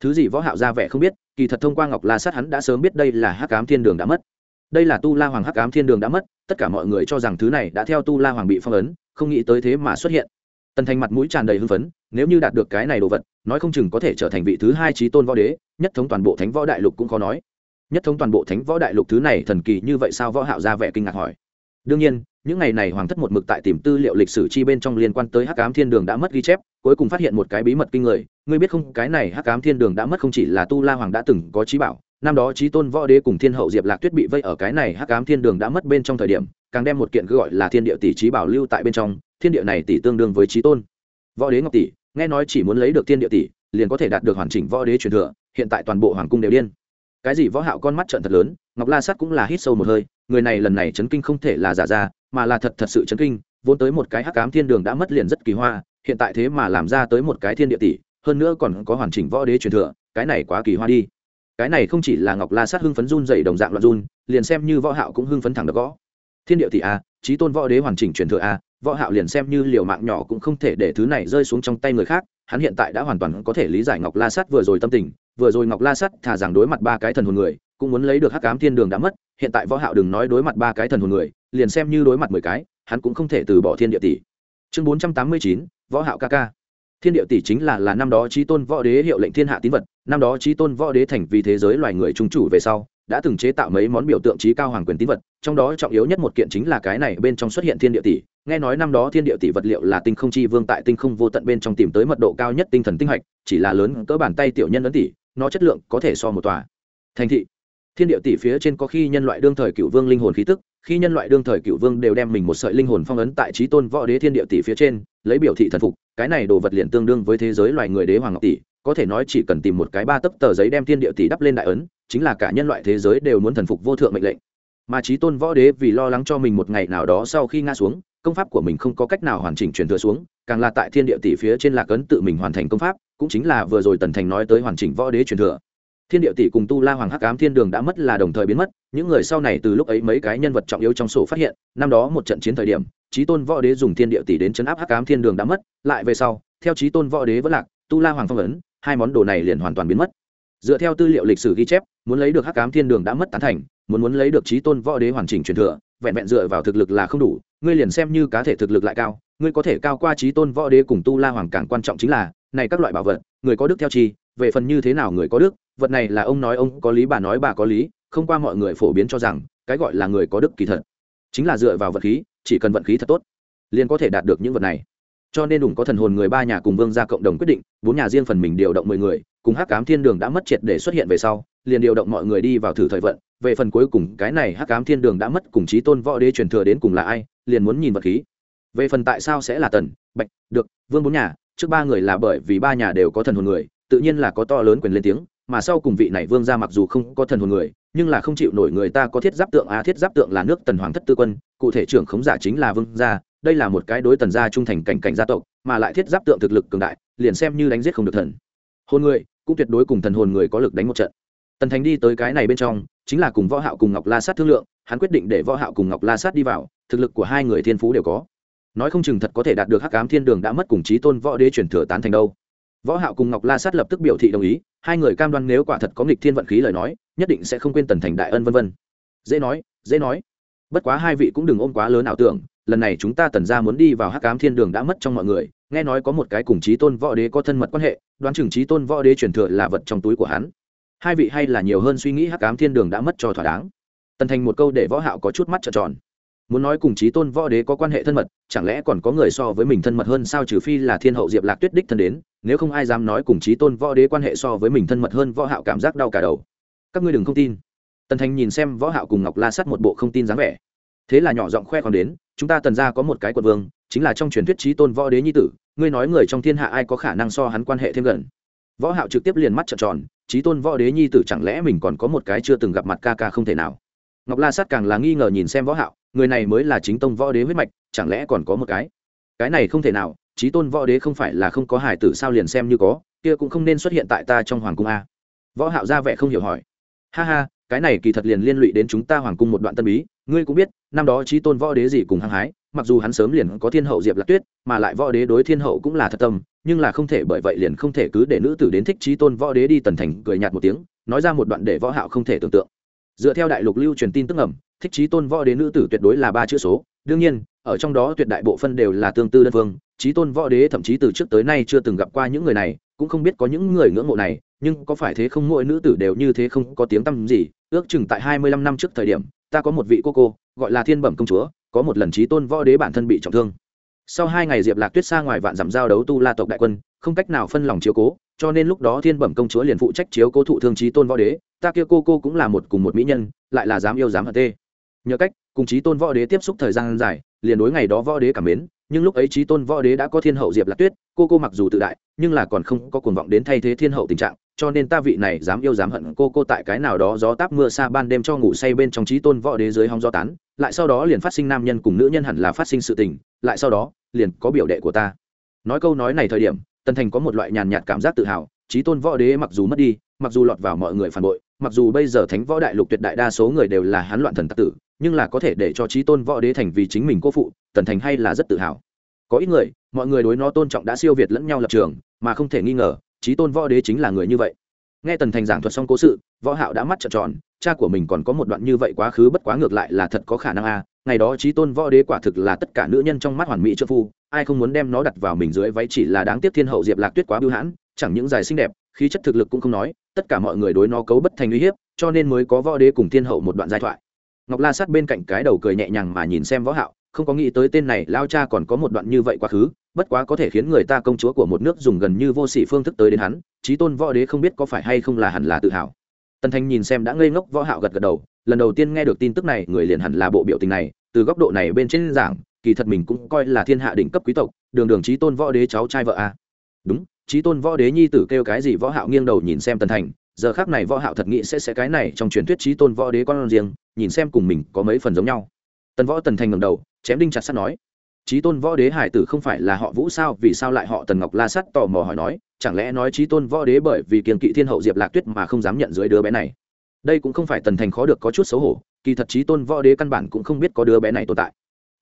thứ gì võ hạo ra vẻ không biết, kỳ thật thông qua ngọc la sát hắn đã sớm biết đây là hắc ám thiên đường đã mất. Đây là tu la hoàng hắc ám thiên đường đã mất, tất cả mọi người cho rằng thứ này đã theo tu la hoàng bị phong ấn, không nghĩ tới thế mà xuất hiện. Tần thành mặt mũi tràn đầy hưng phấn, nếu như đạt được cái này đồ vật, nói không chừng có thể trở thành vị thứ hai trí tôn võ đế, nhất thống toàn bộ thánh võ đại lục cũng khó nói. Nhất thống toàn bộ thánh võ đại lục thứ này thần kỳ như vậy sao võ hạo ra vẻ kinh ngạc hỏi. Đương nhiên những ngày này hoàng thất một mực tại tìm tư liệu lịch sử chi bên trong liên quan tới hắc ám thiên đường đã mất ghi chép, cuối cùng phát hiện một cái bí mật kinh người. Ngươi biết không, cái này hắc ám thiên đường đã mất không chỉ là tu la hoàng đã từng có trí bảo, năm đó trí tôn võ đế cùng thiên hậu diệp lạc tuyết bị vây ở cái này hắc ám thiên đường đã mất bên trong thời điểm, càng đem một kiện cứ gọi là thiên địa tỷ trí bảo lưu tại bên trong, thiên địa này tỷ tương đương với trí tôn. Võ đế ngọc tỷ, nghe nói chỉ muốn lấy được thiên địa tỷ, liền có thể đạt được hoàn chỉnh võ đế truyền thừa, hiện tại toàn bộ hoàng cung đều điên. Cái gì võ hạo con mắt trợn thật lớn, ngọc la sắt cũng là hít sâu một hơi, người này lần này chấn kinh không thể là giả ra mà là thật thật sự chấn kinh, vốn tới một cái hắc ám thiên đường đã mất liền rất kỳ hoa, hiện tại thế mà làm ra tới một cái thiên địa tỷ, hơn nữa còn có hoàn chỉnh võ đế truyền thừa, cái này quá kỳ hoa đi. Cái này không chỉ là ngọc la sát hưng phấn run dày đồng dạng loạn run, liền xem như võ hạo cũng hưng phấn thẳng được gõ. Thiên địa tỷ a trí tôn võ đế hoàn chỉnh truyền thừa a, võ hạo liền xem như liều mạng nhỏ cũng không thể để thứ này rơi xuống trong tay người khác, hắn hiện tại đã hoàn toàn có thể lý giải ngọc la sát vừa rồi tâm tình, vừa rồi ngọc la sát thả rằng đối mặt ba cái thần hồn người, cũng muốn lấy được hắc ám thiên đường đã mất, hiện tại võ hạo đừng nói đối mặt ba cái thần hồn người liền xem như đối mặt mười cái hắn cũng không thể từ bỏ thiên địa tỷ. Chương 489, võ hạo ca ca. Thiên địa tỷ chính là là năm đó trí tôn võ đế hiệu lệnh thiên hạ tín vật năm đó trí tôn võ đế thành vì thế giới loài người trung chủ về sau đã từng chế tạo mấy món biểu tượng trí cao hoàng quyền tín vật trong đó trọng yếu nhất một kiện chính là cái này bên trong xuất hiện thiên địa tỷ. Nghe nói năm đó thiên địa tỷ vật liệu là tinh không chi vương tại tinh không vô tận bên trong tìm tới mật độ cao nhất tinh thần tinh hạch chỉ là lớn cỡ bàn tay tiểu nhân ấn tỷ nó chất lượng có thể so một tòa. Thành thị thiên địa tỷ phía trên có khi nhân loại đương thời cựu vương linh hồn khí tức, khi nhân loại đương thời cựu vương đều đem mình một sợi linh hồn phong ấn tại trí tôn võ đế thiên địa tỷ phía trên, lấy biểu thị thần phục, cái này đồ vật liền tương đương với thế giới loài người đế hoàng ngọc tỷ, có thể nói chỉ cần tìm một cái ba tấc tờ giấy đem thiên địa tỷ đắp lên đại ấn, chính là cả nhân loại thế giới đều muốn thần phục vô thượng mệnh lệnh. Mà trí tôn võ đế vì lo lắng cho mình một ngày nào đó sau khi ngã xuống, công pháp của mình không có cách nào hoàn chỉnh truyền thừa xuống, càng là tại thiên địa tỷ phía trên lạc ấn tự mình hoàn thành công pháp, cũng chính là vừa rồi tần thành nói tới hoàn chỉnh võ đế truyền thừa thiên địa tỷ cùng tu la hoàng hắc ám thiên đường đã mất là đồng thời biến mất, những người sau này từ lúc ấy mấy cái nhân vật trọng yếu trong sổ phát hiện, năm đó một trận chiến thời điểm trí tôn võ đế dùng thiên địa tỷ đến chấn áp hắc ám thiên đường đã mất, lại về sau, theo trí tôn võ đế vẫn lạc, tu la hoàng phong ấn, hai món đồ này liền hoàn toàn biến mất. Dựa theo tư liệu lịch sử ghi chép, muốn lấy được hắc ám thiên đường đã mất tán thành, muốn muốn lấy được trí tôn võ đế hoàn chỉnh truyền thừa, vẹn vẹn dựa vào thực lực là không đủ, ngươi liền xem như cá thể thực lực lại cao, ngươi có thể cao qua trí tôn võ đế cùng tu la hoàng càng quan trọng chính là, này các loại bảo vật, người có đức theo chi, về phần như thế nào người có đức vật này là ông nói ông có lý bà nói bà có lý, không qua mọi người phổ biến cho rằng, cái gọi là người có đức kỳ thật. Chính là dựa vào vật khí, chỉ cần vận khí thật tốt, liền có thể đạt được những vật này. Cho nên đủng có thần hồn người ba nhà cùng vương gia cộng đồng quyết định, bốn nhà riêng phần mình điều động mười người, cùng hắc cám thiên đường đã mất triệt để xuất hiện về sau, liền điều động mọi người đi vào thử thời vận. Về phần cuối cùng, cái này hắc cám thiên đường đã mất cùng trí tôn võ đế truyền thừa đến cùng là ai, liền muốn nhìn vật khí. Về phần tại sao sẽ là tần, bạch, được, vương bốn nhà, trước ba người là bởi vì ba nhà đều có thần hồn người, tự nhiên là có to lớn quyền lên tiếng mà sau cùng vị này vương gia mặc dù không có thần hồn người, nhưng là không chịu nổi người ta có thiết giáp tượng a, thiết giáp tượng là nước tần hoàng thất tư quân, cụ thể trưởng khống giả chính là vương gia, đây là một cái đối tần gia trung thành cảnh cảnh gia tộc, mà lại thiết giáp tượng thực lực cường đại, liền xem như đánh giết không được thần. Hồn người, cũng tuyệt đối cùng thần hồn người có lực đánh một trận. Tần thành đi tới cái này bên trong, chính là cùng võ hạo cùng ngọc la sát thương lượng, hắn quyết định để võ hạo cùng ngọc la sát đi vào, thực lực của hai người thiên phú đều có. Nói không chừng thật có thể đạt được hắc ám thiên đường đã mất cùng chí tôn võ đế chuyển thừa tán thành đâu. Võ hạo cùng ngọc la sát lập tức biểu thị đồng ý hai người cam đoan nếu quả thật có nghịch thiên vận khí lời nói, nhất định sẽ không quên tần thành đại ân vân vân. Dễ nói dễ nói. Bất quá hai vị cũng đừng ôm quá lớn ảo tưởng, lần này chúng ta tần ra muốn đi vào hắc ám thiên đường đã mất trong mọi người, nghe nói có một cái cùng chí tôn võ đế có thân mật quan hệ, đoán chừng chí tôn võ đế truyền thừa là vật trong túi của hắn. Hai vị hay là nhiều hơn suy nghĩ hắc ám thiên đường đã mất cho thỏa đáng. Tần thành một câu để võ hạo có chút mắt trợn tròn. Muốn nói cùng chí tôn võ đế có quan hệ thân mật, chẳng lẽ còn có người so với mình thân mật hơn sao trừ phi là thiên hậu diệp lạc tuyết đích thân đến nếu không ai dám nói cùng chí tôn võ đế quan hệ so với mình thân mật hơn, võ hạo cảm giác đau cả đầu. Các ngươi đừng không tin. Tần thành nhìn xem võ hạo cùng ngọc la sắt một bộ không tin dáng vẻ. Thế là nhỏ giọng khoe còn đến, chúng ta tần gia có một cái quận vương, chính là trong truyền thuyết chí tôn võ đế nhi tử, ngươi nói người trong thiên hạ ai có khả năng so hắn quan hệ thêm gần? Võ hạo trực tiếp liền mắt trợn tròn, chí tôn võ đế nhi tử chẳng lẽ mình còn có một cái chưa từng gặp mặt ca ca không thể nào? Ngọc la sát càng là nghi ngờ nhìn xem võ hạo, người này mới là chính tông võ đế huyết mạch, chẳng lẽ còn có một cái? Cái này không thể nào trí tôn võ đế không phải là không có hải tử sao liền xem như có, kia cũng không nên xuất hiện tại ta trong hoàng cung a. Võ hạo ra vẻ không hiểu hỏi. Ha ha, cái này kỳ thật liền liên lụy đến chúng ta hoàng cung một đoạn tân bí, ngươi cũng biết, năm đó trí tôn võ đế gì cùng hăng hái, mặc dù hắn sớm liền có thiên hậu diệp lạc tuyết, mà lại võ đế đối thiên hậu cũng là thật tâm, nhưng là không thể bởi vậy liền không thể cứ để nữ tử đến thích trí tôn võ đế đi tần thành cười nhạt một tiếng, nói ra một đoạn để võ hạo không thể tưởng tượng. Dựa theo đại lục lưu truyền tin tức ẩm thích trí tôn võ đế nữ tử tuyệt đối là ba chữ số, đương nhiên, ở trong đó tuyệt đại bộ phân đều là tương tư đơn phương trí tôn võ đế thậm chí từ trước tới nay chưa từng gặp qua những người này, cũng không biết có những người ngưỡng mộ này, nhưng có phải thế không mỗi nữ tử đều như thế không có tiếng tăm gì, ước chừng tại hai mươi lăm năm trước thời điểm, ta có một vị cô cô, gọi là thiên bẩm công chúa, có một lần trí tôn võ đế bản thân bị trọng thương. Sau hai ngày diệp lạc tuyết xa ngoài vạn dặm giao đấu tu la tộc đại quân, không cách nào phân lòng chiếu cố, cho nên lúc đó thiên bẩm công chúa liền phụ trách chiếu cố thụ thương trí tôn võ đế, ta kia cô cô cũng là một cùng một mỹ nhân, lại là dám yêu dám hận tê. Nhờ cách, cùng trí tôn võ đế tiếp xúc thời gian dài, liền đối ngày đó võ đế cảm mến nhưng lúc ấy trí tôn võ đế đã có thiên hậu diệp lạc tuyết, cô cô mặc dù tự đại, nhưng là còn không có cuồng vọng đến thay thế thiên hậu tình trạng, cho nên ta vị này dám yêu dám hận cô cô tại cái nào đó gió táp mưa xa ban đêm cho ngủ say bên trong trí tôn võ đế dưới hóng gió tán, lại sau đó liền phát sinh nam nhân cùng nữ nhân hẳn là phát sinh sự tình, lại sau đó, liền có biểu đệ của ta. Nói câu nói này thời điểm, tần thành có một loại nhàn nhạt cảm giác tự hào, trí tôn võ đế mặc dù mất đi, mặc dù lọt vào mọi người phản bội, mặc dù bây giờ thánh võ đại lục tuyệt đại đa số người đều là hắn loạn thần tắc tử nhưng là có thể để cho trí tôn võ đế thành vì chính mình cô phụ, tần thành hay là rất tự hào. Có ít người, mọi người đối nó tôn trọng đã siêu việt lẫn nhau lập trường, mà không thể nghi ngờ, trí tôn võ đế chính là người như vậy. Nghe tần thành giảng thuật xong cố sự, võ hạo đã mắt trợn tròn, cha của mình còn có một đoạn như vậy quá khứ bất quá ngược lại là thật có khả năng a, ngày đó trí tôn võ đế quả thực là tất cả nữ nhân trong mắt hoàn mỹ trợ phu, ai không muốn đem nó đặt vào mình dưới váy chỉ là đáng tiếc thiên hậu diệp lạc tuyết quá bưu hãn, chẳng những dài xinh đẹp, khí chất thực lực cũng không nói, tất cả mọi người đối nó cấu bất thành uy hiếp, cho nên mới có võ đế cùng thiên hậu một đoạn giai thoại ngọc la sát bên cạnh cái đầu cười nhẹ nhàng mà nhìn xem võ hạo, không có nghĩ tới tên này lao cha còn có một đoạn như vậy quá khứ, bất quá có thể khiến người ta công chúa của một nước dùng gần như vô sỉ phương thức tới đến hắn trí tôn võ đế không biết có phải hay không là hẳn là tự hào. Tần thanh nhìn xem đã ngây ngốc võ hạo gật gật đầu, lần đầu tiên nghe được tin tức này, người liền hẳn là bộ biểu tình này, từ góc độ này bên trên giảng, kỳ thật mình cũng coi là thiên hạ đỉnh cấp quý tộc, đường đường trí tôn võ đế cháu trai vợ a. Đúng trí tôn võ đế nhi tử kêu cái gì võ hạo nghiêng đầu nhìn xem tần thành giờ khác này võ hạo thật nghĩ sẽ sẽ cái này trong truyền thuyết trí tôn võ đế con riêng, nhìn xem cùng mình có mấy phần giống nhau. Tần võ tần thành ngẩng đầu, chém đinh chặt sắt nói trí tôn võ đế hải tử không phải là họ vũ sao? Vì sao lại họ tần ngọc la sắt tò mò hỏi nói, chẳng lẽ nói trí tôn võ đế bởi vì kiên kỵ thiên hậu diệp lạc tuyết mà không dám nhận dưới đứa bé này? Đây cũng không phải tần thành khó được có chút xấu hổ, kỳ thật trí tôn võ đế căn bản cũng không biết có đứa bé này tồn tại.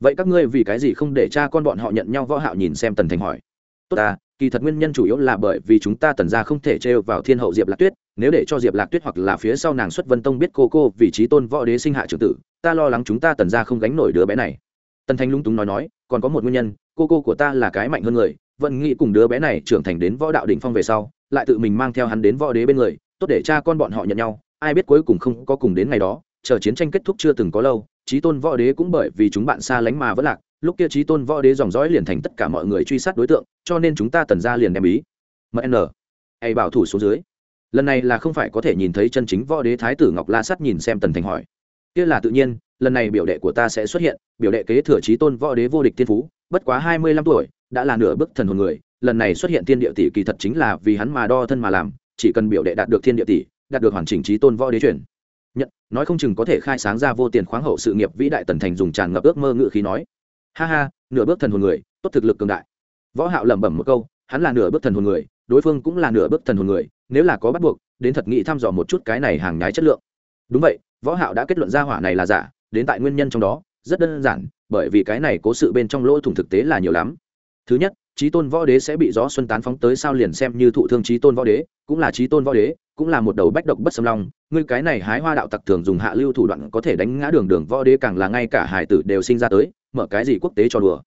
Vậy các ngươi vì cái gì không để cha con bọn họ nhận nhau? Võ hạo nhìn xem tần thành hỏi. Tốt ta, kỳ thật nguyên nhân chủ yếu là bởi vì chúng ta tần gia không thể trêu vào thiên hậu diệp lạc tuyết nếu để cho diệp lạc tuyết hoặc là phía sau nàng xuất vân tông biết cô cô vị trí tôn võ đế sinh hạ trưởng tử, ta lo lắng chúng ta tần gia không gánh nổi đứa bé này. Tần thanh lung túng nói nói, còn có một nguyên nhân, cô cô của ta là cái mạnh hơn người, vẫn nghĩ cùng đứa bé này trưởng thành đến võ đạo đỉnh phong về sau, lại tự mình mang theo hắn đến võ đế bên người, tốt để cha con bọn họ nhận nhau, ai biết cuối cùng không có cùng đến ngày đó, chờ chiến tranh kết thúc chưa từng có lâu trí tôn võ đế cũng bởi vì chúng bạn xa lánh mà vẫn lạc, lúc kia trí tôn võ đế dòng dõi liền thành tất cả mọi người truy sát đối tượng, cho nên chúng ta tần ra liền đem bí mn hay bảo thủ xuống dưới lần này là không phải có thể nhìn thấy chân chính võ đế thái tử ngọc la sắt nhìn xem tần thành hỏi. Kia là tự nhiên, lần này biểu đệ của ta sẽ xuất hiện, biểu đệ kế thừa trí tôn võ đế vô địch thiên phú, bất quá hai mươi lăm tuổi, đã là nửa bước thần hồn người, lần này xuất hiện thiên địa tỷ kỳ thật chính là vì hắn mà đo thân mà làm, chỉ cần biểu đệ đạt được thiên địa tỷ, đạt được hoàn chỉnh trí tôn võ đế chuyển nhận, nói không chừng có thể khai sáng ra vô tiền khoáng hậu sự nghiệp vĩ đại tần thành dùng tràn ngập ước mơ ngự khí nói. Ha ha, nửa bước thần hồn người, tốt thực lực cường đại. Võ hạo lẩm bẩm một câu, hắn là nửa bước thần hồn người đối phương cũng là nửa bước thần hồn người, nếu là có bắt buộc, đến thật nghĩ thăm dò một chút cái này hàng nhái chất lượng. Đúng vậy, võ hạo đã kết luận ra hỏa này là giả, đến tại nguyên nhân trong đó, rất đơn giản, bởi vì cái này cố sự bên trong lỗ thủng thực tế là nhiều lắm. Thứ nhất trí tôn võ đế sẽ bị gió xuân tán phóng tới sao liền xem như thụ thương trí tôn võ đế, cũng là trí tôn võ đế, cũng là một đầu bách độc bất xâm long. Ngươi cái này hái hoa đạo tặc thường dùng hạ lưu thủ đoạn có thể đánh ngã đường đường võ đế càng là ngay cả hải tử đều sinh ra tới, mở cái gì quốc tế cho đùa.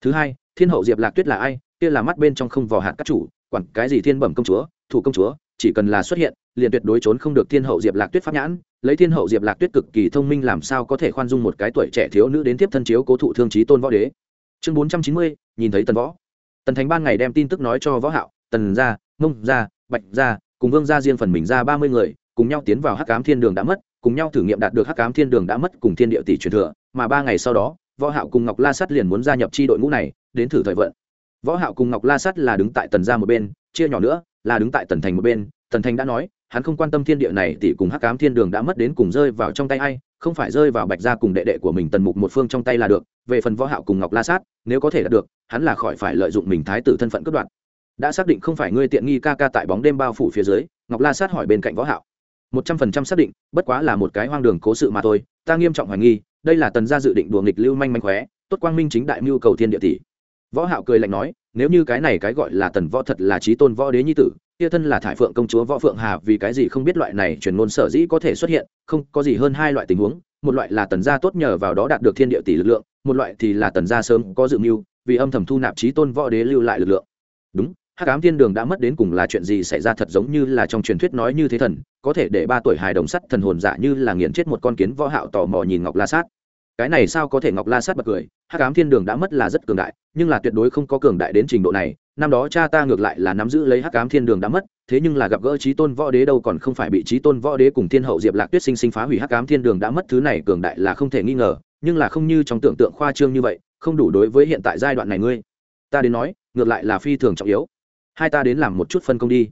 Thứ hai, thiên hậu diệp lạc tuyết là ai? Kia là mắt bên trong không vò hạt các chủ quản cái gì thiên bẩm công chúa, thủ công chúa, chỉ cần là xuất hiện, liền tuyệt đối trốn không được thiên hậu diệp lạc tuyết pháp nhãn. Lấy thiên hậu diệp lạc tuyết cực kỳ thông minh làm sao có thể khoan dung một cái tuổi trẻ thiếu nữ đến tiếp thân chiếu cố thụ thương trí tôn võ đế. Chương bốn trăm chín mươi, nhìn thấy tần võ. Tần thành ban ngày đem tin tức nói cho võ hạo, tần gia mông gia, bạch gia, cùng vương gia riêng phần mình ra ba mươi người, cùng nhau tiến vào hắc ám thiên đường đã mất, cùng nhau thử nghiệm đạt được hắc ám thiên đường đã mất cùng thiên địa tỷ truyền thừa. Mà ba ngày sau đó, võ hạo cùng ngọc la sắt liền muốn gia nhập chi đội ngũ này, đến thử thời vận võ hạo cùng ngọc la sắt là đứng tại tần gia một bên, chia nhỏ nữa, là đứng tại tần thành một bên. Tần thành đã nói, hắn không quan tâm thiên địa này, tỷ cùng hắc ám thiên đường đã mất đến cùng rơi vào trong tay ai, không phải rơi vào bạch gia cùng đệ đệ của mình tần mục một phương trong tay là được. Về phần võ hạo cùng ngọc la sát, nếu có thể đạt được, hắn là khỏi phải lợi dụng mình thái tử thân phận cướp đoạt. Đã xác định không phải ngươi tiện nghi ca ca tại bóng đêm bao phủ phía dưới, ngọc la sát hỏi bên cạnh võ hạo. Một trăm phần trăm xác định, bất quá là một cái hoang đường cố sự mà thôi, ta nghiêm trọng hoài nghi, đây là tần gia dự định đùa nghịch lưu manh manh khóe, tốt quang minh chính đại mưu cầu thiên địa tỷ võ hạo cười lạnh nói, nếu như cái này cái gọi là tần võ thật là trí tôn võ đế nhi tử, kia thân là thải phượng công chúa võ phượng hà, vì cái gì không biết loại này truyền ngôn sở dĩ có thể xuất hiện, không có gì hơn hai loại tình huống, một loại là tần gia tốt nhờ vào đó đạt được thiên địa tỷ lực lượng, một loại thì là tần gia sớm có dự mưu, vì âm thầm thu nạp trí tôn võ đế lưu lại lực lượng. Đúng, hắc ám thiên đường đã mất đến cùng là chuyện gì xảy ra thật giống như là trong truyền thuyết nói như thế thần, có thể để ba tuổi hài đồng sắt thần hồn giả như là nghiền chết một con kiến võ hạo tò mò nhìn ngọc la sát cái này sao có thể ngọc la sát bật cười, hắc ám thiên đường đã mất là rất cường đại, nhưng là tuyệt đối không có cường đại đến trình độ này, năm đó cha ta ngược lại là nắm giữ lấy hắc ám thiên đường đã mất, thế nhưng là gặp gỡ trí tôn võ đế đâu còn không phải bị trí tôn võ đế cùng thiên hậu diệp lạc tuyết sinh sinh phá hủy hắc ám thiên đường đã mất, thứ này cường đại là không thể nghi ngờ, nhưng là không như trong tưởng tượng khoa trương như vậy, không đủ đối với hiện tại giai đoạn này ngươi. Ta đến nói, ngược lại là phi thường trọng yếu. Hai ta đến làm một chút phân công đi.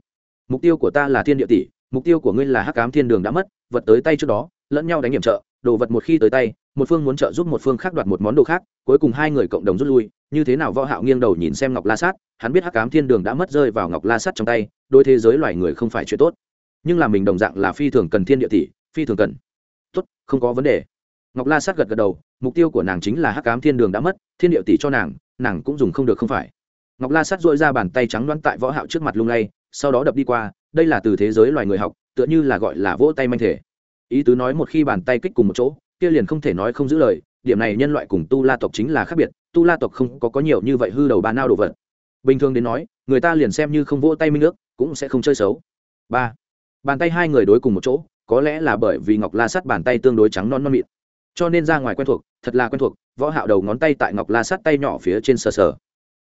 Mục tiêu của ta là thiên địa tỷ, mục tiêu của ngươi là hắc ám thiên đường đã mất, vật tới tay trước đó, lẫn nhau đánh hiểm trợ đồ vật một khi tới tay, một phương muốn trợ giúp một phương khác đoạt một món đồ khác, cuối cùng hai người cộng đồng rút lui. Như thế nào võ hạo nghiêng đầu nhìn xem ngọc la sát, hắn biết hắc ám thiên đường đã mất rơi vào ngọc la sát trong tay đôi thế giới loài người không phải chuyện tốt. Nhưng là mình đồng dạng là phi thường cần thiên địa tỷ, phi thường cần. Tốt, không có vấn đề. Ngọc la sát gật gật đầu, mục tiêu của nàng chính là hắc ám thiên đường đã mất, thiên địa tỷ cho nàng nàng cũng dùng không được không phải. Ngọc la sát dội ra bàn tay trắng đoán tại võ hạo trước mặt lung lay, sau đó đập đi qua, đây là từ thế giới loài người học, tựa như là gọi là vỗ tay manh thể ý tứ nói một khi bàn tay kích cùng một chỗ, kia liền không thể nói không giữ lời, điểm này nhân loại cùng tu la tộc chính là khác biệt, tu la tộc không có có nhiều như vậy hư đầu ba nao đồ vật. Bình thường đến nói, người ta liền xem như không vỗ tay minh nước cũng sẽ không chơi xấu. Ba, bàn tay hai người đối cùng một chỗ, có lẽ là bởi vì ngọc la sắt bàn tay tương đối trắng non non mịn. Cho nên ra ngoài quen thuộc, thật là quen thuộc, võ hạo đầu ngón tay tại ngọc la sắt tay nhỏ phía trên sờ sờ.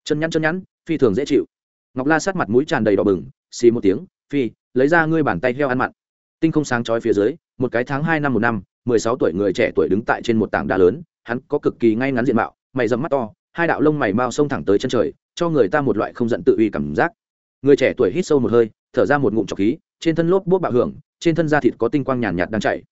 Chân nhăn chân nhăn, phi thường dễ chịu. Ngọc la sắt mặt mũi tràn đầy đỏ bừng, xì một tiếng, phi, lấy ra ngươi bàn tay heo ăn mặn. Tinh không sáng chói phía dưới một cái tháng hai năm một năm, mười sáu tuổi người trẻ tuổi đứng tại trên một tảng đá lớn, hắn có cực kỳ ngay ngắn diện mạo, mày rậm mắt to, hai đạo lông mày mau xông thẳng tới chân trời, cho người ta một loại không giận tự uy cảm giác. Người trẻ tuổi hít sâu một hơi, thở ra một ngụm trọc khí, trên thân lốp bút bạo hưởng, trên thân da thịt có tinh quang nhàn nhạt đang chạy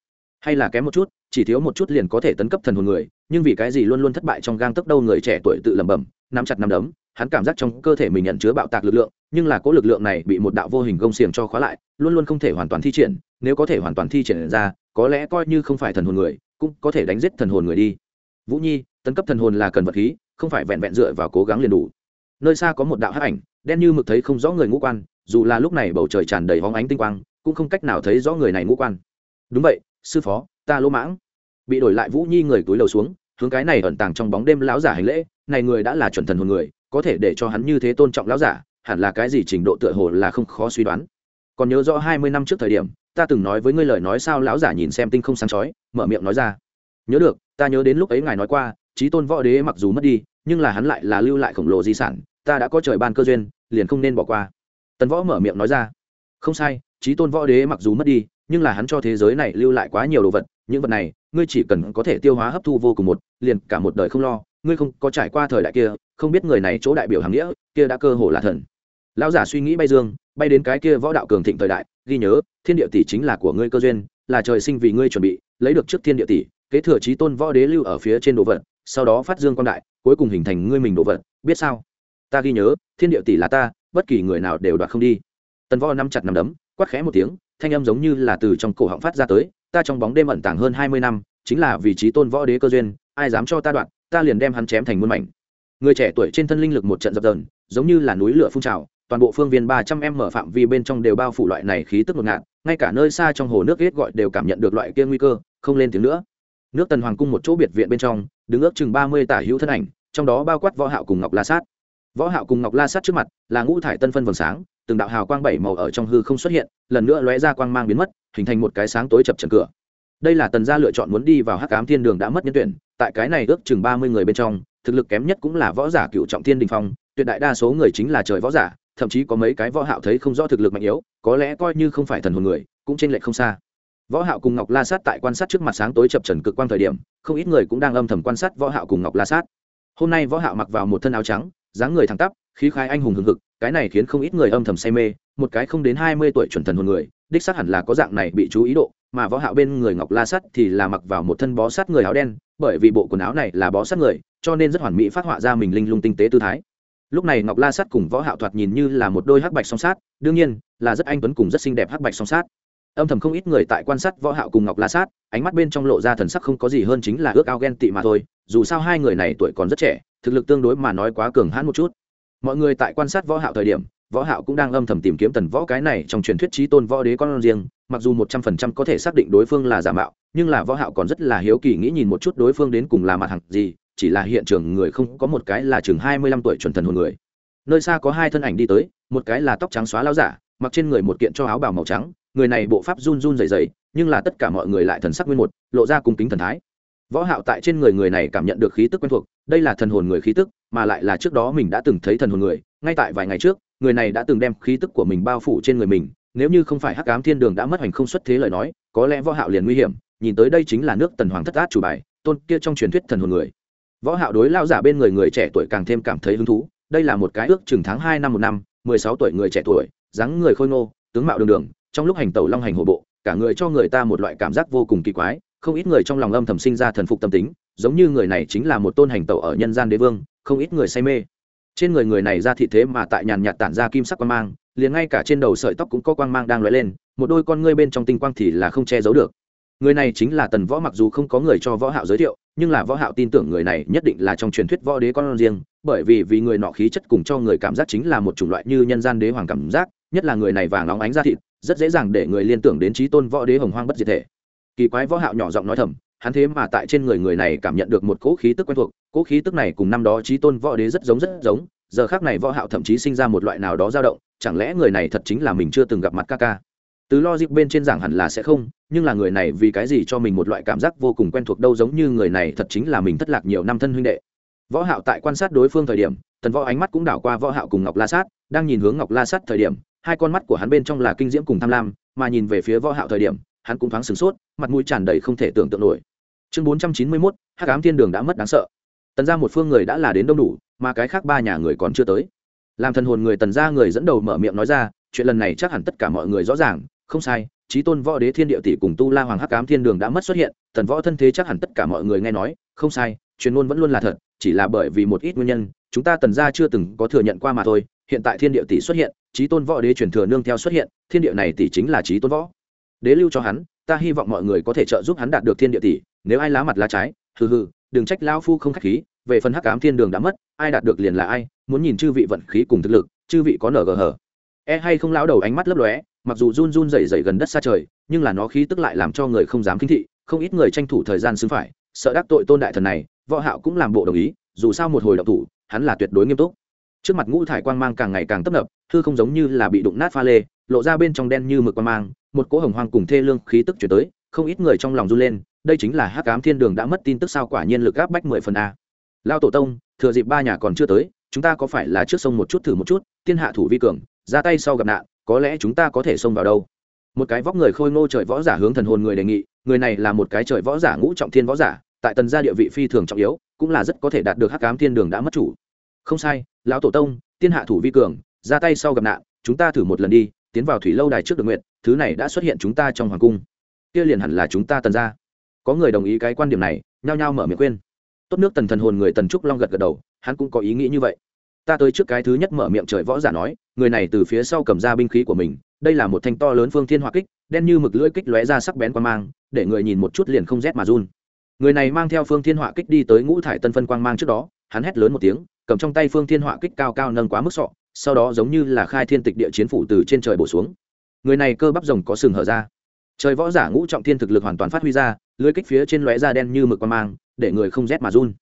hay là kém một chút, chỉ thiếu một chút liền có thể tấn cấp thần hồn người, nhưng vì cái gì luôn luôn thất bại trong gang tấc đâu người trẻ tuổi tự lẩm bẩm, nắm chặt nắm đấm hắn cảm giác trong cơ thể mình nhận chứa bạo tạc lực lượng, nhưng là cỗ lực lượng này bị một đạo vô hình gông xiềng cho khóa lại, luôn luôn không thể hoàn toàn thi triển, nếu có thể hoàn toàn thi triển ra, có lẽ coi như không phải thần hồn người, cũng có thể đánh giết thần hồn người đi. Vũ nhi, tấn cấp thần hồn là cần vật khí, không phải vẹn vẹn dựa vào cố gắng liền đủ. Nơi xa có một đạo hắc ảnh, đen như mực thấy không rõ người ngũ quan, dù là lúc này bầu trời tràn đầy hóng ánh tinh quang, cũng không cách nào thấy rõ người này ngũ quan. Đúng vậy, sư phó, ta lỗ mãng. Bị đổi lại vũ nhi người túi lầu xuống, hướng cái này ẩn tàng trong bóng đêm lão giả hành lễ, này người đã là chuẩn thần hồn người có thể để cho hắn như thế tôn trọng lão giả, hẳn là cái gì trình độ tựa hồ là không khó suy đoán. Còn nhớ rõ hai mươi năm trước thời điểm, ta từng nói với ngươi lời nói sao lão giả nhìn xem tinh không sáng chói, mở miệng nói ra. Nhớ được, ta nhớ đến lúc ấy ngài nói qua trí tôn võ đế mặc dù mất đi, nhưng là hắn lại là lưu lại khổng lồ di sản, ta đã có trời ban cơ duyên, liền không nên bỏ qua. Tần võ mở miệng nói ra. Không sai trí tôn võ đế mặc dù mất đi, nhưng là hắn cho thế giới này lưu lại quá nhiều đồ vật, những vật này, ngươi chỉ cần có thể tiêu hóa hấp thu vô cùng một, liền cả một đời không lo ngươi không có trải qua thời đại kia, không biết người này chỗ đại biểu hàng nghĩa, kia đã cơ hồ là thần. Lão giả suy nghĩ bay dương, bay đến cái kia võ đạo cường thịnh thời đại, ghi nhớ, thiên địa tỷ chính là của ngươi cơ duyên, là trời sinh vì ngươi chuẩn bị, lấy được trước thiên địa tỷ, kế thừa trí tôn võ đế lưu ở phía trên đồ vật, sau đó phát dương quan đại, cuối cùng hình thành ngươi mình đồ vật, biết sao? Ta ghi nhớ, thiên địa tỷ là ta, bất kỳ người nào đều đoạt không đi. Tần võ nắm chặt nắm đấm, quát khẽ một tiếng, thanh âm giống như là từ trong cổ họng phát ra tới, ta trong bóng đêm ẩn tàng hơn hai mươi năm, chính là vì trí tôn võ đế cơ duyên, ai dám cho ta đoạn ta liền đem hắn chém thành muôn mảnh. Người trẻ tuổi trên thân linh lực một trận dập dờn, giống như là núi lửa phun trào, toàn bộ phương viên ba trăm em mở phạm vi bên trong đều bao phủ loại này khí tức ngột ngạt, ngay cả nơi xa trong hồ nước ghét gọi đều cảm nhận được loại kia nguy cơ, không lên tiếng nữa. Nước tần hoàng cung một chỗ biệt viện bên trong, đứng ước chừng ba mươi tả hữu thân ảnh, trong đó bao quát võ hạo cùng ngọc la sát. Võ hạo cùng ngọc la sát trước mặt là ngũ thải tân phân vầng sáng, từng đạo hào quang bảy màu ở trong hư không xuất hiện, lần nữa lóe ra quang mang biến mất, hình thành một cái sáng tối chập chờn cửa. Đây là tần gia lựa chọn muốn đi vào hắc ám thiên đường đã mất nhân tuyển tại cái này ước chừng ba mươi người bên trong, thực lực kém nhất cũng là võ giả cựu trọng thiên đình phong, tuyệt đại đa số người chính là trời võ giả, thậm chí có mấy cái võ hạo thấy không rõ thực lực mạnh yếu, có lẽ coi như không phải thần hồn người, cũng trên lệch không xa. Võ hạo cùng ngọc la sát tại quan sát trước mặt sáng tối chập chần cực quang thời điểm, không ít người cũng đang âm thầm quan sát võ hạo cùng ngọc la sát. Hôm nay võ hạo mặc vào một thân áo trắng, dáng người thẳng tắp, khí khái anh hùng hùng hực, cái này khiến không ít người âm thầm say mê, một cái không đến 20 tuổi chuẩn thần hồn người, đích xác hẳn là có dạng này bị chú ý độ, mà võ hạo bên người ngọc la sắt thì là mặc vào một thân bó sát người áo đen bởi vì bộ quần áo này là bó sát người, cho nên rất hoàn mỹ phát họa ra mình linh lung tinh tế tư thái. Lúc này ngọc la sắt cùng võ hạo thoạt nhìn như là một đôi hắc bạch song sát, đương nhiên, là rất anh tuấn cùng rất xinh đẹp hắc bạch song sát. Âm thầm không ít người tại quan sát võ hạo cùng ngọc la sát, ánh mắt bên trong lộ ra thần sắc không có gì hơn chính là ước ao ghen tị mà thôi, dù sao hai người này tuổi còn rất trẻ, thực lực tương đối mà nói quá cường hãn một chút. Mọi người tại quan sát võ hạo thời điểm võ hạo cũng đang âm thầm tìm kiếm tần võ cái này trong truyền thuyết trí tôn võ đế con riêng, mặc dù một trăm phần trăm có thể xác định đối phương là giả mạo, nhưng là võ hạo còn rất là hiếu kỳ nghĩ nhìn một chút đối phương đến cùng là mặt hàng gì, chỉ là hiện trường người không có một cái là chừng hai mươi lăm tuổi chuẩn thần hồn người. Nơi xa có hai thân ảnh đi tới, một cái là tóc trắng xóa lão giả, mặc trên người một kiện cho áo bào màu trắng, người này bộ pháp run run rẩy rẩy, nhưng là tất cả mọi người lại thần sắc nguyên một, lộ ra cùng kính thần thái. Võ hạo tại trên người người này cảm nhận được khí tức quen thuộc, đây là thần hồn người khí tức, mà lại là trước đó mình đã từng thấy thần hồn người, ngay tại vài ngày trước người này đã từng đem khí tức của mình bao phủ trên người mình, nếu như không phải hắc ám thiên đường đã mất hành không xuất thế lời nói, có lẽ võ hạo liền nguy hiểm, nhìn tới đây chính là nước tần hoàng thất át chủ bài, tôn kia trong truyền thuyết thần hồn người. Võ hạo đối lao giả bên người người trẻ tuổi càng thêm cảm thấy hứng thú, đây là một cái ước chừng tháng hai năm một năm, mười sáu tuổi người trẻ tuổi, dáng người khôi ngô, tướng mạo đường đường, trong lúc hành tẩu long hành hộ bộ, cả người cho người ta một loại cảm giác vô cùng kỳ quái, không ít người trong lòng âm thầm sinh ra thần phục tâm tính, giống như người này chính là một tôn hành tẩu ở nhân gian đế vương, không ít người say mê trên người người này ra thị thế mà tại nhàn nhạt tản ra kim sắc quang mang, liền ngay cả trên đầu sợi tóc cũng có quang mang đang lóe lên, một đôi con ngươi bên trong tinh quang thì là không che giấu được. Người này chính là tần võ mặc dù không có người cho võ hạo giới thiệu, nhưng là võ hạo tin tưởng người này nhất định là trong truyền thuyết võ đế con riêng, bởi vì vì người nọ khí chất cùng cho người cảm giác chính là một chủng loại như nhân gian đế hoàng cảm giác, nhất là người này vàng óng ánh ra thịt, rất dễ dàng để người liên tưởng đến trí tôn võ đế hồng hoang bất diệt thể. Kỳ quái võ hạo nhỏ giọng nói thầm hắn thế mà tại trên người người này cảm nhận được một cỗ khí tức quen thuộc, cỗ khí tức này cùng năm đó trí tôn võ đế rất giống rất giống, giờ khác này võ hạo thậm chí sinh ra một loại nào đó dao động, chẳng lẽ người này thật chính là mình chưa từng gặp mặt ca ca? Từ logic bên trên giảng hẳn là sẽ không, nhưng là người này vì cái gì cho mình một loại cảm giác vô cùng quen thuộc đâu giống như người này thật chính là mình thất lạc nhiều năm thân huynh đệ. Võ hạo tại quan sát đối phương thời điểm, tần võ ánh mắt cũng đảo qua võ hạo cùng ngọc la sát, đang nhìn hướng ngọc la sát thời điểm, hai con mắt của hắn bên trong là kinh diễm cùng tham lam, mà nhìn về phía võ hạo thời điểm, hắn cũng thoáng sửng sốt, mặt mũi tràn đầy không thể tưởng tượng nổi chương 491, hắc ám thiên đường đã mất đáng sợ. Tần gia một phương người đã là đến đông đủ mà cái khác ba nhà người còn chưa tới. Làm thần hồn người tần gia người dẫn đầu mở miệng nói ra chuyện lần này chắc hẳn tất cả mọi người rõ ràng không sai trí tôn võ đế thiên địa tỷ cùng tu la hoàng hắc ám thiên đường đã mất xuất hiện thần võ thân thế chắc hẳn tất cả mọi người nghe nói không sai truyền ngôn vẫn luôn là thật chỉ là bởi vì một ít nguyên nhân chúng ta tần gia chưa từng có thừa nhận qua mà thôi hiện tại thiên địa tỷ xuất hiện trí tôn võ đế truyền thừa nương theo xuất hiện thiên địa này tỷ chính là trí tôn võ. Đế lưu cho hắn ta hy vọng mọi người có thể trợ giúp hắn đạt được thiên địa tỷ nếu ai lá mặt lá trái, hừ hừ, đừng trách lão phu không khách khí, về phần hắc ám thiên đường đã mất, ai đạt được liền là ai, muốn nhìn chư vị vận khí cùng thực lực, chư vị có nở gờ hở e hay không lão đầu ánh mắt lấp lóe, mặc dù run run dày dày gần đất xa trời, nhưng là nó khí tức lại làm cho người không dám kính thị, không ít người tranh thủ thời gian xứng phải, sợ đắc tội tôn đại thần này, võ hạo cũng làm bộ đồng ý, dù sao một hồi động thủ, hắn là tuyệt đối nghiêm túc. Trước mặt ngũ thải quang mang càng ngày càng tấp nập, hư không giống như là bị đụng nát pha lê, lộ ra bên trong đen như mực quang mang, một cỗ hồng hoang cùng thê lương khí tức chuyển tới, không ít người trong lòng run lên đây chính là hắc ám thiên đường đã mất tin tức sao, quả nhiên lực áp bách mười phần a. Lao tổ tông, thừa dịp ba nhà còn chưa tới, chúng ta có phải là trước sông một chút thử một chút, thiên hạ thủ vi cường, ra tay sau gặp nạn, có lẽ chúng ta có thể xông vào đâu. Một cái vóc người khôi ngô trời võ giả hướng thần hồn người đề nghị, người này là một cái trời võ giả ngũ trọng thiên võ giả, tại tần gia địa vị phi thường trọng yếu, cũng là rất có thể đạt được hắc ám thiên đường đã mất chủ. Không sai, lão tổ tông, thiên hạ thủ vi cường, ra tay sau gặp nạn, chúng ta thử một lần đi, tiến vào thủy lâu đài trước được nguyện thứ này đã xuất hiện chúng ta trong hoàng cung. Kia liền hẳn là chúng ta tần gia có người đồng ý cái quan điểm này, nhao nhao mở miệng khuyên. Tốt nước tần thần hồn người tần trúc long gật gật đầu, hắn cũng có ý nghĩ như vậy. Ta tới trước cái thứ nhất mở miệng trời võ giả nói, người này từ phía sau cầm ra binh khí của mình, đây là một thanh to lớn phương thiên hỏa kích, đen như mực lưỡi kích lóe ra sắc bén quang mang, để người nhìn một chút liền không rét mà run. Người này mang theo phương thiên hỏa kích đi tới ngũ thải tân phân quang mang trước đó, hắn hét lớn một tiếng, cầm trong tay phương thiên hỏa kích cao cao nâng quá mức sọ, sau đó giống như là khai thiên tịch địa chiến phủ từ trên trời bổ xuống. Người này cơ bắp rồng có sừng hở ra trời võ giả ngũ trọng thiên thực lực hoàn toàn phát huy ra lưỡi kích phía trên lóe da đen như mực quang mang, để người không rét mà run.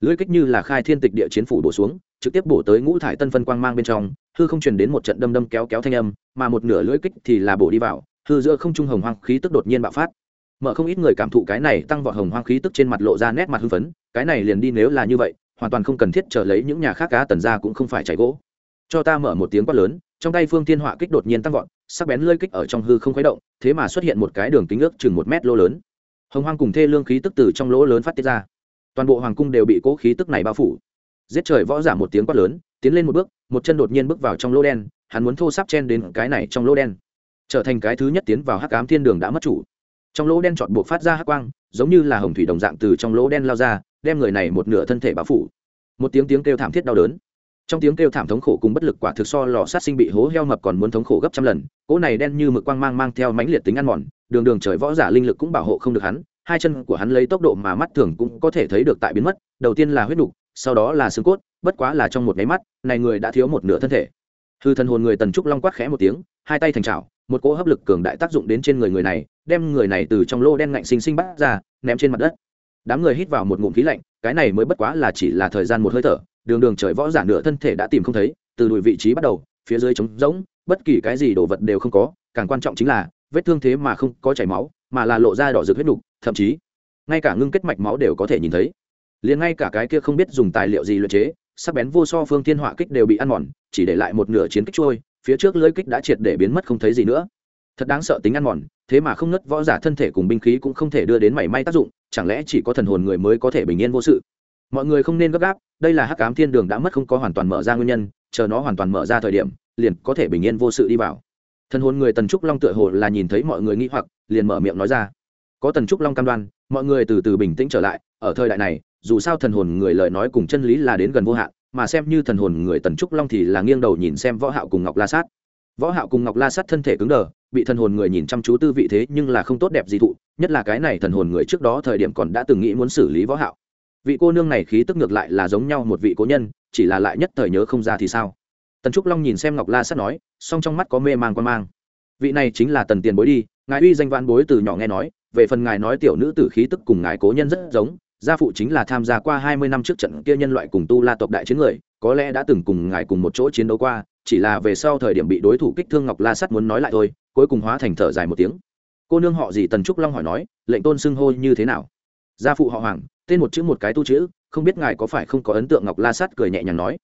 Lưỡi kích như là khai thiên tịch địa chiến phủ bổ xuống, trực tiếp bổ tới ngũ thải tân phân quang mang bên trong, hư không truyền đến một trận đâm đâm kéo kéo thanh âm, mà một nửa lưỡi kích thì là bổ đi vào, hư giữa không trung hồng hoang khí tức đột nhiên bạo phát. Mở không ít người cảm thụ cái này tăng vọt hồng hoang khí tức trên mặt lộ ra nét mặt hưng phấn, cái này liền đi nếu là như vậy, hoàn toàn không cần thiết trở lấy những nhà khác cá tần ra cũng không phải chảy gỗ. Cho ta mở một tiếng quát lớn, trong tay phương thiên họa kích đột nhiên tăng vọt sắc bén lơi kích ở trong hư không khuấy động, thế mà xuất hiện một cái đường kính ước chừng một mét lỗ lớn. Hồng hoang cùng thê lương khí tức từ trong lỗ lớn phát tiết ra. Toàn bộ hoàng cung đều bị cố khí tức này bao phủ. Giết trời võ giả một tiếng quát lớn, tiến lên một bước, một chân đột nhiên bước vào trong lỗ đen, hắn muốn thô sắp chen đến cái này trong lỗ đen. Trở thành cái thứ nhất tiến vào hắc ám thiên đường đã mất chủ. Trong lỗ đen chọn buộc phát ra hắc quang, giống như là hồng thủy đồng dạng từ trong lỗ đen lao ra, đem người này một nửa thân thể bao phủ. Một tiếng tiếng kêu thảm thiết đau đớn trong tiếng kêu thảm thống khổ cùng bất lực quả thực so lò sát sinh bị hố heo mập còn muốn thống khổ gấp trăm lần, cỗ này đen như mực quang mang mang theo mãnh liệt tính ăn mòn, đường đường trời võ giả linh lực cũng bảo hộ không được hắn, hai chân của hắn lấy tốc độ mà mắt thường cũng có thể thấy được tại biến mất, đầu tiên là huyết đục sau đó là xương cốt, bất quá là trong một nháy mắt, này người đã thiếu một nửa thân thể. Hư thần hồn người tần trúc long quát khẽ một tiếng, hai tay thành trào một cỗ hấp lực cường đại tác dụng đến trên người người này, đem người này từ trong lô đen ngạnh xinh xinh bắt ra, ném trên mặt đất đám người hít vào một ngụm khí lạnh, cái này mới bất quá là chỉ là thời gian một hơi thở, đường đường trời võ giả nửa thân thể đã tìm không thấy, từ đùi vị trí bắt đầu, phía dưới trống rỗng, bất kỳ cái gì đồ vật đều không có, càng quan trọng chính là, vết thương thế mà không có chảy máu, mà là lộ ra đỏ rực huyết đục thậm chí, ngay cả ngưng kết mạch máu đều có thể nhìn thấy. Liền ngay cả cái kia không biết dùng tài liệu gì luyện chế, sắc bén vô so phương thiên họa kích đều bị ăn mòn, chỉ để lại một nửa chiến kích trôi, phía trước lưỡi kích đã triệt để biến mất không thấy gì nữa thật đáng sợ tính ăn mòn, thế mà không nứt võ giả thân thể cùng binh khí cũng không thể đưa đến mảy may tác dụng, chẳng lẽ chỉ có thần hồn người mới có thể bình yên vô sự? Mọi người không nên gấp gáp, đây là hắc ám thiên đường đã mất không có hoàn toàn mở ra nguyên nhân, chờ nó hoàn toàn mở ra thời điểm, liền có thể bình yên vô sự đi vào. Thần hồn người tần trúc long tựa hồ là nhìn thấy mọi người nghĩ hoặc, liền mở miệng nói ra. Có tần trúc long cam đoan, mọi người từ từ bình tĩnh trở lại, ở thời đại này, dù sao thần hồn người lời nói cùng chân lý là đến gần vô hạn, mà xem như thần hồn người tần trúc long thì là nghiêng đầu nhìn xem võ hạo cùng ngọc la sát. Võ hạo cùng ngọc la sát thân thể cứng đờ bị thần hồn người nhìn chăm chú tư vị thế nhưng là không tốt đẹp gì thụ, nhất là cái này thần hồn người trước đó thời điểm còn đã từng nghĩ muốn xử lý võ hạo. Vị cô nương này khí tức ngược lại là giống nhau một vị cố nhân, chỉ là lại nhất thời nhớ không ra thì sao? Tần trúc long nhìn xem ngọc la sát nói, song trong mắt có mê mang quan mang. Vị này chính là tần tiền bối đi, ngài uy danh vạn bối từ nhỏ nghe nói, về phần ngài nói tiểu nữ tử khí tức cùng ngài cố nhân rất giống, gia phụ chính là tham gia qua hai mươi năm trước trận kia nhân loại cùng tu la tộc đại chiến người, có lẽ đã từng cùng ngài cùng một chỗ chiến đấu qua, chỉ là về sau thời điểm bị đối thủ kích thương ngọc la sắt muốn nói lại thôi cuối cùng hóa thành thở dài một tiếng. Cô nương họ gì tần trúc long hỏi nói lệnh tôn xưng hô như thế nào? Gia phụ họ hoàng tên một chữ một cái tu chữ không biết ngài có phải không có ấn tượng ngọc la sắt cười nhẹ nhàng nói.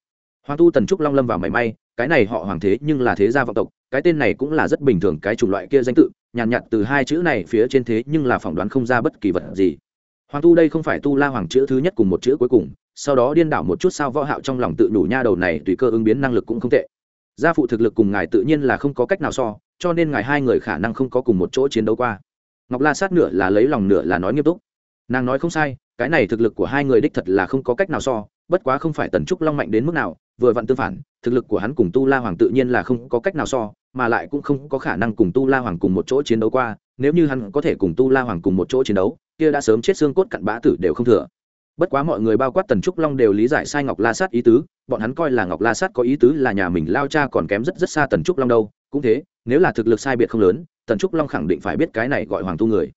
Hoàng tu tần trúc long lâm vào mảy may cái này họ hoàng thế nhưng là thế gia vọng tộc cái tên này cũng là rất bình thường cái chủng loại kia danh tự nhàn nhạt, nhạt từ hai chữ này phía trên thế nhưng là phỏng đoán không ra bất kỳ vật gì. Hoàng tu đây không phải tu la hoàng chữ thứ nhất cùng một chữ cuối cùng sau đó điên đảo một chút sao võ hạo trong lòng tự đủ nha đầu này tùy cơ ứng biến năng lực cũng không tệ. Gia phụ thực lực cùng ngài tự nhiên là không có cách nào so cho nên ngài hai người khả năng không có cùng một chỗ chiến đấu qua. Ngọc la sát nửa là lấy lòng nửa là nói nghiêm túc. Nàng nói không sai, cái này thực lực của hai người đích thật là không có cách nào so, bất quá không phải tần trúc long mạnh đến mức nào, vừa vặn tương phản, thực lực của hắn cùng tu la hoàng tự nhiên là không có cách nào so, mà lại cũng không có khả năng cùng tu la hoàng cùng một chỗ chiến đấu qua, nếu như hắn có thể cùng tu la hoàng cùng một chỗ chiến đấu, kia đã sớm chết xương cốt cặn bã tử đều không thừa. Bất quá mọi người bao quát tần trúc long đều lý giải sai ngọc la sát ý tứ, bọn hắn coi là ngọc la sát có ý tứ là nhà mình lao cha còn kém rất rất xa tần trúc long đâu cũng thế, nếu là thực lực sai biệt không lớn, tần trúc long khẳng định phải biết cái này gọi hoàng tu người.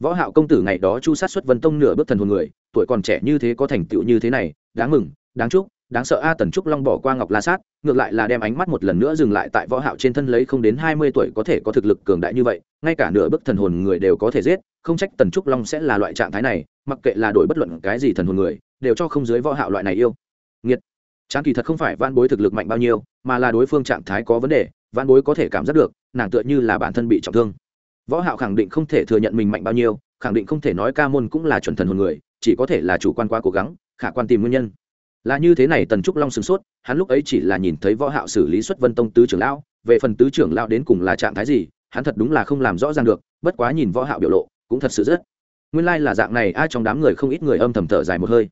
Võ hạo công tử ngày đó chu sát xuất vân tông nửa bước thần hồn người, tuổi còn trẻ như thế có thành tựu như thế này, đáng mừng, đáng chúc, đáng sợ a, tần trúc long bỏ qua ngọc la sát, ngược lại là đem ánh mắt một lần nữa dừng lại tại võ hạo trên thân lấy không đến 20 tuổi có thể có thực lực cường đại như vậy, ngay cả nửa bước thần hồn người đều có thể giết, không trách tần trúc long sẽ là loại trạng thái này, mặc kệ là đổi bất luận cái gì thần hồn người, đều cho không dưới võ hạo loại này yêu. Nghiệt. Chán kỳ thật không phải van bối thực lực mạnh bao nhiêu, mà là đối phương trạng thái có vấn đề Văn bối có thể cảm giác được, nàng tựa như là bản thân bị trọng thương. Võ hạo khẳng định không thể thừa nhận mình mạnh bao nhiêu, khẳng định không thể nói ca môn cũng là chuẩn thần hồn người, chỉ có thể là chủ quan quá cố gắng, khả quan tìm nguyên nhân. Là như thế này tần trúc long sửng sốt, hắn lúc ấy chỉ là nhìn thấy võ hạo xử lý xuất vân tông tứ trưởng lão, về phần tứ trưởng lão đến cùng là trạng thái gì, hắn thật đúng là không làm rõ ràng được, bất quá nhìn võ hạo biểu lộ, cũng thật sự rất nguyên lai like là dạng này, ai trong đám người không ít người âm thầm thở dài một hơi.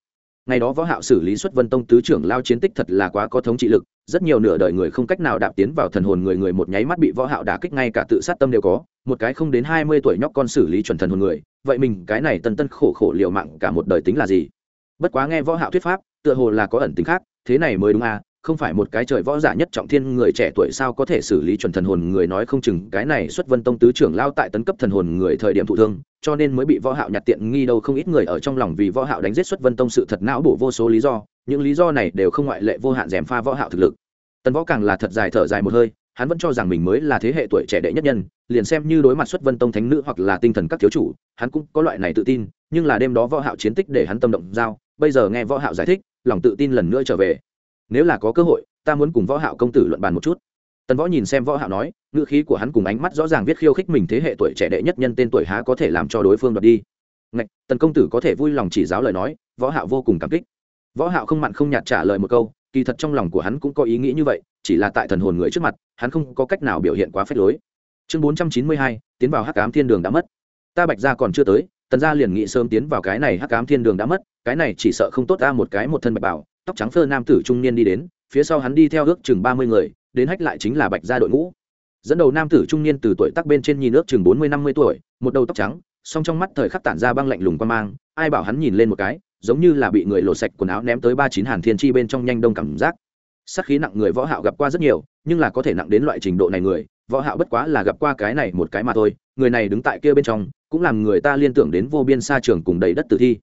Ngày đó võ hạo xử lý xuất vân tông tứ trưởng lao chiến tích thật là quá có thống trị lực rất nhiều nửa đời người không cách nào đạp tiến vào thần hồn người người một nháy mắt bị võ hạo đả kích, ngay cả tự sát tâm đều có. Một cái không đến 20 tuổi nhóc con xử lý chuẩn thần hồn người, vậy mình, cái này tân tân khổ khổ liều mạng cả một đời tính là gì? Bất quá nghe võ hạo thuyết pháp, tựa hồ là có ẩn tính khác, thế này mới đúng à không phải một cái trời võ giả nhất trọng thiên người trẻ tuổi sao có thể xử lý chuẩn thần hồn người nói không chừng, cái này xuất vân tông tứ trưởng lao tại tấn cấp thần hồn người thời điểm thụ thương, cho nên mới bị võ hạo nhặt tiện nghi đâu, không ít người ở trong lòng vì võ hạo đánh giết xuất vân tông sự thật não bổ vô số lý do những lý do này đều không ngoại lệ vô hạn dèm pha võ hạo thực lực. Tần võ càng là thật dài thở dài một hơi, hắn vẫn cho rằng mình mới là thế hệ tuổi trẻ đệ nhất nhân, liền xem như đối mặt xuất vân tông thánh nữ hoặc là tinh thần các thiếu chủ, hắn cũng có loại này tự tin, nhưng là đêm đó võ hạo chiến tích để hắn tâm động giao, bây giờ nghe võ hạo giải thích, lòng tự tin lần nữa trở về. Nếu là có cơ hội, ta muốn cùng võ hạo công tử luận bàn một chút. Tần võ nhìn xem võ hạo nói, ngữ khí của hắn cùng ánh mắt rõ ràng viết khiêu khích mình thế hệ tuổi trẻ đệ nhất nhân tên tuổi há có thể làm cho đối phương đoạt đi. Ngạch, tần công tử có thể vui lòng chỉ giáo lời nói, võ hạo vô cùng cảm kích võ hạo không mặn không nhạt trả lời một câu, kỳ thật trong lòng của hắn cũng có ý nghĩ như vậy, chỉ là tại thần hồn người trước mặt, hắn không có cách nào biểu hiện quá phép lối. Chương 492 tiến vào hắc ám thiên đường đã mất. Ta bạch gia còn chưa tới, tần gia liền nghĩ sớm tiến vào cái này hắc ám thiên đường đã mất, cái này chỉ sợ không tốt ta một cái một thân bạch bảo. Tóc trắng phơ nam tử trung niên đi đến, phía sau hắn đi theo ước chừng ba mươi người, đến hách lại chính là bạch gia đội ngũ. Dẫn đầu nam tử trung niên từ tuổi tác bên trên nhìn ước chừng bốn mươi năm mươi tuổi, một đầu tóc trắng, song trong mắt thời khắc tản ra băng lạnh lùng qua mang, ai bảo hắn nhìn lên một cái giống như là bị người lột sạch quần áo ném tới ba chín hàn thiên chi bên trong nhanh đông cảm giác. Sắc khí nặng người võ hạo gặp qua rất nhiều, nhưng là có thể nặng đến loại trình độ này người, võ hạo bất quá là gặp qua cái này một cái mà thôi, người này đứng tại kia bên trong, cũng làm người ta liên tưởng đến vô biên xa trường cùng đầy đất tử thi.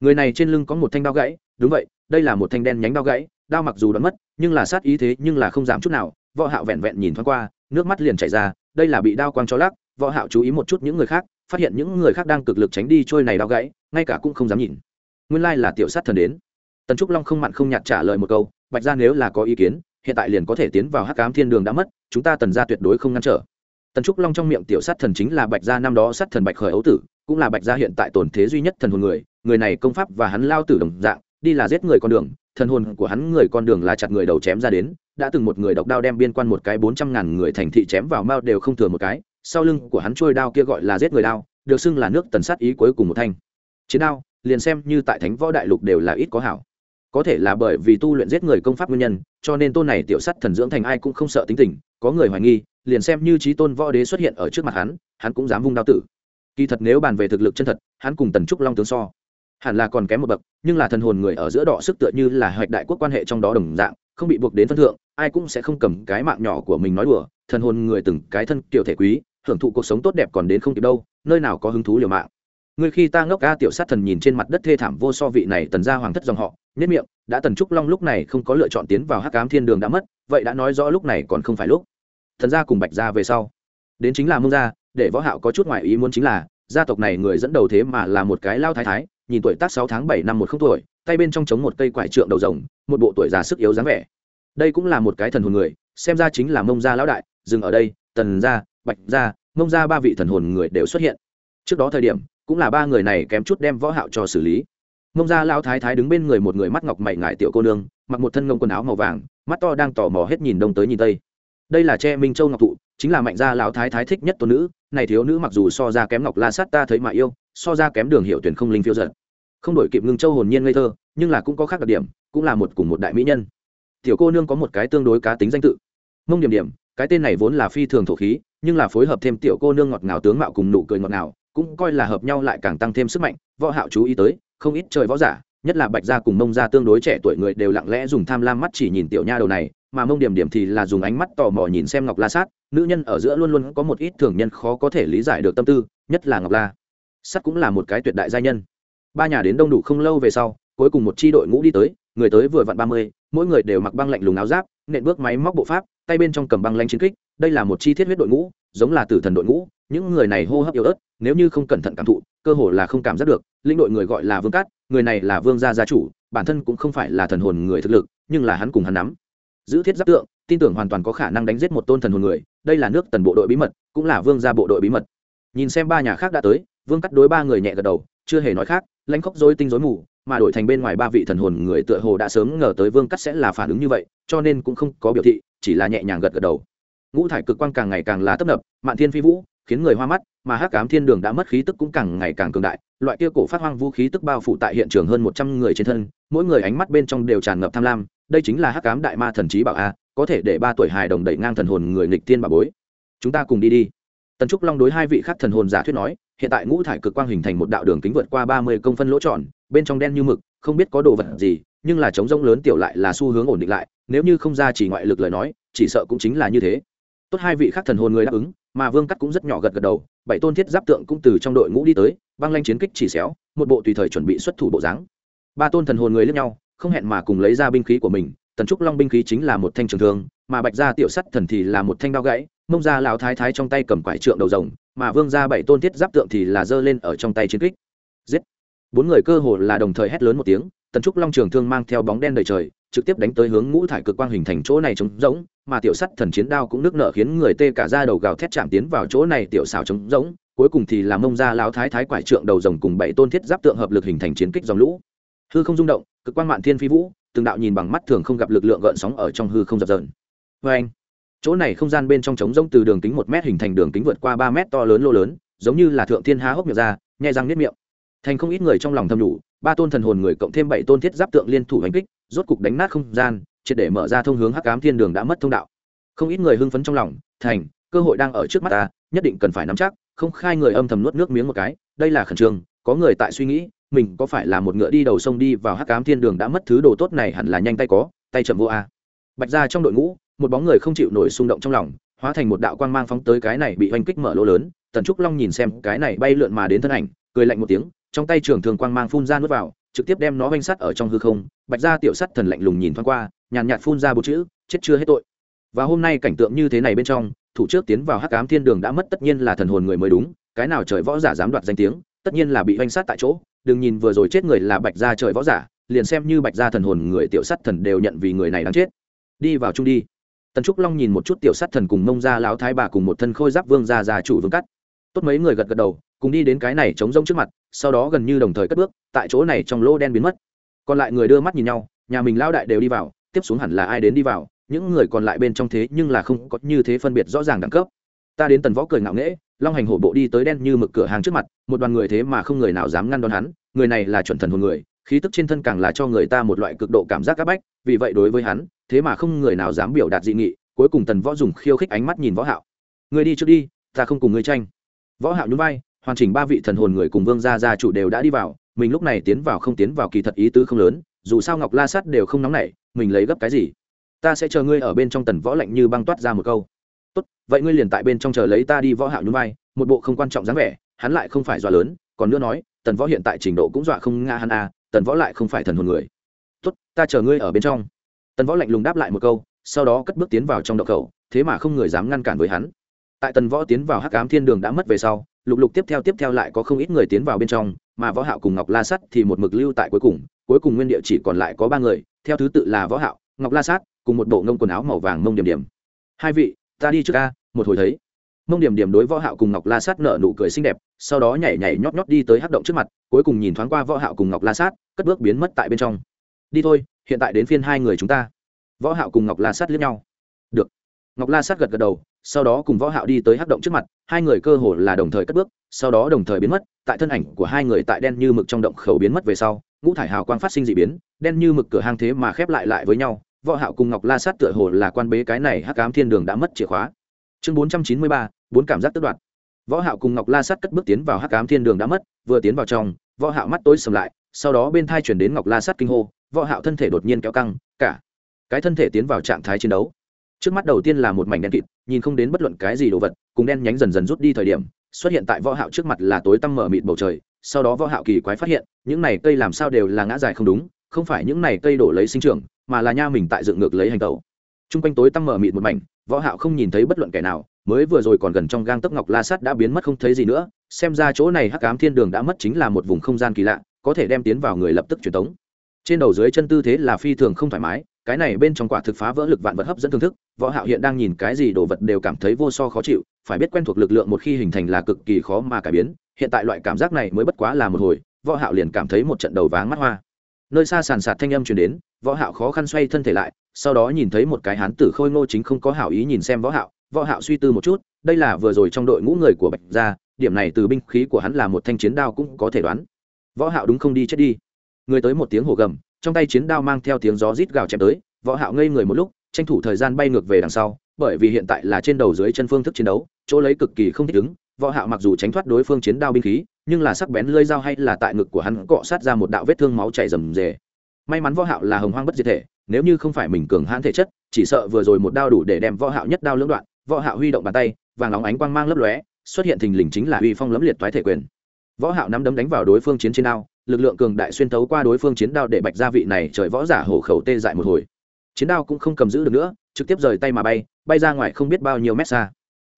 Người này trên lưng có một thanh đao gãy, đúng vậy, đây là một thanh đen nhánh đao gãy, đao mặc dù đã mất, nhưng là sát ý thế nhưng là không giảm chút nào, võ hạo vẹn vẹn nhìn thoáng qua, nước mắt liền chảy ra, đây là bị đao quang cho lắc, võ hạo chú ý một chút những người khác, phát hiện những người khác đang cực lực tránh đi trôi này đao gãy, ngay cả cũng không dám nhìn nguyên lai là tiểu sát thần đến. Tần trúc long không mặn không nhạt trả lời một câu, bạch gia nếu là có ý kiến, hiện tại liền có thể tiến vào hắc ám thiên đường đã mất, chúng ta tần gia tuyệt đối không ngăn trở. Tần trúc long trong miệng tiểu sát thần chính là bạch gia năm đó sát thần bạch khởi ấu tử, cũng là bạch gia hiện tại tổn thế duy nhất thần hồn người người này công pháp và hắn lao tử đồng dạng, đi là giết người con đường, thần hồn của hắn người con đường là chặt người đầu chém ra đến, đã từng một người độc đao đem biên quan một cái bốn trăm ngàn người thành thị chém vào mao đều không thừa một cái, sau lưng của hắn trôi đao kia gọi là giết người đao, được xưng là nước tần sát ý cuối cùng một thanh. Chiến đao liền xem như tại thánh võ đại lục đều là ít có hảo. Có thể là bởi vì tu luyện giết người công pháp nguyên nhân, cho nên tôn này tiểu sắt thần dưỡng thành ai cũng không sợ tính tình, có người hoài nghi, liền xem như trí tôn võ đế xuất hiện ở trước mặt hắn hắn cũng dám vung đao tử. Kỳ thật nếu bàn về thực lực chân thật, hắn cùng tần trúc long tướng so, hẳn là còn kém một bậc, nhưng là thần hồn người ở giữa đỏ sức tựa như là hoạch đại quốc quan hệ trong đó đồng dạng, không bị buộc đến phân thượng, ai cũng sẽ không cầm cái mạng nhỏ của mình nói đùa, thần hồn người từng cái thân kiểu thể quý, hưởng thụ cuộc sống tốt đẹp còn đến không kịp đâu, nơi nào có hứng thú liều mạng người khi ta ngốc ca tiểu sát thần nhìn trên mặt đất thê thảm vô so vị này tần gia hoàng thất dòng họ, nhất miệng, đã tần trúc long lúc này không có lựa chọn tiến vào hắc cám thiên đường đã mất, vậy đã nói rõ lúc này còn không phải lúc. Thần gia cùng bạch gia về sau. Đến chính là mông gia, để võ hạo có chút ngoại ý muốn chính là, gia tộc này người dẫn đầu thế mà là một cái lao thái thái, nhìn tuổi tác sáu tháng bảy năm một không tuổi, tay bên trong chống một cây quải trượng đầu rồng, một bộ tuổi già sức yếu dáng vẻ. Đây cũng là một cái thần hồn người, xem ra chính là mông gia lão đại, dừng ở đây, tần gia, bạch gia, mông gia ba vị thần hồn người đều xuất hiện. Trước đó thời điểm cũng là ba người này kém chút đem võ hạo cho xử lý. Mông gia lão thái thái đứng bên người một người mắt ngọc mày ngải tiểu cô nương, mặc một thân ngông quần áo màu vàng, mắt to đang tò mò hết nhìn đông tới nhìn tây. Đây là che minh châu ngọc thụ, chính là mạnh gia lão thái thái thích nhất tôn nữ, này thiếu nữ mặc dù so ra kém ngọc la sát ta thấy mà yêu, so ra kém đường hiệu tuyển không linh phiêu giật. Không đổi kịp ngưng châu hồn nhiên ngây thơ, nhưng là cũng có khác đặc điểm, cũng là một cùng một đại mỹ nhân. Tiểu cô nương có một cái tương đối cá tính danh tự. Mông điểm điểm, cái tên này vốn là phi thường thổ khí, nhưng là phối hợp thêm tiểu cô nương ngọt ngào tướng mạo cùng nụ cười ngọt ngào cũng coi là hợp nhau lại càng tăng thêm sức mạnh, võ hạo chú ý tới, không ít trời võ giả, nhất là bạch gia cùng mông gia tương đối trẻ tuổi người đều lặng lẽ dùng tham lam mắt chỉ nhìn tiểu nha đầu này, mà mông điểm điểm thì là dùng ánh mắt tò mò nhìn xem ngọc la sát, nữ nhân ở giữa luôn luôn có một ít thường nhân khó có thể lý giải được tâm tư, nhất là ngọc la. Sát cũng là một cái tuyệt đại gia nhân. Ba nhà đến đông đủ không lâu về sau, cuối cùng một chi đội ngũ đi tới, người tới vừa vặn ba mươi, mỗi người đều mặc băng lạnh lùng áo giáp, nện bước máy móc bộ pháp, tay bên trong cầm băng lanh chiến kích đây là một chi thiết huyết đội ngũ, giống là tử thần đội ngũ, những người này hô hấp yếu ớt, nếu như không cẩn thận cảm thụ, cơ hồ là không cảm giác được linh đội người gọi là vương cát, người này là vương gia gia chủ, bản thân cũng không phải là thần hồn người thực lực, nhưng là hắn cùng hắn nắm. Giữ thiết giáp tượng, tin tưởng hoàn toàn có khả năng đánh giết một tôn thần hồn người, đây là nước tần bộ đội bí mật, cũng là vương gia bộ đội bí mật. Nhìn xem ba nhà khác đã tới, vương cắt đối ba người nhẹ gật đầu, chưa hề nói khác, lãnh khóc dối tinh dối mù, mà đổi thành bên ngoài ba vị thần hồn người tựa hồ đã sớm ngờ tới vương cắt sẽ là phản ứng như vậy, cho nên cũng không có biểu thị, chỉ là nhẹ nhàng gật gật đầu ngũ thải cực quang càng ngày càng là tấp nập, mạn thiên phi vũ, khiến người hoa mắt, mà hắc Cám thiên đường đã mất khí tức cũng càng ngày càng cường đại, loại kia cổ phát hoang vũ khí tức bao phủ tại hiện trường hơn một trăm người trên thân, mỗi người ánh mắt bên trong đều tràn ngập tham lam, đây chính là hắc Cám đại ma thần trí bảo a, có thể để ba tuổi hài đồng đẩy ngang thần hồn người nghịch tiên bà bối. Chúng ta cùng đi đi. Tần trúc long đối hai vị khác thần hồn giả thuyết nói, hiện tại ngũ thải cực quang hình thành một đạo đường kính vượt qua ba mươi công phân lỗ tròn, bên trong đen như mực, không biết có đồ vật gì, nhưng là chống rông lớn tiểu lại là xu hướng ổn định lại, nếu như không ra chỉ ngoại lực lời nói, chỉ sợ cũng chính là như thế tốt hai vị khác thần hồn người đáp ứng, mà vương cắt cũng rất nhỏ gật gật đầu, bảy tôn thiết giáp tượng cũng từ trong đội ngũ đi tới, băng lanh chiến kích chỉ xéo, một bộ tùy thời chuẩn bị xuất thủ bộ dáng. Ba tôn thần hồn người lẫn nhau, không hẹn mà cùng lấy ra binh khí của mình, tần trúc long binh khí chính là một thanh trường thương, mà bạch gia tiểu sắt thần thì là một thanh đao gãy, mông gia lão thái thái trong tay cầm quải trượng đầu rồng, mà vương gia bảy tôn thiết giáp tượng thì là giơ lên ở trong tay chiến kích. Giết! Bốn người cơ hồ là đồng thời hét lớn một tiếng, tần trúc long trường thương mang theo bóng đen đầy trời, trực tiếp đánh tới hướng ngũ thải cực quang hình thành chỗ này trống rỗng mà tiểu sắt thần chiến đao cũng nước nở khiến người tê cả ra đầu gào thét chạm tiến vào chỗ này, tiểu xào trống rỗng, cuối cùng thì làm mông ra lão thái thái quải trượng đầu rồng cùng bảy tôn thiết giáp tượng hợp lực hình thành chiến kích dòng lũ. Hư không rung động, cực quang mạn thiên phi vũ, từng đạo nhìn bằng mắt thường không gặp lực lượng gợn sóng ở trong hư không dập dờn. Vê anh, chỗ này không gian bên trong trống rỗng từ đường kính một mét hình thành đường kính vượt qua ba mét to lớn lô lớn, giống như là thượng thiên há hốc miệng ra nhai răng nếp miệng. Thành không ít người trong lòng thầm đủ ba tôn thần hồn người cộng thêm bảy tôn thiết giáp tượng liên thủ hành kích, rốt cục đánh nát không gian triệt để mở ra thông hướng hắc ám thiên đường đã mất thông đạo. Không ít người hưng phấn trong lòng, thành, cơ hội đang ở trước mắt ta, nhất định cần phải nắm chắc. Không khai người âm thầm nuốt nước miếng một cái, đây là khẩn trương, có người tại suy nghĩ, mình có phải là một ngựa đi đầu sông đi vào hắc cám thiên đường đã mất thứ đồ tốt này hẳn là nhanh tay có, tay chậm vô a. Bạch ra trong đội ngũ, một bóng người không chịu nổi xung động trong lòng, hóa thành một đạo quang mang phóng tới cái này bị oanh kích mở lỗ lớn, tần trúc long nhìn xem cái này bay lượn mà đến thân ảnh, cười lạnh một tiếng, trong tay trường thường quang mang phun ra nuốt vào trực tiếp đem nó oanh sắt ở trong hư không, bạch ra tiểu sắt thần lạnh lùng nhìn thoáng qua, nhàn nhạt phun ra bốn chữ, chết chưa hết tội. Và hôm nay cảnh tượng như thế này bên trong, thủ trước tiến vào hắc ám thiên đường đã mất tất nhiên là thần hồn người mới đúng, cái nào trời võ giả dám đoạt danh tiếng, tất nhiên là bị oanh sát tại chỗ, đừng nhìn vừa rồi chết người là bạch gia trời võ giả, liền xem như bạch gia thần hồn người tiểu sắt thần đều nhận vì người này đang chết. Đi vào chung đi. Tần trúc long nhìn một chút tiểu sắt thần cùng mông ra lão thái bà cùng một thân khôi giáp vương gia già chủ vương cắt. Tốt mấy người gật gật đầu cùng đi đến cái này chống rông trước mặt, sau đó gần như đồng thời cất bước, tại chỗ này trong lỗ đen biến mất. Còn lại người đưa mắt nhìn nhau, nhà mình lao đại đều đi vào, tiếp xuống hẳn là ai đến đi vào, những người còn lại bên trong thế nhưng là không có như thế phân biệt rõ ràng đẳng cấp. Ta đến tần võ cười ngạo nghễ, long hành hổ bộ đi tới đen như mực cửa hàng trước mặt, một đoàn người thế mà không người nào dám ngăn đón hắn, người này là chuẩn thần hồn người, khí tức trên thân càng là cho người ta một loại cực độ cảm giác áp bách, vì vậy đối với hắn, thế mà không người nào dám biểu đạt dị nghị, cuối cùng tần võ dùng khiêu khích ánh mắt nhìn võ hạo. Người đi trước đi, ta không cùng ngươi tranh. Võ hạo nhún vai hoàn chỉnh ba vị thần hồn người cùng vương gia gia chủ đều đã đi vào, mình lúc này tiến vào không tiến vào kỳ thật ý tứ không lớn, dù sao ngọc la sắt đều không nóng nảy, mình lấy gấp cái gì? Ta sẽ chờ ngươi ở bên trong tần võ lạnh như băng toát ra một câu. Tốt, vậy ngươi liền tại bên trong chờ lấy ta đi võ hạo nhún vai, một bộ không quan trọng dáng vẻ, hắn lại không phải dọa lớn, còn nữa nói, tần võ hiện tại trình độ cũng dọa không ngã hắn à tần võ lại không phải thần hồn người. Tốt, ta chờ ngươi ở bên trong. Tần võ lạnh lùng đáp lại một câu, sau đó cất bước tiến vào trong động khẩu, thế mà không người dám ngăn cản với hắn. Tại tần võ tiến vào hắc ám thiên đường đã mất về sau lục lục tiếp theo tiếp theo lại có không ít người tiến vào bên trong, mà võ hạo cùng ngọc la sắt thì một mực lưu tại cuối cùng cuối cùng nguyên địa chỉ còn lại có ba người, theo thứ tự là võ hạo, ngọc la sát, cùng một bộ ngông quần áo màu vàng mông điểm điểm. Hai vị, ta đi trước a một hồi thấy. Mông điểm điểm đối võ hạo cùng ngọc la sát nở nụ cười xinh đẹp, sau đó nhảy nhảy nhót nhót đi tới hắc động trước mặt, cuối cùng nhìn thoáng qua võ hạo cùng ngọc la sát, cất bước biến mất tại bên trong. Đi thôi, hiện tại đến phiên hai người chúng ta. Võ hạo cùng ngọc la sát liếc nhau ngọc la sát gật gật đầu sau đó cùng võ hạo đi tới hắc động trước mặt hai người cơ hồ là đồng thời cất bước sau đó đồng thời biến mất tại thân ảnh của hai người tại đen như mực trong động khẩu biến mất về sau ngũ thải hào quang phát sinh dị biến đen như mực cửa hang thế mà khép lại lại với nhau võ hạo cùng ngọc la sát tựa hồ là quan bế cái này hắc ám thiên đường đã mất chìa khóa. Chương 493, bốn cảm giác tức đoạt. Võ hạo cùng ngọc la sát cất bước tiến vào hắc ám thiên đường đã mất vừa tiến vào trong võ hạo mắt tối sầm lại sau đó bên thai chuyển đến ngọc la sát kinh hô võ hạo thân thể đột nhiên kéo căng cả cái thân thể tiến vào trạng thái chiến đấu trước mắt đầu tiên là một mảnh đen kịt, nhìn không đến bất luận cái gì đồ vật, cùng đen nhánh dần dần rút đi thời điểm, xuất hiện tại võ hạo trước mặt là tối tăm mở mịt bầu trời, sau đó võ hạo kỳ quái phát hiện, những này cây làm sao đều là ngã dài không đúng, không phải những này cây đổ lấy sinh trưởng, mà là nha mình tại dựng ngược lấy hành tẩu. Trung quanh tối tăm mở mịt một mảnh, võ hạo không nhìn thấy bất luận kẻ nào, mới vừa rồi còn gần trong gang tấc ngọc la sắt đã biến mất không thấy gì nữa, xem ra chỗ này hắc ám thiên đường đã mất chính là một vùng không gian kỳ lạ, có thể đem tiến vào người lập tức truyền tống. Trên đầu dưới chân tư thế là phi thường không thoải mái cái này bên trong quả thực phá vỡ lực vạn vật hấp dẫn thương thức, võ hạo hiện đang nhìn cái gì đồ vật đều cảm thấy vô so khó chịu, phải biết quen thuộc lực lượng một khi hình thành là cực kỳ khó mà cải biến, hiện tại loại cảm giác này mới bất quá là một hồi, võ hạo liền cảm thấy một trận đầu váng mắt hoa. Nơi xa sàn sạt thanh âm truyền đến, võ hạo khó khăn xoay thân thể lại, sau đó nhìn thấy một cái hán tử khôi ngô chính không có hảo ý nhìn xem võ hạo võ hạo suy tư một chút, đây là vừa rồi trong đội ngũ người của bạch gia, điểm này từ binh khí của hắn là một thanh chiến đao cũng có thể đoán. Võ hạo đúng không đi chết đi. Người tới một tiếng hổ gầm trong tay chiến đao mang theo tiếng gió rít gào chém tới, võ hạo ngây người một lúc, tranh thủ thời gian bay ngược về đằng sau, bởi vì hiện tại là trên đầu dưới chân phương thức chiến đấu, chỗ lấy cực kỳ không thích ứng, võ hạo mặc dù tránh thoát đối phương chiến đao binh khí, nhưng là sắc bén lưỡi dao hay là tại ngực của hắn cọ sát ra một đạo vết thương máu chảy rầm rề. May mắn võ hạo là hồng hoang bất diệt thể, nếu như không phải mình cường hãn thể chất, chỉ sợ vừa rồi một đao đủ để đem võ hạo nhất đao lưỡng đoạn, võ hạo huy động bàn tay, vàng óng ánh quang mang lấp lóe, xuất hiện thình lình chính là uy phong lẫm liệt toái thể quyền. Võ hạo nắm đấm đánh vào đối phương chiến trên đao lực lượng cường đại xuyên thấu qua đối phương chiến đao để bạch gia vị này trời võ giả hổ khẩu tê dại một hồi. Chiến đao cũng không cầm giữ được nữa, trực tiếp rời tay mà bay bay ra ngoài không biết bao nhiêu mét xa.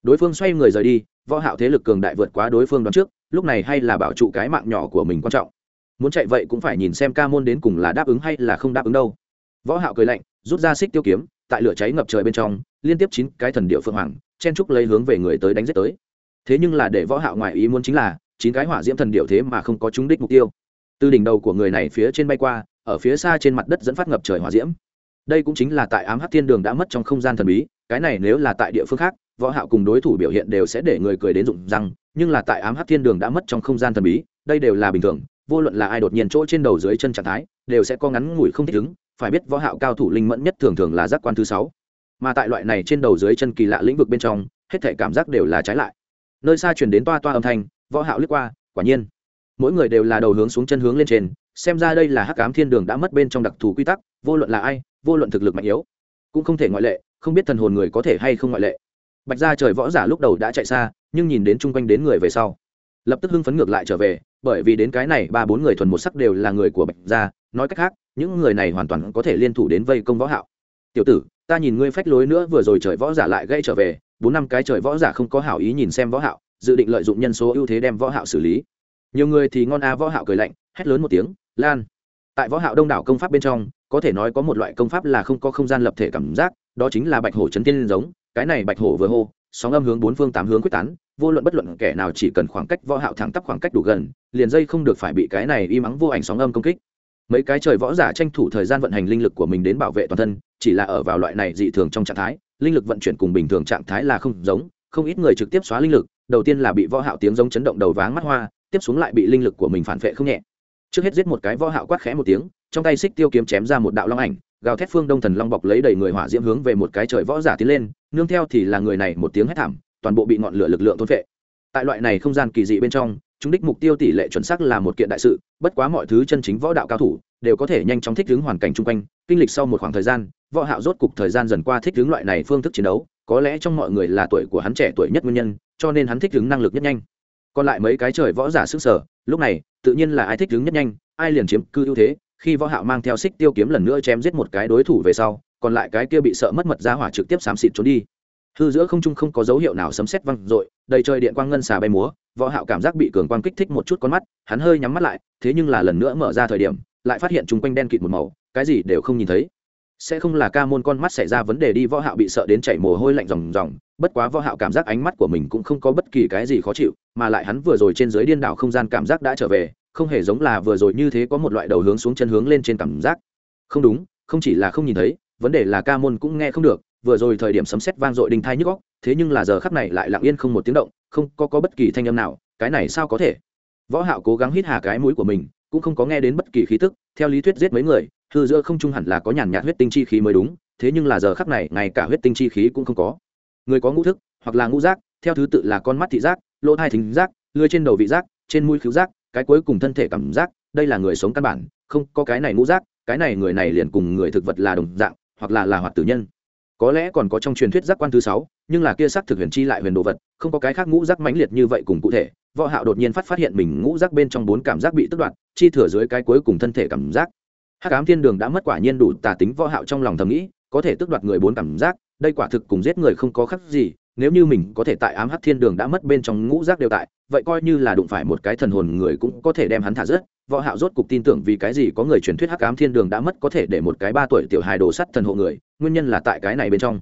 Đối phương xoay người rời đi, võ hạo thế lực cường đại vượt quá đối phương đón trước, lúc này hay là bảo trụ cái mạng nhỏ của mình quan trọng. Muốn chạy vậy cũng phải nhìn xem ca môn đến cùng là đáp ứng hay là không đáp ứng đâu. Võ hạo cười lạnh, rút ra xích tiêu kiếm, tại lửa cháy ngập trời bên trong, liên tiếp chín cái thần điệu phương hoàng, chen trúc lấy hướng về người tới đánh giết tới. Thế nhưng là để võ hạo ngoại ý muốn chính là, chín cái hỏa diễm thần điệu thế mà không có trúng đích mục tiêu từ đỉnh đầu của người này phía trên bay qua, ở phía xa trên mặt đất dẫn phát ngập trời hỏa diễm. Đây cũng chính là tại ám hắc thiên đường đã mất trong không gian thần bí, cái này nếu là tại địa phương khác, võ hạo cùng đối thủ biểu hiện đều sẽ để người cười đến rụng răng, nhưng là tại ám hắc thiên đường đã mất trong không gian thần bí, đây đều là bình thường, vô luận là ai đột nhiên chỗ trên đầu dưới chân trạng thái, đều sẽ có ngắn ngủi không thích ứng, phải biết võ hạo cao thủ linh mẫn nhất thường thường là giác quan thứ sáu. Mà tại loại này trên đầu dưới chân kỳ lạ lĩnh vực bên trong, hết thể cảm giác đều là trái lại. Nơi xa truyền đến toa toa âm thanh, võ hạo lướt qua, quả nhiên mỗi người đều là đầu hướng xuống chân hướng lên trên, xem ra đây là hắc ám thiên đường đã mất bên trong đặc thù quy tắc, vô luận là ai, vô luận thực lực mạnh yếu, cũng không thể ngoại lệ, không biết thần hồn người có thể hay không ngoại lệ. Bạch ra trời võ giả lúc đầu đã chạy xa, nhưng nhìn đến chung quanh đến người về sau, lập tức hưng phấn ngược lại trở về, bởi vì đến cái này ba bốn người thuần một sắc đều là người của bạch gia, nói cách khác, những người này hoàn toàn có thể liên thủ đến vây công võ hạo. Tiểu tử, ta nhìn ngươi phách lối nữa vừa rồi trời võ giả lại gây trở về, bốn năm cái trời võ giả không có hảo ý nhìn xem võ hạo, dự định lợi dụng nhân số ưu thế đem võ hạo xử lý nhiều người thì ngon a, võ hạo cười lạnh, hét lớn một tiếng, lan! Tại võ hạo đông đảo công pháp bên trong, có thể nói có một loại công pháp là không có không gian lập thể cảm giác, đó chính là bạch hổ chấn tiên giống. Cái này bạch hổ vừa hô, sóng âm hướng bốn phương tám hướng quyết tán, vô luận bất luận kẻ nào chỉ cần khoảng cách võ hạo thẳng tắp khoảng cách đủ gần, liền dây không được phải bị cái này y mắng vô ảnh sóng âm công kích. Mấy cái trời võ giả tranh thủ thời gian vận hành linh lực của mình đến bảo vệ toàn thân, chỉ là ở vào loại này dị thường trong trạng thái, linh lực vận chuyển cùng bình thường trạng thái là không giống, không ít người trực tiếp xóa linh lực, đầu tiên là bị võ hạo tiếng giống chấn động đầu váng mắt hoa tiếp xuống lại bị linh lực của mình phản vệ không nhẹ. Trước hết giết một cái võ hạo quát khẽ một tiếng, trong tay xích tiêu kiếm chém ra một đạo long ảnh, gào thét phương đông thần long bọc lấy đầy người hỏa diễm hướng về một cái trời võ giả tiến lên, nương theo thì là người này một tiếng hét thảm, toàn bộ bị ngọn lửa lực lượng thôn vệ tại loại này không gian kỳ dị bên trong, chúng đích mục tiêu tỷ lệ chuẩn xác là một kiện đại sự, bất quá mọi thứ chân chính võ đạo cao thủ đều có thể nhanh chóng thích ứng hoàn cảnh chung quanh, kinh lịch sau một khoảng thời gian, võ hạo rốt cục thời gian dần qua thích ứng loại này phương thức chiến đấu, có lẽ trong mọi người là tuổi của hắn trẻ tuổi nhất nguyên nhân, cho nên hắn thích ứng năng lực nhất nhanh còn lại mấy cái trời võ giả sức sở, lúc này, tự nhiên là ai thích đứng nhất nhanh, ai liền chiếm cư ưu thế, khi võ hạo mang theo xích tiêu kiếm lần nữa chém giết một cái đối thủ về sau, còn lại cái kia bị sợ mất mật ra hỏa trực tiếp xám xịt trốn đi. Hư giữa không trung không có dấu hiệu nào sấm sét vang rội đầy trời điện quang ngân xà bay múa, võ hạo cảm giác bị cường quang kích thích một chút con mắt, hắn hơi nhắm mắt lại, thế nhưng là lần nữa mở ra thời điểm, lại phát hiện chúng quanh đen kịt một màu, cái gì đều không nhìn thấy. Sẽ không là ca môn con mắt xảy ra vấn đề đi, võ hạo bị sợ đến chảy mồ hôi lạnh ròng ròng bất quá võ hạo cảm giác ánh mắt của mình cũng không có bất kỳ cái gì khó chịu, mà lại hắn vừa rồi trên dưới điên đảo không gian cảm giác đã trở về, không hề giống là vừa rồi như thế có một loại đầu hướng xuống chân hướng lên trên cảm giác. Không đúng, không chỉ là không nhìn thấy, vấn đề là ca môn cũng nghe không được, vừa rồi thời điểm sấm sét vang dội đinh thai nhức óc, thế nhưng là giờ khắc này lại lặng yên không một tiếng động, không có có bất kỳ thanh âm nào, cái này sao có thể? Võ hạo cố gắng hít hà cái mũi của mình, cũng không có nghe đến bất kỳ khí tức, theo lý thuyết giết mấy người, hư giữa không trung hẳn là có nhàn nhạt huyết tinh chi khí mới đúng, thế nhưng là giờ khắc này, ngay cả huyết tinh chi khí cũng không có người có ngũ thức hoặc là ngũ giác, theo thứ tự là con mắt thị giác, lỗ tai thính giác lưỡi trên đầu vị giác, trên mũi khứu giác, cái cuối cùng thân thể cảm giác, đây là người sống căn bản, không có cái này ngũ giác, cái này người này liền cùng người thực vật là đồng dạng, hoặc là là hoạt tử nhân. Có lẽ còn có trong truyền thuyết giác quan thứ sáu, nhưng là kia xác thực huyền chi lại huyền đồ vật, không có cái khác ngũ giác mãnh liệt như vậy cùng cụ thể. Võ hạo đột nhiên phát phát hiện mình ngũ giác bên trong bốn cảm giác bị tức đoạt, chi thừa dưới cái cuối cùng thân thể cảm giác. Hắc ám thiên đường đã mất quả nhiên đủ tà tính võ hạo trong lòng thầm nghĩ, có thể tức đoạt người bốn cảm giác đây quả thực cùng giết người không có khác gì, nếu như mình có thể tại ám hắc thiên đường đã mất bên trong ngũ giác đều tại, vậy coi như là đụng phải một cái thần hồn người cũng có thể đem hắn thả rớt. Võ hạo rốt cục tin tưởng vì cái gì có người truyền thuyết hắc ám thiên đường đã mất có thể để một cái ba tuổi tiểu hài đồ sắt thần hộ người, nguyên nhân là tại cái này bên trong.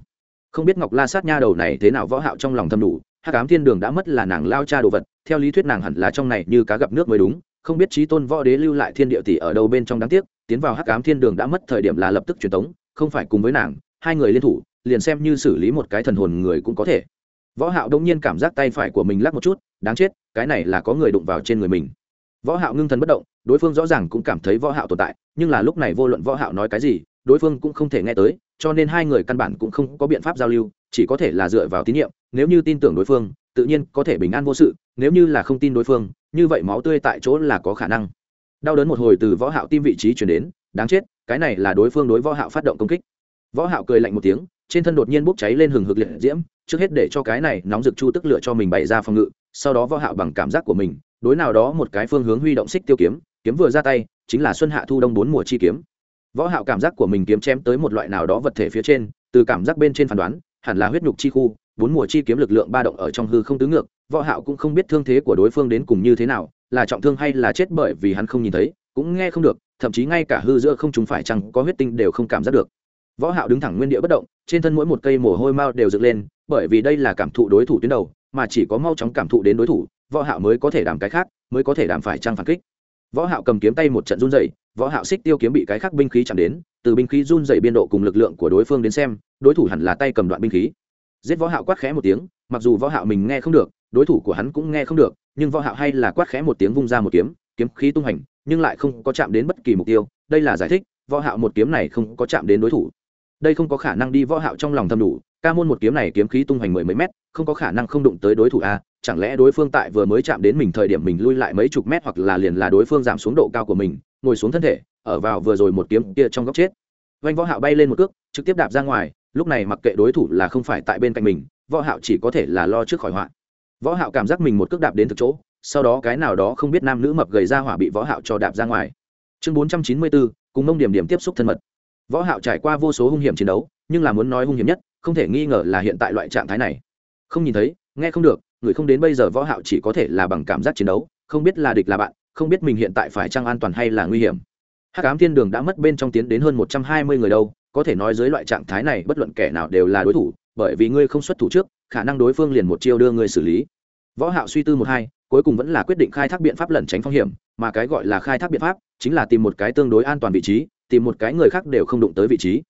Không biết ngọc la sát nha đầu này thế nào võ hạo trong lòng thầm đủ, hắc ám thiên đường đã mất là nàng lao cha đồ vật, theo lý thuyết nàng hẳn là trong này như cá gặp nước mới đúng, không biết trí tôn võ đế lưu lại thiên địa tỷ ở đâu bên trong đáng tiếc, tiến vào hắc ám thiên đường đã mất thời điểm là lập tức truyền tống, không phải cùng với nàng, hai người liên thủ liền xem như xử lý một cái thần hồn người cũng có thể. Võ hạo đông nhiên cảm giác tay phải của mình lắc một chút, đáng chết, cái này là có người đụng vào trên người mình. Võ hạo ngưng thần bất động, đối phương rõ ràng cũng cảm thấy võ hạo tồn tại, nhưng là lúc này vô luận võ hạo nói cái gì, đối phương cũng không thể nghe tới, cho nên hai người căn bản cũng không có biện pháp giao lưu, chỉ có thể là dựa vào tín nhiệm, nếu như tin tưởng đối phương, tự nhiên có thể bình an vô sự, nếu như là không tin đối phương, như vậy máu tươi tại chỗ là có khả năng. Đau đớn một hồi từ võ hạo tim vị trí truyền đến, đáng chết, cái này là đối phương đối võ hạo phát động công kích. Võ hạo cười lạnh một tiếng trên thân đột nhiên bốc cháy lên hừng hực liệt diễm, trước hết để cho cái này nóng rực chu tức lựa cho mình bày ra phòng ngự, sau đó võ hạo bằng cảm giác của mình, đối nào đó một cái phương hướng huy động xích tiêu kiếm kiếm vừa ra tay, chính là xuân hạ thu đông bốn mùa chi kiếm. Võ hạo cảm giác của mình kiếm chém tới một loại nào đó vật thể phía trên, từ cảm giác bên trên phán đoán, hẳn là huyết nhục chi khu, bốn mùa chi kiếm lực lượng ba động ở trong hư không tứ ngược, võ hạo cũng không biết thương thế của đối phương đến cùng như thế nào, là trọng thương hay là chết bởi vì hắn không nhìn thấy, cũng nghe không được, thậm chí ngay cả hư giữa không chúng phải chăng có huyết tinh đều không cảm giác được võ hạo đứng thẳng nguyên địa bất động, trên thân mỗi một cây mồ hôi mao đều dựng lên, bởi vì đây là cảm thụ đối thủ tuyến đầu, mà chỉ có mau chóng cảm thụ đến đối thủ, võ hạo mới có thể đảm cái khác, mới có thể đảm phải trang phản kích. Võ hạo cầm kiếm tay một trận run rẩy, võ hạo xích tiêu kiếm bị cái khác binh khí chạm đến, từ binh khí run rẩy biên độ cùng lực lượng của đối phương đến xem, đối thủ hẳn là tay cầm đoạn binh khí. Giết võ hạo quát khẽ một tiếng, mặc dù võ hạo mình nghe không được, đối thủ của hắn cũng nghe không được, nhưng võ hạo hay là quát khẽ một tiếng vung ra một kiếm kiếm khí tung hành nhưng lại không có chạm đến bất kỳ mục tiêu, đây là giải thích, võ hạo một kiếm này không có chạm đến đối thủ đây không có khả năng đi võ hạo trong lòng thầm đủ ca môn một kiếm này kiếm khí tung hoành mười mấy mét không có khả năng không đụng tới đối thủ a chẳng lẽ đối phương tại vừa mới chạm đến mình thời điểm mình lui lại mấy chục mét hoặc là liền là đối phương giảm xuống độ cao của mình ngồi xuống thân thể ở vào vừa rồi một kiếm kia trong góc chết. Vanh võ hạo bay lên một cước trực tiếp đạp ra ngoài lúc này mặc kệ đối thủ là không phải tại bên cạnh mình võ hạo chỉ có thể là lo trước khỏi họa. Võ hạo cảm giác mình một cước đạp đến thực chỗ sau đó cái nào đó không biết nam nữ mập gầy ra hỏa bị võ hạo cho đạp ra ngoài. Chương 494, cùng mông điểm điểm tiếp xúc thân mật võ hạo trải qua vô số hung hiểm chiến đấu, nhưng là muốn nói hung hiểm nhất, không thể nghi ngờ là hiện tại loại trạng thái này. Không nhìn thấy, nghe không được, người không đến bây giờ võ hạo chỉ có thể là bằng cảm giác chiến đấu, không biết là địch là bạn, không biết mình hiện tại phải trang an toàn hay là nguy hiểm. Hắc ám thiên đường đã mất bên trong tiến đến hơn 120 người đâu, có thể nói dưới loại trạng thái này bất luận kẻ nào đều là đối thủ, bởi vì ngươi không xuất thủ trước, khả năng đối phương liền một chiêu đưa ngươi xử lý. Võ hạo suy tư một hai, cuối cùng vẫn là quyết định khai thác biện pháp lẩn tránh phong hiểm, mà cái gọi là khai thác biện pháp, chính là tìm một cái tương đối an toàn vị trí tìm một cái người khác đều không đụng tới vị trí.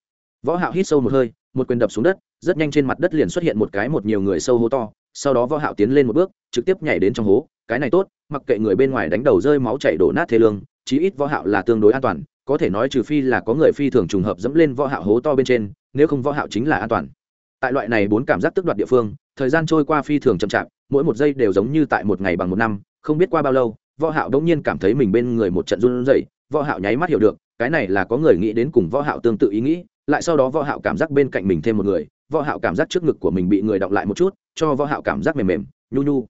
Võ hạo hít sâu một hơi, một quyền đập xuống đất, rất nhanh trên mặt đất liền xuất hiện một cái một nhiều người sâu hố to, sau đó võ hạo tiến lên một bước, trực tiếp nhảy đến trong hố, cái này tốt, mặc kệ người bên ngoài đánh đầu rơi máu chảy đổ nát thế lương, chí ít võ hạo là tương đối an toàn, có thể nói trừ phi là có người phi thường trùng hợp dẫm lên võ hạo hố to bên trên, nếu không võ hạo chính là an toàn. Tại loại này bốn cảm giác tức đoạt địa phương, thời gian trôi qua phi thường chậm chạp, mỗi một giây đều giống như tại một ngày bằng một năm, không biết qua bao lâu, võ hạo đống nhiên cảm thấy mình bên người một trận run rẩy, võ hạo nháy mắt hiểu được cái này là có người nghĩ đến cùng võ hạo tương tự ý nghĩ, lại sau đó võ hạo cảm giác bên cạnh mình thêm một người, võ hạo cảm giác trước ngực của mình bị người đọc lại một chút, cho võ hạo cảm giác mềm mềm, nhu nhu.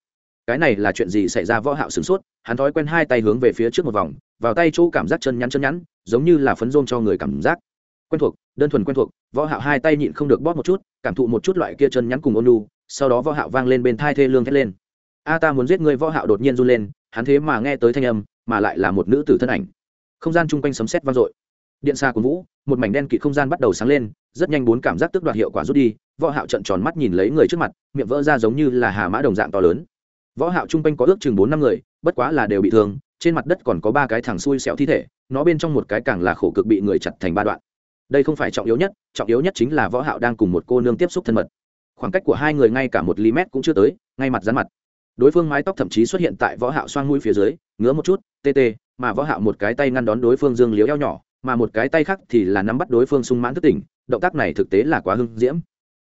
Cái này là chuyện gì xảy ra? Võ hạo sửng sốt, hắn thói quen hai tay hướng về phía trước một vòng, vào tay chỗ cảm giác chân nhắn chân nhắn, giống như là phấn rôm cho người cảm giác. Quen thuộc, đơn thuần quen thuộc, võ hạo hai tay nhịn không được bóp một chút, cảm thụ một chút loại kia chân nhắn cùng ôn nhu, sau đó võ hạo vang lên bên thai thê lương thét lên. A ta muốn giết ngươi, võ hạo đột nhiên run lên, hắn thế mà nghe tới thanh âm, mà lại là một nữ tử thân ảnh không gian chung quanh sấm sét vang dội. Điện xa của vũ, một mảnh đen kịt không gian bắt đầu sáng lên, rất nhanh bốn cảm giác tức đoạt hiệu quả rút đi, võ hạo trợn tròn mắt nhìn lấy người trước mặt, miệng vỡ ra giống như là hà mã đồng dạng to lớn. Võ hạo trung quanh có ước chừng bốn năm người, bất quá là đều bị thương, trên mặt đất còn có ba cái thằng xui xẻo thi thể, nó bên trong một cái càng là khổ cực bị người chặt thành ba đoạn. Đây không phải trọng yếu nhất, trọng yếu nhất chính là võ hạo đang cùng một cô nương tiếp xúc thân mật. Khoảng cách của hai người ngay cả một ly mét cũng chưa tới, ngay mặt dán mặt. Đối phương mái tóc thậm chí xuất hiện tại võ hạo xoang mũi phía dưới, ngứa một chút, tê tê mà võ hạo một cái tay ngăn đón đối phương dương liếu eo nhỏ, mà một cái tay khác thì là nắm bắt đối phương sung mãn thức tỉnh, động tác này thực tế là quá hưng diễm.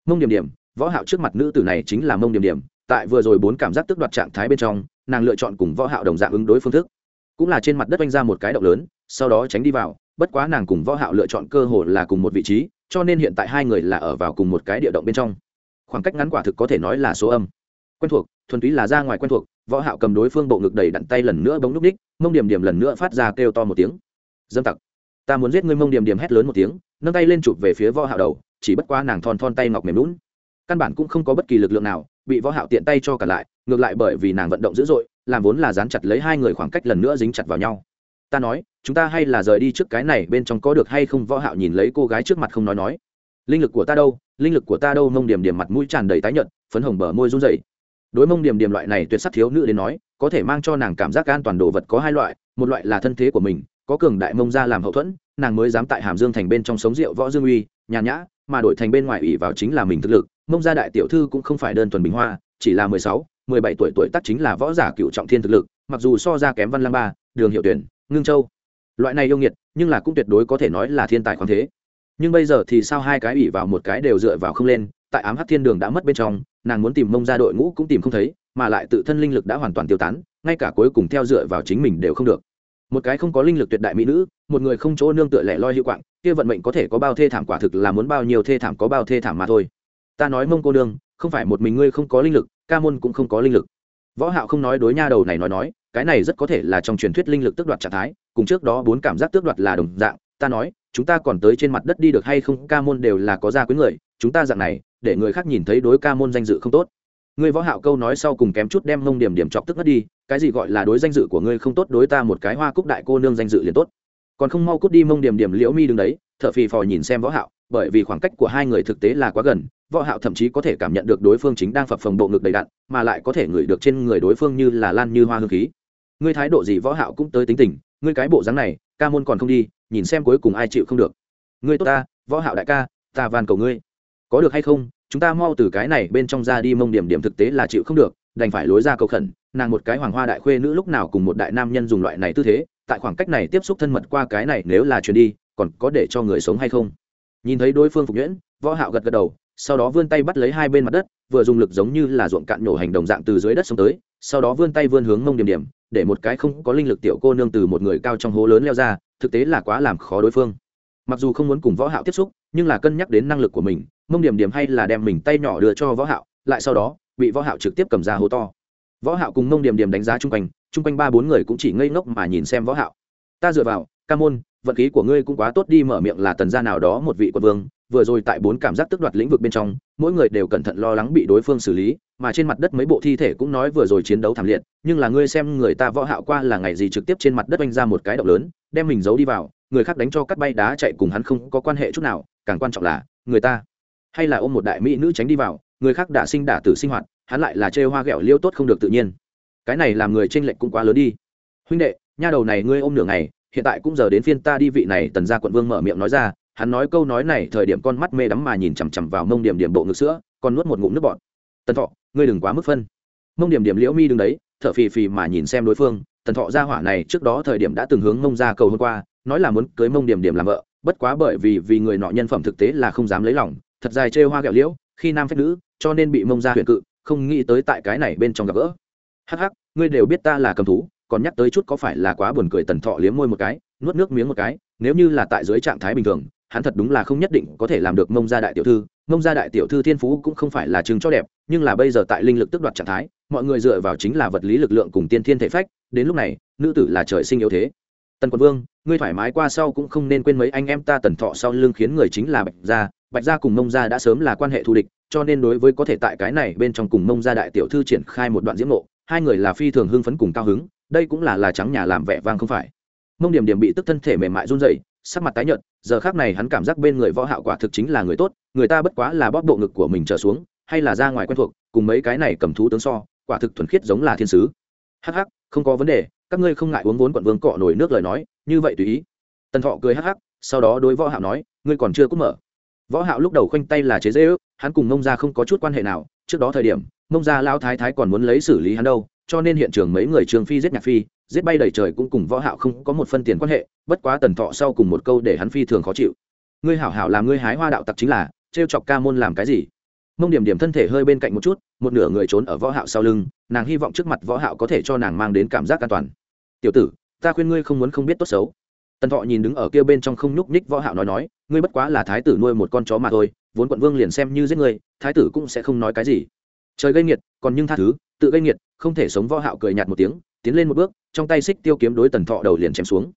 Mông điểm điểm, võ hạo trước mặt nữ tử này chính là mông điểm điểm, tại vừa rồi bốn cảm giác tức đoạt trạng thái bên trong, nàng lựa chọn cùng võ hạo đồng dạng ứng đối phương thức. Cũng là trên mặt đất oanh ra một cái động lớn, sau đó tránh đi vào, bất quá nàng cùng võ hạo lựa chọn cơ hội là cùng một vị trí, cho nên hiện tại hai người là ở vào cùng một cái địa động bên trong. Khoảng cách ngắn quả thực có thể nói là số âm. Quen thuộc, thuần túy là ra ngoài quen thuộc võ hạo cầm đối phương bộ ngực đầy đặn tay lần nữa bỗng núp đích mông điểm điểm lần nữa phát ra kêu to một tiếng. Dâm tặc, ta muốn giết ngươi mông điểm điểm hét lớn một tiếng, nâng tay lên chụp về phía võ hạo đầu, chỉ bất quá nàng thon thon tay ngọc mềm lún căn bản cũng không có bất kỳ lực lượng nào, bị võ hạo tiện tay cho cả lại, ngược lại bởi vì nàng vận động dữ dội, làm vốn là dán chặt lấy hai người khoảng cách lần nữa dính chặt vào nhau. Ta nói, chúng ta hay là rời đi trước cái này, bên trong có được hay không? Võ hạo nhìn lấy cô gái trước mặt không nói nói. Linh lực của ta đâu? Linh lực của ta đâu? Mông điểm điểm mặt mũi tràn đầy tái nhợt, phấn hồng bờ môi run rẩy đối mông điểm điểm loại này tuyệt sắc thiếu nữ đến nói, có thể mang cho nàng cảm giác an toàn đồ vật có hai loại, một loại là thân thế của mình, có cường đại mông ra làm hậu thuẫn, nàng mới dám tại hàm dương thành bên trong sống rượu võ dương uy, nhàn nhã, mà đổi thành bên ngoài ủy vào chính là mình thực lực, mông gia đại tiểu thư cũng không phải đơn thuần bình hoa, chỉ là mười sáu, mười bảy tuổi tuổi tác chính là võ giả cựu trọng thiên thực lực, mặc dù so ra kém văn lăng ba, đường hiệu tuyển, ngưng châu. Loại này yêu nghiệt, nhưng là cũng tuyệt đối có thể nói là thiên tài khoáng thế. Nhưng bây giờ thì sao hai cái ủy vào một cái đều dựa vào không lên, tại ám hắc thiên đường đã mất bên trong nàng muốn tìm mông ra đội ngũ cũng tìm không thấy, mà lại tự thân linh lực đã hoàn toàn tiêu tán, ngay cả cuối cùng theo dựa vào chính mình đều không được. Một cái không có linh lực tuyệt đại mỹ nữ, một người không chỗ nương tựa lẻ loi hữu quạng, kia vận mệnh có thể có bao thê thảm quả thực là muốn bao nhiêu thê thảm có bao thê thảm mà thôi. Ta nói mông cô nương, không phải một mình ngươi không có linh lực, ca môn cũng không có linh lực. Võ hạo không nói đối nha đầu này nói nói, cái này rất có thể là trong truyền thuyết linh lực tước đoạt trạng thái, cùng trước đó bốn cảm giác tước đoạt là đồng dạng. Ta nói, chúng ta còn tới trên mặt đất đi được hay không, ca môn đều là có gia quyến người chúng ta dạng này, để người khác nhìn thấy đối ca môn danh dự không tốt. Ngươi võ hạo câu nói sau cùng kém chút đem mông điểm điểm chọc tức ngất đi, cái gì gọi là đối danh dự của ngươi không tốt đối ta một cái hoa cúc đại cô nương danh dự liền tốt. Còn không mau cút đi mông điểm điểm liễu mi đứng đấy, thở phì phò nhìn xem võ hạo, bởi vì khoảng cách của hai người thực tế là quá gần, võ hạo thậm chí có thể cảm nhận được đối phương chính đang phập phồng bộ ngực đầy đặn, mà lại có thể ngửi được trên người đối phương như là lan như hoa hương khí. Ngươi thái độ gì võ hạo cũng tới tính tình, ngươi cái bộ dáng này, ca môn còn không đi, nhìn xem cuối cùng ai chịu không được. Ngươi tốt ta, võ hạo đại ca, ta van cầu ngươi có được hay không, chúng ta mau từ cái này bên trong ra đi, mông điểm điểm thực tế là chịu không được, đành phải lối ra cầu khẩn. Nàng một cái hoàng hoa đại khuê nữ lúc nào cùng một đại nam nhân dùng loại này tư thế, tại khoảng cách này tiếp xúc thân mật qua cái này nếu là chuyền đi, còn có để cho người sống hay không? Nhìn thấy đối phương phục nhuyễn, võ hạo gật gật đầu, sau đó vươn tay bắt lấy hai bên mặt đất, vừa dùng lực giống như là ruộng cạn nổ hành đồng dạng từ dưới đất xuống tới, sau đó vươn tay vươn hướng mông điểm điểm, để một cái không có linh lực tiểu cô nương từ một người cao trong hố lớn leo ra, thực tế là quá làm khó đối phương. Mặc dù không muốn cùng võ hạo tiếp xúc, nhưng là cân nhắc đến năng lực của mình mông điểm điểm hay là đem mình tay nhỏ đưa cho võ hạo, lại sau đó, bị võ hạo trực tiếp cầm ra hố to. Võ hạo cùng mông điểm điểm đánh giá chung quanh chung quanh ba bốn người cũng chỉ ngây ngốc mà nhìn xem võ hạo. Ta dựa vào, ca môn, vận khí của ngươi cũng quá tốt đi, mở miệng là tần gia nào đó một vị quân vương, vừa rồi tại bốn cảm giác tức đoạt lĩnh vực bên trong, mỗi người đều cẩn thận lo lắng bị đối phương xử lý, mà trên mặt đất mấy bộ thi thể cũng nói vừa rồi chiến đấu thảm liệt, nhưng là ngươi xem người ta võ hạo qua là ngày gì trực tiếp trên mặt đất oanh ra một cái động lớn, đem mình giấu đi vào, người khác đánh cho cắt bay đá chạy cùng hắn không có quan hệ chút nào, càng quan trọng là, người ta hay là ôm một đại mỹ nữ tránh đi vào, người khác đã sinh đả tử sinh hoạt, hắn lại là chê hoa ghẹo liêu tốt không được tự nhiên. Cái này làm người trên lệnh cũng quá lớn đi. Huynh đệ, nha đầu này ngươi ôm nửa ngày, hiện tại cũng giờ đến phiên ta đi vị này, tần gia quận vương mở miệng nói ra, hắn nói câu nói này thời điểm con mắt mê đắm mà nhìn chằm chằm vào mông điểm điểm bộ ngực sữa, còn nuốt một ngụm nước bọt. Tần thọ, ngươi đừng quá mức phân. Mông điểm điểm liễu mi đứng đấy, thở phì phì mà nhìn xem đối phương, tần thọ gia hỏa này trước đó thời điểm đã từng hướng mông ra cầu hôm qua, nói là muốn cưới mông điểm điểm làm vợ, bất quá bởi vì vì người nọ nhân phẩm thực tế là không dám lấy lòng thật dài trêu hoa gẹo liễu, khi nam phép nữ, cho nên bị mông ra huyền cự, không nghĩ tới tại cái này bên trong gặp gỡ. Hắc hắc, ngươi đều biết ta là cầm thú, còn nhắc tới chút có phải là quá buồn cười tần thọ liếm môi một cái, nuốt nước miếng một cái, nếu như là tại dưới trạng thái bình thường, hắn thật đúng là không nhất định có thể làm được mông gia đại tiểu thư, mông gia đại tiểu thư thiên phú cũng không phải là chứng cho đẹp, nhưng là bây giờ tại linh lực tức đoạt trạng thái, mọi người dựa vào chính là vật lý lực lượng cùng tiên thiên thể phách, đến lúc này, nữ tử là trời sinh yếu thế tần quận vương ngươi thoải mái qua sau cũng không nên quên mấy anh em ta tần thọ sau lưng khiến người chính là bạch gia. Bạch gia cùng mông gia đã sớm là quan hệ thù địch cho nên đối với có thể tại cái này bên trong cùng mông gia đại tiểu thư triển khai một đoạn diễm mộ, hai người là phi thường hưng phấn cùng cao hứng đây cũng là là trắng nhà làm vẻ vang không phải. Mông điểm điểm bị tức thân thể mềm mại run dậy sắc mặt tái nhợt giờ khác này hắn cảm giác bên người võ hạo quả thực chính là người tốt người ta bất quá là bóp bộ ngực của mình trở xuống hay là ra ngoài quen thuộc cùng mấy cái này cầm thú tướng so quả thực thuần khiết giống là thiên sứ. Hắc hắc không có vấn đề các ngươi không ngại uống vốn quận vương cọ nổi nước lời nói, như vậy tùy ý. Tần thọ cười hắc hắc, sau đó đối võ hạo nói, ngươi còn chưa cút mở. Võ hạo lúc đầu khoanh tay là chế dễ ước, hắn cùng mông gia không có chút quan hệ nào, trước đó thời điểm, mông gia lão thái thái còn muốn lấy xử lý hắn đâu, cho nên hiện trường mấy người trường phi giết nhạc phi, giết bay đầy trời cũng cùng võ hạo không có một phân tiền quan hệ, bất quá tần thọ sau cùng một câu để hắn phi thường khó chịu. Ngươi hảo hảo làm ngươi hái hoa đạo tặc chính là, trêu chọc ca môn làm cái gì? Mông điểm điểm thân thể hơi bên cạnh một chút, một nửa người trốn ở võ hạo sau lưng, nàng hy vọng trước mặt võ hạo có thể cho nàng mang đến cảm giác an toàn. Tiểu tử, ta khuyên ngươi không muốn không biết tốt xấu. Tần thọ nhìn đứng ở kia bên trong không nhúc nhích võ hạo nói nói, ngươi bất quá là thái tử nuôi một con chó mà thôi, vốn quận vương liền xem như giết ngươi, thái tử cũng sẽ không nói cái gì. Trời gây nghiệt, còn nhưng tha thứ, tự gây nghiệt, không thể sống võ hạo cười nhạt một tiếng, tiến lên một bước, trong tay xích tiêu kiếm đối tần thọ đầu liền chém xuống.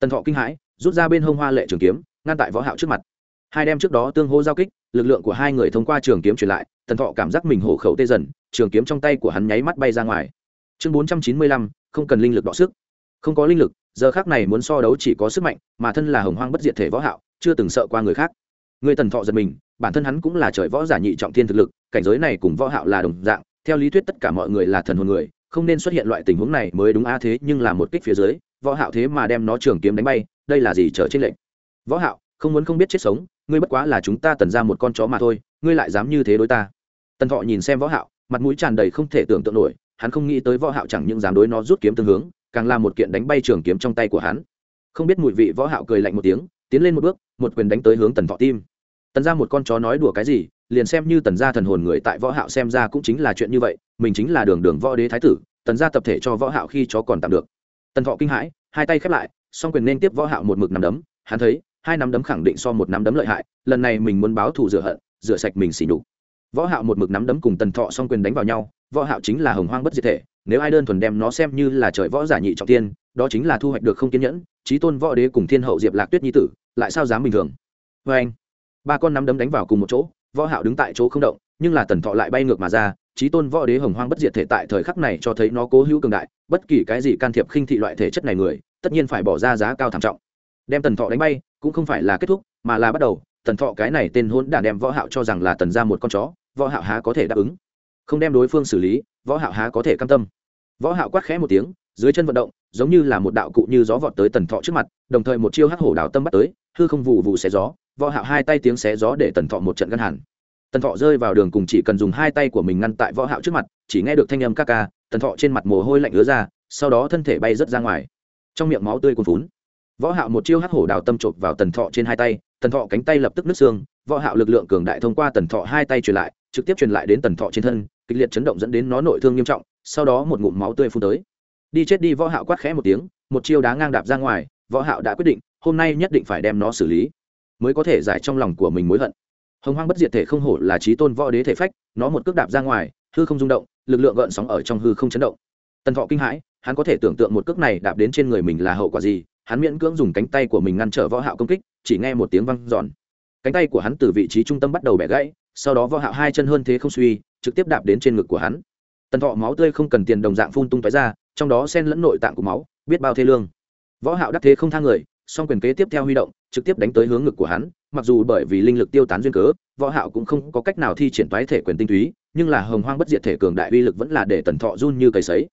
Tần thọ kinh hãi, rút ra bên hông hoa lệ trường kiếm, ngăn tại võ hạo trước mặt hai đem trước đó tương hô giao kích lực lượng của hai người thông qua trường kiếm truyền lại tần thọ cảm giác mình hổ khẩu tê dần trường kiếm trong tay của hắn nháy mắt bay ra ngoài. Chương 495, không cần linh lực đọ sức. Không có linh lực giờ khác này muốn so đấu chỉ có sức mạnh mà thân là hồng hoang bất diệt thể võ hạo chưa từng sợ qua người khác. Người tần thọ giật mình bản thân hắn cũng là trời võ giả nhị trọng thiên thực lực cảnh giới này cùng võ hạo là đồng dạng theo lý thuyết tất cả mọi người là thần hồn người không nên xuất hiện loại tình huống này mới đúng a thế nhưng là một kích phía dưới võ hạo thế mà đem nó trường kiếm đánh bay đây là gì trở trên lệnh võ hạo không muốn không biết chết sống ngươi bất quá là chúng ta tần ra một con chó mà thôi, ngươi lại dám như thế đối ta. Tần thọ nhìn xem võ hạo, mặt mũi tràn đầy không thể tưởng tượng nổi, hắn không nghĩ tới võ hạo chẳng những dám đối nó rút kiếm tương hướng, càng là một kiện đánh bay trường kiếm trong tay của hắn. Không biết mùi vị, võ hạo cười lạnh một tiếng, tiến lên một bước, một quyền đánh tới hướng tần thọ tim. Tần ra một con chó nói đùa cái gì, liền xem như tần gia thần hồn người tại võ hạo xem ra cũng chính là chuyện như vậy, mình chính là đường đường võ đế thái tử, tần gia tập thể cho võ hạo khi chó còn tạm được. Tần thọ kinh hãi, hai tay khép lại, song quyền nên tiếp võ hạo một mực nằm đấm, hắn thấy hai nắm đấm khẳng định so một nắm đấm lợi hại, lần này mình muốn báo thù rửa hận, rửa sạch mình xỉ nhục. Võ hạo một mực nắm đấm cùng tần thọ song quyền đánh vào nhau, võ hạo chính là hồng hoang bất diệt thể, nếu ai đơn thuần đem nó xem như là trời võ giả nhị trọng tiên, đó chính là thu hoạch được không kiên nhẫn trí tôn võ đế cùng thiên hậu diệp lạc tuyết nhi tử, lại sao dám bình thường? Với anh. Ba con nắm đấm đánh vào cùng một chỗ, võ hạo đứng tại chỗ không động, nhưng là tần thọ lại bay ngược mà ra trí tôn võ đế hồng hoang bất diệt thể tại thời khắc này cho thấy nó cố hữu cường đại, bất kỳ cái gì can thiệp khinh thị loại thể chất này người, tất nhiên phải bỏ ra giá cao thảm trọng. Đem tần thọ đánh bay cũng không phải là kết thúc, mà là bắt đầu. Tần thọ cái này tên hôn đã đem võ hạo cho rằng là tần ra một con chó, võ hạo há có thể đáp ứng. Không đem đối phương xử lý, võ hạo há có thể cam tâm. Võ hạo quát khẽ một tiếng, dưới chân vận động, giống như là một đạo cụ như gió vọt tới tần thọ trước mặt, đồng thời một chiêu hắc hổ đảo tâm bắt tới, hư không vụ vụ xé gió, võ hạo hai tay tiếng xé gió để tần thọ một trận ngăn hẳn tần thọ rơi vào đường cùng chỉ cần dùng hai tay của mình ngăn tại võ hạo trước mặt, chỉ nghe được thanh âm ca ca, tần thọ trên mặt mồ hôi lạnh ứa ra, sau đó thân thể bay rất ra ngoài. Trong miệng máu tươi cuồn phún võ hạo một chiêu hắc hổ đào tâm chộp vào tần thọ trên hai tay, tần thọ cánh tay lập tức nứt xương, võ hạo lực lượng cường đại thông qua tần thọ hai tay truyền lại, trực tiếp truyền lại đến tần thọ trên thân, kịch liệt chấn động dẫn đến nó nội thương nghiêm trọng, sau đó một ngụm máu tươi phun tới. Đi chết đi, võ hạo quát khẽ một tiếng, một chiêu đá ngang đạp ra ngoài, võ hạo đã quyết định, hôm nay nhất định phải đem nó xử lý, mới có thể giải trong lòng của mình mối hận. Hồng hoang bất diệt thể không hổ là trí tôn võ đế thể phách, nó một cước đạp ra ngoài, hư không rung động, lực lượng gợn sóng ở trong hư không chấn động. Tần thọ kinh hãi, hắn có thể tưởng tượng một cước này đạp đến trên người mình là hậu quả gì hắn miễn cưỡng dùng cánh tay của mình ngăn trở võ hạo công kích, chỉ nghe một tiếng vang giòn cánh tay của hắn từ vị trí trung tâm bắt đầu bẻ gãy, sau đó võ hạo hai chân hơn thế không suy, trực tiếp đạp đến trên ngực của hắn. Tần thọ máu tươi không cần tiền đồng dạng phun tung tóe ra, trong đó xen lẫn nội tạng của máu, biết bao thê lương. Võ hạo đắc thế không thang người, song quyền kế tiếp theo huy động, trực tiếp đánh tới hướng ngực của hắn, mặc dù bởi vì linh lực tiêu tán duyên cớ, võ hạo cũng không có cách nào thi triển toái thể quyền tinh túy, nhưng là hồng hoang bất diệt thể cường đại uy lực vẫn là để tần thọ run như cầy sấy.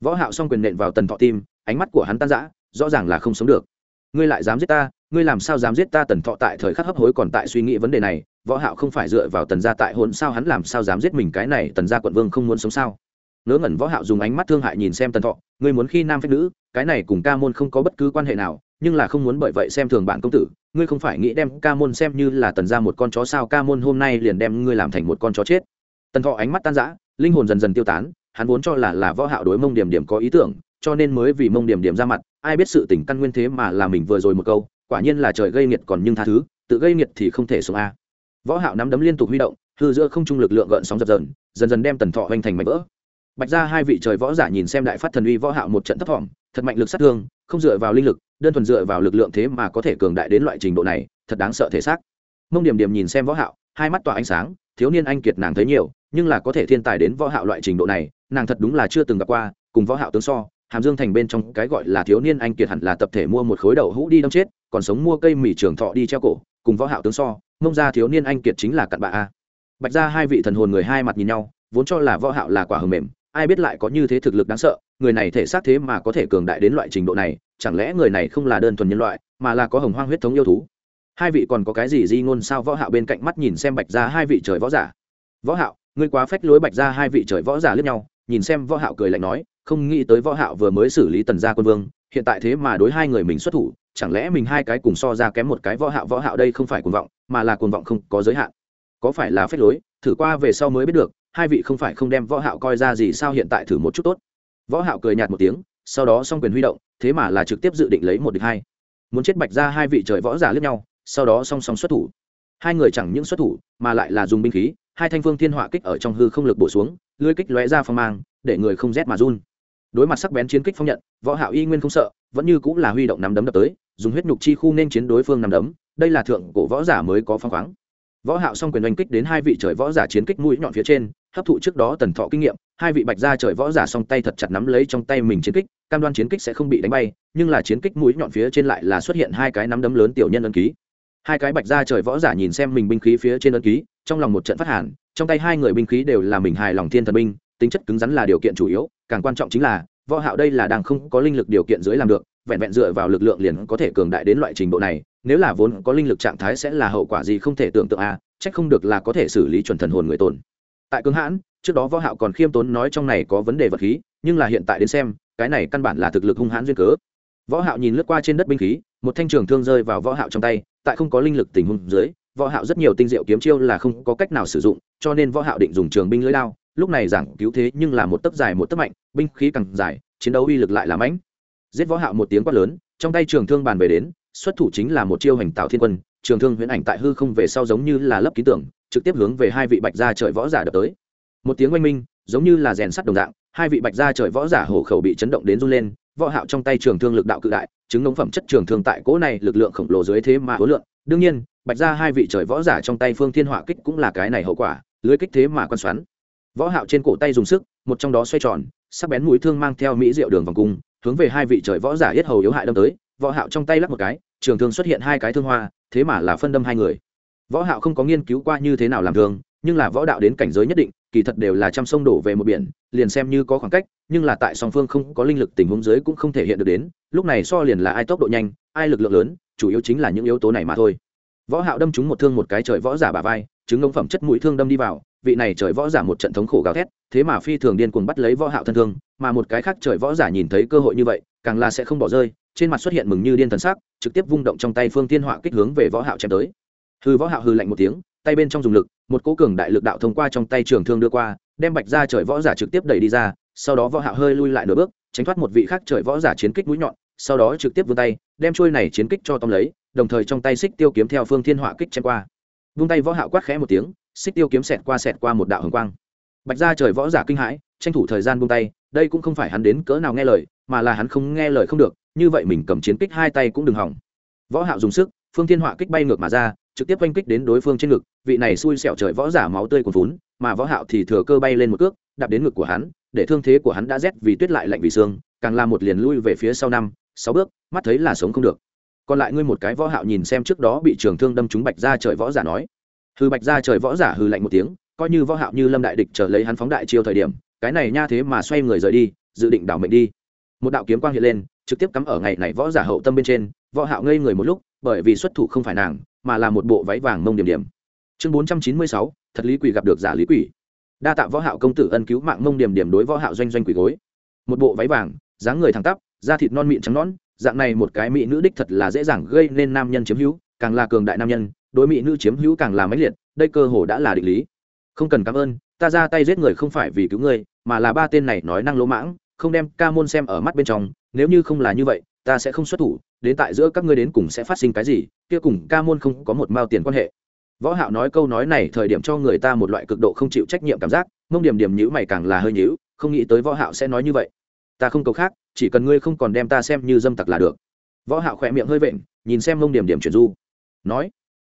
Võ hạo song quyền nện vào tần thọ tim, ánh mắt của hắn tan rã rõ ràng là không sống được. Ngươi lại dám giết ta, ngươi làm sao dám giết ta tần thọ tại thời khắc hấp hối còn tại suy nghĩ vấn đề này, võ hạo không phải dựa vào tần gia tại hôn sao hắn làm sao dám giết mình cái này, tần gia quận vương không muốn sống sao? Ngớ ngẩn võ hạo dùng ánh mắt thương hại nhìn xem tần thọ, ngươi muốn khi nam phách nữ, cái này cùng ca môn không có bất cứ quan hệ nào, nhưng là không muốn bởi vậy xem thường bạn công tử, ngươi không phải nghĩ đem ca môn xem như là tần gia một con chó sao, ca môn hôm nay liền đem ngươi làm thành một con chó chết. Tần thọ ánh mắt tan rã, linh hồn dần dần tiêu tán, hắn vốn cho là là võ hạo đối mông điểm điểm có ý tưởng, cho nên mới vì mông điểm điểm ra mặt ai biết sự tình căn nguyên thế mà là mình vừa rồi một câu, quả nhiên là trời gây nghiệt còn nhưng tha thứ, tự gây nghiệt thì không thể sống a. Võ hạo nắm đấm liên tục huy động, hư giữa không trung lực lượng gợn sóng dập dần dần dần đem tần thọ hoành thành mảnh vỡ. Bạch ra hai vị trời võ giả nhìn xem đại phát thần uy võ hạo một trận thấp thỏm, thật mạnh lực sát thương, không dựa vào linh lực, đơn thuần dựa vào lực lượng thế mà có thể cường đại đến loại trình độ này, thật đáng sợ thể xác. Mông điểm điểm nhìn xem võ hạo, hai mắt tỏa ánh sáng, thiếu niên anh kiệt nàng thấy nhiều, nhưng là có thể thiên tài đến võ hạo loại trình độ này, nàng thật đúng là chưa từng gặp qua, cùng võ hạo tướng so hàm dương thành bên trong cái gọi là thiếu niên anh kiệt hẳn là tập thể mua một khối đậu hũ đi đâm chết, còn sống mua cây mì trường thọ đi treo cổ, cùng võ hạo tướng so, mông ra thiếu niên anh kiệt chính là cặn bạ a. Bạch ra hai vị thần hồn người hai mặt nhìn nhau, vốn cho là võ hạo là quả hờ mềm, ai biết lại có như thế thực lực đáng sợ, người này thể xác thế mà có thể cường đại đến loại trình độ này, chẳng lẽ người này không là đơn thuần nhân loại, mà là có hồng hoang huyết thống yêu thú? Hai vị còn có cái gì di ngôn sao võ hạo bên cạnh mắt nhìn xem bạch ra hai vị trời võ giả? Võ hạo, ngươi quá phách lối bạch ra hai vị trời võ giả liếc nhau, nhìn xem võ hạo cười lạnh nói không nghĩ tới võ hạo vừa mới xử lý tần gia quân vương, hiện tại thế mà đối hai người mình xuất thủ, chẳng lẽ mình hai cái cùng so ra kém một cái võ hạo võ hạo đây không phải cuồng vọng, mà là cuồng vọng không có giới hạn. Có phải là phép lối, thử qua về sau mới biết được, hai vị không phải không đem võ hạo coi ra gì sao hiện tại thử một chút tốt. Võ hạo cười nhạt một tiếng, sau đó song quyền huy động, thế mà là trực tiếp dự định lấy một địch hai. Muốn chết bạch ra hai vị trời võ giả liếc nhau, sau đó song song xuất thủ. Hai người chẳng những xuất thủ, mà lại là dùng binh khí, hai thanh phương thiên hỏa kích ở trong hư không lực bổ xuống lưỡi kích lóe ra phong mang, để người không rét mà run đối mặt sắc bén chiến kích phong nhận, võ hạo y nguyên không sợ, vẫn như cũng là huy động nắm đấm đập tới, dùng huyết nhục chi khu nên chiến đối phương nắm đấm, đây là thượng cổ võ giả mới có phong khoáng. Võ hạo song quyền đánh kích đến hai vị trời võ giả chiến kích mũi nhọn phía trên, hấp thụ trước đó tần thọ kinh nghiệm, hai vị bạch gia trời võ giả song tay thật chặt nắm lấy trong tay mình chiến kích, cam đoan chiến kích sẽ không bị đánh bay, nhưng là chiến kích mũi nhọn phía trên lại là xuất hiện hai cái nắm đấm lớn tiểu nhân ấn ký. Hai cái bạch gia trời võ giả nhìn xem mình binh khí phía trên ấn ký, trong lòng một trận phát hàn, trong tay hai người binh khí đều là mình hài lòng thiên thần binh tính chất cứng rắn là điều kiện chủ yếu càng quan trọng chính là võ hạo đây là đang không có linh lực điều kiện dưới làm được vẹn vẹn dựa vào lực lượng liền có thể cường đại đến loại trình độ này nếu là vốn có linh lực trạng thái sẽ là hậu quả gì không thể tưởng tượng a à, trách không được là có thể xử lý chuẩn thần hồn người tồn. Tại cương hãn trước đó võ hạo còn khiêm tốn nói trong này có vấn đề vật khí nhưng là hiện tại đến xem cái này căn bản là thực lực hung hãn duyên cớ. Võ hạo nhìn lướt qua trên đất binh khí một thanh trường thương rơi vào võ hạo trong tay tại không có linh lực tình huống dưới võ hạo rất nhiều tinh diệu kiếm chiêu là không có cách nào sử dụng cho nên võ hạo định dùng trường binh lưỡi đao lúc này giảng cứu thế nhưng là một tấc dài một tấc mạnh, binh khí càng dài, chiến đấu uy lực lại là mãnh. Giết võ hạo một tiếng quát lớn, trong tay trường thương bàn về đến, xuất thủ chính là một chiêu hành tạo thiên quân, trường thương huyễn ảnh tại hư không về sau giống như là lấp ký tưởng trực tiếp hướng về hai vị bạch gia trời võ giả đập tới. Một tiếng oanh minh, giống như là rèn sắt đồng dạng, hai vị bạch gia trời võ giả hổ khẩu bị chấn động đến run lên, võ hạo trong tay trường thương lực đạo cự đại, chứng ngống phẩm chất trường thương tại cỗ này lực lượng khổng lồ dưới thế mà hối lượng. Đương nhiên, bạch gia hai vị trời võ giả trong tay phương thiên hỏa kích cũng là cái này hậu quả, lưới kích thế mà quan xoắn võ hạo trên cổ tay dùng sức, một trong đó xoay tròn, sắc bén mũi thương mang theo mỹ diệu đường vòng cung, hướng về hai vị trời võ giả yết hầu yếu hại đâm tới. Võ hạo trong tay lắc một cái, trường thương xuất hiện hai cái thương hoa, thế mà là phân đâm hai người. Võ hạo không có nghiên cứu qua như thế nào làm thương, nhưng là võ đạo đến cảnh giới nhất định, kỳ thật đều là trăm sông đổ về một biển, liền xem như có khoảng cách, nhưng là tại song phương không có linh lực tình huống dưới cũng không thể hiện được đến, lúc này so liền là ai tốc độ nhanh, ai lực lượng lớn, chủ yếu chính là những yếu tố này mà thôi. Võ hạo đâm trúng một thương một cái trời võ giả bả vai chứng ngông phẩm chất mũi thương đâm đi vào vị này trời võ giả một trận thống khổ gào thét, thế mà phi thường điên cuồng bắt lấy võ hạo thân thương, mà một cái khác trời võ giả nhìn thấy cơ hội như vậy, càng là sẽ không bỏ rơi, trên mặt xuất hiện mừng như điên thần sắc, trực tiếp vung động trong tay phương thiên họa kích hướng về võ hạo chém tới. Hư võ hạo hư lạnh một tiếng, tay bên trong dùng lực, một cỗ cường đại lực đạo thông qua trong tay trường thương đưa qua, đem bạch ra trời võ giả trực tiếp đẩy đi ra, sau đó võ hạo hơi lui lại nửa bước, tránh thoát một vị khác trời võ giả chiến kích mũi nhọn, sau đó trực tiếp vươn tay, đem chuôi này chiến kích cho tóm lấy, đồng thời trong tay xích tiêu kiếm theo phương thiên hỏa kích chém qua. Vung tay võ hạo quát khẽ một tiếng xích tiêu kiếm xẹt qua xẹt qua một đạo hồng quang. Bạch ra trời võ giả kinh hãi, tranh thủ thời gian buông tay, đây cũng không phải hắn đến cỡ nào nghe lời, mà là hắn không nghe lời không được, như vậy mình cầm chiến kích hai tay cũng đừng hỏng. Võ hạo dùng sức, phương thiên họa kích bay ngược mà ra, trực tiếp oanh kích đến đối phương trên ngực, vị này xui xẻo trời võ giả máu tươi cuồn vốn mà võ hạo thì thừa cơ bay lên một cước, đạp đến ngực của hắn, để thương thế của hắn đã rét vì tuyết lại lạnh vì xương càng làm một liền lui về phía sau năm, sáu bước, mắt thấy là sống không được. Còn lại ngươi một cái võ hạo nhìn xem trước đó bị trường thương đâm trúng bạch ra trời võ giả nói hư bạch ra trời võ giả hư lạnh một tiếng coi như võ hạo như lâm đại địch trở lấy hắn phóng đại chiêu thời điểm cái này nha thế mà xoay người rời đi dự định đảo mệnh đi. Một đạo kiếm quang hiện lên trực tiếp cắm ở ngày này võ giả hậu tâm bên trên võ hạo ngây người một lúc bởi vì xuất thủ không phải nàng mà là một bộ váy vàng mông điểm điểm. Chương 496, thật lý quỷ gặp được giả lý quỷ. Đa tạ võ hạo công tử ân cứu mạng mông điểm điểm đối võ hạo doanh doanh quỷ gối. Một bộ váy vàng dáng người thẳng tắp da thịt non mịn trắng nõn dạng này một cái mỹ nữ đích thật là dễ dàng gây nên nam nhân chiếm hữu càng là cường đại nam nhân đối mỹ nữ chiếm hữu càng là mãnh liệt, đây cơ hồ đã là định lý. Không cần cảm ơn, ta ra tay giết người không phải vì cứu ngươi mà là ba tên này nói năng lỗ mãng, không đem ca môn xem ở mắt bên trong, nếu như không là như vậy, ta sẽ không xuất thủ, đến tại giữa các ngươi đến cùng sẽ phát sinh cái gì, kia cùng ca môn không có một mao tiền quan hệ. Võ hạo nói câu nói này thời điểm cho người ta một loại cực độ không chịu trách nhiệm cảm giác, mông điểm điểm nhữ mày càng là hơi nhữ không nghĩ tới võ hạo sẽ nói như vậy. Ta không cầu khác, chỉ cần ngươi không còn đem ta xem như dâm tặc là được. Võ hạo khỏe miệng hơi vện, nhìn xem mông điểm điểm chuyển du. Nói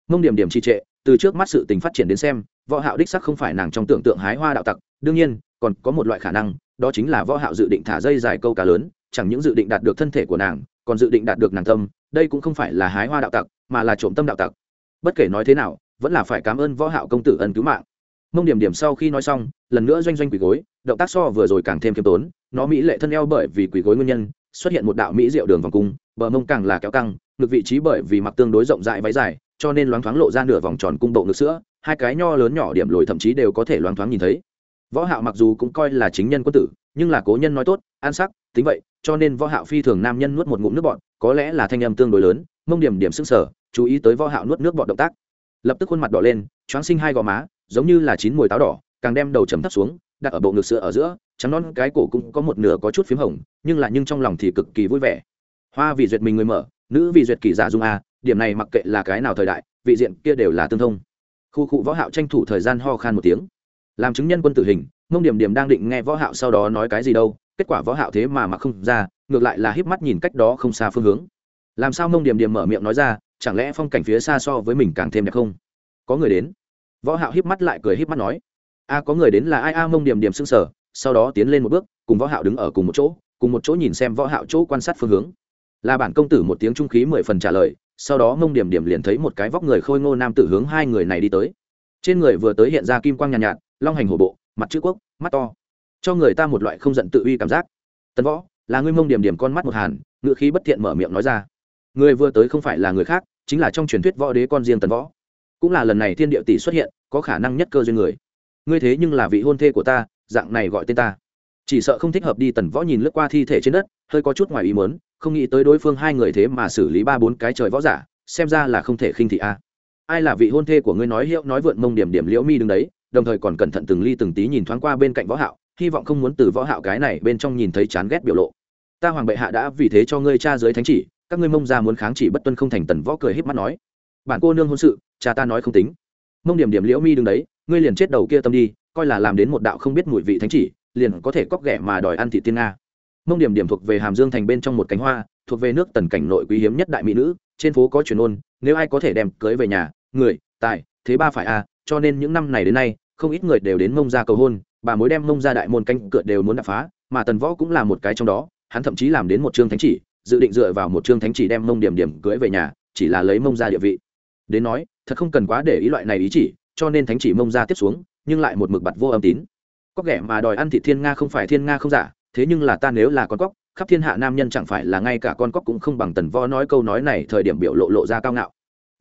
mông điểm điểm trì trệ, từ trước mắt sự tình phát triển đến xem, võ hạo đích sắc không phải nàng trong tưởng tượng hái hoa đạo tặc, đương nhiên, còn có một loại khả năng, đó chính là võ hạo dự định thả dây dài câu cá lớn, chẳng những dự định đạt được thân thể của nàng, còn dự định đạt được nàng tâm, đây cũng không phải là hái hoa đạo tặc, mà là trộm tâm đạo tặc. Bất kể nói thế nào, vẫn là phải cảm ơn võ hạo công tử ân cứu mạng. Mông điểm điểm sau khi nói xong, lần nữa doanh doanh quỳ gối, động tác so vừa rồi càng thêm kiêm tốn, nó mỹ lệ thân eo bởi vì quỳ gối nguyên nhân, xuất hiện một đạo mỹ diệu đường vòng cung, bờ mông càng là kéo căng, ngực vị trí bởi vì mặc tương đối rộng rãi váy dài cho nên loáng thoáng lộ ra nửa vòng tròn cung bộ ngực sữa, hai cái nho lớn nhỏ điểm lồi thậm chí đều có thể loáng thoáng nhìn thấy. Võ hạo mặc dù cũng coi là chính nhân quân tử, nhưng là cố nhân nói tốt, an sắc, tính vậy, cho nên võ hạo phi thường nam nhân nuốt một ngụm nước bọt, có lẽ là thanh âm tương đối lớn, mông điểm điểm sưng sở chú ý tới võ hạo nuốt nước bọt động tác. Lập tức khuôn mặt đỏ lên, choáng sinh hai gò má, giống như là chín mùi táo đỏ, càng đem đầu chấm thấp xuống, đặt ở bộ ngực sữa ở giữa, trắng non cái cổ cũng có một nửa có chút phím hồng, nhưng là nhưng trong lòng thì cực kỳ vui vẻ. Hoa vì duyệt mình người mở nữ vì duyệt kỳ giả dung a, điểm này mặc kệ là cái nào thời đại, vị diện kia đều là tương thông. Khu cụ võ hạo tranh thủ thời gian ho khan một tiếng. Làm chứng nhân quân tử hình, mông điểm điểm đang định nghe võ hạo sau đó nói cái gì đâu, kết quả võ hạo thế mà mặc không ra, ngược lại là híp mắt nhìn cách đó không xa phương hướng. Làm sao mông điểm điểm mở miệng nói ra, chẳng lẽ phong cảnh phía xa so với mình càng thêm đẹp không? Có người đến. Võ hạo híp mắt lại cười híp mắt nói. A, có người đến là ai a, mông điểm điểm sưng sở sau đó tiến lên một bước, cùng võ hạo đứng ở cùng một chỗ, cùng một chỗ nhìn xem võ hạo chỗ quan sát phương hướng là bản công tử một tiếng trung khí mười phần trả lời sau đó mông điểm điểm liền thấy một cái vóc người khôi ngô nam tử hướng hai người này đi tới. Trên người vừa tới hiện ra kim quang nhàn nhạt, nhạt long hành hổ bộ mặt chữ quốc mắt to. Cho người ta một loại không giận tự uy cảm giác. Tần võ là ngươi mông điểm điểm con mắt một hàn ngựa khí bất thiện mở miệng nói ra. Người vừa tới không phải là người khác chính là trong truyền thuyết võ đế con riêng tần võ. Cũng là lần này thiên địa tỷ xuất hiện có khả năng nhất cơ duyên người. Ngươi thế nhưng là vị hôn thê của ta dạng này gọi tên ta chỉ sợ không thích hợp đi tần võ nhìn lướt qua thi thể trên đất, hơi có chút ngoài ý mớn không nghĩ tới đối phương hai người thế mà xử lý ba bốn cái trời võ giả, xem ra là không thể khinh thị a. Ai là vị hôn thê của ngươi nói hiệu, nói vượn mông điểm điểm liễu mi đứng đấy, đồng thời còn cẩn thận từng ly từng tí nhìn thoáng qua bên cạnh võ hạo, hy vọng không muốn từ võ hạo cái này bên trong nhìn thấy chán ghét biểu lộ. Ta hoàng bệ hạ đã vì thế cho ngươi cha dưới thánh chỉ, các ngươi mông ra muốn kháng chỉ bất tuân không thành tần võ cười híp mắt nói. Bản cô nương hôn sự, cha ta nói không tính. Mông điểm điểm liễu mi đứng đấy, ngươi liền chết đầu kia tâm đi, coi là làm đến một đạo không biết mùi vị thánh chỉ liền có thể cóc ghẻ mà đòi ăn thị tiên nga. Mông điểm điểm thuộc về hàm dương thành bên trong một cánh hoa, thuộc về nước tần cảnh nội quý hiếm nhất đại mỹ nữ, trên phố có truyền ôn, nếu ai có thể đem cưới về nhà, người, tài, thế ba phải a cho nên những năm này đến nay, không ít người đều đến mông ra cầu hôn, bà mối đem mông ra đại môn canh cửa đều muốn đập phá, mà tần võ cũng là một cái trong đó, hắn thậm chí làm đến một chương thánh chỉ, dự định dựa vào một chương thánh chỉ đem mông điểm điểm cưới về nhà, chỉ là lấy mông ra địa vị. Đến nói, thật không cần quá để ý loại này ý chỉ, cho nên thánh chỉ mông ra tiếp xuống, nhưng lại một mực bặt vô âm tín có ghẻ mà đòi ăn thịt thiên nga không phải thiên nga không giả, thế nhưng là ta nếu là con cóc, khắp thiên hạ nam nhân chẳng phải là ngay cả con cóc cũng không bằng tần võ nói câu nói này thời điểm biểu lộ lộ ra cao ngạo.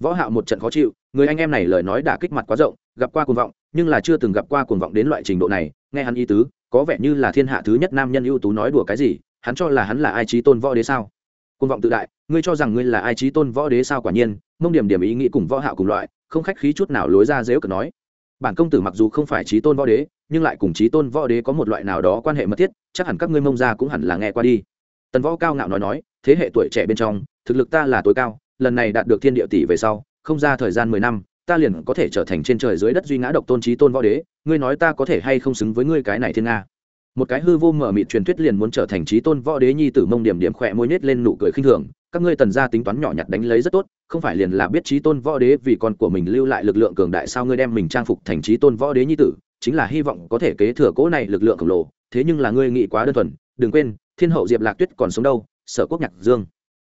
Võ hạo một trận khó chịu, người anh em này lời nói đã kích mặt quá rộng, gặp qua cuồng vọng, nhưng là chưa từng gặp qua cuồng vọng đến loại trình độ này, nghe hắn ý tứ, có vẻ như là thiên hạ thứ nhất nam nhân ưu tú nói đùa cái gì, hắn cho là hắn là ai trí tôn võ đế sao? Cuồng vọng tự đại, ngươi cho rằng ngươi là ai trí tôn võ đế sao quả nhiên, mông điểm điểm ý nghĩ cùng võ hạo cùng loại, không khách khí chút nào lối ra dếu cờ nói. Bản công tử mặc dù không phải trí tôn võ đế nhưng lại cùng trí tôn võ đế có một loại nào đó quan hệ mật thiết, chắc hẳn các ngươi mông ra cũng hẳn là nghe qua đi. Tần võ cao ngạo nói nói, thế hệ tuổi trẻ bên trong, thực lực ta là tối cao, lần này đạt được thiên địa tỷ về sau, không ra thời gian mười năm, ta liền có thể trở thành trên trời dưới đất duy ngã độc tôn trí tôn võ đế, ngươi nói ta có thể hay không xứng với ngươi cái này thiên nga? Một cái hư vô mở mịt truyền thuyết liền muốn trở thành trí tôn võ đế nhi tử mông điểm điểm khỏe môi nết lên nụ cười khinh thường các ngươi tần gia tính toán nhỏ nhặt đánh lấy rất tốt, không phải liền là biết trí tôn võ đế vì con của mình lưu lại lực lượng cường đại sao ngươi đem mình trang phục thành trí tôn võ đế nhi tử, chính là hy vọng có thể kế thừa cỗ này lực lượng khổng lồ, thế nhưng là ngươi nghĩ quá đơn thuần, đừng quên, thiên hậu diệp lạc tuyết còn sống đâu, sở quốc nhạc dương.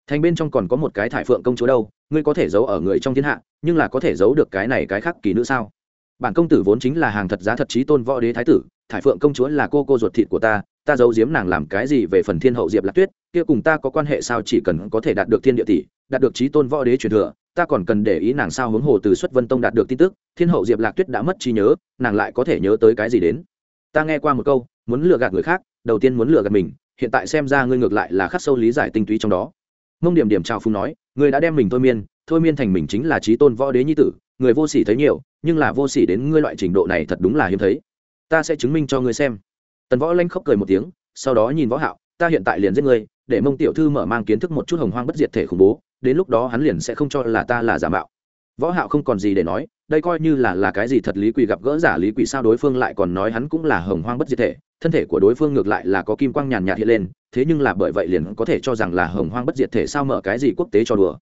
Thành bên trong còn có một cái thải phượng công chúa đâu, ngươi có thể giấu ở người trong thiên hạ, nhưng là có thể giấu được cái này cái khác kỳ nữ sao? Bản công tử vốn chính là hàng thật giá thật trí tôn võ đế thái tử, thải phượng công chúa là cô cô ruột thịt của ta ta giấu giếm nàng làm cái gì về phần thiên hậu diệp lạc tuyết, kia cùng ta có quan hệ sao chỉ cần có thể đạt được thiên địa tỷ, đạt được trí tôn võ đế truyền thừa, ta còn cần để ý nàng sao hướng hồ từ xuất vân tông đạt được tin tức, thiên hậu diệp lạc tuyết đã mất trí nhớ, nàng lại có thể nhớ tới cái gì đến? Ta nghe qua một câu, muốn lừa gạt người khác, đầu tiên muốn lừa gạt mình, hiện tại xem ra ngươi ngược lại là khắc sâu lý giải tinh túy trong đó. Mông điểm điểm trào phung nói, ngươi đã đem mình thôi miên thôi miên thành mình chính là trí tôn võ đế nhi tử, người vô sỉ thấy nhiều, nhưng là vô sỉ đến ngươi loại trình độ này thật đúng là hiếm thấy. Ta sẽ chứng minh cho ngươi xem tần võ lanh khóc cười một tiếng, sau đó nhìn võ hạo, ta hiện tại liền giết ngươi, để mông tiểu thư mở mang kiến thức một chút hồng hoang bất diệt thể khủng bố, đến lúc đó hắn liền sẽ không cho là ta là giả mạo. Võ hạo không còn gì để nói, đây coi như là là cái gì thật lý quỷ gặp gỡ giả lý quỷ sao đối phương lại còn nói hắn cũng là hồng hoang bất diệt thể, thân thể của đối phương ngược lại là có kim quang nhàn nhạt hiện lên, thế nhưng là bởi vậy liền có thể cho rằng là hồng hoang bất diệt thể sao mở cái gì quốc tế cho đùa.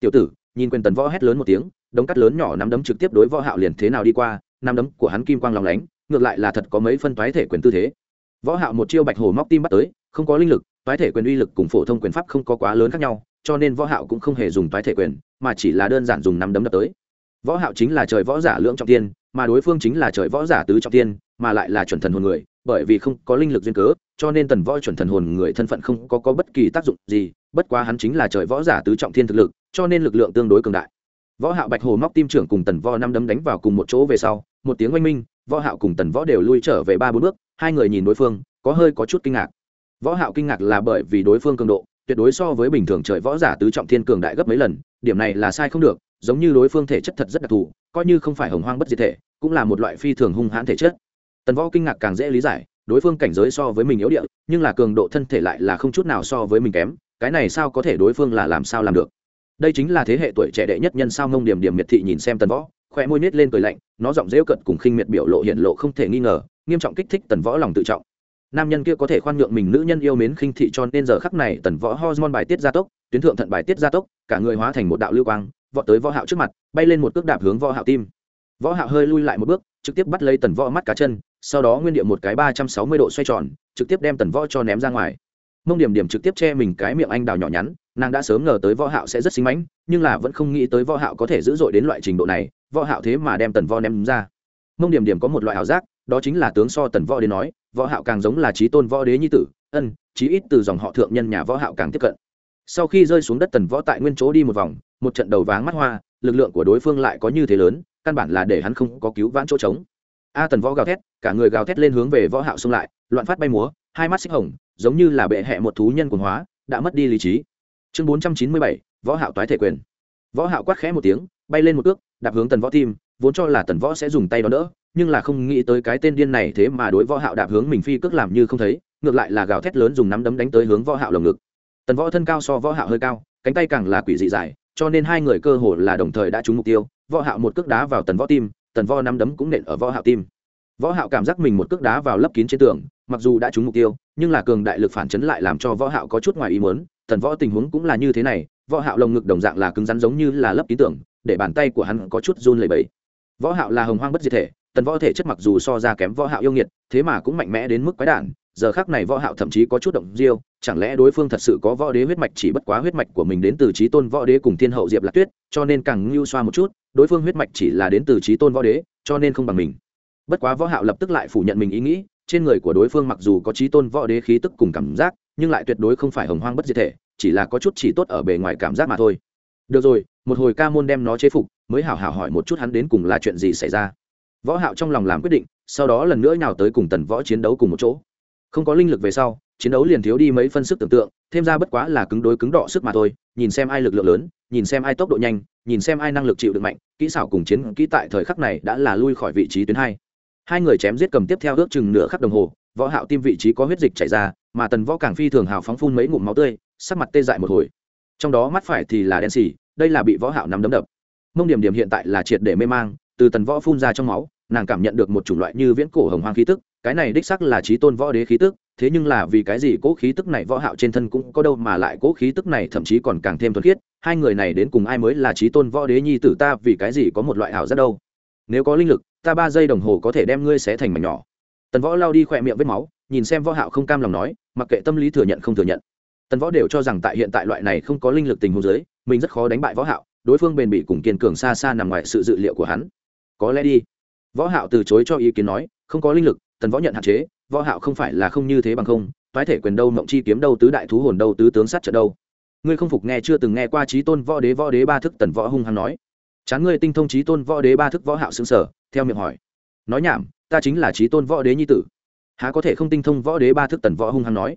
Tiểu tử, nhìn quyền tần võ hét lớn một tiếng, đống cắt lớn nhỏ nắm đấm trực tiếp đối võ hạo liền thế nào đi qua, nắm đấm của hắn kim quang lóng lánh, ngược lại là thật có mấy phân toái thể quyền tư thế võ hạo một chiêu bạch hổ móc tim bắt tới không có linh lực toái thể quyền uy lực cùng phổ thông quyền pháp không có quá lớn khác nhau cho nên võ hạo cũng không hề dùng toái thể quyền mà chỉ là đơn giản dùng nắm đấm đập tới. Võ hạo chính là trời võ giả lượng trọng thiên mà đối phương chính là trời võ giả tứ trọng thiên mà lại là chuẩn thần hồn người bởi vì không có linh lực duyên cớ cho nên tần võ chuẩn thần hồn người thân phận không có, có bất kỳ tác dụng gì bất quá hắn chính là trời võ giả tứ trọng thiên thực lực cho nên lực lượng tương đối cường đại. Võ hạo bạch hồ móc tim trưởng cùng tần võ năm đấm đánh vào cùng một chỗ về sau một tiếng oanh minh võ hạo cùng tần võ đều lui trở về ba bốn bước hai người nhìn đối phương, có hơi có chút kinh ngạc. Võ hạo kinh ngạc là bởi vì đối phương cường độ, tuyệt đối so với bình thường trời võ giả tứ trọng thiên cường đại gấp mấy lần, điểm này là sai không được, giống như đối phương thể chất thật rất đặc thù, coi như không phải hồng hoang bất diệt thể, cũng là một loại phi thường hung hãn thể chất. Tần võ kinh ngạc càng dễ lý giải, đối phương cảnh giới so với mình yếu địa, nhưng là cường độ thân thể lại là không chút nào so với mình kém, cái này sao có thể đối phương là làm sao làm được? Đây chính là thế hệ tuổi trẻ đệ nhất nhân sao ngông điểm điểm miệt thị nhìn xem tần võ khoe môi nết lên cười lạnh, nó giọng dễu cận cùng khinh miệt biểu lộ hiện lộ không thể nghi ngờ nghiêm trọng kích thích tần võ lòng tự trọng. Nam nhân kia có thể khoan nhượng mình nữ nhân yêu mến khinh thị cho nên giờ khắc này tần võ hormone bài tiết gia tốc, tuyến thượng thận bài tiết gia tốc, cả người hóa thành một đạo lưu quang, vọt tới võ hạo trước mặt, bay lên một cước đạp hướng võ hạo tim. Võ hạo hơi lui lại một bước, trực tiếp bắt lấy tần võ mắt cá chân, sau đó nguyên địa một cái ba trăm sáu mươi độ xoay tròn, trực tiếp đem tần võ cho ném ra ngoài. Mông điểm điểm trực tiếp che mình cái miệng anh đào nhỏ nhắn, nàng đã sớm ngờ tới võ hạo sẽ rất xinh mánh nhưng là vẫn không nghĩ tới võ hạo có thể dữ dội đến loại trình độ này, võ hạo thế mà đem tần võ ném ra. Mông điểm điểm có một loại ảo giác đó chính là tướng so tần võ đến nói võ hạo càng giống là trí tôn võ đế nhi tử ân chí ít từ dòng họ thượng nhân nhà võ hạo càng tiếp cận. Sau khi rơi xuống đất tần võ tại nguyên chỗ đi một vòng một trận đầu váng mắt hoa lực lượng của đối phương lại có như thế lớn căn bản là để hắn không có cứu vãn chỗ trống. A tần võ gào thét cả người gào thét lên hướng về võ hạo xông lại loạn phát bay múa hai mắt xích hồng giống như là bệ hệ một thú nhân quần hóa đã mất đi lý trí. Chương 497, võ hạo toái thể quyền. Võ hạo quát khẽ một tiếng bay lên một cước đạp hướng tần võ tim vốn cho là tần võ sẽ dùng tay đó đỡ nhưng là không nghĩ tới cái tên điên này thế mà đối võ hạo đạp hướng mình phi cước làm như không thấy, ngược lại là gào thét lớn dùng nắm đấm đánh tới hướng võ hạo lồng ngực. Tần võ thân cao so võ hạo hơi cao, cánh tay càng là quỷ dị dài, cho nên hai người cơ hồ là đồng thời đã trúng mục tiêu, võ hạo một cước đá vào tần võ tim, tần võ nắm đấm cũng nện ở võ hạo tim. Võ hạo cảm giác mình một cước đá vào lấp kín trên tường, mặc dù đã trúng mục tiêu, nhưng là cường đại lực phản chấn lại làm cho võ hạo có chút ngoài ý muốn, tần võ tình huống cũng là như thế này, võ hạo lồng ngực đồng dạng là cứng rắn giống như là lấp kín tường, để bàn tay của hắn có chút run lẩy bẩy. Võ hạo là hồng hoang bất diệt thể tần võ thể chất mặc dù so ra kém võ hạo yêu nghiệt, thế mà cũng mạnh mẽ đến mức quái đản, giờ khắc này võ hạo thậm chí có chút động diêu, chẳng lẽ đối phương thật sự có võ đế huyết mạch chỉ bất quá huyết mạch của mình đến từ chí tôn võ đế cùng thiên hậu diệp lạc tuyết, cho nên càng lưu xoa một chút, đối phương huyết mạch chỉ là đến từ chí tôn võ đế, cho nên không bằng mình. Bất quá võ hạo lập tức lại phủ nhận mình ý nghĩ, trên người của đối phương mặc dù có chí tôn võ đế khí tức cùng cảm giác, nhưng lại tuyệt đối không phải hồng hoang bất diệt thể, chỉ là có chút chỉ tốt ở bề ngoài cảm giác mà thôi. Được rồi, một hồi ca môn đem nó chế phục, mới hảo hảo hỏi một chút hắn đến cùng là chuyện gì xảy ra võ hạo trong lòng làm quyết định, sau đó lần nữa nhào tới cùng tần võ chiến đấu cùng một chỗ. Không có linh lực về sau, chiến đấu liền thiếu đi mấy phân sức tưởng tượng, thêm ra bất quá là cứng đối cứng đọ sức mà thôi, nhìn xem ai lực lượng lớn, nhìn xem ai tốc độ nhanh, nhìn xem ai năng lực chịu được mạnh, kỹ xảo cùng chiến kỹ tại thời khắc này đã là lui khỏi vị trí tuyến hai. Hai người chém giết cầm tiếp theo ước chừng nửa khắc đồng hồ, võ hạo tim vị trí có huyết dịch chảy ra, mà tần võ càng phi thường hào phóng phun mấy ngụm máu tươi, sắc mặt tê dại một hồi. Trong đó mắt phải thì là đen xì, đây là bị võ hạo nắm đấm đập. Mông điểm điểm hiện tại là triệt để mê mang, từ tần võ phun ra trong máu nàng cảm nhận được một chủng loại như viễn cổ hồng hoang khí tức, cái này đích xác là trí tôn võ đế khí tức, thế nhưng là vì cái gì cố khí tức này võ hạo trên thân cũng có đâu mà lại cố khí tức này thậm chí còn càng thêm thuần khiết, hai người này đến cùng ai mới là trí tôn võ đế nhi tử ta, vì cái gì có một loại hảo rất đâu? Nếu có linh lực, ta ba giây đồng hồ có thể đem ngươi xé thành mảnh nhỏ. Tần võ lao đi khỏe miệng vết máu, nhìn xem võ hạo không cam lòng nói, mặc kệ tâm lý thừa nhận không thừa nhận. Tần võ đều cho rằng tại hiện tại loại này không có linh lực tình huống dưới, mình rất khó đánh bại võ hạo, đối phương bền bỉ cùng kiên cường xa xa nằm ngoài sự dự liệu của hắn. Có lẽ đi võ hạo từ chối cho ý kiến nói, không có linh lực, tần võ nhận hạn chế, võ hạo không phải là không như thế bằng không, toái thể quyền đâu, mộng chi kiếm đâu, tứ đại thú hồn đâu, tứ tướng sát trận đâu. Ngươi không phục nghe chưa từng nghe qua trí tôn võ đế võ đế ba thức tần võ hung hăng nói. Chán ngươi tinh thông trí tôn võ đế ba thức, võ hạo sững sờ, theo miệng hỏi. Nói nhảm, ta chính là trí tôn võ đế nhi tử. Há có thể không tinh thông võ đế ba thức tần võ hung hăng nói.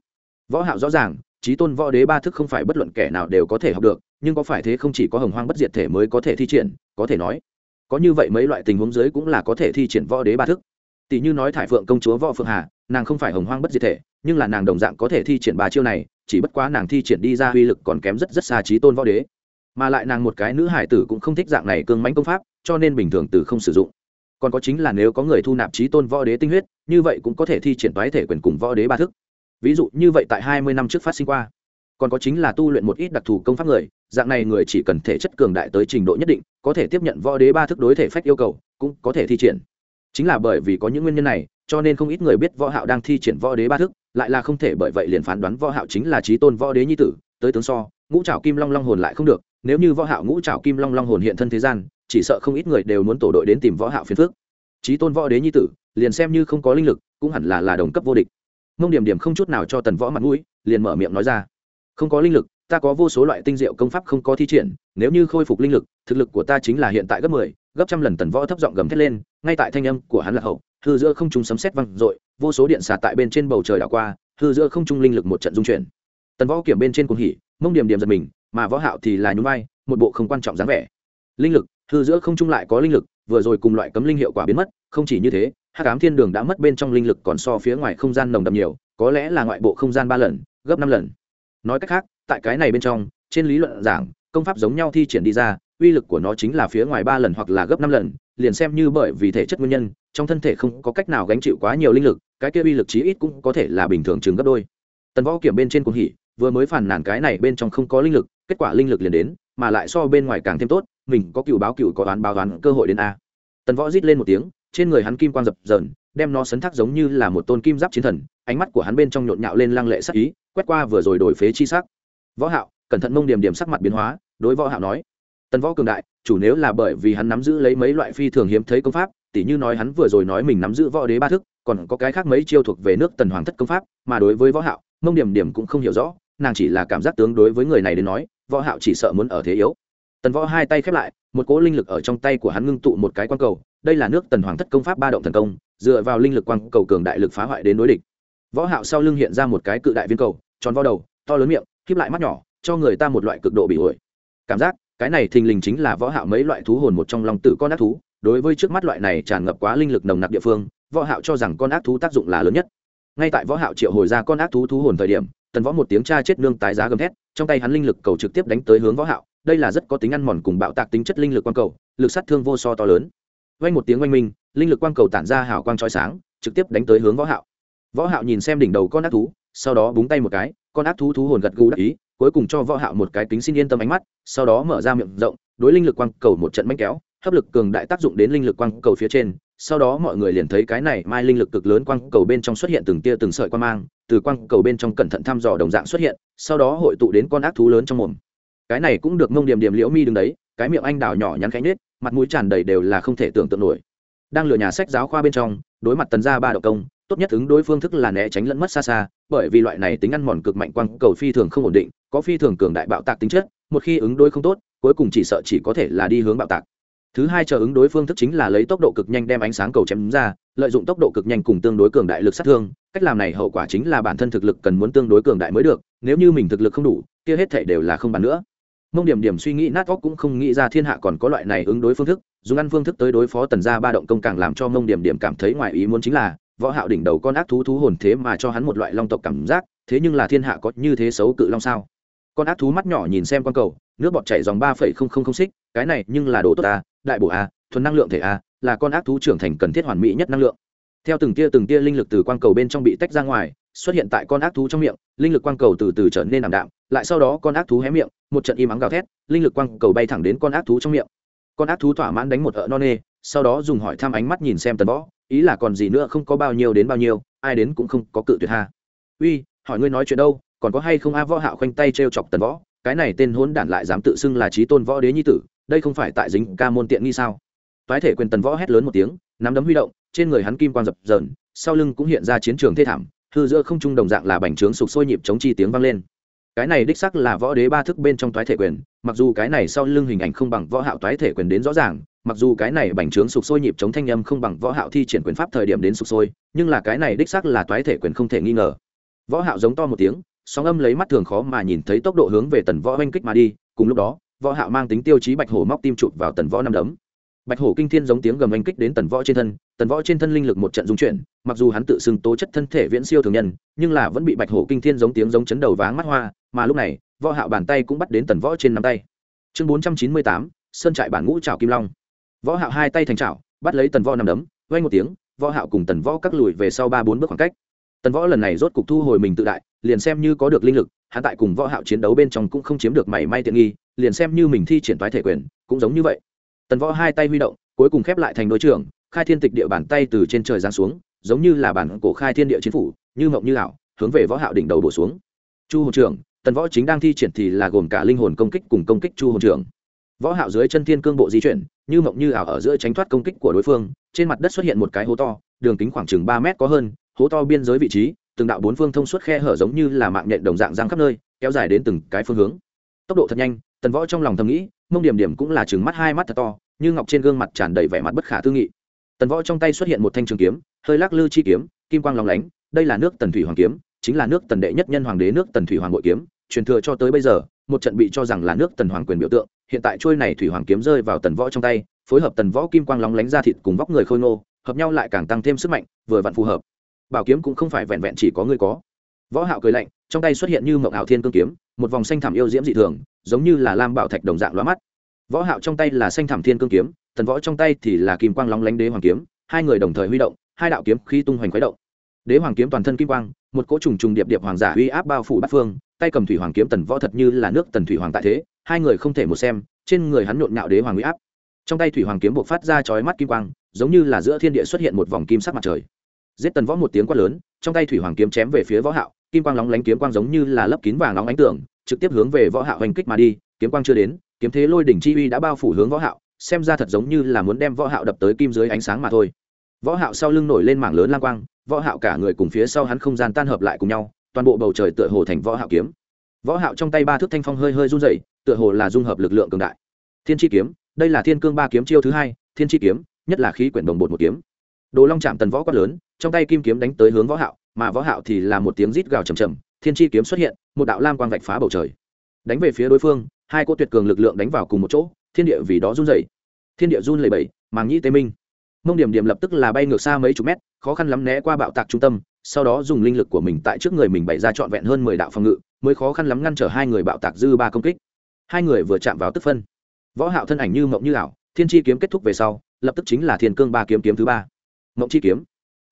Võ hạo rõ ràng trí tôn võ đế ba thức không phải bất luận kẻ nào đều có thể học được, nhưng có phải thế không chỉ có hồng hoang bất diệt thể mới có thể thi triển, có thể nói có như vậy mấy loại tình huống dưới cũng là có thể thi triển võ đế ba thức. Tỷ như nói thải phượng công chúa võ phượng hà, nàng không phải hồng hoang bất diệt thể, nhưng là nàng đồng dạng có thể thi triển ba chiêu này, chỉ bất quá nàng thi triển đi ra uy lực còn kém rất rất xa trí tôn võ đế. Mà lại nàng một cái nữ hải tử cũng không thích dạng này cương mãnh công pháp, cho nên bình thường từ không sử dụng. Còn có chính là nếu có người thu nạp trí tôn võ đế tinh huyết, như vậy cũng có thể thi triển toái thể quyền cùng võ đế ba thức. Ví dụ như vậy tại hai mươi năm trước phát sinh qua. Còn có chính là tu luyện một ít đặc thù công pháp người dạng này người chỉ cần thể chất cường đại tới trình độ nhất định, có thể tiếp nhận võ đế ba thức đối thể phách yêu cầu, cũng có thể thi triển. Chính là bởi vì có những nguyên nhân này, cho nên không ít người biết võ hạo đang thi triển võ đế ba thức, lại là không thể bởi vậy liền phán đoán võ hạo chính là trí tôn võ đế nhi tử, tới tướng so, ngũ trảo kim long long hồn lại không được, nếu như võ hạo ngũ trảo kim long long hồn hiện thân thế gian, chỉ sợ không ít người đều muốn tổ đội đến tìm võ hạo phiền phức. trí tôn võ đế nhi tử, liền xem như không có linh lực, cũng hẳn là là đồng cấp vô địch. Mông điểm điểm không chút nào cho tần võ mặt mũi, liền mở miệng nói ra. Không có linh lực ta có vô số loại tinh diệu công pháp không có thi triển nếu như khôi phục linh lực thực lực của ta chính là hiện tại gấp mười 10, gấp trăm lần tần võ thấp giọng gầm thét lên ngay tại thanh âm của hắn là hậu hư giữa không trung sấm sét vang dội vô số điện xà tại bên trên bầu trời đảo qua hư giữa không trung linh lực một trận dung chuyển. Tần võ kiểm bên trên cuồng hỉ mông điểm điểm giật mình mà võ hạo thì là nhún vai một bộ không quan trọng dáng vẻ. Linh lực hư giữa không trung lại có linh lực vừa rồi cùng loại cấm linh hiệu quả biến mất không chỉ như thế hắc ám thiên đường đã mất bên trong linh lực còn so phía ngoài không gian nồng đậm nhiều có lẽ là ngoại bộ không gian ba lần gấp năm lần. Nói cách khác tại cái này bên trong, trên lý luận giảng, công pháp giống nhau thi triển đi ra, uy lực của nó chính là phía ngoài ba lần hoặc là gấp năm lần, liền xem như bởi vì thể chất nguyên nhân, trong thân thể không có cách nào gánh chịu quá nhiều linh lực, cái kia uy lực chí ít cũng có thể là bình thường chừng gấp đôi. Tần võ kiểm bên trên cuồng hỉ, vừa mới phản nản cái này bên trong không có linh lực, kết quả linh lực liền đến, mà lại so bên ngoài càng thêm tốt, mình có cựu báo cựu có đoán báo đoán cơ hội đến a. Tần võ rít lên một tiếng, trên người hắn kim quang dập dờn, đem nó sấn thác giống như là một tôn kim giáp chiến thần, ánh mắt của hắn bên trong nhộn nhạo lên lăng lệ sắc ý, quét qua vừa rồi đổi phế chi sắc võ hạo, cẩn thận mông điểm điểm sắc mặt biến hóa, đối võ hạo nói, tần võ cường đại, chủ nếu là bởi vì hắn nắm giữ lấy mấy loại phi thường hiếm thấy công pháp, tỉ như nói hắn vừa rồi nói mình nắm giữ võ đế ba thức, còn có cái khác mấy chiêu thuộc về nước tần hoàng thất công pháp, mà đối với võ hạo, mông điểm điểm cũng không hiểu rõ, nàng chỉ là cảm giác tướng đối với người này đến nói, võ hạo chỉ sợ muốn ở thế yếu. Tần võ hai tay khép lại, một cỗ linh lực ở trong tay của hắn ngưng tụ một cái quan cầu, đây là nước tần hoàng thất công pháp ba động thần công, dựa vào linh lực quan cầu cường đại lực phá hoại đến đối địch. Võ hạo sau lưng hiện ra một cái cự đại viên cầu, tròn vo đầu, to lớn miệng khép lại mắt nhỏ, cho người ta một loại cực độ bị ổi cảm giác, cái này thình lình chính là võ hạo mấy loại thú hồn một trong lòng tử con ác thú. Đối với trước mắt loại này tràn ngập quá linh lực nồng nặc địa phương, võ hạo cho rằng con ác thú tác dụng là lớn nhất. Ngay tại võ hạo triệu hồi ra con ác thú thú hồn thời điểm, tần võ một tiếng cha chết nương tái giá gầm thét, trong tay hắn linh lực cầu trực tiếp đánh tới hướng võ hạo. Đây là rất có tính ăn mòn cùng bạo tạc tính chất linh lực quang cầu, lực sát thương vô so to lớn. Vang một tiếng oanh minh, linh lực quang cầu tản ra hào quang chói sáng, trực tiếp đánh tới hướng võ hạo. Võ hạo nhìn xem đỉnh đầu con ác thú, sau đó búng tay một cái con ác thú thú hồn gật gù đắc ý, cuối cùng cho võ hạo một cái kính xin yên tâm ánh mắt, sau đó mở ra miệng rộng, đối linh lực quang cầu một trận mạnh kéo, hấp lực cường đại tác dụng đến linh lực quang cầu phía trên, sau đó mọi người liền thấy cái này mai linh lực cực lớn quang cầu bên trong xuất hiện từng tia từng sợi quang mang, từ quang cầu bên trong cẩn thận thăm dò đồng dạng xuất hiện, sau đó hội tụ đến con ác thú lớn trong mồm. Cái này cũng được mông điểm điểm liễu mi đứng đấy, cái miệng anh đào nhỏ nhắn khẽ nết mặt mũi tràn đầy đều là không thể tưởng tượng nổi. Đang lừa nhà sách giáo khoa bên trong, đối mặt tần gia ba độc công, tốt nhất ứng đối phương thức là né tránh lẫn mất xa xa bởi vì loại này tính ăn mòn cực mạnh quang cầu phi thường không ổn định, có phi thường cường đại bạo tạc tính chất, một khi ứng đối không tốt, cuối cùng chỉ sợ chỉ có thể là đi hướng bạo tạc. Thứ hai chờ ứng đối phương thức chính là lấy tốc độ cực nhanh đem ánh sáng cầu chém ra, lợi dụng tốc độ cực nhanh cùng tương đối cường đại lực sát thương, cách làm này hậu quả chính là bản thân thực lực cần muốn tương đối cường đại mới được, nếu như mình thực lực không đủ, kia hết thể đều là không bàn nữa. Mông điểm điểm suy nghĩ nát óc cũng không nghĩ ra thiên hạ còn có loại này ứng đối phương thức, dùng ăn phương thức tới đối phó tần gia ba động công càng làm cho mông điểm điểm cảm thấy ngoài ý muốn chính là võ hạo đỉnh đầu con ác thú thú hồn thế mà cho hắn một loại long tộc cảm giác, thế nhưng là thiên hạ có như thế xấu cự long sao? Con ác thú mắt nhỏ nhìn xem con cầu, nước bọt chảy dòng ba phẩy không không không xích, cái này nhưng là đồ tốt a đại bổ a thuần năng lượng thể a là con ác thú trưởng thành cần thiết hoàn mỹ nhất năng lượng. Theo từng tia từng tia linh lực từ quang cầu bên trong bị tách ra ngoài, xuất hiện tại con ác thú trong miệng, linh lực quang cầu từ từ trở nên ảm đạm, lại sau đó con ác thú hé miệng, một trận im ắng gào thét, linh lực quang cầu bay thẳng đến con ác thú trong miệng. Con ác thú thỏa mãn đánh một ợ non nê, sau đó dùng hỏi thăm ánh mắt nhìn xem tần võ ý là còn gì nữa không có bao nhiêu đến bao nhiêu, ai đến cũng không có cự tuyệt ha. Uy, hỏi ngươi nói chuyện đâu, còn có hay không a võ hạo khoanh tay treo chọc tần võ, cái này tên hỗn đản lại dám tự xưng là trí tôn võ đế nhi tử, đây không phải tại dính ca môn tiện nghi sao? Toái thể quyền tần võ hét lớn một tiếng, nắm đấm huy động, trên người hắn kim quang dập dờn, sau lưng cũng hiện ra chiến trường thê thảm, hư giữa không trung đồng dạng là bành trướng sục sôi nhịp chống chi tiếng vang lên. Cái này đích sắc là võ đế ba thức bên trong toái thể quyền, mặc dù cái này sau lưng hình ảnh không bằng võ hạo toái thể quyền đến rõ ràng mặc dù cái này bành trướng sục sôi nhịp chống thanh âm không bằng võ hạo thi triển quyền pháp thời điểm đến sục sôi nhưng là cái này đích xác là toái thể quyền không thể nghi ngờ. Võ hạo giống to một tiếng sóng âm lấy mắt thường khó mà nhìn thấy tốc độ hướng về tần võ oanh kích mà đi cùng lúc đó võ hạo mang tính tiêu chí bạch hổ móc tim chụp vào tần võ năm đấm. Bạch hổ kinh thiên giống tiếng gầm oanh kích đến tần võ trên thân tần võ trên thân linh lực một trận dung chuyển mặc dù hắn tự xưng tố chất thân thể viễn siêu thường nhân nhưng là vẫn bị bạch hổ kinh thiên giống tiếng giống chấn đầu váng mắt hoa mà lúc này võ hạo bàn tay cũng bắt đến tần võ trên nắm tay. Chương 498, sơn trại bản ngũ trảo kim long võ hạo hai tay thành chảo, bắt lấy tần võ năm đấm vang một tiếng, võ hạo cùng tần võ cắt lùi về sau ba bốn bước khoảng cách. Tần võ lần này rốt cục thu hồi mình tự đại, liền xem như có được linh lực, hắn tại cùng võ hạo chiến đấu bên trong cũng không chiếm được mảy may tiện nghi, liền xem như mình thi triển toái thể quyền, cũng giống như vậy. Tần võ hai tay huy động, cuối cùng khép lại thành đối trưởng khai thiên tịch địa bản tay từ trên trời giáng xuống, giống như là bản cổ khai thiên địa chiến phủ, như mộng như ảo, hướng về võ hạo đỉnh đầu bổ xuống. Chu hồn trưởng tần võ chính đang thi triển thì là gồm cả linh hồn công kích cùng công kích chu hồn trưởng võ hạo dưới chân thiên cương bộ di chuyển, như mộng như ảo ở giữa tránh thoát công kích của đối phương, trên mặt đất xuất hiện một cái hố to, đường kính khoảng chừng ba mét có hơn, hố to biên giới vị trí, từng đạo bốn phương thông suốt khe hở giống như là mạng nhện đồng dạng giang khắp nơi, kéo dài đến từng cái phương hướng. Tốc độ thật nhanh, tần võ trong lòng thầm nghĩ, mông điểm điểm cũng là chừng mắt hai mắt thật to, như ngọc trên gương mặt tràn đầy vẻ mặt bất khả tư nghị. Tần võ trong tay xuất hiện một thanh trường kiếm, hơi lắc lư chi kiếm, kim quang lóng lánh, đây là nước tần thủy hoàng kiếm, chính là nước tần đệ nhất nhân hoàng đế nước tần thủy hoàng bội kiếm, truyền thừa cho tới bây giờ, một trận bị cho rằng là nước tần hoàng quyền biểu tượng hiện tại trôi này thủy hoàng kiếm rơi vào tần võ trong tay, phối hợp tần võ kim quang lóng lánh ra thịt cùng vóc người khôi ngô, hợp nhau lại càng tăng thêm sức mạnh, vừa vặn phù hợp. Bảo kiếm cũng không phải vẹn vẹn chỉ có người có. Võ hạo cười lạnh, trong tay xuất hiện như mộng ảo thiên cương kiếm, một vòng xanh thảm yêu diễm dị thường, giống như là lam bảo thạch đồng dạng lóa mắt. Võ hạo trong tay là xanh thảm thiên cương kiếm, tần võ trong tay thì là kim quang lóng lánh đế hoàng kiếm, hai người đồng thời huy động, hai đạo kiếm khí tung hoành khuấy động. Đế hoàng kiếm toàn thân kim quang, một cỗ trùng trùng điệp điệp hoàng giả uy áp bao phủ bát phương, tay cầm thủy hoàng kiếm tần võ thật như là nước tần thủy hoàng tại thế hai người không thể một xem, trên người hắn nhộn nhạo đế hoàng huy áp. Trong tay thủy hoàng kiếm buộc phát ra chói mắt kim quang, giống như là giữa thiên địa xuất hiện một vòng kim sắc mặt trời. Giết tần võ một tiếng quát lớn, trong tay thủy hoàng kiếm chém về phía võ hạo, kim quang lóng lánh kiếm quang giống như là lấp kín vàng nóng ánh tượng trực tiếp hướng về võ hạo hành kích mà đi, kiếm quang chưa đến, kiếm thế lôi đỉnh chi uy đã bao phủ hướng võ hạo, xem ra thật giống như là muốn đem võ hạo đập tới kim dưới ánh sáng mà thôi. Võ hạo sau lưng nổi lên mảng lớn lang quang, võ hạo cả người cùng phía sau hắn không gian tan hợp lại cùng nhau, toàn bộ bầu trời tựa hồ thành võ hạo kiếm. Võ hạo trong tay ba thước thanh phong hơi hơi run rẩy tựa hồ là dung hợp lực lượng cường đại. Thiên chi kiếm, đây là thiên cương ba kiếm chiêu thứ hai, thiên chi kiếm, nhất là khí quyển đồng bột một kiếm. Đồ long chạm tần võ quát lớn, trong tay kim kiếm đánh tới hướng võ hạo, mà võ hạo thì là một tiếng rít gào trầm trầm thiên chi kiếm xuất hiện, một đạo lam quang vạch phá bầu trời. Đánh về phía đối phương, hai cỗ tuyệt cường lực lượng đánh vào cùng một chỗ, thiên địa vì đó run rẩy. Thiên địa run lẩy bẩy, màng nhĩ tê minh. Mông điểm điểm lập tức là bay ngược xa mấy chục mét, khó khăn lắm né qua bạo tạc trung tâm, sau đó dùng linh lực của mình tại trước người mình bày ra trọn vẹn hơn mười đạo phòng ngự, mới khó khăn lắm ngăn trở hai người bạo tạc dư ba công kích hai người vừa chạm vào tức phân. Võ hạo thân ảnh như mộng như ảo, thiên chi kiếm kết thúc về sau, lập tức chính là thiên cương ba kiếm kiếm thứ ba. Mộng chi kiếm.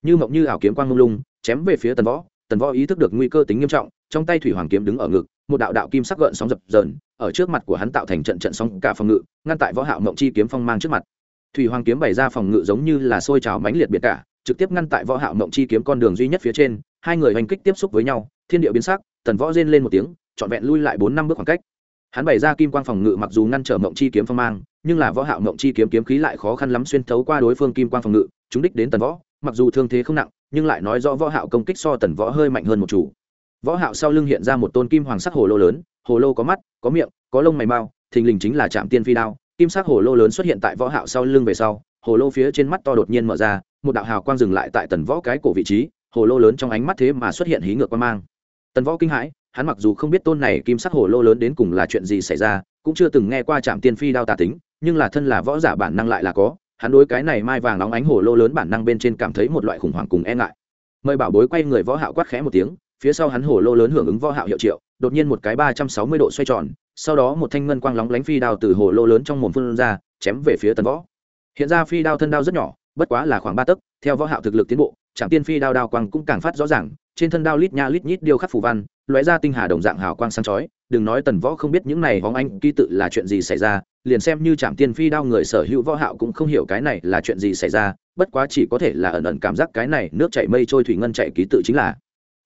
Như mộng như ảo kiếm quang mông lung, chém về phía tần võ. Tần võ ý thức được nguy cơ tính nghiêm trọng, trong tay thủy hoàng kiếm đứng ở ngực, một đạo đạo kim sắc gợn sóng dập dờn, ở trước mặt của hắn tạo thành trận trận sóng cả phòng ngự, ngăn tại võ hạo mộng chi kiếm phong mang trước mặt. Thủy hoàng kiếm bày ra phòng ngự giống như là sôi trào mãnh liệt biệt cả, trực tiếp ngăn tại võ hạo mộng chi kiếm con đường duy nhất phía trên, hai người hành kích tiếp xúc với nhau, thiên địa biến sắc, tần võ rên lên một tiếng, trọn vẹn lui lại bốn năm bước khoảng cách hắn bày ra kim quang phòng ngự mặc dù ngăn trở mộng chi kiếm phong mang nhưng là võ hạo mộng chi kiếm kiếm khí lại khó khăn lắm xuyên thấu qua đối phương kim quang phòng ngự chúng đích đến tần võ mặc dù thương thế không nặng nhưng lại nói rõ võ hạo công kích so tần võ hơi mạnh hơn một chủ. Võ hạo sau lưng hiện ra một tôn kim hoàng sắc hồ lô lớn hồ lô có mắt có miệng có lông mày mao, thình lình chính là chạm tiên phi đao. Kim sắc hồ lô lớn xuất hiện tại võ hạo sau lưng về sau hồ lô phía trên mắt to đột nhiên mở ra một đạo hào quang dừng lại tại tần võ cái cổ vị trí hồ lô lớn trong ánh mắt thế mà xuất hiện hí ngược quan mang. Tần võ kinh hãi hắn mặc dù không biết tôn này kim sắc hồ lô lớn đến cùng là chuyện gì xảy ra, cũng chưa từng nghe qua trạm tiên phi đao tà tính, nhưng là thân là võ giả bản năng lại là có, hắn đối cái này mai vàng nóng ánh hồ lô lớn bản năng bên trên cảm thấy một loại khủng hoảng cùng e ngại. Mời bảo bối quay người võ hạo quát khẽ một tiếng, phía sau hắn hồ lô lớn hưởng ứng võ hạo hiệu triệu, đột nhiên một cái ba trăm sáu mươi độ xoay tròn, sau đó một thanh ngân quang lóng lánh phi đao từ hồ lô lớn trong mồm phun ra, chém về phía tần võ. Hiện ra phi đao thân đao rất nhỏ bất quá là khoảng ba tấc, theo võ hạo thực lực tiến bộ, trạm tiên phi đao đao quang cũng càng phát rõ ràng, trên thân đao lít nha lít nhít điêu khắc phù văn, lóe ra tinh hà đồng dạng hào quang sáng chói. Đừng nói tần võ không biết những này hóng anh ký tự là chuyện gì xảy ra, liền xem như trạm tiên phi đao người sở hữu võ hạo cũng không hiểu cái này là chuyện gì xảy ra, bất quá chỉ có thể là ẩn ẩn cảm giác cái này nước chảy mây trôi thủy ngân chảy ký tự chính là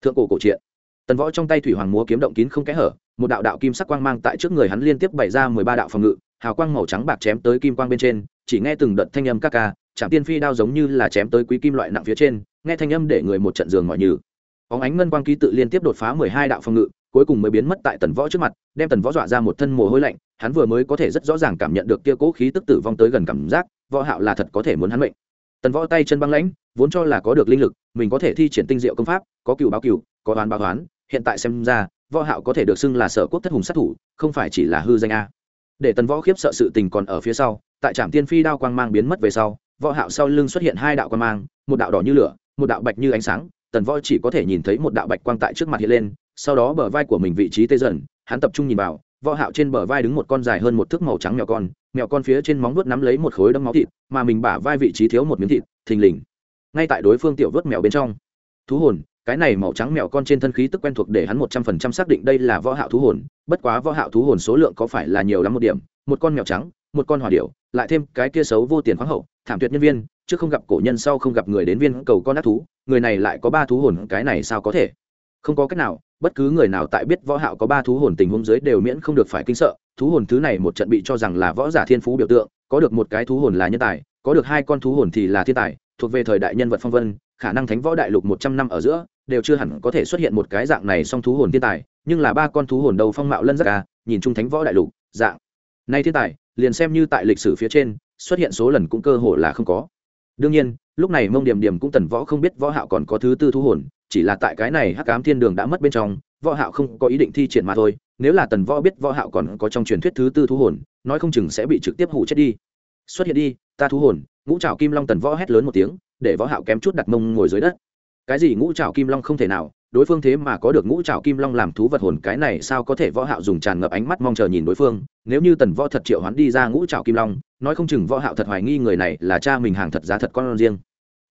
thượng cổ cổ truyện. Tần võ trong tay thủy hoàng múa kiếm động kín không kẽ hở, một đạo đạo kim sắc quang mang tại trước người hắn liên tiếp bày ra mười ba đạo phòng ngự hào quang màu trắng bạc chém tới kim quang bên trên, chỉ nghe từng đợt thanh âm ca ca trạm tiên phi đao giống như là chém tới quý kim loại nặng phía trên, nghe thanh âm để người một trận giường mọi như óng ánh ngân quang ký tự liên tiếp đột phá mười hai đạo phòng ngự, cuối cùng mới biến mất tại tần võ trước mặt, đem tần võ dọa ra một thân mồ hôi lạnh, hắn vừa mới có thể rất rõ ràng cảm nhận được kia cố khí tức tử vong tới gần cảm giác, võ hạo là thật có thể muốn hắn mệnh. Tần võ tay chân băng lãnh, vốn cho là có được linh lực, mình có thể thi triển tinh diệu công pháp, có cựu báo cựu, có đoán báo đoán hiện tại xem ra, võ hạo có thể được xưng là sở quốc thất hùng sát thủ, không phải chỉ là hư danh a để tần võ khiếp sợ sự tình còn ở phía sau, tại trạm tiên phi đao quang mang biến mất về sau, võ hạo sau lưng xuất hiện hai đạo quang mang, một đạo đỏ như lửa, một đạo bạch như ánh sáng. Tần võ chỉ có thể nhìn thấy một đạo bạch quang tại trước mặt hiện lên, sau đó bờ vai của mình vị trí tê dần, hắn tập trung nhìn vào, võ hạo trên bờ vai đứng một con dài hơn một thước màu trắng mèo con mèo con phía trên móng vuốt nắm lấy một khối đấm máu thịt, mà mình bả vai vị trí thiếu một miếng thịt, thình lình. Ngay tại đối phương tiểu vớt mèo bên trong, thú hồn cái này màu trắng mèo con trên thân khí tức quen thuộc để hắn một trăm phần trăm xác định đây là võ hạo thú hồn, bất quá võ hạo thú hồn số lượng có phải là nhiều lắm một điểm, một con mèo trắng, một con hỏa điểu, lại thêm cái kia xấu vô tiền khoáng hậu, thảm tuyệt nhân viên, trước không gặp cổ nhân sau không gặp người đến viên cầu con ác thú, người này lại có ba thú hồn, cái này sao có thể? Không có cách nào, bất cứ người nào tại biết võ hạo có ba thú hồn tình huống dưới đều miễn không được phải kinh sợ, thú hồn thứ này một trận bị cho rằng là võ giả thiên phú biểu tượng, có được một cái thú hồn là nhân tài, có được hai con thú hồn thì là thiên tài, thuộc về thời đại nhân vật phong vân, khả năng thánh võ đại lục một trăm năm ở giữa đều chưa hẳn có thể xuất hiện một cái dạng này song thú hồn thiên tài, nhưng là ba con thú hồn đầu phong mạo lân rất ca à, nhìn chung thánh võ đại lục, dạng nay thiên tài, liền xem như tại lịch sử phía trên, xuất hiện số lần cũng cơ hội là không có. Đương nhiên, lúc này mông điểm điểm cũng tần võ không biết võ hạo còn có thứ tư thú hồn, chỉ là tại cái này hắc ám thiên đường đã mất bên trong, võ hạo không có ý định thi triển mà thôi, nếu là tần võ biết võ hạo còn có trong truyền thuyết thứ tư thú hồn, nói không chừng sẽ bị trực tiếp hủ chết đi. Xuất hiện đi, ta thú hồn, ngũ trảo kim long tần võ hét lớn một tiếng, để võ hạo kém chút đặt mông ngồi dưới đất cái gì ngũ trảo kim long không thể nào, đối phương thế mà có được ngũ trảo kim long làm thú vật hồn, cái này sao có thể võ hạo dùng tràn ngập ánh mắt mong chờ nhìn đối phương, nếu như tần võ thật triệu hoán đi ra ngũ trảo kim long, nói không chừng võ hạo thật hoài nghi người này là cha mình hàng thật giá thật con riêng.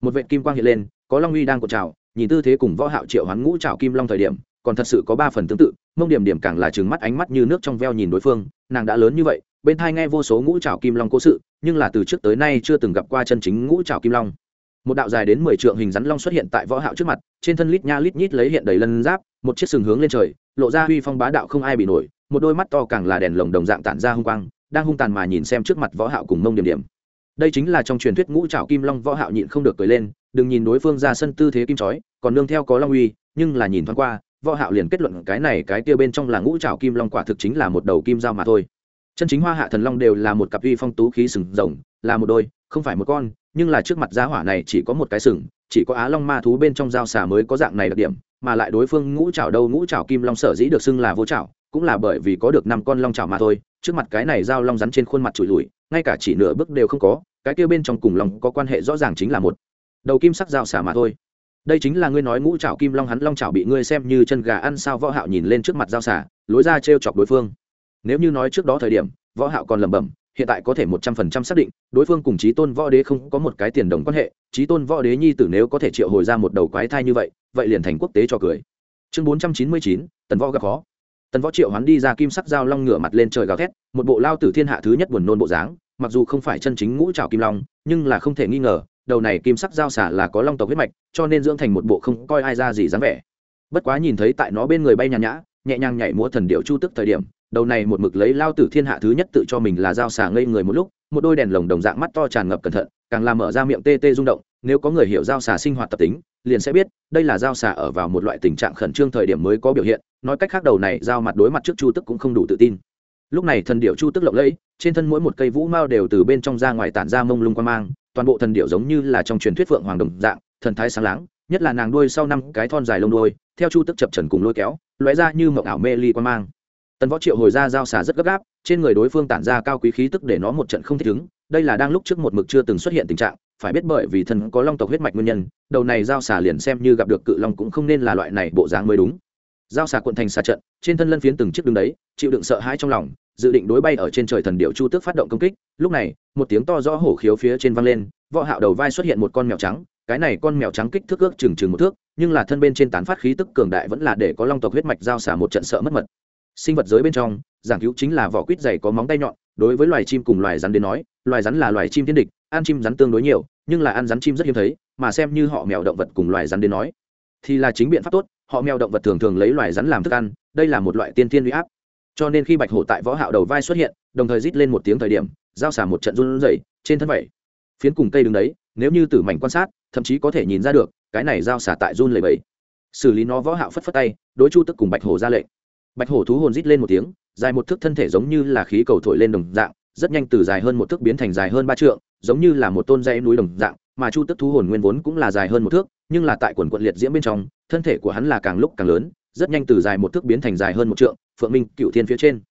Một vệt kim quang hiện lên, có long uy đang cột trào, nhìn tư thế cùng võ hạo triệu hoán ngũ trảo kim long thời điểm, còn thật sự có ba phần tương tự, mông điểm điểm càng là trừng mắt ánh mắt như nước trong veo nhìn đối phương, nàng đã lớn như vậy, bên thai nghe vô số ngũ trảo kim long cố sự, nhưng là từ trước tới nay chưa từng gặp qua chân chính ngũ trảo kim long một đạo dài đến mười trượng hình rắn long xuất hiện tại võ hạo trước mặt, trên thân lít nha lít nhít lấy hiện đầy lân giáp, một chiếc sừng hướng lên trời, lộ ra huy phong bá đạo không ai bị nổi, một đôi mắt to càng là đèn lồng đồng dạng tản ra hung quang, đang hung tàn mà nhìn xem trước mặt võ hạo cùng mông điểm điểm. Đây chính là trong truyền thuyết ngũ trảo kim long võ hạo nhịn không được cười lên, đừng nhìn đối phương ra sân tư thế kim chói, còn nương theo có long uy, nhưng là nhìn thoáng qua, võ hạo liền kết luận cái này cái kia bên trong là ngũ trảo kim long quả thực chính là một đầu kim dao mà thôi. Chân chính hoa hạ thần long đều là một cặp uy phong tú khí sừng rồng, là một đôi, không phải một con nhưng là trước mặt giá hỏa này chỉ có một cái sừng, chỉ có á long ma thú bên trong dao xà mới có dạng này đặc điểm, mà lại đối phương ngũ trảo đâu ngũ trảo kim long sở dĩ được xưng là vô trảo cũng là bởi vì có được năm con long trảo mà thôi, trước mặt cái này dao long rắn trên khuôn mặt trụi lùi, ngay cả chỉ nửa bước đều không có, cái kia bên trong cùng long có quan hệ rõ ràng chính là một đầu kim sắc dao xả mà thôi. Đây chính là ngươi nói ngũ trảo kim long hắn long trảo bị ngươi xem như chân gà ăn sao võ hạo nhìn lên trước mặt dao xả lối ra trêu chọc đối phương. Nếu như nói trước đó thời điểm, võ hạo còn lẩm bẩm hiện tại có thể một trăm phần trăm xác định, đối phương cùng chí tôn võ đế không có một cái tiền đồng quan hệ, chí tôn võ đế nhi tử nếu có thể triệu hồi ra một đầu quái thai như vậy vậy liền thành quốc tế cho cười. Chương bốn trăm chín mươi chín, tần võ gặp khó. Tần võ triệu hắn đi ra kim sắc dao long ngửa mặt lên trời gào thét, một bộ lao tử thiên hạ thứ nhất buồn nôn bộ dáng, mặc dù không phải chân chính ngũ trảo kim long, nhưng là không thể nghi ngờ, đầu này kim sắc dao xả là có long tộc huyết mạch, cho nên dưỡng thành một bộ không coi ai ra gì dáng vẻ. Bất quá nhìn thấy tại nó bên người bay nhàn nhã, nhẹ nhàng nhảy múa thần điệu chu tức thời điểm đầu này một mực lấy lao tử thiên hạ thứ nhất tự cho mình là dao xà ngây người một lúc, một đôi đèn lồng đồng dạng mắt to tràn ngập cẩn thận, càng làm mở ra miệng tê tê rung động, nếu có người hiểu dao xà sinh hoạt tập tính, liền sẽ biết, đây là dao xà ở vào một loại tình trạng khẩn trương thời điểm mới có biểu hiện, nói cách khác đầu này dao mặt đối mặt trước chu tức cũng không đủ tự tin. Lúc này thần điệu chu tức lộng lẫy, trên thân mỗi một cây vũ mao đều từ bên trong ra ngoài tản ra mông lung quan mang, toàn bộ thần điệu giống như là trong truyền thuyết phượng hoàng đồng dạng, thần thái sáng láng, nhất là nàng đuôi sau năm cái thon dài lông đuôi, theo chu tức chập trần cùng lôi kéo, lóe ra như mộng ảo mê ly quan mang tần võ triệu hồi ra giao xà rất gấp gáp, trên người đối phương tản ra cao quý khí tức để nó một trận không thích ứng đây là đang lúc trước một mực chưa từng xuất hiện tình trạng, phải biết bởi vì thần có long tộc huyết mạch nguyên nhân, đầu này giao xà liền xem như gặp được cự long cũng không nên là loại này bộ dáng mới đúng. Giao xà quận thành xà trận, trên thân lân phiến từng chiếc đứng đấy, chịu đựng sợ hãi trong lòng, dự định đối bay ở trên trời thần điệu chu tước phát động công kích. Lúc này, một tiếng to rõ hổ khiếu phía trên văng lên, võ hạo đầu vai xuất hiện một con mèo trắng, cái này con mèo trắng kích thước ước chừng chừng một thước, nhưng là thân bên trên tán phát khí tức cường đại vẫn là để có long tộc huyết mạch giao xả một trận sợ mất mật sinh vật giới bên trong, giảng cứu chính là vỏ quýt dày có móng tay nhọn, đối với loài chim cùng loài rắn đến nói, loài rắn là loài chim thiên địch, ăn chim rắn tương đối nhiều, nhưng là ăn rắn chim rất hiếm thấy, mà xem như họ mèo động vật cùng loài rắn đến nói, thì là chính biện pháp tốt, họ mèo động vật thường thường lấy loài rắn làm thức ăn, đây là một loại tiên thiên huy áp. Cho nên khi bạch hổ tại võ hạo đầu vai xuất hiện, đồng thời rít lên một tiếng thời điểm, giao xả một trận run rẩy, trên thân vậy phiến cùng cây đứng đấy, nếu như tử mảnh quan sát, thậm chí có thể nhìn ra được, cái này giao xả tại run lẩy bẩy. Xử lý nó võ hạo phất phất tay, đối chu tức cùng bạch hổ ra lệnh bạch hổ thú hồn rít lên một tiếng dài một thước thân thể giống như là khí cầu thổi lên đồng dạng rất nhanh từ dài hơn một thước biến thành dài hơn ba trượng giống như là một tôn dãy núi đồng dạng mà chu tức thú hồn nguyên vốn cũng là dài hơn một thước nhưng là tại quần quận liệt diễm bên trong thân thể của hắn là càng lúc càng lớn rất nhanh từ dài một thước biến thành dài hơn một trượng phượng minh cựu thiên phía trên.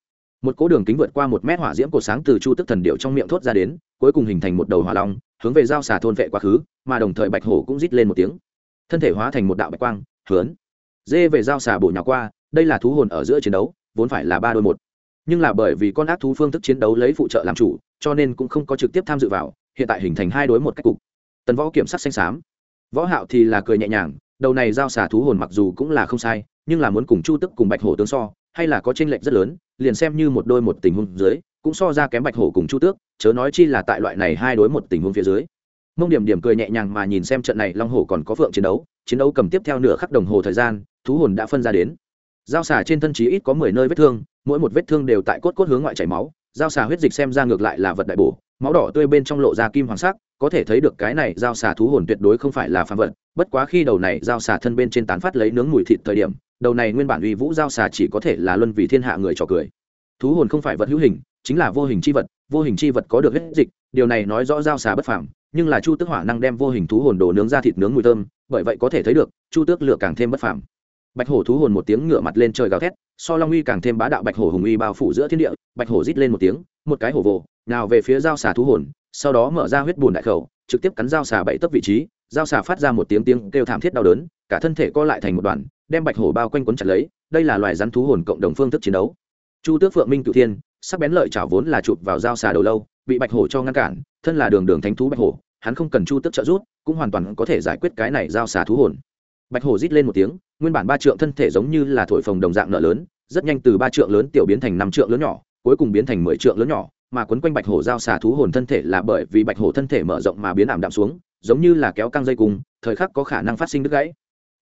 Một cỗ đường kính vượt qua một mét hỏa diễm cột sáng từ chu tức thần điệu trong miệng thốt ra đến cuối cùng hình thành một đầu hỏa long hướng về giao xà thôn vệ quá khứ mà đồng thời bạch hổ cũng rít lên một tiếng. Thân thể hóa thành một đạo bạch quang hướng, dê về giao xà bổ nhào qua đây là thú hồn ở giữa chiến đấu, vốn phải là ba đôi một. Nhưng là bởi vì con ác thú phương thức chiến đấu lấy phụ trợ làm chủ, cho nên cũng không có trực tiếp tham dự vào, hiện tại hình thành hai đối một cách cục. Tần võ kiểm sắc xanh xám. Võ hạo thì là cười nhẹ nhàng, đầu này giao xà thú hồn mặc dù cũng là không sai, nhưng là muốn cùng chu tức cùng bạch hổ tương so, hay là có chênh lệch rất lớn, liền xem như một đôi một tình huống dưới, cũng so ra kém bạch hổ cùng chu tước, chớ nói chi là tại loại này hai đối một tình huống phía dưới. Mông điểm điểm cười nhẹ nhàng mà nhìn xem trận này long hổ còn có phượng chiến đấu chiến đấu cầm tiếp theo nửa khắc đồng hồ thời gian, thú hồn đã phân ra đến dao xà trên thân chí ít có mười nơi vết thương, mỗi một vết thương đều tại cốt cốt hướng ngoại chảy máu. Dao xà huyết dịch xem ra ngược lại là vật đại bổ, máu đỏ tươi bên trong lộ ra kim hoàng sắc, có thể thấy được cái này dao xà thú hồn tuyệt đối không phải là phàm vật. Bất quá khi đầu này dao xà thân bên trên tán phát lấy nướng mùi thịt thời điểm, đầu này nguyên bản uy vũ dao xà chỉ có thể là luân vì thiên hạ người trò cười. Thú hồn không phải vật hữu hình, chính là vô hình c h i vật, vô hình c h i vật có được hết dịch, điều này nói rõ dao xà bất phàm, nhưng là chu tước hỏa năng đem vô hình thú hồn đồ nướng ra thịt nướng mùi thơm, bởi vậy có thể thấy được, chu tước lựa càng thêm bất phàm bạch hổ thú hồn một tiếng ngửa mặt lên trời gào thét, so long uy càng thêm bá đạo bạch hổ hùng uy bao phủ giữa thiên địa, bạch hổ rít lên một tiếng, một cái hổ vồ, nào về phía dao xà thú hồn, sau đó mở ra huyết bùn đại khẩu, trực tiếp cắn dao xà bảy tấc vị trí dao xà phát ra một tiếng tiếng kêu thảm thiết đau đớn, cả thân thể co lại thành một đoàn, đem bạch hổ bao quanh quấn chặt lấy, đây là loài rắn thú hồn cộng đồng phương thức chiến đấu. Chu tước phượng minh cựu thiên, sắc bén lợi chảo vốn là chụp vào dao xà đầu lâu, bị bạch hổ cho ngăn cản, thân là đường đường thánh thú bạch hổ, hắn không cần chu tước trợ giúp, cũng hoàn toàn có thể giải quyết cái này dao xà thú hồn bạch hổ rít lên một tiếng, nguyên bản ba trượng thân thể giống như là thổi phồng đồng dạng nợ lớn, rất nhanh từ ba trượng lớn tiểu biến thành năm trượng lớn nhỏ, cuối cùng biến thành mười trượng lớn nhỏ, mà quấn quanh bạch hổ giao xà thú hồn thân thể là bởi vì bạch hổ thân thể mở rộng mà biến ảm đạm xuống, giống như là kéo căng dây cung, thời khắc có khả năng phát sinh đứt gãy.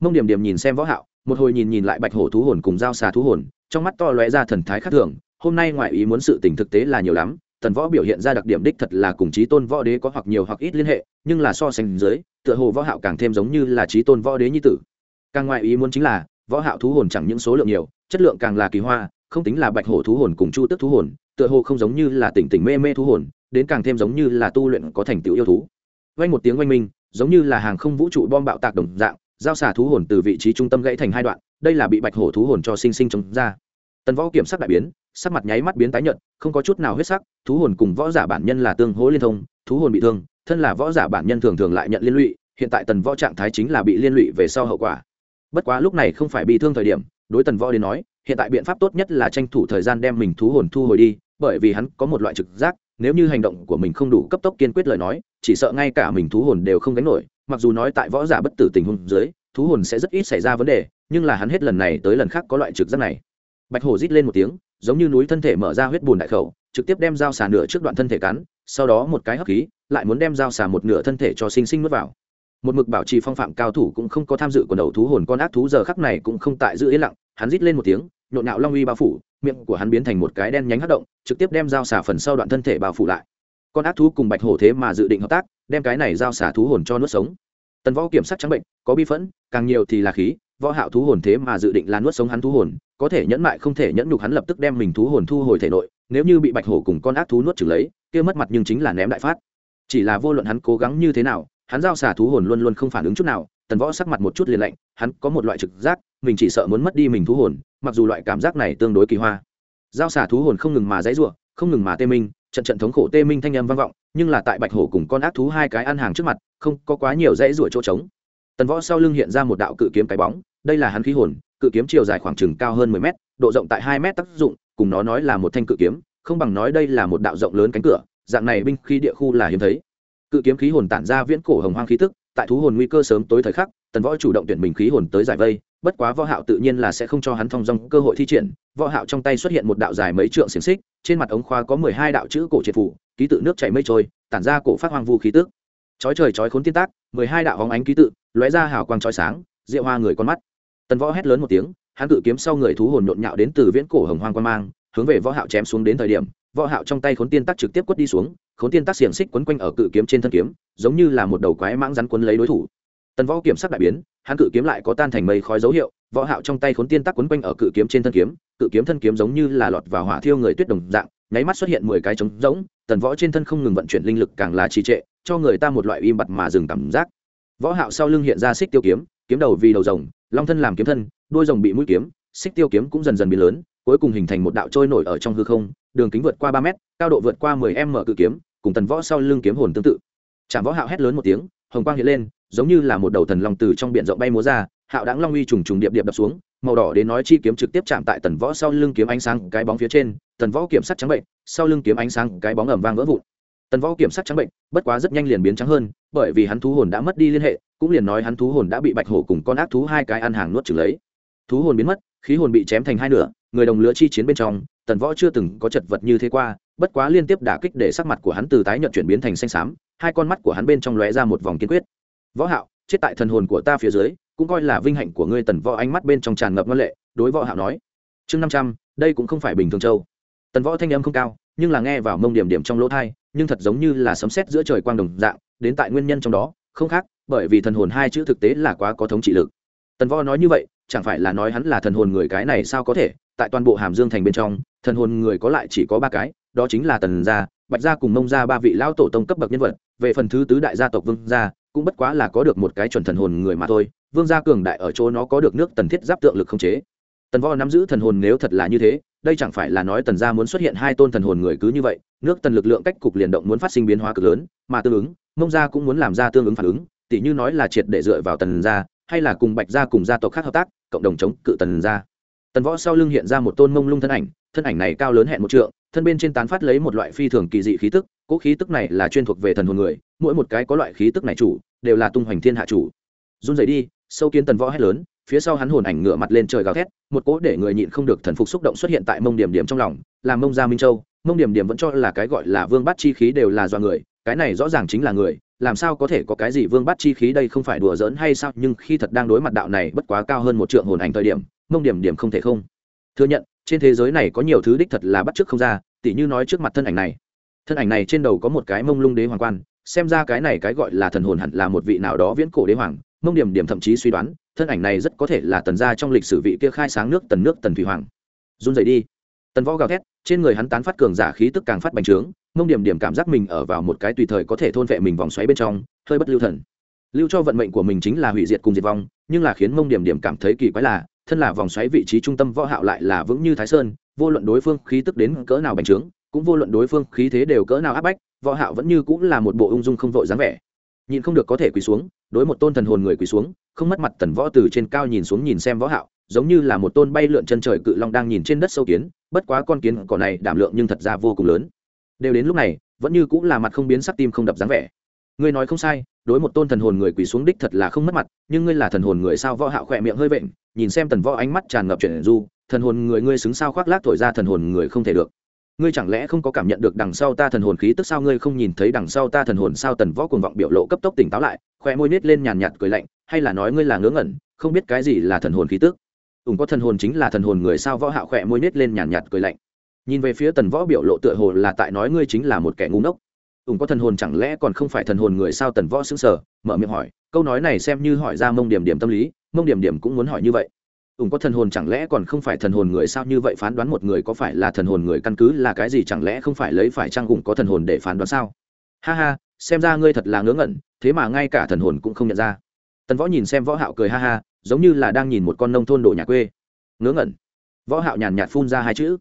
Mông điểm điểm nhìn xem võ hạo, một hồi nhìn nhìn lại bạch hổ thú hồn cùng giao xà thú hồn, trong mắt to lóe ra thần thái khác thường, hôm nay ngoại ý muốn sự tình thực tế là nhiều lắm tần võ biểu hiện ra đặc điểm đích thật là cùng chí tôn võ đế có hoặc nhiều hoặc ít liên hệ, nhưng là so sánh dưới, tựa hồ võ hạo càng thêm giống như là chí tôn võ đế nhi tử. Càng ngoại ý muốn chính là, võ hạo thú hồn chẳng những số lượng nhiều, chất lượng càng là kỳ hoa, không tính là bạch hổ thú hồn cùng chu tước thú hồn, tựa hồ không giống như là tỉnh tỉnh mê mê thú hồn, đến càng thêm giống như là tu luyện có thành tựu yêu thú. Vang một tiếng oanh minh, giống như là hàng không vũ trụ bom bạo tạc đồng dạng, giao xà thú hồn từ vị trí trung tâm gãy thành hai đoạn, đây là bị bạch hổ thú hồn cho sinh sinh chống ra. Tần võ kiểm sắc đại biến sắc mặt nháy mắt biến tái nhợt, không có chút nào huyết sắc, thú hồn cùng võ giả bản nhân là tương hỗ liên thông, thú hồn bị thương, thân là võ giả bản nhân thường thường lại nhận liên lụy, hiện tại tần võ trạng thái chính là bị liên lụy về sau hậu quả. Bất quá lúc này không phải bị thương thời điểm, đối tần võ đến nói, hiện tại biện pháp tốt nhất là tranh thủ thời gian đem mình thú hồn thu hồi đi, bởi vì hắn có một loại trực giác, nếu như hành động của mình không đủ cấp tốc kiên quyết lời nói, chỉ sợ ngay cả mình thú hồn đều không gánh nổi, mặc dù nói tại võ giả bất tử tình huống dưới, thú hồn sẽ rất ít xảy ra vấn đề, nhưng là hắn hết lần này tới lần khác có loại trực giác này. Bạch hổ rít lên một tiếng giống như núi thân thể mở ra huyết bùn đại khẩu, trực tiếp đem dao xà nửa trước đoạn thân thể cắn, sau đó một cái hấp khí, lại muốn đem dao xà một nửa thân thể cho sinh sinh nuốt vào. Một mực bảo trì phong phạm cao thủ cũng không có tham dự quần đầu thú hồn con ác thú giờ khắc này cũng không tại giữ yên lặng, hắn rít lên một tiếng, nhộn nạo long uy bao phủ, miệng của hắn biến thành một cái đen nhánh hất động, trực tiếp đem dao xà phần sau đoạn thân thể bao phủ lại. Con ác thú cùng bạch hổ thế mà dự định hợp tác, đem cái này dao xà thú hồn cho nuốt sống. Tần võ kiểm sát trắng bệnh, có bi phẫn, càng nhiều thì là khí, võ hạo thú hồn thế mà dự định là nuốt sống hắn thú hồn có thể nhẫn mại không thể nhẫn nhục hắn lập tức đem mình thú hồn thu hồi thể nội, nếu như bị bạch hổ cùng con ác thú nuốt chửng lấy, kia mất mặt nhưng chính là ném đại phát. Chỉ là vô luận hắn cố gắng như thế nào, hắn giao xả thú hồn luôn luôn không phản ứng chút nào, tần võ sắc mặt một chút liền lạnh, hắn có một loại trực giác, mình chỉ sợ muốn mất đi mình thú hồn, mặc dù loại cảm giác này tương đối kỳ hoa. Giao xả thú hồn không ngừng mà dãy ruộng không ngừng mà tê minh, trận trận thống khổ tê minh thanh âm vang vọng, nhưng là tại bạch hổ cùng con ác thú hai cái ăn hàng trước mặt, không có quá nhiều dãy ruộng chỗ trống. Tần võ sau lưng hiện ra một đạo cự kiếm cái bóng, đây là hắn khí hồn cự kiếm chiều dài khoảng chừng cao hơn mười mét, độ rộng tại hai mét tác dụng, cùng nó nói là một thanh cự kiếm, không bằng nói đây là một đạo rộng lớn cánh cửa, dạng này binh khí địa khu là hiếm thấy. Cự kiếm khí hồn tản ra viễn cổ hồng hoang khí tức, tại thú hồn nguy cơ sớm tối thời khắc, tần võ chủ động tuyển mình khí hồn tới giải vây, bất quá võ hạo tự nhiên là sẽ không cho hắn thông dong cơ hội thi triển. Võ hạo trong tay xuất hiện một đạo dài mấy trượng xiển xích, trên mặt ống khoa có mười hai đạo chữ cổ triệt phủ, ký tự nước chảy mây trôi, tản ra cổ phát hoang vu khí tức. Chói trời chói khốn tiên tác, mười hai đạo hóng ánh ký tự, lóe ra hào quang chói sáng, diệu hoa người con mắt tần võ hét lớn một tiếng, hắn cự kiếm sau người thú hồn nhộn nhạo đến từ viễn cổ hồng hoang quan mang, hướng về võ hạo chém xuống đến thời điểm, võ hạo trong tay khốn tiên tắc trực tiếp quất đi xuống, khốn tiên tắc xiềng xích quấn quanh ở cự kiếm trên thân kiếm, giống như là một đầu quái mãng rắn quấn lấy đối thủ. Tần võ kiểm sắc đại biến, hắn cự kiếm lại có tan thành mây khói dấu hiệu, võ hạo trong tay khốn tiên tắc quấn quanh ở cự kiếm trên thân kiếm, cự kiếm thân kiếm giống như là lọt vào hỏa thiêu người tuyết đồng dạng, nháy mắt xuất hiện mười cái trống rỗng, tần võ trên thân không ngừng vận chuyển linh lực càng là trì trệ, cho người ta một loại im bặt mà dừng cảm giác. Võ hạo sau lưng hiện ra xích tiêu kiếm kiếm đầu vì đầu rồng, long thân làm kiếm thân, đuôi rồng bị mũi kiếm, xích tiêu kiếm cũng dần dần biến lớn, cuối cùng hình thành một đạo trôi nổi ở trong hư không, đường kính vượt qua ba mét, cao độ vượt qua mười m cự kiếm, cùng tần võ sau lưng kiếm hồn tương tự. Chạm võ hạo hét lớn một tiếng, hồng quang hiện lên, giống như là một đầu thần long từ trong biển rộng bay múa ra, hạo đáng long uy trùng trùng điệp điệp đập xuống, màu đỏ đến nói chi kiếm trực tiếp chạm tại tần võ sau lưng kiếm ánh sáng cái bóng phía trên, tần võ kiểm sắc trắng bệnh, sau lưng kiếm ánh sáng cái bóng ẩm vang vỡ vụn tần võ kiểm sắc trắng bệnh, bất quá rất nhanh liền biến trắng hơn, bởi vì hắn thú hồn đã mất đi liên hệ, cũng liền nói hắn thú hồn đã bị bạch hổ cùng con ác thú hai cái ăn hàng nuốt trừng lấy. Thú hồn biến mất, khí hồn bị chém thành hai nửa, người đồng lứa chi chiến bên trong, tần võ chưa từng có chật vật như thế qua, bất quá liên tiếp đả kích để sắc mặt của hắn từ tái nhận chuyển biến thành xanh xám, hai con mắt của hắn bên trong lóe ra một vòng kiên quyết. Võ hạo, chết tại thần hồn của ta phía dưới, cũng coi là vinh hạnh của ngươi. Tần võ ánh mắt bên trong tràn ngập ngân lệ, đối võ hạo nói. Chương năm trăm, đây cũng không phải bình thường châu. Tần võ thanh âm không cao nhưng là nghe vào mông điểm điểm trong lỗ thai, nhưng thật giống như là sấm sét giữa trời quang đồng dạng, đến tại nguyên nhân trong đó, không khác, bởi vì thần hồn hai chữ thực tế là quá có thống trị lực. Tần võ nói như vậy, chẳng phải là nói hắn là thần hồn người cái này sao có thể, tại toàn bộ hàm dương thành bên trong, thần hồn người có lại chỉ có ba cái, đó chính là tần gia, bạch gia cùng mông gia ba vị lão tổ tông cấp bậc nhân vật, về phần thứ tứ đại gia tộc vương gia, cũng bất quá là có được một cái chuẩn thần hồn người mà thôi, vương gia cường đại ở chỗ nó có được nước tần thiết giáp tượng lực không chế. Tần võ nắm giữ thần hồn nếu thật là như thế đây chẳng phải là nói tần gia muốn xuất hiện hai tôn thần hồn người cứ như vậy, nước tần lực lượng cách cục liền động muốn phát sinh biến hóa cực lớn, mà tương ứng, mông gia cũng muốn làm ra tương ứng phản ứng, tỉ như nói là triệt để dựa vào tần gia, hay là cùng bạch gia cùng gia tộc khác hợp tác, cộng đồng chống cự tần gia. Tần võ sau lưng hiện ra một tôn mông lung thân ảnh thân ảnh này cao lớn hẹn một trượng, thân bên trên tán phát lấy một loại phi thường kỳ dị khí tức cỗ khí tức này là chuyên thuộc về thần hồn người, mỗi một cái có loại khí tức này chủ, đều là tung hoành thiên hạ chủ. Run rẩy đi, sâu kiến tần võ hét lớn phía sau hắn hồn ảnh ngửa mặt lên trời gào thét, một cỗ để người nhịn không được thần phục xúc động xuất hiện tại mông điểm điểm trong lòng làm mông gia minh châu. Mông điểm điểm vẫn cho là cái gọi là vương bát chi khí đều là do người, cái này rõ ràng chính là người, làm sao có thể có cái gì vương bát chi khí đây không phải đùa giỡn hay sao? Nhưng khi thật đang đối mặt đạo này bất quá cao hơn một trượng hồn ảnh thời điểm, mông điểm điểm không thể không thừa nhận, trên thế giới này có nhiều thứ đích thật là bắt chước không ra, tỉ như nói trước mặt thân ảnh này. Thân ảnh này trên đầu có một cái mông lung đế hoàng quan, xem ra cái này cái gọi là thần hồn hẳn là một vị nào đó viễn cổ đế hoàng. Mông điểm điểm thậm chí suy đoán thân ảnh này rất có thể là tần gia trong lịch sử vị kia khai sáng nước tần nước tần thủy hoàng. Run dậy đi. Tần võ gào thét, trên người hắn tán phát cường giả khí tức càng phát bành trướng, mông điểm điểm cảm giác mình ở vào một cái tùy thời có thể thôn vệ mình vòng xoáy bên trong, hơi bất lưu thần. Lưu cho vận mệnh của mình chính là hủy diệt cùng diệt vong, nhưng là khiến mông điểm điểm cảm thấy kỳ quái là, thân là vòng xoáy vị trí trung tâm võ hạo lại là vững như thái sơn, vô luận đối phương khí tức đến cỡ nào bành trướng, cũng vô luận đối phương khí thế đều cỡ nào áp bách, võ hạo vẫn như cũng là một bộ ung dung không vội dáng vẻ. Nhìn không được có thể quỳ xuống, đối một tôn thần hồn người quỳ xuống không mất mặt tần võ từ trên cao nhìn xuống nhìn xem võ hạo, giống như là một tôn bay lượn chân trời cự long đang nhìn trên đất sâu kiến, bất quá con kiến cỏ này đảm lượng nhưng thật ra vô cùng lớn. Đều đến lúc này, vẫn như cũng là mặt không biến sắc tim không đập dáng vẻ. Ngươi nói không sai, đối một tôn thần hồn người quỳ xuống đích thật là không mất mặt, nhưng ngươi là thần hồn người sao? Võ hạo khỏe miệng hơi vện, nhìn xem tần võ ánh mắt tràn ngập chuyển du, thần hồn người ngươi xứng sao khoác lác thổi ra thần hồn người không thể được. Ngươi chẳng lẽ không có cảm nhận được đằng sau ta thần hồn khí tức sao? Ngươi không nhìn thấy đằng sau ta thần hồn sao? Tần võ cuồng vọng biểu lộ cấp tốc tỉnh táo lại khoe môi nết lên nhàn nhạt cười lạnh hay là nói ngươi là ngớ ngẩn không biết cái gì là thần hồn khí tức ủng có thần hồn chính là thần hồn người sao võ hạo khỏe môi nết lên nhàn nhạt cười lạnh nhìn về phía tần võ biểu lộ tựa hồ là tại nói ngươi chính là một kẻ ngu ngốc ủng có thần hồn chẳng lẽ còn không phải thần hồn người sao tần võ sững sờ mở miệng hỏi câu nói này xem như hỏi ra mông điểm điểm tâm lý mông điểm điểm cũng muốn hỏi như vậy ủng có thần hồn chẳng lẽ còn không phải thần hồn người sao như vậy phán đoán một người có phải là thần hồn người căn cứ là cái gì chẳng lẽ không phải lấy phải trang ủng có thần hồn để phán đoán sao ha ha xem ra ngươi thật là ngớ ngẩn thế mà ngay cả thần hồn cũng không nhận ra tần võ nhìn xem võ hạo cười ha ha, giống như là đang nhìn một con nông thôn đồ nhà quê. Ngớ ngẩn. Võ hạo nhàn nhạt phun ra hai chữ.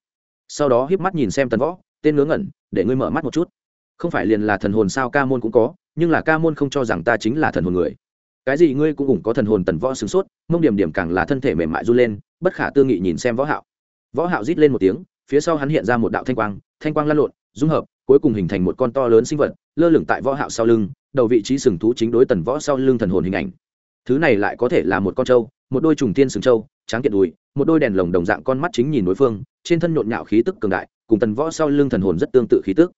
Sau đó híp mắt nhìn xem tần võ, tên ngớ ngẩn, để ngươi mở mắt một chút. Không phải liền là thần hồn sao ca môn cũng có, nhưng là ca môn không cho rằng ta chính là thần hồn người. Cái gì ngươi cũng ủng có thần hồn tần võ sướng sốt, mông điểm điểm càng là thân thể mềm mại run lên, bất khả tư nghị nhìn xem võ hạo. Võ hạo rít lên một tiếng, phía sau hắn hiện ra một đạo thanh quang thanh quang lan lộn, dung hợp, cuối cùng hình thành một con to lớn sinh vật, lơ lửng tại võ hạo sau lưng, đầu vị trí sừng thú chính đối tần võ sau lưng thần hồn hình ảnh thứ này lại có thể là một con trâu, một đôi trùng tiên sừng trâu, tráng kiện đùi, một đôi đèn lồng đồng dạng con mắt chính nhìn đối phương, trên thân nhộn nhạo khí tức cường đại, cùng tần võ sau lưng thần hồn rất tương tự khí tức.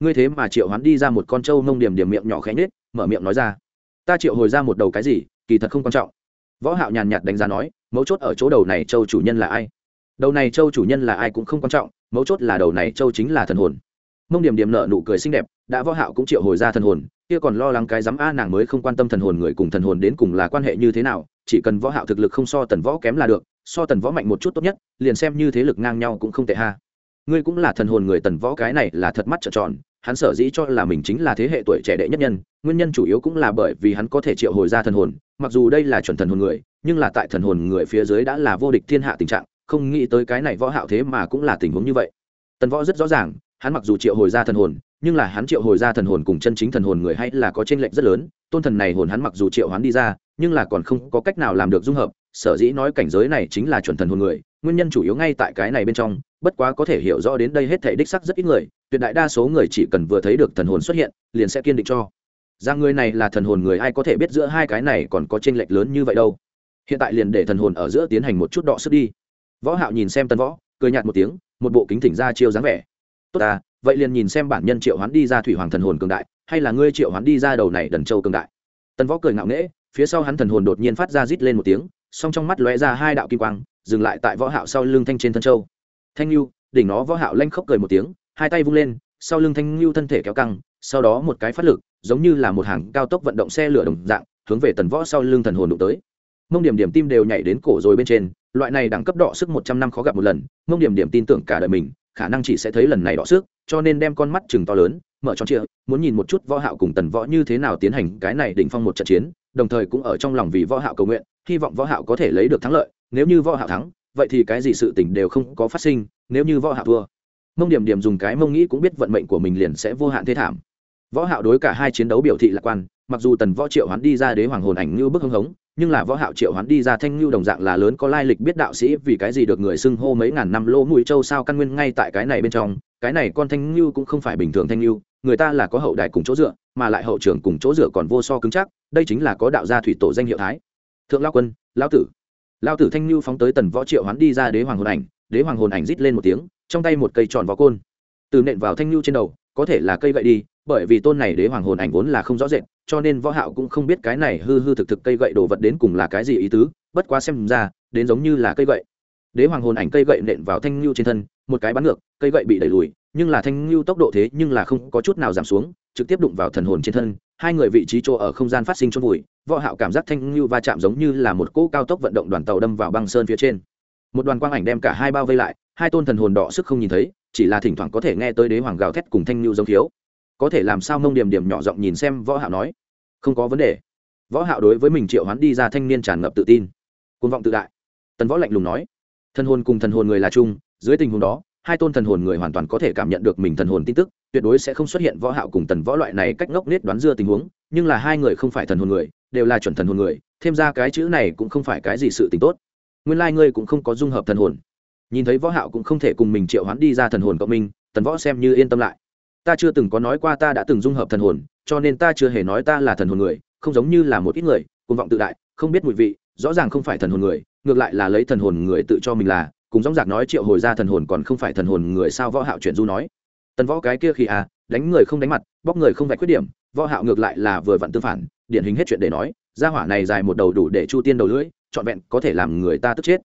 Ngươi thế mà triệu hoán đi ra một con trâu nông điểm điểm miệng nhỏ khẽ nhết mở miệng nói ra. Ta triệu hồi ra một đầu cái gì, kỳ thật không quan trọng. Võ hạo nhàn nhạt đánh giá nói, mấu chốt ở chỗ đầu này châu chủ nhân là ai? Đầu này châu chủ nhân là ai cũng không quan trọng, mấu chốt là đầu này châu chính là thần hồn. Mông điểm điểm nở nụ cười xinh đẹp, đã võ hạo cũng triệu hồi ra thần hồn kia còn lo lắng cái dám a nàng mới không quan tâm thần hồn người cùng thần hồn đến cùng là quan hệ như thế nào, chỉ cần võ hạo thực lực không so tần võ kém là được, so tần võ mạnh một chút tốt nhất, liền xem như thế lực ngang nhau cũng không tệ ha. Ngươi cũng là thần hồn người tần võ cái này là thật mắt trợn tròn, hắn sở dĩ cho là mình chính là thế hệ tuổi trẻ đệ nhất nhân, nguyên nhân chủ yếu cũng là bởi vì hắn có thể triệu hồi ra thần hồn, mặc dù đây là chuẩn thần hồn người, nhưng là tại thần hồn người phía dưới đã là vô địch thiên hạ tình trạng, không nghĩ tới cái này võ hạo thế mà cũng là tình huống như vậy. Tần võ rất rõ ràng, hắn mặc dù triệu hồi ra thần hồn nhưng là hắn triệu hồi ra thần hồn cùng chân chính thần hồn người hay là có t r ê n lệch rất lớn, tôn thần này hồn hắn mặc dù triệu hắn đi ra, nhưng là còn không có cách nào làm được dung hợp, sở dĩ nói cảnh giới này chính là chuẩn thần hồn người, nguyên nhân chủ yếu ngay tại cái này bên trong, bất quá có thể hiểu rõ đến đây hết thể đích sắc rất ít người, tuyệt đại đa số người chỉ cần vừa thấy được thần hồn xuất hiện, liền sẽ kiên định cho. Ra người này là thần hồn người ai có thể biết giữa hai cái này còn có t r ê n lệch lớn như vậy đâu. Hiện tại liền để thần hồn ở giữa tiến hành một chút đọ sức đi. Võ hạo nhìn xem tân võ, cười nhạt một tiếng, một bộ kính thỉnh ra chiêu dáng vẻ. Tốt ta vậy liền nhìn xem bản nhân triệu hoán đi ra thủy hoàng thần hồn cường đại, hay là ngươi triệu hoán đi ra đầu này đần châu cường đại. Tần võ cười ngạo nghễ, phía sau hắn thần hồn đột nhiên phát ra rít lên một tiếng, song trong mắt lóe ra hai đạo kim quang, dừng lại tại võ hạo sau lưng thanh trên thân châu. Thanh lưu đỉnh nó, võ hạo lanh khóc cười một tiếng, hai tay vung lên, sau lưng thanh lưu thân thể kéo căng, sau đó một cái phát lực, giống như là một hàng cao tốc vận động xe lửa đồng dạng, hướng về tần võ sau lưng thần hồn đụng tới. Mông điểm điểm tim đều nhảy đến cổ rồi bên trên, loại này đẳng cấp độ sức một trăm năm khó gặp một lần, mông điểm điểm tin tưởng cả đời mình khả năng chỉ sẽ thấy lần này đọ sức cho nên đem con mắt chừng to lớn, mở tròn trịa, muốn nhìn một chút võ hạo cùng tần võ như thế nào tiến hành cái này đỉnh phong một trận chiến, đồng thời cũng ở trong lòng vì võ hạo cầu nguyện, hy vọng võ hạo có thể lấy được thắng lợi, nếu như võ hạo thắng, vậy thì cái gì sự tình đều không có phát sinh, nếu như võ hạo thua. Mông điểm điểm dùng cái mông nghĩ cũng biết vận mệnh của mình liền sẽ vô hạn thế thảm. Võ hạo đối cả hai chiến đấu biểu thị lạc quan, mặc dù tần võ triệu hoán đi ra đế hoàng hồn ảnh như bức hưng hống nhưng là võ hạo triệu hoán đi ra thanh lưu đồng dạng là lớn có lai lịch biết đạo sĩ, vì cái gì được người xưng hô mấy ngàn năm lỗ mũi châu sao căn nguyên ngay tại cái này bên trong, cái này con thanh lưu cũng không phải bình thường thanh lưu người ta là có hậu đại cùng chỗ dựa, mà lại hậu trưởng cùng chỗ dựa còn vô so cứng chắc, đây chính là có đạo gia thủy tổ danh hiệu thái. Thượng lao quân lão tử. Lao tử thanh lưu phóng tới tần võ triệu hoán đi ra đế hoàng hồn ảnh, đế hoàng hồn ảnh rít lên một tiếng, trong tay một cây tròn võ côn. Từ nện vào thanh lưu trên đầu, có thể là cây gậy đi, bởi vì tôn này đế hoàng hồn ảnh vốn là không rõ rệt cho nên võ hạo cũng không biết cái này hư hư thực thực cây gậy đồ vật đến cùng là cái gì ý tứ, bất quá xem ra, đến giống như là cây gậy. Đế hoàng hồn ảnh cây gậy nện vào thanh lưu trên thân, một cái bắn ngược, cây gậy bị đẩy lùi, nhưng là thanh lưu tốc độ thế nhưng là không có chút nào giảm xuống, trực tiếp đụng vào thần hồn trên thân, hai người vị trí chỗ ở không gian phát sinh chôn vùi, võ hạo cảm giác thanh lưu va chạm giống như là một cỗ cao tốc vận động đoàn tàu đâm vào băng sơn phía trên. Một đoàn quang ảnh đem cả hai bao vây lại, hai tôn thần hồn đỏ sức không nhìn thấy, chỉ là thỉnh thoảng có thể nghe tới đế hoàng gào thét cùng thanh lưu giống thiếu có thể làm sao mông điểm điểm nhỏ giọng nhìn xem võ hạo nói. Không có vấn đề. Võ hạo đối với mình triệu hoán đi ra thanh niên tràn ngập tự tin. Cuồng vọng tự đại. Tần võ lạnh lùng nói. Thần hồn cùng thần hồn người là chung, dưới tình huống đó, hai tôn thần hồn người hoàn toàn có thể cảm nhận được mình thần hồn tin tức, tuyệt đối sẽ không xuất hiện võ hạo cùng tần võ loại này cách ngốc nết đoán dưa tình huống, nhưng là hai người không phải thần hồn người, đều là chuẩn thần hồn người, thêm ra cái chữ này cũng không phải cái gì sự tình tốt. Nguyên lai like ngươi cũng không có dung hợp thần hồn. Nhìn thấy võ hạo cũng không thể cùng mình triệu hoán đi ra thần hồn cộng minh, tần võ xem như yên tâm lại ta chưa từng có nói qua ta đã từng dung hợp thần hồn, cho nên ta chưa hề nói ta là thần hồn người, không giống như là một ít người, cuồng vọng tự đại, không biết mùi vị, rõ ràng không phải thần hồn người, ngược lại là lấy thần hồn người tự cho mình là, cùng dóng giặc nói triệu hồi ra thần hồn còn không phải thần hồn người sao võ hạo chuyện du nói. Tần võ cái kia khi à đánh người không đánh mặt, bóc người không vạch khuyết điểm, võ hạo ngược lại là vừa vặn tương phản, điển hình hết chuyện để nói, gia hỏa này dài một đầu đủ để chu tiên đầu lưỡi, trọn vẹn có thể làm người ta tức chết.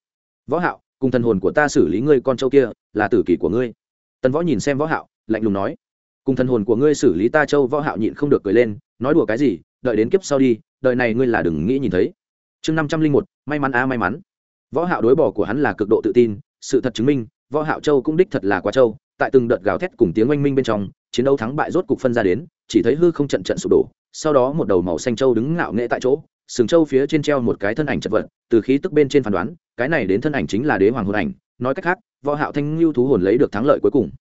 Võ hạo, cùng thần hồn của ta xử lý ngươi con trâu kia, là tử kỷ của ngươi. Tần võ nhìn xem võ hạo, lạnh lùng nói cùng thần hồn của ngươi xử lý ta châu võ hạo nhịn không được cười lên, nói đùa cái gì, đợi đến kiếp sau đi đợi này ngươi là đừng nghĩ nhìn thấy. Chương năm trăm linh một, may mắn a, may mắn. Võ hạo đối bỏ của hắn là cực độ tự tin, sự thật chứng minh, võ hạo châu cũng đích thật là quá châu, tại từng đợt gào thét cùng tiếng oanh minh bên trong, chiến đấu thắng bại rốt cục phân ra đến, chỉ thấy hư không trận trận sụp đổ, sau đó một đầu màu xanh châu đứng ngạo nghệ tại chỗ, sừng châu phía trên treo một cái thân ảnh chật vật, từ khí tức bên trên phán đoán, cái này đến thân ảnh chính là đế hoàng hồn ảnh, nói cách khác, võ hạo thanh lưu thú hồn lấy được thắng lợi cuối cùng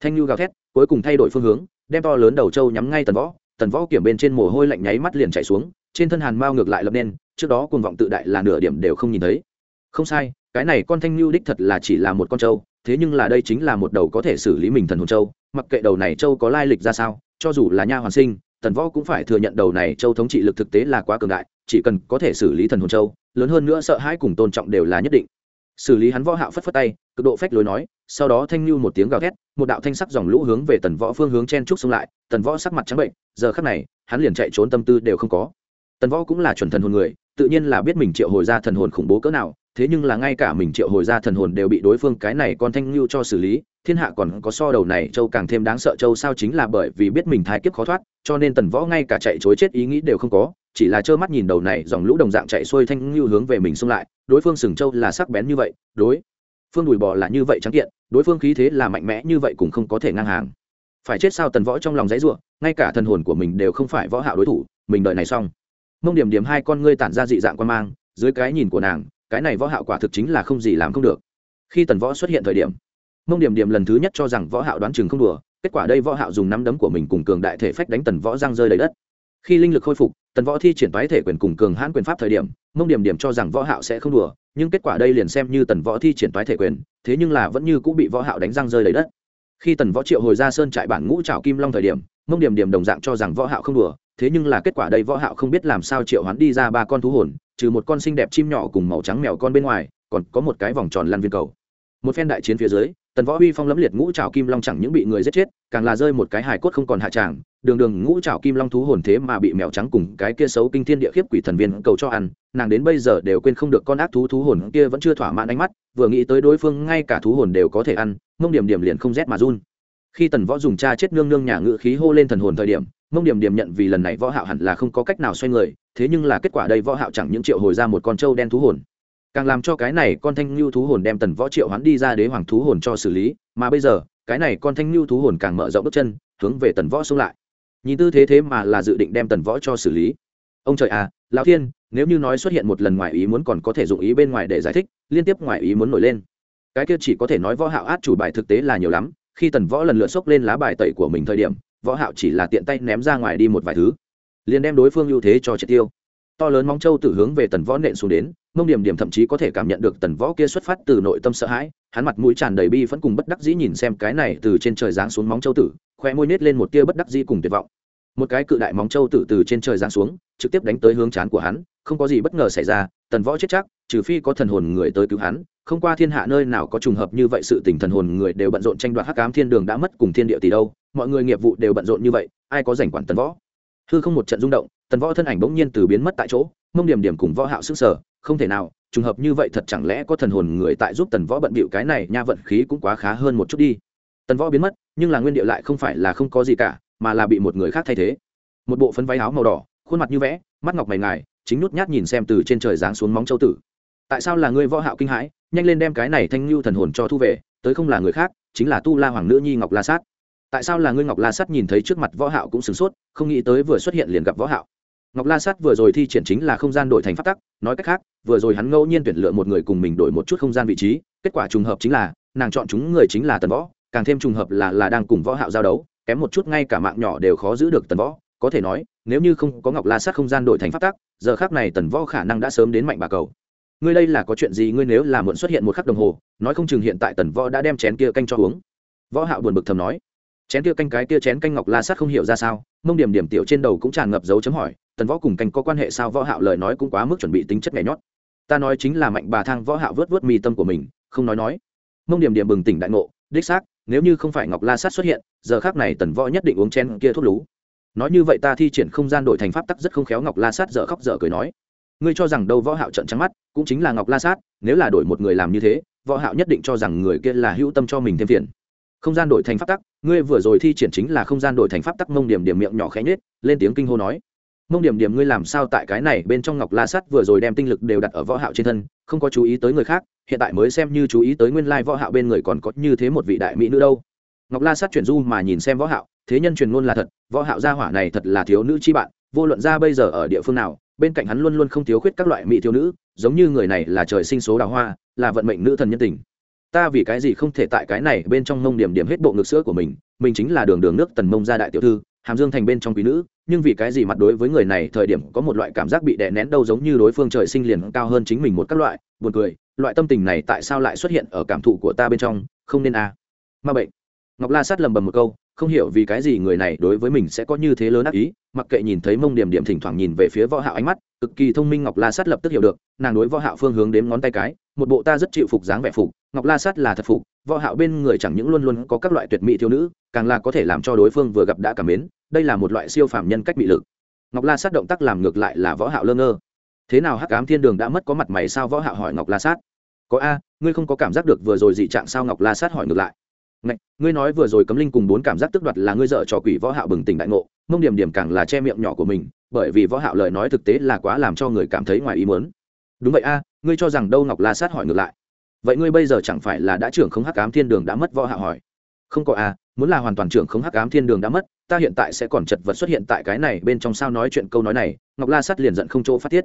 thanh lưu gào thét, cuối cùng thay đổi phương hướng, đem to lớn đầu trâu nhắm ngay tần võ tần võ kiểm bên trên mồ hôi lạnh nháy mắt liền chạy xuống, trên thân hàn mao ngược lại lập nên, trước đó cuồng vọng tự đại là nửa điểm đều không nhìn thấy không sai, cái này con thanh lưu đích thật là chỉ là một con trâu, thế nhưng là đây chính là một đầu có thể xử lý mình thần hồn trâu. mặc kệ đầu này trâu có lai lịch ra sao, cho dù là nha hoàn sinh, tần võ cũng phải thừa nhận đầu này châu thống trị lực thực tế là quá cường đại, chỉ cần có thể xử lý thần hồn châu lớn hơn nữa sợ hãi cùng tôn trọng đều là nhất định xử lý hắn võ hạo phất phất tay, cực độ phách lối nói, sau đó thanh lưu một tiếng gào thét, một đạo thanh sắc dòng lũ hướng về tần võ phương hướng chen trúc xông lại, tần võ sắc mặt trắng bệnh, giờ khắc này, hắn liền chạy trốn tâm tư đều không có. Tần võ cũng là chuẩn thần hồn người, tự nhiên là biết mình triệu hồi ra thần hồn khủng bố cỡ nào, thế nhưng là ngay cả mình triệu hồi ra thần hồn đều bị đối phương cái này con thanh lưu cho xử lý, thiên hạ còn có so đầu này châu càng thêm đáng sợ châu sao chính là bởi vì biết mình thái kiếp khó thoát, cho nên tần võ ngay cả chạy chối chết ý nghĩ đều không có chỉ là trơ mắt nhìn đầu này dòng lũ đồng dạng chạy xuôi thanh lưu hướng về mình xông lại, đối phương sừng châu là sắc bén như vậy, đối phương đùi bò là như vậy trắng kiện, đối phương khí thế là mạnh mẽ như vậy cũng không có thể ngang hàng. Phải chết sao tần võ trong lòng dãy ruộng ngay cả thần hồn của mình đều không phải võ hạo đối thủ, mình đợi này xong. Mông điểm điểm hai con ngươi tản ra dị dạng quan mang, dưới cái nhìn của nàng, cái này võ hạo quả thực chính là không gì làm không được. Khi tần võ xuất hiện thời điểm, mông điểm điểm lần thứ nhất cho rằng võ hạo đoán chừng không đùa, kết quả đây võ hạo dùng nắm đấm của mình cùng cường đại thể phách đánh tần võ răng rơi đầy đất khi linh lực khôi phục, tần võ thi triển toái thể quyền cùng cường hãn quyền pháp thời điểm, mông điểm điểm cho rằng võ hạo sẽ không đùa, nhưng kết quả đây liền xem như tần võ thi triển toái thể quyền, thế nhưng là vẫn như cũng bị võ hạo đánh răng rơi đầy đất. Khi tần võ triệu hồi ra sơn trại bản ngũ trảo kim long thời điểm, mông điểm điểm đồng dạng cho rằng võ hạo không đùa, thế nhưng là kết quả đây võ hạo không biết làm sao triệu hoán đi ra ba con thú hồn, trừ một con xinh đẹp chim nhỏ cùng màu trắng mèo con bên ngoài, còn có một cái vòng tròn lăn viên cầu. Một phen đại chiến phía dưới tần võ uy phong lẫm liệt ngũ trảo kim long chẳng những bị người giết chết, càng là rơi một cái hài cốt không còn hạ tràng. Đường đường ngũ trảo kim long thú hồn thế mà bị mèo trắng cùng cái kia xấu kinh thiên địa khiếp quỷ thần viên cầu cho ăn, nàng đến bây giờ đều quên không được con ác thú thú hồn kia vẫn chưa thỏa mãn ánh mắt, vừa nghĩ tới đối phương ngay cả thú hồn đều có thể ăn, mông điểm điểm liền không rét mà run. Khi tần võ dùng cha chết nương nương nhà ngự khí hô lên thần hồn thời điểm, mông điểm điểm nhận vì lần này võ hạo hẳn là không có cách nào xoay người, thế nhưng là kết quả đây võ hạo chẳng những triệu hồi ra một con trâu đen thú hồn càng làm cho cái này con thanh lưu thú hồn đem tần võ triệu hoán đi ra đế hoàng thú hồn cho xử lý, mà bây giờ, cái này con thanh lưu thú hồn càng mở rộng bước chân, hướng về tần võ xuống lại. Nhìn tư thế thế mà là dự định đem tần võ cho xử lý. Ông trời à lão thiên, nếu như nói xuất hiện một lần ngoài ý muốn còn có thể dụng ý bên ngoài để giải thích, liên tiếp ngoài ý muốn nổi lên. Cái kia chỉ có thể nói võ hạo át chủ bài thực tế là nhiều lắm, khi tần võ lần lượt xốc lên lá bài tẩy của mình thời điểm, võ hạo chỉ là tiện tay ném ra ngoài đi một vài thứ, liền đem đối phương ưu thế cho triệt tiêu. To lớn móng châu tử hướng về tần võ nện xuống đến mông điểm điểm thậm chí có thể cảm nhận được tần võ kia xuất phát từ nội tâm sợ hãi, hắn mặt mũi tràn đầy bi vẫn cùng bất đắc dĩ nhìn xem cái này từ trên trời giáng xuống móng châu tử, khoe môi nết lên một tia bất đắc dĩ cùng tuyệt vọng. Một cái cự đại móng châu tử từ trên trời giáng xuống, trực tiếp đánh tới hướng chán của hắn, không có gì bất ngờ xảy ra, tần võ chết chắc, trừ phi có thần hồn người tới cứu hắn, không qua thiên hạ nơi nào có trùng hợp như vậy sự tình thần hồn người đều bận rộn tranh đoạt hắc ám thiên đường đã mất cùng thiên địa tỷ đâu, mọi người nghiệp vụ đều bận rộn như vậy, ai có rảnh quản tần võ? Hư không một trận rung động, tần võ thân ảnh bỗng nhiên từ biến mất tại chỗ, mông điểm điểm cùng võ hạo sức sở không thể nào, trùng hợp như vậy thật chẳng lẽ có thần hồn người tại giúp tần võ bận bịu cái này nha vận khí cũng quá khá hơn một chút đi. Tần võ biến mất, nhưng là nguyên điệu lại không phải là không có gì cả, mà là bị một người khác thay thế. Một bộ phấn váy áo màu đỏ, khuôn mặt như vẽ, mắt ngọc mày ngài, chính nhút nhát nhìn xem từ trên trời giáng xuống móng châu tử. Tại sao là ngươi võ hạo kinh hãi, nhanh lên đem cái này thanh lưu thần hồn cho thu về, tới không là người khác, chính là tu la hoàng nữ nhi ngọc la sát. Tại sao là ngươi ngọc la sát nhìn thấy trước mặt võ hạo cũng sửng sốt, không nghĩ tới vừa xuất hiện liền gặp võ hạo ngọc la sát vừa rồi thi triển chính là không gian đổi thành pháp tắc, nói cách khác, vừa rồi hắn ngẫu nhiên tuyển lựa một người cùng mình đổi một chút không gian vị trí, kết quả trùng hợp chính là, nàng chọn chúng người chính là tần võ, càng thêm trùng hợp là là đang cùng võ hạo giao đấu, kém một chút ngay cả mạng nhỏ đều khó giữ được tần võ. Có thể nói, nếu như không có ngọc la sát không gian đổi thành pháp tắc, giờ khắc này tần võ khả năng đã sớm đến mạnh bà cầu. Ngươi đây là có chuyện gì ngươi nếu là muộn xuất hiện một khắc đồng hồ, nói không chừng hiện tại tần võ đã đem chén kia canh cho uống. Võ hạo buồn bực thầm nói. Chén kia canh cái kia chén canh ngọc la sát không hiểu ra sao, mông điểm điểm tiểu trên đầu cũng tràn ngập dấu chấm hỏi tần võ cùng canh có quan hệ sao võ hạo lời nói cũng quá mức chuẩn bị tính chất nhảy nhót. Ta nói chính là mạnh bà thang võ hạo vớt vớt mi tâm của mình, không nói nói. Mông điểm điểm bừng tỉnh đại ngộ, đích xác, nếu như không phải ngọc la sát xuất hiện, giờ khắc này tần võ nhất định uống chén kia thuốc lú. Nói như vậy ta thi triển không gian đổi thành pháp tắc rất không khéo ngọc la sát dở khóc dở cười nói. Ngươi cho rằng đâu võ hạo trận trắng mắt, cũng chính là ngọc la sát, nếu là đổi một người làm như thế, võ hạo nhất định cho rằng người kia là hữu tâm cho mình thêm phiền. Không gian đổi thành pháp tắc, ngươi vừa rồi thi triển chính là không gian đổi thành pháp tắc, mông điểm điểm miệng nhỏ khẽ nhếch, lên tiếng kinh hô nói mông điểm điểm, ngươi làm sao tại cái này bên trong ngọc la Sắt vừa rồi đem tinh lực đều đặt ở võ hạo trên thân, không có chú ý tới người khác, hiện tại mới xem như chú ý tới nguyên lai võ hạo bên người còn có như thế một vị đại mỹ nữ đâu. Ngọc la Sắt chuyển du mà nhìn xem võ hạo, thế nhân truyền ngôn là thật, võ hạo gia hỏa này thật là thiếu nữ chi bạn, vô luận ra bây giờ ở địa phương nào, bên cạnh hắn luôn luôn không thiếu khuyết các loại mỹ thiếu nữ, giống như người này là trời sinh số đào hoa, là vận mệnh nữ thần nhân tình. Ta vì cái gì không thể tại cái này bên trong mông điểm điểm hết bộ ngực sữa của mình mình chính là đường đường nước tần mông gia đại tiểu thư, hàm dương thành bên trong quý nữ nhưng vì cái gì mặt đối với người này thời điểm có một loại cảm giác bị đè nén đâu giống như đối phương trời sinh liền cao hơn chính mình một các loại, buồn cười, loại tâm tình này tại sao lại xuất hiện ở cảm thụ của ta bên trong, không nên a à. ma bệnh ngọc la sát lầm bầm một câu không hiểu vì cái gì người này đối với mình sẽ có như thế lớn ác ý, mặc kệ nhìn thấy mông điểm điểm thỉnh thoảng nhìn về phía võ hạo ánh mắt, cực kỳ thông minh ngọc la sát lập tức hiểu được, nàng đối võ hạo phương hướng đếm ngón tay cái, một bộ ta rất chịu phục dáng vẻ phục, ngọc la sát là thật phục, võ hạo bên người chẳng những luôn luôn có các loại tuyệt mỹ thiếu nữ, càng là có thể làm cho đối phương vừa gặp đã cảm mến, đây là một loại siêu phàm nhân cách bị lực. Ngọc la sát động tác làm ngược lại là võ hạo lơ ngơ. Thế nào hắc ám thiên đường đã mất có mặt mày sao võ hạo hỏi ngọc la sát. Có a, ngươi không có cảm giác được vừa rồi dị trạng sao ngọc la sát hỏi ngược lại. Ngạch, ngươi nói vừa rồi cấm linh cùng bốn cảm giác tức đoạt là ngươi dở trò quỷ võ hạo bừng tỉnh đại ngộ mông điểm điểm càng là che miệng nhỏ của mình bởi vì võ hạo lời nói thực tế là quá làm cho người cảm thấy ngoài ý muốn. Đúng vậy a ngươi cho rằng đâu ngọc la sát hỏi ngược lại. Vậy ngươi bây giờ chẳng phải là đã trưởng không hắc ám thiên đường đã mất võ hạo hỏi? Không có a muốn là hoàn toàn trưởng không hắc ám thiên đường đã mất ta hiện tại sẽ còn chật vật xuất hiện tại cái này bên trong sao nói chuyện câu nói này ngọc la sát liền giận không chỗ phát tiết.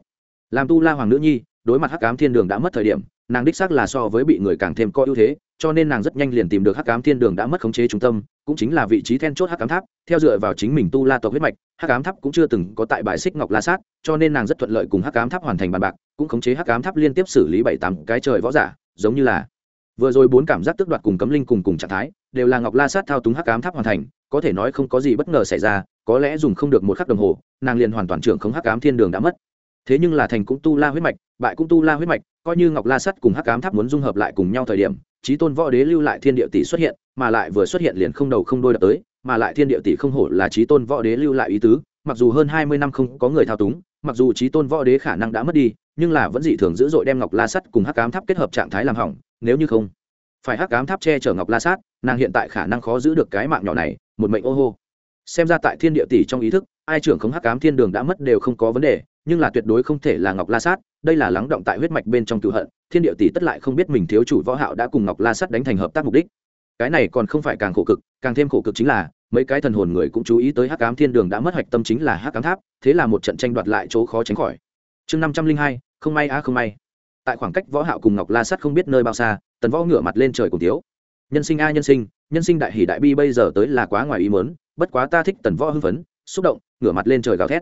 Làm tu la hoàng nữ nhi đối mặt hắc ám thiên đường đã mất thời điểm nàng đích xác là so với bị người càng thêm có ưu thế cho nên nàng rất nhanh liền tìm được hắc ám thiên đường đã mất khống chế trung tâm, cũng chính là vị trí then chốt hắc ám tháp, theo dựa vào chính mình tu la tộc huyết mạch, hắc ám tháp cũng chưa từng có tại bài xích ngọc la sát, cho nên nàng rất thuận lợi cùng hắc ám tháp hoàn thành bàn bạc, cũng khống chế hắc ám tháp liên tiếp xử lý bảy tám cái trời võ giả, giống như là vừa rồi bốn cảm giác tức đoạt cùng cấm linh cùng cùng trạng thái, đều là ngọc la sát thao túng hắc ám tháp hoàn thành, có thể nói không có gì bất ngờ xảy ra, có lẽ dùng không được một khắc đồng hồ, nàng liền hoàn toàn trưởng không hắc ám thiên đường đã mất. Thế nhưng là thành cũng tu la huyết mạch, bại cũng tu la huyết mạch, coi như ngọc la sắt cùng hắc ám tháp muốn dung hợp lại cùng nhau thời điểm trí tôn võ đế lưu lại thiên địa tỷ xuất hiện, mà lại vừa xuất hiện liền không đầu không đôi đập tới, mà lại thiên địa tỷ không hổ là trí tôn võ đế lưu lại ý tứ, mặc dù hơn hai mươi năm không có người thao túng, mặc dù trí tôn võ đế khả năng đã mất đi, nhưng là vẫn dị thường dữ dội đem ngọc la sắt cùng hắc ám tháp kết hợp trạng thái làm hỏng, nếu như không phải hắc ám tháp che chở ngọc la sát, nàng hiện tại khả năng khó giữ được cái mạng nhỏ này, một mệnh ô hô. Xem ra tại thiên địa tỷ trong ý thức, ai trưởng không hắc ám thiên đường đã mất đều không có vấn đề, nhưng là tuyệt đối không thể là ngọc la sát, đây là lắng động tại huyết mạch bên trong cựu hận thiên địa tỷ tất lại không biết mình thiếu chủ võ hạo đã cùng ngọc la Sắt đánh thành hợp tác mục đích. Cái này còn không phải càng khổ cực, càng thêm khổ cực chính là, mấy cái thần hồn người cũng chú ý tới hắc ám thiên đường đã mất hoạch tâm chính là hắc ám tháp, thế là một trận tranh đoạt lại chỗ khó tránh khỏi. Chương năm trăm linh hai, không may á không may. Tại khoảng cách võ hạo cùng ngọc la Sắt không biết nơi bao xa, tần võ ngửa mặt lên trời cùng thiếu. Nhân sinh a, nhân sinh nhân sinh đại hỷ đại bi bây giờ tới là quá ngoài ý muốn, bất quá ta thích tần võ hưng phấn, xúc động, ngửa mặt lên trời gào thét.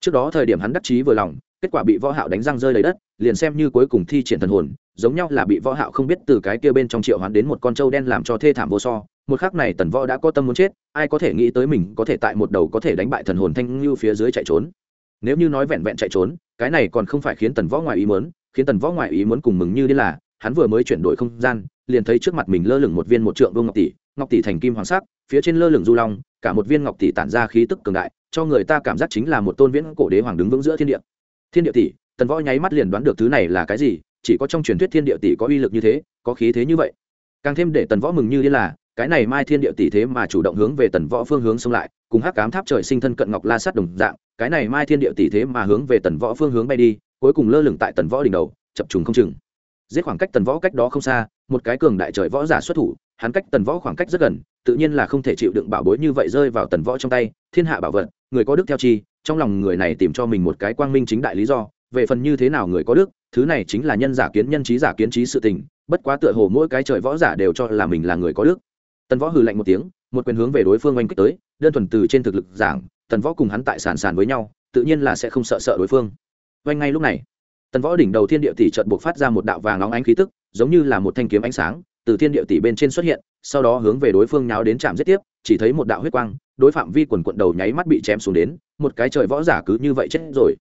Trước đó thời điểm hắn đắc chí vừa lòng kết quả bị võ hạo đánh răng rơi đầy đất, liền xem như cuối cùng thi triển thần hồn, giống nhau là bị võ hạo không biết từ cái kia bên trong triệu hoán đến một con trâu đen làm cho thê thảm vô so. Một khắc này tần võ đã có tâm muốn chết, ai có thể nghĩ tới mình có thể tại một đầu có thể đánh bại thần hồn thanh lưu phía dưới chạy trốn. Nếu như nói vẹn vẹn chạy trốn, cái này còn không phải khiến tần võ ngoài ý muốn, khiến tần võ ngoài ý muốn cùng mừng như đi là, hắn vừa mới chuyển đổi không gian, liền thấy trước mặt mình lơ lửng một viên một trượng vương ngọc tỷ ngọc tỷ thành kim hoàng sắc, phía trên lơ lửng du long, cả một viên ngọc tỷ tản ra khí tức cường đại, cho người ta cảm giác chính là một tôn viễn cổ đế hoàng đứng vững giữa thiên địa thiên địa tỷ, tần võ nháy mắt liền đoán được thứ này là cái gì, chỉ có trong truyền thuyết thiên địa tỷ có uy lực như thế, có khí thế như vậy. Càng thêm để tần võ mừng như điên là, cái này mai thiên địa tỷ thế mà chủ động hướng về tần võ phương hướng xông lại, cùng hắc cám tháp trời sinh thân cận ngọc la sát đồng dạng, cái này mai thiên địa tỷ thế mà hướng về tần võ phương hướng bay đi, cuối cùng lơ lửng tại tần võ đỉnh đầu, chập trùng không chừng. Giết khoảng cách tần võ cách đó không xa, một cái cường đại trời võ giả xuất thủ, hắn cách tần võ khoảng cách rất gần tự nhiên là không thể chịu đựng bảo bối như vậy rơi vào tần võ trong tay, thiên hạ bảo vật, người có đức theo chi, trong lòng người này tìm cho mình một cái quang minh chính đại lý do, về phần như thế nào người có đức, thứ này chính là nhân giả kiến nhân trí giả kiến trí sự tình, bất quá tựa hồ mỗi cái trời võ giả đều cho là mình là người có đức. Tần võ hừ lạnh một tiếng, một quyền hướng về đối phương oanh kích tới, đơn thuần từ trên thực lực giảng, tần võ cùng hắn tại sàn sàn với nhau, tự nhiên là sẽ không sợ sợ đối phương. Oanh ngay lúc này, tần võ đỉnh đầu thiên địa tỷ trận buộc phát ra một đạo vàng óng ánh khí tức, giống như là một thanh kiếm ánh sáng từ thiên địa tỷ bên trên xuất hiện, sau đó hướng về đối phương nháo đến chạm giết tiếp, chỉ thấy một đạo huyết quang, đối phạm vi quần quận đầu nháy mắt bị chém xuống đến, một cái trời võ giả cứ như vậy chết rồi.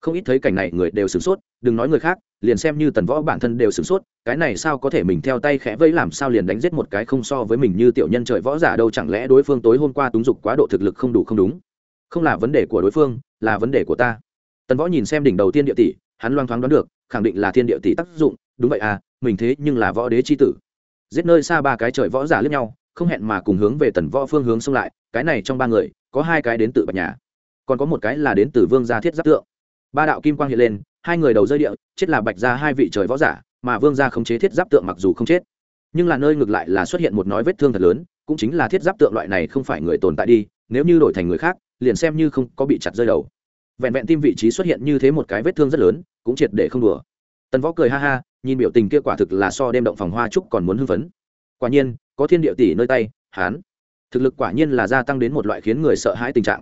Không ít thấy cảnh này người đều sửng sốt, đừng nói người khác, liền xem như tần võ bản thân đều sửng sốt, cái này sao có thể mình theo tay khẽ vẫy làm sao liền đánh giết một cái không so với mình như tiểu nhân trời võ giả đâu, chẳng lẽ đối phương tối hôm qua túng dục quá độ thực lực không đủ không đúng? Không là vấn đề của đối phương, là vấn đề của ta. Tần võ nhìn xem đỉnh đầu tiên địa tỷ, hắn loang thoáng đoán được, khẳng định là thiên địa tỷ tác dụng. Đúng vậy à mình thế nhưng là võ đế chi tử giết nơi xa ba cái trời võ giả lướt nhau, không hẹn mà cùng hướng về tần võ phương hướng xông lại, cái này trong ba người, có hai cái đến từ bạch nhà, còn có một cái là đến từ vương gia thiết giáp tượng. Ba đạo kim quang hiện lên, hai người đầu rơi địa, chết là bạch gia hai vị trời võ giả, mà vương gia khống chế thiết giáp tượng mặc dù không chết, nhưng là nơi ngược lại là xuất hiện một nói vết thương thật lớn, cũng chính là thiết giáp tượng loại này không phải người tồn tại đi, nếu như đổi thành người khác, liền xem như không có bị chặt rơi đầu. Vẹn vẹn tim vị trí xuất hiện như thế một cái vết thương rất lớn, cũng triệt để không đùa tần võ cười ha ha, nhìn biểu tình kia quả thực là so đêm động phòng hoa trúc còn muốn hưng phấn. Quả nhiên, có thiên địa tỷ nơi tay, hán. Thực lực quả nhiên là gia tăng đến một loại khiến người sợ hãi tình trạng.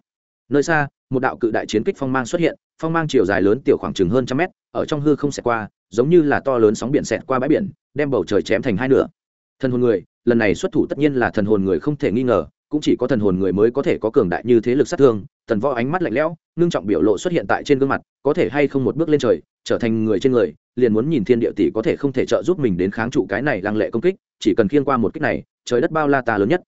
Nơi xa, một đạo cự đại chiến kích phong mang xuất hiện, phong mang chiều dài lớn tiểu khoảng chừng hơn trăm mét, ở trong hư không xẹt qua, giống như là to lớn sóng biển xẹt qua bãi biển, đem bầu trời chém thành hai nửa. Thần hồn người, lần này xuất thủ tất nhiên là thần hồn người không thể nghi ngờ, cũng chỉ có thần hồn người mới có thể có cường đại như thế lực sát thương tần võ ánh mắt lạnh lẽo, ngưng trọng biểu lộ xuất hiện tại trên gương mặt, có thể hay không một bước lên trời, trở thành người trên người, liền muốn nhìn thiên địa tỷ có thể không thể trợ giúp mình đến kháng trụ cái này lăng lệ công kích, chỉ cần khiên qua một kích này, trời đất bao la ta lớn nhất.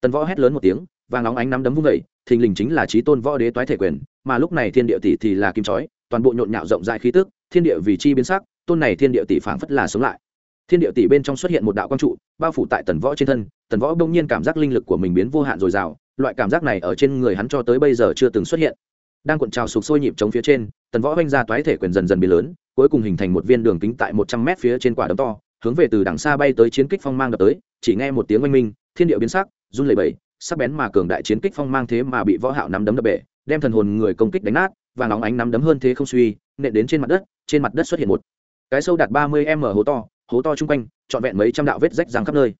Tần võ hét lớn một tiếng, vàng óng ánh nắm đấm vung vẩy thình lình chính là trí tôn võ đế toái thể quyền, mà lúc này thiên địa tỷ thì là kim chói, toàn bộ nhộn nhạo rộng rãi khí tức, thiên địa vì chi biến sắc, tôn này thiên địa tỷ phảng phất là sống lại. Thiên địa tỷ bên trong xuất hiện một đạo quang trụ, bao phủ tại tần võ trên thân, tần võ đông nhiên cảm giác linh lực của mình biến vô hạn dồi dào loại cảm giác này ở trên người hắn cho tới bây giờ chưa từng xuất hiện. Đang cuộn trào sục sôi nhịp chống phía trên, tần võ oanh ra toái thể quyền dần dần biến lớn, cuối cùng hình thành một viên đường kính tại một trăm mét phía trên quả đấm to, hướng về từ đằng xa bay tới chiến kích phong mang đập tới, chỉ nghe một tiếng oanh minh, thiên điệu biến sắc, run lẩy bẩy, sắc bén mà cường đại chiến kích phong mang thế mà bị võ hạo nắm đấm đập bể, đem thần hồn người công kích đánh nát và nóng ánh nắm đấm hơn thế không suy, nện đến trên mặt đất, trên mặt đất xuất hiện một cái sâu đạt ba mươi m hố to hố to chung quanh, trọn vẹn mấy trăm đạo vết rách răng khắp nơi.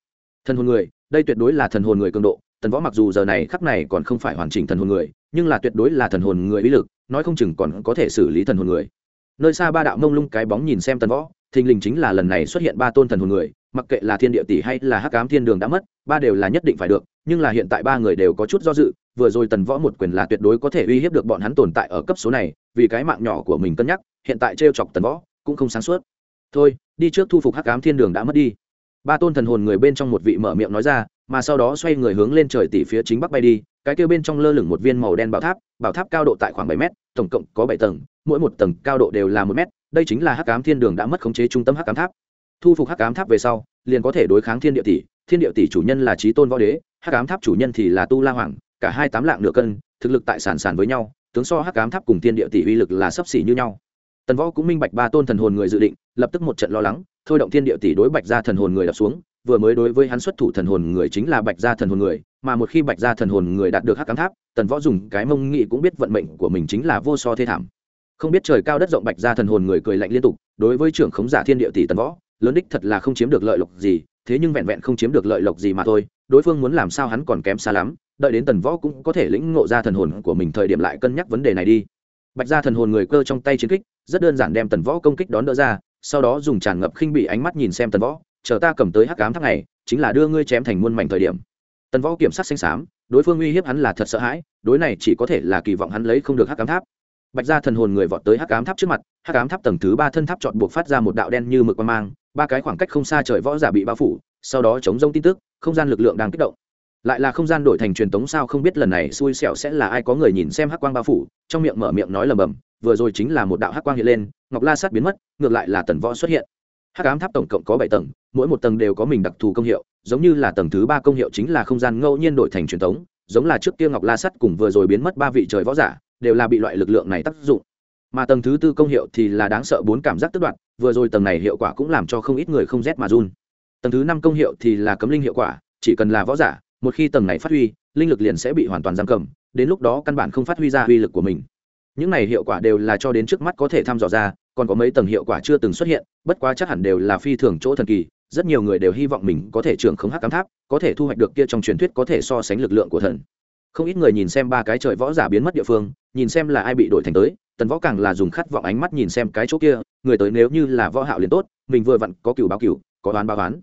Thần hồn người, đây tuyệt đối là thần hồn người cường độ tần võ mặc dù giờ này khắc này còn không phải hoàn chỉnh thần hồn người, nhưng là tuyệt đối là thần hồn người bí lực, nói không chừng còn có thể xử lý thần hồn người. Nơi xa ba đạo mông lung cái bóng nhìn xem tần võ, thình lình chính là lần này xuất hiện ba tôn thần hồn người, mặc kệ là thiên địa tỷ hay là hắc ám thiên đường đã mất, ba đều là nhất định phải được, nhưng là hiện tại ba người đều có chút do dự, vừa rồi tần võ một quyền là tuyệt đối có thể uy hiếp được bọn hắn tồn tại ở cấp số này, vì cái mạng nhỏ của mình cân nhắc, hiện tại t chọc tần võ cũng không sáng suốt. Thôi, đi trước thu phục hắc ám thiên đường đã mất đi. Ba tôn thần hồn người bên trong một vị mở miệng nói ra mà sau đó xoay người hướng lên trời tỷ phía chính bắc bay đi, cái kêu bên trong lơ lửng một viên màu đen bảo tháp bảo tháp cao độ tại khoảng bảy mét, tổng cộng có bảy tầng, mỗi một tầng cao độ đều là một mét, đây chính là hắc ám thiên đường đã mất khống chế trung tâm hắc ám tháp. Thu phục hắc ám tháp về sau, liền có thể đối kháng thiên địa tỷ, thiên địa tỷ chủ nhân là trí tôn võ đế, hắc ám tháp chủ nhân thì là tu la hoàng, cả hai tám lạng nửa cân, thực lực tại sản sản với nhau, tướng so hắc ám tháp cùng thiên địa tỷ uy lực là sấp xỉ như nhau. Tần võ cũng minh bạch ba tôn thần hồn người dự định, lập tức một trận lo lắng, thôi động thiên địa tỷ đối bạch ra thần hồn người đập xuống vừa mới đối với hắn xuất thủ thần hồn người chính là bạch gia thần hồn người, mà một khi bạch gia thần hồn người đạt được hắc cám tháp, tần võ dùng cái mông nghị cũng biết vận mệnh của mình chính là vô so thê thảm. Không biết trời cao đất rộng bạch gia thần hồn người cười lạnh liên tục, đối với trưởng khống giả thiên địa tỷ tần võ, lớn đích thật là không chiếm được lợi lộc gì, thế nhưng vẹn vẹn không chiếm được lợi lộc gì mà thôi, đối phương muốn làm sao hắn còn kém xa lắm, đợi đến tần võ cũng có thể lĩnh ngộ ra thần hồn của mình thời điểm lại cân nhắc vấn đề này đi. Bạch gia thần hồn người cơ trong tay chiến kích, rất đơn giản đem tần võ công kích đón đỡ ra, sau đó dùng tràn ngập khinh bị ánh mắt nhìn xem tần võ chờ ta cầm tới hắc cám tháp này, chính là đưa ngươi chém thành muôn mảnh thời điểm. Tần võ kiểm sát xanh xám, đối phương uy hiếp hắn là thật sợ hãi, đối này chỉ có thể là kỳ vọng hắn lấy không được hắc cám tháp. Bạch ra thần hồn người vọt tới hắc cám tháp trước mặt, hắc cám tháp tầng thứ ba thân tháp chọn buộc phát ra một đạo đen như mực quang mang, ba cái khoảng cách không xa trời võ giả bị bao phủ, sau đó chống rông tin tức, không gian lực lượng đang kích động. Lại là không gian đổi thành truyền tống sao không biết lần này xui xẻo sẽ là ai có người nhìn xem hắc quang bao phủ, trong miệng mở miệng nói lầm bầm, vừa rồi chính là một đạo hắc quang hiện lên, ngọc la sát biến mất, ngược lại là tần võ xuất hiện hắc ám tháp tổng cộng có bảy tầng, mỗi một tầng đều có mình đặc thù công hiệu, giống như là tầng thứ ba công hiệu chính là không gian ngẫu nhiên đổi thành truyền thống, giống là trước kia ngọc la sắt cùng vừa rồi biến mất ba vị trời võ giả, đều là bị loại lực lượng này tác dụng. Mà tầng thứ tư công hiệu thì là đáng sợ bốn cảm giác tức đoạn vừa rồi tầng này hiệu quả cũng làm cho không ít người không rét mà run. Tầng thứ năm công hiệu thì là cấm linh hiệu quả, chỉ cần là võ giả, một khi tầng này phát huy, linh lực liền sẽ bị hoàn toàn giam cầm, đến lúc đó căn bản không phát huy ra uy lực của mình. Những này hiệu quả đều là cho đến trước mắt có thể thăm dò ra còn có mấy tầng hiệu quả chưa từng xuất hiện, bất quá chắc hẳn đều là phi thường chỗ thần kỳ, rất nhiều người đều hy vọng mình có thể trưởng khống hắc cám tháp, có thể thu hoạch được kia trong truyền thuyết có thể so sánh lực lượng của thần. Không ít người nhìn xem ba cái trời võ giả biến mất địa phương, nhìn xem là ai bị đổi thành tới, tần võ càng là dùng khát vọng ánh mắt nhìn xem cái chỗ kia, người tới nếu như là võ hạo liền tốt, mình vừa vặn có cửu báo cửu, có đoán báo đoán.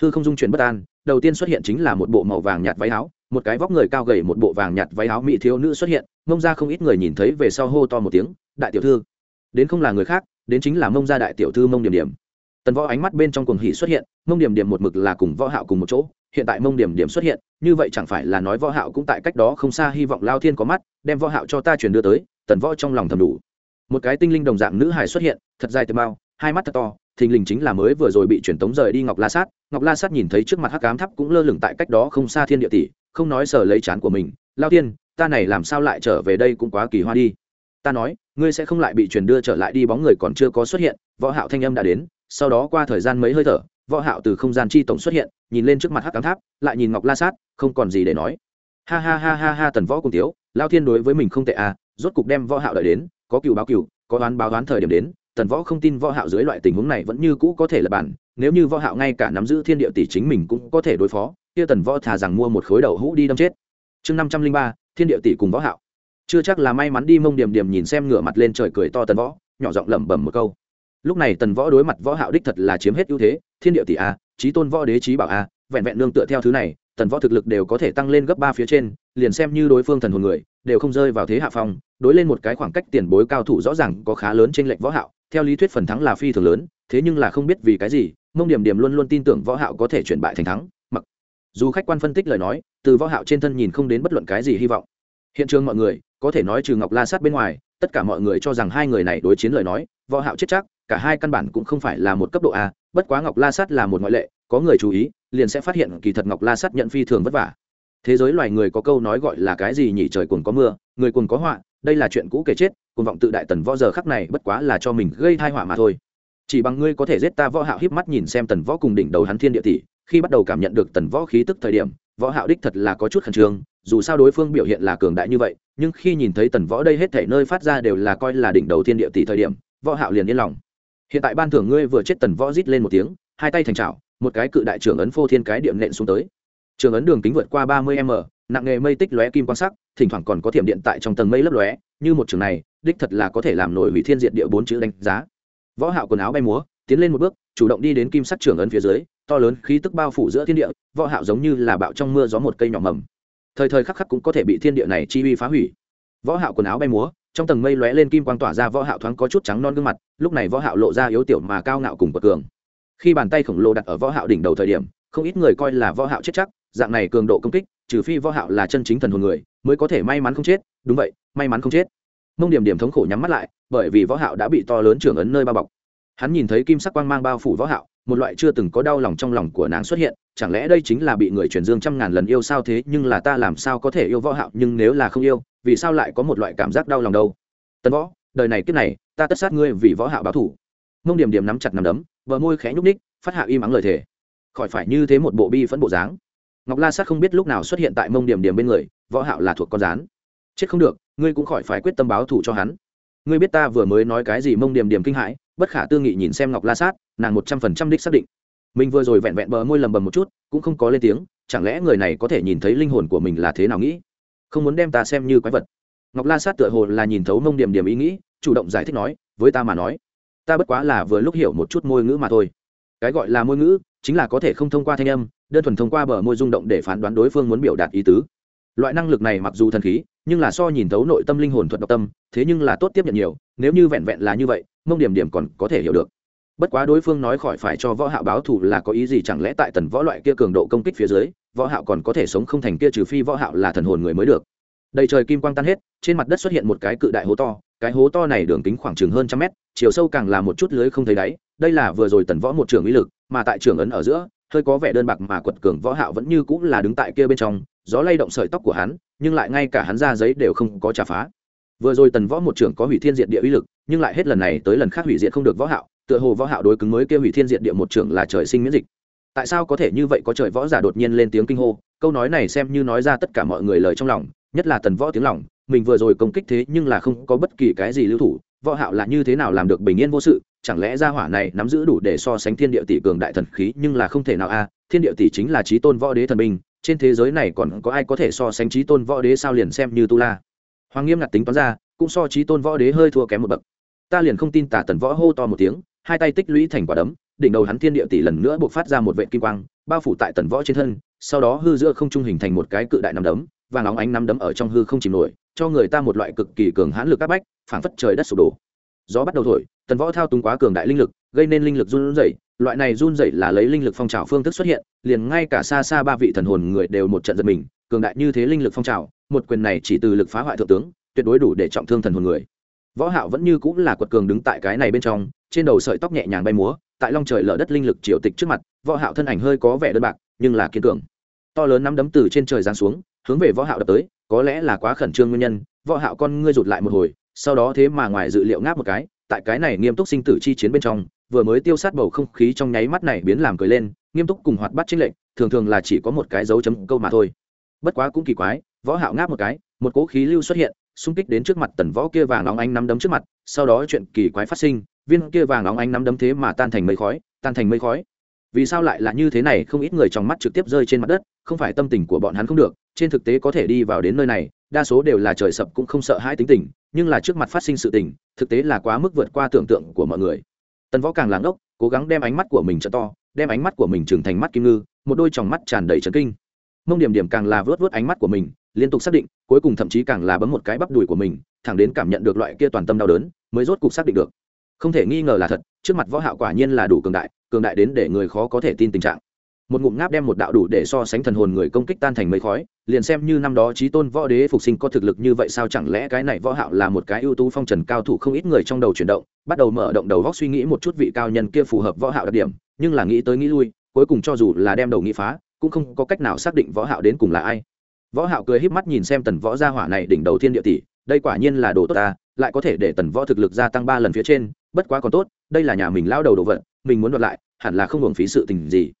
Hư không dung chuyển bất an, đầu tiên xuất hiện chính là một bộ màu vàng nhạt váy áo, một cái vóc người cao gầy một bộ vàng nhạt váy áo mỹ thiếu nữ xuất hiện, mông ra không ít người nhìn thấy về sau hô to một tiếng, đại tiểu thư. Đến không là người khác đến chính là mông gia đại tiểu thư mông điểm điểm. Tần võ ánh mắt bên trong cuồng hỉ xuất hiện, mông điểm điểm một mực là cùng võ hạo cùng một chỗ, hiện tại mông điểm điểm xuất hiện, như vậy chẳng phải là nói võ hạo cũng tại cách đó không xa hy vọng lao thiên có mắt, đem võ hạo cho ta truyền đưa tới, tần võ trong lòng thầm đủ. Một cái tinh linh đồng dạng nữ hài xuất hiện, thật dài từ bao, hai mắt thật to, thình lình chính là mới vừa rồi bị truyền tống rời đi ngọc la sát. Ngọc la sát nhìn thấy trước mặt hắc ám tháp cũng lơ lửng tại cách đó không xa thiên địa tỷ, không nói sờ lấy chán của mình, lao thiên, ta này làm sao lại trở về đây cũng quá kỳ hoa đi ta nói, ngươi sẽ không lại bị truyền đưa trở lại đi, bóng người còn chưa có xuất hiện, võ hạo thanh âm đã đến, sau đó qua thời gian mấy hơi thở, võ hạo từ không gian chi tổng xuất hiện, nhìn lên trước mặt hắc ám tháp, lại nhìn ngọc la sát, không còn gì để nói. Ha ha ha ha ha, tần võ cùng tiếu, lao thiên đối với mình không tệ à rốt cục đem võ hạo đợi đến, có cựu báo cựu có đoán báo đoán thời điểm đến, tần võ không tin võ hạo dưới loại tình huống này vẫn như cũ có thể là bản, nếu như võ hạo ngay cả nắm giữ thiên địa tỷ chính mình cũng có thể đối phó, kia tần võ thà rằng mua một khối đầu hũ đi đâm chết. Chương năm trăm linh ba, thiên địa tỷ cùng võ hạo chưa chắc là may mắn đi mông điểm điểm nhìn xem ngửa mặt lên trời cười to tần võ, nhỏ giọng lẩm bẩm một câu. Lúc này tần võ đối mặt võ hạo đích thật là chiếm hết ưu thế, thiên địa tỷ a trí tôn võ đế trí bảo a, vẹn vẹn nương tựa theo thứ này, tần võ thực lực đều có thể tăng lên gấp ba phía trên, liền xem như đối phương thần hồn người, đều không rơi vào thế hạ phong, đối lên một cái khoảng cách tiền bối cao thủ rõ ràng có khá lớn trên lệnh võ hạo, theo lý thuyết phần thắng là phi thường lớn, thế nhưng là không biết vì cái gì, mông điểm điểm luôn luôn tin tưởng võ hạo có thể chuyển bại thành thắng, mặc dù khách quan phân tích lời nói, từ võ hạo trên thân nhìn không đến bất luận cái gì hy vọng hiện trường mọi người, có thể nói trừ ngọc la sát bên ngoài, tất cả mọi người cho rằng hai người này đối chiến lời nói, võ hạo chết chắc, cả hai căn bản cũng không phải là một cấp độ a, bất quá ngọc la sát là một ngoại lệ, có người chú ý, liền sẽ phát hiện kỳ thật ngọc la sát nhận phi thường vất vả. Thế giới loài người có câu nói gọi là cái gì nhỉ, trời cuồng có mưa, người cuồng có họa, đây là chuyện cũ kể chết, cuồng vọng tự đại tần võ giờ khắc này bất quá là cho mình gây tai họa mà thôi. Chỉ bằng ngươi có thể giết ta võ hạo híp mắt nhìn xem tần võ cùng đỉnh đầu hắn thiên địa tỷ, khi bắt đầu cảm nhận được tần võ khí tức thời điểm, võ hạo đích thật là có chút khẩn trương dù sao đối phương biểu hiện là cường đại như vậy, nhưng khi nhìn thấy tần võ đây hết thảy nơi phát ra đều là coi là đỉnh đầu thiên địa tỷ thời điểm, võ hạo liền yên lòng. Hiện tại ban thưởng ngươi vừa chết tần võ rít lên một tiếng, hai tay thành chảo một cái cự đại trưởng ấn phô thiên cái điểm nện xuống tới. Trường ấn đường kính vượt qua ba mươi m, nặng nghề mây tích lóe kim quan sắc, thỉnh thoảng còn có thiểm điện tại trong tầng mây lấp lóe, như một trường này, đích thật là có thể làm nổi hủy thiên diện địa bốn chữ đánh giá. Võ hạo quần áo bay múa, tiến lên một bước, chủ động đi đến kim sắc trường ấn phía dưới, to lớn khí tức bao phủ giữa thiên địa, võ hạo giống như là bạo trong mưa gió một cây nhỏ mầm thời thời khắc khắc cũng có thể bị thiên địa này chi uy phá hủy. Võ hạo quần áo bay múa, trong tầng mây lóe lên kim quang tỏa ra võ hạo thoáng có chút trắng non gương mặt, lúc này võ hạo lộ ra yếu tiểu mà cao ngạo cùng bậc cường. Khi bàn tay khổng lồ đặt ở võ hạo đỉnh đầu thời điểm, không ít người coi là võ hạo chết chắc, dạng này cường độ công kích, trừ phi võ hạo là chân chính thần hồn người, mới có thể may mắn không chết, đúng vậy, may mắn không chết. Mông điểm điểm thống khổ nhắm mắt lại, bởi vì võ hạo đã bị to lớn trưởng ấn nơi bao bọc. Hắn nhìn thấy kim sắc quang mang bao phủ võ hạo, một loại chưa từng có đau lòng trong lòng của nàng xuất hiện chẳng lẽ đây chính là bị người truyền dương trăm ngàn lần yêu sao thế, nhưng là ta làm sao có thể yêu võ hạo, nhưng nếu là không yêu, vì sao lại có một loại cảm giác đau lòng đâu? Tần võ, đời này kiếp này, ta tất sát ngươi vì võ hạo báo thủ. Mông điểm điểm nắm chặt nắm đấm, bờ môi khẽ nhúc ních phát hạ im ắng lời thề. Khỏi phải như thế một bộ bi phẫn bộ dáng. Ngọc la sát không biết lúc nào xuất hiện tại mông điểm điểm bên người, võ hạo là thuộc con rán. Chết không được, ngươi cũng khỏi phải quyết tâm báo thù cho hắn. Ngươi biết ta vừa mới nói cái gì, mông điểm điểm kinh hãi, bất khả tư nghị nhìn xem ngọc la sát, nàng một trăm phần trăm đích xác định mình vừa rồi vẹn vẹn bờ môi lầm bầm một chút, cũng không có lên tiếng, chẳng lẽ người này có thể nhìn thấy linh hồn của mình là thế nào nghĩ? Không muốn đem ta xem như quái vật. Ngọc la sát tựa hồ là nhìn thấu mông điểm điểm ý nghĩ, chủ động giải thích nói, với ta mà nói, ta bất quá là vừa lúc hiểu một chút môi ngữ mà thôi. Cái gọi là môi ngữ, chính là có thể không thông qua thanh âm, đơn thuần thông qua bờ môi rung động để phán đoán đối phương muốn biểu đạt ý tứ. Loại năng lực này mặc dù thần khí, nhưng là so nhìn thấu nội tâm linh hồn thuật độc tâm, thế nhưng là tốt tiếp nhận nhiều, nếu như vẹn vẹn là như vậy, mông điểm điểm còn có thể hiểu được bất quá đối phương nói khỏi phải cho võ hạo báo thù là có ý gì chẳng lẽ tại tần võ loại kia cường độ công kích phía dưới, võ hạo còn có thể sống không thành kia trừ phi võ hạo là thần hồn người mới được. Đầy trời kim quang tan hết, trên mặt đất xuất hiện một cái cự đại hố to, cái hố to này đường kính khoảng chừng hơn trăm mét, chiều sâu càng là một chút lưới không thấy đáy, đây là vừa rồi tần võ một trường uy lực, mà tại trường ấn ở giữa, hơi có vẻ đơn bạc mà quật cường võ hạo vẫn như cũng là đứng tại kia bên trong, gió lay động sợi tóc của hắn, nhưng lại ngay cả hắn ra giấy đều không có trả phá. Vừa rồi tần võ một trường có hủy thiên diệt địa uy lực, nhưng lại hết lần này tới lần khác hủy diệt không được võ hạo tựa hồ võ hạo đối cứng mới kia hủy thiên diệt địa một trưởng là trời sinh miễn dịch. Tại sao có thể như vậy có trời võ giả đột nhiên lên tiếng kinh hô? Câu nói này xem như nói ra tất cả mọi người lời trong lòng, nhất là tần võ tiếng lòng. Mình vừa rồi công kích thế nhưng là không có bất kỳ cái gì lưu thủ. Võ hạo là như thế nào làm được bình yên vô sự? Chẳng lẽ gia hỏa này nắm giữ đủ để so sánh thiên địa tỷ cường đại thần khí nhưng là không thể nào a? Thiên địa tỷ chính là chí tôn võ đế thần binh trên thế giới này còn có ai có thể so sánh chí tôn võ đế sao liền xem như tu la? Hoàng nghiêm ngặt tính toán ra, cũng so chí tôn võ đế hơi thua kém một bậc. Ta liền không tin tả tần võ hô to một tiếng hai tay tích lũy thành quả đấm, đỉnh đầu hắn thiên địa tỷ lần nữa buộc phát ra một vệ kim quang, bao phủ tại tần võ trên thân, sau đó hư giữa không trung hình thành một cái cự đại nắm đấm và nóng ánh nắm đấm ở trong hư không chìm nổi, cho người ta một loại cực kỳ cường hãn lực áp bách, phảng phất trời đất sụp đổ. Gió bắt đầu thổi, tần võ thao túng quá cường đại linh lực, gây nên linh lực run rẩy, loại này run rẩy là lấy linh lực phong trào phương thức xuất hiện, liền ngay cả xa xa ba vị thần hồn người đều một trận giật mình, cường đại như thế linh lực phong trào, một quyền này chỉ từ lực phá hoại thượng tướng, tuyệt đối đủ để trọng thương thần hồn người. Võ hạo vẫn như cũng là quật cường đứng tại cái này bên trong trên đầu sợi tóc nhẹ nhàng bay múa, tại long trời lở đất linh lực triều tịch trước mặt, võ hạo thân ảnh hơi có vẻ đơn bạc, nhưng là kiên cường. To lớn nắm đấm từ trên trời giáng xuống, hướng về võ hạo đập tới, có lẽ là quá khẩn trương nguyên nhân, võ hạo con ngươi rụt lại một hồi, sau đó thế mà ngoài dự liệu ngáp một cái, tại cái này nghiêm túc sinh tử chi chiến bên trong, vừa mới tiêu sát bầu không khí trong nháy mắt này biến làm cười lên, nghiêm túc cùng hoạt bát chính lệnh thường thường là chỉ có một cái dấu chấm câu mà thôi. Bất quá cũng kỳ quái, võ hạo ngáp một cái, một cỗ khí lưu xuất hiện, xung kích đến trước mặt tần võ kia vàng óng ánh nắm đấm trước mặt, sau đó chuyện kỳ quái phát sinh viên kia vàng óng ánh nắm đấm thế mà tan thành mây khói, tan thành mây khói. Vì sao lại là như thế này, không ít người trong mắt trực tiếp rơi trên mặt đất, không phải tâm tình của bọn hắn không được, trên thực tế có thể đi vào đến nơi này, đa số đều là trời sập cũng không sợ hai tính tình, nhưng là trước mặt phát sinh sự tình, thực tế là quá mức vượt qua tưởng tượng của mọi người. Tần võ càng làng ốc cố gắng đem ánh mắt của mình trở to, đem ánh mắt của mình trừng thành mắt kim ngư, một đôi tròng mắt tràn đầy trấn kinh. Mông điểm điểm càng là vớt vớt ánh mắt của mình, liên tục xác định, cuối cùng thậm chí càng là bấm một cái bắp đùi của mình, thẳng đến cảm nhận được loại kia toàn tâm đau đớn, mới rốt cục xác định được không thể nghi ngờ là thật, trước mặt võ hạo quả nhiên là đủ cường đại cường đại đến để người khó có thể tin tình trạng. Một ngụm ngáp đem một đạo đủ để so sánh thần hồn người công kích tan thành mây khói, liền xem như năm đó trí tôn võ đế phục sinh có thực lực như vậy sao chẳng lẽ cái này võ hạo là một cái ưu tú phong trần cao thủ không ít người trong đầu chuyển động, bắt đầu mở động đầu góc suy nghĩ một chút vị cao nhân kia phù hợp võ hạo đặc điểm, nhưng là nghĩ tới nghĩ lui, cuối cùng cho dù là đem đầu nghĩ phá, cũng không có cách nào xác định võ hạo đến cùng là ai. Võ hạo cười híp mắt nhìn xem tần võ gia hỏa này đỉnh đầu thiên địa tỷ, đây quả nhiên là đồ tốt ta, lại có thể để tần võ thực lực gia tăng ba lần phía trên bất quá còn tốt, đây là nhà mình lao đầu đồ vật, mình muốn đoạt lại, hẳn là không hưởng phí sự tình gì.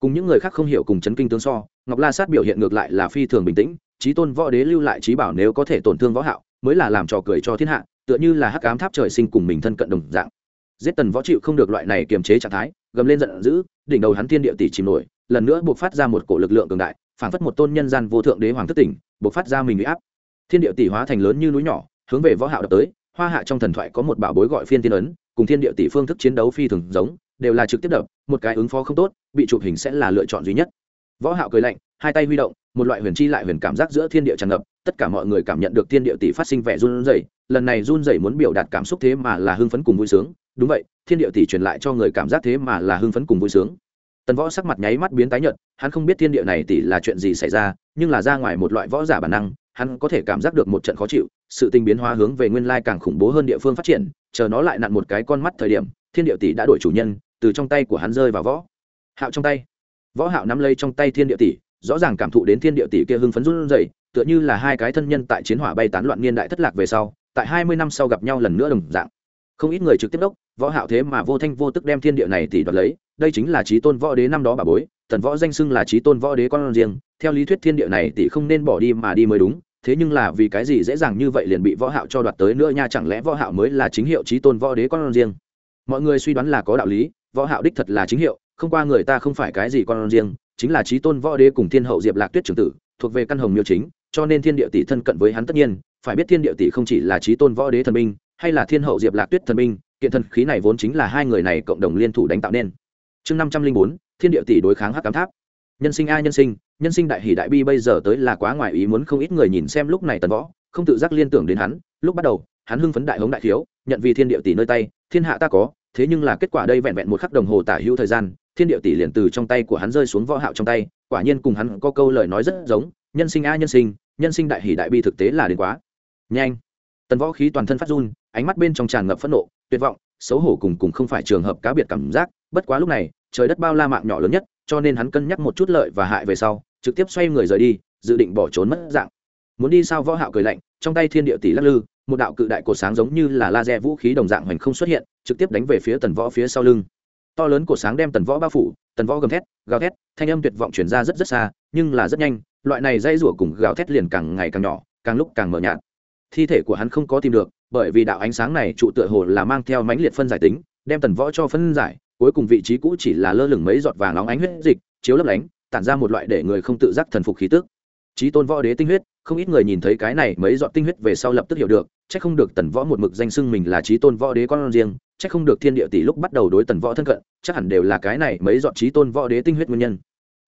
Cùng những người khác không hiểu cùng chấn kinh tướng so, ngọc la sát biểu hiện ngược lại là phi thường bình tĩnh, trí tôn võ đế lưu lại trí bảo nếu có thể tổn thương võ hạo, mới là làm trò cười cho thiên hạ, tựa như là hắc ám tháp trời sinh cùng mình thân cận đồng dạng. Giết tần võ chịu không được loại này kiềm chế trạng thái, gầm lên giận dữ, đỉnh đầu hắn thiên địa tỷ chìm nổi, lần nữa buộc phát ra một cổ lực lượng cường đại, phảng phất một tôn nhân gian vô thượng đế hoàng thất tỉnh, buộc phát ra mình uy áp. Thiên địa tỷ hóa thành lớn như núi nhỏ, hướng về võ hạo đập tới, hoa hạ trong thần thoại có một bảo bối gọi phiên tiên ấn cùng thiên địa tỷ phương thức chiến đấu phi thường giống, đều là trực tiếp đập, một cái ứng phó không tốt, bị chụp hình sẽ là lựa chọn duy nhất. Võ hạo cười lạnh, hai tay huy động, một loại huyền chi lại huyền cảm giác giữa thiên địa tràn ngập, tất cả mọi người cảm nhận được thiên địa tỷ phát sinh vẻ run rẩy, lần này run rẩy muốn biểu đạt cảm xúc thế mà là hưng phấn cùng vui sướng. Đúng vậy, thiên địa tỷ truyền lại cho người cảm giác thế mà là hưng phấn cùng vui sướng. Tần võ sắc mặt nháy mắt biến tái nhợt, hắn không biết thiên địa này tỷ là chuyện gì xảy ra, nhưng là ra ngoài một loại võ giả bản năng hắn có thể cảm giác được một trận khó chịu, sự tình biến hóa hướng về nguyên lai càng khủng bố hơn địa phương phát triển, chờ nó lại nặn một cái con mắt thời điểm, thiên địa tỷ đã đổi chủ nhân, từ trong tay của hắn rơi vào võ. Hạo trong tay. Võ hạo nắm lấy trong tay thiên địa tỷ, rõ ràng cảm thụ đến thiên địa tỷ kia hưng phấn run rẩy, tựa như là hai cái thân nhân tại chiến hỏa bay tán loạn niên đại thất lạc về sau, tại hai mươi năm sau gặp nhau lần nữa đồng dạng. Không ít người trực tiếp đốc, võ hạo thế mà vô thanh vô tức đem thiên địa này tỷ đoạt lấy, đây chính là chí tôn võ đế năm đó bà bối, tần võ danh xưng là chí tôn võ đế con riêng theo lý thuyết thiên địa này tỷ không nên bỏ đi mà đi mới đúng, thế nhưng là vì cái gì dễ dàng như vậy liền bị võ hạo cho đoạt tới nữa nha, chẳng lẽ võ hạo mới là chính hiệu chí tôn võ đế con riêng? Mọi người suy đoán là có đạo lý, võ hạo đích thật là chính hiệu, không qua người ta không phải cái gì con riêng, chính là chí tôn võ đế cùng thiên hậu diệp lạc tuyết trưởng tử, thuộc về căn hồng miêu chính, cho nên thiên địa tỷ thân cận với hắn tất nhiên, phải biết thiên địa tỷ không chỉ là chí tôn võ đế thần binh, hay là thiên hậu diệp lạc tuyết thần binh, kiện thần khí này vốn chính là hai người này cộng đồng liên thủ đánh tạo nên. Chương năm trăm linh bốn, thiên địa tỷ đối kháng hắc cám tháp. Nhân sinh a, nhân sinh nhân sinh đại hỷ đại bi bây giờ tới là quá ngoài ý muốn không ít người nhìn xem lúc này tần võ, không tự giác liên tưởng đến hắn. Lúc bắt đầu, hắn hưng phấn đại hống đại thiếu, nhận vì thiên địa tỷ nơi tay, thiên hạ ta có, thế nhưng là kết quả đây vẹn vẹn một khắc đồng hồ tả hữu thời gian, thiên địa tỷ liền từ trong tay của hắn rơi xuống võ hạo trong tay, quả nhiên cùng hắn có câu lời nói rất giống, nhân sinh a nhân sinh nhân sinh đại hỷ đại bi thực tế là đến quá. Nhanh. Tần võ khí toàn thân phát run, ánh mắt bên trong tràn ngập phẫn nộ, tuyệt vọng, xấu hổ cùng cùng không phải trường hợp cá biệt cảm giác, bất quá lúc này trời đất bao la mạng nhỏ lớn nhất, cho nên hắn cân nhắc một chút lợi và hại về sau, trực tiếp xoay người rời đi, dự định bỏ trốn mất dạng. Muốn đi sao võ hạo cười lạnh, trong tay thiên địa tỷ lắc lư, một đạo cự đại cột sáng giống như là laser vũ khí đồng dạng hoành không xuất hiện, trực tiếp đánh về phía tần võ phía sau lưng. To lớn cột sáng đem tần võ bao phủ, tần võ gầm thét, gào thét, thanh âm tuyệt vọng truyền ra rất rất xa, nhưng là rất nhanh, loại này dây rủa cùng gào thét liền càng ngày càng nhỏ, càng lúc càng mờ nhạt. Thi thể của hắn không có tìm được, bởi vì đạo ánh sáng này trụ tựa hồ là mang theo mãnh liệt phân giải tính, đem tần võ cho phân giải cuối cùng vị trí cũ chỉ là lơ lửng mấy giọt vàng óng ánh huyết dịch, chiếu lấp lánh, tản ra một loại để người không tự giác thần phục khí tức. Trí tôn võ đế tinh huyết, không ít người nhìn thấy cái này mấy giọt tinh huyết về sau lập tức hiểu được c h ắ c không được tần võ một mực danh xưng mình là trí tôn võ đế con riêng c h ắ c không được thiên địa tỷ lúc bắt đầu đối tần võ thân cận, chắc hẳn đều là cái này mấy giọt trí tôn võ đế tinh huyết nguyên nhân.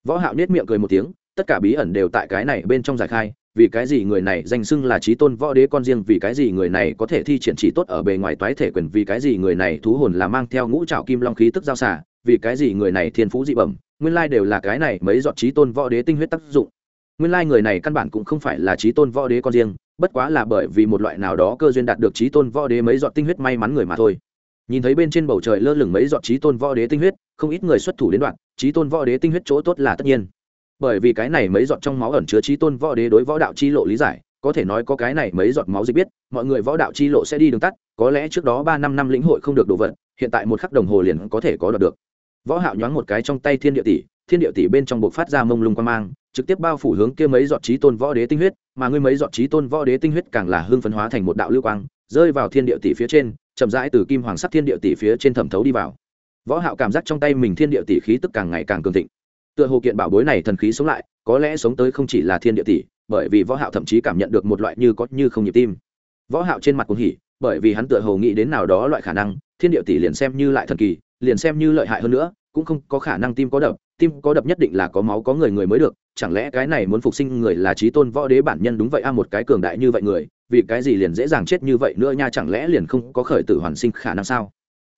Võ hạo nết miệng cười một tiếng, tất cả bí ẩn đều tại cái này bên trong giải khai vì cái gì người này danh xưng là trí tôn võ đế con riêng, vì cái gì người này có thể thi triển chỉ tốt ở bề ngoài toái thể quyền, vì cái gì người này thú hồn là mang theo ngũ trạo kim long khí tức giao xả, vì cái gì người này thiên phú dị bẩm, nguyên lai đều là cái này mấy giọt trí tôn võ đế tinh huyết tác dụng. Nguyên lai người này căn bản cũng không phải là trí tôn võ đế con riêng, bất quá là bởi vì một loại nào đó cơ duyên đạt được trí tôn võ đế mấy giọt tinh huyết may mắn người mà thôi. Nhìn thấy bên trên bầu trời lơ lửng mấy giọt trí tôn võ đế tinh huyết, không ít người xuất thủ đến đoạn, trí tôn võ đế tinh huyết chỗ tốt là tất nhiên bởi vì cái này mấy giọt trong máu ẩn chứa trí tôn võ đế đối võ đạo chi lộ lý giải, có thể nói có cái này mấy giọt máu dịch biết, mọi người võ đạo chi lộ sẽ đi đường tắt, có lẽ trước đó ba năm năm lĩnh hội không được đồ vật, hiện tại một khắc đồng hồ liền có thể có đoạt được. Võ hạo nhoáng một cái trong tay thiên địa tỷ, thiên địa tỷ bên trong buộc phát ra mông lung quan mang, trực tiếp bao phủ hướng kia mấy giọt trí tôn võ đế tinh huyết, mà ngươi mấy giọt trí tôn võ đế tinh huyết càng là hương phấn hóa thành một đạo lưu quang, rơi vào thiên địa tỷ phía trên, chậm rãi từ kim hoàng sắc thiên địa tỷ phía trên thẩm thấu đi vào. Võ hạo cảm giác trong tay mình thiên địa tỷ khí tức càng ngày càng cường thịnh tựa hồ kiện bảo bối này thần khí sống lại, có lẽ sống tới không chỉ là thiên địa tỷ, bởi vì võ hạo thậm chí cảm nhận được một loại như có như không nhịp tim. Võ hạo trên mặt cũng hỉ, bởi vì hắn tựa hồ nghĩ đến nào đó loại khả năng, thiên địa tỷ liền xem như lại thần kỳ, liền xem như lợi hại hơn nữa, cũng không có khả năng tim có đập, tim có đập nhất định là có máu có người người mới được, chẳng lẽ cái này muốn phục sinh người là trí tôn võ đế bản nhân đúng vậy a, một cái cường đại như vậy người, vì cái gì liền dễ dàng chết như vậy nữa nha, chẳng lẽ liền không có khởi tử hoàn sinh khả năng sao?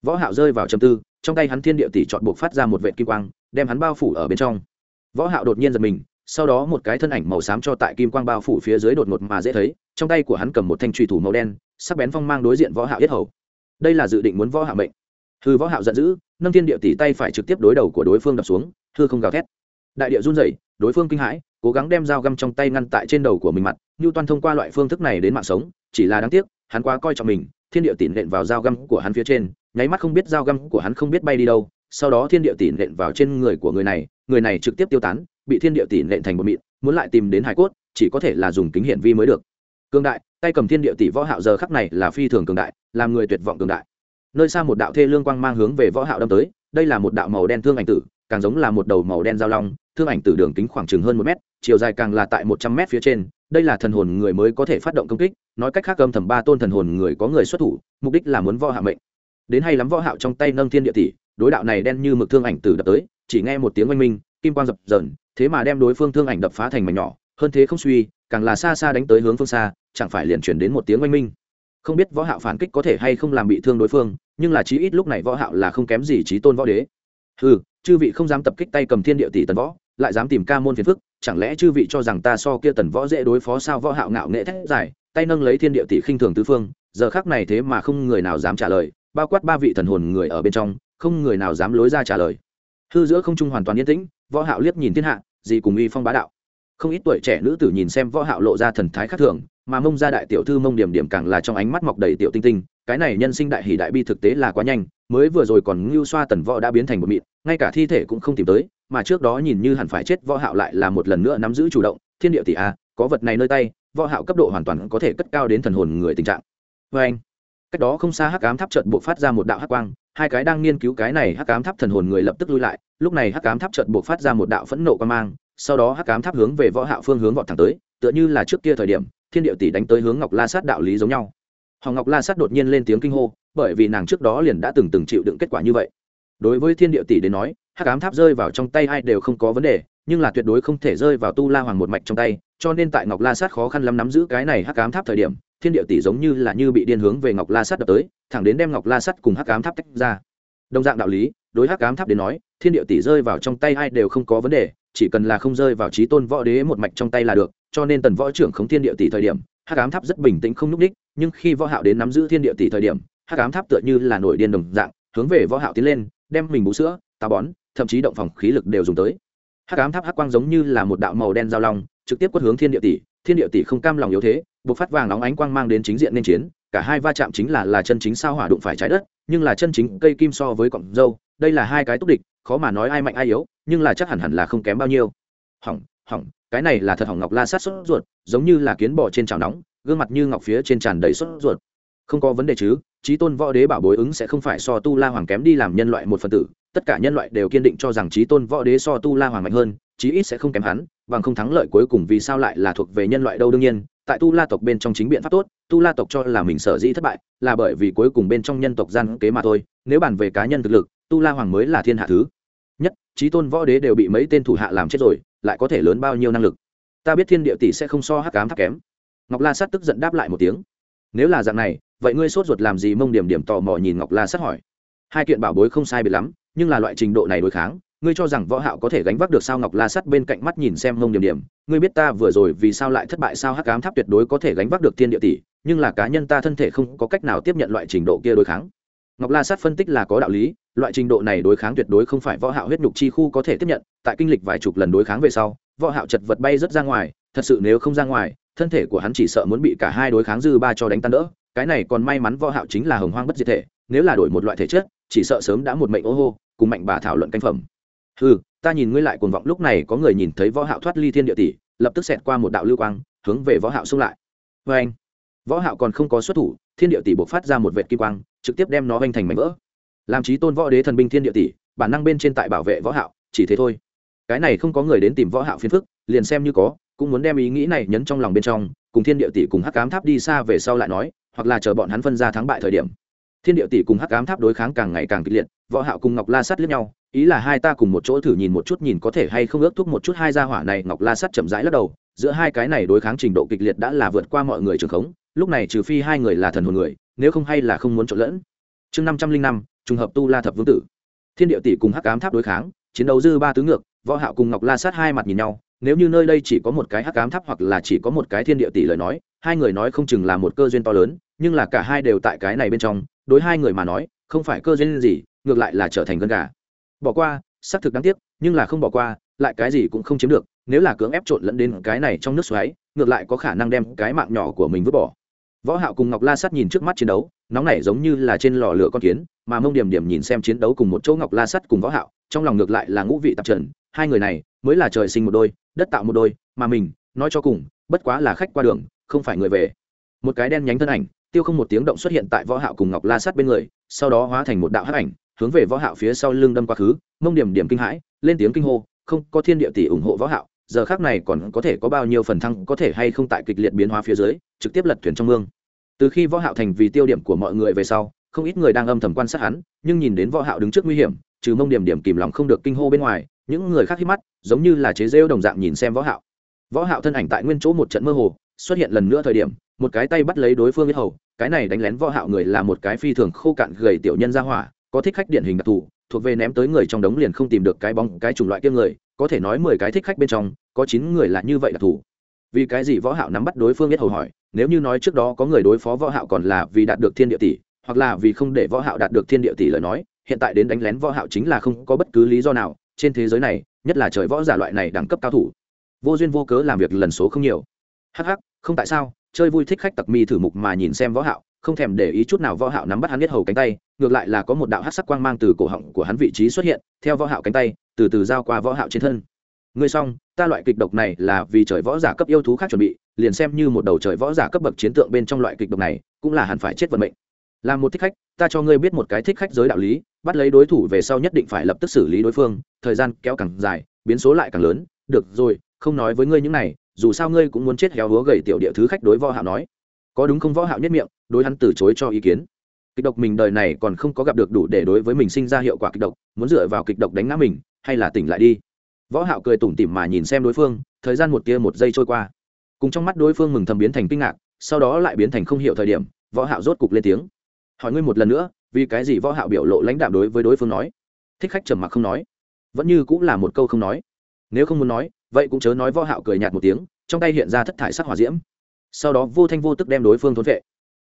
Võ hạo rơi vào trầm tư, trong tay hắn thiên địa tỷ chọn buộc phát ra một vệt kim quang đem hắn bao phủ ở bên trong. Võ hạo đột nhiên giật mình, sau đó một cái thân ảnh màu xám cho tại kim quang bao phủ phía dưới đột ngột mà dễ thấy, trong tay của hắn cầm một thanh truy thủ màu đen, sắc bén phong mang đối diện võ hạo yết hầu. Đây là dự định muốn võ hạo mệnh. Hư võ hạo giận dữ, nâng thiên địa tỷ tay phải trực tiếp đối đầu của đối phương đập xuống, hư không gào thét. Đại địa run rẩy, đối phương kinh hãi, cố gắng đem dao găm trong tay ngăn tại trên đầu của mình mặt, như toàn thông qua loại phương thức này đến mạng sống, chỉ là đáng tiếc, hắn quá coi trọng mình, thiên địa tỉ nện vào dao găm của hắn phía trên, nháy mắt không biết dao găm của hắn không biết bay đi đâu sau đó thiên địa tỷ nện vào trên người của người này người này trực tiếp tiêu tán, bị thiên địa tỷ nện thành một mịn, muốn lại tìm đến hải cốt, chỉ có thể là dùng kính hiển vi mới được. Cường đại, tay cầm thiên địa tỷ võ hạo giờ khắc này là phi thường cường đại, làm người tuyệt vọng cường đại. Nơi xa một đạo thê lương quang mang hướng về võ hạo đâm tới, đây là một đạo màu đen thương ảnh tử, càng giống là một đầu màu đen giao long, thương ảnh tử đường kính khoảng chừng hơn một mét, chiều dài càng là tại một trăm mét phía trên, đây là thần hồn người mới có thể phát động công kích, nói cách khác âm thầm ba tôn thần hồn người có người xuất thủ, mục đích là muốn võ hạ mệnh. Đến hay lắm võ hạo trong tay nâng thiên địa tỷ đối đạo này đen như mực thương ảnh tử đập tới chỉ nghe một tiếng oanh minh kim quang dập dờn thế mà đem đối phương thương ảnh đập phá thành mảnh nhỏ hơn thế không suy càng là xa xa đánh tới hướng phương xa chẳng phải liền chuyển đến một tiếng oanh minh. Không biết võ hạo phản kích có thể hay không làm bị thương đối phương nhưng là chí ít lúc này võ hạo là không kém gì trí tôn võ đế. Hừ chư vị không dám tập kích tay cầm thiên địa tỷ tần võ lại dám tìm ca môn phiền phức chẳng lẽ chư vị cho rằng ta so kia tần võ dễ đối phó sao võ hạo ngạo nghệ thét giải, tay nâng lấy thiên địa tỷ khinh thường tứ phương giờ khắc này thế mà không người nào dám trả lời bao quát ba vị thần hồn người ở bên trong không người nào dám lối ra trả lời. Hư giữa không trung hoàn toàn yên tĩnh, võ hạo liếc nhìn thiên hạ, gì cùng uy phong bá đạo. Không ít tuổi trẻ nữ tử nhìn xem võ hạo lộ ra thần thái khác thường, mà mông gia đại tiểu thư mông điểm điểm càng là trong ánh mắt mọc đầy tiểu tinh tinh, cái này nhân sinh đại hỉ đại bi thực tế là quá nhanh, mới vừa rồi còn ngưu xoa tần võ đã biến thành một mịn, ngay cả thi thể cũng không tìm tới, mà trước đó nhìn như hẳn phải chết võ hạo lại là một lần nữa nắm giữ chủ động, thiên địa tỷ a à, có vật này nơi tay, võ hạo cấp độ hoàn toàn có thể cất cao đến thần hồn người tình trạng. Với anh cách đó không xa hắc ám tháp chợt bộ phát ra một đạo hắc quang hai cái đang nghiên cứu cái này hắc ám tháp thần hồn người lập tức lui lại, lúc này hắc ám tháp chợt bộ phát ra một đạo phẫn nộ quan mang, sau đó hắc ám tháp hướng về võ hạo phương hướng vọt thẳng tới, tựa như là trước kia thời điểm, thiên địa tỷ đánh tới hướng ngọc la sát đạo lý giống nhau. Hoàng ngọc la sát đột nhiên lên tiếng kinh hô, bởi vì nàng trước đó liền đã từng từng chịu đựng kết quả như vậy. Đối với thiên địa tỷ đến nói, hắc ám tháp rơi vào trong tay ai đều không có vấn đề, nhưng là tuyệt đối không thể rơi vào tu la hoàng một mạch trong tay, cho nên tại ngọc la sát khó khăn lắm nắm giữ cái này hắc ám tháp thời điểm thiên địa tỷ giống như là như bị điên hướng về ngọc la sắt đập tới, thẳng đến đem ngọc la sắt cùng hắc ám tháp tách ra. Đồng dạng đạo lý, đối hắc ám tháp đến nói, thiên địa tỷ rơi vào trong tay ai đều không có vấn đề, chỉ cần là không rơi vào trí tôn võ đế một mạch trong tay là được, cho nên tần võ trưởng khống thiên địa tỷ thời điểm, hắc ám tháp rất bình tĩnh không n ú c đích, nhưng khi võ hạo đến nắm giữ thiên địa tỷ thời điểm, hắc ám tháp tựa như là nổi điên đồng dạng, hướng về võ hạo tiến lên, đem mình bú sữa, táo bón, thậm chí động phòng khí lực đều dùng tới. Hắc ám tháp hắc quang giống như là một đạo màu đen giao long, trực tiếp quất hướng thiên địa tỷ thiên địa tỷ không cam lòng yếu thế buộc phát vàng óng ánh quang mang đến chính diện nên chiến, cả hai va chạm chính là là chân chính sao hỏa đụng phải trái đất, nhưng là chân chính cây kim so với cọng dâu, đây là hai cái túc địch, khó mà nói ai mạnh ai yếu, nhưng là chắc hẳn hẳn là không kém bao nhiêu. Hỏng hỏng, cái này là thật hỏng ngọc la sát sốt ruột, giống như là kiến bò trên chảo nóng, gương mặt như ngọc phía trên tràn đầy sốt ruột. Không có vấn đề chứ trí tôn võ đế bảo bối ứng sẽ không phải so tu la hoàng kém đi làm nhân loại một phần tử tất cả nhân loại đều kiên định cho rằng trí tôn võ đế so tu la hoàng mạnh hơn, chí ít sẽ không kém hắn, bằng không thắng lợi cuối cùng vì sao lại là thuộc về nhân loại đâu đương nhiên. Tại tu la tộc bên trong chính biện pháp tốt, tu la tộc cho là mình sở dĩ thất bại là bởi vì cuối cùng bên trong nhân tộc gian kế mà thôi, nếu bàn về cá nhân thực lực, tu la hoàng mới là thiên hạ thứ nhất. Trí tôn võ đế đều bị mấy tên thủ hạ làm chết rồi, lại có thể lớn bao nhiêu năng lực? Ta biết thiên địa tỷ sẽ không so hắc cám thắc kém. Ngọc la sát tức giận đáp lại một tiếng. Nếu là dạng này, vậy ngươi sốt ruột làm gì? Mông điểm điểm tò mò nhìn ngọc la sát hỏi. Hai kiện bảo bối không sai biệt lắm nhưng là loại trình độ này đối kháng, ngươi cho rằng võ hạo có thể gánh vác được sao ngọc la sắt bên cạnh mắt nhìn xem mông điểm điểm, ngươi biết ta vừa rồi vì sao lại thất bại sao hắc ám tháp tuyệt đối có thể gánh vác được thiên địa tỷ, nhưng là cá nhân ta thân thể không có cách nào tiếp nhận loại trình độ kia đối kháng. Ngọc la sắt phân tích là có đạo lý, loại trình độ này đối kháng tuyệt đối không phải võ hạo huyết nhục chi khu có thể tiếp nhận, tại kinh lịch vài chục lần đối kháng về sau, võ hạo chật vật bay rất ra ngoài, thật sự nếu không ra ngoài, thân thể của hắn chỉ sợ muốn bị cả hai đối kháng dư ba cho đánh tan đỡ, cái này còn may mắn võ hạo chính là hồng hoang bất diệt thể, nếu là đổi một loại thể chất, chỉ sợ sớm đã một mệnh ô hô cùng mạnh bà thảo luận canh phẩm. Ừ ta nhìn ngươi lại cuồng vọng, lúc này có người nhìn thấy võ hạo thoát ly thiên địa tỷ, lập tức xẹt qua một đạo lưu quang, hướng về võ hạo xung lại. Với anh, võ hạo còn không có xuất thủ, thiên địa tỷ bộc phát ra một vệt kim quang, trực tiếp đem nó vanh thành mảnh vỡ. Làm chí tôn võ đế thần binh thiên địa tỷ, bản năng bên trên tại bảo vệ võ hạo, chỉ thế thôi. Cái này không có người đến tìm võ hạo phiền phức, liền xem như có, cũng muốn đem ý nghĩ này nhấn trong lòng bên trong, cùng thiên địa tỷ cùng hắc ám tháp đi xa về sau lại nói, hoặc là chờ bọn hắn phân ra thắng bại thời điểm. Thiên địa tỷ cùng hắc ám tháp đối kháng càng ngày càng kịch liệt võ hạo cùng ngọc la sắt liếc nhau, ý là hai ta cùng một chỗ thử nhìn một chút nhìn có thể hay không ước thúc một chút hai gia hỏa này, ngọc la sắt chậm rãi lắc đầu, giữa hai cái này đối kháng trình độ kịch liệt đã là vượt qua mọi người trường khống, lúc này trừ phi hai người là thần hồn người, nếu không hay là không muốn trộn lẫn. Chương năm trăm linh năm, trùng hợp tu la thập vương tử. Thiên địa tỷ cùng hắc ám tháp đối kháng, chiến đấu dư ba tứ ngược, võ hạo cùng ngọc la sát hai mặt nhìn nhau, nếu như nơi đây chỉ có một cái hắc ám tháp hoặc là chỉ có một cái thiên địa tỷ lời nói, hai người nói không chừng là một cơ duyên to lớn, nhưng là cả hai đều tại cái này bên trong, đối hai người mà nói, không phải cơ duyên gì ngược lại là trở thành gân gà. Bỏ qua, xác thực đáng tiếc, nhưng là không bỏ qua, lại cái gì cũng không chiếm được, nếu là cưỡng ép trộn lẫn đến cái này trong nước xoáy, ngược lại có khả năng đem cái mạng nhỏ của mình vứt bỏ. Võ hạo cùng ngọc la sát nhìn trước mắt chiến đấu, nóng nảy giống như là trên lò lửa con kiến, mà mông điểm điểm nhìn xem chiến đấu cùng một chỗ ngọc la sắt cùng võ hạo, trong lòng ngược lại là ngũ vị tạp trần, hai người này mới là trời sinh một đôi, đất tạo một đôi, mà mình, nói cho cùng, bất quá là khách qua đường, không phải người về. Một cái đen nhánh thân ảnh, tiêu không một tiếng động xuất hiện tại võ hạo cùng ngọc la sắt bên người, sau đó hóa thành một đạo hắc ảnh hướng về võ hạo phía sau lưng đâm qua khứ, mông điểm điểm kinh hãi, lên tiếng kinh hô, không, có thiên địa tỷ ủng hộ võ hạo, giờ khắc này còn có thể có bao nhiêu phần thăng, có thể hay không tại kịch liệt biến hóa phía dưới, trực tiếp lật thuyền trong mương. Từ khi võ hạo thành vì tiêu điểm của mọi người về sau, không ít người đang âm thầm quan sát hắn, nhưng nhìn đến võ hạo đứng trước nguy hiểm, trừ mông điểm điểm kìm lòng không được kinh hô bên ngoài, những người khác hít mắt, giống như là chế rêu đồng dạng nhìn xem võ hạo. Võ hạo thân ảnh tại nguyên chỗ một trận mơ hồ, xuất hiện lần nữa thời điểm, một cái tay bắt lấy đối phương biết hầu, cái này đánh lén võ hạo người là một cái phi thường khô cạn gầy tiểu nhân ra hỏa có thích khách điển hình đặc thù, thuộc về ném tới người trong đống liền không tìm được cái bóng, cái chủng loại kia người, có thể nói mười cái thích khách bên trong, có chín người là như vậy đặc thù. Vì cái gì võ hạo nắm bắt đối phương biết hầu hỏi, nếu như nói trước đó có người đối phó võ hạo còn là vì đạt được thiên địa tỷ, hoặc là vì không để võ hạo đạt được thiên địa tỷ lời nói, hiện tại đến đánh lén võ hạo chính là không có bất cứ lý do nào, trên thế giới này, nhất là trời võ giả loại này đẳng cấp cao thủ, vô duyên vô cớ làm việc lần số không nhiều. Hắc hắc, không tại sao, chơi vui thích khách tặc mi thử mục mà nhìn xem võ hạo không thèm để ý chút nào võ hạo nắm bắt hắn biết hầu cánh tay, ngược lại là có một đạo hắc sắc quang mang từ cổ họng của hắn vị trí xuất hiện, theo võ hạo cánh tay, từ từ giao qua võ hạo trên thân. Ngươi xong, ta loại kịch độc này là vì trời võ giả cấp yêu thú khác chuẩn bị, liền xem như một đầu trời võ giả cấp bậc chiến tượng bên trong loại kịch độc này, cũng là hẳn phải chết vận mệnh. Làm một thích khách, ta cho ngươi biết một cái thích khách giới đạo lý, bắt lấy đối thủ về sau nhất định phải lập tức xử lý đối phương, thời gian kéo càng dài, biến số lại càng lớn. Được rồi, không nói với ngươi những này, dù sao ngươi cũng muốn chết héo húa gầy tiểu địa thứ khách đối võ hạo nói. Có đúng không võ hạo nhất miệng? Đối hắn từ chối cho ý kiến. Kịch độc mình đời này còn không có gặp được đủ để đối với mình sinh ra hiệu quả kịch độc, muốn dựa vào kịch độc đánh ngã mình, hay là tỉnh lại đi? Võ hạo cười tủm tỉm mà nhìn xem đối phương, thời gian một tia một giây trôi qua. Cùng trong mắt đối phương mừng thầm biến thành kinh ngạc, sau đó lại biến thành không hiểu thời điểm, võ hạo rốt cục lên tiếng. Hỏi ngươi một lần nữa, vì cái gì võ hạo biểu lộ lãnh đạm đối với đối phương nói? Thích khách trầm mặc không nói. Vẫn như cũng là một câu không nói. Nếu không muốn nói, vậy cũng chớ nói võ hạo cười nhạt một tiếng, trong tay hiện ra thất thải sắc hỏa diễm. Sau đó vô thanh vô tức đem đối phương thốn vệ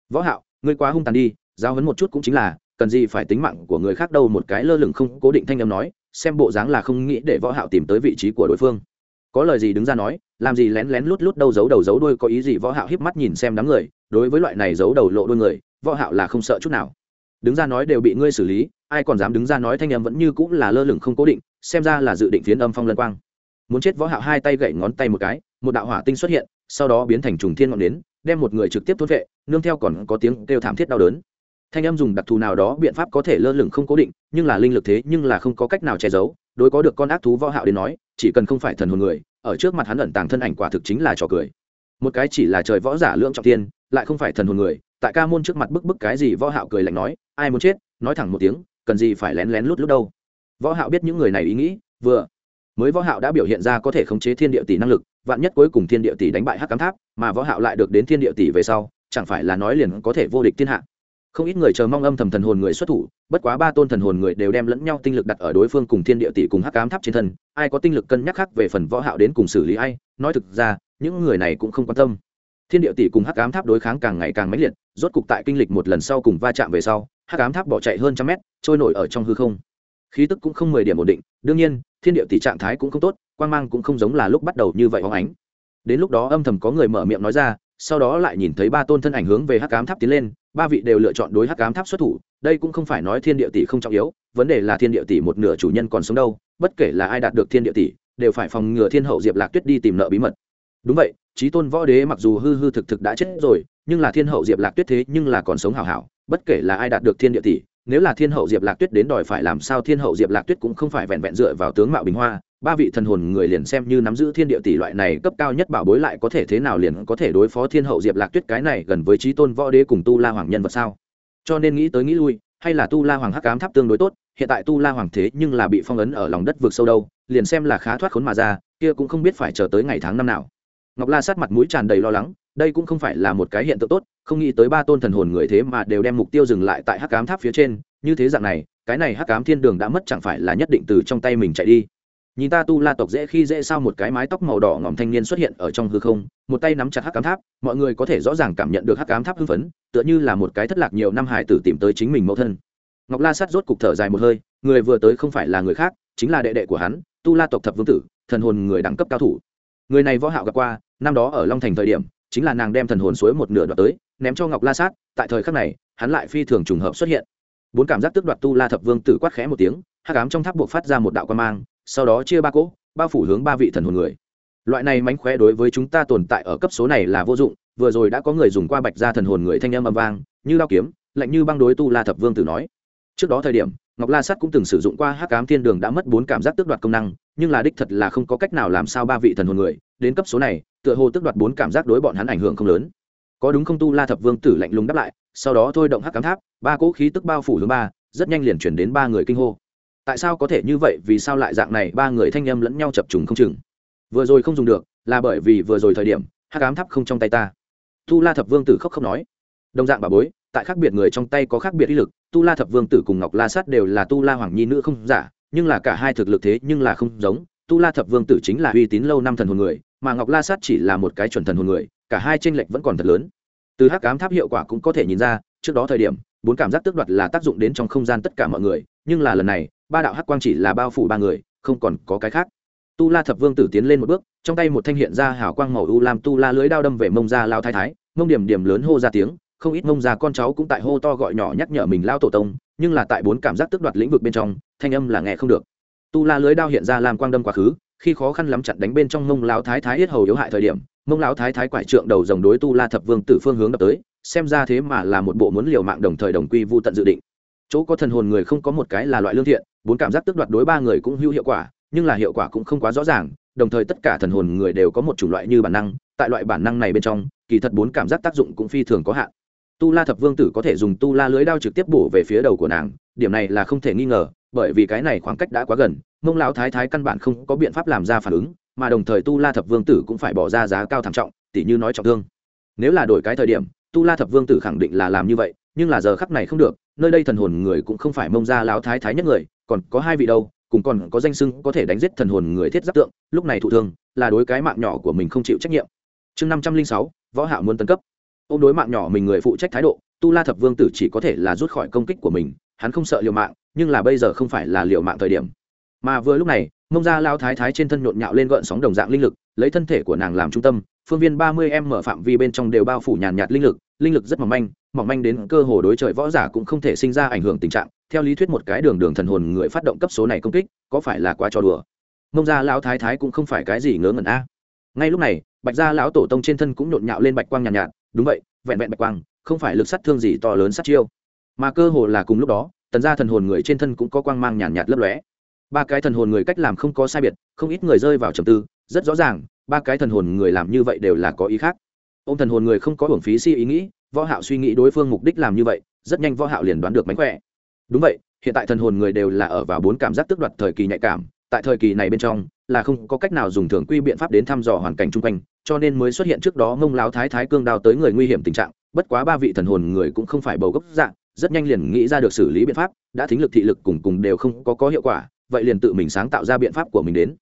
võ hạo, ngươi quá hung tàn đi giao hấn một chút cũng chính là, cần gì phải tính mạng của người khác đâu một cái lơ lửng không cố định thanh âm nói, xem bộ dáng là không nghĩ để võ hạo tìm tới vị trí của đối phương. Có lời gì đứng ra nói, làm gì lén lén lút lút đâu giấu đầu giấu đuôi có ý gì võ hạo híp mắt nhìn xem đám người, đối với loại này giấu đầu lộ đuôi người, võ hạo là không sợ chút nào. Đứng ra nói đều bị ngươi xử lý, ai còn dám đứng ra nói thanh âm vẫn như cũng là lơ lửng không cố định, xem ra là dự định phiến âm phong lân quang. Muốn chết võ hạo hai tay gậy ngón tay một cái, một đạo hỏa tinh xuất hiện, sau đó biến thành trùng thiên ngọn đến đem một người trực tiếp thôn vệ, nương theo còn có tiếng kêu thảm thiết đau đớn. Thanh âm dùng đặc thù nào đó biện pháp có thể lơ lửng không cố định, nhưng là linh lực thế nhưng là không có cách nào che giấu, đối có được con ác thú võ hạo đến nói, chỉ cần không phải thần hồn người, ở trước mặt hắn ẩn tàng thân ảnh quả thực chính là trò cười. Một cái chỉ là trời võ giả lượng trọng thiên lại không phải thần hồn người, tại ca môn trước mặt bức bức cái gì võ hạo cười lạnh nói, ai muốn chết? Nói thẳng một tiếng, cần gì phải lén lén lút lút đâu? Võ hạo biết những người này ý nghĩ, vừa mới võ hạo đã biểu hiện ra có thể khống chế thiên địa tỷ năng lực, vạn nhất cuối cùng thiên địa tỷ đánh bại hắc cám tháp, mà võ hạo lại được đến thiên địa tỷ về sau, chẳng phải là nói liền có thể vô địch thiên hạ. Không ít người chờ mong âm thầm thần hồn người xuất thủ, bất quá ba tôn thần hồn người đều đem lẫn nhau tinh lực đặt ở đối phương cùng thiên địa tỷ cùng hắc cám tháp trên thân, ai có tinh lực cân nhắc khác về phần võ hạo đến cùng xử lý ai, nói thực ra, những người này cũng không quan tâm. Thiên địa tỷ cùng hắc ám tháp đối kháng càng ngày càng mãnh liệt, rốt cục tại kinh lịch một lần sau cùng va chạm về sau, hắc ám tháp bỏ chạy hơn trăm mét, trôi nổi ở trong hư không. Khí tức cũng không mười điểm ổn định, đương nhiên thiên địa tỷ trạng thái cũng không tốt, quang mang cũng không giống là lúc bắt đầu như vậy hóng ánh. Đến lúc đó âm thầm có người mở miệng nói ra, sau đó lại nhìn thấy ba tôn thân ảnh hướng về hắc ám tháp tiến lên, ba vị đều lựa chọn đối hắc ám tháp xuất thủ. Đây cũng không phải nói thiên địa tỷ không trọng yếu, vấn đề là thiên địa tỷ một nửa chủ nhân còn sống đâu, bất kể là ai đạt được thiên địa tỷ, đều phải phòng ngừa thiên hậu diệp lạc tuyết đi tìm nợ bí mật. Đúng vậy trí tôn võ đế mặc dù hư hư thực thực đã chết rồi, nhưng là thiên hậu diệp lạc tuyết thế nhưng là còn sống hào hảo, bất kể là ai đạt được thiên địa tỷ nếu là thiên hậu diệp lạc tuyết đến đòi phải làm sao thiên hậu diệp lạc tuyết cũng không phải vẹn vẹn dựa vào tướng mạo bình hoa, ba vị thần hồn người liền xem như nắm giữ thiên địa tỷ loại này cấp cao nhất bảo bối lại có thể thế nào liền có thể đối phó thiên hậu diệp lạc tuyết cái này gần với trí tôn võ đế cùng tu la hoàng nhân vật sao? Cho nên nghĩ tới nghĩ lui, hay là tu la hoàng hắc cám tháp tương đối tốt, hiện tại tu la hoàng thế nhưng là bị phong ấn ở lòng đất vực sâu đâu, liền xem là khá thoát khốn mà ra, kia cũng không biết phải chờ tới ngày tháng năm nào. Ngọc la sát mặt mũi tràn đầy lo lắng đây cũng không phải là một cái hiện tượng tốt, không nghĩ tới ba tôn thần hồn người thế mà đều đem mục tiêu dừng lại tại hắc cám tháp phía trên, như thế dạng này, cái này hắc cám thiên đường đã mất chẳng phải là nhất định từ trong tay mình chạy đi. Nhìn ta tu la tộc dễ khi dễ sao một cái mái tóc màu đỏ ngòm thanh niên xuất hiện ở trong hư không, một tay nắm chặt hắc cám tháp, mọi người có thể rõ ràng cảm nhận được hắc cám tháp hưng phấn, tựa như là một cái thất lạc nhiều năm hải tử tìm tới chính mình mẫu thân. Ngọc la sát rốt cục thở dài một hơi, người vừa tới không phải là người khác, chính là đệ đệ của hắn, tu la tộc thập vương tử, thần hồn người đẳng cấp cao thủ. Người này võ hạo gặp qua, năm đó ở long thành thời điểm chính là nàng đem thần hồn suối một nửa đoạt tới, ném cho ngọc la sát, tại thời khắc này, hắn lại phi thường trùng hợp xuất hiện. Bốn cảm giác tước đoạt tu la thập vương tử quát khẽ một tiếng, hắc ám trong tháp buộc phát ra một đạo quan mang, sau đó chia ba cỗ, bao phủ hướng ba vị thần hồn người. Loại này mánh khóe đối với chúng ta tồn tại ở cấp số này là vô dụng, vừa rồi đã có người dùng qua bạch ra thần hồn người thanh âm âm vang, như lao kiếm, lạnh như băng đối tu la thập vương tử nói. Trước đó thời điểm, ngọc la sắt cũng từng sử dụng qua hắc ám thiên đường đã mất bốn cảm giác tước đoạt công năng nhưng là đích thật là không có cách nào làm sao ba vị thần hồn người, đến cấp số này, tựa hồ tức đoạt bốn cảm giác đối bọn hắn ảnh hưởng không lớn. Có đúng không tu la thập vương tử lạnh lùng đáp lại, sau đó thôi động hắc cám tháp, ba cỗ khí tức bao phủ hướng ba, rất nhanh liền chuyển đến ba người kinh hô. Tại sao có thể như vậy, vì sao lại dạng này, ba người thanh âm lẫn nhau chập trùng không chừng. Vừa rồi không dùng được, là bởi vì vừa rồi thời điểm, hắc ám tháp không trong tay ta. Tu la thập vương tử khóc khóc nói. Đồng dạng bà bối, tại khác biệt người trong tay có khác biệt ý lực, tu la thập vương tử cùng ngọc la sát đều là tu la hoàng nhi nữ không giả nhưng là cả hai thực lực thế nhưng là không giống, tu la thập vương tử chính là uy tín lâu năm thần hồn người, mà ngọc la sát chỉ là một cái chuẩn thần hồn người, cả hai tranh lệch vẫn còn thật lớn. Từ hắc ám tháp hiệu quả cũng có thể nhìn ra, trước đó thời điểm, bốn cảm giác tước đoạt là tác dụng đến trong không gian tất cả mọi người, nhưng là lần này, ba đạo hắc quang chỉ là bao phủ ba người, không còn có cái khác. Tu la thập vương tử tiến lên một bước, trong tay một thanh hiện ra hào quang màu u làm tu la lưới đao đâm về mông ra lao thái thái, mông điểm điểm lớn hô ra tiếng, không ít mông ra con cháu cũng tại hô to gọi nhỏ nhắc nhở mình lao tổ tông nhưng là tại bốn cảm giác tức đoạt lĩnh vực bên trong, thanh âm là nghe không được. Tu la lưới đao hiện ra làm quang đâm quá khứ, khi khó khăn lắm chặn đánh bên trong mông lão thái thái yết hầu yếu hại thời điểm mông lão thái thái quải trượng đầu dòng đối tu la thập vương tử phương hướng đập tới, xem ra thế mà là một bộ muốn liều mạng đồng thời đồng quy vu tận dự định. Chỗ có thần hồn người không có một cái là loại lương thiện, bốn cảm giác tức đoạt đối ba người cũng hữu hiệu quả, nhưng là hiệu quả cũng không quá rõ ràng, đồng thời tất cả thần hồn người đều có một chủng loại như bản năng, tại loại bản năng này bên trong, kỳ thật bốn cảm giác tác dụng cũng phi thường có hạn tu la thập vương tử có thể dùng tu la lưới đao trực tiếp bổ về phía đầu của nàng, điểm này là không thể nghi ngờ, bởi vì cái này khoảng cách đã quá gần, mông lão thái thái căn bản không có biện pháp làm ra phản ứng, mà đồng thời tu la thập vương tử cũng phải bỏ ra giá cao thảm trọng, tỉ như nói trọng thương. Nếu là đổi cái thời điểm, tu la thập vương tử khẳng định là làm như vậy, nhưng là giờ khắc này không được, nơi đây thần hồn người cũng không phải mông ra lão thái thái nhất người, còn có hai vị đâu, cùng còn có danh sưng có thể đánh giết thần hồn người thiết giáp tượng, lúc này thụ thương, là đối cái mạng nhỏ của mình không chịu trách nhiệm. Chương năm trăm linh sáu, võ hạo muốn tấn cấp ô đối mạng nhỏ mình người phụ trách thái độ tu la thập vương tử chỉ có thể là rút khỏi công kích của mình hắn không sợ liều mạng nhưng là bây giờ không phải là liều mạng thời điểm. Mà vừa lúc này mông ra lao thái thái trên thân nhộn nhạo lên gợn sóng đồng dạng linh lực lấy thân thể của nàng làm trung tâm phương viên ba mươi em mở phạm vi bên trong đều bao phủ nhàn nhạt linh lực linh lực rất mỏng manh mỏng manh đến cơ hồ đối trời võ giả cũng không thể sinh ra ảnh hưởng tình trạng theo lý thuyết một cái đường đường thần hồn người phát động cấp số này công kích có phải là quá trò đùa? Mông ra lão thái thái cũng không phải cái gì ngớ ngẩn a. Ngay lúc này bạch gia lão tổ tông trên thân cũng nhộn nhạo lên bạch quang nhàn nhạt, nhạt đúng vậy vẹn vẹn bạch quang không phải lực sát thương gì to lớn sát chiêu. Mà cơ hồ là cùng lúc đó tần gia thần hồn người trên thân cũng có quang mang nhàn nhạt, nhạt lấp lóe. Ba cái thần hồn người cách làm không có sai biệt không ít người rơi vào trầm tư rất rõ ràng ba cái thần hồn người làm như vậy đều là có ý khác. Ô m thần hồn người không có hưởng phí si ý nghĩ võ hạo suy nghĩ đối phương mục đích làm như vậy rất nhanh võ hạo liền đoán được mánh khỏe. Đúng vậy hiện tại thần hồn người đều là ở vào bốn cảm giác tức đoạt thời kỳ nhạy cảm tại thời kỳ này bên trong là không có cách nào dùng thường quy biện pháp đến thăm dò hoàn cảnh chung quanh cho nên mới xuất hiện trước đó mông láo thái thái cương đao tới người nguy hiểm tình trạng, bất quá ba vị thần hồn người cũng không phải bầu gốc dạng, rất nhanh liền nghĩ ra được xử lý biện pháp, đã thính lực thị lực cùng cùng đều không có có hiệu quả, vậy liền tự mình sáng tạo ra biện pháp của mình đến.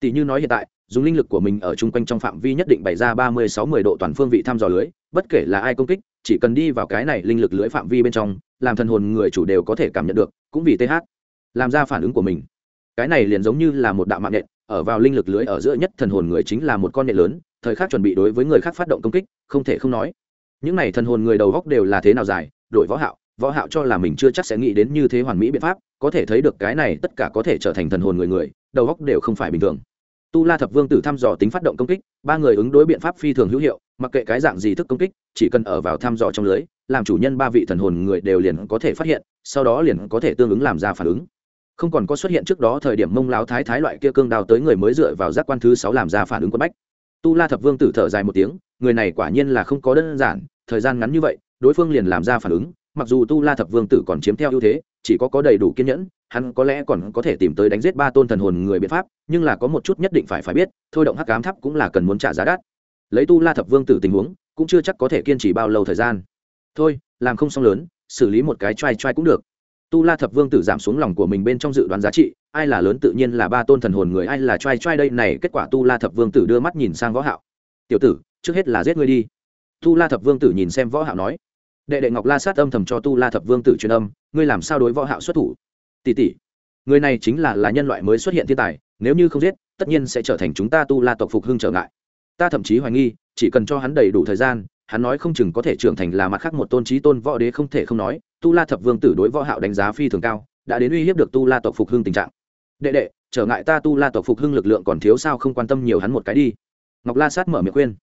Tỷ như nói hiện tại, dùng linh lực của mình ở chung quanh trong phạm vi nhất định bày ra ba mươi sáu mươi độ toàn phương vị thăm dò lưới, bất kể là ai công kích, chỉ cần đi vào cái này linh lực lưới phạm vi bên trong, làm thần hồn người chủ đều có thể cảm nhận được, cũng vì th làm ra phản ứng của mình. Cái này liền giống như là một đạo mạng nhện, ở vào linh lực lưới ở giữa nhất thần hồn người chính là một con nhện lớn thời khắc chuẩn bị đối với người khác phát động công kích, không thể không nói. Những này thần hồn người đầu góc đều là thế nào dài đội võ hạo võ hạo cho là mình chưa chắc sẽ nghĩ đến như thế hoàn mỹ biện pháp, có thể thấy được cái này tất cả có thể trở thành thần hồn người người, đầu góc đều không phải bình thường. Tu la thập vương tử thăm dò tính phát động công kích, ba người ứng đối biện pháp phi thường hữu hiệu, mặc kệ cái dạng gì thức công kích, chỉ cần ở vào thăm dò trong lưới, làm chủ nhân ba vị thần hồn người đều liền có thể phát hiện, sau đó liền có thể tương ứng làm ra phản ứng. Không còn có xuất hiện trước đó thời điểm mông láo thái thái loại kia cương đào tới người mới dựa vào giác quan thứ sáu làm ra phản ứng quân bách tu la thập vương tử thở dài một tiếng, người này quả nhiên là không có đơn giản, thời gian ngắn như vậy, đối phương liền làm ra phản ứng, mặc dù tu la thập vương tử còn chiếm theo ưu thế, chỉ có có đầy đủ kiên nhẫn, hắn có lẽ còn có thể tìm tới đánh giết ba tôn thần hồn người biện pháp, nhưng là có một chút nhất định phải phải biết, thôi động hắc cám thắp cũng là cần muốn trả giá đắt. Lấy tu la thập vương tử tình huống, cũng chưa chắc có thể kiên trì bao lâu thời gian. Thôi, làm không xong lớn, xử lý một cái t r a i t r a i cũng được tu la thập vương tử giảm xuống lòng của mình bên trong dự đoán giá trị, ai là lớn tự nhiên là ba tôn thần hồn người, ai là t r a i t r a i đây, này kết quả tu la thập vương tử đưa mắt nhìn sang võ hạo. Tiểu tử, trước hết là giết ngươi đi. Tu la thập vương tử nhìn xem võ hạo nói. Đệ đệ ngọc la sát âm thầm cho tu la thập vương tử truyền âm, ngươi làm sao đối võ hạo xuất thủ? Tỷ tỷ, người này chính là là nhân loại mới xuất hiện thiên tài, nếu như không giết, tất nhiên sẽ trở thành chúng ta tu la tộc phục hưng trở ngại. Ta thậm chí hoài nghi, chỉ cần cho hắn đầy đủ thời gian hắn nói không chừng có thể trưởng thành là mặt khác một tôn trí tôn võ đế không thể không nói, tu la thập vương tử đối võ hạo đánh giá phi thường cao, đã đến uy hiếp được tu la tộc phục hưng tình trạng. Đệ đệ, trở ngại ta tu la tộc phục hưng lực lượng còn thiếu sao không quan tâm nhiều hắn một cái đi. Ngọc la sát mở miệng khuyên.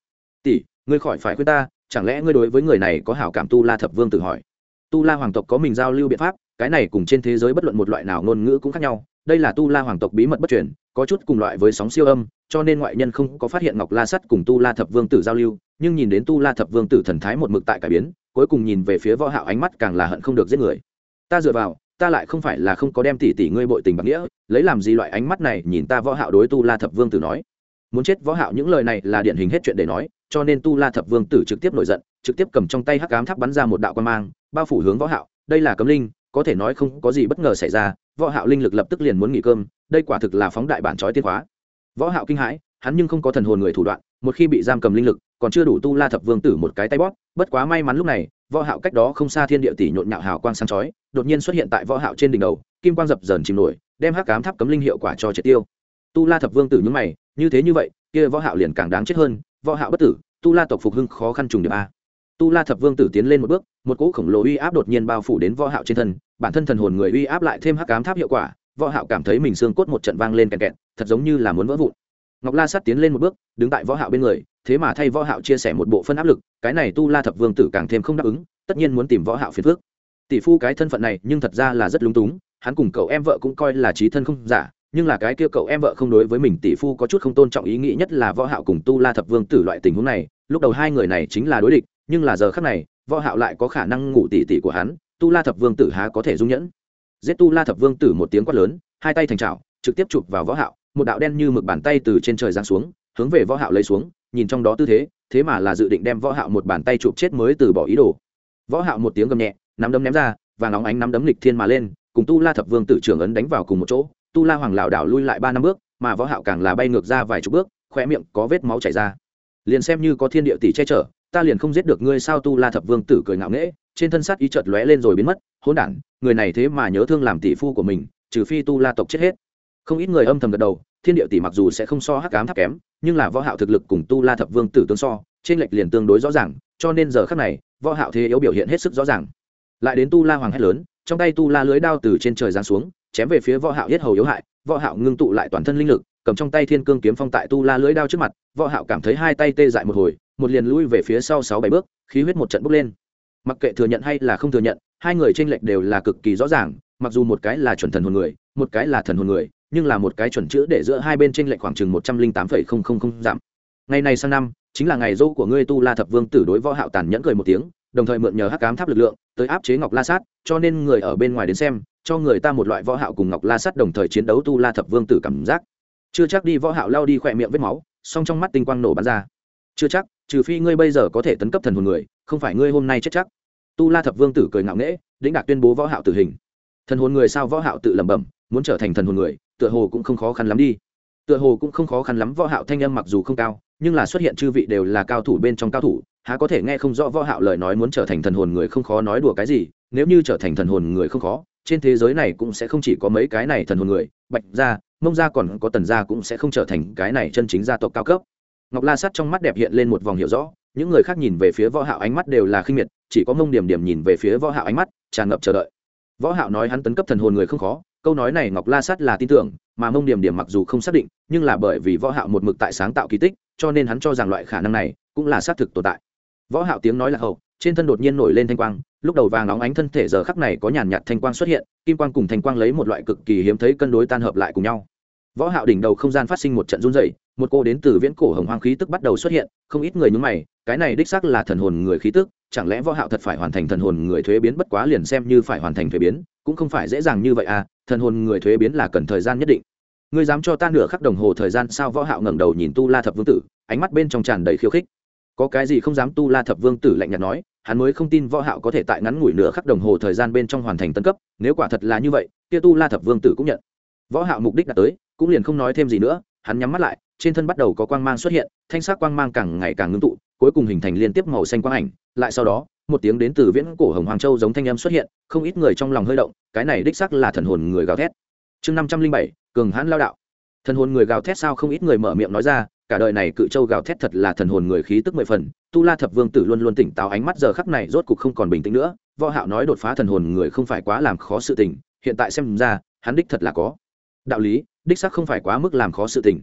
Tỷ, ngươi khỏi phải khuyên ta, chẳng lẽ ngươi đối với người này có hảo cảm tu la thập vương tử hỏi? Tu la hoàng tộc có mình giao lưu biện pháp, cái này cùng trên thế giới bất luận một loại nào ngôn ngữ cũng khác nhau đây là tu la hoàng tộc bí mật bất truyền, có chút cùng loại với sóng siêu âm, cho nên ngoại nhân không có phát hiện ngọc la sắt cùng tu la thập vương tử giao lưu, nhưng nhìn đến tu la thập vương tử thần thái một mực tại cải biến, cuối cùng nhìn về phía võ hạo ánh mắt càng là hận không được giết người. Ta dựa vào, ta lại không phải là không có đem tỷ tỷ ngươi bội tình bạc nghĩa, lấy làm gì loại ánh mắt này, nhìn ta võ hạo đối tu la thập vương tử nói. Muốn chết võ hạo những lời này là điển hình hết chuyện để nói, cho nên tu la thập vương tử trực tiếp nổi giận, trực tiếp cầm trong tay hắc ám tháp bắn ra một đạo quan mang, bao phủ hướng võ hạo, đây là cấm linh có thể nói không có gì bất ngờ xảy ra, võ hạo linh lực lập tức liền muốn nghỉ cơm, đây quả thực là phóng đại bản chói tiên khóa. Võ hạo kinh hãi, hắn nhưng không có thần hồn người thủ đoạn, một khi bị giam cầm linh lực, còn chưa đủ tu la thập vương tử một cái tay bóp, bất quá may mắn lúc này, võ hạo cách đó không xa thiên địa tỷ nhộn nhạo hào quang sáng chói, đột nhiên xuất hiện tại võ hạo trên đỉnh đầu, kim quang dập dờn chìm nổi, đem hắc ám tháp cấm linh hiệu quả cho triệt tiêu. Tu la thập vương tử nhướng mày, như thế như vậy, kia võ hạo liền càng đáng chết hơn, võ hạo bất tử, tu la tộc phục hưng khó khăn trùng điệp a. Tu la thập vương tử tiến lên một bước một cỗ khổng lồ uy áp đột nhiên bao phủ đến võ hạo trên thân, bản thân thần hồn người uy áp lại thêm hắc ám tháp hiệu quả, võ hạo cảm thấy mình xương cốt một trận vang lên kẹt kẹt, thật giống như là muốn vỡ vụn. Ngọc la sát tiến lên một bước, đứng tại võ hạo bên người, thế mà thay võ hạo chia sẻ một bộ phân áp lực, cái này tu la thập vương tử càng thêm không đáp ứng, tất nhiên muốn tìm võ hạo phiền phức. Tỷ phu cái thân phận này, nhưng thật ra là rất lúng túng, hắn cùng cậu em vợ cũng coi là trí thân không giả, nhưng là cái kia cậu em vợ không đối với mình tỷ phu có chút không tôn trọng ý nghĩ nhất là võ hạo cùng tu la thập vương tử loại tình huống này, lúc đầu hai người này chính là đối địch, nhưng là giờ khắc này võ hạo lại có khả năng ngủ tỷ tỷ của hắn, tu la thập vương tử há có thể dung nhẫn. Giết tu la thập vương tử một tiếng quát lớn, hai tay thành chảo trực tiếp chụp vào võ hạo, một đạo đen như mực bàn tay từ trên trời giáng xuống, hướng về võ hạo lấy xuống, nhìn trong đó tư thế thế mà là dự định đem võ hạo một bàn tay chụp chết mới từ bỏ ý đồ. Võ hạo một tiếng gầm nhẹ, nắm đấm ném ra và nóng ánh nắm đấm lịch thiên mà lên, cùng tu la thập vương tử trưởng ấn đánh vào cùng một chỗ, tu la hoàng lão đảo lui lại ba năm bước, mà võ hạo càng là bay ngược ra vài chục bước khoe miệng có vết máu chảy ra. Liền xem như có thiên địa tỷ che chở ta liền không giết được ngươi sao? Tu la thập vương tử cười ngạo nghễ, trên thân sát ý chợt lóe lên rồi biến mất. Hỗn đản, người này thế mà nhớ thương làm tỷ phu của mình, trừ phi tu la tộc chết hết. Không ít người âm thầm gật đầu, thiên địa tỷ mặc dù sẽ không so hắc ám thấp kém, nhưng là võ hạo thực lực cùng tu la thập vương tử tương so, trên lệch liền tương đối rõ ràng, cho nên giờ khắc này, võ hạo thế yếu biểu hiện hết sức rõ ràng. Lại đến tu la hoàng hét lớn, trong tay tu la lưới đao từ trên trời giáng xuống, chém về phía võ hạo yết hầu yếu hại, võ hạo ngưng tụ lại toàn thân linh lực, cầm trong tay thiên cương kiếm phong tại tu la lưới đao trước mặt, võ hạo cảm thấy hai tay tê dại một hồi một liền lui về phía sau sáu bảy bước, khí huyết một trận bốc lên. Mặc kệ thừa nhận hay là không thừa nhận, hai người tranh lệch đều là cực kỳ rõ ràng, mặc dù một cái là chuẩn thần hồn người, một cái là thần hồn người, nhưng là một cái chuẩn chữ để giữa hai bên tranh lệch khoảng chừng một trăm linh tám phẩy không không không giảm. Ngày này sang năm, chính là ngày dỗ của ngươi tu la thập vương tử đối võ hạo tàn nhẫn cười một tiếng, đồng thời mượn nhờ hắc ám tháp lực lượng, tới áp chế ngọc la sát, cho nên người ở bên ngoài đến xem, cho người ta một loại võ hạo cùng ngọc la sát đồng thời chiến đấu tu la thập vương tử cảm giác. Chưa chắc đi võ hạo lao đi khỏe miệng vết máu, song trong mắt tinh quang nổ bắn ra. Chưa chắc trừ phi ngươi bây giờ có thể tấn cấp thần hồn người, không phải ngươi hôm nay chết chắc. Tu la thập vương tử cười ngạo nghễ, đĩnh đạt tuyên bố võ hạo tử hình. Thần hồn người sao võ hạo tự lẩm bẩm, muốn trở thành thần hồn người, tựa hồ cũng không khó khăn lắm đi. Tựa hồ cũng không khó khăn lắm, võ hạo thanh âm mặc dù không cao, nhưng là xuất hiện chư vị đều là cao thủ bên trong cao thủ, há có thể nghe không rõ võ hạo lời nói muốn trở thành thần hồn người không khó nói đùa cái gì, nếu như trở thành thần hồn người không khó, trên thế giới này cũng sẽ không chỉ có mấy cái này thần hồn người, bạch gia, mông gia còn có tần gia cũng sẽ không trở thành cái này chân chính gia tộc cao cấp ngọc la sát trong mắt đẹp hiện lên một vòng hiểu rõ, những người khác nhìn về phía võ hạo ánh mắt đều là khinh miệt, chỉ có mông điểm điểm nhìn về phía võ hạo ánh mắt, tràn ngập chờ đợi. Võ hạo nói hắn tấn cấp thần hồn người không khó, câu nói này ngọc la sát là tin tưởng, mà mông điểm điểm mặc dù không xác định, nhưng là bởi vì võ hạo một mực tại sáng tạo kỳ tích, cho nên hắn cho rằng loại khả năng này cũng là xác thực tồn tại. Võ hạo tiếng nói là hậu, trên thân đột nhiên nổi lên thanh quang, lúc đầu vàng nóng ánh thân thể giờ khắc này có nhàn nhạt thanh quang xuất hiện, kim quang cùng thanh quang lấy một loại cực kỳ hiếm thấy cân đối tan hợp lại cùng nhau võ hạo đỉnh đầu không gian phát sinh một trận run rẩy, một cô đến từ viễn cổ hồng hoang khí tức bắt đầu xuất hiện, không ít người nhướng mày, cái này đích xác là thần hồn người khí tức, chẳng lẽ võ hạo thật phải hoàn thành thần hồn người thuế biến bất quá liền xem như phải hoàn thành thuế biến, cũng không phải dễ dàng như vậy à thần hồn người thuế biến là cần thời gian nhất định. Ngươi dám cho ta nửa khắc đồng hồ thời gian sao võ hạo ngẩng đầu nhìn tu la thập vương tử, ánh mắt bên trong tràn đầy khiêu khích. Có cái gì không dám tu la thập vương tử lạnh nhạt nói, hắn mới không tin võ hạo có thể tại ngắn ngủi nửa khắc đồng hồ thời gian bên trong hoàn thành tân cấp, nếu quả thật là như vậy, kia tu la thập vương tử cũng nhận. Võ hạo mục đích đã tới cũng liền không nói thêm gì nữa, hắn nhắm mắt lại, trên thân bắt đầu có quang mang xuất hiện, thanh sắc quang mang càng ngày càng ngưng tụ, cuối cùng hình thành liên tiếp màu xanh quang ảnh. Lại sau đó, một tiếng đến từ viễn cổ hồng hoàng châu giống thanh âm xuất hiện, không ít người trong lòng hơi động, cái này đích xác là thần hồn người gào thét. Chương năm trăm linh bảy, cường hãn lao đạo. Thần hồn người gào thét sao không ít người mở miệng nói ra, cả đời này cự châu gào thét thật là thần hồn người khí tức mười phần, tu la thập vương tử luôn luôn tỉnh táo ánh mắt giờ khắc này rốt cục không còn bình tĩnh nữa, võ hạo nói đột phá thần hồn người không phải quá làm khó sự tình, hiện tại xem ra, hắn đích thật là có đạo lý đích xác không phải quá mức làm khó sự tình.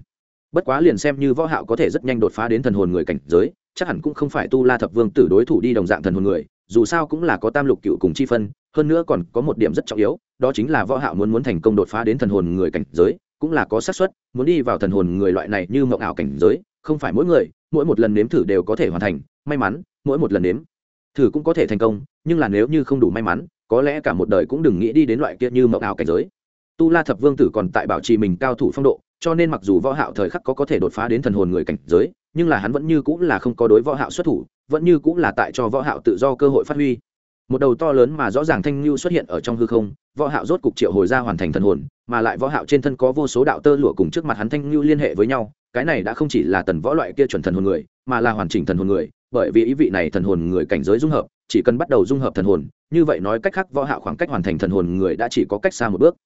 Bất quá liền xem như võ hạo có thể rất nhanh đột phá đến thần hồn người cảnh giới, chắc hẳn cũng không phải tu la thập vương tử đối thủ đi đồng dạng thần hồn người, dù sao cũng là có tam lục cựu cùng chi phân, hơn nữa còn có một điểm rất trọng yếu, đó chính là võ hạo muốn muốn thành công đột phá đến thần hồn người cảnh giới, cũng là có xác suất, muốn đi vào thần hồn người loại này như mộng ảo cảnh giới, không phải mỗi người, mỗi một lần nếm thử đều có thể hoàn thành, may mắn, mỗi một lần nếm thử cũng có thể thành công, nhưng là nếu như không đủ may mắn, có lẽ cả một đời cũng đừng nghĩ đi đến loại kia như mộng ảo cảnh giới tu la thập vương tử còn tại bảo trì mình cao thủ phong độ, cho nên mặc dù võ hạo thời khắc có có thể đột phá đến thần hồn người cảnh giới, nhưng là hắn vẫn như cũng là không có đối võ hạo xuất thủ, vẫn như cũng là tại cho võ hạo tự do cơ hội phát huy. Một đầu to lớn mà rõ ràng thanh lưu xuất hiện ở trong hư không, võ hạo rốt cục triệu hồi ra hoàn thành thần hồn, mà lại võ hạo trên thân có vô số đạo tơ lụa cùng trước mặt hắn thanh lưu liên hệ với nhau, cái này đã không chỉ là tần võ loại kia chuẩn thần hồn người, mà là hoàn chỉnh thần hồn người, bởi vì ý vị này thần hồn người cảnh giới dung hợp, chỉ cần bắt đầu dung hợp thần hồn, như vậy nói cách khác võ hạo khoảng cách hoàn thành thần hồn người đã chỉ có cách xa một bước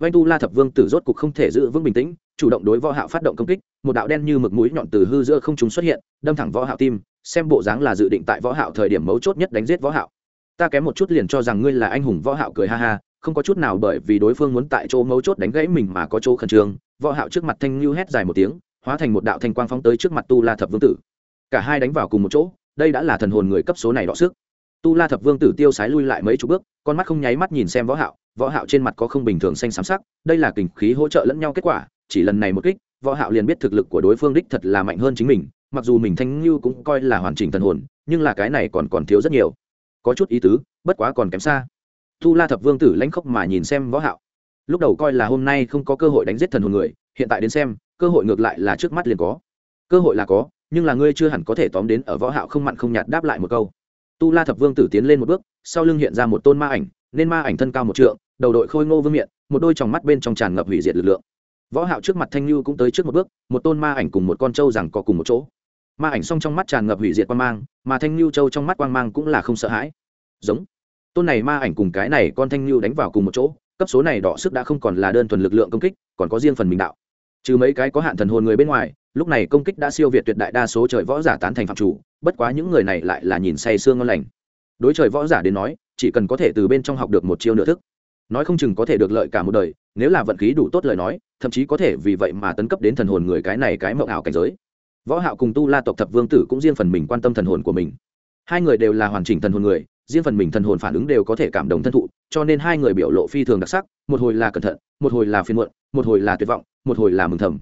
vanh tu la thập vương tử rốt cục không thể giữ vững bình tĩnh, chủ động đối võ hạo phát động công kích, một đạo đen như mực mũi nhọn từ hư giữa không trung xuất hiện, đâm thẳng võ hạo tim, xem bộ dáng là dự định tại võ hạo thời điểm mấu chốt nhất đánh giết võ hạo. Ta kém một chút liền cho rằng ngươi là anh hùng võ hạo cười ha ha, không có chút nào bởi vì đối phương muốn tại chỗ mấu chốt đánh gãy mình mà có chỗ khẩn trương, võ hạo trước mặt thanh lưu hét dài một tiếng, hóa thành một đạo thanh quang phóng tới trước mặt tu la thập vương tử. Cả hai đánh vào cùng một chỗ, đây đã là thần hồn người cấp số này đọ sức. Tu la thập vương tử tiêu sái lui lại mấy chục bước, con mắt không nháy mắt nhìn xem võ hạo võ hạo trên mặt có không bình thường xanh xám sắc, đây là kình khí hỗ trợ lẫn nhau kết quả, chỉ lần này một kích, võ hạo liền biết thực lực của đối phương đích thật là mạnh hơn chính mình, mặc dù mình thanh lưu cũng coi là hoàn chỉnh thần hồn, nhưng là cái này còn còn thiếu rất nhiều. Có chút ý tứ, bất quá còn kém xa. Tu la thập vương tử lãnh khốc mà nhìn xem võ hạo. Lúc đầu coi là hôm nay không có cơ hội đánh giết thần hồn người, hiện tại đến xem, cơ hội ngược lại là trước mắt liền có. Cơ hội là có, nhưng là ngươi chưa hẳn có thể tóm đến ở võ hạo không mặn không nhạt đáp lại một câu. Tu la thập vương tử tiến lên một bước, sau lưng hiện ra một tôn ma ảnh nên ma ảnh thân cao một trượng, đầu đội khôi ngô vương miện, một đôi tròng mắt bên trong tràn ngập hủy diệt lực lượng. Võ hạo trước mặt thanh lưu cũng tới trước một bước, một tôn ma ảnh cùng một con trâu rằng có cùng một chỗ. Ma ảnh song trong mắt tràn ngập hủy diệt quang mang, mà thanh lưu trâu trong mắt quang mang cũng là không sợ hãi. Giống. Tôn này ma ảnh cùng cái này con thanh lưu đánh vào cùng một chỗ, cấp số này đỏ sức đã không còn là đơn thuần lực lượng công kích, còn có riêng phần mình đạo. Trừ mấy cái có hạn thần hồn người bên ngoài, lúc này công kích đã siêu việt tuyệt đại đa số trời võ giả tán thành phạm chủ, bất quá những người này lại là nhìn say sương ngon lành. Đối trời võ giả đến nói chỉ cần có thể từ bên trong học được một chiêu nửa thức. Nói không chừng có thể được lợi cả một đời, nếu là vận khí đủ tốt lời nói, thậm chí có thể vì vậy mà tấn cấp đến thần hồn người cái này cái mộng ảo cảnh giới. Võ hạo cùng tu la tộc thập vương tử cũng riêng phần mình quan tâm thần hồn của mình. Hai người đều là hoàn chỉnh thần hồn người, riêng phần mình thần hồn phản ứng đều có thể cảm động thân thụ, cho nên hai người biểu lộ phi thường đặc sắc, một hồi là cẩn thận, một hồi là phiền muộn, một hồi là tuyệt vọng, một hồi là mừng thầm.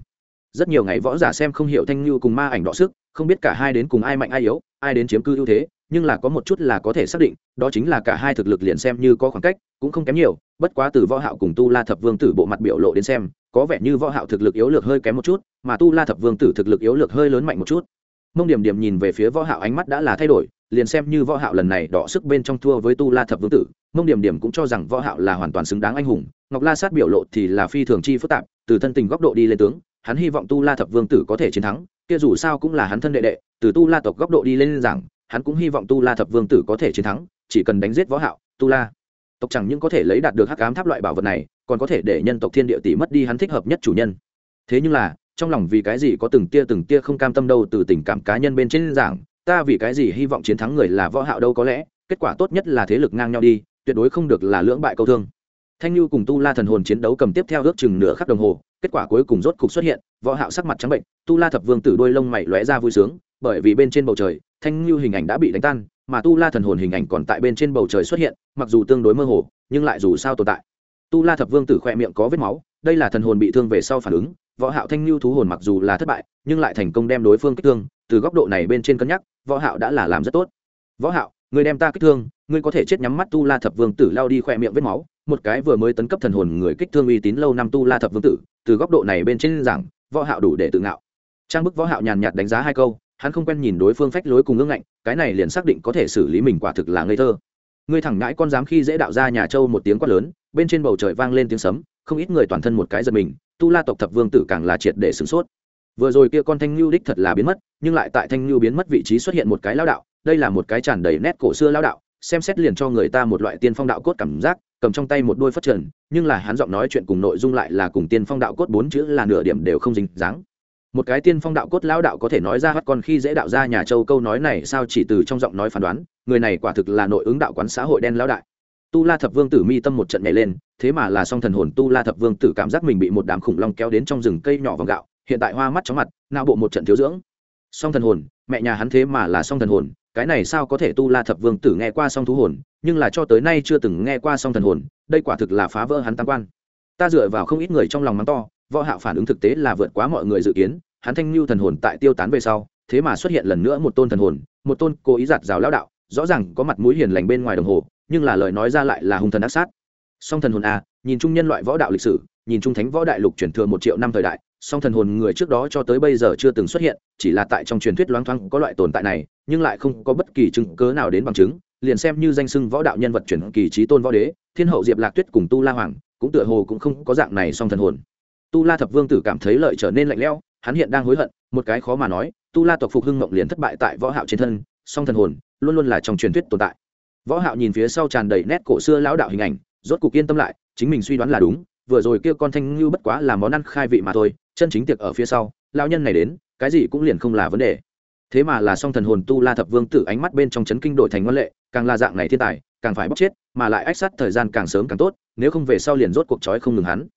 Rất nhiều ngày võ giả xem không hiểu thanh lưu cùng ma ảnh đọ sức, không biết cả hai đến cùng ai mạnh ai yếu, ai đến chiếm cư ưu thế nhưng là có một chút là có thể xác định, đó chính là cả hai thực lực liền xem như có khoảng cách, cũng không kém nhiều, bất quá từ võ hạo cùng tu la thập vương tử bộ mặt biểu lộ đến xem, có vẻ như võ hạo thực lực yếu lược hơi kém một chút, mà tu la thập vương tử thực lực yếu lược hơi lớn mạnh một chút. Mông điểm điểm nhìn về phía võ hạo ánh mắt đã là thay đổi, liền xem như võ hạo lần này đọ sức bên trong thua với tu la thập vương tử, mông điểm điểm cũng cho rằng võ hạo là hoàn toàn xứng đáng anh hùng, ngọc la sát biểu lộ thì là phi thường chi phức tạp, từ thân tình góc độ đi lên tướng, hắn hy vọng tu la thập vương tử có thể chiến thắng, kia dù sao cũng là hắn thân đệ đệ, từ tu la tộc góc độ đi lên rằng hắn cũng hy vọng tu la thập vương tử có thể chiến thắng, chỉ cần đánh giết võ hạo, tu la. Tộc chẳng những có thể lấy đạt được hắc ám tháp loại bảo vật này, còn có thể để nhân tộc thiên địa tỷ mất đi hắn thích hợp nhất chủ nhân. Thế nhưng là, trong lòng vì cái gì có từng tia từng tia không cam tâm đâu từ tình cảm cá nhân bên trên giảng, ta vì cái gì hy vọng chiến thắng người là võ hạo đâu có lẽ, kết quả tốt nhất là thế lực ngang nhau đi, tuyệt đối không được là lưỡng bại câu thương. Thanh lưu cùng tu la thần hồn chiến đấu cầm tiếp theo ước chừng nửa khắc đồng hồ, kết quả cuối cùng rốt cục xuất hiện, võ hạo sắc mặt trắng bệnh, tu la thập vương tử đôi lông mày lóe ra vui sướng, bởi vì bên trên bầu trời thanh lưu hình ảnh đã bị đánh tan, mà tu la thần hồn hình ảnh còn tại bên trên bầu trời xuất hiện, mặc dù tương đối mơ hồ, nhưng lại dù sao tồn tại. Tu la thập vương tử khoe miệng có vết máu, đây là thần hồn bị thương về sau phản ứng, võ hạo thanh lưu thú hồn mặc dù là thất bại, nhưng lại thành công đem đối phương kích thương, từ góc độ này bên trên cân nhắc, võ hạo đã là làm rất tốt. Võ hạo, người đem ta kích thương, ngươi có thể chết nhắm mắt tu la thập vương tử lao đi khoe miệng vết máu, một cái vừa mới tấn cấp thần hồn người kích thương uy tín lâu năm tu la thập vương tử, từ góc độ này bên trên giảng, võ hạo đủ để tự ngạo. Trang bức võ hạo nhàn nhạt đánh giá hai câu hắn không quen nhìn đối phương phách lối cùng ngưng ngạnh, cái này liền xác định có thể xử lý mình quả thực là ngây thơ. Ngươi thẳng ngãi con dám khi dễ đạo ra nhà châu một tiếng quát lớn, bên trên bầu trời vang lên tiếng sấm, không ít người toàn thân một cái giật mình, tu la tộc thập vương tử càng là triệt để sửng sốt. Vừa rồi kia con thanh lưu đích thật là biến mất, nhưng lại tại thanh lưu biến mất vị trí xuất hiện một cái lao đạo, đây là một cái tràn đầy nét cổ xưa lao đạo, xem xét liền cho người ta một loại tiên phong đạo cốt cảm giác, cầm trong tay một đôi phất trần, nhưng là hắn giọng nói chuyện cùng nội dung lại là cùng tiên phong đạo cốt bốn chữ là nửa điểm đều không dính dáng một cái tiên phong đạo cốt lão đạo có thể nói ra hắt con khi dễ đạo ra nhà châu câu nói này sao chỉ từ trong giọng nói phán đoán, người này quả thực là nội ứng đạo quán xã hội đen lão đại. Tu la thập vương tử mi tâm một trận nhảy lên, thế mà là song thần hồn tu la thập vương tử cảm giác mình bị một đám khủng long kéo đến trong rừng cây nhỏ vòng gạo, hiện tại hoa mắt chóng mặt, não bộ một trận thiếu dưỡng. Song thần hồn, mẹ nhà hắn thế mà là song thần hồn, cái này sao có thể tu la thập vương tử nghe qua song thú hồn, nhưng là cho tới nay chưa từng nghe qua song thần hồn, đây quả thực là phá vỡ hắn tam quan. Ta dựa vào không ít người trong lòng mắng to võ hạo phản ứng thực tế là vượt quá mọi người dự kiến, hắn thanh lưu thần hồn tại tiêu tán về sau, thế mà xuất hiện lần nữa một tôn thần hồn, một tôn cố ý giạt rào lão đạo, rõ ràng có mặt mũi hiền lành bên ngoài đồng hồ, nhưng là lời nói ra lại là hung thần ác sát. Song thần hồn a, nhìn chung nhân loại võ đạo lịch sử, nhìn chung thánh võ đại lục truyền thừa một triệu năm thời đại, song thần hồn người trước đó cho tới bây giờ chưa từng xuất hiện, chỉ là tại trong truyền thuyết loáng thoáng có loại tồn tại này, nhưng lại không có bất kỳ chứng cớ nào đến bằng chứng, liền xem như danh sưng võ đạo nhân vật truyền kỳ trí tôn võ đế, thiên hậu diệp lạc tuyết cùng tu la hoàng, cũng tựa hồ cũng không có dạng này song thần hồn tu la thập vương tử cảm thấy lợi trở nên lạnh lẽo, hắn hiện đang hối hận, một cái khó mà nói, tu la tộc phục hưng mộng liền thất bại tại võ hạo trên thân, song thần hồn luôn luôn là trong truyền thuyết tồn tại. Võ hạo nhìn phía sau tràn đầy nét cổ xưa lão đạo hình ảnh, rốt cục yên tâm lại, chính mình suy đoán là đúng, vừa rồi kia con thanh lưu bất quá là món ăn khai vị mà thôi, chân chính tiệc ở phía sau, lão nhân này đến, cái gì cũng liền không là vấn đề. Thế mà là song thần hồn tu la thập vương tử ánh mắt bên trong chấn kinh đổi thành ngoan lệ, càng là dạng này thiên tài, càng phải bóc chết, mà lại ách sát thời gian càng sớm càng tốt, nếu không về sau liền rốt cuộc chói không ngừng hắn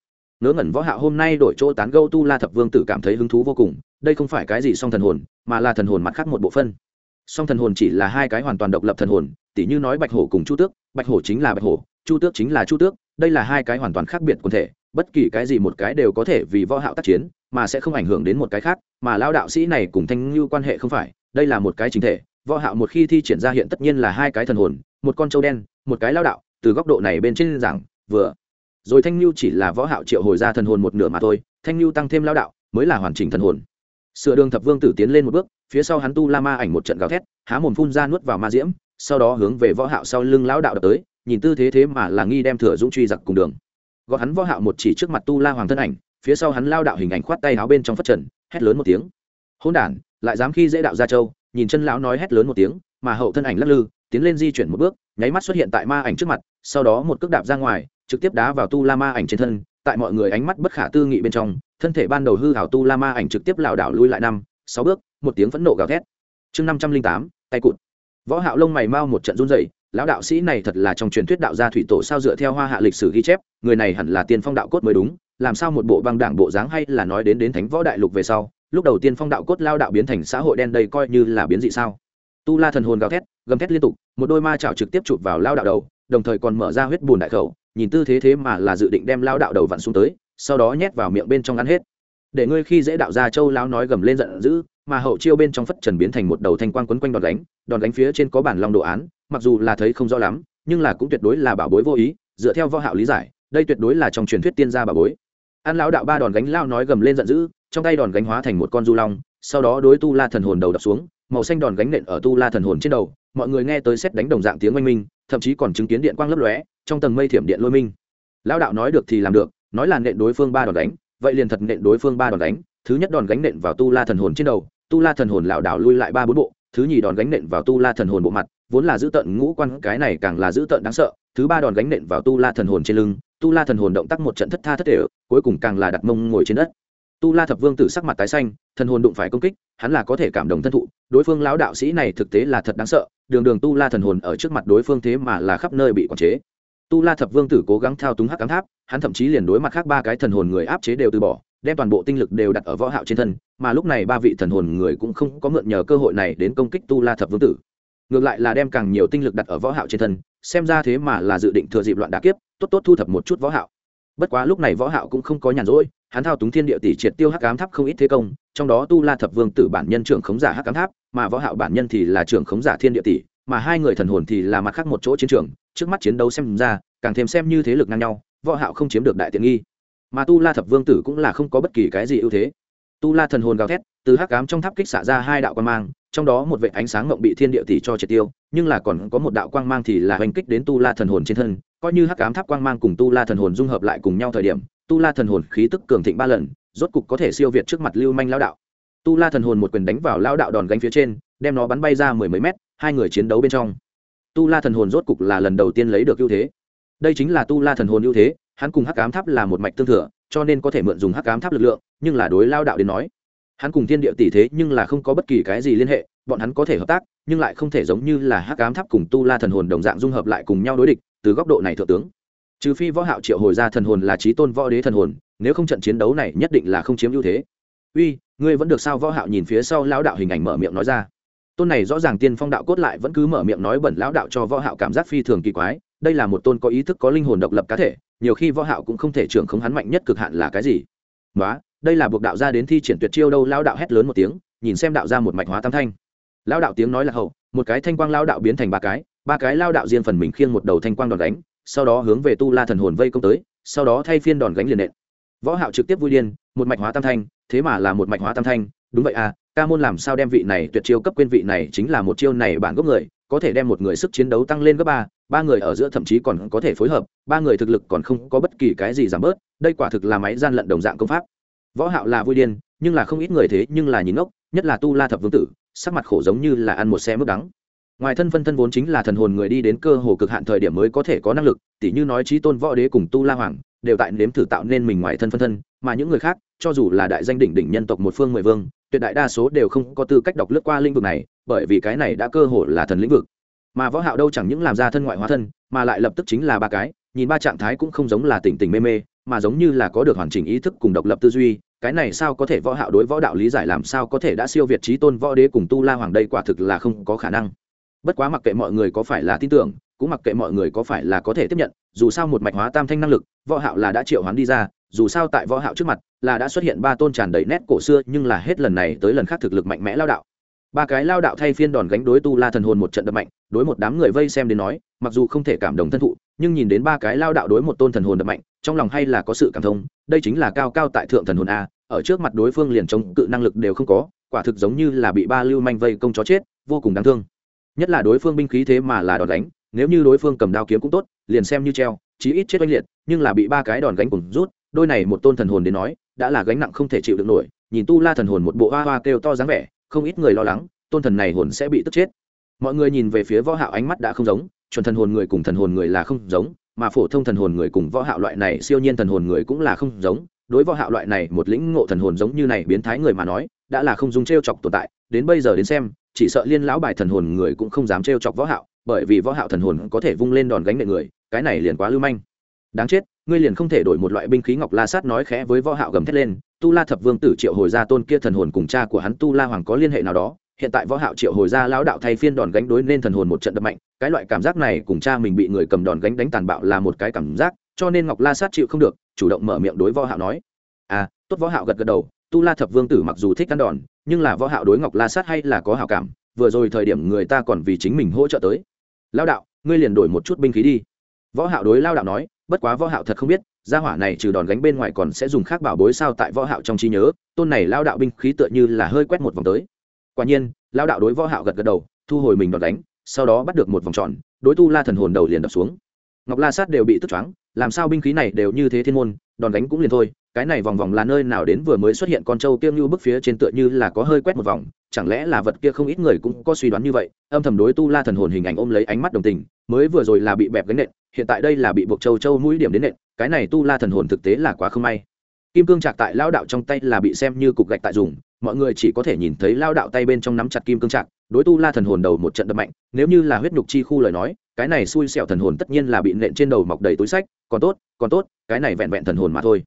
ngớ ngẩn võ hạo hôm nay đổi chỗ tán gẫu tu la thập vương tử cảm thấy hứng thú vô cùng, đây không phải cái gì song thần hồn, mà là thần hồn mặt khác một bộ phân. Song thần hồn chỉ là hai cái hoàn toàn độc lập thần hồn, tỉ như nói bạch hổ cùng chu tước, bạch hổ chính là bạch hổ, chu tước chính là chu tước, đây là hai cái hoàn toàn khác biệt quần thể, bất kỳ cái gì một cái đều có thể vì võ hạo tác chiến, mà sẽ không ảnh hưởng đến một cái khác, mà lao đạo sĩ này cùng thanh lưu quan hệ không phải, đây là một cái chính thể, võ hạo một khi thi triển ra hiện tất nhiên là hai cái thần hồn, một con trâu đen, một cái lao đạo, từ góc độ này bên trên giảng, vừa rồi thanh lưu chỉ là võ hạo triệu hồi ra thần hồn một nửa mà thôi, thanh lưu tăng thêm lao đạo, mới là hoàn chỉnh thần hồn. Sửa đường thập vương tử tiến lên một bước, phía sau hắn tu la ma ảnh một trận gào thét, há mồm phun ra nuốt vào ma diễm, sau đó hướng về võ hạo sau lưng lão đạo đập tới, nhìn tư thế thế mà là nghi đem thừa dũng truy giặc cùng đường. Gọi hắn võ hạo một chỉ trước mặt tu la hoàng thân ảnh, phía sau hắn lao đạo hình ảnh khoát tay áo bên trong phát trần, hét lớn một tiếng. Hỗn đản, lại dám khi dễ đạo gia châu, nhìn chân lão nói hét lớn một tiếng, mà hậu thân ảnh lắc lư, tiến lên di chuyển một bước, nháy mắt xuất hiện tại ma ảnh trước mặt, sau đó một cước đạp ra ngoài trực tiếp đá vào tu la ma ảnh trên thân, tại mọi người ánh mắt bất khả tư nghị bên trong, thân thể ban đầu hư hảo tu la ma ảnh trực tiếp lảo đảo lui lại năm, sáu bước, một tiếng phẫn nộ gào thét. Chương năm trăm linh tám, tay cụt. Võ hạo lông mày mau một trận run rẩy, lão đạo sĩ này thật là trong truyền thuyết đạo gia thủy tổ sao dựa theo hoa hạ lịch sử ghi chép, người này hẳn là tiên phong đạo cốt mới đúng, làm sao một bộ băng đảng bộ dáng hay là nói đến đến thánh võ đại lục về sau, lúc đầu tiên phong đạo cốt lao đạo biến thành xã hội đen đây coi như là biến dị sao? Tu la thần hồn gào thét, gầm thét liên tục, một đôi ma chảo trực tiếp chụp vào lao đạo đầu, đồng thời còn mở ra huyết bùn đại khẩu nhìn tư thế thế mà là dự định đem lao đạo đầu vặn xuống tới, sau đó nhét vào miệng bên trong ăn hết. Để ngươi khi dễ đạo ra châu lao nói gầm lên giận dữ, mà hậu chiêu bên trong phất trần biến thành một đầu thanh quang quấn quanh đòn đánh đòn đánh phía trên có bản long đồ án, mặc dù là thấy không rõ lắm, nhưng là cũng tuyệt đối là bảo bối vô ý, dựa theo võ hạo lý giải, đây tuyệt đối là trong truyền thuyết tiên gia bảo bối. Ăn lão đạo ba đòn gánh lao nói gầm lên giận dữ, trong tay đòn gánh hóa thành một con du long, sau đó đối tu la thần hồn đầu đập xuống, màu xanh đòn gánh nện ở tu la thần hồn trên đầu, mọi người nghe tới xét đánh đồng dạng tiếng oanh minh, thậm chí còn chứng kiến điện quang lấp lóe trong tầng mây thiểm điện lôi minh. Lão đạo nói được thì làm được, nói là nện đối phương ba đòn đánh, vậy liền thật nện đối phương ba đòn đánh, thứ nhất đòn gánh nện vào tu la thần hồn trên đầu, tu la thần hồn lão đảo lui lại ba bốn bộ, thứ nhì đòn gánh nện vào tu la thần hồn bộ mặt, vốn là giữ tận ngũ quan, cái này càng là giữ tận đáng sợ, thứ ba đòn gánh nện vào tu la thần hồn trên lưng, tu la thần hồn động tác một trận thất tha thất thể, cuối cùng càng là đặt mông ngồi trên đất. Tu la thập vương tử sắc mặt tái xanh, thần hồn đụng phải công kích, hắn là có thể cảm động thân thụ, đối phương lão đạo sĩ này thực tế là thật đáng sợ, đường đường tu la thần hồn ở trước mặt đối phương thế mà là khắp nơi bị quản chế tu la thập vương tử cố gắng thao túng hắc cám tháp, hắn thậm chí liền đối mặt khác ba cái thần hồn người áp chế đều từ bỏ, đem toàn bộ tinh lực đều đặt ở võ hạo trên thân, mà lúc này ba vị thần hồn người cũng không có mượn nhờ cơ hội này đến công kích tu la thập vương tử. Ngược lại là đem càng nhiều tinh lực đặt ở võ hạo trên thân, xem ra thế mà là dự định thừa dịp loạn đả kiếp, tốt tốt thu thập một chút võ hạo. Bất quá lúc này võ hạo cũng không có nhàn rỗi, hắn thao túng thiên địa tỷ triệt tiêu hắc ám tháp không ít thế công, trong đó tu la thập vương tử bản nhân trưởng khống giả hắc ám tháp, mà võ hạo bản nhân thì là trưởng khống giả thiên địa tỷ, mà hai người thần hồn thì là mặt khác một chỗ chiến trường trước mắt chiến đấu xem ra, càng thêm xem như thế lực ngang nhau, võ hạo không chiếm được đại tiện nghi. Mà tu la thập vương tử cũng là không có bất kỳ cái gì ưu thế. Tu la thần hồn gào thét, từ hắc ám trong tháp kích xạ ra hai đạo quang mang, trong đó một vệ ánh sáng ngậm bị thiên địa tỷ cho triệt tiêu, nhưng là còn có một đạo quang mang thì là hành kích đến tu la thần hồn trên thân, coi như hắc ám tháp quang mang cùng tu la thần hồn dung hợp lại cùng nhau thời điểm, tu la thần hồn khí tức cường thịnh ba lần, rốt cục có thể siêu việt trước mặt lưu manh lão đạo. Tu la thần hồn một quyền đánh vào lão đạo đòn gánh phía trên, đem nó bắn bay ra mười mấy mét, hai người chiến đấu bên trong tu la thần hồn rốt cục là lần đầu tiên lấy được ưu thế. Đây chính là tu la thần hồn ưu thế, hắn cùng hắc ám tháp là một mạch tương thừa, cho nên có thể mượn dùng hắc ám tháp lực lượng, nhưng là đối lao đạo đến nói, hắn cùng thiên địa tỷ thế nhưng là không có bất kỳ cái gì liên hệ, bọn hắn có thể hợp tác, nhưng lại không thể giống như là hắc ám tháp cùng tu la thần hồn đồng dạng dung hợp lại cùng nhau đối địch, từ góc độ này thượng tướng. Trừ phi võ hạo triệu hồi ra thần hồn là trí tôn võ đế thần hồn, nếu không trận chiến đấu này nhất định là không chiếm ưu thế. Uy, ngươi vẫn được sao? Võ hạo nhìn phía sau lão đạo hình ảnh mở miệng nói ra tôn này rõ ràng tiên phong đạo cốt lại vẫn cứ mở miệng nói bẩn lão đạo cho võ hạo cảm giác phi thường kỳ quái, đây là một tôn có ý thức có linh hồn độc lập cá thể, nhiều khi võ hạo cũng không thể trưởng không hắn mạnh nhất cực hạn là cái gì. Đó đây là buộc đạo gia đến thi triển tuyệt chiêu đâu, lão đạo hét lớn một tiếng, nhìn xem đạo gia một mạch hóa tam thanh. Lão đạo tiếng nói là hậu, một cái thanh quang lão đạo biến thành ba cái ba cái lao đạo riêng phần mình khiêng một đầu thanh quang đòn đánh sau đó hướng về tu la thần hồn vây công tới, sau đó thay phiên đòn gánh liền nện. Võ hạo trực tiếp vui điên, một mạch hóa tam thanh, thế mà là một mạch hóa tam thanh, đúng vậy à ca môn làm sao đem vị này tuyệt chiêu cấp quên vị này chính là một chiêu này bản gốc người, có thể đem một người sức chiến đấu tăng lên gấp ba ba người ở giữa thậm chí còn có thể phối hợp, ba người thực lực còn không có bất kỳ cái gì giảm bớt, đây quả thực là máy gian lận đồng dạng công pháp. Võ hạo là vui điên, nhưng là không ít người thế nhưng là nhìn ngốc, nhất là tu la thập vương tử, sắc mặt khổ giống như là ăn một xe mức đắng. Ngoài thân phân thân vốn chính là thần hồn người đi đến cơ hồ cực hạn thời điểm mới có thể có năng lực, tỉ như nói trí tôn võ đế cùng tu la hoàng đều tại nếm thử tạo nên mình ngoài thân phân thân, mà những người khác, cho dù là đại danh đỉnh đỉnh nhân tộc một phương mười vương, tuyệt đại đa số đều không có tư cách đọc lướt qua lĩnh vực này, bởi vì cái này đã cơ hồ là thần lĩnh vực. Mà võ hạo đâu chẳng những làm ra thân ngoại hóa thân, mà lại lập tức chính là ba cái, nhìn ba trạng thái cũng không giống là tỉnh tỉnh mê mê, mà giống như là có được hoàn chỉnh ý thức cùng độc lập tư duy, cái này sao có thể võ hạo đối võ đạo lý giải làm sao có thể đã siêu việt trí tôn võ đế cùng tu la hoàng đây quả thực là không có khả năng. Bất quá mặc kệ mọi người có phải là tin tưởng cũng mặc kệ mọi người có phải là có thể tiếp nhận, dù sao một mạch hóa tam thanh năng lực, võ hạo là đã triệu hoán đi ra, dù sao tại võ hạo trước mặt, là đã xuất hiện ba tôn tràn đầy nét cổ xưa, nhưng là hết lần này tới lần khác thực lực mạnh mẽ lao đạo. Ba cái lao đạo thay phiên đòn gánh đối tu la thần hồn một trận đập mạnh, đối một đám người vây xem đến nói, mặc dù không thể cảm động thân thụ, nhưng nhìn đến ba cái lao đạo đối một tôn thần hồn đập mạnh, trong lòng hay là có sự cảm thông, đây chính là cao cao tại thượng thần hồn a, ở trước mặt đối phương liền chống cự năng lực đều không có, quả thực giống như là bị ba lưu manh vây công chó chết, vô cùng đáng thương. Nhất là đối phương binh khí thế mà là đòn đánh nếu như đối phương cầm đao kiếm cũng tốt, liền xem như treo, chí ít chết oanh liệt, nhưng là bị ba cái đòn gánh cùng rút, đôi này một tôn thần hồn đến nói, đã là gánh nặng không thể chịu được nổi. Nhìn tu la thần hồn một bộ hoa hoa kêu to dáng vẻ, không ít người lo lắng, tôn thần này hồn sẽ bị tức chết. Mọi người nhìn về phía võ hạo ánh mắt đã không giống, chuẩn thần hồn người cùng thần hồn người là không giống, mà phổ thông thần hồn người cùng võ hạo loại này siêu nhiên thần hồn người cũng là không giống. Đối võ hạo loại này một lĩnh ngộ thần hồn giống như này biến thái người mà nói, đã là không dung treo chọc tồn tại. Đến bây giờ đến xem, chỉ sợ liên lão bài thần hồn người cũng không dám trêu chọc võ hạo bởi vì võ hạo thần hồn có thể vung lên đòn gánh nệ người, cái này liền quá lưu manh. Đáng chết, ngươi liền không thể đổi một loại binh khí ngọc la sát nói khẽ với võ hạo gầm thét lên, tu la thập vương tử triệu hồi ra tôn kia thần hồn cùng cha của hắn tu la hoàng có liên hệ nào đó, hiện tại võ hạo triệu hồi ra lão đạo thay phiên đòn gánh đối nên thần hồn một trận đập mạnh, cái loại cảm giác này cùng cha mình bị người cầm đòn gánh đánh tàn bạo là một cái cảm giác, cho nên ngọc la sát chịu không được, chủ động mở miệng đối võ hạo nói. À tốt võ hạo gật gật đầu, tu la thập vương tử mặc dù thích ăn đòn, nhưng là võ hạo đối ngọc la sát hay là có hảo cảm, vừa rồi thời điểm người ta còn vì chính mình hỗ trợ tới lao đạo, ngươi liền đổi một chút binh khí đi. Võ hạo đối lao đạo nói, bất quá võ hạo thật không biết, gia hỏa này trừ đòn gánh bên ngoài còn sẽ dùng khác bảo bối sao tại võ hạo trong trí nhớ, tôn này lao đạo binh khí tựa như là hơi quét một vòng tới. Quả nhiên, lao đạo đối võ hạo gật gật đầu, thu hồi mình đòn đánh sau đó bắt được một vòng tròn, đối tu la thần hồn đầu liền đập xuống ngọc la sát đều bị tức choáng, làm sao binh khí này đều như thế thiên môn, đòn đánh cũng liền thôi, cái này vòng vòng là nơi nào đến vừa mới xuất hiện con trâu kiêng như bức phía trên tựa như là có hơi quét một vòng, chẳng lẽ là vật kia không ít người cũng có suy đoán như vậy, âm thầm đối tu la thần hồn hình ảnh ôm lấy ánh mắt đồng tình, mới vừa rồi là bị bẹp gánh nện, hiện tại đây là bị buộc châu châu mũi điểm đến nện, cái này tu la thần hồn thực tế là quá không may. Kim cương trạc tại lao đạo trong tay là bị xem như cục gạch tại dùng mọi người chỉ có thể nhìn thấy lao đạo tay bên trong nắm chặt kim cương trạc, đối tu la thần hồn đầu một trận đập mạnh, nếu như là huyết nhục chi khu lời nói, cái này xui xẻo thần hồn tất nhiên là bị nện trên đầu mọc đầy túi sách, còn tốt còn tốt, cái này vẹn vẹn thần hồn mà thôi.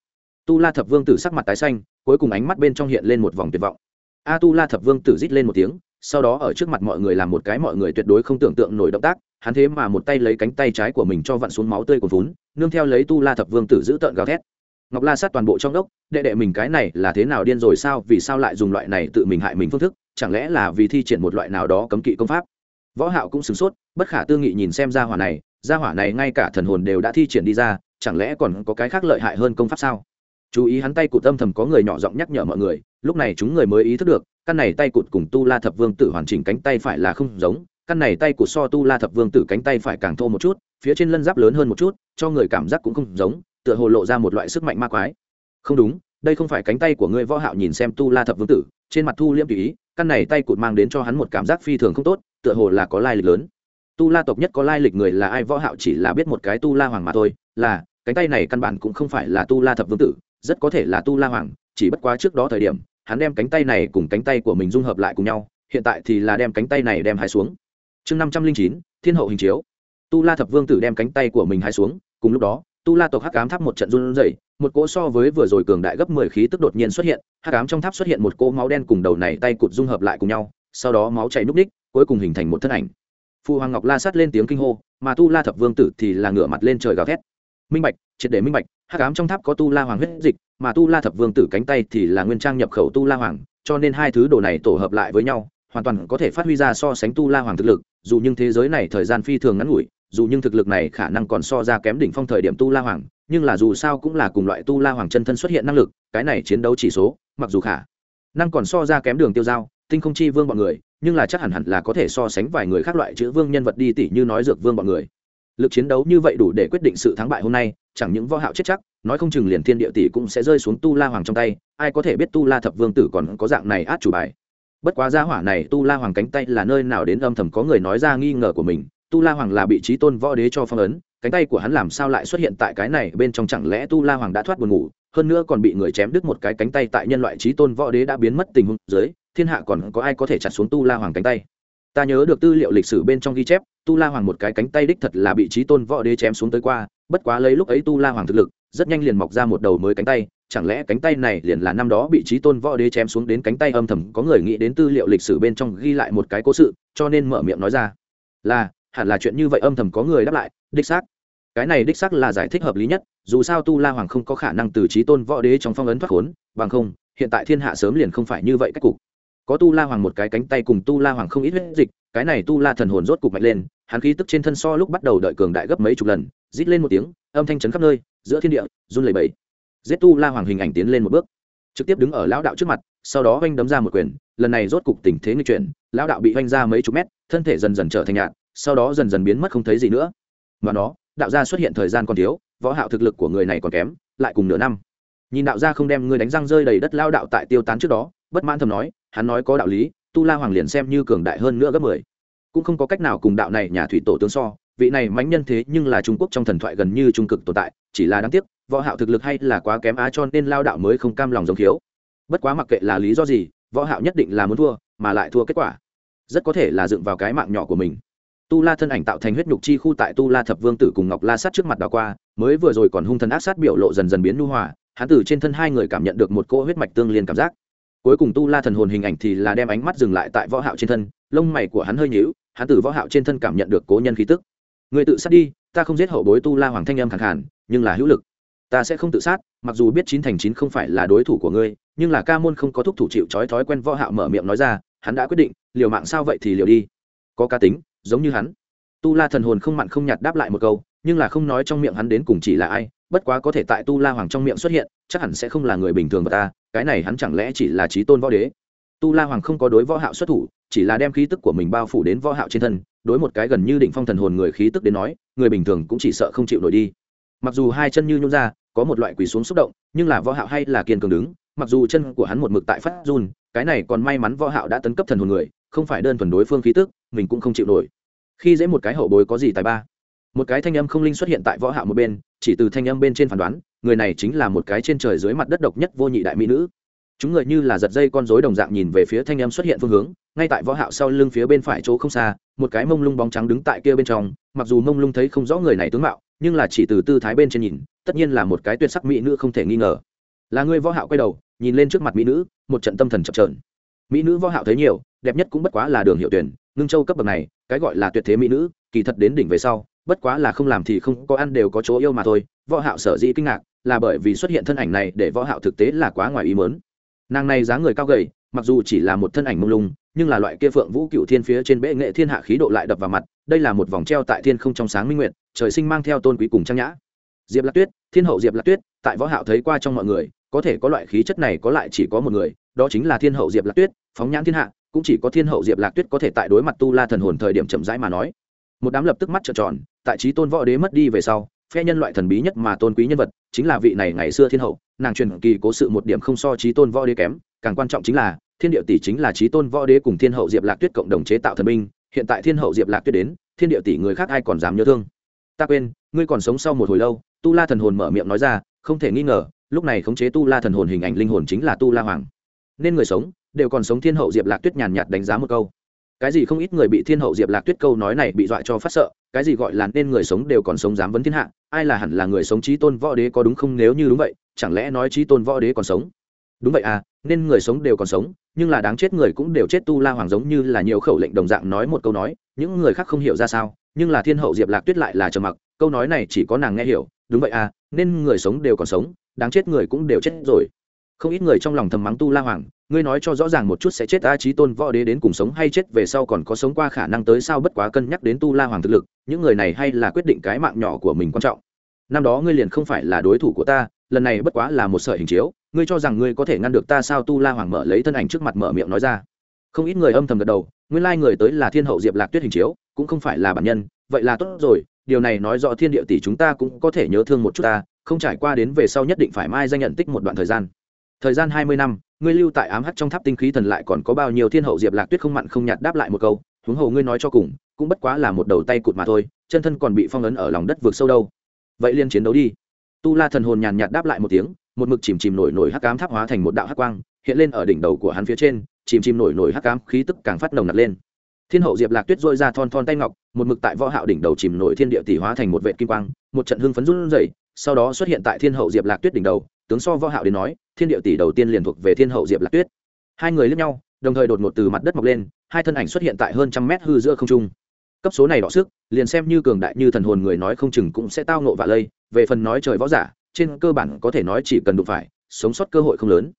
Tu la thập vương tử sắc mặt tái xanh, cuối cùng ánh mắt bên trong hiện lên một vòng tuyệt vọng. A tu la thập vương tử rít lên một tiếng, sau đó ở trước mặt mọi người làm một cái mọi người tuyệt đối không tưởng tượng nổi động tác, hắn thế mà một tay lấy cánh tay trái của mình cho vặn xuống máu tươi của vốn, nương theo lấy tu la thập vương tử giữ tợn gào thét ngọc la sát toàn bộ trong đốc, đệ đệ mình cái này là thế nào điên rồi sao, vì sao lại dùng loại này tự mình hại mình phương thức, chẳng lẽ là vì thi triển một loại nào đó cấm kỵ công pháp? Võ hạo cũng sửng sốt, bất khả tư nghị nhìn xem gia hỏa này, gia hỏa này ngay cả thần hồn đều đã thi triển đi ra, chẳng lẽ còn có cái khác lợi hại hơn công pháp sao? Chú ý hắn tay cụt âm thầm có người nhỏ giọng nhắc nhở mọi người, lúc này chúng người mới ý thức được, căn này tay cụt cùng tu la thập vương tử hoàn chỉnh cánh tay phải là không giống, căn này tay cụt so tu la thập vương tử cánh tay phải càng thô một chút, phía trên lân giáp lớn hơn một chút, cho người cảm giác cũng không giống tựa hồ lộ ra một loại sức mạnh ma quái. Không đúng, đây không phải cánh tay của ngươi võ hạo nhìn xem tu la thập vương tử, trên mặt thu liêm tùy ý, căn này tay cụt mang đến cho hắn một cảm giác phi thường không tốt, tựa hồ là có lai lịch lớn. Tu la tộc nhất có lai lịch người là ai võ hạo chỉ là biết một cái tu la hoàng mà thôi, là, cánh tay này căn bản cũng không phải là tu la thập vương tử, rất có thể là tu la hoàng, chỉ bất quá trước đó thời điểm, hắn đem cánh tay này cùng cánh tay của mình dung hợp lại cùng nhau, hiện tại thì là đem cánh tay này đem hai xuống. Chương năm trăm linh chín, thiên hậu hình chiếu. Tu la thập vương tử đem cánh tay của mình hai xuống, cùng lúc đó tu la tộc hắc ám tháp một trận run rẩy, một cỗ so với vừa rồi cường đại gấp mười khí tức đột nhiên xuất hiện, hắc ám trong tháp xuất hiện một cỗ máu đen cùng đầu này tay cụt dung hợp lại cùng nhau, sau đó máu chảy núp ních, cuối cùng hình thành một thân ảnh. Phu hoàng ngọc la sát lên tiếng kinh hô, mà tu la thập vương tử thì là ngửa mặt lên trời gào thét. Minh bạch, triệt để minh bạch, hắc ám trong tháp có tu la hoàng huyết dịch, mà tu la thập vương tử cánh tay thì là nguyên trang nhập khẩu tu la hoàng, cho nên hai thứ đồ này tổ hợp lại với nhau, hoàn toàn có thể phát huy ra so sánh tu la hoàng thực lực, dù nhưng thế giới này thời gian phi thường ngắn ngủi dù nhưng thực lực này khả năng còn so ra kém đỉnh phong thời điểm tu la hoàng, nhưng là dù sao cũng là cùng loại tu la hoàng chân thân xuất hiện năng lực, cái này chiến đấu chỉ số, mặc dù khả năng còn so ra kém đường tiêu giao, tinh không chi vương bọn người, nhưng là chắc hẳn hẳn là có thể so sánh vài người khác loại chữ vương nhân vật đi tỷ như nói dược vương bọn người. Lực chiến đấu như vậy đủ để quyết định sự thắng bại hôm nay, chẳng những võ hạo chết chắc, nói không chừng liền thiên địa tỷ cũng sẽ rơi xuống tu la hoàng trong tay, ai có thể biết tu la thập vương tử còn có dạng này át chủ bài. Bất quá gia hỏa này tu la hoàng cánh tay là nơi nào đến âm thầm có người nói ra nghi ngờ của mình tu la hoàng là bị trí tôn võ đế cho phong ấn, cánh tay của hắn làm sao lại xuất hiện tại cái này bên trong chẳng lẽ tu la hoàng đã thoát buồn ngủ, hơn nữa còn bị người chém đứt một cái cánh tay tại nhân loại trí tôn võ đế đã biến mất tình huống dưới, thiên hạ còn có ai có thể chặt xuống tu la hoàng cánh tay? Ta nhớ được tư liệu lịch sử bên trong ghi chép, tu la hoàng một cái cánh tay đích thật là bị trí tôn võ đế chém xuống tới qua, bất quá lấy lúc ấy tu la hoàng thực lực, rất nhanh liền mọc ra một đầu mới cánh tay, chẳng lẽ cánh tay này liền là năm đó bị trí tôn võ đế chém xuống đến cánh tay âm thầm có người nghĩ đến tư liệu lịch sử bên trong ghi lại một cái cố sự, cho nên mở miệng nói ra. Là hẳn là chuyện như vậy âm thầm có người đáp lại, đích xác. Cái này đích xác là giải thích hợp lý nhất, dù sao tu la hoàng không có khả năng từ trí tôn võ đế trong phong ấn thoát khốn, bằng không, hiện tại thiên hạ sớm liền không phải như vậy cách cục. Có tu la hoàng một cái cánh tay cùng tu la hoàng không ít huyết dịch, cái này tu la thần hồn rốt cục mạnh lên, hắn khí tức trên thân so lúc bắt đầu đợi cường đại gấp mấy chục lần, rít lên một tiếng, âm thanh chấn khắp nơi, giữa thiên địa, run lẩy bẩy. Giết tu la hoàng hình ảnh tiến lên một bước. Trực tiếp đứng ở lão đạo trước mặt, sau đó oanh đấm ra một quyền, lần này rốt cục tình thế nghịch chuyển, lão đạo bị oanh ra mấy chục mét, thân thể dần dần trở thành nhạn sau đó dần dần biến mất không thấy gì nữa. Mà nó, đạo gia xuất hiện thời gian còn thiếu, võ hạo thực lực của người này còn kém, lại cùng nửa năm. Nhìn đạo gia không đem người đánh răng rơi đầy đất lao đạo tại tiêu tán trước đó, bất mãn thầm nói, hắn nói có đạo lý, tu la hoàng liền xem như cường đại hơn nữa gấp mười. Cũng không có cách nào cùng đạo này nhà thủy tổ tướng so, vị này mãnh nhân thế nhưng là trung quốc trong thần thoại gần như trung cực tồn tại, chỉ là đáng tiếc, võ hạo thực lực hay là quá kém á cho nên lao đạo mới không cam lòng giống thiếu. Bất quá mặc kệ là lý do gì, võ hạo nhất định là muốn thua, mà lại thua kết quả. Rất có thể là dựng vào cái mạng nhỏ của mình tu la thân ảnh tạo thành huyết nhục chi khu tại tu la thập vương tử cùng ngọc la sát trước mặt đào qua, mới vừa rồi còn hung thần ác sát biểu lộ dần dần biến nu hòa, hắn tử trên thân hai người cảm nhận được một cỗ huyết mạch tương liên cảm giác. Cuối cùng tu la thần hồn hình ảnh thì là đem ánh mắt dừng lại tại võ hạo trên thân, lông mày của hắn hơi nhíu, hắn tử võ hạo trên thân cảm nhận được cố nhân khí tức. Người tự sát đi, ta không giết hậu bối tu la hoàng thanh âm khàn khàn, nhưng là hữu lực. Ta sẽ không tự sát, mặc dù biết chín thành chín không phải là đối thủ của ngươi, nhưng là ca môn không có thúc thủ chịu trói thói quen võ hạo mở miệng nói ra, hắn đã quyết định, liều mạng sao vậy thì liều đi. Có cá tính giống như hắn. Tu la thần hồn không mặn không nhạt đáp lại một câu, nhưng là không nói trong miệng hắn đến cùng chỉ là ai, bất quá có thể tại tu la hoàng trong miệng xuất hiện, chắc hẳn sẽ không là người bình thường và ta, cái này hắn chẳng lẽ chỉ là trí tôn võ đế? Tu la hoàng không có đối võ hạo xuất thủ, chỉ là đem khí tức của mình bao phủ đến võ hạo trên thân, đối một cái gần như định phong thần hồn người khí tức đến nói, người bình thường cũng chỉ sợ không chịu nổi đi. Mặc dù hai chân như nhún ra, có một loại quỳ xuống xúc động, nhưng là võ hạo hay là kiên cường đứng, mặc dù chân của hắn một mực tại phát run, cái này còn may mắn võ hạo đã tấn cấp thần hồn người, không phải đơn thuần đối phương khí tức, mình cũng không chịu nổi khi dễ một cái hậu bối có gì tài ba. Một cái thanh âm không linh xuất hiện tại võ hạo một bên, chỉ từ thanh âm bên trên phán đoán, người này chính là một cái trên trời dưới mặt đất độc nhất vô nhị đại mỹ nữ. Chúng người như là giật dây con rối đồng dạng nhìn về phía thanh âm xuất hiện phương hướng, ngay tại võ hạo sau lưng phía bên phải chỗ không xa, một cái mông lung bóng trắng đứng tại kia bên trong, mặc dù mông lung thấy không rõ người này tướng mạo, nhưng là chỉ từ tư thái bên trên nhìn, tất nhiên là một cái tuyệt sắc mỹ nữ không thể nghi ngờ. Là người võ hạo quay đầu, nhìn lên trước mặt mỹ nữ, một trận tâm thần chập chờn. Mỹ nữ võ hạo thấy nhiều, đẹp nhất cũng bất quá là đường hiệu tuyển ngưng châu cấp bậc này, cái gọi là tuyệt thế mỹ nữ, kỳ thật đến đỉnh về sau, bất quá là không làm thì không có ăn đều có chỗ yêu mà thôi. Võ hạo sở dĩ kinh ngạc, là bởi vì xuất hiện thân ảnh này để võ hạo thực tế là quá ngoài ý muốn. Nàng này dáng người cao gầy, mặc dù chỉ là một thân ảnh mông lung, nhưng là loại kia phượng vũ cựu thiên phía trên bệ nghệ thiên hạ khí độ lại đập vào mặt, đây là một vòng treo tại thiên không trong sáng minh nguyệt, trời sinh mang theo tôn quý cùng trang nhã. Diệp lạc tuyết, thiên hậu diệp lạc tuyết, tại võ hạo thấy qua trong mọi người, có thể có loại khí chất này có lại chỉ có một người, đó chính là thiên hậu diệp lạc tuyết, phóng nhãn thiên hạ cũng chỉ có thiên hậu diệp lạc tuyết có thể tại đối mặt tu la thần hồn thời điểm chậm rãi mà nói. Một đám lập tức mắt trợn tròn, tại trí tôn võ đế mất đi về sau, phe nhân loại thần bí nhất mà tôn quý nhân vật chính là vị này ngày xưa thiên hậu. Nàng truyền kỳ cố sự một điểm không so trí tôn võ đế kém, càng quan trọng chính là, thiên địa tỷ chính là trí tôn võ đế cùng thiên hậu diệp lạc tuyết cộng đồng chế tạo thần binh. Hiện tại thiên hậu diệp lạc tuyết đến, thiên địa tỷ người khác ai còn dám nhớ thương? Ta quên, ngươi còn sống sau một hồi lâu, tu la thần hồn mở miệng nói ra, không thể nghi ngờ, lúc này khống chế tu la thần hồn hình ảnh linh hồn chính là tu la hoàng. Nên người sống đều còn sống thiên hậu diệp lạc tuyết nhàn nhạt đánh giá một câu cái gì không ít người bị thiên hậu diệp lạc tuyết câu nói này bị dọa cho phát sợ cái gì gọi là nên người sống đều còn sống dám vấn thiên hạ ai là hẳn là người sống trí tôn võ đế có đúng không nếu như đúng vậy chẳng lẽ nói trí tôn võ đế còn sống đúng vậy à nên người sống đều còn sống nhưng là đáng chết người cũng đều chết tu la hoàng giống như là nhiều khẩu lệnh đồng dạng nói một câu nói những người khác không hiểu ra sao nhưng là thiên hậu diệp lạc tuyết lại là trầm mặc câu nói này chỉ có nàng nghe hiểu đúng vậy à nên người sống đều còn sống đáng chết người cũng đều chết rồi không ít người trong lòng thầm mắng tu la hoàng ngươi nói cho rõ ràng một chút sẽ chết ta trí tôn võ đế đến cùng sống hay chết về sau còn có sống qua khả năng tới sao bất quá cân nhắc đến tu la hoàng thực lực, những người này hay là quyết định cái mạng nhỏ của mình quan trọng. Năm đó ngươi liền không phải là đối thủ của ta, lần này bất quá là một sợi hình chiếu, ngươi cho rằng ngươi có thể ngăn được ta sao? Tu la hoàng mở lấy thân ảnh trước mặt mở miệng nói ra. Không ít người âm thầm gật đầu, nguyên lai người tới là thiên hậu diệp lạc tuyết hình chiếu, cũng không phải là bản nhân, vậy là tốt rồi, điều này nói rõ thiên địa tỷ chúng ta cũng có thể nhớ thương một chút ta, không trải qua đến về sau nhất định phải mai danh nhận tích một đoạn thời gian. Thời gian hai mươi năm ngươi lưu tại ám hắt trong tháp tinh khí thần lại còn có bao nhiêu thiên hậu diệp lạc tuyết không mặn không nhạt đáp lại một câu, huống hồ ngươi nói cho cùng, cũng bất quá là một đầu tay cụt mà thôi, chân thân còn bị phong ấn ở lòng đất vượt sâu đâu. Vậy liên chiến đấu đi. Tu la thần hồn nhàn nhạt đáp lại một tiếng, một mực chìm chìm nổi nổi hắc ám tháp hóa thành một đạo hắc quang, hiện lên ở đỉnh đầu của hắn phía trên, chìm chìm nổi nổi hắc ám khí tức càng phát nồng nặc lên. Thiên hậu diệp lạc tuyết dôi ra thon thon tay ngọc, một mực tại võ hạo đỉnh đầu chìm nổi thiên địa tỷ hóa thành một vệ kim quang, một trận hưng phấn run rẩy, sau đó xuất hiện tại thiên hậu diệp lạc tuyết đỉnh đầu tướng so võ hạo đến nói, thiên địa tỷ đầu tiên liền thuộc về thiên hậu diệp lạc tuyết. Hai người liếc nhau, đồng thời đột ngột từ mặt đất mọc lên, hai thân ảnh xuất hiện tại hơn trăm mét hư giữa không trung. Cấp số này đỏ sức, liền xem như cường đại như thần hồn người nói không chừng cũng sẽ tao nộ vạ lây, về phần nói trời võ giả, trên cơ bản có thể nói chỉ cần đụng phải, sống sót cơ hội không lớn.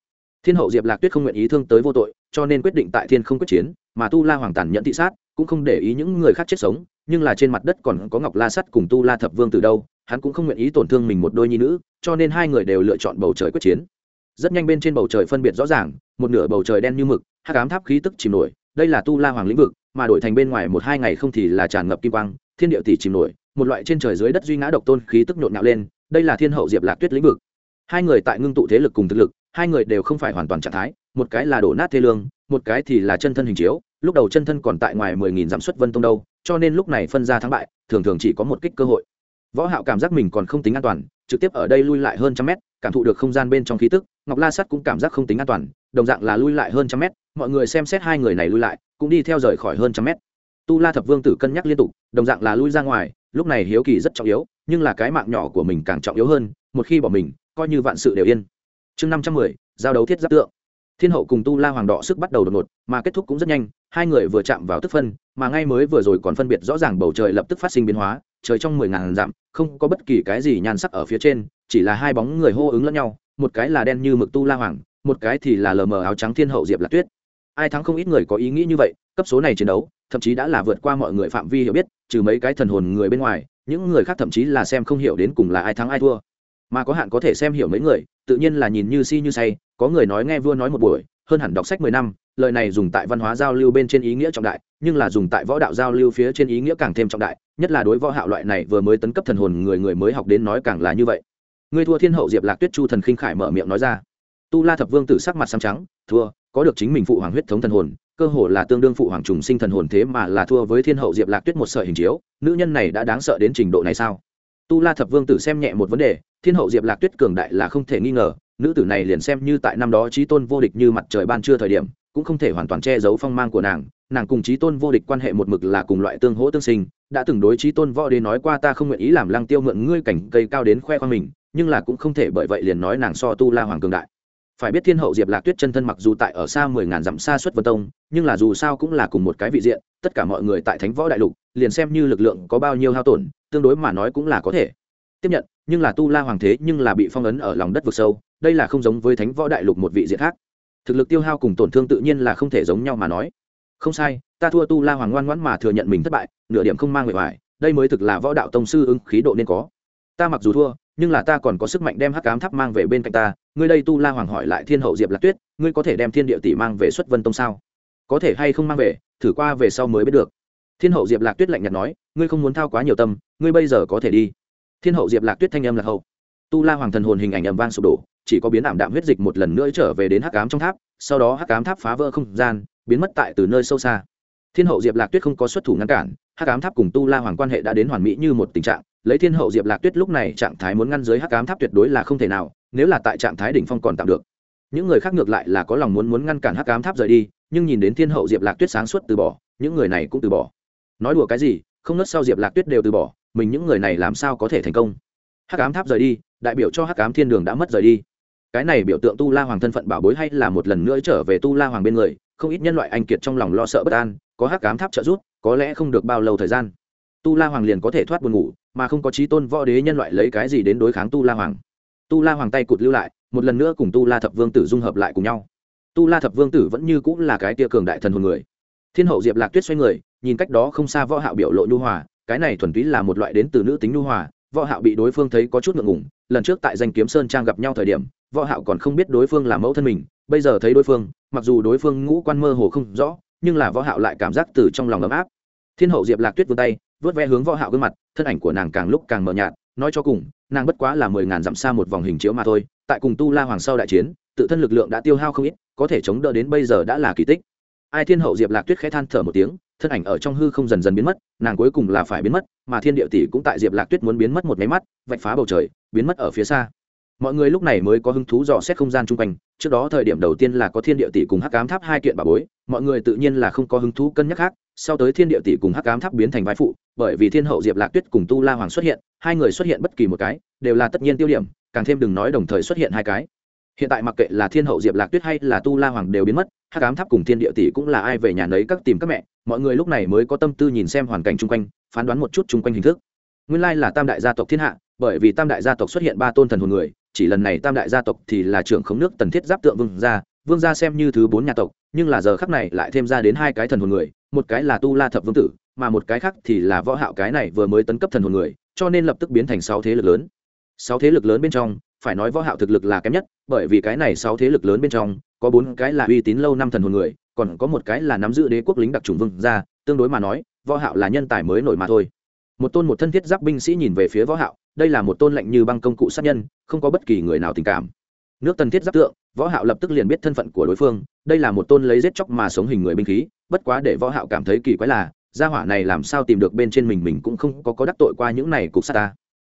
Thiên hậu diệp lạc tuyết không nguyện ý thương tới vô tội, cho nên quyết định tại thiên không quyết chiến, mà tu la hoàng tàn nhận thị sát cũng không để ý những người khác chết sống, nhưng là trên mặt đất còn có ngọc la sắt cùng tu la thập vương từ đâu hắn cũng không nguyện ý tổn thương mình một đôi nhi nữ, cho nên hai người đều lựa chọn bầu trời quyết chiến. Rất nhanh bên trên bầu trời phân biệt rõ ràng, một nửa bầu trời đen như mực hát cám tháp khí tức chìm nổi, đây là tu la hoàng lĩnh vực, mà đổi thành bên ngoài một hai ngày không thì là tràn ngập kim quang, thiên địa tỷ chìm nổi, một loại trên trời dưới đất duy ngã độc tôn khí tức nhộn nhạo lên, đây là thiên hậu diệp lạc tuyết lĩnh vực. Hai người tại ngưng tụ thế lực cùng thực lực, hai người đều không phải hoàn toàn trạng thái, một cái là đổ nát thế lương, một cái thì là chân thân hình chiếu, lúc đầu chân thân còn tại ngoài mười nghìn dặm xuất vân tông đâu, cho nên lúc này phân ra thắng bại, thường thường chỉ có một kích cơ hội võ hạo cảm giác mình còn không tính an toàn, trực tiếp ở đây lui lại hơn trăm mét, cảm thụ được không gian bên trong khí tức, ngọc la sắt cũng cảm giác không tính an toàn, đồng dạng là lui lại hơn trăm mét, mọi người xem xét hai người này lui lại, cũng đi theo rời khỏi hơn trăm mét. Tu la thập vương tử cân nhắc liên tục, đồng dạng là lui ra ngoài, lúc này hiếu kỳ rất trọng yếu, nhưng là cái mạng nhỏ của mình càng trọng yếu hơn, một khi bỏ mình, coi như vạn sự đều yên. Chương năm trăm mười, giao đấu thiết giáp tượng. Thiên hậu cùng tu la hoàng đỏ sức bắt đầu đột ngột, mà kết thúc cũng rất nhanh, hai người vừa chạm vào tức phân, mà ngay mới vừa rồi còn phân biệt rõ ràng bầu trời lập tức phát sinh biến hóa trời trong mười ngàn dặm, không có bất kỳ cái gì nhan sắc ở phía trên, chỉ là hai bóng người hô ứng lẫn nhau, một cái là đen như mực tu la hoàng, một cái thì là lờ mờ áo trắng thiên hậu diệp lạc tuyết. Ai thắng không ít người có ý nghĩ như vậy, cấp số này chiến đấu, thậm chí đã là vượt qua mọi người phạm vi hiểu biết, trừ mấy cái thần hồn người bên ngoài, những người khác thậm chí là xem không hiểu đến cùng là ai thắng ai thua. Mà có hạn có thể xem hiểu mấy người, tự nhiên là nhìn như si như say, có người nói nghe vua nói một buổi, hơn hẳn đọc sách mười năm, lời này dùng tại văn hóa giao lưu bên trên ý nghĩa trọng đại, nhưng là dùng tại võ đạo giao lưu phía trên ý nghĩa càng thêm trọng đại nhất là đối võ hạo loại này vừa mới tấn cấp thần hồn người người mới học đến nói càng là như vậy. Ngươi thua thiên hậu diệp lạc tuyết chu thần khinh khải mở miệng nói ra. Tu la thập vương tử sắc mặt xám trắng, thua, có được chính mình phụ hoàng huyết thống thần hồn, cơ hồ là tương đương phụ hoàng trùng sinh thần hồn thế mà là thua với thiên hậu diệp lạc tuyết một sợi hình chiếu, nữ nhân này đã đáng sợ đến trình độ này sao? Tu la thập vương tử xem nhẹ một vấn đề, thiên hậu diệp lạc tuyết cường đại là không thể nghi ngờ, nữ tử này liền xem như tại năm đó trí tôn vô địch như mặt trời ban trưa thời điểm, cũng không thể hoàn toàn che giấu phong mang của nàng nàng cùng trí tôn vô địch quan hệ một mực là cùng loại tương hỗ tương sinh đã từng đối trí tôn võ đế nói qua ta không nguyện ý làm lăng tiêu mượn ngươi cảnh cây cao đến khoe khoang mình, nhưng là cũng không thể bởi vậy liền nói nàng so tu la hoàng cường đại. Phải biết thiên hậu diệp lạc tuyết chân thân mặc dù tại ở xa mười ngàn dặm xa xuất vân tông, nhưng là dù sao cũng là cùng một cái vị diện, tất cả mọi người tại thánh võ đại lục, liền xem như lực lượng có bao nhiêu hao tổn, tương đối mà nói cũng là có thể. Tiếp nhận, nhưng là tu la hoàng thế nhưng là bị phong ấn ở lòng đất vực sâu, đây là không giống với thánh võ đại lục một vị diện khác. Thực lực tiêu hao cùng tổn thương tự nhiên là không thể giống nhau mà nói. Không sai ta thua tu la hoàng ngoan ngoãn mà thừa nhận mình thất bại, nửa điểm không mang người ngoài, đây mới thực là võ đạo tông sư ưng khí độ nên có. Ta mặc dù thua, nhưng là ta còn có sức mạnh đem hắc cám tháp mang về bên cạnh ta, ngươi đây tu la hoàng hỏi lại thiên hậu diệp lạc tuyết, ngươi có thể đem thiên địa tỷ mang về xuất vân tông sao? Có thể hay không mang về, thử qua về sau mới biết được. Thiên hậu diệp lạc tuyết lạnh nhạt nói, ngươi không muốn thao quá nhiều tâm, ngươi bây giờ có thể đi. Thiên hậu diệp lạc tuyết thanh âm lạc hậu. Tu la hoàng thần hồn hình ảnh ầm vang sụp đổ, chỉ có biến ảm đạm huyết dịch một lần nữa trở về đến hắc cám trong tháp, sau đó hắc cám tháp phá vỡ không gian, biến mất tại từ nơi sâu xa thiên hậu diệp lạc tuyết không có xuất thủ ngăn cản, hắc Ám tháp cùng tu la hoàng quan hệ đã đến hoàn mỹ như một tình trạng. Lấy thiên hậu diệp lạc tuyết lúc này trạng thái muốn ngăn dưới hắc Ám tháp tuyệt đối là không thể nào, nếu là tại trạng thái đỉnh phong còn tạm được. Những người khác ngược lại là có lòng muốn muốn ngăn cản hắc Ám tháp rời đi, nhưng nhìn đến thiên hậu diệp lạc tuyết sáng suốt từ bỏ, những người này cũng từ bỏ. Nói đùa cái gì, không nớt sau diệp lạc tuyết đều từ bỏ, mình những người này làm sao có thể thành công? Hắc ám tháp rời đi, đại biểu cho hắc ám thiên đường đã mất rời đi. Cái này biểu tượng tu la hoàng thân phận bảo bối hay là một lần nữa trở về tu la hoàng bên người không ít nhân loại anh kiệt trong lòng lo sợ bất an, có hắc ám tháp trợ giúp, có lẽ không được bao lâu thời gian. Tu la hoàng liền có thể thoát buồn ngủ, mà không có trí tôn võ đế nhân loại lấy cái gì đến đối kháng tu la hoàng. Tu la hoàng tay cụt lưu lại, một lần nữa cùng tu la thập vương tử dung hợp lại cùng nhau. Tu la thập vương tử vẫn như cũng là cái tia cường đại thần hồn người. Thiên hậu diệp lạc tuyết xoay người, nhìn cách đó không xa võ hạo biểu lộ nhu hòa, cái này thuần túy là một loại đến từ nữ tính nhu hòa, võ hạo bị đối phương thấy có chút ngượng ngùng. Lần trước tại danh kiếm sơn trang gặp nhau thời điểm, võ hạo còn không biết đối phương là mẫu thân mình bây giờ thấy đối phương, mặc dù đối phương ngũ quan mơ hồ không rõ, nhưng là võ hạo lại cảm giác từ trong lòng ấm áp. Thiên hậu diệp lạc tuyết vươn tay, vớt ve hướng võ hạo gương mặt, thân ảnh của nàng càng lúc càng mờ nhạt, nói cho cùng, nàng bất quá là mười ngàn dặm xa một vòng hình chiếu mà thôi, tại cùng tu la hoàng sau đại chiến, tự thân lực lượng đã tiêu hao không ít, có thể chống đỡ đến bây giờ đã là kỳ tích. Ai thiên hậu diệp lạc tuyết khẽ than thở một tiếng, thân ảnh ở trong hư không dần dần biến mất, nàng cuối cùng là phải biến mất, mà thiên địa tỷ cũng tại diệp lạc tuyết muốn biến mất một máy mắt, vạch phá bầu trời, biến mất ở phía xa mọi người lúc này mới có hứng thú dò xét không gian chung quanh, trước đó thời điểm đầu tiên là có thiên địa tỷ cùng hắc cám tháp hai kiện bà bối, mọi người tự nhiên là không có hứng thú cân nhắc khác, sau tới thiên địa tỷ cùng hắc cám tháp biến thành vai phụ, bởi vì thiên hậu diệp lạc tuyết cùng tu la hoàng xuất hiện, hai người xuất hiện bất kỳ một cái, đều là tất nhiên tiêu điểm, càng thêm đừng nói đồng thời xuất hiện hai cái. Hiện tại mặc kệ là thiên hậu diệp lạc tuyết hay là tu la hoàng đều biến mất, hắc ám tháp cùng thiên địa tỷ cũng là ai về nhà nấy các tìm các mẹ, mọi người lúc này mới có tâm tư nhìn xem hoàn cảnh chung quanh, phán đoán một chút chung quanh hình thức. Nguyên lai là tam đại gia tộc thiên hạ, bởi vì tam đại gia tộc xuất hiện ba tôn thần hồn người chỉ lần này tam đại gia tộc thì là trưởng khống nước tần thiết giáp tượng vương gia vương gia xem như thứ bốn nhà tộc, nhưng là giờ khắc này lại thêm ra đến hai cái thần hồn người, một cái là tu la thập vương tử, mà một cái khác thì là võ hạo cái này vừa mới tấn cấp thần hồn người, cho nên lập tức biến thành sáu thế lực lớn. Sáu thế lực lớn bên trong, phải nói võ hạo thực lực là kém nhất, bởi vì cái này sáu thế lực lớn bên trong, có bốn cái là uy tín lâu năm thần hồn người, còn có một cái là nắm giữ đế quốc lính đặc trùng vương gia, tương đối mà nói, võ hạo là nhân tài mới nổi mà thôi một tôn một thân thiết giáp binh sĩ nhìn về phía võ hạo, đây là một tôn lạnh như băng công cụ sát nhân, không có bất kỳ người nào tình cảm. Nước tần thiết giáp tượng, võ hạo lập tức liền biết thân phận của đối phương, đây là một tôn lấy giết chóc mà sống hình người binh khí, bất quá để võ hạo cảm thấy kỳ quái là, gia hỏa này làm sao tìm được bên trên mình mình cũng không có có đắc tội qua những này cục sát ta.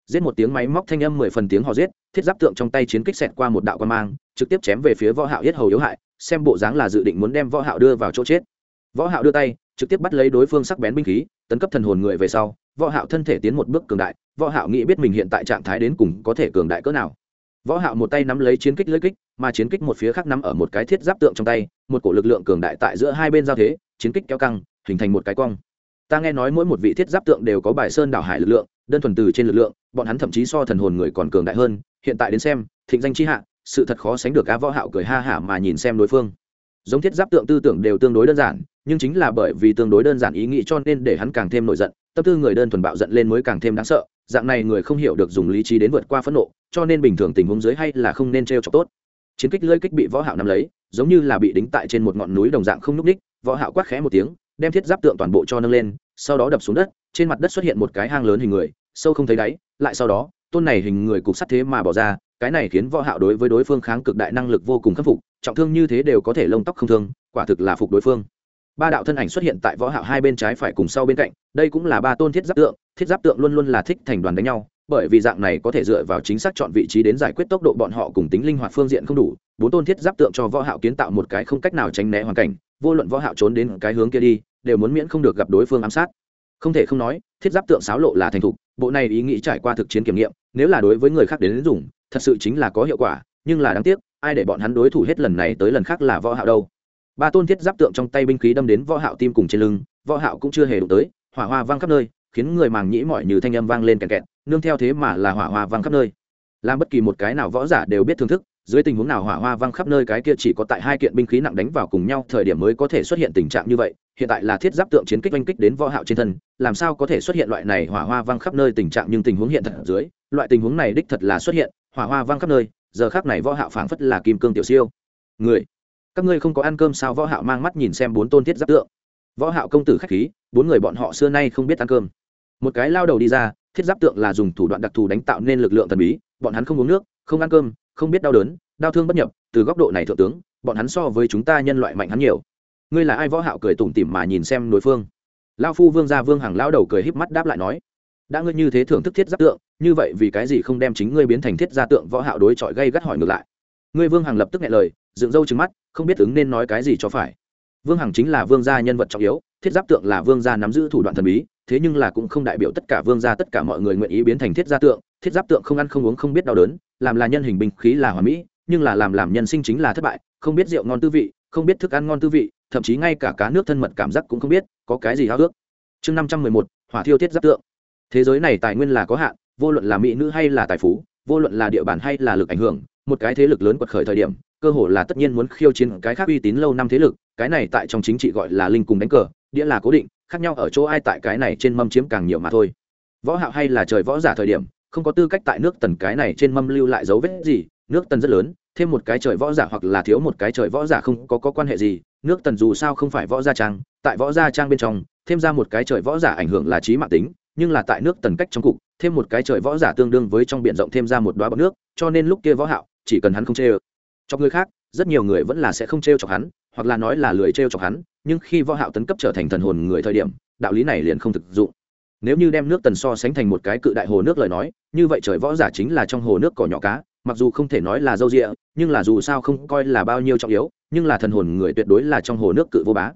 Giết một tiếng máy móc thanh âm mười phần tiếng họ giết, thiết giáp tượng trong tay chiến kích xẹt qua một đạo quan mang, trực tiếp chém về phía võ hạo giết hầu yếu hại, xem bộ dáng là dự định muốn đem võ hạo đưa vào chỗ chết. Võ hạo đưa tay, trực tiếp bắt lấy đối phương sắc bén binh khí, tấn cấp thần hồn người về sau võ hạo thân thể tiến một bước cường đại, võ hạo nghĩ biết mình hiện tại trạng thái đến cùng có thể cường đại cỡ nào. Võ hạo một tay nắm lấy chiến kích lưỡi kích, mà chiến kích một phía khác nắm ở một cái thiết giáp tượng trong tay, một cổ lực lượng cường đại tại giữa hai bên giao thế, chiến kích kéo căng, hình thành một cái cong. Ta nghe nói mỗi một vị thiết giáp tượng đều có bài sơn đảo hải lực lượng, đơn thuần từ trên lực lượng, bọn hắn thậm chí so thần hồn người còn cường đại hơn, hiện tại đến xem, thịnh danh chi hạ, sự thật khó sánh được á võ hạo cười ha hả mà nhìn xem đối phương. Giống thiết giáp tượng tư tưởng đều tương đối đơn giản, nhưng chính là bởi vì tương đối đơn giản ý nghĩ cho nên để hắn càng thêm nổi giận tâm tư người đơn thuần bạo giận lên mới càng thêm đáng sợ, dạng này người không hiểu được dùng lý trí đến vượt qua phẫn nộ, cho nên bình thường tình huống dưới hay là không nên treo cho tốt. Chiến kích lưỡi kích bị võ hạo nắm lấy, giống như là bị đính tại trên một ngọn núi đồng dạng không núc ních võ hạo quát khẽ một tiếng, đem thiết giáp tượng toàn bộ cho nâng lên, sau đó đập xuống đất, trên mặt đất xuất hiện một cái hang lớn hình người, sâu không thấy đáy, lại sau đó, tôn này hình người cục sắt thế mà bỏ ra, cái này khiến võ hạo đối với đối phương kháng cực đại năng lực vô cùng khắc phục, trọng thương như thế đều có thể lông tóc không thương, quả thực là phục đối phương ba đạo thân ảnh xuất hiện tại võ hạo hai bên trái phải cùng sau bên cạnh, đây cũng là ba tôn thiết giáp tượng, thiết giáp tượng luôn luôn là thích thành đoàn đánh nhau, bởi vì dạng này có thể dựa vào chính xác chọn vị trí đến giải quyết tốc độ bọn họ cùng tính linh hoạt phương diện không đủ, bốn tôn thiết giáp tượng cho võ hạo kiến tạo một cái không cách nào tránh né hoàn cảnh, vô luận võ hạo trốn đến cái hướng kia đi, đều muốn miễn không được gặp đối phương ám sát. Không thể không nói, thiết giáp tượng sáo lộ là thành thục, bộ này ý nghĩ trải qua thực chiến kiểm nghiệm, nếu là đối với người khác đến dùng, thật sự chính là có hiệu quả, nhưng là đáng tiếc, ai để bọn hắn đối thủ hết lần này tới lần khác là võ hạo đâu ba tôn thiết giáp tượng trong tay binh khí đâm đến võ hạo tim cùng trên lưng, võ hạo cũng chưa hề đụng tới, hỏa hoa vang khắp nơi, khiến người màng nhĩ mỏi như thanh âm vang lên kẹt kẹt, nương theo thế mà là hỏa hoa vang khắp nơi. Làm bất kỳ một cái nào võ giả đều biết thưởng thức, dưới tình huống nào hỏa hoa vang khắp nơi cái kia chỉ có tại hai kiện binh khí nặng đánh vào cùng nhau thời điểm mới có thể xuất hiện tình trạng như vậy, hiện tại là thiết giáp tượng chiến kích oanh kích đến võ hạo trên thân, làm sao có thể xuất hiện loại này hỏa hoa vang khắp nơi tình trạng nhưng tình huống hiện thật ở dưới, loại tình huống này đích thật là xuất hiện, hỏa hoa vang khắp nơi, giờ khắc này võ hạo phảng phất là kim cương tiểu siêu. Người các ngươi không có ăn cơm sao? Võ hạo mang mắt nhìn xem bốn tôn thiết giáp tượng. Võ hạo công tử khách khí, bốn người bọn họ xưa nay không biết ăn cơm. Một cái lao đầu đi ra, thiết giáp tượng là dùng thủ đoạn đặc thù đánh tạo nên lực lượng thần bí. Bọn hắn không uống nước, không ăn cơm, không biết đau đớn, đau thương bất nhập. Từ góc độ này thượng tướng, bọn hắn so với chúng ta nhân loại mạnh hắn nhiều. Ngươi là ai? Võ hạo cười tủm tỉm mà nhìn xem đối phương. Lao phu vương gia vương hàng lao đầu cười híp mắt đáp lại nói, đã ngươi như thế thưởng thức thiết giáp tượng, như vậy vì cái gì không đem chính ngươi biến thành thiết gia tượng? Võ hạo đối chọi gây gắt hỏi ngược lại. Ngươi vương hàng lập tức nghe lời dựng râu trừng mắt, không biết ứng nên nói cái gì cho phải. Vương hằng chính là vương gia nhân vật trọng yếu, thiết giáp tượng là vương gia nắm giữ thủ đoạn thần bí, thế nhưng là cũng không đại biểu tất cả vương gia tất cả mọi người nguyện ý biến thành thiết gia tượng. Thiết giáp tượng không ăn không uống không biết đau đớn, làm là nhân hình binh khí là hòa mỹ, nhưng là làm làm nhân sinh chính là thất bại, không biết rượu ngon tư vị, không biết thức ăn ngon tư vị, thậm chí ngay cả cá nước thân mật cảm giác cũng không biết, có cái gì háo ước chương năm trăm mười một, hỏa thiêu thiết giáp tượng. Thế giới này tài nguyên là có hạn, vô luận là mỹ nữ hay là tài phú, vô luận là địa bàn hay là lực ảnh hưởng, một cái thế lực lớn quật khởi thời điểm cơ hồ là tất nhiên muốn khiêu chiến cái khác uy tín lâu năm thế lực cái này tại trong chính trị gọi là linh cùng đánh cờ đĩa là cố định khác nhau ở chỗ ai tại cái này trên mâm chiếm càng nhiều mà thôi. Võ hạo hay là trời võ giả thời điểm không có tư cách tại nước tần cái này trên mâm lưu lại dấu vết gì nước tần rất lớn thêm một cái trời võ giả hoặc là thiếu một cái trời võ giả không có, có quan hệ gì nước tần dù sao không phải võ gia trang tại võ gia trang bên trong thêm ra một cái trời võ giả ảnh hưởng là trí mạng tính nhưng là tại nước tần cách trong cục thêm một cái trời võ giả tương đương với trong biển rộng thêm ra một đóa bọt nước cho nên lúc kia võ hạo chỉ cần hắn không chê cho người khác, rất nhiều người vẫn là sẽ không trêu chọc hắn, hoặc là nói là lười trêu chọc hắn, nhưng khi võ hạo tấn cấp trở thành thần hồn người thời điểm, đạo lý này liền không thực dụng. Nếu như đem nước tần so sánh thành một cái cự đại hồ nước lời nói, như vậy trời võ giả chính là trong hồ nước cỏ nhỏ cá, mặc dù không thể nói là dâu dịa nhưng là dù sao không coi là bao nhiêu trọng yếu, nhưng là thần hồn người tuyệt đối là trong hồ nước cự vô bá.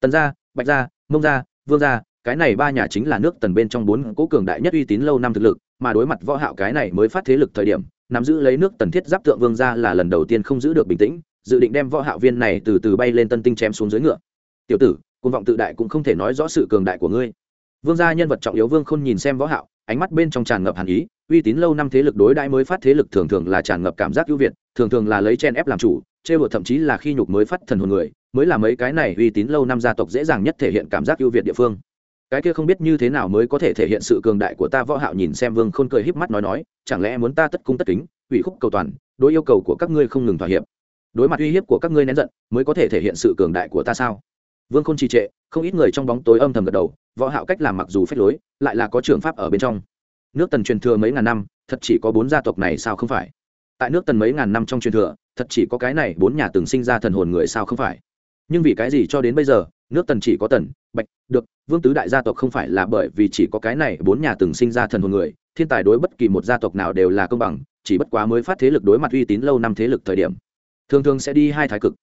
Tần gia, bạch gia, mông gia, vương gia, cái này ba nhà chính là nước tần bên trong bốn cố cường đại nhất uy tín lâu năm thực lực, mà đối mặt võ hạo cái này mới phát thế lực thời điểm nắm giữ lấy nước tần thiết giáp tượng vương gia là lần đầu tiên không giữ được bình tĩnh, dự định đem võ hạo viên này từ từ bay lên tân tinh chém xuống dưới ngựa. Tiểu tử, cuồng vọng tự đại cũng không thể nói rõ sự cường đại của ngươi. Vương gia nhân vật trọng yếu vương khôn nhìn xem võ hạo, ánh mắt bên trong tràn ngập hàn ý, uy tín lâu năm thế lực đối đãi mới phát thế lực thường thường là tràn ngập cảm giác ưu việt, thường thường là lấy chen ép làm chủ trêu đùa thậm chí là khi nhục mới phát thần hồn người, mới là mấy cái này uy tín lâu năm gia tộc dễ dàng nhất thể hiện cảm giác ưu việt địa phương cái kia không biết như thế nào mới có thể thể hiện sự cường đại của ta, võ hạo nhìn xem vương khôn cười híp mắt nói nói, chẳng lẽ muốn ta tất cung tất kính, ủy khúc cầu toàn, đối yêu cầu của các ngươi không ngừng thỏa hiệp. Đối mặt uy hiếp của các ngươi nén giận, mới có thể thể hiện sự cường đại của ta sao? Vương khôn trì trệ, không ít người trong bóng tối âm thầm gật đầu, võ hạo cách làm mặc dù phép lối, lại là có trường pháp ở bên trong. Nước tần truyền thừa mấy ngàn năm, thật chỉ có bốn gia tộc này sao không phải? Tại nước tần mấy ngàn năm trong truyền thừa, thật chỉ có cái này bốn nhà từng sinh ra thần hồn người sao không phải? Nhưng vì cái gì cho đến bây giờ nước tần chỉ có tần, bạch, được, vương tứ đại gia tộc không phải là bởi vì chỉ có cái này bốn nhà từng sinh ra thần hồn người, thiên tài đối bất kỳ một gia tộc nào đều là công bằng, chỉ bất quá mới phát thế lực đối mặt uy tín lâu năm thế lực thời điểm. Thường thường sẽ đi hai thái cực.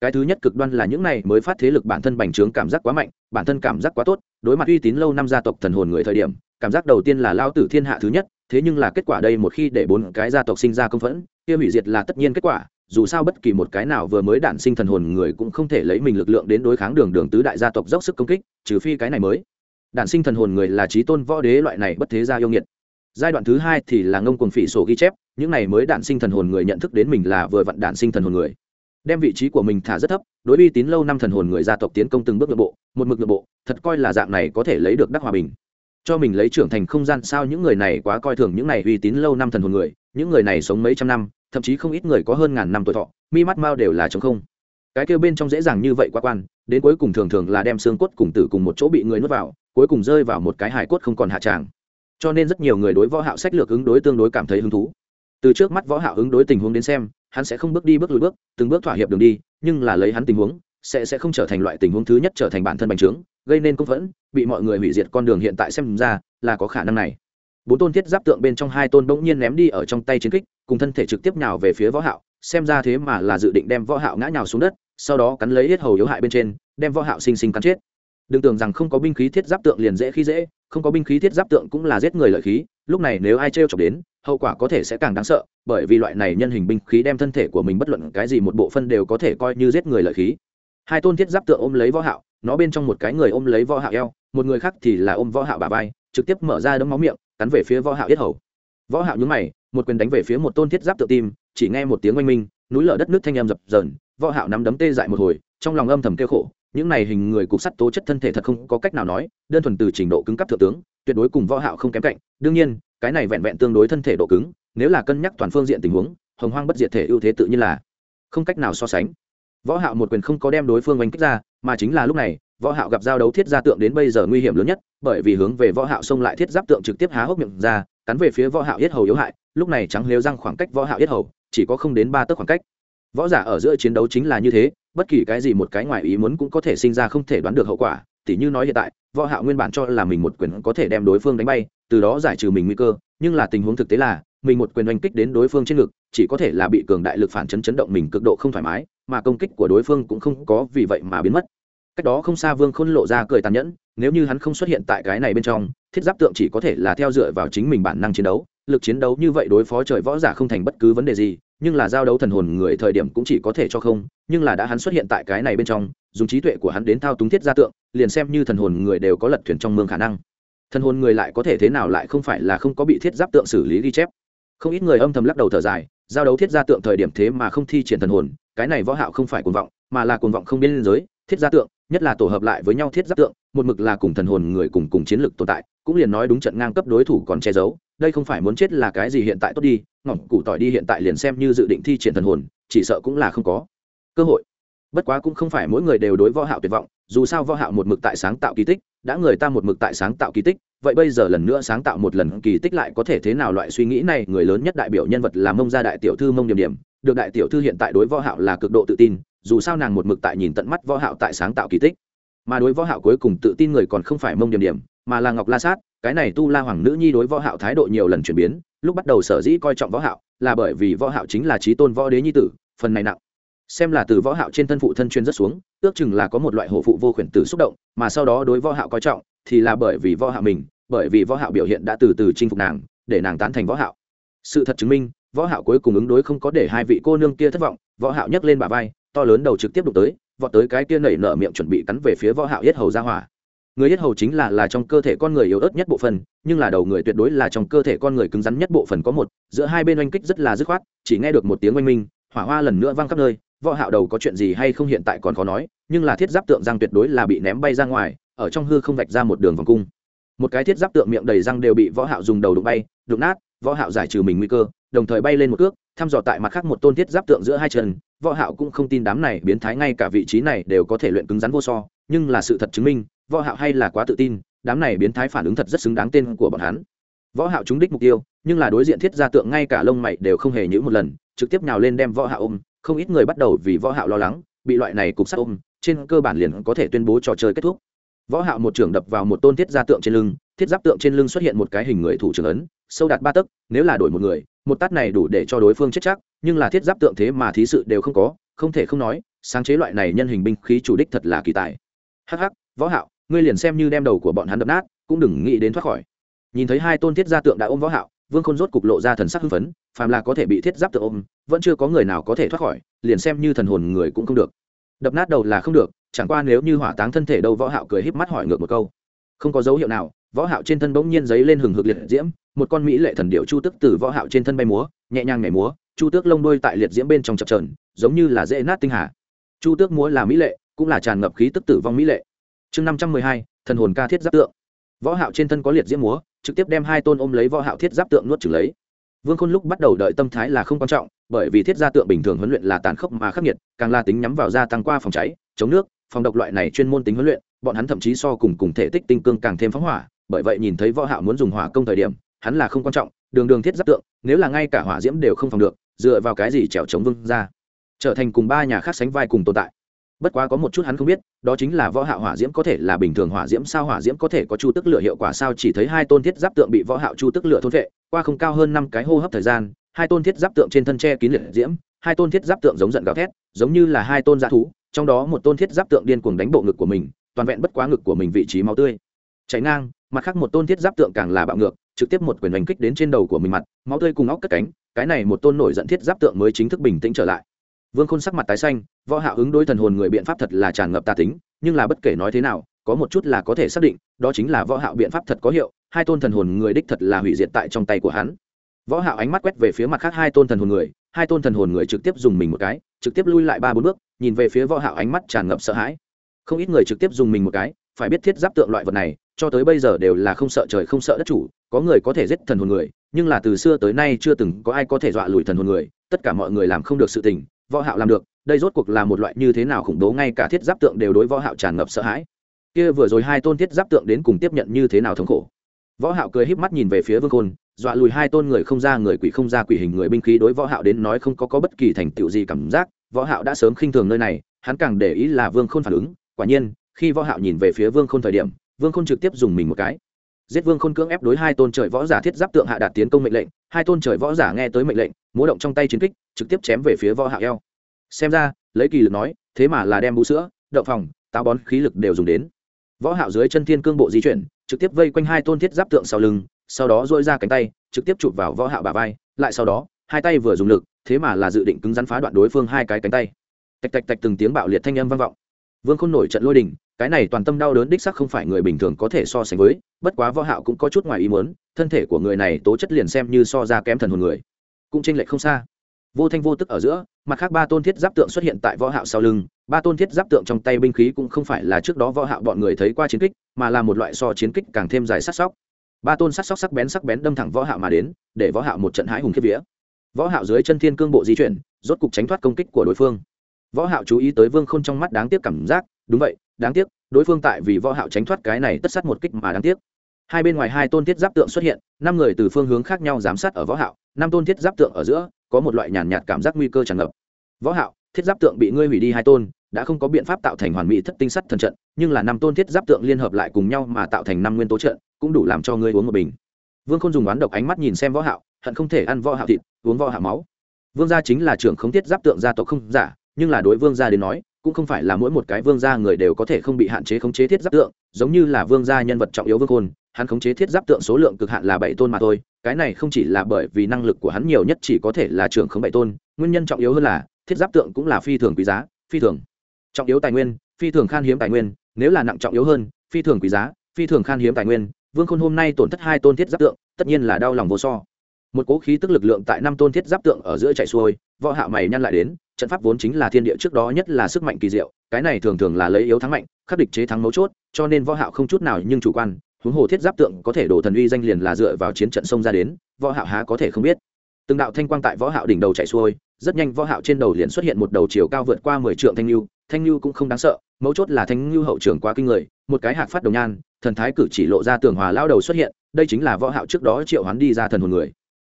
Cái thứ nhất cực đoan là những này mới phát thế lực bản thân bành trướng cảm giác quá mạnh, bản thân cảm giác quá tốt, đối mặt uy tín lâu năm gia tộc thần hồn người thời điểm, cảm giác đầu tiên là lao tử thiên hạ thứ nhất, thế nhưng là kết quả đây một khi để bốn cái gia tộc sinh ra công phẫn, kia hủy diệt là tất nhiên kết quả dù sao bất kỳ một cái nào vừa mới đản sinh thần hồn người cũng không thể lấy mình lực lượng đến đối kháng đường đường tứ đại gia tộc dốc sức công kích, trừ phi cái này mới. Đản sinh thần hồn người là trí tôn võ đế loại này bất thế gia yêu nghiệt. Giai đoạn thứ hai thì là ngông cuồng phỉ sổ ghi chép, những này mới đản sinh thần hồn người nhận thức đến mình là vừa vặn đản sinh thần hồn người. Đem vị trí của mình thả rất thấp, đối uy tín lâu năm thần hồn người gia tộc tiến công từng bước nội bộ, một mực nội bộ, thật coi là dạng này có thể lấy được đắc hòa bình. Cho mình lấy trưởng thành không gian sao những người này quá coi thường những này uy tín lâu năm thần hồn người, những người này sống mấy trăm năm thậm chí không ít người có hơn ngàn năm tuổi thọ, mi mắt mao đều là chống không. Cái kêu bên trong dễ dàng như vậy quá quan, đến cuối cùng thường thường là đem xương cốt cùng tử cùng một chỗ bị người nuốt vào, cuối cùng rơi vào một cái hải cốt không còn hạ tràng. Cho nên rất nhiều người đối võ hạo sách lược ứng đối tương đối cảm thấy hứng thú. Từ trước mắt võ hạo ứng đối tình huống đến xem, hắn sẽ không bước đi bước lùi bước, từng bước thỏa hiệp đường đi, nhưng là lấy hắn tình huống, sẽ sẽ không trở thành loại tình huống thứ nhất trở thành bản thân bành trướng, gây nên công phẫn, bị mọi người hủy diệt con đường hiện tại xem ra là có khả năng này. Bốn tôn thiết giáp tượng bên trong hai tôn bỗng nhiên ném đi ở trong tay chiến kích cùng thân thể trực tiếp nhào về phía võ hạo, xem ra thế mà là dự định đem võ hạo ngã nhào xuống đất, sau đó cắn lấy hết hầu yếu hại bên trên, đem võ hạo sinh sinh cắn chết. Đừng tưởng rằng không có binh khí thiết giáp tượng liền dễ khi dễ, không có binh khí thiết giáp tượng cũng là giết người lợi khí, lúc này nếu ai trêu chọc đến, hậu quả có thể sẽ càng đáng sợ, bởi vì loại này nhân hình binh khí đem thân thể của mình bất luận cái gì một bộ phân đều có thể coi như giết người lợi khí. Hai tôn thiết giáp tượng ôm lấy võ hạo, nó bên trong một cái người ôm lấy võ hạo eo, một người khác thì là ôm võ hạo bả vai, trực tiếp mở ra đấm máu miệng, cắn về phía võ hạo yết hầu võ hạo nhún mày, một quyền đánh về phía một tôn thiết giáp tự tim chỉ nghe một tiếng oanh minh, núi lở đất nước thanh âm dập dờn, võ hạo nắm đấm tê dại một hồi, trong lòng âm thầm kêu khổ, những này hình người cục sắt tố chất thân thể thật không có cách nào nói, đơn thuần từ trình độ cứng cấp thượng tướng, tuyệt đối cùng võ hạo không kém cạnh. Đương nhiên, cái này vẹn vẹn tương đối thân thể độ cứng, nếu là cân nhắc toàn phương diện tình huống, hồng hoang bất diệt thể ưu thế tự nhiên là không cách nào so sánh. Võ hạo một quyền không có đem đối phương đánh kích ra, mà chính là lúc này, võ hạo gặp giao đấu thiết gia tượng đến bây giờ nguy hiểm lớn nhất, bởi vì hướng về võ hạo xông lại thiết giáp tượng trực tiếp há hốc miệng ra cắn về phía võ hạo yết hầu yếu hại, lúc này trắng lếu răng khoảng cách võ hạo yết hầu chỉ có không đến ba tấc khoảng cách. Võ giả ở giữa chiến đấu chính là như thế, bất kỳ cái gì một cái ngoài ý muốn cũng có thể sinh ra không thể đoán được hậu quả, tỉ như nói hiện tại, võ hạo nguyên bản cho là mình một quyền có thể đem đối phương đánh bay, từ đó giải trừ mình nguy cơ, nhưng là tình huống thực tế là, mình một quyền oanh kích đến đối phương trên ngực, chỉ có thể là bị cường đại lực phản chấn chấn động mình cực độ không thoải mái, mà công kích của đối phương cũng không có vì vậy mà biến mất. Cách đó không xa vương khôn lộ ra cười tàn nhẫn, nếu như hắn không xuất hiện tại cái này bên trong thiết giáp tượng chỉ có thể là theo dựa vào chính mình bản năng chiến đấu. Lực chiến đấu như vậy đối phó trời võ giả không thành bất cứ vấn đề gì, nhưng là giao đấu thần hồn người thời điểm cũng chỉ có thể cho không, nhưng là đã hắn xuất hiện tại cái này bên trong, dùng trí tuệ của hắn đến thao túng thiết gia tượng, liền xem như thần hồn người đều có lật thuyền trong mương khả năng. Thần hồn người lại có thể thế nào lại không phải là không có bị thiết giáp tượng xử lý ghi chép. Không ít người âm thầm lắc đầu thở dài, giao đấu thiết gia tượng thời điểm thế mà không thi triển thần hồn, cái này võ hạo không phải cuồng vọng, mà là cuồng vọng không biên giới. Thiết gia tượng, nhất là tổ hợp lại với nhau thiết giáp tượng, một mực là cùng thần hồn người cùng cùng chiến lực tồn tại cũng liền nói đúng trận ngang cấp đối thủ còn che giấu, đây không phải muốn chết là cái gì hiện tại tốt đi, ngỏm củ tỏi đi hiện tại liền xem như dự định thi triển thần hồn, chỉ sợ cũng là không có cơ hội. Bất quá cũng không phải mỗi người đều đối võ hạo tuyệt vọng, dù sao võ hạo một mực tại sáng tạo kỳ tích, đã người ta một mực tại sáng tạo kỳ tích, vậy bây giờ lần nữa sáng tạo một lần kỳ tích lại có thể thế nào loại suy nghĩ này, người lớn nhất đại biểu nhân vật là mông gia đại tiểu thư mông điểm điểm, được đại tiểu thư hiện tại đối võ hạo là cực độ tự tin, dù sao nàng một mực tại nhìn tận mắt võ hạo tại sáng tạo kỳ tích. Mà đối võ hạo cuối cùng tự tin người còn không phải mông điểm điểm mà là ngọc la sát, cái này tu la hoàng nữ nhi đối võ hạo thái độ nhiều lần chuyển biến, lúc bắt đầu sở dĩ coi trọng võ hạo, là bởi vì võ hạo chính là trí tôn võ đế nhi tử, phần này nặng. Xem là từ võ hạo trên thân phụ thân chuyên rất xuống, ước chừng là có một loại hổ phụ vô khuyển tử xúc động, mà sau đó đối võ hạo coi trọng, thì là bởi vì võ hạo mình, bởi vì võ hạo biểu hiện đã từ từ chinh phục nàng, để nàng tán thành võ hạo. Sự thật chứng minh, võ hạo cuối cùng ứng đối không có để hai vị cô nương kia thất vọng, võ hạo nhấc lên bả vai, to lớn đầu trực tiếp đụng tới, vọt tới cái kia nảy nở miệng chuẩn bị cắn về phía võ hạo yết hầu ra hỏa người yết hầu chính là là trong cơ thể con người yếu ớt nhất bộ phận, nhưng là đầu người tuyệt đối là trong cơ thể con người cứng rắn nhất bộ phận có một, giữa hai bên oanh kích rất là dứt khoát, chỉ nghe được một tiếng oanh minh, hỏa hoa lần nữa vang khắp nơi, võ hạo đầu có chuyện gì hay không hiện tại còn khó nói, nhưng là thiết giáp tượng răng tuyệt đối là bị ném bay ra ngoài, ở trong hư không vạch ra một đường vòng cung. Một cái thiết giáp tượng miệng đầy răng đều bị võ hạo dùng đầu đụng bay, đụng nát, võ hạo giải trừ mình nguy cơ, đồng thời bay lên một cước, thăm dò tại mặt khác một tôn thiết giáp tượng giữa hai chân, võ hạo cũng không tin đám này biến thái ngay cả vị trí này đều có thể luyện cứng rắn vô so, nhưng là sự thật chứng minh võ hạo hay là quá tự tin, đám này biến thái phản ứng thật rất xứng đáng tên của bọn hắn. Võ hạo trúng đích mục tiêu, nhưng là đối diện thiết gia tượng ngay cả lông mày đều không hề nhíu một lần, trực tiếp nhào lên đem võ hạo ôm, không ít người bắt đầu vì võ hạo lo lắng, bị loại này cục sát ôm, trên cơ bản liền có thể tuyên bố trò chơi kết thúc. Võ hạo một trường đập vào một tôn thiết gia tượng trên lưng, thiết giáp tượng trên lưng xuất hiện một cái hình người thủ trưởng ấn, sâu đạt ba tấc, nếu là đổi một người, một tát này đủ để cho đối phương chết chắc, nhưng là thiết giáp tượng thế mà thí sự đều không có, không thể không nói, sáng chế loại này nhân hình binh khí chủ đích thật là kỳ tài. Hắc hắc, võ hạo ngươi liền xem như đem đầu của bọn hắn đập nát, cũng đừng nghĩ đến thoát khỏi. Nhìn thấy hai tôn thiết gia tượng đã ôm võ hạo, vương khôn rốt cục lộ ra thần sắc hưng phấn, phàm là có thể bị thiết giáp tượng ôm, vẫn chưa có người nào có thể thoát khỏi, liền xem như thần hồn người cũng không được. Đập nát đầu là không được, chẳng qua nếu như hỏa táng thân thể đâu võ hạo cười híp mắt hỏi ngược một câu. Không có dấu hiệu nào, võ hạo trên thân bỗng nhiên giấy lên hừng hực liệt diễm, một con mỹ lệ thần điệu chu tước từ võ hạo trên thân bay múa, nhẹ nhàng nhảy múa, chu tước lông đuôi tại liệt diễm bên trong chập chờn, giống như là dễ nát tinh hà. Chu tước múa là mỹ lệ, cũng là tràn ngập khí tức tử vong mỹ lệ chương năm trăm mười hai, thần hồn ca thiết giáp tượng. Võ hạo trên thân có liệt diễm múa, trực tiếp đem hai tôn ôm lấy võ hạo thiết giáp tượng nuốt chửng lấy. Vương khôn lúc bắt đầu đợi tâm thái là không quan trọng, bởi vì thiết gia tượng bình thường huấn luyện là tàn khốc mà khắc nghiệt, càng là tính nhắm vào gia tăng qua phòng cháy, chống nước, phòng độc loại này chuyên môn tính huấn luyện, bọn hắn thậm chí so cùng cùng thể tích tinh cương càng thêm phóng hỏa, bởi vậy nhìn thấy võ hạo muốn dùng hỏa công thời điểm, hắn là không quan trọng, đường đường thiết giáp tượng, nếu là ngay cả hỏa diễm đều không phòng được, dựa vào cái gì trèo chống vương ra. Trở thành cùng ba nhà khác sánh vai cùng tồn tại bất quá có một chút hắn không biết, đó chính là võ hạo hỏa diễm có thể là bình thường hỏa diễm, sao hỏa diễm có thể có chu tức lửa hiệu quả sao? Chỉ thấy hai tôn thiết giáp tượng bị võ hạo chu tức lửa thôn vệ, qua không cao hơn năm cái hô hấp thời gian, hai tôn thiết giáp tượng trên thân che kín liệt diễm, hai tôn thiết giáp tượng giống giận gào thét, giống như là hai tôn gia thú, trong đó một tôn thiết giáp tượng điên cuồng đánh bộ ngực của mình, toàn vẹn bất quá ngực của mình vị trí máu tươi. Chảy ngang, mặt khác một tôn thiết giáp tượng càng là bạo ngược, trực tiếp một quyền đánh kích đến trên đầu của mình mặt, máu tươi cùng óc cất cánh, cái này một tôn nổi giận thiết giáp tượng mới chính thức bình tĩnh trở lại vương khôn sắc mặt tái xanh, võ hạ ứng đối thần hồn người biện pháp thật là tràn ngập tà tính, nhưng là bất kể nói thế nào, có một chút là có thể xác định, đó chính là võ hạo biện pháp thật có hiệu, hai tôn thần hồn người đích thật là hủy diệt tại trong tay của hắn. Võ hạo ánh mắt quét về phía mặt khác hai tôn thần hồn người, hai tôn thần hồn người trực tiếp dùng mình một cái, trực tiếp lui lại ba bốn bước, nhìn về phía võ hạo ánh mắt tràn ngập sợ hãi. Không ít người trực tiếp dùng mình một cái, phải biết thiết giáp tượng loại vật này, cho tới bây giờ đều là không sợ trời không sợ đất chủ, có người có thể giết thần hồn người, nhưng là từ xưa tới nay chưa từng có ai có thể dọa lùi thần hồn người, tất cả mọi người làm không được sự tình võ hạo làm được, đây rốt cuộc là một loại như thế nào khủng bố, ngay cả thiết giáp tượng đều đối võ hạo tràn ngập sợ hãi. Kia vừa rồi hai tôn thiết giáp tượng đến cùng tiếp nhận như thế nào thống khổ. Võ hạo cười híp mắt nhìn về phía vương khôn, dọa lùi hai tôn người không ra người quỷ không ra quỷ hình người binh khí đối võ hạo đến nói không có có bất kỳ thành tựu gì cảm giác. Võ hạo đã sớm khinh thường nơi này, hắn càng để ý là vương khôn phản ứng. Quả nhiên, khi võ hạo nhìn về phía vương khôn thời điểm, vương khôn trực tiếp dùng mình một cái. Giết vương khôn cưỡng ép đối hai tôn trời võ giả thiết giáp tượng hạ đạt tiến công mệnh lệnh. Hai tôn trời võ giả nghe tới mệnh lệnh múa động trong tay chiến kích, trực tiếp chém về phía võ hạo eo. Xem ra, lấy kỳ lực nói, thế mà là đem bú sữa, đậu phòng táo bón khí lực đều dùng đến. Võ hạo dưới chân thiên cương bộ di chuyển, trực tiếp vây quanh hai tôn thiết giáp tượng sau lưng, sau đó duỗi ra cánh tay, trực tiếp chụp vào võ hạo bả vai, lại sau đó, hai tay vừa dùng lực, thế mà là dự định cứng rắn phá đoạn đối phương hai cái cánh tay. Tạch tạch tạch từng tiếng bạo liệt thanh âm vang vọng. Vương khôn nổi trận lôi đình, cái này toàn tâm đau đớn đích sắc không phải người bình thường có thể so sánh với, bất quá võ hạo cũng có chút ngoài ý muốn, thân thể của người này tố chất liền xem như so ra kém thần hồn người cũng chênh lệch không xa. Vô thanh vô tức ở giữa, mặt khác ba tôn thiết giáp tượng xuất hiện tại võ hạo sau lưng, ba tôn thiết giáp tượng trong tay binh khí cũng không phải là trước đó võ hạo bọn người thấy qua chiến kích, mà là một loại so chiến kích càng thêm dài sắc sóc. Ba tôn sắc sóc sắc bén sắc bén đâm thẳng võ hạo mà đến, để võ hạo một trận hãi hùng khiếp vía. Võ hạo dưới chân thiên cương bộ di chuyển, rốt cục tránh thoát công kích của đối phương. Võ hạo chú ý tới vương khôn trong mắt đáng tiếc cảm giác, đúng vậy, đáng tiếc, đối phương tại vì võ hạo tránh thoát cái này tất sát một kích mà đáng tiếc hai bên ngoài hai tôn thiết giáp tượng xuất hiện, năm người từ phương hướng khác nhau giám sát ở võ hạo, năm tôn thiết giáp tượng ở giữa, có một loại nhàn nhạt cảm giác nguy cơ tràn ngập. Võ hạo, thiết giáp tượng bị ngươi hủy đi hai tôn, đã không có biện pháp tạo thành hoàn mỹ thất tinh sắt thần trận, nhưng là năm tôn thiết giáp tượng liên hợp lại cùng nhau mà tạo thành năm nguyên tố trận, cũng đủ làm cho ngươi uống một bình. Vương khôn dùng oán độc ánh mắt nhìn xem võ hạo, hận không thể ăn võ hạo thịt, uống võ hạo máu. Vương gia chính là trưởng không thiết giáp tượng gia tộc không giả, nhưng là đối vương gia đến nói, cũng không phải là mỗi một cái vương gia người đều có thể không bị hạn chế khống chế thiết giáp tượng, giống như là vương gia nhân vật trọng yếu vương khôn hắn khống chế thiết giáp tượng số lượng cực hạn là bảy tôn mà thôi, cái này không chỉ là bởi vì năng lực của hắn nhiều nhất chỉ có thể là trưởng khống bảy tôn, nguyên nhân trọng yếu hơn là, thiết giáp tượng cũng là phi thường quý giá, phi thường. Trọng yếu tài nguyên, phi thường khan hiếm tài nguyên, nếu là nặng trọng yếu hơn, phi thường quý giá, phi thường khan hiếm tài nguyên, vương khôn hôm nay tổn thất hai tôn thiết giáp tượng, tất nhiên là đau lòng vô so. Một cố khí tức lực lượng tại năm tôn thiết giáp tượng ở giữa chạy xuôi, võ hạ mày nhăn lại đến, trận pháp vốn chính là thiên địa trước đó nhất là sức mạnh kỳ diệu, cái này thường thường là lấy yếu thắng mạnh, khắc địch chế thắng mấu chốt, cho nên võ hạo không chút nào nhưng chủ quan huống hồ thiết giáp tượng có thể đổ thần uy danh liền là dựa vào chiến trận sông ra đến, võ hạo há có thể không biết. Từng đạo thanh quang tại võ hạo đỉnh đầu chạy xuôi, rất nhanh võ hạo trên đầu liền xuất hiện một đầu chiều cao vượt qua 10 trượng thanh lưu thanh lưu cũng không đáng sợ, mấu chốt là thanh lưu hậu trưởng quá kinh người, một cái hạc phát đồng nhan, thần thái cử chỉ lộ ra tường hòa lao đầu xuất hiện, đây chính là võ hạo trước đó triệu hoán đi ra thần hồn người.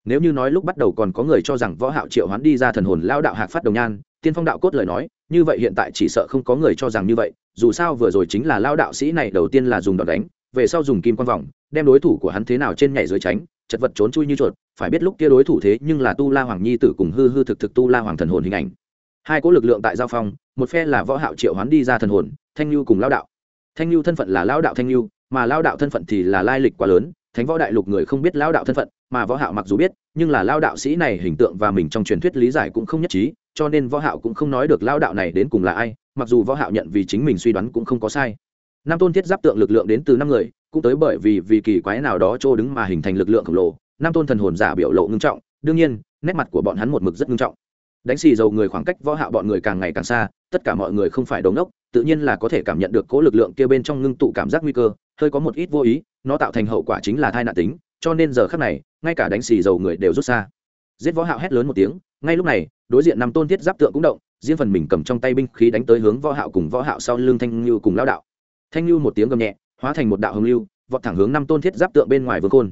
Nếu như nói lúc bắt đầu còn có người cho rằng võ hạo triệu hoán đi ra thần hồn lao đạo hạc phát đồng nhan, tiên phong đạo cốt lời nói, như vậy hiện tại chỉ sợ không có người cho rằng như vậy, dù sao vừa rồi chính là lao đạo sĩ này đầu tiên là dùng đòn đánh về sau dùng kim quan vòng, đem đối thủ của hắn thế nào trên nhảy dưới tránh, chật vật trốn chui như chuột, phải biết lúc kia đối thủ thế nhưng là tu la hoàng nhi tử cùng hư hư thực thực tu la hoàng thần hồn hình ảnh. Hai cỗ lực lượng tại giao phong, một phe là võ hạo triệu hoán đi ra thần hồn, thanh lưu cùng lao đạo. Thanh lưu thân phận là lao đạo thanh lưu mà lao đạo thân phận thì là lai lịch quá lớn, thánh võ đại lục người không biết lao đạo thân phận, mà võ hạo mặc dù biết, nhưng là lao đạo sĩ này hình tượng và mình trong truyền thuyết lý giải cũng không nhất trí, cho nên võ hạo cũng không nói được lao đạo này đến cùng là ai, mặc dù võ hạo nhận vì chính mình suy đoán cũng không có sai năm tôn thiết giáp tượng lực lượng đến từ năm người, cũng tới bởi vì vì kỳ quái nào đó trô đứng mà hình thành lực lượng khổng lồ. Năm tôn thần hồn giả biểu lộ ngưng trọng, đương nhiên, nét mặt của bọn hắn một mực rất ngưng trọng. Đánh xì dầu người khoảng cách võ hạo bọn người càng ngày càng xa, tất cả mọi người không phải đống ốc tự nhiên là có thể cảm nhận được cố lực lượng kia bên trong ngưng tụ cảm giác nguy cơ, hơi có một ít vô ý, nó tạo thành hậu quả chính là thai nạn tính, cho nên giờ khắc này, ngay cả đánh xì dầu người đều rút xa. Giết võ hạo hét lớn một tiếng, ngay lúc này, đối diện năm tôn thiết giáp tượng cũng động, riêng phần mình cầm trong tay binh khí đánh tới hướng võ hạo cùng võ hạo sau lưng thanh lưu cùng lão đạo thanh lưu một tiếng gầm nhẹ, hóa thành một đạo hồng lưu, vọt thẳng hướng năm tôn thiết giáp tượng bên ngoài vương côn.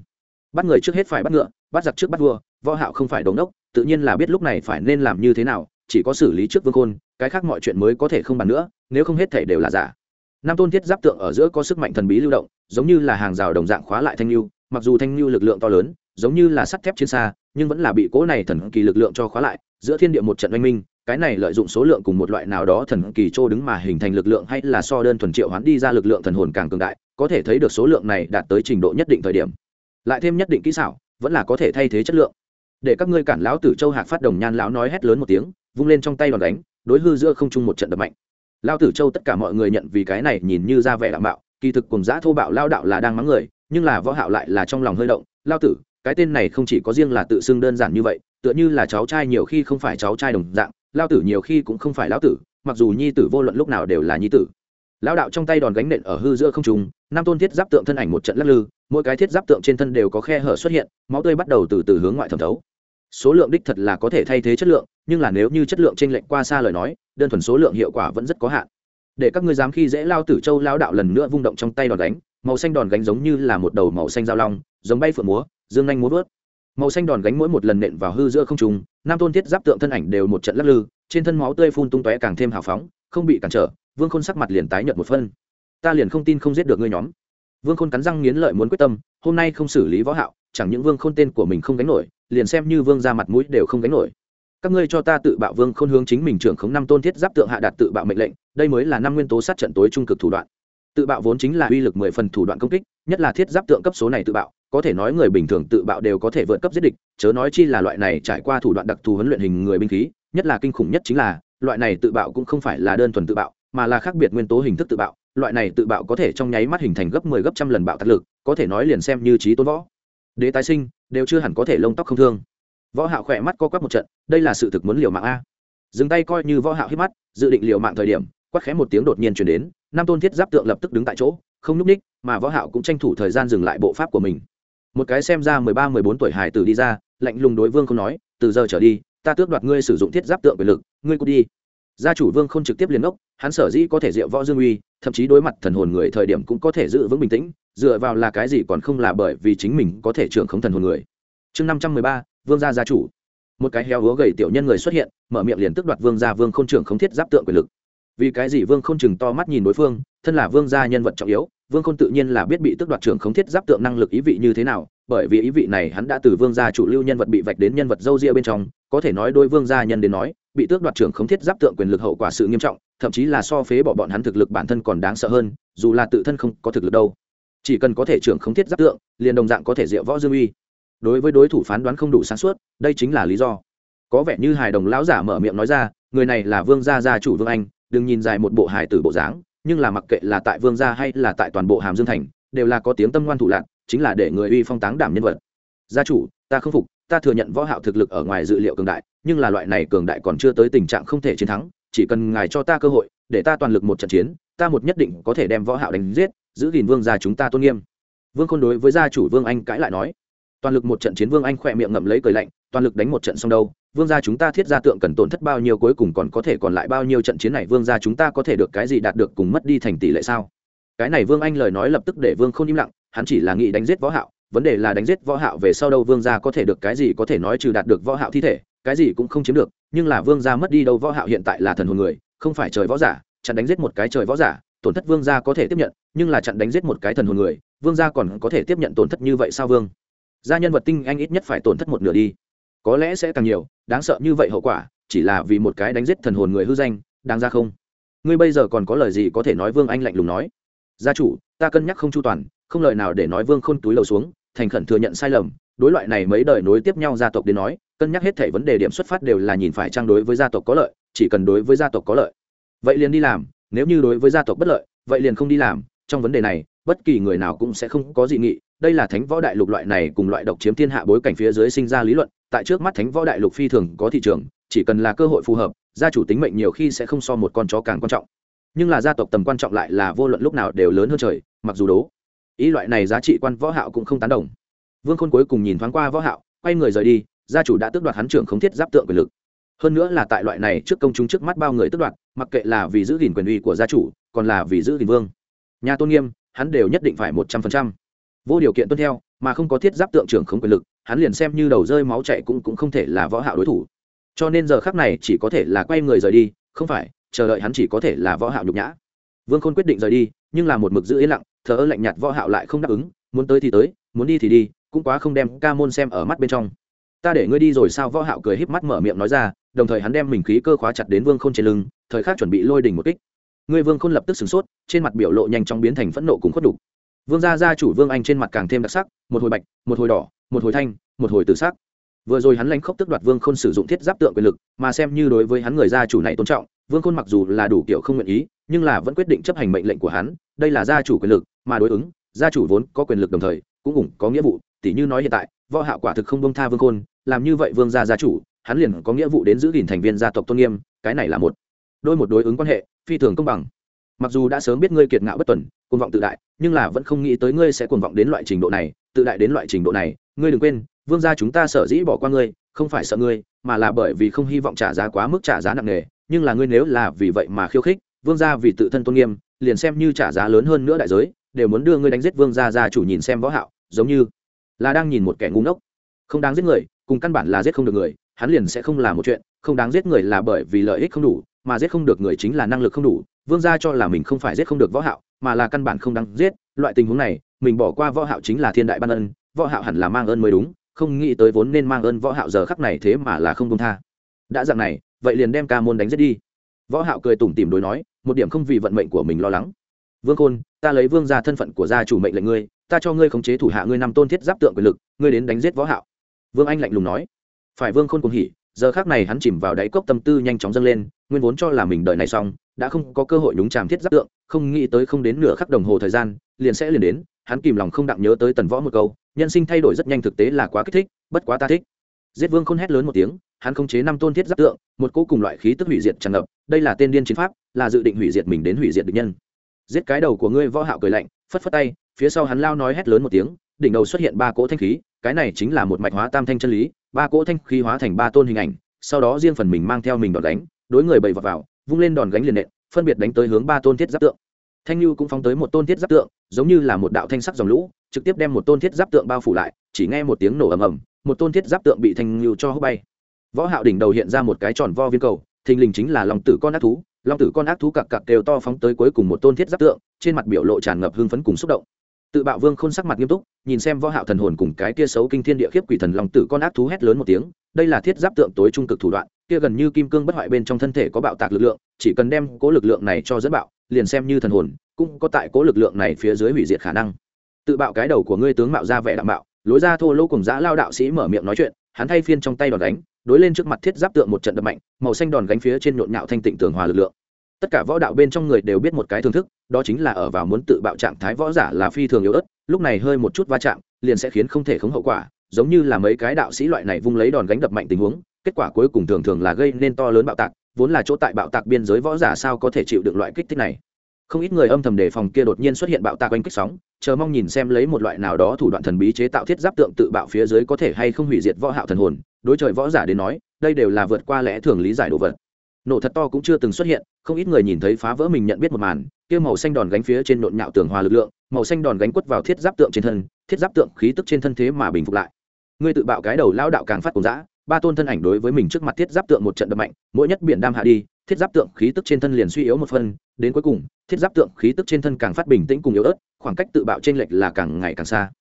Bắt người trước hết phải bắt ngựa, bắt giặc trước bắt vua, võ hạo không phải đống đốc, tự nhiên là biết lúc này phải nên làm như thế nào, chỉ có xử lý trước vương côn, cái khác mọi chuyện mới có thể không bàn nữa, nếu không hết thể đều là giả. Năm tôn thiết giáp tượng ở giữa có sức mạnh thần bí lưu động, giống như là hàng rào đồng dạng khóa lại thanh lưu, mặc dù thanh lưu lực lượng to lớn, giống như là sắt thép chiến xa, nhưng vẫn là bị cỗ này thần kỳ lực lượng cho khóa lại, giữa thiên địa một trận oanh minh cái này lợi dụng số lượng cùng một loại nào đó thần kỳ trô đứng mà hình thành lực lượng hay là so đơn thuần triệu hoán đi ra lực lượng thần hồn càng cường đại, có thể thấy được số lượng này đạt tới trình độ nhất định thời điểm. Lại thêm nhất định kỹ xảo, vẫn là có thể thay thế chất lượng. Để các ngươi cản lão tử châu hạc phát đồng nhan lão nói hét lớn một tiếng, vung lên trong tay đòn đánh, đối hư giữa không trung một trận đập mạnh. Lao tử châu tất cả mọi người nhận vì cái này nhìn như ra vẻ đạo mạo kỳ thực cùng giã thô bạo lao đạo là đang mắng người, nhưng là võ hạo lại là trong lòng hơi động lao tử, cái tên này không chỉ có riêng là tự xưng đơn giản như vậy, tựa như là cháu trai nhiều khi không phải cháu trai đồng dạng lao tử nhiều khi cũng không phải lão tử mặc dù nhi tử vô luận lúc nào đều là nhi tử. Lao đạo trong tay đòn gánh nện ở hư giữa không trung năm tôn thiết giáp tượng thân ảnh một trận lắc lư mỗi cái thiết giáp tượng trên thân đều có khe hở xuất hiện máu tươi bắt đầu từ từ hướng ngoại thẩm thấu. Số lượng đích thật là có thể thay thế chất lượng nhưng là nếu như chất lượng trên lệnh qua xa lời nói đơn thuần số lượng hiệu quả vẫn rất có hạn. Để các ngươi dám khi dễ lao tử châu lao đạo lần nữa vung động trong tay đòn gánh, màu xanh đòn gánh giống như là một đầu màu xanh dao long giống bay phượng múa dương nhanh múa vớt màu xanh đòn gánh mỗi một lần nện vào hư giữa không trùng nam tôn thiết giáp tượng thân ảnh đều một trận lắc lư, trên thân máu tươi phun tung tóe càng thêm hào phóng, không bị cản trở, vương khôn sắc mặt liền tái nhợt một phân. Ta liền không tin không giết được ngươi nhóm. Vương khôn cắn răng nghiến lợi muốn quyết tâm, hôm nay không xử lý võ hạo, chẳng những vương khôn tên của mình không gánh nổi, liền xem như vương ra mặt mũi đều không gánh nổi. Các ngươi cho ta tự bạo vương khôn hướng chính mình trưởng khống năm tôn thiết giáp tượng hạ đạt tự bạo mệnh lệnh, đây mới là năm nguyên tố sát trận tối trung cực thủ đoạn. Tự bạo vốn chính là uy lực mười phần thủ đoạn công kích, nhất là thiết giáp tượng cấp số này tự bạo có thể nói người bình thường tự bạo đều có thể vượt cấp giết địch, chớ nói chi là loại này trải qua thủ đoạn đặc thù huấn luyện hình người binh khí, nhất là kinh khủng nhất chính là, loại này tự bạo cũng không phải là đơn thuần tự bạo, mà là khác biệt nguyên tố hình thức tự bạo, loại này tự bạo có thể trong nháy mắt hình thành gấp mười 10 gấp trăm lần bạo tác lực, có thể nói liền xem như trí tôn võ. Đế tái sinh, đều chưa hẳn có thể lông tóc không thương. Võ hạo khỏe mắt co quắp một trận, đây là sự thực muốn liều mạng a. Dừng tay coi như võ hạo hít mắt, dự định liều mạng thời điểm, quát khẽ một tiếng đột nhiên truyền đến, năm tôn thiết giáp tượng lập tức đứng tại chỗ, không núp ních mà võ hạo cũng tranh thủ thời gian dừng lại bộ pháp của mình một cái xem ra mười ba, mười bốn tuổi hải tử đi ra, lạnh lùng đối vương không nói, từ giờ trở đi, ta tước đoạt ngươi sử dụng thiết giáp tượng quyền lực, ngươi cút đi. Gia chủ vương không trực tiếp liền ốc hắn sở dĩ có thể diệu võ dương uy, thậm chí đối mặt thần hồn người thời điểm cũng có thể giữ vững bình tĩnh, dựa vào là cái gì còn không là bởi vì chính mình có thể trưởng không thần hồn người. Chương năm trăm mười ba, vương gia gia chủ. Một cái heo húa gầy tiểu nhân người xuất hiện, mở miệng liền tước đoạt vương gia vương không trưởng không thiết giáp tượng quyền lực. Vì cái gì vương không chừng to mắt nhìn đối phương, thân là vương gia nhân vật trọng yếu vương khôn tự nhiên là biết bị tước đoạt trưởng không thiết giáp tượng năng lực ý vị như thế nào, bởi vì ý vị này hắn đã từ vương gia chủ lưu nhân vật bị vạch đến nhân vật dâu ria bên trong, có thể nói đôi vương gia nhân đến nói, bị tước đoạt trưởng không thiết giáp tượng quyền lực hậu quả sự nghiêm trọng, thậm chí là so phế bỏ bọn hắn thực lực bản thân còn đáng sợ hơn, dù là tự thân không có thực lực đâu. Chỉ cần có thể trưởng không thiết giáp tượng, liền đồng dạng có thể diệu võ dương uy. Đối với đối thủ phán đoán không đủ sáng suốt, đây chính là lý do. Có vẻ như hài đồng lão giả mở miệng nói ra, người này là vương gia gia chủ vương anh, đừng nhìn dài một bộ hài tử bộ dáng nhưng là mặc kệ là tại vương gia hay là tại toàn bộ hàm dương thành, đều là có tiếng tâm ngoan thủ lạc, chính là để người uy phong táng đảm nhân vật. Gia chủ, ta không phục, ta thừa nhận võ hạo thực lực ở ngoài dự liệu cường đại, nhưng là loại này cường đại còn chưa tới tình trạng không thể chiến thắng, chỉ cần ngài cho ta cơ hội, để ta toàn lực một trận chiến, ta một nhất định có thể đem võ hạo đánh giết, giữ gìn vương gia chúng ta tôn nghiêm. Vương khôn đối với gia chủ vương anh cãi lại nói. Toàn lực một trận chiến vương anh khỏe miệng ngậm lấy cười lạnh, toàn lực đánh một trận xong đâu vương gia chúng ta thiết ra tượng cần tổn thất bao nhiêu cuối cùng còn có thể còn lại bao nhiêu trận chiến này vương gia chúng ta có thể được cái gì đạt được cùng mất đi thành tỷ lệ sao? Cái này vương anh lời nói lập tức để vương không im lặng, hắn chỉ là nghĩ đánh giết võ hạo, vấn đề là đánh giết võ hạo về sau đâu vương gia có thể được cái gì có thể nói trừ đạt được võ hạo thi thể, cái gì cũng không chiếm được, nhưng là vương gia mất đi đâu võ hạo hiện tại là thần hồn người, không phải trời võ giả, chặn đánh giết một cái trời võ giả, tổn thất vương gia có thể tiếp nhận, nhưng là chặn đánh giết một cái thần hồn người, vương gia còn có thể tiếp nhận tổn thất như vậy sao vương? Gia nhân vật tinh anh ít nhất phải tổn thất một nửa đi có lẽ sẽ càng nhiều, đáng sợ như vậy hậu quả, chỉ là vì một cái đánh giết thần hồn người hư danh, đáng ra không. Ngươi bây giờ còn có lời gì có thể nói vương anh lạnh lùng nói? Gia chủ, ta cân nhắc không chu toàn, không lời nào để nói vương khôn túi lầu xuống, thành khẩn thừa nhận sai lầm. Đối loại này mấy đời nối tiếp nhau gia tộc đến nói, cân nhắc hết thể vấn đề điểm xuất phát đều là nhìn phải trang đối với gia tộc có lợi, chỉ cần đối với gia tộc có lợi. Vậy liền đi làm, nếu như đối với gia tộc bất lợi, vậy liền không đi làm. Trong vấn đề này, bất kỳ người nào cũng sẽ không có dị nghị. Đây là thánh võ đại lục loại này cùng loại độc chiếm thiên hạ bối cảnh phía dưới sinh ra lý luận tại trước mắt thánh võ đại lục phi thường có thị trường, chỉ cần là cơ hội phù hợp, gia chủ tính mệnh nhiều khi sẽ không so một con chó càng quan trọng. Nhưng là gia tộc tầm quan trọng lại là vô luận lúc nào đều lớn hơn trời, mặc dù đố. Ý loại này giá trị quan võ hạo cũng không tán đồng. Vương khôn cuối cùng nhìn thoáng qua võ hạo, quay người rời đi, gia chủ đã tước đoạt hắn trưởng không thiết giáp tượng quyền lực. Hơn nữa là tại loại này trước công chúng trước mắt bao người tước đoạt, mặc kệ là vì giữ gìn quyền uy của gia chủ, còn là vì giữ gìn vương. Nhà tôn nghiêm, hắn đều nhất định phải một trăm phần trăm. Vô điều kiện tuân theo, mà không có thiết giáp tượng trưởng không quyền lực hắn liền xem như đầu rơi máu chạy cũng cũng không thể là võ hạo đối thủ. Cho nên giờ khắc này chỉ có thể là quay người rời đi, không phải, chờ đợi hắn chỉ có thể là võ hạo nhục nhã. Vương khôn quyết định rời đi, nhưng là một mực giữ yên lặng, thờ ơ lạnh nhạt võ hạo lại không đáp ứng, muốn tới thì tới, muốn đi thì đi, cũng quá không đem ca môn xem ở mắt bên trong. Ta để ngươi đi rồi sao? Võ hạo cười híp mắt mở miệng nói ra, đồng thời hắn đem mình khí cơ khóa chặt đến vương khôn trên lưng, thời khắc chuẩn bị lôi đỉnh một kích. Ngươi vương khôn lập tức sửng sốt, trên mặt biểu lộ nhanh chóng biến thành phẫn nộ cùng khuất đủ. vương gia gia chủ vương anh trên mặt càng thêm đặc sắc, một hồi bạch, một hồi đỏ một hồi thanh, một hồi tử sắc. Vừa rồi hắn lãnh khốc tức đoạt vương khôn sử dụng thiết giáp tượng quyền lực, mà xem như đối với hắn người gia chủ này tôn trọng, vương khôn mặc dù là đủ kiểu không nguyện ý, nhưng là vẫn quyết định chấp hành mệnh lệnh của hắn, đây là gia chủ quyền lực, mà đối ứng, gia chủ vốn có quyền lực đồng thời, cũng ủng có nghĩa vụ tỷ như nói hiện tại, võ hạo quả thực không bông tha vương khôn, làm như vậy vương gia gia chủ, hắn liền có nghĩa vụ đến giữ gìn thành viên gia tộc tôn nghiêm, cái này là một, đôi một đối ứng quan hệ, phi thường công bằng. Mặc dù đã sớm biết ngươi kiệt ngạo bất tuần cuồng vọng tự đại, nhưng là vẫn không nghĩ tới ngươi sẽ cuồng vọng đến loại trình độ này, tự đại đến loại trình độ này. Ngươi đừng quên, vương gia chúng ta sở dĩ bỏ qua ngươi, không phải sợ ngươi, mà là bởi vì không hy vọng trả giá quá mức trả giá nặng nề. Nhưng là ngươi nếu là vì vậy mà khiêu khích, vương gia vì tự thân tôn nghiêm, liền xem như trả giá lớn hơn nữa đại giới, đều muốn đưa ngươi đánh giết vương gia gia chủ nhìn xem võ hạo, giống như là đang nhìn một kẻ ngu ngốc. Không đáng giết người, cùng căn bản là giết không được người, hắn liền sẽ không làm một chuyện, không đáng giết người là bởi vì lợi ích không đủ, mà giết không được người chính là năng lực không đủ vương gia cho là mình không phải giết không được võ hạo, mà là căn bản không đáng giết. Loại tình huống này, mình bỏ qua võ hạo chính là thiên đại ban ân, võ hạo hẳn là mang ơn mới đúng, không nghĩ tới vốn nên mang ơn võ hạo giờ khắc này thế mà là không công tha. Đã dạng này, vậy liền đem ca môn đánh giết đi. Võ hạo cười tủm tỉm đối nói, một điểm không vì vận mệnh của mình lo lắng. Vương khôn, ta lấy vương gia thân phận của gia chủ mệnh lệnh ngươi, ta cho ngươi khống chế thủ hạ ngươi năm tôn thiết giáp tượng quyền lực, ngươi đến đánh giết võ hạo. Vương anh lạnh lùng nói. Phải vương khôn cùng hỉ, giờ khắc này hắn chìm vào đáy cốc tâm tư nhanh chóng dâng lên, nguyên vốn cho là mình đợi này xong đã không có cơ hội nhúng chàm thiết giáp tượng không nghĩ tới không đến nửa khắc đồng hồ thời gian liền sẽ liền đến hắn kìm lòng không đặng nhớ tới tần võ một câu nhân sinh thay đổi rất nhanh thực tế là quá kích thích bất quá ta thích. Giết vương khôn hét lớn một tiếng hắn không chế năm tôn thiết giáp tượng một cỗ cùng loại khí tức hủy diệt tràn ngập đây là tên điên chiến pháp là dự định hủy diệt mình đến hủy diệt địch nhân. Giết cái đầu của ngươi võ hạo cười lạnh phất phất tay phía sau hắn lao nói hét lớn một tiếng đỉnh đầu xuất hiện ba cỗ thanh khí cái này chính là một mạch hóa tam thanh chân lý ba cỗ thanh khí hóa thành ba tôn hình ảnh sau đó riêng phần mình mang theo mình đòn đánh đối người bầy vào, vào vung lên đòn gánh liền nện, phân biệt đánh tới hướng ba tôn thiết giáp tượng. Thanh lưu cũng phóng tới một tôn thiết giáp tượng, giống như là một đạo thanh sắc dòng lũ, trực tiếp đem một tôn thiết giáp tượng bao phủ lại, chỉ nghe một tiếng nổ ầm ầm, một tôn thiết giáp tượng bị thanh lưu cho hút bay. Võ hạo đỉnh đầu hiện ra một cái tròn vo viên cầu, thình lình chính là long tử con ác thú, long tử con ác thú cặc cặc đều to phóng tới cuối cùng một tôn thiết giáp tượng, trên mặt biểu lộ tràn ngập hưng phấn cùng xúc động tự bạo vương khôn sắc mặt nghiêm túc, nhìn xem võ hạo thần hồn cùng cái kia xấu kinh thiên địa khiếp quỷ thần long tử con ác thú hét lớn một tiếng, đây là thiết giáp tượng tối trung cực thủ đoạn, kia gần như kim cương bất hoại bên trong thân thể có bạo tạc lực lượng, chỉ cần đem cố lực lượng này cho dẫn bạo, liền xem như thần hồn, cũng có tại cố lực lượng này phía dưới hủy diệt khả năng. Tự bạo cái đầu của ngươi tướng mạo ra vẻ đạm bạo lối ra thô lỗ cùng dã lao đạo sĩ mở miệng nói chuyện, hắn thay phiên trong tay đòn đánh đối lên trước mặt thiết giáp tượng một trận đập mạnh, màu xanh đòn gánh phía trên nhộn nhạo thanh tịnh tường hòa lực lượng tất cả võ đạo bên trong người đều biết một cái thưởng thức, đó chính là ở vào muốn tự bạo trạng thái võ giả là phi thường yếu ớt, lúc này hơi một chút va chạm, liền sẽ khiến không thể khống hậu quả, giống như là mấy cái đạo sĩ loại này vung lấy đòn gánh đập mạnh tình huống, kết quả cuối cùng thường thường là gây nên to lớn bạo tạc, vốn là chỗ tại bạo tạc biên giới võ giả sao có thể chịu được loại kích thích này. Không ít người âm thầm đề phòng kia đột nhiên xuất hiện bạo tạc quanh kích sóng, chờ mong nhìn xem lấy một loại nào đó thủ đoạn thần bí chế tạo thiết giáp tượng tự bạo phía dưới có thể hay không hủy diệt võ hạo thần hồn. Đối trời võ giả đến nói, đây đều là vượt qua lẽ thường lý giải đồ vật nổ thật to cũng chưa từng xuất hiện, không ít người nhìn thấy phá vỡ mình nhận biết một màn, kia màu xanh đòn gánh phía trên nộn nhạo tường hòa lực lượng, màu xanh đòn gánh quất vào thiết giáp tượng trên thân, thiết giáp tượng khí tức trên thân thế mà bình phục lại. Ngươi tự bạo cái đầu lao đạo càng phát cùng dã, ba tôn thân ảnh đối với mình trước mặt thiết giáp tượng một trận đập mạnh, mỗi nhất biển đam hạ đi, thiết giáp tượng khí tức trên thân liền suy yếu một phân đến cuối cùng, thiết giáp tượng khí tức trên thân càng phát bình tĩnh cùng yếu ớt, khoảng cách tự bạo trên lệch là càng ngày càng xa.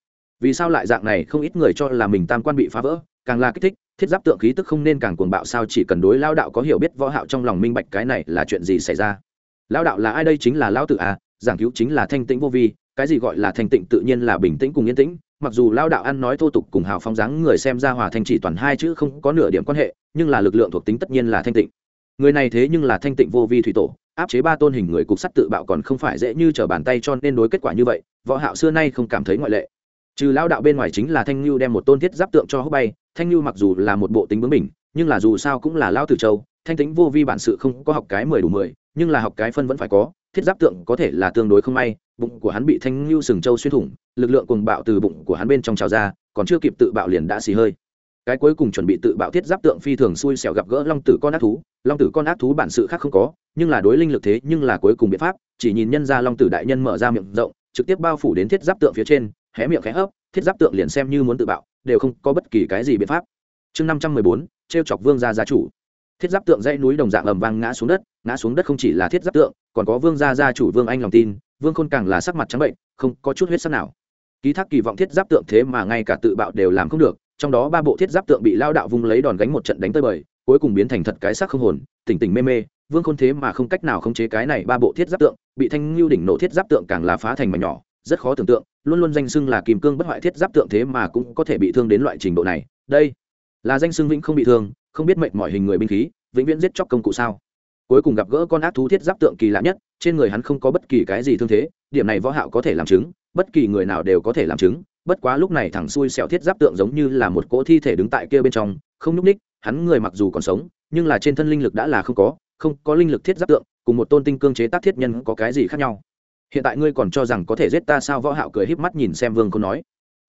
Vì sao lại dạng này, không ít người cho là mình tam quan bị phá vỡ, càng là kích thích thiết giáp tượng khí tức không nên càng cuồng bạo sao chỉ cần đối lao đạo có hiểu biết võ hạo trong lòng minh bạch cái này là chuyện gì xảy ra. Lao đạo là ai đây chính là lao tử à? Giảng cứu chính là thanh tĩnh vô vi, cái gì gọi là thanh tịnh tự nhiên là bình tĩnh cùng yên tĩnh. Mặc dù lao đạo ăn nói thô tục cùng hào phong dáng người xem ra hòa thanh chỉ toàn hai chữ không có nửa điểm quan hệ, nhưng là lực lượng thuộc tính tất nhiên là thanh tịnh. Người này thế nhưng là thanh tịnh vô vi thủy tổ, áp chế ba tôn hình người cục sắt tự bạo còn không phải dễ như trở bàn tay cho nên đối kết quả như vậy, võ hạo xưa nay không cảm thấy ngoại lệ. Trừ lao đạo bên ngoài chính là thanh lưu đem một tôn thiết giáp tượng cho hốc bay thanh lưu mặc dù là một bộ tính bướng mình nhưng là dù sao cũng là lao tử châu, thanh tính vô vi bản sự không có học cái mười đủ mười, nhưng là học cái phân vẫn phải có, thiết giáp tượng có thể là tương đối không may, bụng của hắn bị thanh lưu sừng châu xuyên thủng, lực lượng cùng bạo từ bụng của hắn bên trong trào ra, còn chưa kịp tự bạo liền đã xì hơi. Cái cuối cùng chuẩn bị tự bạo thiết giáp tượng phi thường xui xẻo gặp gỡ long tử con ác thú, long tử con ác thú bản sự khác không có, nhưng là đối linh lực thế nhưng là cuối cùng biện pháp, chỉ nhìn nhân ra long tử đại nhân mở ra miệng rộng, trực tiếp bao phủ đến thiết giáp tượng phía trên, hé miệng khẽ hấp, thiết giáp tượng liền xem như muốn tự bạo đều không có bất kỳ cái gì biện pháp. Chương năm trăm mười bốn t chọc vương gia gia chủ. Thiết giáp tượng dãy núi đồng dạng ầm vang ngã xuống đất, ngã xuống đất không chỉ là thiết giáp tượng, còn có vương gia gia chủ vương anh lòng tin, vương khôn càng là sắc mặt trắng bệnh, không có chút huyết sắc nào. Ký thác kỳ vọng thiết giáp tượng thế mà ngay cả tự bạo đều làm không được, trong đó ba bộ thiết giáp tượng bị lao đạo vung lấy đòn gánh một trận đánh tơi bời, cuối cùng biến thành thật cái xác không hồn, tỉnh tỉnh mê mê, vương khôn thế mà không cách nào khống chế cái này ba bộ thiết giáp tượng, bị thanh lưu đỉnh nổ thiết giáp tượng càng là phá thành mảnh nhỏ rất khó tưởng tượng, luôn luôn danh xưng là kìm cương bất hoại thiết giáp tượng thế mà cũng có thể bị thương đến loại trình độ này. Đây là danh xưng vĩnh không bị thương, không biết mệnh mọi hình người binh khí, vĩnh viễn giết chóc công cụ sao? Cuối cùng gặp gỡ con ác thú thiết giáp tượng kỳ lạ nhất, trên người hắn không có bất kỳ cái gì thương thế, điểm này võ hạo có thể làm chứng, bất kỳ người nào đều có thể làm chứng, bất quá lúc này thằng xui xẻo thiết giáp tượng giống như là một cỗ thi thể đứng tại kia bên trong, không nhúc ních hắn người mặc dù còn sống, nhưng là trên thân linh lực đã là không có không có linh lực thiết giáp tượng, cùng một tôn tinh cương chế tác thiết nhân có cái gì khác nhau? Hiện tại ngươi còn cho rằng có thể giết ta sao? Võ hạo cười híp mắt nhìn xem vương khôn nói.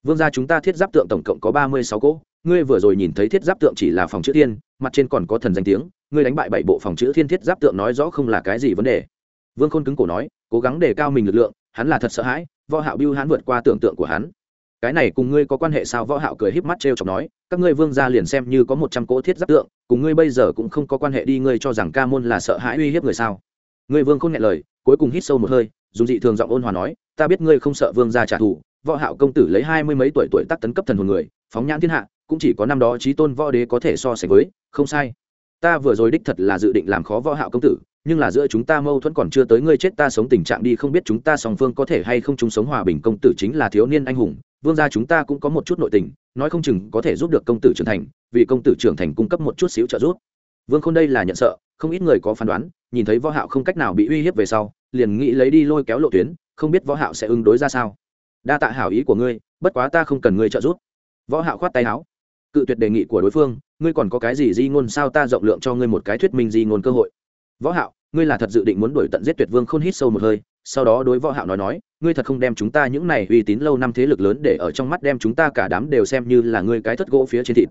Vương gia chúng ta thiết giáp tượng tổng cộng có ba mươi sáu cỗ. Ngươi vừa rồi nhìn thấy thiết giáp tượng chỉ là phòng chữ thiên, mặt trên còn có thần danh tiếng. Ngươi đánh bại bảy bộ phòng chữ thiên thiết giáp tượng nói rõ không là cái gì vấn đề. Vương khôn cứng cổ nói, cố gắng đề cao mình lực lượng, hắn là thật sợ hãi. Võ hạo biêu hắn vượt qua tưởng tượng của hắn. Cái này cùng ngươi có quan hệ sao? Võ hạo cười híp mắt trêu chọc nói, các ngươi vương gia liền xem như có một trăm cỗ thiết giáp tượng, cùng ngươi bây giờ cũng không có quan hệ đi, ngươi cho rằng ca môn là sợ hãi uy hiếp người sao? Ngươi vương khôn nhẹ lời, cuối cùng hít sâu một hơi dùng dị thường giọng ôn hòa nói, ta biết ngươi không sợ vương gia trả thù, võ hạo công tử lấy hai mươi mấy tuổi tuổi tác tấn cấp thần hồn người, phóng nhãn thiên hạ, cũng chỉ có năm đó chí tôn võ đế có thể so sánh với, không sai. Ta vừa rồi đích thật là dự định làm khó võ hạo công tử, nhưng là giữa chúng ta mâu thuẫn còn chưa tới ngươi chết ta sống tình trạng đi không biết chúng ta song phương có thể hay không chung sống hòa bình công tử chính là thiếu niên anh hùng, vương gia chúng ta cũng có một chút nội tình, nói không chừng có thể giúp được công tử trưởng thành, vì công tử trưởng thành cung cấp một chút xíu trợ giúp. Vương khôn đây là nhận sợ, không ít người có phán đoán nhìn thấy võ hạo không cách nào bị uy hiếp về sau, liền nghĩ lấy đi lôi kéo lộ tuyến, không biết võ hạo sẽ ứng đối ra sao. Đa tạ hảo ý của ngươi, bất quá ta không cần ngươi trợ giúp. Võ hạo khoát tay áo. Cự tuyệt đề nghị của đối phương, ngươi còn có cái gì di ngôn sao ta rộng lượng cho ngươi một cái thuyết minh di ngôn cơ hội. Võ hạo, ngươi là thật dự định muốn đuổi tận giết tuyệt vương khôn hít sâu một hơi, sau đó đối võ hạo nói nói, ngươi thật không đem chúng ta những này uy tín lâu năm thế lực lớn để ở trong mắt đem chúng ta cả đám đều xem như là ngươi cái thất gỗ phía trên thịt.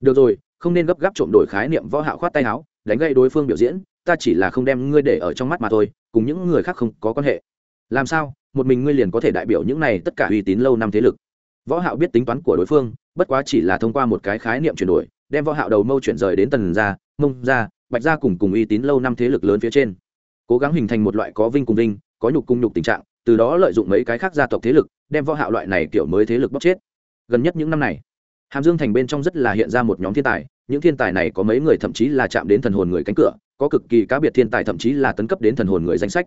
Được rồi, không nên gấp gáp trộm đổi khái niệm, võ hạo khoát tay áo, đánh gây đối phương biểu diễn ta chỉ là không đem ngươi để ở trong mắt mà thôi, cùng những người khác không có quan hệ. Làm sao, một mình ngươi liền có thể đại biểu những này tất cả uy tín lâu năm thế lực? Võ hạo biết tính toán của đối phương, bất quá chỉ là thông qua một cái khái niệm chuyển đổi, đem võ hạo đầu mâu chuyển rời đến tần gia, mông gia, bạch gia cùng cùng uy tín lâu năm thế lực lớn phía trên. Cố gắng hình thành một loại có vinh cùng vinh, có nhục cùng nhục tình trạng, từ đó lợi dụng mấy cái khác gia tộc thế lực, đem võ hạo loại này kiểu mới thế lực bóc chết. Gần nhất những năm này, hàm dương thành bên trong rất là hiện ra một nhóm thiên tài, những thiên tài này có mấy người thậm chí là chạm đến thần hồn người cánh cửa có cực kỳ cá biệt thiên tài thậm chí là tấn cấp đến thần hồn người danh sách.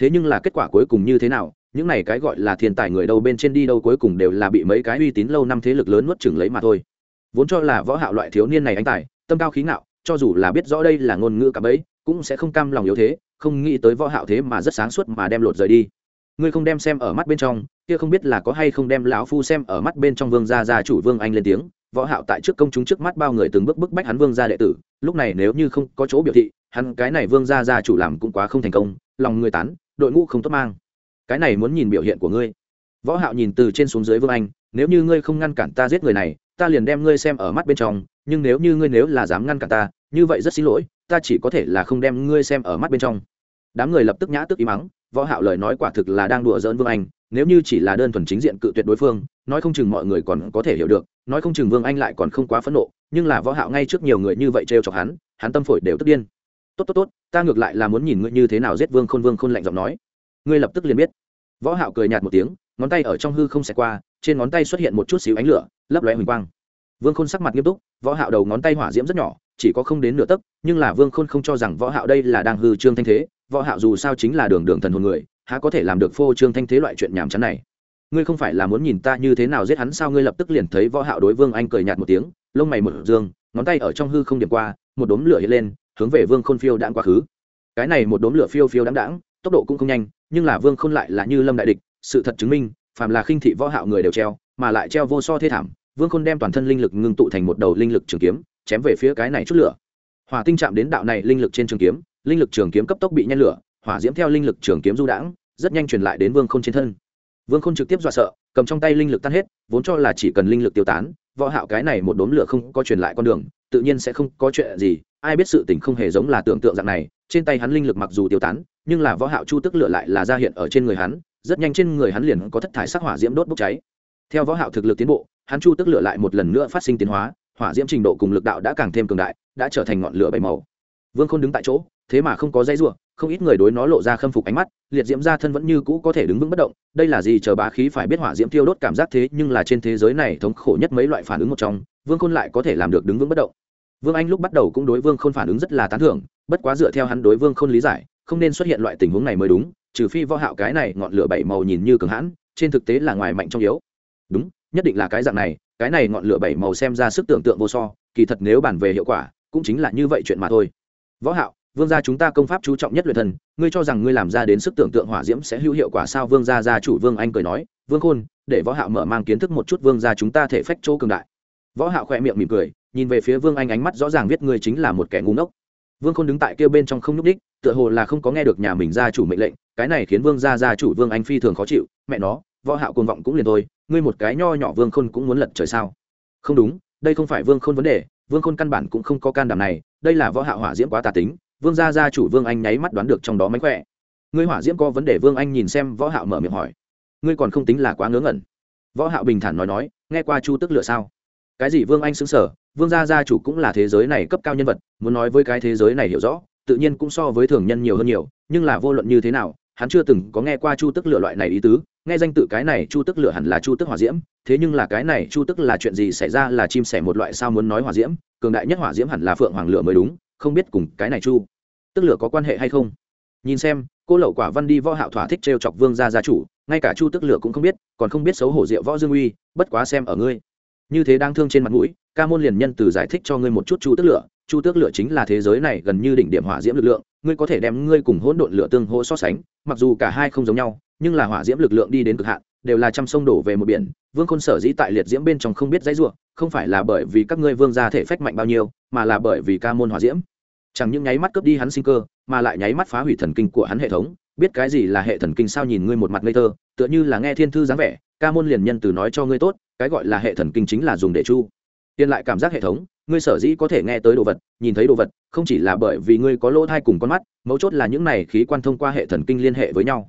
Thế nhưng là kết quả cuối cùng như thế nào, những này cái gọi là thiên tài người đâu bên trên đi đâu cuối cùng đều là bị mấy cái uy tín lâu năm thế lực lớn nuốt chửng lấy mà thôi. Vốn cho là võ hạo loại thiếu niên này anh tài, tâm cao khí ngạo, cho dù là biết rõ đây là ngôn ngữ cả bấy, cũng sẽ không cam lòng yếu thế, không nghĩ tới võ hạo thế mà rất sáng suốt mà đem lột rời đi. Ngươi không đem xem ở mắt bên trong, kia không biết là có hay không đem lão phu xem ở mắt bên trong vương gia gia chủ vương anh lên tiếng, võ hạo tại trước công chúng trước mắt bao người từng bước bức bách hắn vương gia đệ tử, lúc này nếu như không có chỗ biểu thị hắn cái này vương gia gia chủ làm cũng quá không thành công, lòng người tán, đội ngũ không tốt mang. Cái này muốn nhìn biểu hiện của ngươi. Võ hạo nhìn từ trên xuống dưới vương anh, nếu như ngươi không ngăn cản ta giết người này, ta liền đem ngươi xem ở mắt bên trong, nhưng nếu như ngươi nếu là dám ngăn cản ta, như vậy rất xin lỗi, ta chỉ có thể là không đem ngươi xem ở mắt bên trong. Đám người lập tức nhã tức im mắng, võ hạo lời nói quả thực là đang đùa giỡn vương anh, nếu như chỉ là đơn thuần chính diện cự tuyệt đối phương, nói không chừng mọi người còn có thể hiểu được, nói không chừng vương anh lại còn không quá phẫn nộ, nhưng là võ hạo ngay trước nhiều người như vậy treo chọc hắn hắn tâm phổi đều tức điên tốt tốt tốt, ta ngược lại là muốn nhìn ngươi như thế nào giết vương khôn vương khôn lạnh giọng nói. Ngươi lập tức liền biết. Võ hạo cười nhạt một tiếng, ngón tay ở trong hư không xẹt qua, trên ngón tay xuất hiện một chút xíu ánh lửa, lấp lóe huỳnh quang. Vương khôn sắc mặt nghiêm túc, võ hạo đầu ngón tay hỏa diễm rất nhỏ, chỉ có không đến nửa tấc, nhưng là vương khôn không cho rằng võ hạo đây là đang hư trương thanh thế. Võ hạo dù sao chính là đường đường thần hồn người, há có thể làm được phô trương thanh thế loại chuyện nhảm chán này? Ngươi không phải là muốn nhìn ta như thế nào giết hắn sao? Ngươi lập tức liền thấy võ hạo đối vương anh cười nhạt một tiếng, lông mày một dương, ngón tay ở trong hư không điểm qua, một đốm lửa hiện lên hướng về vương khôn phiêu đãng quá khứ. Cái này một đốm lửa phiêu phiêu đãng đãng, tốc độ cũng không nhanh, nhưng là vương khôn lại là như lâm đại địch, sự thật chứng minh, phàm là khinh thị võ hạo người đều treo, mà lại treo vô so thế thảm, vương khôn đem toàn thân linh lực ngưng tụ thành một đầu linh lực trường kiếm, chém về phía cái này chút lửa. Hỏa tinh chạm đến đạo này linh lực trên trường kiếm, linh lực trường kiếm cấp tốc bị nhen lửa, hỏa diễm theo linh lực trường kiếm du đãng, rất nhanh truyền lại đến vương khôn trên thân. Vương khôn trực tiếp dọa sợ, cầm trong tay linh lực tan hết, vốn cho là chỉ cần linh lực tiêu tán võ hạo cái này một đốm lửa không có truyền lại con đường, tự nhiên sẽ không có chuyện gì, ai biết sự tình không hề giống là tưởng tượng dạng này, trên tay hắn linh lực mặc dù tiêu tán, nhưng là võ hạo chu tức lửa lại là ra hiện ở trên người hắn, rất nhanh trên người hắn liền có thất thải sắc hỏa diễm đốt bốc cháy. Theo võ hạo thực lực tiến bộ, hắn chu tức lửa lại một lần nữa phát sinh tiến hóa, hỏa diễm trình độ cùng lực đạo đã càng thêm cường đại, đã trở thành ngọn lửa bảy màu. Vương khôn đứng tại chỗ thế mà không có dây ruộng không ít người đối nó lộ ra khâm phục ánh mắt, liệt diễm ra thân vẫn như cũ có thể đứng vững bất động, đây là gì chờ bá khí phải biết hỏa diễm tiêu đốt cảm giác thế, nhưng là trên thế giới này thống khổ nhất mấy loại phản ứng một trong, vương khôn lại có thể làm được đứng vững bất động. Vương anh lúc bắt đầu cũng đối vương khôn phản ứng rất là tán thưởng, bất quá dựa theo hắn đối vương khôn lý giải, không nên xuất hiện loại tình huống này mới đúng, trừ phi võ hạo cái này ngọn lửa bảy màu nhìn như cường hãn, trên thực tế là ngoài mạnh trong yếu. Đúng, nhất định là cái dạng này, cái này ngọn lửa bảy màu xem ra sức tưởng tượng vô so, kỳ thật nếu bàn về hiệu quả, cũng chính là như vậy chuyện mà thôi. Võ hạo vương gia chúng ta công pháp chú trọng nhất luyện thần, ngươi cho rằng ngươi làm ra đến sức tưởng tượng hỏa diễm sẽ hữu hiệu quả sao? Vương gia gia chủ vương anh cười nói, vương khôn, để võ hạo mở mang kiến thức một chút vương gia chúng ta thể phách chỗ cường đại. Võ hạo khẽ miệng mỉm cười, nhìn về phía vương anh ánh mắt rõ ràng biết ngươi chính là một kẻ ngu ngốc. Vương khôn đứng tại kia bên trong không nhúc đích tựa hồ là không có nghe được nhà mình gia chủ mệnh lệnh, cái này khiến vương gia gia chủ vương anh phi thường khó chịu, mẹ nó, võ hạo cuồng vọng cũng liền thôi, ngươi một cái nho nhỏ vương khôn cũng muốn lật trời sao? Không đúng, đây không phải vương khôn vấn đề, vương khôn căn bản cũng không có can đảm này, đây là võ hạo hỏa diễm quá tà tính vương gia gia chủ vương anh nháy mắt đoán được trong đó mánh khỏe. Ngươi hỏa diễm có vấn đề, vương anh nhìn xem võ hạo mở miệng hỏi. Ngươi còn không tính là quá ngớ ngẩn. Võ hạo bình thản nói nói, nghe qua chu tức lựa sao? Cái gì vương anh xứng sở vương gia gia chủ cũng là thế giới này cấp cao nhân vật, muốn nói với cái thế giới này hiểu rõ, tự nhiên cũng so với thường nhân nhiều hơn nhiều, nhưng là vô luận như thế nào, hắn chưa từng có nghe qua chu tức lựa loại này ý tứ, nghe danh tự cái này chu tức lửa hẳn là chu tức hỏa diễm, thế nhưng là cái này chu tức là chuyện gì xảy ra là chim sẻ một loại sao muốn nói hỏa diễm, cường đại nhất hỏa diễm hẳn là phượng hoàng lửa mới đúng không biết cùng cái này chu, tức lửa có quan hệ hay không? Nhìn xem, cô lậu quả văn đi võ hạo thỏa thích trêu chọc vương gia gia chủ, ngay cả chu tức lửa cũng không biết, còn không biết xấu hổ diệu võ dương uy, bất quá xem ở ngươi. Như thế đang thương trên mặt mũi, ca môn liền nhân từ giải thích cho ngươi một chút chu tức lửa, chu tước lửa chính là thế giới này gần như đỉnh điểm hỏa diễm lực lượng, ngươi có thể đem ngươi cùng hỗn độn lửa tương hỗ so sánh, mặc dù cả hai không giống nhau, nhưng là hỏa diễm lực lượng đi đến cực hạn đều là trăm sông đổ về một biển, vương khôn sở dĩ tại liệt diễm bên trong không biết dãy ruộng không phải là bởi vì các ngươi vương gia thể phách mạnh bao nhiêu, mà là bởi vì ca môn hòa diễm. Chẳng những nháy mắt cướp đi hắn sinh cơ, mà lại nháy mắt phá hủy thần kinh của hắn hệ thống, biết cái gì là hệ thần kinh sao nhìn ngươi một mặt ngây thơ, tựa như là nghe thiên thư dáng vẻ, ca môn liền nhân từ nói cho ngươi tốt, cái gọi là hệ thần kinh chính là dùng để chu. Tiên lại cảm giác hệ thống, ngươi sở dĩ có thể nghe tới đồ vật, nhìn thấy đồ vật, không chỉ là bởi vì ngươi có lỗ thai cùng con mắt, mấu chốt là những này khí quan thông qua hệ thần kinh liên hệ với nhau.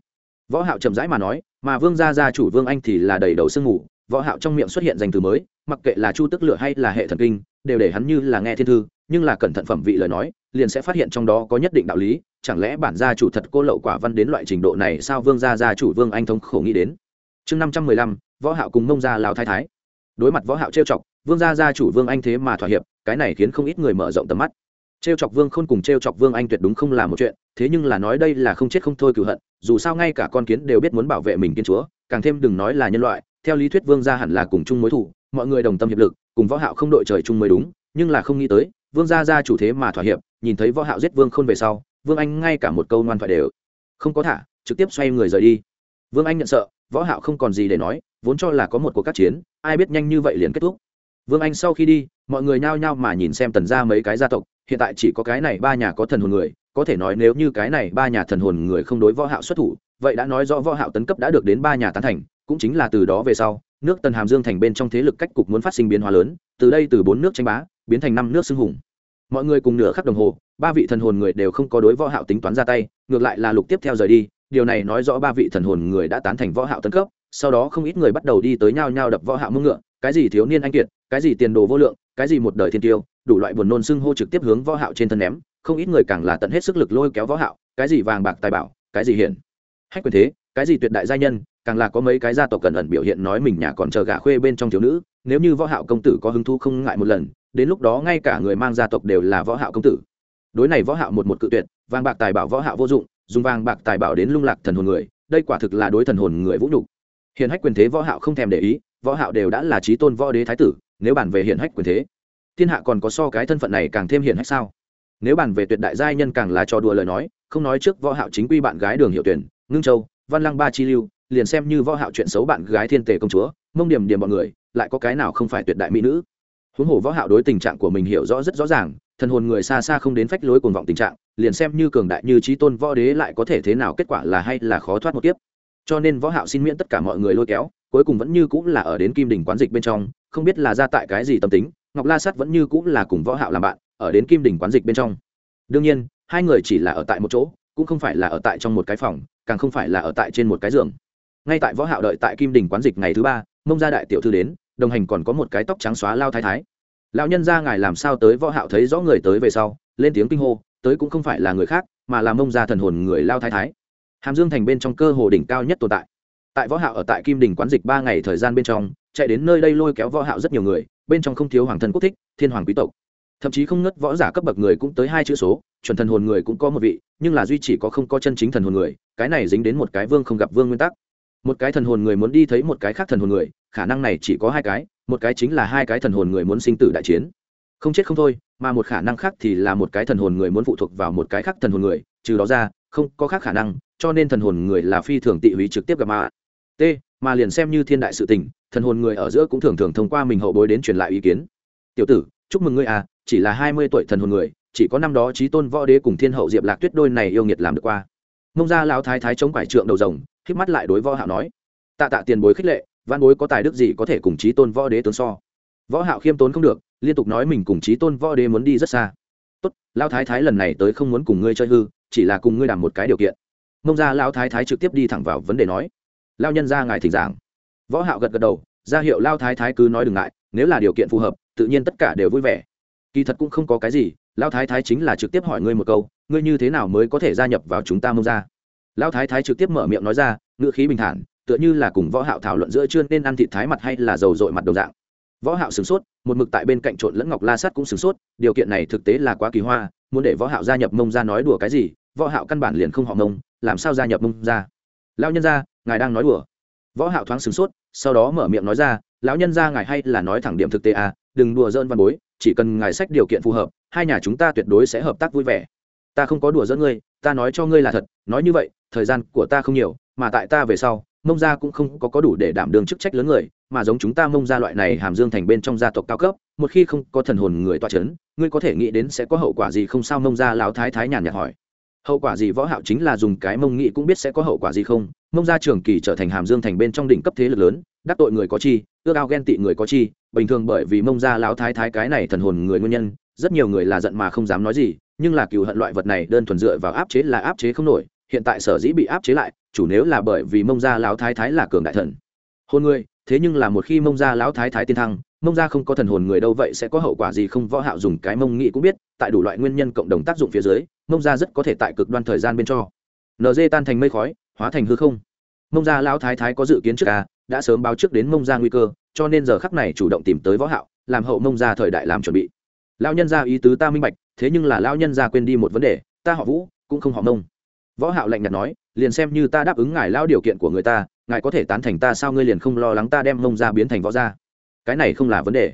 Võ hạo chậm rãi mà nói mà vương gia gia chủ vương anh thì là đầy đầu sương ngủ võ hạo trong miệng xuất hiện danh từ mới, mặc kệ là chu tức lửa hay là hệ thần kinh, đều để hắn như là nghe thiên thư, nhưng là cẩn thận phẩm vị lời nói, liền sẽ phát hiện trong đó có nhất định đạo lý, chẳng lẽ bản gia chủ thật cô lậu quả văn đến loại trình độ này sao vương gia gia chủ vương anh thống khổ nghĩ đến. Chương năm trăm mười lăm, võ hạo cùng mông gia lão thái thái. Đối mặt võ hạo trêu chọc, vương gia gia chủ vương anh thế mà thỏa hiệp, cái này khiến không ít người mở rộng tầm mắt trêu chọc vương khôn cùng trêu chọc vương anh tuyệt đúng không là một chuyện, thế nhưng là nói đây là không chết không thôi cửu hận, dù sao ngay cả con kiến đều biết muốn bảo vệ mình kiến chúa, càng thêm đừng nói là nhân loại, theo lý thuyết vương gia hẳn là cùng chung mối thủ mọi người đồng tâm hiệp lực, cùng võ hạo không đội trời chung mới đúng, nhưng là không nghĩ tới, vương gia gia chủ thế mà thỏa hiệp, nhìn thấy võ hạo giết vương khôn về sau, vương anh ngay cả một câu ngoan thoại đều không có thả, trực tiếp xoay người rời đi. Vương anh nhận sợ, võ hạo không còn gì để nói, vốn cho là có một cuộc các chiến, ai biết nhanh như vậy liền kết thúc. Vương anh sau khi đi mọi người nhao nhao mà nhìn xem tần gia mấy cái gia tộc, hiện tại chỉ có cái này ba nhà có thần hồn người, có thể nói nếu như cái này ba nhà thần hồn người không đối võ hạo xuất thủ, vậy đã nói rõ võ hạo tấn cấp đã được đến ba nhà tán thành, cũng chính là từ đó về sau, nước tần hàm dương thành bên trong thế lực cách cục muốn phát sinh biến hóa lớn, từ đây từ bốn nước tranh bá, biến thành năm nước xưng hùng. Mọi người cùng nửa khắc đồng hồ, ba vị thần hồn người đều không có đối võ hạo tính toán ra tay, ngược lại là lục tiếp theo rời đi, điều này nói rõ ba vị thần hồn người đã tán thành võ hạo tấn cấp sau đó không ít người bắt đầu đi tới nhau nhau đập võ hạo mông ngựa, cái gì thiếu niên anh kiệt, cái gì tiền đồ vô lượng, cái gì một đời thiên tiêu, đủ loại buồn nôn xưng hô trực tiếp hướng võ hạo trên thân ném, không ít người càng là tận hết sức lực lôi kéo võ hạo, cái gì vàng bạc tài bảo, cái gì hiển. Hách quyền thế, cái gì tuyệt đại gia nhân, càng là có mấy cái gia tộc cần ẩn biểu hiện nói mình nhà còn chờ gả khuê bên trong thiếu nữ, nếu như võ hạo công tử có hứng thú không ngại một lần, đến lúc đó ngay cả người mang gia tộc đều là võ hạo công tử. Đối này võ hạo một một cự tuyệt, vàng bạc tài bảo võ hạo vô dụng, dùng vàng bạc tài bảo đến lung lạc thần hồn người, đây quả thực là đối thần hồn người vũ nhục hiện hách quyền thế võ hạo không thèm để ý, võ hạo đều đã là trí tôn võ đế thái tử, nếu bàn về hiện hách quyền thế, thiên hạ còn có so cái thân phận này càng thêm hiện hách sao? Nếu bàn về tuyệt đại giai nhân càng là trò đùa lời nói, không nói trước võ hạo chính quy bạn gái đường hiệu tuyển, ngưng châu, văn lăng ba chi lưu, liền xem như võ hạo chuyện xấu bạn gái thiên tề công chúa, mông điểm điểm bọn người, lại có cái nào không phải tuyệt đại mỹ nữ? Huống hồ võ hạo đối tình trạng của mình hiểu rõ rất rõ ràng, thần hồn người xa xa không đến phách lối cuồng vọng tình trạng, liền xem như cường đại như trí tôn võ đế lại có thể thế nào, kết quả là hay là khó thoát một kiếp cho nên võ hạo xin miễn tất cả mọi người lôi kéo, cuối cùng vẫn như cũng là ở đến kim đỉnh quán dịch bên trong, không biết là ra tại cái gì tâm tính, ngọc la sát vẫn như cũng là cùng võ hạo làm bạn, ở đến kim đỉnh quán dịch bên trong. Đương nhiên, hai người chỉ là ở tại một chỗ, cũng không phải là ở tại trong một cái phòng, càng không phải là ở tại trên một cái giường. Ngay tại võ hạo đợi tại kim đỉnh quán dịch ngày thứ ba, mông gia đại tiểu thư đến, đồng hành còn có một cái tóc trắng xóa lao thái thái. Lão nhân gia ngài làm sao tới võ hạo thấy rõ người tới về sau, lên tiếng kinh hô, tới cũng không phải là người khác, mà là mông gia thần hồn người lao thái thái hàm dương thành bên trong cơ hồ đỉnh cao nhất tồn tại. Tại võ hạo ở tại kim đình quán dịch ba ngày thời gian bên trong, chạy đến nơi đây lôi kéo võ hạo rất nhiều người, bên trong không thiếu hoàng thần quốc thích, thiên hoàng quý tộc. Thậm chí không ngất võ giả cấp bậc người cũng tới hai chữ số, chuẩn thần hồn người cũng có một vị, nhưng là duy chỉ có không có chân chính thần hồn người, cái này dính đến một cái vương không gặp vương nguyên tắc. Một cái thần hồn người muốn đi thấy một cái khác thần hồn người, khả năng này chỉ có hai cái, một cái chính là hai cái thần hồn người muốn sinh tử đại chiến. Không chết không thôi, mà một khả năng khác thì là một cái thần hồn người muốn phụ thuộc vào một cái khác thần hồn người, trừ đó ra không có khác khả năng, cho nên thần hồn người là phi thường tị húy trực tiếp gặp mà t, mà liền xem như thiên đại sự tình, thần hồn người ở giữa cũng thường thường thông qua mình hậu bối đến truyền lại ý kiến. Tiểu tử, chúc mừng ngươi à chỉ là hai mươi tuổi thần hồn người, chỉ có năm đó trí tôn võ đế cùng thiên hậu diệp lạc tuyết đôi này yêu nghiệt làm được qua. Mông ra lão thái thái chống quải trượng đầu rồng k mắt lại đối võ hạo nói. Tạ tạ tiền bối khích lệ văn bối có tài đức gì có thể cùng trí tôn võ đế tướng so. Võ hạo khiêm tốn không được, liên tục nói mình cùng trí tôn võ đế muốn đi rất xa. Tốt, lão thái thái lần này tới không muốn cùng ngươi chơi hư chỉ là cùng ngươi làm một cái điều kiện. Mông ra lão thái thái trực tiếp đi thẳng vào vấn đề nói. Lao nhân ra ngài thỉnh giảng. Võ hạo gật gật đầu ra hiệu lao thái thái cứ nói đừng ngại, nếu là điều kiện phù hợp, tự nhiên tất cả đều vui vẻ. Kỳ thật cũng không có cái gì lao thái thái chính là trực tiếp hỏi ngươi một câu, ngươi như thế nào mới có thể gia nhập vào chúng ta mông ra lao thái thái trực tiếp mở miệng nói ra ngựa khí bình thản, tựa như là cùng võ hạo thảo luận giữa chưa nên ăn thịt thái mặt hay là dầu dội mặt đồng dạng. Võ hạo sửng sốt, một mực tại bên cạnh trộn lẫn ngọc la sắt cũng sửng sốt, điều kiện này thực tế là quá kỳ hoa muốn để võ hạo gia nhập mông ra nói đùa cái gì, võ hạo căn bản liền không họ mông, làm sao gia nhập mông ra lão nhân gia, ngài đang nói đùa. Võ hạo thoáng sửng sốt, sau đó mở miệng nói ra, lão nhân gia ngài hay là nói thẳng điểm thực tế à đừng đùa dỡn văn bối, chỉ cần ngài sách điều kiện phù hợp, hai nhà chúng ta tuyệt đối sẽ hợp tác vui vẻ. Ta không có đùa dơn ngươi, ta nói cho ngươi là thật, nói như vậy, thời gian của ta không nhiều, mà tại ta về sau, mông gia cũng không có có đủ để đảm đương chức trách lớn người, mà giống chúng ta mông gia loại này hàm dương thành bên trong gia tộc cao cấp một khi không có thần hồn người toa chấn, ngươi có thể nghĩ đến sẽ có hậu quả gì không sao? Mông gia lão thái thái nhàn nhạt hỏi. Hậu quả gì? Võ hạo chính là dùng cái mông nghĩ cũng biết sẽ có hậu quả gì không? Mông gia trường kỳ trở thành hàm dương thành bên trong đỉnh cấp thế lực lớn, đắc tội người có chi, ước ao ghen tị người có chi. Bình thường bởi vì mông gia lão thái thái cái này thần hồn người nguyên nhân, rất nhiều người là giận mà không dám nói gì, nhưng là cừu hận loại vật này đơn thuần dựa vào áp chế là áp chế không nổi, hiện tại sở dĩ bị áp chế lại, chủ nếu là bởi vì mông gia lão thái thái là cường đại thần. Hôn người, thế nhưng là một khi mông gia lão thái thái tiên thăng mông gia không có thần hồn người đâu vậy sẽ có hậu quả gì không? Võ hạo dùng cái mông nghĩ cũng biết, tại đủ loại nguyên nhân cộng đồng tác dụng phía dưới, mông gia rất có thể tại cực đoan thời gian bên cho. Nd tan thành mây khói, hóa thành hư không. Mông gia lão thái thái có dự kiến trước à đã sớm báo trước đến mông gia nguy cơ, cho nên giờ khắc này chủ động tìm tới võ hạo, làm hậu mông gia thời đại làm chuẩn bị. Lão nhân gia ý tứ ta minh bạch, thế nhưng là lão nhân gia quên đi một vấn đề, ta họ vũ, cũng không họ mông. Võ hạo lạnh nhạt nói, liền xem như ta đáp ứng ngài lao điều kiện của người ta, ngài có thể tán thành ta sao? Ngươi liền không lo lắng ta đem mông gia biến thành võ gia cái này không là vấn đề.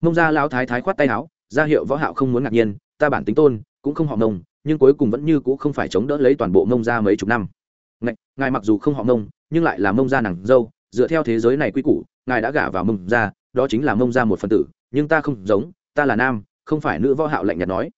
Mông gia lão thái thái khoát tay áo ra hiệu võ hạo không muốn ngạc nhiên ta bản tính tôn cũng không họ mông nhưng cuối cùng vẫn như cũ không phải chống đỡ lấy toàn bộ mông gia mấy chục năm. Ngài, ngài mặc dù không họ mông nhưng lại là mông gia nàng dâu dựa theo thế giới này quy củ ngài đã gả vào mông gia đó chính là mông gia một phần tử nhưng ta không giống ta là nam không phải nữ võ hạo lạnh nhạt nói.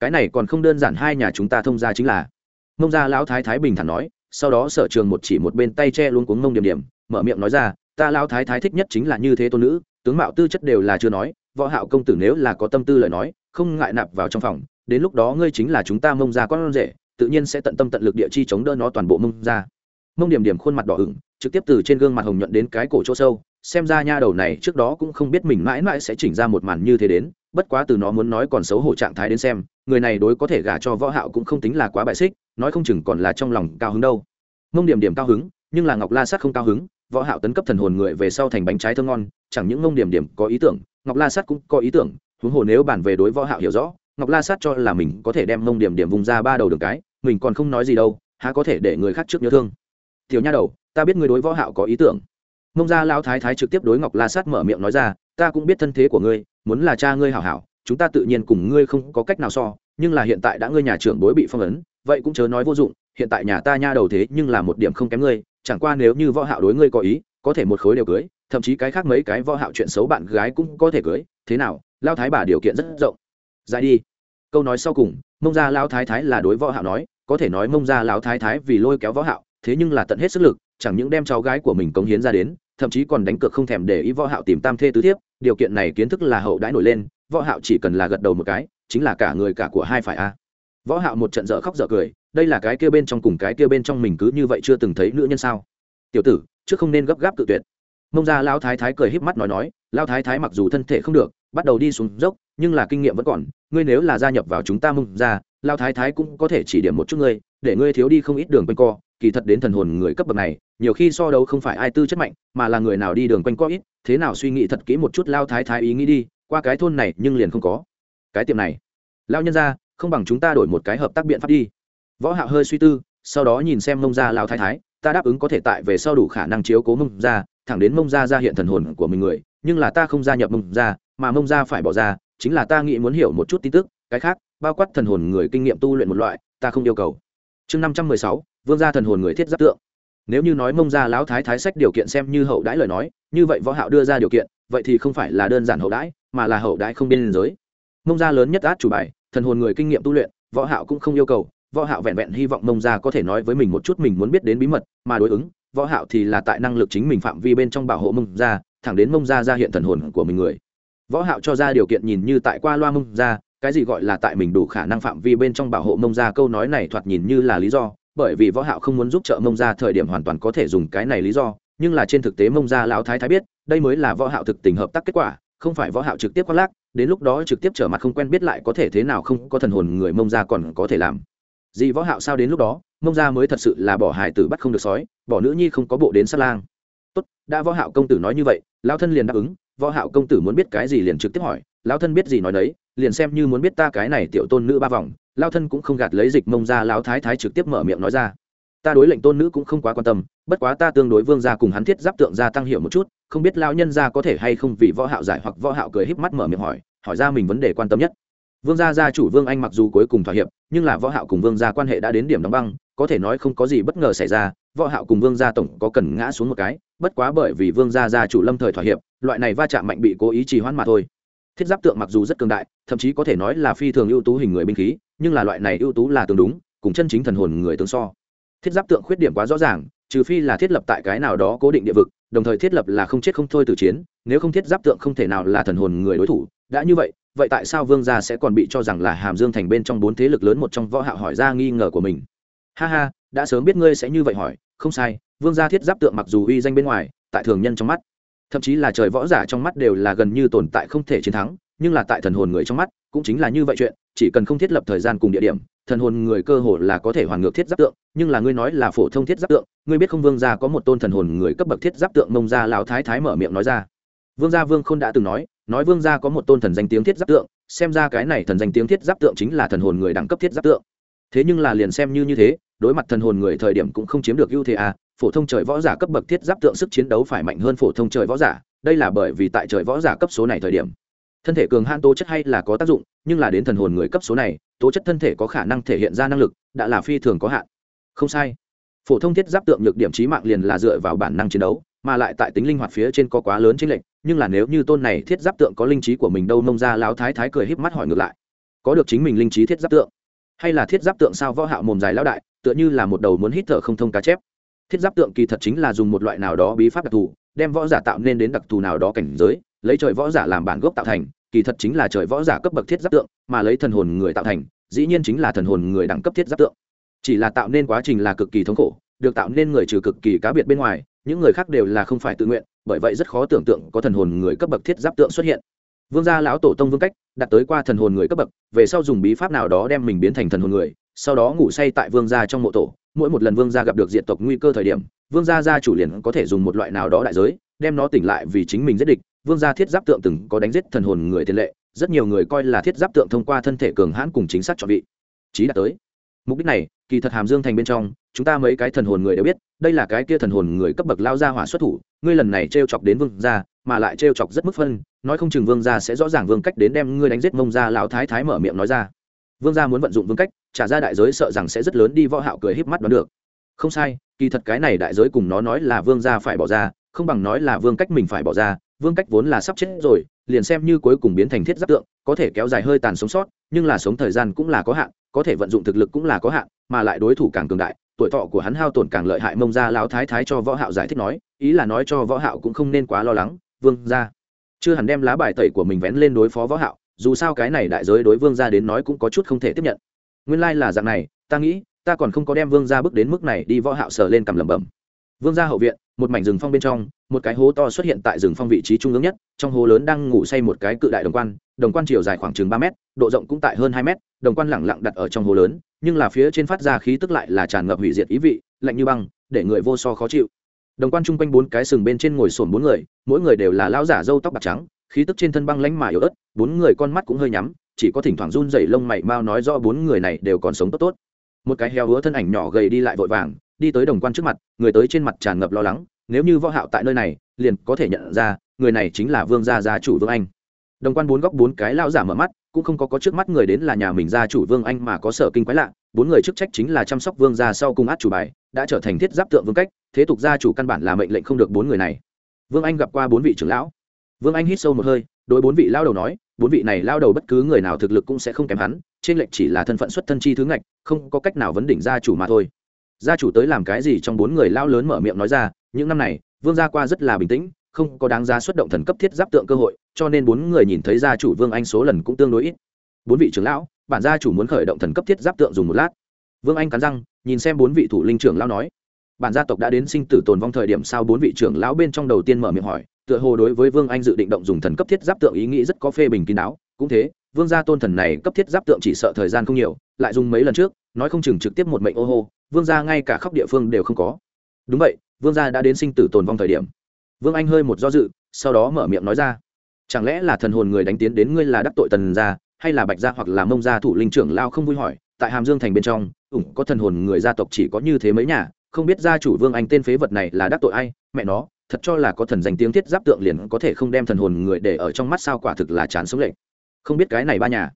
Cái này còn không đơn giản hai nhà chúng ta thông gia chính là. Mông gia lão thái thái bình thản nói sau đó sở trường một chỉ một bên tay che luôn cuống mông điểm điểm mở miệng nói ra ta lão thái thái thích nhất chính là như thế tôn nữ tướng mạo tư chất đều là chưa nói, võ hạo công tử nếu là có tâm tư lời nói, không ngại nạp vào trong phòng, đến lúc đó ngươi chính là chúng ta mông ra con rể, tự nhiên sẽ tận tâm tận lực địa chi chống đỡ nó toàn bộ mông ra. mông điểm điểm khuôn mặt đỏ ửng, trực tiếp từ trên gương mặt hồng nhuận đến cái cổ chỗ sâu, xem ra nha đầu này trước đó cũng không biết mình mãi mãi sẽ chỉnh ra một màn như thế đến, bất quá từ nó muốn nói còn xấu hổ trạng thái đến xem, người này đối có thể gả cho võ hạo cũng không tính là quá bại xích, nói không chừng còn là trong lòng cao hứng đâu mông điểm điểm cao hứng, nhưng là ngọc la sát không cao hứng võ hạo tấn cấp thần hồn người về sau thành bánh trái thơm ngon, chẳng những ngông điểm điểm có ý tưởng, ngọc la sát cũng có ý tưởng, huống hồ nếu bản về đối võ hạo hiểu rõ, ngọc la sát cho là mình có thể đem ngông điểm điểm vùng ra ba đầu đường cái, mình còn không nói gì đâu, há có thể để người khác trước nhớ thương. Tiểu nha đầu, ta biết người đối võ hạo có ý tưởng. Ngông gia lão thái thái trực tiếp đối ngọc la sát mở miệng nói ra, ta cũng biết thân thế của ngươi, muốn là cha ngươi hảo hảo, chúng ta tự nhiên cùng ngươi không có cách nào so, nhưng là hiện tại đã ngươi nhà trưởng bối bị phong ấn, vậy cũng chớ nói vô dụng hiện tại nhà ta nha đầu thế nhưng là một điểm không kém ngươi, chẳng qua nếu như võ hạo đối ngươi có ý, có thể một khối đều cưới, thậm chí cái khác mấy cái võ hạo chuyện xấu bạn gái cũng có thể cưới, thế nào, lao thái bà điều kiện rất rộng. Dài đi. Câu nói sau cùng, mông gia lao thái thái là đối võ hạo nói, có thể nói mông gia lão thái thái vì lôi kéo võ hạo, thế nhưng là tận hết sức lực, chẳng những đem cháu gái của mình cống hiến ra đến, thậm chí còn đánh cược không thèm để ý võ hạo tìm tam thê tứ thiếp, điều kiện này kiến thức là hậu đãi nổi lên, võ hạo chỉ cần là gật đầu một cái, chính là cả người cả của hai phải a. Võ hạo một trận dở khóc dở cười đây là cái kia bên trong cùng cái kia bên trong mình cứ như vậy chưa từng thấy nữ nhân sao? Tiểu tử, trước không nên gấp gáp tự tuyệt. Mông gia lão thái thái cười híp mắt nói nói, lão thái thái mặc dù thân thể không được, bắt đầu đi xuống dốc, nhưng là kinh nghiệm vẫn còn, ngươi nếu là gia nhập vào chúng ta mông gia lao thái thái cũng có thể chỉ điểm một chút ngươi, để ngươi thiếu đi không ít đường quanh co, kỳ thật đến thần hồn người cấp bậc này, nhiều khi so đấu không phải ai tư chất mạnh, mà là người nào đi đường quanh co ít, thế nào suy nghĩ thật kỹ một chút lao thái thái ý nghĩ đi, qua cái thôn này nhưng liền không có. Cái tiệm này lao nhân ra không bằng chúng ta đổi một cái hợp tác biện pháp đi võ hạo hơi suy tư, sau đó nhìn xem mông gia lão thái thái, ta đáp ứng có thể tại về sau đủ khả năng chiếu cố mông gia, thẳng đến mông gia ra hiện thần hồn của mình người, nhưng là ta không gia nhập mông gia, mà mông gia phải bỏ ra, chính là ta nghĩ muốn hiểu một chút tin tức, cái khác, bao quát thần hồn người kinh nghiệm tu luyện một loại, ta không yêu cầu. Chương năm trăm mười sáu, vương gia thần hồn người thiết giáp tượng. Nếu như nói mông gia lão thái thái sách điều kiện xem như hậu đãi lời nói, như vậy võ hạo đưa ra điều kiện, vậy thì không phải là đơn giản hậu đãi, mà là hậu đãi không biên giới. Mông gia lớn nhất át chủ bài, thần hồn người kinh nghiệm tu luyện, võ hạo cũng không yêu cầu võ hạo vẹn vẹn hy vọng mông gia có thể nói với mình một chút mình muốn biết đến bí mật, mà đối ứng, võ hạo thì là tại năng lực chính mình phạm vi bên trong bảo hộ mông gia, thẳng đến mông gia ra hiện thần hồn của mình người. Võ hạo cho ra điều kiện nhìn như tại qua loa mông gia, cái gì gọi là tại mình đủ khả năng phạm vi bên trong bảo hộ mông gia, câu nói này thoạt nhìn như là lý do, bởi vì võ hạo không muốn giúp trợ mông gia thời điểm hoàn toàn có thể dùng cái này lý do, nhưng là trên thực tế mông gia lão thái thái biết, đây mới là võ hạo thực tình hợp tác kết quả, không phải võ hạo trực tiếp khoác lác, đến lúc đó trực tiếp trở mặt không quen biết lại có thể thế nào không có thần hồn người mông gia còn có thể làm. Dì võ hạo sao đến lúc đó, mông gia mới thật sự là bỏ hài tử bắt không được sói, bỏ nữ nhi không có bộ đến sát lang. Tốt, đã võ hạo công tử nói như vậy, lão thân liền đáp ứng, võ hạo công tử muốn biết cái gì liền trực tiếp hỏi, lão thân biết gì nói đấy liền xem như muốn biết ta cái này tiểu tôn nữ ba vòng, lão thân cũng không gạt lấy dịch mông ra lão thái thái trực tiếp mở miệng nói ra. Ta đối lệnh tôn nữ cũng không quá quan tâm, bất quá ta tương đối vương gia cùng hắn thiết giáp tượng gia tăng hiểu một chút, không biết lão nhân gia có thể hay không vì võ hạo giải hoặc võ hạo cười híp mắt mở miệng hỏi hỏi ra mình vấn đề quan tâm nhất vương gia gia chủ vương anh mặc dù cuối cùng thỏa hiệp, nhưng là võ hạo cùng vương gia quan hệ đã đến điểm đóng băng, có thể nói không có gì bất ngờ xảy ra. Võ hạo cùng vương gia tổng có cần ngã xuống một cái, bất quá bởi vì vương gia gia chủ lâm thời thỏa hiệp, loại này va chạm mạnh bị cố ý trì hoãn mà thôi. Thiết giáp tượng mặc dù rất cường đại, thậm chí có thể nói là phi thường ưu tú hình người binh khí, nhưng là loại này ưu tú là tương đúng, cùng chân chính thần hồn người tương so. Thiết giáp tượng khuyết điểm quá rõ ràng, trừ phi là thiết lập tại cái nào đó cố định địa vực, đồng thời thiết lập là không chết không thôi từ chiến, nếu không thiết giáp tượng không thể nào là thần hồn người đối thủ, đã như vậy vậy tại sao vương gia sẽ còn bị cho rằng là hàm dương thành bên trong bốn thế lực lớn một trong võ hạo hỏi ra nghi ngờ của mình? Ha ha, đã sớm biết ngươi sẽ như vậy hỏi, không sai, vương gia thiết giáp tượng mặc dù uy danh bên ngoài, tại thường nhân trong mắt, thậm chí là trời võ giả trong mắt đều là gần như tồn tại không thể chiến thắng, nhưng là tại thần hồn người trong mắt, cũng chính là như vậy chuyện, chỉ cần không thiết lập thời gian cùng địa điểm, thần hồn người cơ hồ là có thể hoàn ngược thiết giáp tượng, nhưng là ngươi nói là phổ thông thiết giáp tượng, ngươi biết không vương gia có một tôn thần hồn người cấp bậc thiết giáp tượng mông gia lão thái thái mở miệng nói ra vương gia vương khôn đã từng nói nói vương gia có một tôn thần danh tiếng thiết giáp tượng, xem ra cái này thần danh tiếng thiết giáp tượng chính là thần hồn người đẳng cấp thiết giáp tượng. Thế nhưng là liền xem như như thế, đối mặt thần hồn người thời điểm cũng không chiếm được ưu thế à phổ thông trời võ giả cấp bậc thiết giáp tượng sức chiến đấu phải mạnh hơn phổ thông trời võ giả, đây là bởi vì tại trời võ giả cấp số này thời điểm, thân thể cường hãn tố chất hay là có tác dụng, nhưng là đến thần hồn người cấp số này, tố chất thân thể có khả năng thể hiện ra năng lực, đã là phi thường có hạn. Không sai. Phổ thông thiết giáp tượng nhược điểm trí mạng liền là dựa vào bản năng chiến đấu mà lại tại tính linh hoạt phía trên có quá lớn chênh lệch, nhưng là nếu như tôn này thiết giáp tượng có linh trí của mình đâu nông ra láo thái thái cười híp mắt hỏi ngược lại. Có được chính mình linh trí thiết giáp tượng? Hay là thiết giáp tượng sao võ hạo mồm dài lão đại, tựa như là một đầu muốn hít thở không thông cá chép. Thiết giáp tượng kỳ thật chính là dùng một loại nào đó bí pháp đặc thù, đem võ giả tạo nên đến đặc thù nào đó cảnh giới, lấy trời võ giả làm bản gốc tạo thành, kỳ thật chính là trời võ giả cấp bậc thiết giáp tượng, mà lấy thần hồn người tạo thành, dĩ nhiên chính là thần hồn người đẳng cấp thiết giáp tượng. Chỉ là tạo nên quá trình là cực kỳ thống khổ, được tạo nên người trừ cực kỳ cá biệt bên ngoài những người khác đều là không phải tự nguyện, bởi vậy rất khó tưởng tượng có thần hồn người cấp bậc thiết giáp tượng xuất hiện. Vương gia lão tổ tông vương cách, đặt tới qua thần hồn người cấp bậc, về sau dùng bí pháp nào đó đem mình biến thành thần hồn người, sau đó ngủ say tại vương gia trong mộ tổ. Mỗi một lần vương gia gặp được diện tộc nguy cơ thời điểm, vương gia gia chủ liền có thể dùng một loại nào đó đại giới, đem nó tỉnh lại vì chính mình giết địch. Vương gia thiết giáp tượng từng có đánh giết thần hồn người tiền lệ, rất nhiều người coi là thiết giáp tượng thông qua thân thể cường hãn cùng chính xác chọn vị. Trí đạt tới. Mục đích này, kỳ thật hàm dương thành bên trong chúng ta mấy cái thần hồn người đều biết, đây là cái kia thần hồn người cấp bậc lao ra hỏa xuất thủ, ngươi lần này t r e o chọc đến vương gia, mà lại t r e o chọc rất mức phân, nói không chừng vương gia sẽ rõ ràng vương cách đến đem ngươi đánh giết mông gia lão thái thái mở miệng nói ra. Vương gia muốn vận dụng vương cách, trả ra đại giới sợ rằng sẽ rất lớn đi võ hạo cười híp mắt đoán được. Không sai, kỳ thật cái này đại giới cùng nó nói là vương gia phải bỏ ra, không bằng nói là vương cách mình phải bỏ ra, vương cách vốn là sắp chết rồi, liền xem như cuối cùng biến thành thiết giáp tượng, có thể kéo dài hơi tàn sống sót, nhưng là sống thời gian cũng là có hạn, có thể vận dụng thực lực cũng là có hạn, mà lại đối thủ càng cường đại tuổi thọ của hắn hao tổn càng lợi hại, mông ra lão thái thái cho võ hạo giải thích nói, ý là nói cho võ hạo cũng không nên quá lo lắng, vương gia. Chưa hẳn đem lá bài tẩy của mình vén lên đối phó võ hạo, dù sao cái này đại giới đối vương gia đến nói cũng có chút không thể tiếp nhận. Nguyên lai like là dạng này, ta nghĩ, ta còn không có đem vương gia bước đến mức này đi võ hạo sờ lên cầm lẩm bẩm. Vương gia hậu viện, một mảnh rừng phong bên trong, một cái hố to xuất hiện tại rừng phong vị trí trung ương nhất, trong hố lớn đang ngủ say một cái cự đại đồng quan đồng quan chiều dài khoảng chừng ba m độ rộng cũng tại hơn hai m đồng quan lẳng lặng đặt ở trong hồ lớn nhưng là phía trên phát ra khí tức lại là tràn ngập hủy diệt ý vị, lạnh như băng, để người vô so khó chịu. Đồng quan chung quanh bốn cái sừng bên trên ngồi sồn bốn người, mỗi người đều là lão giả râu tóc bạc trắng, khí tức trên thân băng lánh mà yếu ớt, bốn người con mắt cũng hơi nhắm, chỉ có thỉnh thoảng run rẩy lông mày mao nói do bốn người này đều còn sống tốt tốt. Một cái heo hứa thân ảnh nhỏ gầy đi lại vội vàng, đi tới đồng quan trước mặt, người tới trên mặt tràn ngập lo lắng, nếu như võ hạo tại nơi này, liền có thể nhận ra, người này chính là vương gia gia chủ vương anh đồng quan bốn góc bốn cái lão giả mở mắt, cũng không có có trước mắt người đến là nhà mình gia chủ vương anh mà có sở kinh quái lạ, bốn người chức trách chính là chăm sóc vương gia sau cung át chủ bài, đã trở thành thiết giáp tượng vương cách, thế tục gia chủ căn bản là mệnh lệnh không được bốn người này. Vương anh gặp qua bốn vị trưởng lão. Vương anh hít sâu một hơi, đối bốn vị lao đầu nói, bốn vị này lao đầu bất cứ người nào thực lực cũng sẽ không kém hắn, trên lệnh chỉ là thân phận xuất thân chi thứ ngạch, không có cách nào vấn đỉnh gia chủ mà thôi. Gia chủ tới làm cái gì trong bốn người lao lớn mở miệng nói ra, những năm này, vương gia qua rất là bình tĩnh, không có đáng giá xuất động thần cấp thiết giáp tượng cơ hội cho nên bốn người nhìn thấy gia chủ vương anh số lần cũng tương đối ít. Bốn vị trưởng lão, bản gia chủ muốn khởi động thần cấp thiết giáp tượng dùng một lát. Vương anh cắn răng, nhìn xem bốn vị thủ linh trưởng lão nói, bản gia tộc đã đến sinh tử tồn vong thời điểm sau bốn vị trưởng lão bên trong đầu tiên mở miệng hỏi, tựa hồ đối với vương anh dự định động dùng thần cấp thiết giáp tượng ý nghĩ rất có phê bình kín đáo, cũng thế, vương gia tôn thần này cấp thiết giáp tượng chỉ sợ thời gian không nhiều, lại dùng mấy lần trước, nói không chừng trực tiếp một mệnh ô hô, vương gia ngay cả khóc địa phương đều không có. Đúng vậy, vương gia đã đến sinh tử tồn vong thời điểm. Vương anh hơi một do dự, sau đó mở miệng nói ra chẳng lẽ là thần hồn người đánh tiến đến ngươi là đắc tội tần gia, hay là bạch gia hoặc là mông gia thủ linh trưởng lao không vui hỏi, tại hàm dương thành bên trong, ủng có thần hồn người gia tộc chỉ có như thế mấy nhà, không biết gia chủ vương anh tên phế vật này là đắc tội ai, mẹ nó, thật cho là có thần danh tiếng thiết giáp tượng liền có thể không đem thần hồn người để ở trong mắt sao quả thực là chán sống lệnh không biết cái này ba nhà.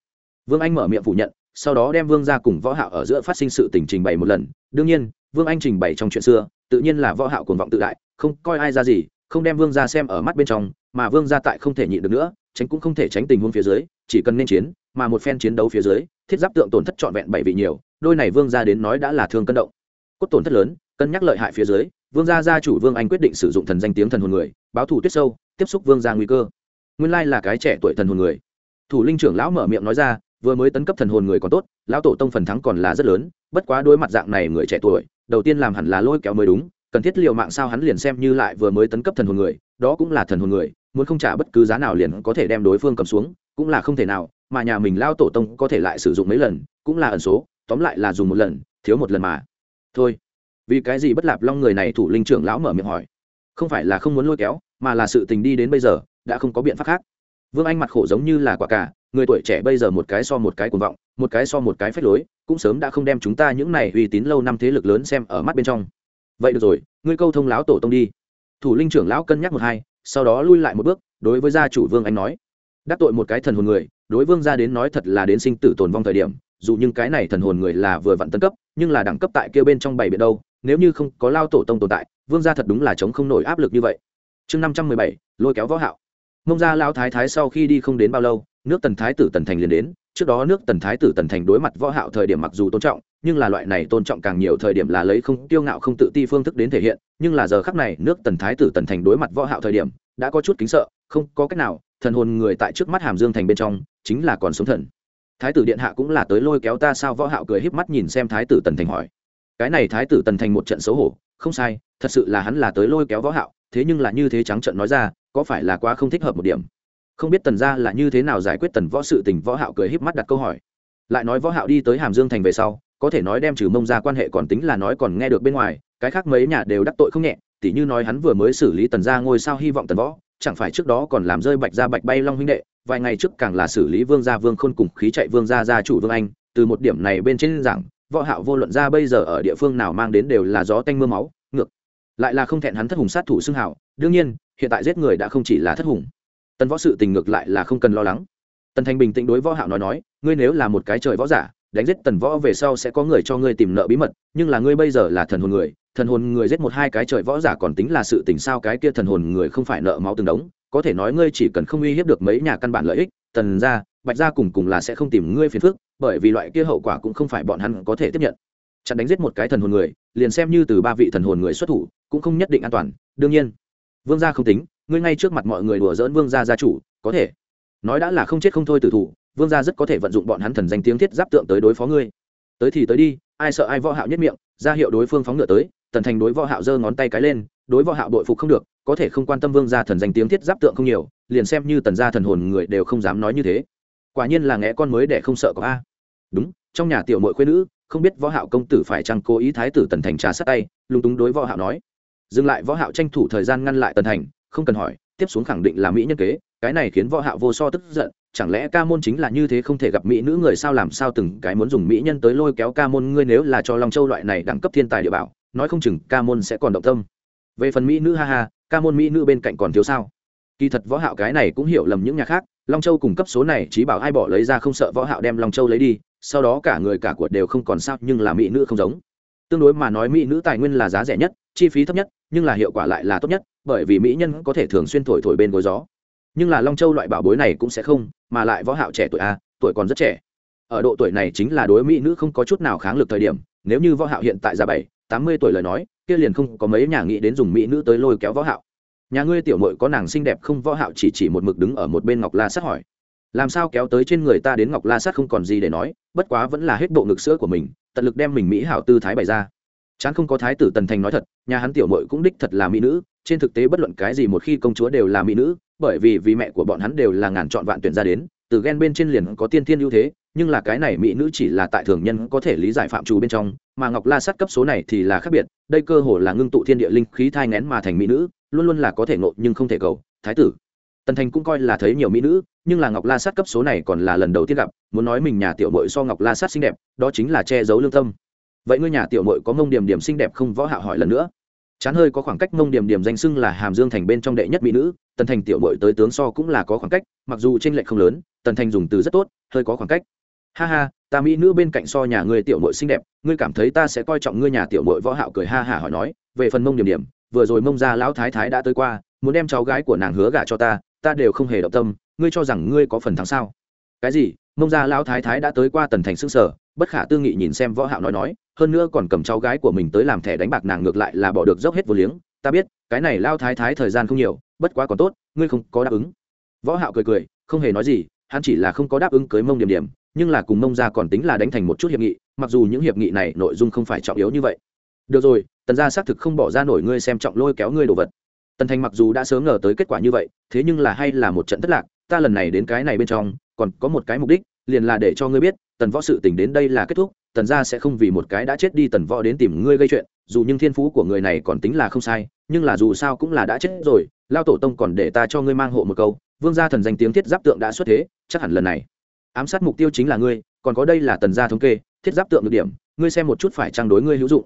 Vương anh mở miệng phủ nhận, sau đó đem vương ra cùng võ hạo ở giữa phát sinh sự tình trình bày một lần. Đương nhiên, vương anh trình bày trong chuyện xưa, tự nhiên là võ hạo cuồng vọng tự đại, không coi ai ra gì, không đem vương ra xem ở mắt bên trong mà vương gia tại không thể nhịn được nữa, tránh cũng không thể tránh tình huống phía dưới, chỉ cần nên chiến, mà một phen chiến đấu phía dưới, thiết giáp tượng tổn thất trọn vẹn bảy vị nhiều, đôi này vương gia đến nói đã là thương cân động. Cốt tổn thất lớn, cân nhắc lợi hại phía dưới, vương gia gia chủ vương anh quyết định sử dụng thần danh tiếng thần hồn người, báo thủ tuyết sâu, tiếp xúc vương gia nguy cơ. Nguyên lai là cái trẻ tuổi thần hồn người. Thủ linh trưởng lão mở miệng nói ra, vừa mới tấn cấp thần hồn người còn tốt, lão tổ tông phần thắng còn là rất lớn, bất quá đối mặt dạng này người trẻ tuổi, đầu tiên làm hẳn là lôi kéo mới đúng, cần thiết liệu mạng sao hắn liền xem như lại vừa mới tấn cấp thần hồn người, đó cũng là thần hồn người muốn không trả bất cứ giá nào liền có thể đem đối phương cầm xuống, cũng là không thể nào, mà nhà mình lao tổ tông có thể lại sử dụng mấy lần, cũng là ẩn số, tóm lại là dùng một lần, thiếu một lần mà. Thôi. Vì cái gì bất lạp long người này thủ linh trưởng lão mở miệng hỏi? Không phải là không muốn lôi kéo, mà là sự tình đi đến bây giờ, đã không có biện pháp khác. Vương anh mặt khổ giống như là quả cả, người tuổi trẻ bây giờ một cái so một cái cuồng vọng, một cái so một cái phách lối, cũng sớm đã không đem chúng ta những này uy tín lâu năm thế lực lớn xem ở mắt bên trong. Vậy được rồi, ngươi câu thông lão tổ tông đi. Thủ linh trưởng lão cân nhắc một hai sau đó lui lại một bước, đối với gia chủ vương anh nói, đắc tội một cái thần hồn người, đối vương gia đến nói thật là đến sinh tử tồn vong thời điểm, dù nhưng cái này thần hồn người là vừa vặn tân cấp, nhưng là đẳng cấp tại kia bên trong bảy biển đâu, nếu như không có lao tổ tông tồn tại, vương gia thật đúng là chống không nổi áp lực như vậy. Chương năm trăm mười bảy, lôi kéo võ hạo. Mông gia lao thái thái sau khi đi không đến bao lâu, nước tần thái tử tần thành liền đến trước đó nước tần thái tử tần thành đối mặt võ hạo thời điểm mặc dù tôn trọng, nhưng là loại này tôn trọng càng nhiều thời điểm là lấy không tiêu ngạo không tự ti phương thức đến thể hiện, nhưng là giờ khắc này nước tần thái tử tần thành đối mặt võ hạo thời điểm, đã có chút kính sợ, không có cách nào, thần hồn người tại trước mắt hàm dương thành bên trong, chính là còn sống thần. Thái tử điện hạ cũng là tới lôi kéo ta sao võ hạo cười híp mắt nhìn xem thái tử tần thành hỏi. Cái này thái tử tần thành một trận xấu hổ, không sai, thật sự là hắn là tới lôi kéo võ hạo, thế nhưng là như thế trắng trận nói ra, có phải là quá không thích hợp một điểm? Không biết tần gia là như thế nào giải quyết tần võ sự tình, võ hạo cười híp mắt đặt câu hỏi. Lại nói võ hạo đi tới hàm dương thành về sau, có thể nói đem trừ mông ra quan hệ còn tính là nói còn nghe được bên ngoài, cái khác mấy nhà đều đắc tội không nhẹ, tỉ như nói hắn vừa mới xử lý tần gia ngôi sao hy vọng tần võ, chẳng phải trước đó còn làm rơi bạch gia bạch bay long huynh đệ, vài ngày trước càng là xử lý vương gia vương khôn cùng khí chạy vương gia gia chủ vương anh, từ một điểm này bên trên giảng, võ hạo vô luận ra bây giờ ở địa phương nào mang đến đều là gió tanh mưa máu, ngược lại là không thẹn hắn thất hùng sát thủ xưng hào, đương nhiên, hiện tại giết người đã không chỉ là thất hùng tần võ sự tình ngược lại là không cần lo lắng. Tần thành bình tĩnh đối võ hạo nói nói, ngươi nếu là một cái trời võ giả, đánh giết tần võ về sau sẽ có người cho ngươi tìm nợ bí mật, nhưng là ngươi bây giờ là thần hồn người, thần hồn người giết một hai cái trời võ giả còn tính là sự tình sao cái kia thần hồn người không phải nợ máu từng đống, có thể nói ngươi chỉ cần không uy hiếp được mấy nhà căn bản lợi ích, tần gia, bạch gia cùng cùng là sẽ không tìm ngươi phiền phức, bởi vì loại kia hậu quả cũng không phải bọn hắn có thể tiếp nhận. Chặn đánh giết một cái thần hồn người, liền xem như từ ba vị thần hồn người xuất thủ, cũng không nhất định an toàn, đương nhiên, vương gia không tính ngươi ngay trước mặt mọi người đùa dỡn vương gia gia chủ, có thể. Nói đã là không chết không thôi tử thủ, vương gia rất có thể vận dụng bọn hắn thần danh tiếng thiết giáp tượng tới đối phó ngươi. Tới thì tới đi, ai sợ ai võ hạo nhất miệng, ra hiệu đối phương phóng ngựa tới, tần thành đối võ hạo giơ ngón tay cái lên, đối võ hạo bội phục không được, có thể không quan tâm vương gia thần danh tiếng thiết giáp tượng không nhiều, liền xem như tần gia thần hồn người đều không dám nói như thế. Quả nhiên là ngẽ con mới để không sợ có a. Đúng, trong nhà tiểu muội khuê nữ, không biết võ hạo công tử phải chăng cố ý thái tử tần thành trà sát tay lung túng đối võ hạo nói. Dừng lại võ hạo tranh thủ thời gian ngăn lại tần thành không cần hỏi, tiếp xuống khẳng định là mỹ nhân kế, cái này khiến võ hạo vô so tức giận, chẳng lẽ ca môn chính là như thế không thể gặp mỹ nữ người sao, làm sao từng cái muốn dùng mỹ nhân tới lôi kéo ca môn, ngươi nếu là cho long châu loại này đẳng cấp thiên tài địa bảo, nói không chừng ca môn sẽ còn động tâm. Về phần mỹ nữ ha ha, ca môn mỹ nữ bên cạnh còn thiếu sao? Kỳ thật võ hạo cái này cũng hiểu lầm những nhà khác, long châu cùng cấp số này chỉ bảo ai bỏ lấy ra không sợ võ hạo đem long châu lấy đi, sau đó cả người cả của đều không còn sao, nhưng là mỹ nữ không giống. Tương đối mà nói mỹ nữ tài nguyên là giá rẻ nhất chi phí thấp nhất, nhưng là hiệu quả lại là tốt nhất, bởi vì mỹ nhân có thể thường xuyên thổi thổi bên gối gió. Nhưng là long châu loại bảo bối này cũng sẽ không, mà lại võ hạo trẻ tuổi a, tuổi còn rất trẻ. Ở độ tuổi này chính là đối mỹ nữ không có chút nào kháng lực thời điểm, nếu như võ hạo hiện tại già bảy, tám mươi tuổi lời nói, kia liền không có mấy nhà nghĩ đến dùng mỹ nữ tới lôi kéo võ hạo. Nhà ngươi tiểu muội có nàng xinh đẹp không? Võ hạo chỉ chỉ một mực đứng ở một bên ngọc la sát hỏi. Làm sao kéo tới trên người ta đến ngọc la sát không còn gì để nói, bất quá vẫn là hết bộ ngực sữa của mình, tận lực đem mình mỹ hảo tư thái bày ra chán không có thái tử tần thành nói thật, nhà hắn tiểu muội cũng đích thật là mỹ nữ, trên thực tế bất luận cái gì một khi công chúa đều là mỹ nữ, bởi vì vì mẹ của bọn hắn đều là ngàn chọn vạn tuyển ra đến, từ ghen bên trên liền có tiên thiên ưu thế, nhưng là cái này mỹ nữ chỉ là tại thường nhân có thể lý giải phạm trù bên trong, mà ngọc la sát cấp số này thì là khác biệt, đây cơ hồ là ngưng tụ thiên địa linh khí thai ngén mà thành mỹ nữ, luôn luôn là có thể nộ nhưng không thể cầu, thái tử. Tần thành cũng coi là thấy nhiều mỹ nữ, nhưng là ngọc la sát cấp số này còn là lần đầu tiên gặp, muốn nói mình nhà tiểu mội so ngọc la sát xinh đẹp, đó chính là che giấu lương tâm vậy ngươi nhà tiểu mội có mông điểm điểm xinh đẹp không? Võ hạo hỏi lần nữa. Chán hơi có khoảng cách mông điểm điểm danh xưng là hàm dương thành bên trong đệ nhất mỹ nữ, tần thành tiểu mội tới tướng so cũng là có khoảng cách, mặc dù trên lệch không lớn, tần thành dùng từ rất tốt, hơi có khoảng cách. Ha ha, ta mỹ nữ bên cạnh so nhà ngươi tiểu mội xinh đẹp, ngươi cảm thấy ta sẽ coi trọng ngươi nhà tiểu mội võ hạo cười ha ha hỏi nói, về phần mông điểm điểm, vừa rồi mông ra lão thái thái đã tới qua, muốn đem cháu gái của nàng hứa gả cho ta ta đều không hề động tâm, ngươi cho rằng ngươi có phần thắng sao? Cái gì? Mông ra lão thái thái đã tới qua tần thành xương sở, bất khả tư nghị nhìn xem võ hạo nói nói hơn nữa còn cầm cháu gái của mình tới làm thẻ đánh bạc nàng ngược lại là bỏ được dốc hết vô liếng. Ta biết, cái này lao thái thái thời gian không nhiều, bất quá còn tốt, ngươi không có đáp ứng. Võ hạo cười cười, không hề nói gì, hắn chỉ là không có đáp ứng cưới mông điểm điểm, nhưng là cùng mông ra còn tính là đánh thành một chút hiệp nghị, mặc dù những hiệp nghị này nội dung không phải trọng yếu như vậy. Được rồi, tần gia xác thực không bỏ ra nổi ngươi xem trọng lôi kéo ngươi đồ vật. Tần thành mặc dù đã sớm ngờ tới kết quả như vậy, thế nhưng là hay là một trận thất lạc, ta lần này đến cái này bên trong, còn có một cái mục đích, liền là để cho ngươi biết, tần võ sự tình đến đây là kết thúc tần gia sẽ không vì một cái đã chết đi tần võ đến tìm ngươi gây chuyện, dù nhưng thiên phú của người này còn tính là không sai, nhưng là dù sao cũng là đã chết rồi, lao tổ tông còn để ta cho ngươi mang hộ một câu, vương gia thần danh tiếng thiết giáp tượng đã xuất thế, chắc hẳn lần này. Ám sát mục tiêu chính là ngươi, còn có đây là tần gia thống kê, thiết giáp tượng được điểm, ngươi xem một chút phải trang đối ngươi hữu dụng.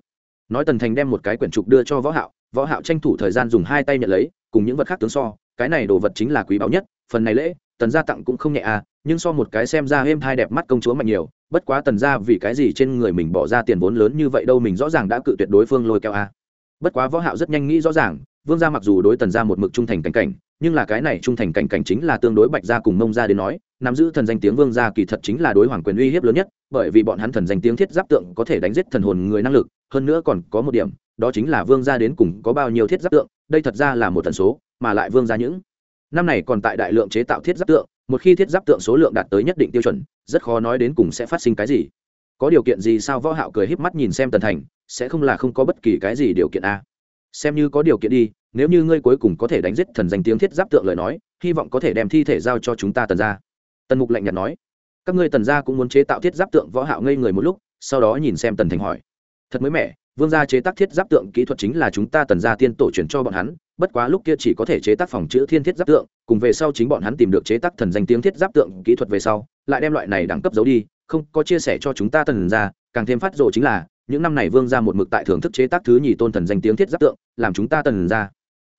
Nói tần thành đem một cái quyển trục đưa cho võ hạo võ hạo tranh thủ thời gian dùng hai tay nhận lấy, cùng những vật khác tướng so, cái này đồ vật chính là quý báu nhất, phần này lễ, tần gia tặng cũng không nhẹ à nhưng so một cái xem ra êm thai đẹp mắt công chúa mạnh nhiều bất quá tần gia vì cái gì trên người mình bỏ ra tiền vốn lớn như vậy đâu mình rõ ràng đã cự tuyệt đối phương lôi kéo à. bất quá võ hạo rất nhanh nghĩ rõ ràng, vương gia mặc dù đối tần gia một mực trung thành cảnh cảnh, nhưng là cái này trung thành cảnh cảnh chính là tương đối bạch gia cùng mông gia đến nói, nắm giữ thần danh tiếng vương gia kỳ thật chính là đối hoàng quyền uy hiếp lớn nhất, bởi vì bọn hắn thần danh tiếng thiết giáp tượng có thể đánh giết thần hồn người năng lực, hơn nữa còn có một điểm, đó chính là vương gia đến cùng có bao nhiêu thiết giáp tượng, đây thật ra là một thần số, mà lại vương gia những năm này còn tại đại lượng chế tạo thiết giáp tượng một khi thiết giáp tượng số lượng đạt tới nhất định tiêu chuẩn, rất khó nói đến cùng sẽ phát sinh cái gì. Có điều kiện gì sao võ hạo cười híp mắt nhìn xem tần thành, sẽ không là không có bất kỳ cái gì điều kiện a? Xem như có điều kiện đi, nếu như ngươi cuối cùng có thể đánh giết thần danh tiếng thiết giáp tượng lời nói, hy vọng có thể đem thi thể giao cho chúng ta tần gia. Tần mục lạnh nhạt nói. Các ngươi tần gia cũng muốn chế tạo thiết giáp tượng võ hạo ngây người một lúc, sau đó nhìn xem tần thành hỏi. Thật mới mẻ vương gia chế tác thiết giáp tượng kỹ thuật chính là chúng ta tần gia tiên tổ truyền cho bọn hắn, bất quá lúc kia chỉ có thể chế tác phòng chữ thiên thiết giáp tượng, cùng về sau chính bọn hắn tìm được chế tác thần danh tiếng thiết giáp tượng kỹ thuật về sau, lại đem loại này đẳng cấp giấu đi, không có chia sẻ cho chúng ta tần gia, càng thêm phát rộ chính là, những năm này vương gia một mực tại thưởng thức chế tác thứ nhì tôn thần danh tiếng thiết giáp tượng, làm chúng ta tần gia.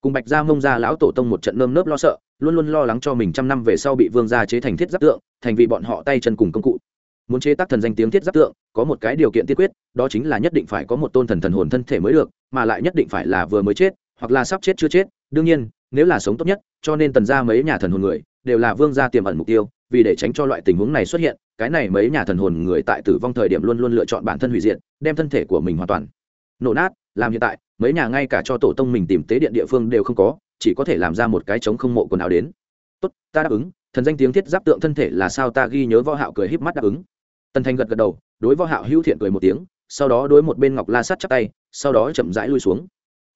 Cùng bạch gia mông gia lão tổ tông một trận nơm nớp lo sợ, luôn luôn lo lắng cho mình trăm năm về sau bị vương gia chế thành thiết giáp tượng, thành vì bọn họ tay chân cùng công cụ muốn chế tác thần danh tiếng thiết giáp tượng, có một cái điều kiện tiên quyết, đó chính là nhất định phải có một tôn thần thần hồn thân thể mới được, mà lại nhất định phải là vừa mới chết, hoặc là sắp chết chưa chết. Đương nhiên, nếu là sống tốt nhất, cho nên tần gia mấy nhà thần hồn người, đều là vương gia tiềm ẩn mục tiêu, vì để tránh cho loại tình huống này xuất hiện, cái này mấy nhà thần hồn người tại tử vong thời điểm luôn luôn lựa chọn bản thân hủy diệt, đem thân thể của mình hoàn toàn nổ nát. Làm hiện tại, mấy nhà ngay cả cho tổ tông mình tìm tế điện địa phương đều không có, chỉ có thể làm ra một cái trống không mộ quần áo đến. Tốt, ta đáp ứng, thần danh tiếng thiết giáp tượng thân thể là sao ta ghi nhớ võ hạo cười híp mắt đáp ứng tần thành gật gật đầu, đối võ hạo hữu thiện cười một tiếng, sau đó đối một bên ngọc la sắt chắp tay, sau đó chậm rãi lui xuống.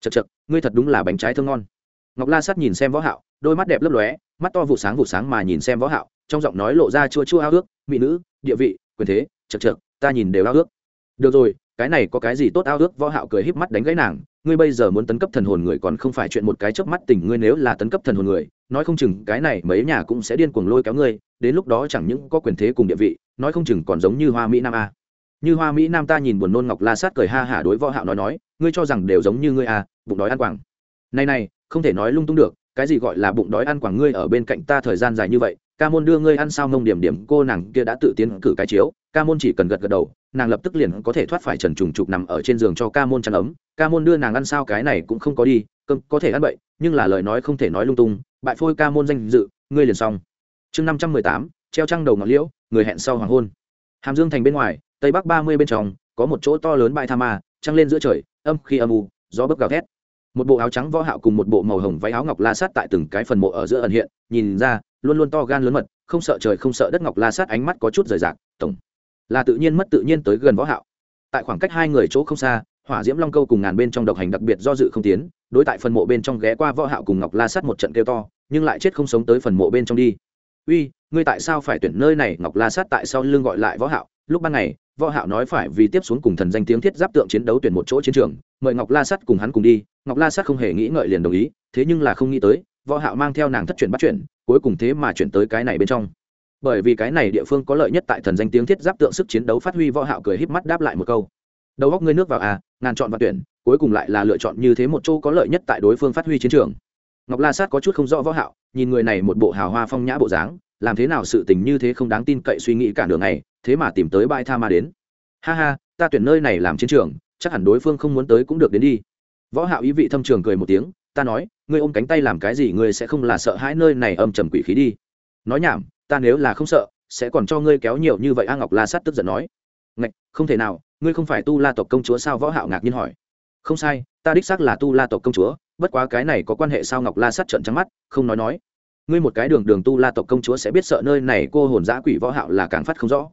Chật chật ngươi thật đúng là bánh trái thơm ngon. Ngọc la sắt nhìn xem võ hạo, đôi mắt đẹp lấp lóe, mắt to vụ sáng vụ sáng mà nhìn xem võ hạo, trong giọng nói lộ ra chua chua ao ước, mỹ nữ, địa vị, quyền thế chật chật ta nhìn đều ao ước. Được rồi, cái này có cái gì tốt ao ước? Võ hạo cười híp mắt đánh gãy nàng, ngươi bây giờ muốn tấn cấp thần hồn người còn không phải chuyện một cái chớp mắt tỉnh ngươi nếu là tấn cấp thần hồn người, nói không chừng cái này mấy nhà cũng sẽ điên cuồng lôi kéo ngươi, đến lúc đó chẳng những có quyền thế cùng địa vị nói không chừng còn giống như hoa mỹ nam a. Như hoa mỹ nam ta nhìn buồn nôn ngọc la sát cười ha hả đối võ hạo nói nói, ngươi cho rằng đều giống như ngươi à bụng đói ăn quảng. Này này, không thể nói lung tung được, cái gì gọi là bụng đói ăn quảng ngươi ở bên cạnh ta thời gian dài như vậy, ca môn đưa ngươi ăn sao mông điểm điểm cô nàng kia đã tự tiến cử cái chiếu, ca môn chỉ cần gật gật đầu, nàng lập tức liền có thể thoát phải trần trùng trục nằm ở trên giường cho ca môn chăn ấm, ca môn đưa nàng ăn sao cái này cũng không có đi, cơm có thể ăn bậy nhưng là lời nói không thể nói lung tung, bại phôi ca môn danh dự, ngươi liền xong. Chương năm trăm mười tám, treo trăng đầu ngọc liễu người hẹn sau hoàng hôn. Hàm dương thành bên ngoài, tây bắc ba mươi bên trong, có một chỗ to lớn bãi tha ma, trăng lên giữa trời, âm khi âm u, gió bấc gào thét. Một bộ áo trắng võ hạo cùng một bộ màu hồng váy áo ngọc la sát tại từng cái phần mộ ở giữa ẩn hiện, nhìn ra, luôn luôn to gan lớn mật, không sợ trời không sợ đất ngọc la sát ánh mắt có chút rời rạc, tổng. Là tự nhiên mất tự nhiên tới gần võ hạo. Tại khoảng cách hai người chỗ không xa, hỏa diễm long câu cùng ngàn bên trong độc hành đặc biệt do dự không tiến, đối tại phần mộ bên trong ghé qua võ hạo cùng ngọc la sát một trận kêu to, nhưng lại chết không sống tới phần mộ bên trong đi. Uy ngươi tại sao phải tuyển nơi này? Ngọc la sát tại sau lưng gọi lại võ hạo. Lúc ban ngày, võ hạo nói phải vì tiếp xuống cùng thần danh tiếng thiết giáp tượng chiến đấu tuyển một chỗ chiến trường, mời ngọc la sát cùng hắn cùng đi. Ngọc la sát không hề nghĩ ngợi liền đồng ý, thế nhưng là không nghĩ tới, võ hạo mang theo nàng thất chuyển bắt chuyển cuối cùng thế mà chuyển tới cái này bên trong. Bởi vì cái này địa phương có lợi nhất tại thần danh tiếng thiết giáp tượng sức chiến đấu phát huy, võ hạo cười híp mắt đáp lại một câu. Đầu góc ngươi nước vào à ngàn chọn và tuyển, cuối cùng lại là lựa chọn như thế một chỗ có lợi nhất tại đối phương phát huy chiến trường. Ngọc la sát có chút không rõ võ hạo, nhìn người này một bộ hào hoa phong nhã bộ dáng làm thế nào sự tình như thế không đáng tin cậy suy nghĩ cả đường này thế mà tìm tới bãi tha ma đến. Ha ha, ta tuyển nơi này làm chiến trường, chắc hẳn đối phương không muốn tới cũng được đến đi. Võ hạo ý vị thâm trường cười một tiếng, ta nói, ngươi ôm cánh tay làm cái gì ngươi sẽ không là sợ hãi nơi này âm trầm quỷ khí đi. Nói nhảm, ta nếu là không sợ, sẽ còn cho ngươi kéo nhiều như vậy a ngọc la sát tức giận nói. Ngạch, không thể nào, ngươi không phải tu la tộc công chúa sao? Võ hạo ngạc nhiên hỏi. Không sai, ta đích xác là tu la tộc công chúa, bất quá cái này có quan hệ sao? Ngọc la sát trợn trắng mắt, không nói nói ngươi một cái đường đường tu la tộc công chúa sẽ biết sợ nơi này cô hồn dã quỷ võ hạo là càng phát không rõ.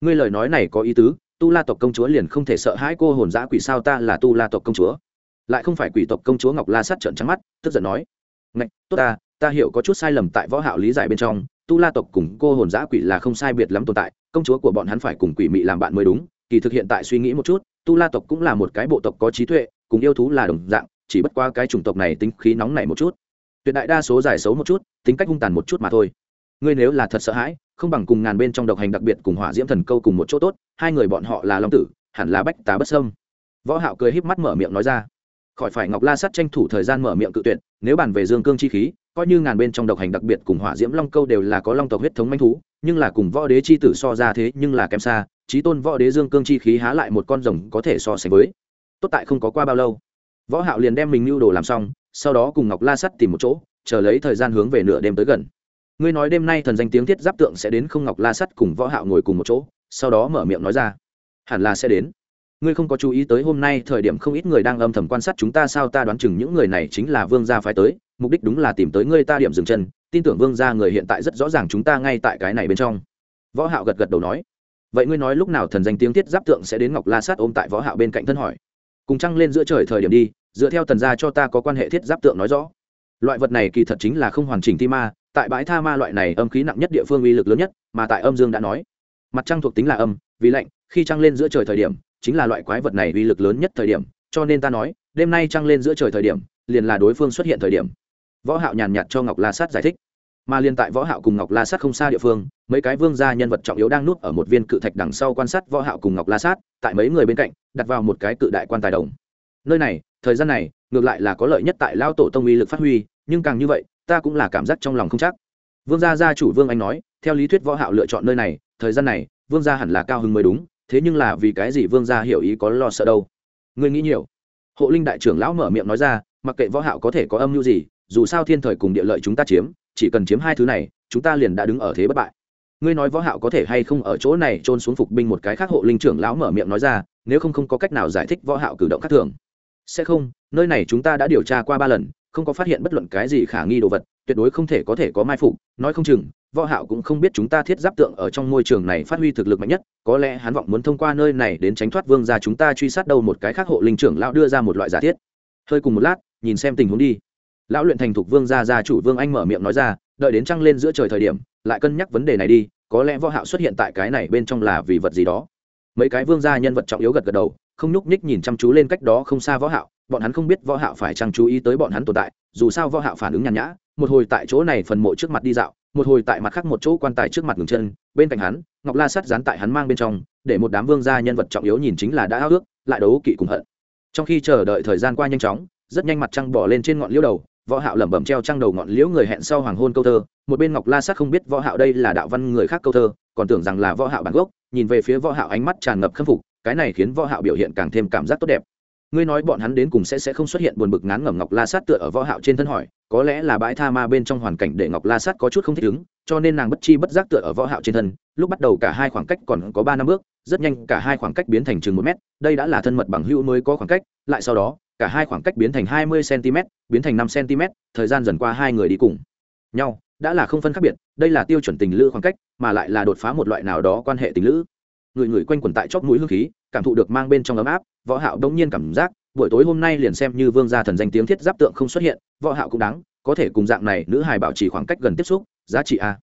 Ngươi lời nói này có ý tứ, tu la tộc công chúa liền không thể sợ hãi cô hồn dã quỷ sao ta là tu la tộc công chúa? Lại không phải quỷ tộc công chúa ngọc la sát trợn trắng mắt, tức giận nói, ngạch, tốt ta ta hiểu có chút sai lầm tại võ hạo lý giải bên trong, tu la tộc cùng cô hồn dã quỷ là không sai biệt lắm tồn tại, công chúa của bọn hắn phải cùng quỷ mị làm bạn mới đúng, kỳ thực hiện tại suy nghĩ một chút, tu la tộc cũng là một cái bộ tộc có trí tuệ, cùng yêu thú là đồng dạng, chỉ bất qua cái chủng tộc này tính khí nóng nảy một chút tuyệt đại đa số giải xấu một chút, tính cách hung tàn một chút mà thôi. Ngươi nếu là thật sợ hãi, không bằng cùng ngàn bên trong độc hành đặc biệt cùng hỏa diễm thần câu cùng một chỗ tốt, hai người bọn họ là long tử, hẳn là bách tá bất sâm võ hạo cười híp mắt mở miệng nói ra. Khỏi phải ngọc la sắt tranh thủ thời gian mở miệng cự tuyệt, nếu bàn về dương cương chi khí, coi như ngàn bên trong độc hành đặc biệt cùng hỏa diễm long câu đều là có long tộc huyết thống manh thú, nhưng là cùng võ đế chi tử so ra thế nhưng là kém xa trí tôn võ đế dương cương chi khí há lại một con rồng có thể so sánh với. Tốt tại không có qua bao lâu. Võ hạo liền đem mình lưu đồ làm xong sau đó cùng ngọc la sắt tìm một chỗ, chờ lấy thời gian hướng về nửa đêm tới gần. Ngươi nói đêm nay thần danh tiếng thiết giáp tượng sẽ đến không? Ngọc la sắt cùng võ hạo ngồi cùng một chỗ, sau đó mở miệng nói ra. Hẳn là sẽ đến. Ngươi không có chú ý tới hôm nay thời điểm không ít người đang âm thầm quan sát chúng ta sao? Ta đoán chừng những người này chính là vương gia phái tới, mục đích đúng là tìm tới ngươi ta điểm dừng chân. Tin tưởng vương gia người hiện tại rất rõ ràng chúng ta ngay tại cái này bên trong. Võ hạo gật gật đầu nói. Vậy ngươi nói lúc nào thần danh tiếng tiết giáp tượng sẽ đến? Ngọc la sát ôm tại võ hạo bên cạnh thân hỏi. Cùng trăng lên giữa trời thời điểm đi dựa theo tần gia cho ta có quan hệ thiết giáp tượng nói rõ. Loại vật này kỳ thật chính là không hoàn chỉnh thi ma, tại bãi tha ma loại này âm khí nặng nhất địa phương uy lực lớn nhất, mà tại âm dương đã nói. Mặt trăng thuộc tính là âm, vì lạnh, khi trăng lên giữa trời thời điểm, chính là loại quái vật này uy lực lớn nhất thời điểm, cho nên ta nói, đêm nay trăng lên giữa trời thời điểm, liền là đối phương xuất hiện thời điểm. Võ hạo nhàn nhạt cho ngọc la sát giải thích. Mà liên tại võ hạo cùng ngọc la sát không xa địa phương, mấy cái vương gia nhân vật trọng yếu đang nuốt ở một viên cự thạch đằng sau quan sát võ hạo cùng ngọc la sát, tại mấy người bên cạnh, đặt vào một cái cự đại quan tài đồng nơi này, thời gian này, ngược lại là có lợi nhất tại lao tổ tông uy lực phát huy, nhưng càng như vậy, ta cũng là cảm giác trong lòng không chắc. Vương gia gia chủ vương anh nói, theo lý thuyết võ hạo lựa chọn nơi này, thời gian này, vương gia hẳn là cao hứng mới đúng, thế nhưng là vì cái gì vương gia hiểu ý có lo sợ đâu? Ngươi nghĩ nhiều. Hộ linh đại trưởng lão mở miệng nói ra, mặc kệ võ hạo có thể có âm mưu gì, dù sao thiên thời cùng địa lợi chúng ta chiếm, chỉ cần chiếm hai thứ này, chúng ta liền đã đứng ở thế bất bại. Ngươi nói võ hạo có thể hay không ở chỗ này trôn xuống phục binh một cái khác, hộ linh trưởng lão mở miệng nói ra, nếu không không có cách nào giải thích võ hạo cử động khác thường sẽ không, nơi này chúng ta đã điều tra qua ba lần, không có phát hiện bất luận cái gì khả nghi đồ vật, tuyệt đối không thể có thể có mai phục, nói không chừng, võ hạo cũng không biết chúng ta thiết giáp tượng ở trong môi trường này phát huy thực lực mạnh nhất, có lẽ hắn vọng muốn thông qua nơi này đến tránh thoát vương gia chúng ta truy sát đâu một cái khác hộ linh trưởng lão đưa ra một loại giả thiết. Hơi cùng một lát, nhìn xem tình huống đi. Lão luyện thành thục vương gia gia chủ vương anh mở miệng nói ra, đợi đến trăng lên giữa trời thời điểm, lại cân nhắc vấn đề này đi, có lẽ võ hạo xuất hiện tại cái này bên trong là vì vật gì đó. Mấy cái vương gia nhân vật trọng yếu gật gật đầu không nhúc nhích nhìn chăm chú lên cách đó không xa võ hạo, bọn hắn không biết võ hạo phải chăng chú ý tới bọn hắn tồn tại, dù sao võ hạo phản ứng nhàn nhã, một hồi tại chỗ này phần mộ trước mặt đi dạo, một hồi tại mặt khác một chỗ quan tài trước mặt ngừng chân, bên cạnh hắn, ngọc la sắt dán tại hắn mang bên trong, để một đám vương gia nhân vật trọng yếu nhìn chính là đã ao ước, lại đấu kỵ cùng hận. Trong khi chờ đợi thời gian qua nhanh chóng, rất nhanh mặt trăng bỏ lên trên ngọn liễu đầu, võ hạo lẩm bẩm treo trăng đầu ngọn liễu người hẹn sau hoàng hôn câu thơ, một bên ngọc la sát không biết võ hạo đây là đạo văn người khác câu thơ, còn tưởng rằng là võ hạo bản gốc, nhìn về phía võ hạo ánh mắt tràn ngập khâm phục cái này khiến võ hạo biểu hiện càng thêm cảm giác tốt đẹp. Ngươi nói bọn hắn đến cùng sẽ sẽ không xuất hiện buồn bực ngán ngẩm ngọc la sát tựa ở võ hạo trên thân hỏi, có lẽ là bãi tha ma bên trong hoàn cảnh để ngọc la sát có chút không thích ứng, cho nên nàng bất chi bất giác tựa ở võ hạo trên thân, lúc bắt đầu cả hai khoảng cách còn có ba năm bước, rất nhanh cả hai khoảng cách biến thành chừng một mét, đây đã là thân mật bằng hữu mới có khoảng cách, lại sau đó, cả hai khoảng cách biến thành hai mươi cm biến thành năm cm thời gian dần qua hai người đi cùng. Nhau, đã là không phân khác biệt, đây là tiêu chuẩn tình lữ khoảng cách, mà lại là đột phá một loại nào đó quan hệ tình lữ. Người người quanh quẩn tại chóp mũi hương khí cảm thụ được mang bên trong ấm áp, võ hạo đống nhiên cảm giác, buổi tối hôm nay liền xem như vương gia thần danh tiếng thiết giáp tượng không xuất hiện, võ hạo cũng đáng, có thể cùng dạng này nữ hài bảo trì khoảng cách gần tiếp xúc, giá trị a.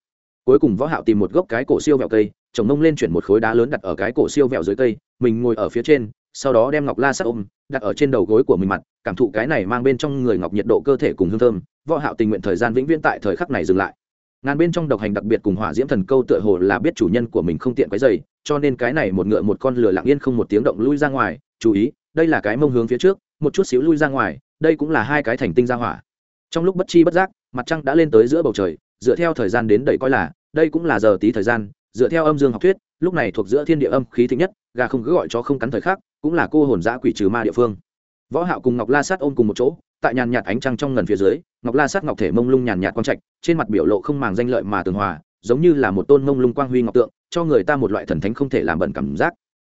Cuối cùng võ hạo tìm một gốc cái cổ siêu vẹo cây trồng nông lên chuyển một khối đá lớn đặt ở cái cổ siêu vẹo dưới cây, mình ngồi ở phía trên, sau đó đem ngọc la sắt ôm, đặt ở trên đầu gối của mình mặt, cảm thụ cái này mang bên trong người ngọc nhiệt độ cơ thể cùng hương thơm, võ hạo tình nguyện thời gian vĩnh viễn tại thời khắc này dừng lại ngàn bên trong độc hành đặc biệt cùng hỏa diễm thần câu tựa hồ là biết chủ nhân của mình không tiện quấy dày cho nên cái này một ngựa một con lừa lặng yên không một tiếng động lui ra ngoài. Chú ý, đây là cái mông hướng phía trước, một chút xíu lui ra ngoài, đây cũng là hai cái thành tinh ra hỏa. Trong lúc bất chi bất giác, mặt trăng đã lên tới giữa bầu trời, dựa theo thời gian đến đầy coi là, đây cũng là giờ tí thời gian, dựa theo âm dương học thuyết, lúc này thuộc giữa thiên địa âm khí thịnh nhất, gà không cứ gọi cho không cắn thời khắc, cũng là cô hồn giã quỷ trừ ma địa phương. Võ hạo cùng ngọc la sát ôm cùng một chỗ tại nhàn nhạt ánh trăng trong ngần phía dưới, ngọc la sát ngọc thể mông lung nhàn nhạt quang trạch, trên mặt biểu lộ không màng danh lợi mà tường hòa, giống như là một tôn mông lung quang huy ngọc tượng, cho người ta một loại thần thánh không thể làm bẩn cảm giác.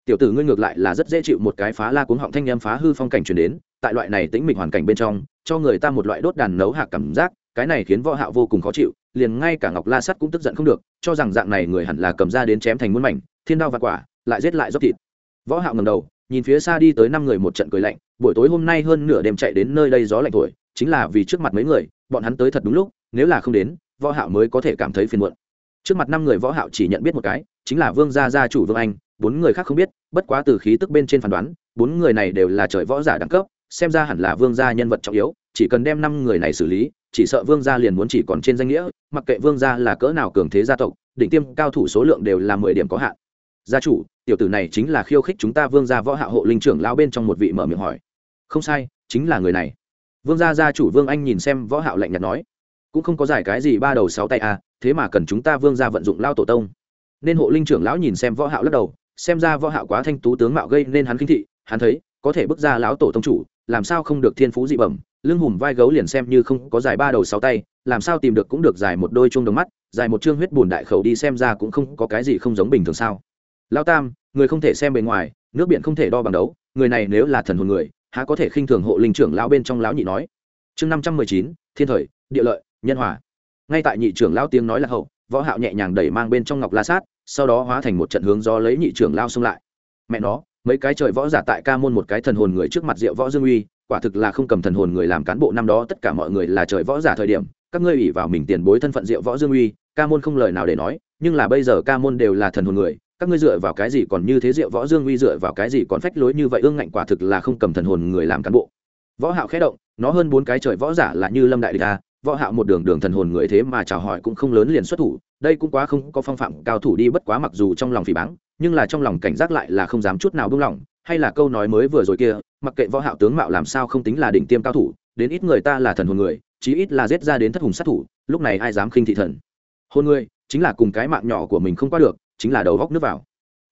Tiểu tử ngươi ngược lại là rất dễ chịu một cái phá la cuống họng thanh em phá hư phong cảnh truyền đến, tại loại này tĩnh mịch hoàn cảnh bên trong, cho người ta một loại đốt đàn nấu hạ cảm giác, cái này khiến võ hạo vô cùng khó chịu, liền ngay cả ngọc la sắt cũng tức giận không được, cho rằng dạng này người hẳn là cầm ra đến chém thành muôn mảnh, thiên đao và quả, lại giết lại dốc thịt. Võ hạo ngẩng đầu nhìn phía xa đi tới năm người một trận cười lạnh, buổi tối hôm nay hơn nửa đêm chạy đến nơi đây gió lạnh thổi, chính là vì trước mặt mấy người, bọn hắn tới thật đúng lúc, nếu là không đến, võ hạo mới có thể cảm thấy phiền muộn. Trước mặt năm người võ hạo chỉ nhận biết một cái, chính là vương gia gia chủ vương anh, bốn người khác không biết, bất quá từ khí tức bên trên phán đoán, bốn người này đều là trời võ giả đẳng cấp, xem ra hẳn là vương gia nhân vật trọng yếu, chỉ cần đem năm người này xử lý, chỉ sợ vương gia liền muốn chỉ còn trên danh nghĩa, mặc kệ vương gia là cỡ nào cường thế gia tộc, đỉnh tiêm cao thủ số lượng đều là mười điểm có hạn gia chủ, tiểu tử này chính là khiêu khích chúng ta vương gia võ hạ hộ linh trưởng lao bên trong một vị mở miệng hỏi. Không sai, chính là người này. Vương gia gia chủ vương anh nhìn xem võ hạo lạnh nhạt nói. Cũng không có giải cái gì ba đầu sáu tay à thế mà cần chúng ta vương gia vận dụng lao tổ tông. Nên hộ linh trưởng lão nhìn xem võ hạo lắc đầu, xem ra võ hạo quá thanh tú tướng mạo gây nên hắn kinh thị, hắn thấy, có thể bước ra lão tổ tông chủ, làm sao không được thiên phú dị bẩm, lưng hùm vai gấu liền xem như không có dài ba đầu sáu tay, làm sao tìm được cũng được dài một đôi chuông đồng mắt, dài một trương huyết bùn đại khẩu đi xem ra cũng không có cái gì không giống bình thường sao lao tam, người không thể xem bề ngoài, nước biển không thể đo bằng đấu, người này nếu là thần hồn người, há có thể khinh thường hộ linh trưởng lão bên trong lão nhị nói. Chương năm trăm mười chín, thiên thời, địa lợi, nhân hòa. Ngay tại nhị trưởng lão tiếng nói là hậu, võ hạo nhẹ nhàng đẩy mang bên trong ngọc la sát, sau đó hóa thành một trận hướng do lấy nhị trưởng lao xông lại. Mẹ nó, mấy cái trời võ giả tại ca môn một cái thần hồn người trước mặt diệu võ dương uy, quả thực là không cầm thần hồn người làm cán bộ năm đó tất cả mọi người là trời võ giả thời điểm, các ngươi ủy vào mình tiền bối thân phận diệu võ dương uy, ca môn không lời nào để nói, nhưng là bây giờ ca môn đều là thần hồn người các ngươi dựa vào cái gì còn như thế diệu võ dương uy dựa vào cái gì còn phách lối như vậy ương ngạnh quả thực là không cầm thần hồn người làm cán bộ. Võ hạo khẽ động, nó hơn bốn cái trời võ giả là như lâm đại địch à võ hạo một đường đường thần hồn người thế mà chào hỏi cũng không lớn liền xuất thủ, đây cũng quá không có phong phạm cao thủ đi bất quá mặc dù trong lòng phỉ báng, nhưng là trong lòng cảnh giác lại là không dám chút nào buông lỏng, hay là câu nói mới vừa rồi kia, mặc kệ võ hạo tướng mạo làm sao không tính là đỉnh tiêm cao thủ, đến ít người ta là thần hồn người, chí ít là giết ra đến thất hùng sát thủ, lúc này ai dám khinh thị thần? Hồn người, chính là cùng cái mạng nhỏ của mình không qua được chính là đầu góc nước vào.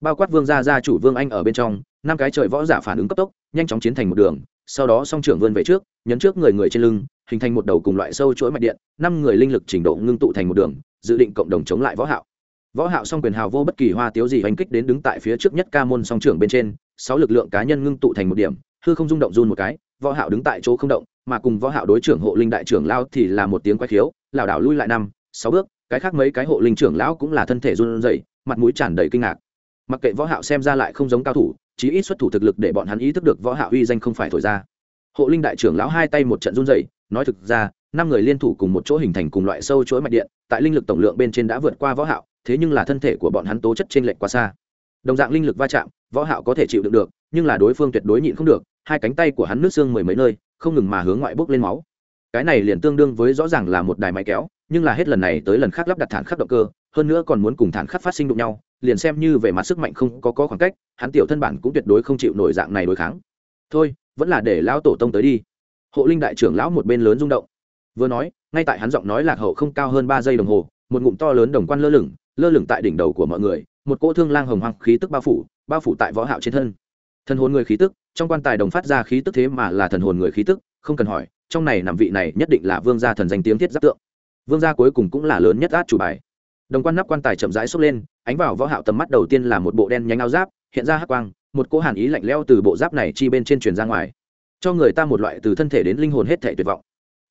Bao quát vương gia gia chủ vương anh ở bên trong, năm cái trời võ giả phản ứng cấp tốc, nhanh chóng chiến thành một đường, sau đó song trưởng vươn về trước, nhấn trước người người trên lưng, hình thành một đầu cùng loại sâu chuỗi mạch điện, năm người linh lực trình độ ngưng tụ thành một đường, dự định cộng đồng chống lại võ hạo. Võ hạo song quyền hào vô bất kỳ hoa tiếu gì hành kích đến đứng tại phía trước nhất ca môn song trưởng bên trên, sáu lực lượng cá nhân ngưng tụ thành một điểm, hư không rung động run một cái, võ hạo đứng tại chỗ không động, mà cùng võ hạo đối trưởng hộ linh đại trưởng lao thì là một tiếng quái khiếu, lảo đảo lui lại năm, sáu bước cái khác mấy cái hộ linh trưởng lão cũng là thân thể run rẩy, mặt mũi tràn đầy kinh ngạc. Mặc kệ võ hạo xem ra lại không giống cao thủ, chí ít xuất thủ thực lực để bọn hắn ý thức được võ hạo uy danh không phải thổi ra. Hộ linh đại trưởng lão hai tay một trận run rẩy, nói thực ra, năm người liên thủ cùng một chỗ hình thành cùng loại sâu chuỗi mạch điện, tại linh lực tổng lượng bên trên đã vượt qua võ hạo, thế nhưng là thân thể của bọn hắn tố chất trên lệch quá xa. Đồng dạng linh lực va chạm, võ hạo có thể chịu đựng được, nhưng là đối phương tuyệt đối nhịn không được, hai cánh tay của hắn nước xương mười mấy nơi, không ngừng mà hướng ngoại bốc lên máu. Cái này liền tương đương với rõ ràng là một đài máy kéo nhưng là hết lần này tới lần khác lắp đặt thản khắc động cơ hơn nữa còn muốn cùng thản khắc phát sinh đụng nhau liền xem như về mặt sức mạnh không có, có khoảng cách hắn tiểu thân bản cũng tuyệt đối không chịu nổi dạng này đối kháng. Thôi vẫn là để lão tổ tông tới đi. Hộ linh đại trưởng lão một bên lớn rung động. Vừa nói ngay tại hắn giọng nói lạc hậu không cao hơn ba giây đồng hồ một ngụm to lớn đồng quan lơ lửng lơ lửng tại đỉnh đầu của mọi người một cỗ thương lang hồng hoang khí tức bao phủ bao phủ tại võ hạo trên thân. Thần hồn người khí tức trong quan tài đồng phát ra khí tức thế mà là thần hồn người khí tức không cần hỏi trong này nằm vị này nhất định là vương gia thần danh tiếng thiết giáp tượng vương gia cuối cùng cũng là lớn nhất át chủ bài. Đồng quan nắp quan tài chậm rãi xốc lên, ánh vào võ hạo tầm mắt đầu tiên là một bộ đen nhánh áo giáp, hiện ra hắc quang, một cỗ hàn ý lạnh lẽo từ bộ giáp này chi bên trên truyền ra ngoài, cho người ta một loại từ thân thể đến linh hồn hết thảy tuyệt vọng.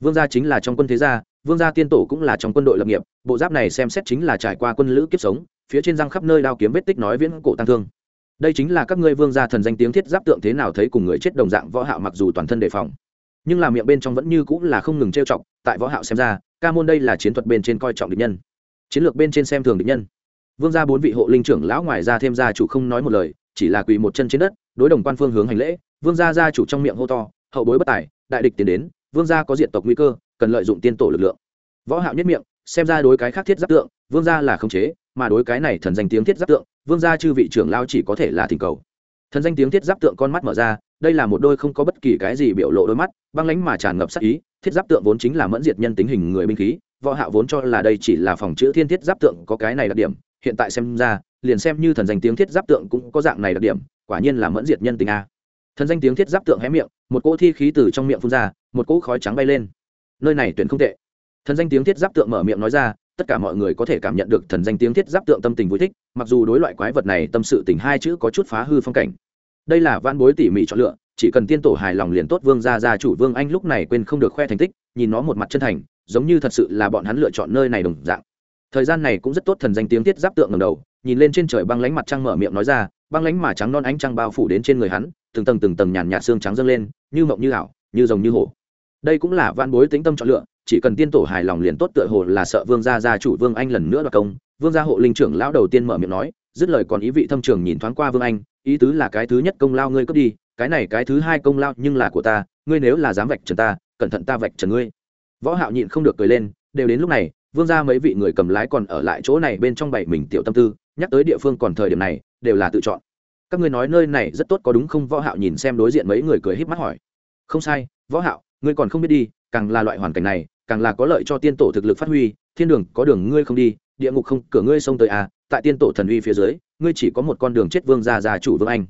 Vương gia chính là trong quân thế gia, vương gia tiên tổ cũng là trong quân đội lập nghiệp, bộ giáp này xem xét chính là trải qua quân lữ kiếp sống, phía trên răng khắp nơi đao kiếm vết tích nói viễn cổ tăng thương. Đây chính là các ngươi vương gia thần danh tiếng thiết giáp tượng thế nào thấy cùng người chết đồng dạng võ hạo mặc dù toàn thân đề phòng nhưng là miệng bên trong vẫn như cũng là không ngừng trêu chọc, tại võ hạo xem ra, ca môn đây là chiến thuật bên trên coi trọng địch nhân. Chiến lược bên trên xem thường địch nhân. Vương gia bốn vị hộ linh trưởng lão ngoài ra thêm gia chủ không nói một lời, chỉ là quỳ một chân trên đất, đối đồng quan phương hướng hành lễ, vương gia gia chủ trong miệng hô to, hậu bối bất tài, đại địch tiến đến, vương gia có diện tộc nguy cơ, cần lợi dụng tiên tổ lực lượng. Võ hạo nhất miệng, xem ra đối cái khác thiết giáp tượng, vương gia là không chế, mà đối cái này thần danh tiếng thiết giáp tượng, vương gia chư vị trưởng lao chỉ có thể là thỉnh cầu. Thần danh tiếng thiết giáp tượng con mắt mở ra đây là một đôi không có bất kỳ cái gì biểu lộ đôi mắt, băng lánh mà tràn ngập sắc ý, thiết giáp tượng vốn chính là mẫn diệt nhân tính hình người binh khí, võ hạo vốn cho là đây chỉ là phòng chữ thiên thiết giáp tượng có cái này đặc điểm, hiện tại xem ra, liền xem như thần danh tiếng thiết giáp tượng cũng có dạng này đặc điểm, quả nhiên là mẫn diệt nhân tính a. Thần danh tiếng thiết giáp tượng hé miệng, một cỗ thi khí từ trong miệng phun ra, một cỗ khói trắng bay lên. Nơi này tuyển không tệ. Thần danh tiếng thiết giáp tượng mở miệng nói ra, tất cả mọi người có thể cảm nhận được thần danh tiếng thiết giáp tượng tâm tình vui thích, mặc dù đối loại quái vật này tâm sự tình hai chữ có chút phá hư phong cảnh đây là van bối tỉ mỉ chọn lựa, chỉ cần tiên tổ hài lòng liền tốt, vương gia gia chủ vương anh lúc này quên không được khoe thành tích, nhìn nó một mặt chân thành, giống như thật sự là bọn hắn lựa chọn nơi này đồng dạng. Thời gian này cũng rất tốt, thần danh tiếng tiết giáp tượng ngầm đầu, nhìn lên trên trời băng lánh mặt trăng mở miệng nói ra, băng lánh mà trắng non ánh trăng bao phủ đến trên người hắn, từng tầng từng tầng nhàn nhạt xương trắng dâng lên, như mộng như ảo, như rồng như hổ. Đây cũng là van bối tĩnh tâm chọn lựa, chỉ cần tiên tổ hài lòng liền tốt, tựa hồ là sợ vương gia gia chủ vương anh lần nữa đoạt công, vương gia hộ linh trưởng lão đầu tiên mở miệng nói, dứt lời còn ý vị thâm trường nhìn thoáng qua vương anh ý tứ là cái thứ nhất công lao ngươi cướp đi, cái này cái thứ hai công lao nhưng là của ta, ngươi nếu là dám vạch trần ta, cẩn thận ta vạch trần ngươi. Võ hạo nhịn không được cười lên, đều đến lúc này, vương gia mấy vị người cầm lái còn ở lại chỗ này bên trong bảy mình tiểu tâm tư, nhắc tới địa phương còn thời điểm này, đều là tự chọn. Các ngươi nói nơi này rất tốt có đúng không? Võ hạo nhìn xem đối diện mấy người cười híp mắt hỏi. Không sai, võ hạo, ngươi còn không biết đi, càng là loại hoàn cảnh này, càng là có lợi cho tiên tổ thực lực phát huy, thiên đường có đường ngươi không đi, địa ngục không, cửa ngươi xông tới à tại tiên tổ thần uy phía dưới ngươi chỉ có một con đường chết vương gia gia chủ vương anh.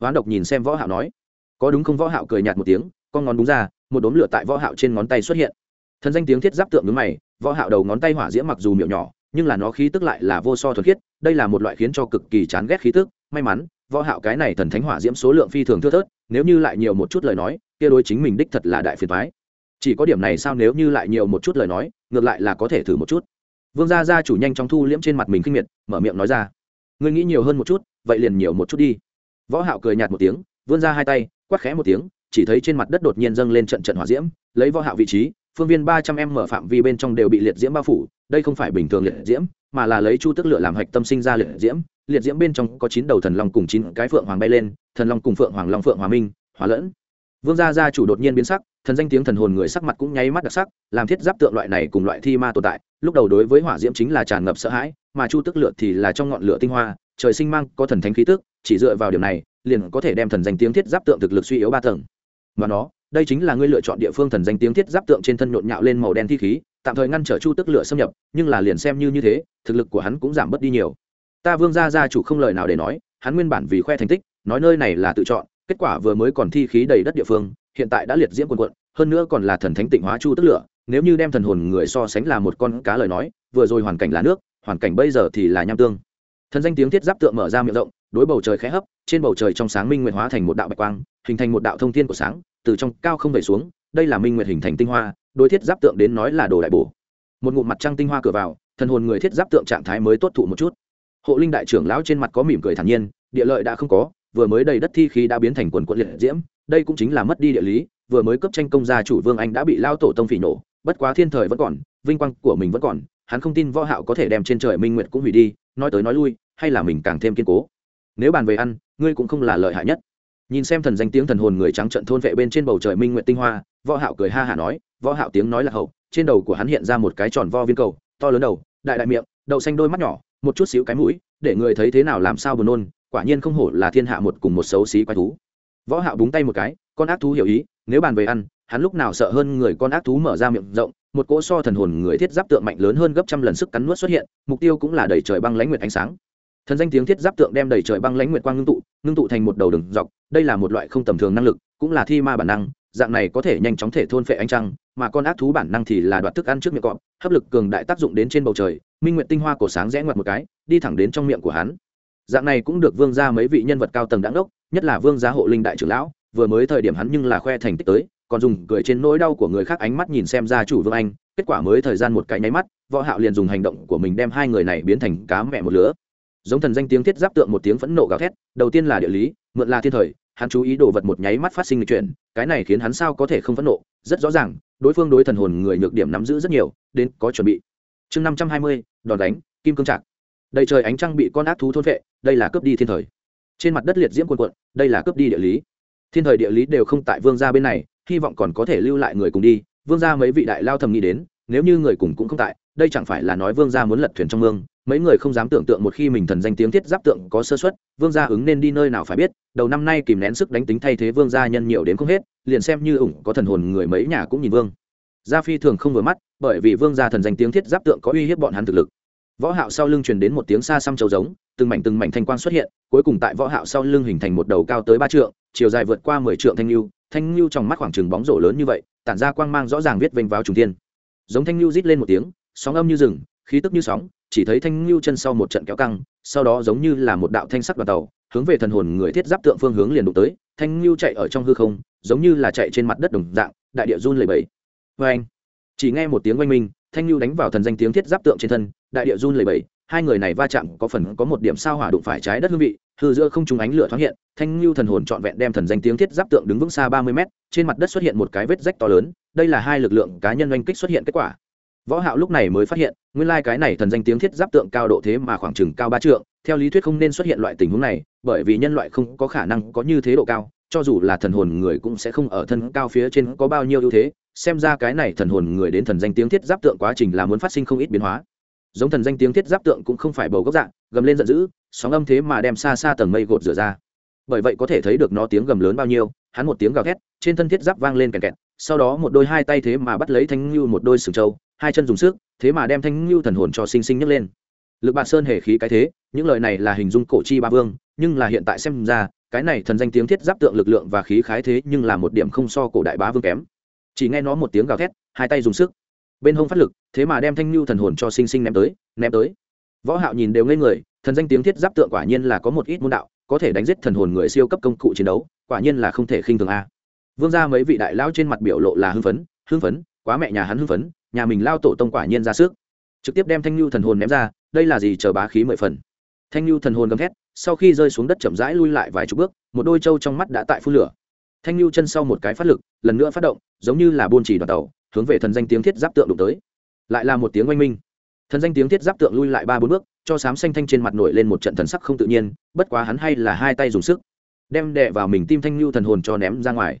Hoán độc nhìn xem võ hạo nói. Có đúng không? Võ hạo cười nhạt một tiếng, con ngón đúng ra, một đốm lửa tại võ hạo trên ngón tay xuất hiện. Thần danh tiếng thiết giáp tượng đứng mày, võ hạo đầu ngón tay hỏa diễm mặc dù miệng nhỏ, nhưng là nó khí tức lại là vô so thuần khiết, đây là một loại khiến cho cực kỳ chán ghét khí tức. May mắn, võ hạo cái này thần thánh hỏa diễm số lượng phi thường thưa thớt, nếu như lại nhiều một chút lời nói, kia đối chính mình đích thật là đại phiền toái. Chỉ có điểm này sao nếu như lại nhiều một chút lời nói, ngược lại là có thể thử một chút. Vương gia gia chủ nhanh chóng thu liễm trên mặt mình kinh miệt, mở miệng nói ra ngươi nghĩ nhiều hơn một chút, vậy liền nhiều một chút đi. Võ hạo cười nhạt một tiếng, vươn ra hai tay, quát khẽ một tiếng, chỉ thấy trên mặt đất đột nhiên dâng lên trận trận hỏa diễm, lấy võ hạo vị trí, phương viên ba trăm em mở phạm vi bên trong đều bị liệt diễm bao phủ, đây không phải bình thường liệt diễm, mà là lấy chu tức lửa làm hạch tâm sinh ra liệt diễm liệt diễm bên trong có chín đầu thần long cùng chín cái phượng hoàng bay lên, thần long cùng phượng hoàng long phượng hòa minh, hòa lẫn. Vương gia gia chủ đột nhiên biến sắc, thần danh tiếng thần hồn người sắc mặt cũng nháy mắt đặc sắc, làm thiết giáp tượng loại này cùng loại thi ma tồn tại lúc đầu đối với hỏa diễm chính là tràn ngập sợ hãi, mà chu tức lửa thì là trong ngọn lửa tinh hoa, trời sinh mang có thần thánh khí tức, chỉ dựa vào điều này, liền có thể đem thần danh tiếng thiết giáp tượng thực lực suy yếu ba tầng. Và nó, đây chính là ngươi lựa chọn địa phương thần danh tiếng thiết giáp tượng trên thân nhộn nhạo lên màu đen thi khí, tạm thời ngăn trở chu tức lửa xâm nhập, nhưng là liền xem như như thế, thực lực của hắn cũng giảm bớt đi nhiều. Ta vương gia gia chủ không lời nào để nói, hắn nguyên bản vì khoe thành tích, nói nơi này là tự chọn, kết quả vừa mới còn thi khí đầy đất địa phương, hiện tại đã liệt diễm quần quận hơn nữa còn là thần thánh tịnh hóa chu tức lửa nếu như đem thần hồn người so sánh là một con cá lời nói, vừa rồi hoàn cảnh là nước, hoàn cảnh bây giờ thì là nham tương. Thần danh tiếng thiết giáp tượng mở ra miệng rộng, đối bầu trời khẽ hấp, trên bầu trời trong sáng minh nguyện hóa thành một đạo bạch quang, hình thành một đạo thông thiên của sáng, từ trong cao không về xuống, đây là minh nguyện hình thành tinh hoa, đối thiết giáp tượng đến nói là đồ đại bổ. Một ngụm mặt trăng tinh hoa cửa vào, thần hồn người thiết giáp tượng trạng thái mới tốt thụ một chút. Hộ linh đại trưởng lão trên mặt có mỉm cười thản nhiên, địa lợi đã không có, vừa mới đầy đất thi khí đã biến thành quần quận liệt diễm, đây cũng chính là mất đi địa lý, vừa mới cấp tranh công gia chủ vương anh đã bị lao tổ tông phỉ nổ bất quá thiên thời vẫn còn, vinh quang của mình vẫn còn, hắn không tin võ hạo có thể đem trên trời minh nguyệt cũng hủy đi, nói tới nói lui, hay là mình càng thêm kiên cố. Nếu bàn về ăn, ngươi cũng không là lợi hại nhất. Nhìn xem thần danh tiếng thần hồn người trắng trận thôn vệ bên trên bầu trời minh nguyệt tinh hoa, võ hạo cười ha hả nói, võ hạo tiếng nói là hậu, trên đầu của hắn hiện ra một cái tròn vo viên cầu, to lớn đầu, đại đại miệng, đậu xanh đôi mắt nhỏ, một chút xíu cái mũi, để người thấy thế nào làm sao buồn nôn, quả nhiên không hổ là thiên hạ một cùng một xấu xí quái thú. Võ hạo búng tay một cái, con ác thú hiểu ý, nếu bàn về ăn hắn lúc nào sợ hơn người con ác thú mở ra miệng rộng, một cỗ so thần hồn người thiết giáp tượng mạnh lớn hơn gấp trăm lần sức cắn nuốt xuất hiện, mục tiêu cũng là đẩy trời băng lãnh nguyệt ánh sáng. Thần danh tiếng thiết giáp tượng đem đẩy trời băng lãnh nguyệt quang ngưng tụ ngưng tụ thành một đầu đường dọc, đây là một loại không tầm thường năng lực, cũng là thi ma bản năng, dạng này có thể nhanh chóng thể thôn phệ ánh trăng, mà con ác thú bản năng thì là đoạt thức ăn trước miệng cọp, hấp lực cường đại tác dụng đến trên bầu trời, minh nguyện tinh hoa cổ sáng rẽ ngoặt một cái, đi thẳng đến trong miệng của hắn. Dạng này cũng được vương gia mấy vị nhân vật cao tầng đáng đốc, nhất là vương gia hộ linh đại trưởng lão, vừa mới thời điểm hắn nhưng là khoe thành tích tới còn dùng cười trên nỗi đau của người khác ánh mắt nhìn xem gia chủ vương anh, kết quả mới thời gian một cái nháy mắt, võ hạo liền dùng hành động của mình đem hai người này biến thành cá mẹ một lứa. Giống thần danh tiếng thiết giáp tượng một tiếng phẫn nộ gào thét, đầu tiên là địa lý, mượn là thiên thời, hắn chú ý đồ vật một nháy mắt phát sinh lịch chuyển, cái này khiến hắn sao có thể không phẫn nộ, rất rõ ràng, đối phương đối thần hồn người nhược điểm nắm giữ rất nhiều, đến có chuẩn bị. Chương năm trăm hai mươi, đòn đánh, kim cương trạc. Đầy trời ánh trăng bị con ác thú thôn vệ, đây là cướp đi thiên thời. Trên mặt đất liệt diễm quần quận đây là cướp đi địa lý. Thiên thời địa lý đều không tại vương gia bên này hy vọng còn có thể lưu lại người cùng đi. Vương gia mấy vị đại lao thầm nghĩ đến, nếu như người cùng cũng không tại, đây chẳng phải là nói vương gia muốn lật thuyền trong mương? Mấy người không dám tưởng tượng một khi mình thần danh tiếng thiết giáp tượng có sơ xuất vương gia ứng nên đi nơi nào phải biết. Đầu năm nay kìm nén sức đánh tính thay thế vương gia nhân nhiều đến không hết, liền xem như ủng có thần hồn người mấy nhà cũng nhìn vương. Gia phi thường không vừa mắt, bởi vì vương gia thần danh tiếng thiết giáp tượng có uy hiếp bọn hắn thực lực. Võ hạo sau lưng truyền đến một tiếng xa xăm châu giống, từng mảnh từng mảnh thanh quang xuất hiện, cuối cùng tại võ hạo sau lưng hình thành một đầu cao tới ba trượng, chiều dài vượt qua mười trượng thanh lưu thanh lưu trong mắt khoảng trừng bóng rổ lớn như vậy, tản ra quang mang rõ ràng viết vênh vào trùng thiên. Giống thanh lưu rít lên một tiếng, sóng âm như rừng, khí tức như sóng, chỉ thấy thanh lưu chân sau một trận kéo căng, sau đó giống như là một đạo thanh sắc đoàn tàu, hướng về thần hồn người thiết giáp tượng phương hướng liền đụng tới. Thanh lưu chạy ở trong hư không, giống như là chạy trên mặt đất đồng dạng, đại địa run lẩy bẩy. Vê anh, chỉ nghe một tiếng oanh minh, thanh lưu đánh vào thần danh tiếng thiết giáp tượng trên thân, đại địa run lẩy bẩy, hai người này va chạm có phần có một điểm sao hỏa đụng phải trái đất hương vị hư giữa không trùng ánh lửa thoáng hiện, thanh lưu thần hồn trọn vẹn đem thần danh tiếng thiết giáp tượng đứng vững xa ba mươi mét, trên mặt đất xuất hiện một cái vết rách to lớn, đây là hai lực lượng cá nhân oanh kích xuất hiện kết quả. Võ hạo lúc này mới phát hiện, nguyên lai cái này thần danh tiếng thiết giáp tượng cao độ thế mà khoảng chừng cao ba trượng, theo lý thuyết không nên xuất hiện loại tình huống này, bởi vì nhân loại không có khả năng có như thế độ cao, cho dù là thần hồn người cũng sẽ không ở thân cao phía trên có bao nhiêu ưu thế, xem ra cái này thần hồn người đến thần danh tiếng thiết giáp tượng quá trình là muốn phát sinh không ít biến hóa giống thần danh tiếng thiết giáp tượng cũng không phải bầu gốc dạng, gầm lên giận dữ, sóng âm thế mà đem xa xa tầng mây gột rửa ra. Bởi vậy có thể thấy được nó tiếng gầm lớn bao nhiêu, hắn một tiếng gào thét, trên thân thiết giáp vang lên kẹt kẹt, sau đó một đôi hai tay thế mà bắt lấy thanh lưu một đôi sừng trâu, hai chân dùng sức, thế mà đem thanh lưu thần hồn cho sinh sinh nhấc lên. Lực bạc sơn hề khí cái thế, những lời này là hình dung cổ chi ba vương, nhưng là hiện tại xem ra, cái này thần danh tiếng thiết giáp tượng lực lượng và khí khái thế nhưng là một điểm không so cổ đại bá vương kém. Chỉ nghe nó một tiếng gào thét, hai tay dùng sức bên hông phát lực, thế mà đem thanh lưu thần hồn cho sinh sinh ném tới ném tới. Võ hạo nhìn đều ngây người, thần danh tiếng thiết giáp tượng quả nhiên là có một ít môn đạo, có thể đánh giết thần hồn người siêu cấp công cụ chiến đấu, quả nhiên là không thể khinh thường a. Vương gia mấy vị đại lão trên mặt biểu lộ là hưng phấn hưng phấn, quá mẹ nhà hắn hưng phấn, nhà mình lao tổ tông quả nhiên ra sức. Trực tiếp đem thanh lưu thần hồn ném ra, đây là gì chờ bá khí mười phần. Thanh lưu thần hồn gầm thét, sau khi rơi xuống đất chậm rãi lui lại vài chục bước, một đôi trâu trong mắt đã tại phun lửa. Thanh lưu chân sau một cái phát lực lần nữa phát động, giống như là buôn chỉ đoàn tàu, hướng về thần danh tiếng thiết giáp tượng đụng tới. Lại là một tiếng oanh minh. Thần danh tiếng thiết giáp tượng lui lại ba bốn bước, cho sám xanh thanh trên mặt nổi lên một trận thần sắc không tự nhiên, bất quá hắn hay là hai tay dùng sức, đem đè vào mình tim thanh lưu thần hồn cho ném ra ngoài.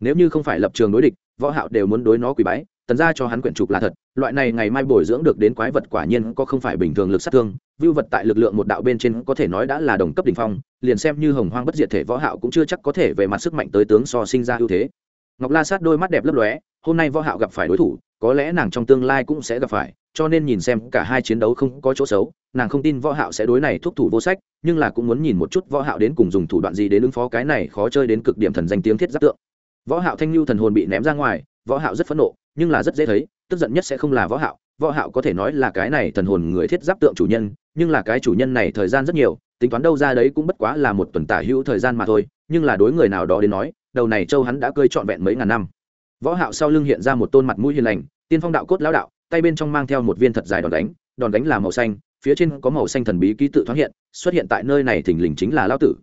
Nếu như không phải lập trường đối địch, võ hạo đều muốn đối nó quỳ bái, tần ra cho hắn quyển trục là thật, loại này ngày mai bồi dưỡng được đến quái vật quả nhiên có không phải bình thường lực sát thương, vưu vật tại lực lượng một đạo bên trên có thể nói đã là đồng cấp đỉnh phong, liền xem như hồng hoang bất diệt thể võ hạo cũng chưa chắc có thể về mặt sức mạnh tới tướng so sinh ra ưu thế ngọc la sát đôi mắt đẹp lấp lóe, hôm nay võ hạo gặp phải đối thủ, có lẽ nàng trong tương lai cũng sẽ gặp phải, cho nên nhìn xem cả hai chiến đấu không có chỗ xấu, nàng không tin võ hạo sẽ đối này thúc thủ vô sách, nhưng là cũng muốn nhìn một chút võ hạo đến cùng dùng thủ đoạn gì đến ứng phó cái này khó chơi đến cực điểm thần danh tiếng thiết giáp tượng. Võ hạo thanh lưu thần hồn bị ném ra ngoài, võ hạo rất phẫn nộ, nhưng là rất dễ thấy, tức giận nhất sẽ không là võ hạo võ hạo có thể nói là cái này thần hồn người thiết giáp tượng chủ nhân, nhưng là cái chủ nhân này thời gian rất nhiều, tính toán đâu ra đấy cũng bất quá là một tuần tả hữu thời gian mà thôi, nhưng là đối người nào đó đến nói đầu này châu hắn đã cơi trọn vẹn mấy ngàn năm. Võ hạo sau lưng hiện ra một tôn mặt mũi hiền lành, tiên phong đạo cốt lão đạo, tay bên trong mang theo một viên thật dài đòn đánh đòn đánh là màu xanh, phía trên có màu xanh thần bí ký tự thoáng hiện, xuất hiện tại nơi này thình lình chính là lão tử.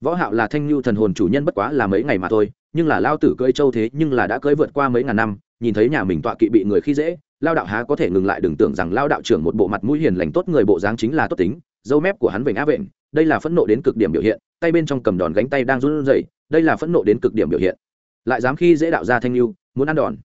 Võ hạo là thanh lưu thần hồn chủ nhân bất quá là mấy ngày mà thôi, nhưng là lão tử cưỡi châu thế nhưng là đã cưỡi vượt qua mấy ngàn năm, nhìn thấy nhà mình tọa kỵ bị người khi dễ lao đạo há có thể ngừng lại đừng tưởng rằng lao đạo trưởng một bộ mặt mũi hiền lành tốt người bộ dáng chính là tốt tính, dâu mép của hắn vểnh á vện đây là phẫn nộ đến cực điểm biểu hiện, tay bên trong cầm đòn gánh tay đang run rẩy đây là phẫn nộ đến cực điểm biểu hiện. Lại dám khi dễ đạo ra thanh lưu muốn ăn đòn.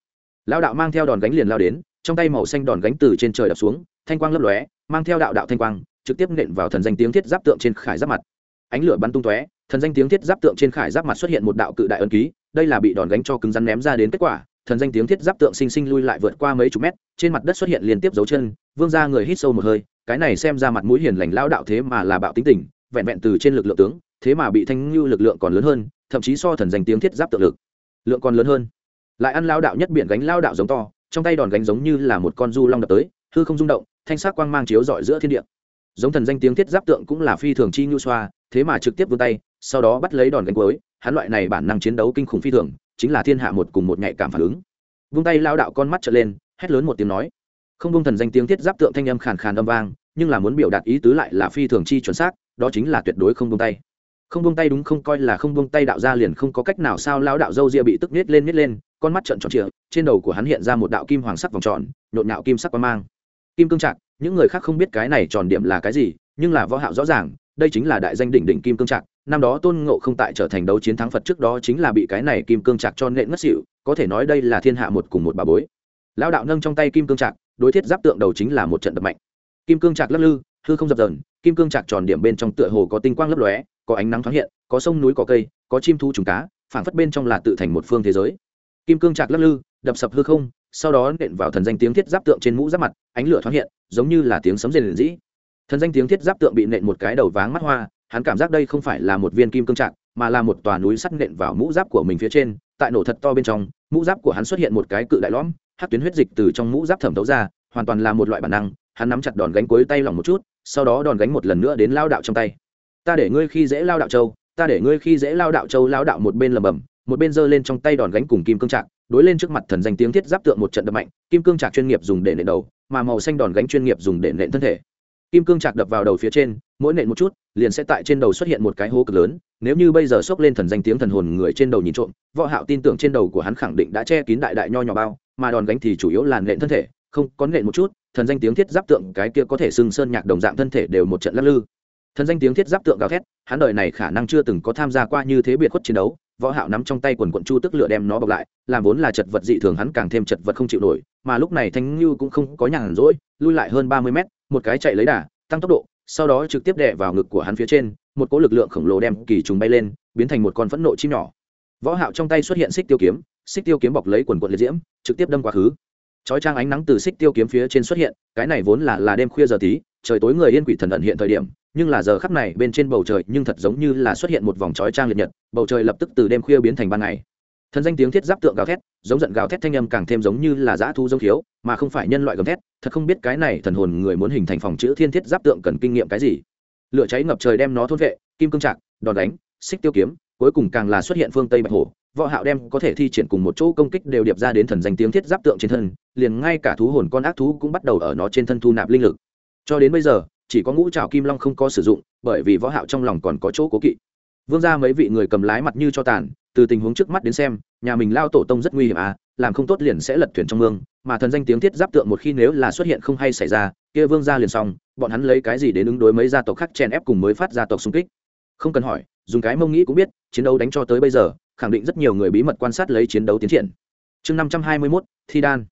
Lao đạo mang theo đòn gánh liền lao đến, trong tay màu xanh đòn gánh từ trên trời đập xuống, thanh quang lấp lóe, mang theo đạo đạo thanh quang, trực tiếp nện vào thần danh tiếng thiết giáp tượng trên khải giáp mặt. Ánh lửa bắn tung tóe, thần danh tiếng thiết giáp tượng trên khải giáp mặt xuất hiện một đạo cự đại ân ký, đây là bị đòn gánh cho cứng rắn ném ra đến kết quả, thần danh tiếng thiết giáp tượng sinh sinh lui lại vượt qua mấy chục mét, trên mặt đất xuất hiện liên tiếp dấu chân, vương ra người hít sâu một hơi, cái này xem ra mặt mũi hiền lành lao đạo thế mà là bạo tính tình, vẹn vẹn từ trên lực lượng tướng, thế mà bị thanh lưu lực lượng còn lớn hơn thậm chí so thần danh tiếng thiết giáp tượng lực. Lượng còn lớn hơn. Lại ăn lao đạo nhất biển gánh lao đạo giống to, trong tay đòn gánh giống như là một con du long đập tới, hư không rung động, thanh sắc quang mang chiếu rọi giữa thiên địa. Giống thần danh tiếng thiết giáp tượng cũng là phi thường chi nhu xoa, thế mà trực tiếp vươn tay, sau đó bắt lấy đòn gánh cuối, hắn loại này bản năng chiến đấu kinh khủng phi thường, chính là thiên hạ một cùng một nhạy cảm phản ứng. Vung tay lao đạo con mắt trở lên, hét lớn một tiếng nói. Không vung thần danh tiếng thiết giáp tượng thanh âm khàn khàn âm vang, nhưng là muốn biểu đạt ý tứ lại là phi thường chi chuẩn xác, đó chính là tuyệt đối không vung tay không buông tay đúng không, coi là không buông tay đạo ra liền không có cách nào sao lão đạo dâu ria bị tức nết lên nết lên, con mắt trợn tròn trịa, trên đầu của hắn hiện ra một đạo kim hoàng sắc vòng tròn, nhộn nhạo kim sắc quang mang. Kim cương trạc, những người khác không biết cái này tròn điểm là cái gì, nhưng là võ hạo rõ ràng, đây chính là đại danh đỉnh đỉnh kim cương trạc, năm đó tôn ngộ không tại trở thành đấu chiến thắng phật trước đó chính là bị cái này kim cương trạc cho nện ngất xỉu, có thể nói đây là thiên hạ một cùng một bà bối. Lão đạo nâng trong tay kim cương trạc, đối thiết giáp tượng đầu chính là một trận đập mạnh. Kim cương trạc lắc lư, hư không dập dờn, kim cương trạc tròn điểm bên trong tựa hồ có tinh quang lấp lóe có ánh nắng thoáng hiện, có sông núi, có cây, có chim thu trùng cá, phảng phất bên trong là tự thành một phương thế giới. Kim cương trạc lắc lư, đập sập hư không, sau đó nện vào thần danh tiếng thiết giáp tượng trên mũ giáp mặt, ánh lửa thoáng hiện, giống như là tiếng sấm rền rĩ thần danh tiếng thiết giáp tượng bị nện một cái đầu váng mắt hoa, hắn cảm giác đây không phải là một viên kim cương trạng mà là một tòa núi sắt nện vào mũ giáp của mình phía trên. Tại nổ thật to bên trong, mũ giáp của hắn xuất hiện một cái cự đại lõm hát tuyến huyết dịch từ trong mũ giáp thẩm thấu ra, hoàn toàn là một loại bản năng. Hắn nắm chặt đòn gánh cuối tay lỏng một chút, sau đó đòn gánh một lần nữa đến lao đạo trong tay ta để ngươi khi dễ lao đạo châu, ta để ngươi khi dễ lao đạo châu lao đạo một bên lầm bầm, một bên giơ lên trong tay đòn gánh cùng kim cương trạc, đối lên trước mặt thần danh tiếng thiết giáp tượng một trận đập mạnh, kim cương trạc chuyên nghiệp dùng để nện đầu, mà màu xanh đòn gánh chuyên nghiệp dùng để nện thân thể. Kim cương trạc đập vào đầu phía trên, mỗi nện một chút, liền sẽ tại trên đầu xuất hiện một cái hố cực lớn, nếu như bây giờ xốc lên thần danh tiếng thần hồn người trên đầu nhìn trộm, võ hạo tin tưởng trên đầu của hắn khẳng định đã che kín đại đại nho nhỏ bao, mà đòn gánh thì chủ yếu là nện thân thể, không, có nện một chút, thần danh tiếng thiết giáp tượng cái kia có thể sưng sơn nhạc đồng dạng thân thể đều một trận lắc lư thần danh tiếng thiết giáp tượng gào thét, hắn đời này khả năng chưa từng có tham gia qua như thế biệt khuất chiến đấu, võ hạo nắm trong tay quần quần chu tức lửa đem nó bọc lại, làm vốn là chật vật dị thường hắn càng thêm chật vật không chịu nổi, mà lúc này thanh lưu cũng không có nhàn rỗi, lui lại hơn 30 mét, một cái chạy lấy đà, tăng tốc độ, sau đó trực tiếp đè vào ngực của hắn phía trên, một cỗ lực lượng khổng lồ đem kỳ trùng bay lên, biến thành một con phẫn nộ chim nhỏ. Võ hạo trong tay xuất hiện xích tiêu kiếm, xích tiêu kiếm bọc lấy quần quần liệt diễm, trực tiếp đâm qua khứ. Chói trang ánh nắng từ xích tiêu kiếm phía trên xuất hiện, cái này vốn là là đêm khuya giờ tí, trời tối người yên quỷ thần ẩn hiện thời điểm nhưng là giờ khắp này bên trên bầu trời nhưng thật giống như là xuất hiện một vòng chói trang liệt nhật, bầu trời lập tức từ đêm khuya biến thành ban ngày. Thần danh tiếng thiết giáp tượng gào thét, giống giận gào thét thanh âm càng thêm giống như là dã thu giống thiếu mà không phải nhân loại gầm thét, thật không biết cái này thần hồn người muốn hình thành phòng chữ thiên thiết giáp tượng cần kinh nghiệm cái gì. Lửa cháy ngập trời đem nó thôn vệ, kim cương trạc, đòn đánh, xích tiêu kiếm, cuối cùng càng là xuất hiện phương tây bạch hổ, võ hạo đem có thể thi triển cùng một chỗ công kích đều điệp ra đến thần danh tiếng thiết giáp tượng trên thân, liền ngay cả thú hồn con ác thú cũng bắt đầu ở nó trên thân thu nạp linh lực. Cho đến bây giờ chỉ có ngũ trảo kim long không có sử dụng bởi vì võ hạo trong lòng còn có chỗ cố kỵ. Vương gia mấy vị người cầm lái mặt như cho tàn từ tình huống trước mắt đến xem nhà mình lao tổ tông rất nguy hiểm à làm không tốt liền sẽ lật thuyền trong mương mà thần danh tiếng thiết giáp tượng một khi nếu là xuất hiện không hay xảy ra kia vương gia liền xong bọn hắn lấy cái gì đến ứng đối mấy gia tộc khác chen ép cùng mới phát gia tộc xung kích? Không cần hỏi dùng cái mông nghĩ cũng biết chiến đấu đánh cho tới bây giờ khẳng định rất nhiều người bí mật quan sát lấy chiến đấu tiến triển. Chương năm trăm hai mươi 521, thi đan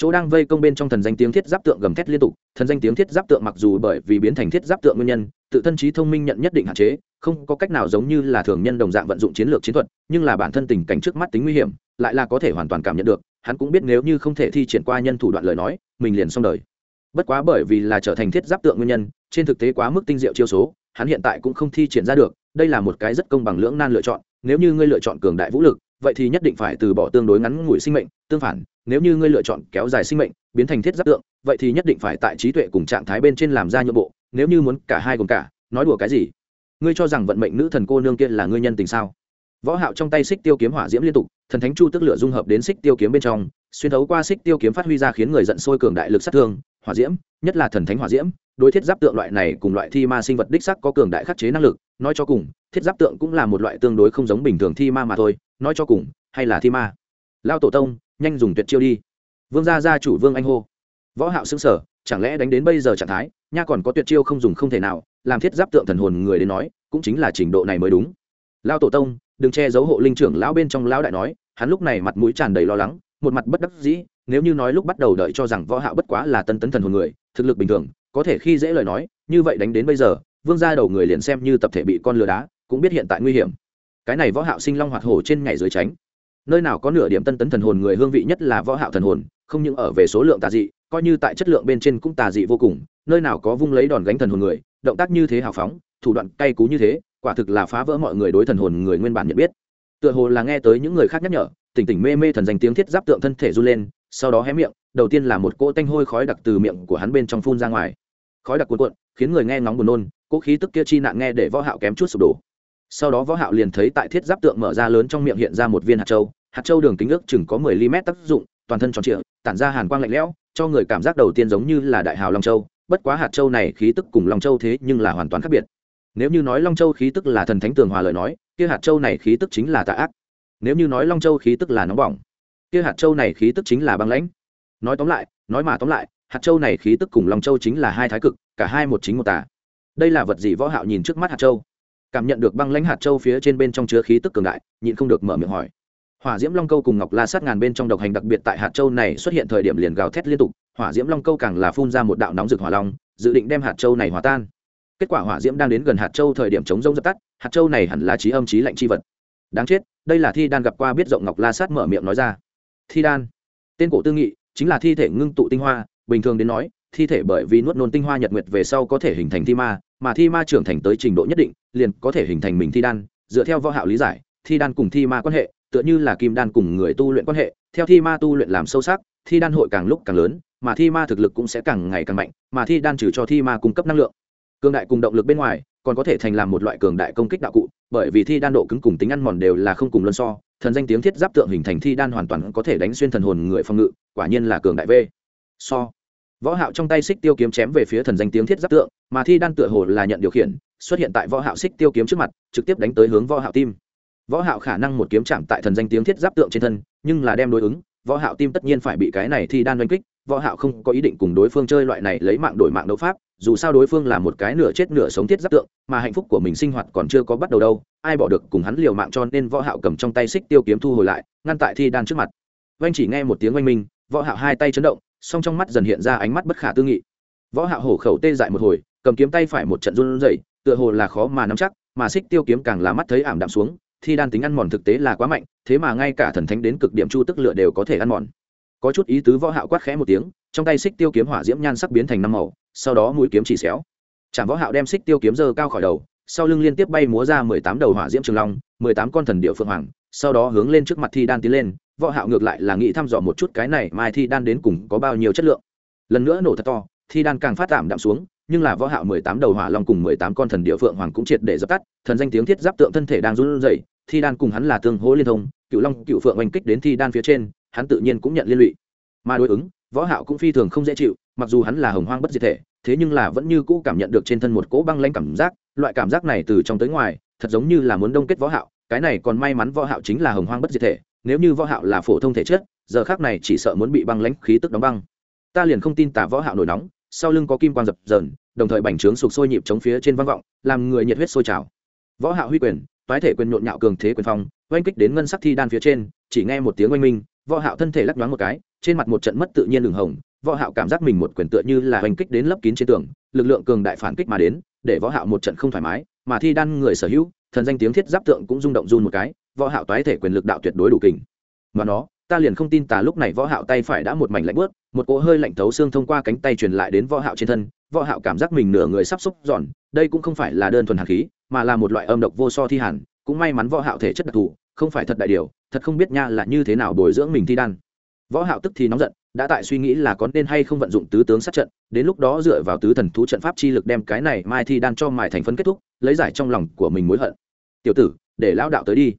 chỗ đang vây công bên trong thần danh tiếng thiết giáp tượng gầm thét liên tục, thần danh tiếng thiết giáp tượng mặc dù bởi vì biến thành thiết giáp tượng nguyên nhân, tự thân trí thông minh nhận nhất định hạn chế, không có cách nào giống như là thường nhân đồng dạng vận dụng chiến lược chiến thuật, nhưng là bản thân tình cảnh trước mắt tính nguy hiểm, lại là có thể hoàn toàn cảm nhận được, hắn cũng biết nếu như không thể thi triển qua nhân thủ đoạn lời nói, mình liền xong đời. Bất quá bởi vì là trở thành thiết giáp tượng nguyên nhân, trên thực tế quá mức tinh diệu chiêu số, hắn hiện tại cũng không thi triển ra được, đây là một cái rất công bằng lưỡng nan lựa chọn, nếu như ngươi lựa chọn cường đại vũ lực vậy thì nhất định phải từ bỏ tương đối ngắn ngủi sinh mệnh, tương phản, nếu như ngươi lựa chọn kéo dài sinh mệnh, biến thành thiết giáp tượng, vậy thì nhất định phải tại trí tuệ cùng trạng thái bên trên làm ra nhượng bộ, nếu như muốn cả hai cùng cả, nói đùa cái gì? Ngươi cho rằng vận mệnh nữ thần cô nương kia là ngươi nhân tình sao? Võ hạo trong tay xích tiêu kiếm hỏa diễm liên tục, thần thánh chu tức lửa dung hợp đến xích tiêu kiếm bên trong, xuyên thấu qua xích tiêu kiếm phát huy ra khiến người giận sôi cường đại lực sát thương, hỏa diễm, nhất là thần thánh hỏa diễm, đối thiết giáp tượng loại này cùng loại thi ma sinh vật đích sắc có cường đại khắc chế năng lực, nói cho cùng, thiết giáp tượng cũng là một loại tương đối không giống bình thường thi ma mà thôi nói cho cùng, hay là thi ma. Lao tổ tông, nhanh dùng tuyệt chiêu đi. Vương gia gia chủ vương anh hô. Võ hạo sững sờ, chẳng lẽ đánh đến bây giờ trạng thái, nha còn có tuyệt chiêu không dùng không thể nào, làm thiết giáp tượng thần hồn người đến nói, cũng chính là trình độ này mới đúng. Lao tổ tông, đừng che giấu hộ linh trưởng lão bên trong lão đại nói, hắn lúc này mặt mũi tràn đầy lo lắng, một mặt bất đắc dĩ, nếu như nói lúc bắt đầu đợi cho rằng võ hạo bất quá là tân tấn thần hồn người, thực lực bình thường, có thể khi dễ lời nói, như vậy đánh đến bây giờ, vương gia đầu người liền xem như tập thể bị con lừa đá, cũng biết hiện tại nguy hiểm cái này võ hạo sinh long hoạt hổ trên nhảy dưới tránh. Nơi nào có nửa điểm tân tấn thần hồn người hương vị nhất là võ hạo thần hồn, không những ở về số lượng tà dị, coi như tại chất lượng bên trên cũng tà dị vô cùng, nơi nào có vung lấy đòn gánh thần hồn người, động tác như thế hào phóng, thủ đoạn cay cú như thế, quả thực là phá vỡ mọi người đối thần hồn người nguyên bản nhận biết. Tựa hồ là nghe tới những người khác nhắc nhở, tỉnh tỉnh mê mê thần danh tiếng thiết giáp tượng thân thể run lên, sau đó hé miệng, đầu tiên là một cỗ tanh hôi khói đặc từ miệng của hắn bên trong phun ra ngoài. Khói đặc cuộn cuộn, khiến người nghe ngóng buồn nôn, cỗ khí tức kia chi nạn nghe để võ hạo kém chút sụp đổ sau đó võ hạo liền thấy tại thiết giáp tượng mở ra lớn trong miệng hiện ra một viên hạt châu. Hạt châu đường kính ước chừng có 10 mm tác dụng, toàn thân tròn trịa, tản ra hàn quang lạnh lẽo, cho người cảm giác đầu tiên giống như là đại hào long châu. Bất quá hạt châu này khí tức cùng long châu thế nhưng là hoàn toàn khác biệt. Nếu như nói long châu khí tức là thần thánh tường hòa lời nói, kia hạt châu này khí tức chính là tà ác. Nếu như nói long châu khí tức là nóng bỏng, kia hạt châu này khí tức chính là băng lãnh. Nói tóm lại, nói mà tóm lại, hạt châu này khí tức cùng long châu chính là hai thái cực, cả hai một chính một tà. Đây là vật gì võ hạo nhìn trước mắt hạt châu? Cảm nhận được băng lãnh hạt châu phía trên bên trong chứa khí tức cường đại, nhịn không được mở miệng hỏi. Hỏa diễm long câu cùng ngọc la sát ngàn bên trong độc hành đặc biệt tại hạt châu này xuất hiện thời điểm liền gào thét liên tục, hỏa diễm long câu càng là phun ra một đạo nóng rực hỏa long, dự định đem hạt châu này hòa tan. Kết quả hỏa diễm đang đến gần hạt châu thời điểm chống rông dập tắt, hạt châu này hẳn là trí âm trí lạnh chi vật. Đáng chết, đây là thi đan gặp qua biết rộng ngọc la sát mở miệng nói ra. Thi đan. Tên cổ tư nghị, chính là thi thể ngưng tụ tinh hoa, bình thường đến nói thi thể bởi vì nuốt nôn tinh hoa nhật nguyệt về sau có thể hình thành thi ma, mà thi ma trưởng thành tới trình độ nhất định, liền có thể hình thành mình thi đan. Dựa theo võ hạo lý giải, thi đan cùng thi ma quan hệ, tựa như là kim đan cùng người tu luyện quan hệ. Theo thi ma tu luyện làm sâu sắc, thi đan hội càng lúc càng lớn, mà thi ma thực lực cũng sẽ càng ngày càng mạnh, mà thi đan trừ cho thi ma cung cấp năng lượng, cường đại cùng động lực bên ngoài, còn có thể thành làm một loại cường đại công kích đạo cụ, bởi vì thi đan độ cứng cùng tính ăn mòn đều là không cùng luân so. Thần danh tiếng thiết giáp tượng hình thành thi đan hoàn toàn có thể đánh xuyên thần hồn người phòng ngự, quả nhiên là cường đại v so võ hạo trong tay xích tiêu kiếm chém về phía thần danh tiếng thiết giáp tượng, mà thi đan tựa hồ là nhận điều khiển, xuất hiện tại võ hạo xích tiêu kiếm trước mặt, trực tiếp đánh tới hướng võ hạo tim. Võ hạo khả năng một kiếm chạm tại thần danh tiếng thiết giáp tượng trên thân, nhưng là đem đối ứng, võ hạo tim tất nhiên phải bị cái này thi đan đánh kích, võ hạo không có ý định cùng đối phương chơi loại này lấy mạng đổi mạng đấu pháp, dù sao đối phương là một cái nửa chết nửa sống thiết giáp tượng, mà hạnh phúc của mình sinh hoạt còn chưa có bắt đầu đâu, ai bỏ được cùng hắn liều mạng cho nên võ hạo cầm trong tay xích tiêu kiếm thu hồi lại, ngăn tại thi đan trước mặt. Vang chỉ nghe một tiếng oanh minh, võ hạo hai tay chấn động song trong mắt dần hiện ra ánh mắt bất khả tư nghị. Võ hạo hổ khẩu tê dại một hồi, cầm kiếm tay phải một trận run rẩy, tựa hồ là khó mà nắm chắc, mà xích tiêu kiếm càng là mắt thấy ảm đạm xuống, thi đan tính ăn mòn thực tế là quá mạnh, thế mà ngay cả thần thánh đến cực điểm chu tức lửa đều có thể ăn mòn. Có chút ý tứ võ hạo quát khẽ một tiếng, trong tay xích tiêu kiếm hỏa diễm nhan sắc biến thành năm màu, sau đó mũi kiếm chỉ xéo. Chạm võ hạo đem xích tiêu kiếm giơ cao khỏi đầu, sau lưng liên tiếp bay múa ra mười tám đầu hỏa diễm trường long, mười tám con thần điệu phượng hoàng, sau đó hướng lên trước mặt thi đan tiến lên võ hạo ngược lại là nghĩ thăm dò một chút cái này, mai thi đan đến cùng có bao nhiêu chất lượng. Lần nữa nổ thật to, thi đan càng phát tạm đạm xuống, nhưng là võ hạo mười tám đầu hỏa long cùng mười tám con thần địa phượng hoàng cũng triệt để dập tắt, thần danh tiếng thiết giáp tượng thân thể đang run rẩy, thi đan cùng hắn là tương hỗ liên thông, cựu long, cựu phượng oanh kích đến thi đan phía trên, hắn tự nhiên cũng nhận liên lụy. Mà đối ứng, võ hạo cũng phi thường không dễ chịu, mặc dù hắn là hồng hoang bất diệt thể, thế nhưng là vẫn như cũ cảm nhận được trên thân một cỗ băng lãnh cảm giác, loại cảm giác này từ trong tới ngoài, thật giống như là muốn đông kết võ hạo, cái này còn may mắn võ hạo chính là hồng hoang bất diệt thể nếu như võ hạo là phổ thông thể chất, giờ khắc này chỉ sợ muốn bị băng lãnh khí tức đóng băng. Ta liền không tin tà võ hạo nổi nóng, sau lưng có kim quang dập dờn, đồng thời bành trướng sục sôi nhịp chống phía trên vang vọng, làm người nhiệt huyết sôi trào. Võ hạo huy quyền, toái thể quyền nhộn nhạo cường thế quyền phong, oanh kích đến ngân sắc thi đan phía trên, chỉ nghe một tiếng oanh minh, võ hạo thân thể lắc nhoáng một cái, trên mặt một trận mất tự nhiên đường hồng, võ hạo cảm giác mình một quyền tựa như là oanh kích đến lấp kín trên tường, lực lượng cường đại phản kích mà đến, để võ hạo một trận không thoải mái, mà thi đan người sở hữu, thần danh tiếng thiết giáp tượng cũng rung động run một cái võ hạo toái thể quyền lực đạo tuyệt đối đủ kình. Mà nó, ta liền không tin tà lúc này võ hạo tay phải đã một mảnh lạnh bước một cỗ hơi lạnh thấu xương thông qua cánh tay truyền lại đến võ hạo trên thân, võ hạo cảm giác mình nửa người sắp xúc giòn, đây cũng không phải là đơn thuần hàn khí, mà là một loại âm độc vô so thi hàn, cũng may mắn võ hạo thể chất đặc thù, không phải thật đại điều, thật không biết nha là như thế nào bồi dưỡng mình thi đan. Võ hạo tức thì nóng giận, đã tại suy nghĩ là có nên hay không vận dụng tứ tướng sát trận, đến lúc đó dựa vào tứ thần thú trận pháp chi lực đem cái này mai thi đan cho mài thành phân kết thúc, lấy giải trong lòng của mình mối hận. Tiểu tử, để lão đạo tới đi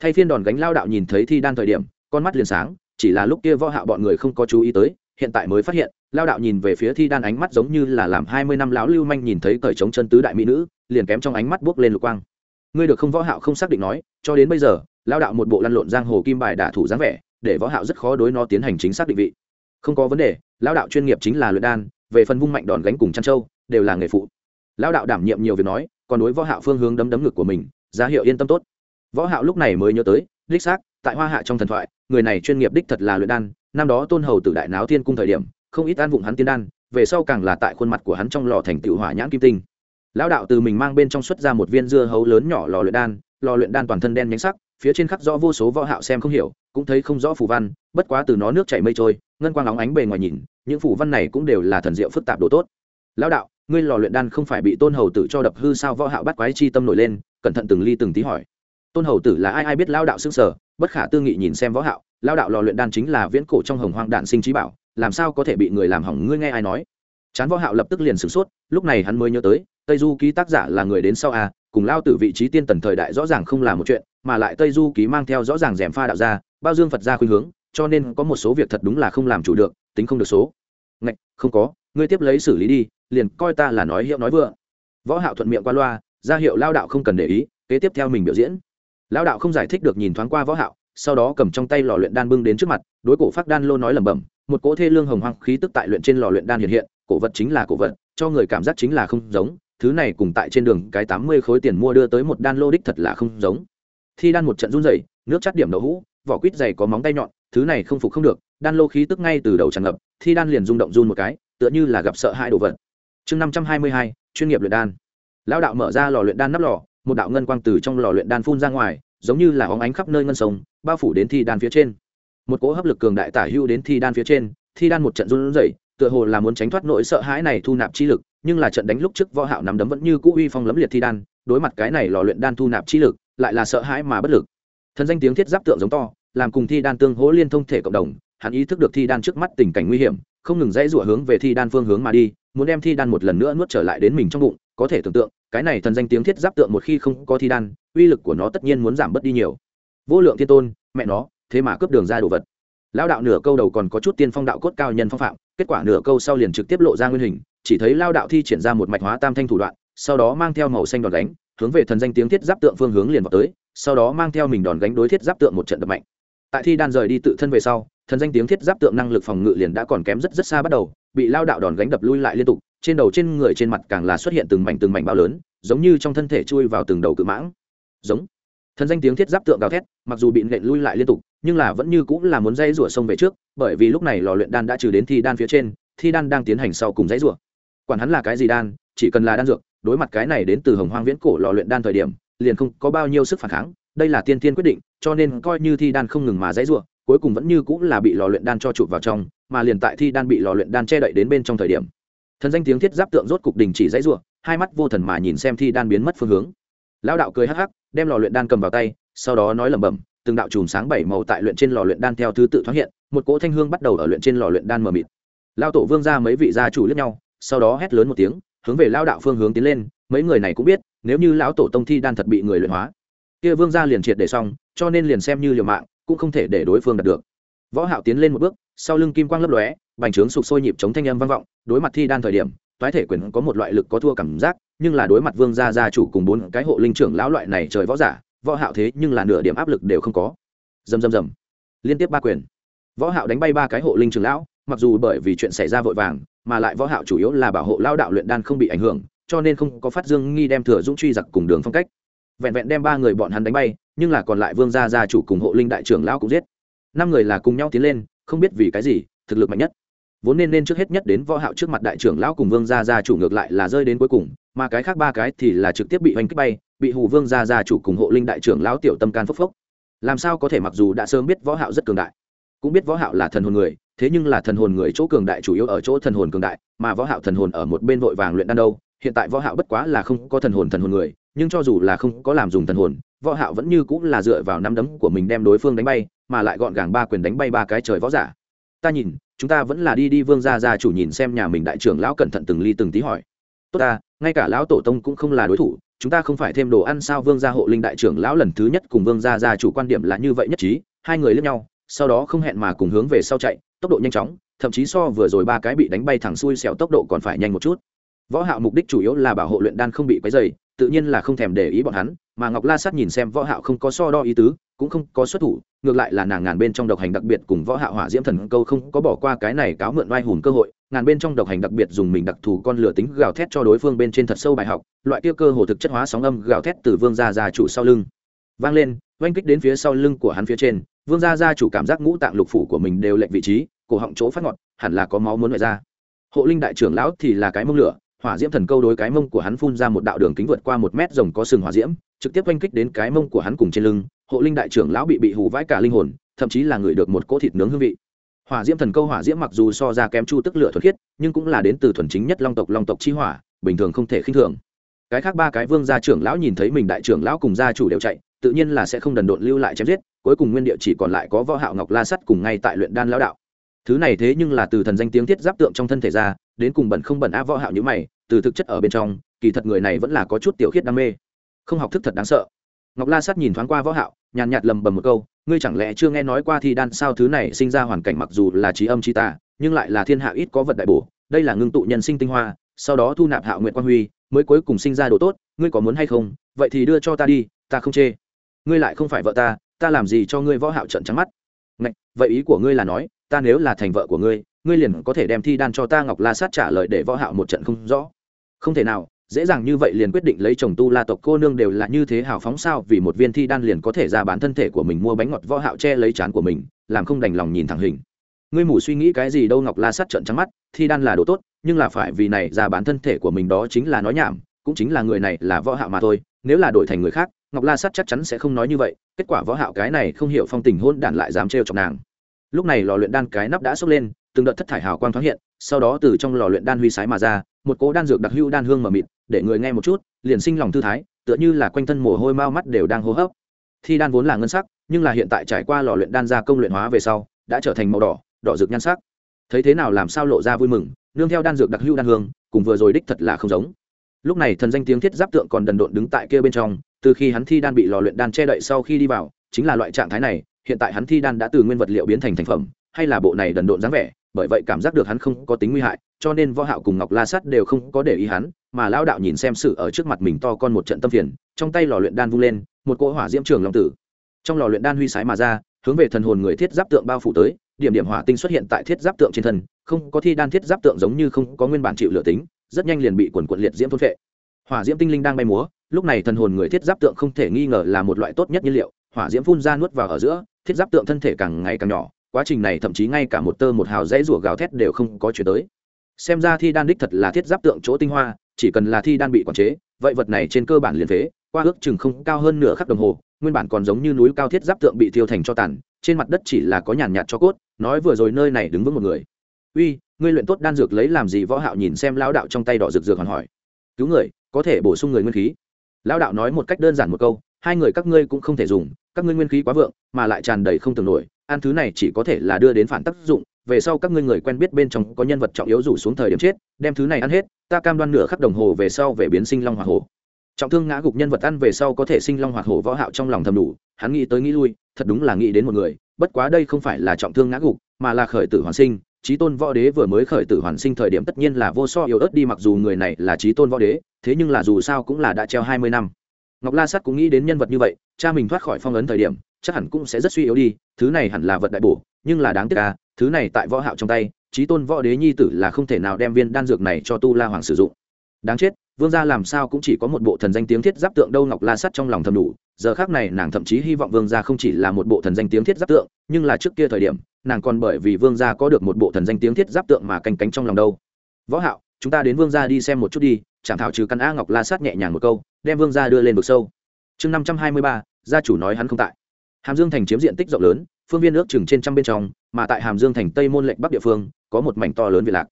thay phiên đòn gánh lao đạo nhìn thấy thi đan thời điểm, con mắt liền sáng, chỉ là lúc kia võ hạo bọn người không có chú ý tới, hiện tại mới phát hiện, lao đạo nhìn về phía thi đan ánh mắt giống như là làm hai mươi năm lão lưu manh nhìn thấy cởi trống chân tứ đại mỹ nữ, liền kém trong ánh mắt bước lên lục quang. Ngươi được không võ hạo không xác định nói, cho đến bây giờ, lao đạo một bộ lăn lộn giang hồ kim bài đả thủ dáng vẻ, để võ hạo rất khó đối nó tiến hành chính xác định vị. Không có vấn đề lão đạo chuyên nghiệp chính là luyện đan, về phần vung mạnh đòn gánh cùng chăn trâu, đều là nghề phụ. Lão đạo đảm nhiệm nhiều việc nói, còn đối võ hạo phương hướng đấm đấm ngực của mình ra hiệu yên tâm tốt võ hạo lúc này mới nhớ tới, đích xác, tại hoa hạ trong thần thoại, người này chuyên nghiệp đích thật là luyện đan, năm đó tôn hầu tử đại náo thiên cung thời điểm, không ít an vụng hắn tiên đan, về sau càng là tại khuôn mặt của hắn trong lò thành tựu hỏa nhãn kim tinh. Lão đạo từ mình mang bên trong xuất ra một viên dưa hấu lớn nhỏ lò luyện đan, lò luyện đan toàn thân đen nhánh sắc, phía trên khắc rõ vô số võ hạo xem không hiểu, cũng thấy không rõ phù văn, bất quá từ nó nước chảy mây trôi, ngân quang óng ánh bề ngoài nhìn, những phù văn này cũng đều là thần diệu phức tạp đồ tốt. Lão đạo, ngươi lò luyện đan không phải bị tôn hầu tử cho đập hư sao võ hạo bắt quái chi tâm nổi lên, cẩn thận từng ly từng tí hỏi tôn hầu tử là ai ai biết lao đạo xương sờ bất khả tư nghị nhìn xem võ hạo lao đạo lò luyện đan chính là viễn cổ trong hồng hoang đạn sinh trí bảo, làm sao có thể bị người làm hỏng, ngươi nghe ai nói? Chán võ hạo lập tức liền sửng sốt, lúc này hắn mới nhớ tới, tây du ký tác giả là người đến sau à cùng lao tử vị trí tiên tần thời đại rõ ràng không là một chuyện, mà lại tây du ký mang theo rõ ràng rèm pha đạo ra, bao dương phật ra khuyên hướng, cho nên có một số việc thật đúng là không làm chủ được, tính không được số. Ngạch, không có, ngươi tiếp lấy xử lý đi, liền coi ta là nói hiệu nói vừa võ hạo thuận miệng qua loa, ra hiệu lao đạo không cần để ý, kế tiếp theo mình biểu diễn. Lão đạo không giải thích được nhìn thoáng qua võ hạo, sau đó cầm trong tay lò luyện đan bưng đến trước mặt, đối cổ phát đan lô nói lẩm bẩm, một cỗ thê lương hồng hoang khí tức tại luyện trên lò luyện đan hiện hiện, cổ vật chính là cổ vật, cho người cảm giác chính là không giống, thứ này cùng tại trên đường cái tám mươi khối tiền mua đưa tới một đan lô đích thật là không giống. Thi đan một trận run rẩy, nước chát điểm đậu hũ, vỏ quýt dày có móng tay nhọn, thứ này không phục không được, đan lô khí tức ngay từ đầu tràn ngập, thi đan liền rung động run một cái, tựa như là gặp sợ hai đồ vật. Chương năm trăm hai mươi hai, chuyên nghiệp luyện đan. Lão đạo mở ra lò luyện đan nắp lò một đạo ngân quang từ trong lò luyện đan phun ra ngoài, giống như là óng ánh khắp nơi ngân sông, bao phủ đến thi đan phía trên. Một cỗ hấp lực cường đại tả hưu đến thi đan phía trên, thi đan một trận run rẩy, tựa hồ là muốn tránh thoát nỗi sợ hãi này thu nạp chi lực, nhưng là trận đánh lúc trước võ hạo nắm đấm vẫn như cũ uy phong lấm liệt thi đan, đối mặt cái này lò luyện đan thu nạp chi lực, lại là sợ hãi mà bất lực. Thần danh tiếng thiết giáp tượng giống to, làm cùng thi đan tương hỗ liên thông thể cộng đồng, hắn ý thức được thi đan trước mắt tình cảnh nguy hiểm, không ngừng dãy rủa hướng về thi đan phương hướng mà đi, muốn đem thi đan một lần nữa nuốt trở lại đến mình trong bụng có thể tưởng tượng, cái này thần danh tiếng thiết giáp tượng một khi không có thi đan, uy lực của nó tất nhiên muốn giảm bớt đi nhiều. Vô lượng thiên tôn, mẹ nó, thế mà cướp đường ra đồ vật. Lao đạo nửa câu đầu còn có chút tiên phong đạo cốt cao nhân phong phạm, kết quả nửa câu sau liền trực tiếp lộ ra nguyên hình, chỉ thấy lao đạo thi triển ra một mạch hóa tam thanh thủ đoạn, sau đó mang theo màu xanh đòn gánh, hướng về thần danh tiếng thiết giáp tượng phương hướng liền vào tới, sau đó mang theo mình đòn gánh đối thiết giáp tượng một trận đập mạnh. Tại thi đan rời đi tự thân về sau, thần danh tiếng thiết giáp tượng năng lực phòng ngự liền đã còn kém rất rất xa bắt đầu, bị lao đạo đòn gánh đập lui lại liên tục trên đầu trên người trên mặt càng là xuất hiện từng mảnh từng mảnh bao lớn, giống như trong thân thể chui vào từng đầu cự mãng. Giống. Thần danh tiếng thiết giáp tượng gào thét, mặc dù bị nện lui lại liên tục, nhưng là vẫn như cũng là muốn dây rủa sông về trước, bởi vì lúc này lò luyện đan đã trừ đến thi đan phía trên, thi đan đang tiến hành sau cùng dãy rủa. Quản hắn là cái gì đan, chỉ cần là đan dược, đối mặt cái này đến từ hồng hoang viễn cổ lò luyện đan thời điểm, liền không có bao nhiêu sức phản kháng, đây là tiên tiên quyết định, cho nên coi như thi đan không ngừng mà dãy rủa, cuối cùng vẫn như cũng là bị lò luyện đan cho chụp vào trong, mà liền tại thi đan bị lò luyện đan che đậy đến bên trong thời điểm thần danh tiếng thiết giáp tượng rốt cục đình chỉ dãy rủa, hai mắt vô thần mà nhìn xem thi đan biến mất phương hướng. Lão đạo cười hắc hắc, đem lò luyện đan cầm vào tay, sau đó nói lẩm bẩm, từng đạo chùm sáng bảy màu tại luyện trên lò luyện đan theo thứ tự thoáng hiện, một cỗ thanh hương bắt đầu ở luyện trên lò luyện đan mờ mịt. Lao tổ vương ra mấy vị gia chủ lướt nhau, sau đó hét lớn một tiếng, hướng về lao đạo phương hướng tiến lên, mấy người này cũng biết, nếu như lão tổ tông thi đan thật bị người luyện hóa, kia vương gia liền triệt để xong, cho nên liền xem như liều mạng, cũng không thể để đối phương đạt được võ hạo tiến lên một bước, sau lưng kim quang lấp lóe, bành trướng sụp sôi nhịp chống thanh âm vang vọng, đối mặt thi đan thời điểm, toái thể quyền có một loại lực có thua cảm giác, nhưng là đối mặt vương gia gia chủ cùng bốn cái hộ linh trưởng lão loại này trời võ giả, võ hạo thế nhưng là nửa điểm áp lực đều không có. Rầm rầm rầm. Liên tiếp ba quyền. Võ hạo đánh bay ba cái hộ linh trưởng lão, mặc dù bởi vì chuyện xảy ra vội vàng, mà lại võ hạo chủ yếu là bảo hộ lao đạo luyện đan không bị ảnh hưởng, cho nên không có phát dương nghi đem thừa dũng truy giặc cùng đường phong cách. Vẹn vẹn đem ba người bọn hắn đánh bay, nhưng là còn lại vương gia gia chủ cùng hộ linh đại trưởng lão cũng giết năm người là cùng nhau tiến lên, không biết vì cái gì, thực lực mạnh nhất. Vốn nên nên trước hết nhất đến võ hạo trước mặt đại trưởng lão cùng vương gia gia chủ ngược lại là rơi đến cuối cùng, mà cái khác ba cái thì là trực tiếp bị hoành kích bay, bị hù vương gia gia chủ cùng hộ linh đại trưởng lão tiểu tâm can phốc phốc. Làm sao có thể mặc dù đã sớm biết võ hạo rất cường đại, cũng biết võ hạo là thần hồn người, thế nhưng là thần hồn người chỗ cường đại chủ yếu ở chỗ thần hồn cường đại, mà võ hạo thần hồn ở một bên vội vàng luyện đan đâu, hiện tại võ hạo bất quá là không có thần hồn thần hồn người nhưng cho dù là không có làm dùng thần hồn, võ hạo vẫn như cũng là dựa vào năm đấm của mình đem đối phương đánh bay, mà lại gọn gàng ba quyền đánh bay ba cái trời võ giả. Ta nhìn, chúng ta vẫn là đi đi, vương gia gia chủ nhìn xem nhà mình đại trưởng lão cẩn thận từng ly từng tí hỏi. Tốt ta, ngay cả lão tổ tông cũng không là đối thủ, chúng ta không phải thêm đồ ăn sao? Vương gia hộ linh đại trưởng lão lần thứ nhất cùng vương gia gia chủ quan điểm là như vậy nhất trí, hai người lướt nhau, sau đó không hẹn mà cùng hướng về sau chạy, tốc độ nhanh chóng, thậm chí so vừa rồi ba cái bị đánh bay thẳng xuôi xẻo tốc độ còn phải nhanh một chút. Võ hạo mục đích chủ yếu là bảo hộ luyện đan không bị quấy rầy tự nhiên là không thèm để ý bọn hắn, mà ngọc la sát nhìn xem võ hạo không có so đo ý tứ, cũng không có xuất thủ, ngược lại là nàng ngàn bên trong độc hành đặc biệt cùng võ hạo hỏa diễm thần câu không có bỏ qua cái này cáo mượn vai hùng cơ hội, ngàn bên trong độc hành đặc biệt dùng mình đặc thù con lửa tính gào thét cho đối phương bên trên thật sâu bài học, loại kia cơ hồ thực chất hóa sóng âm gào thét từ vương gia gia chủ sau lưng vang lên, oanh kích đến phía sau lưng của hắn phía trên, vương gia gia chủ cảm giác ngũ tạng lục phủ của mình đều lệch vị trí, cổ họng chỗ phát ngọt, hẳn là có máu muốn loại ra. Hộ linh đại trưởng lão thì là cái mông lửa hỏa diễm thần câu đối cái mông của hắn phun ra một đạo đường kính vượt qua một mét rồng có sừng hỏa diễm, trực tiếp oanh kích đến cái mông của hắn cùng trên lưng, hộ linh đại trưởng lão bị bị hù vãi cả linh hồn, thậm chí là người được một cỗ thịt nướng hương vị. Hỏa diễm thần câu hỏa diễm mặc dù so ra kém chu tức lửa thuần khiết, nhưng cũng là đến từ thuần chính nhất long tộc long tộc chi hỏa, bình thường không thể khinh thường. Cái khác ba cái vương gia trưởng lão nhìn thấy mình đại trưởng lão cùng gia chủ đều chạy, tự nhiên là sẽ không đần độn lưu lại chém giết, cuối cùng nguyên địa chỉ còn lại có võ hạo ngọc la sắt cùng ngay tại luyện đan lão đạo. Thứ này thế nhưng là từ thần danh tiếng tiết giáp tượng trong thân thể ra, đến cùng bẩn không bẩn a võ hạo như mày từ thực chất ở bên trong kỳ thật người này vẫn là có chút tiểu khiết đam mê. Không học thức thật đáng sợ. Ngọc la sát nhìn thoáng qua võ hạo nhàn nhạt lầm bầm một câu ngươi chẳng lẽ chưa nghe nói qua thi đan sao thứ này sinh ra hoàn cảnh mặc dù là trí âm trí tà nhưng lại là thiên hạ ít có vật đại bổ đây là ngưng tụ nhân sinh tinh hoa sau đó thu nạp hạo nguyện quan huy mới cuối cùng sinh ra đồ tốt ngươi có muốn hay không? Vậy thì đưa cho ta đi ta không chê. Ngươi lại không phải vợ ta ta làm gì cho ngươi võ hạo trận trắng mắt? Ngạch, vậy ý của ngươi là nói ta nếu là thành vợ của ngươi ngươi liền có thể đem thi đan cho ta ngọc la sát trả lời để võ hạo một trận không rõ. Không thể nào, dễ dàng như vậy liền quyết định lấy chồng tu la tộc cô nương đều là như thế hào phóng sao, vì một viên thi đan liền có thể ra bán thân thể của mình mua bánh ngọt võ hạo che lấy chán của mình, làm không đành lòng nhìn thẳng hình. Ngươi mù suy nghĩ cái gì đâu ngọc la sát trợn trắng mắt, thi đan là đồ tốt, nhưng là phải vì này ra bán thân thể của mình đó chính là nói nhảm, cũng chính là người này là võ hạo mà thôi, nếu là đổi thành người khác, ngọc la sát chắc chắn sẽ không nói như vậy, kết quả võ hạo cái này không hiểu phong tình hôn đản lại dám trêu chọc nàng. Lúc này lò luyện đan cái nắp đã sốc lên từng đợt thất thải hào quang thoáng hiện, sau đó từ trong lò luyện đan huy sái mà ra, một cỗ đan dược đặc hữu đan hương mờ mịt, để người nghe một chút, liền sinh lòng thư thái, tựa như là quanh thân mồ hôi mau mắt đều đang hô hấp. Thi đan vốn là ngân sắc, nhưng là hiện tại trải qua lò luyện đan ra công luyện hóa về sau, đã trở thành màu đỏ đỏ rực nhan sắc. Thấy thế nào làm sao lộ ra vui mừng, nương theo đan dược đặc hữu đan hương, cùng vừa rồi đích thật là không giống. Lúc này thần danh tiếng thiết giáp tượng còn đần độn đứng tại kia bên trong, từ khi hắn thi đan bị lò luyện đan che đậy sau khi đi vào, chính là loại trạng thái này, hiện tại hắn thi đan đã từ nguyên vật liệu biến thành thành phẩm, hay là bộ này đần độn dáng vẻ bởi vậy cảm giác được hắn không có tính nguy hại, cho nên võ hạo cùng ngọc la sắt đều không có để ý hắn, mà lão đạo nhìn xem sự ở trước mặt mình to con một trận tâm phiền, trong tay lò luyện đan vung lên, một cỗ hỏa diễm trường long tử. Trong lò luyện đan huy sái mà ra, hướng về thần hồn người thiết giáp tượng bao phủ tới, điểm điểm hỏa tinh xuất hiện tại thiết giáp tượng trên thân, không có thi đan thiết giáp tượng giống như không có nguyên bản chịu lửa tính, rất nhanh liền bị quần cuộn liệt diễm thôn phệ. Hỏa diễm tinh linh đang bay múa, lúc này thần hồn người thiết giáp tượng không thể nghi ngờ là một loại tốt nhất nhiên liệu, hỏa diễm phun ra nuốt vào ở giữa, thiết giáp tượng thân thể càng ngày càng nhỏ quá trình này thậm chí ngay cả một tơ một hào dãy rủa gào thét đều không có chuyển tới. Xem ra thi đan đích thật là thiết giáp tượng chỗ tinh hoa, chỉ cần là thi đan bị quản chế, vậy vật này trên cơ bản liền phế, qua ước chừng không cao hơn nửa khắc đồng hồ, nguyên bản còn giống như núi cao thiết giáp tượng bị thiêu thành cho tàn, trên mặt đất chỉ là có nhàn nhạt cho cốt, nói vừa rồi nơi này đứng vững một người. Uy, ngươi luyện tốt đan dược lấy làm gì võ hạo nhìn xem lão đạo trong tay đỏ rực rực hỏi. Cứu người, có thể bổ sung người nguyên khí. Lão đạo nói một cách đơn giản một câu, hai người các ngươi cũng không thể dùng, các ngươi nguyên khí quá vượng, mà lại tràn đầy không tưởng nổi ăn thứ này chỉ có thể là đưa đến phản tác dụng, về sau các ngươi người quen biết bên trong có nhân vật trọng yếu rủ xuống thời điểm chết, đem thứ này ăn hết, ta cam đoan nửa khắc đồng hồ về sau về biến sinh long hỏa hổ. Trọng thương ngã gục nhân vật ăn về sau có thể sinh long hoạt hổ võ hạo trong lòng thầm đủ, hắn nghĩ tới nghĩ lui, thật đúng là nghĩ đến một người, bất quá đây không phải là trọng thương ngã gục, mà là khởi tử hoàn sinh, Chí tôn võ đế vừa mới khởi tử hoàn sinh thời điểm tất nhiên là vô so yếu ớt đi mặc dù người này là chí tôn võ đế, thế nhưng là dù sao cũng là đã treo hai mươi năm. Ngọc la sắt cũng nghĩ đến nhân vật như vậy, cha mình thoát khỏi phong ấn thời điểm chắc hẳn cũng sẽ rất suy yếu đi, thứ này hẳn là vật đại bổ, nhưng là đáng tiếc à thứ này tại võ hạo trong tay trí tôn võ đế nhi tử là không thể nào đem viên đan dược này cho tu la hoàng sử dụng. Đáng chết, vương gia làm sao cũng chỉ có một bộ thần danh tiếng thiết giáp tượng đâu ngọc la sắt trong lòng thầm đủ, giờ khác này nàng thậm chí hy vọng vương gia không chỉ là một bộ thần danh tiếng thiết giáp tượng, nhưng là trước kia thời điểm, nàng còn bởi vì vương gia có được một bộ thần danh tiếng thiết giáp tượng mà canh cánh trong lòng đâu. Võ hạo, chúng ta đến vương gia đi xem một chút đi chẳng thảo trừ căn a ngọc la sắt nhẹ nhàng một câu, đem vương gia đưa lên vực sâu. Chương năm trăm hai mươi ba, gia chủ nói hắn không tại hàm dương thành chiếm diện tích rộng lớn, phương viên ước chừng trên trăm bên trong, mà tại hàm dương thành tây môn lệnh bắc địa phương, có một mảnh to lớn việt lạc.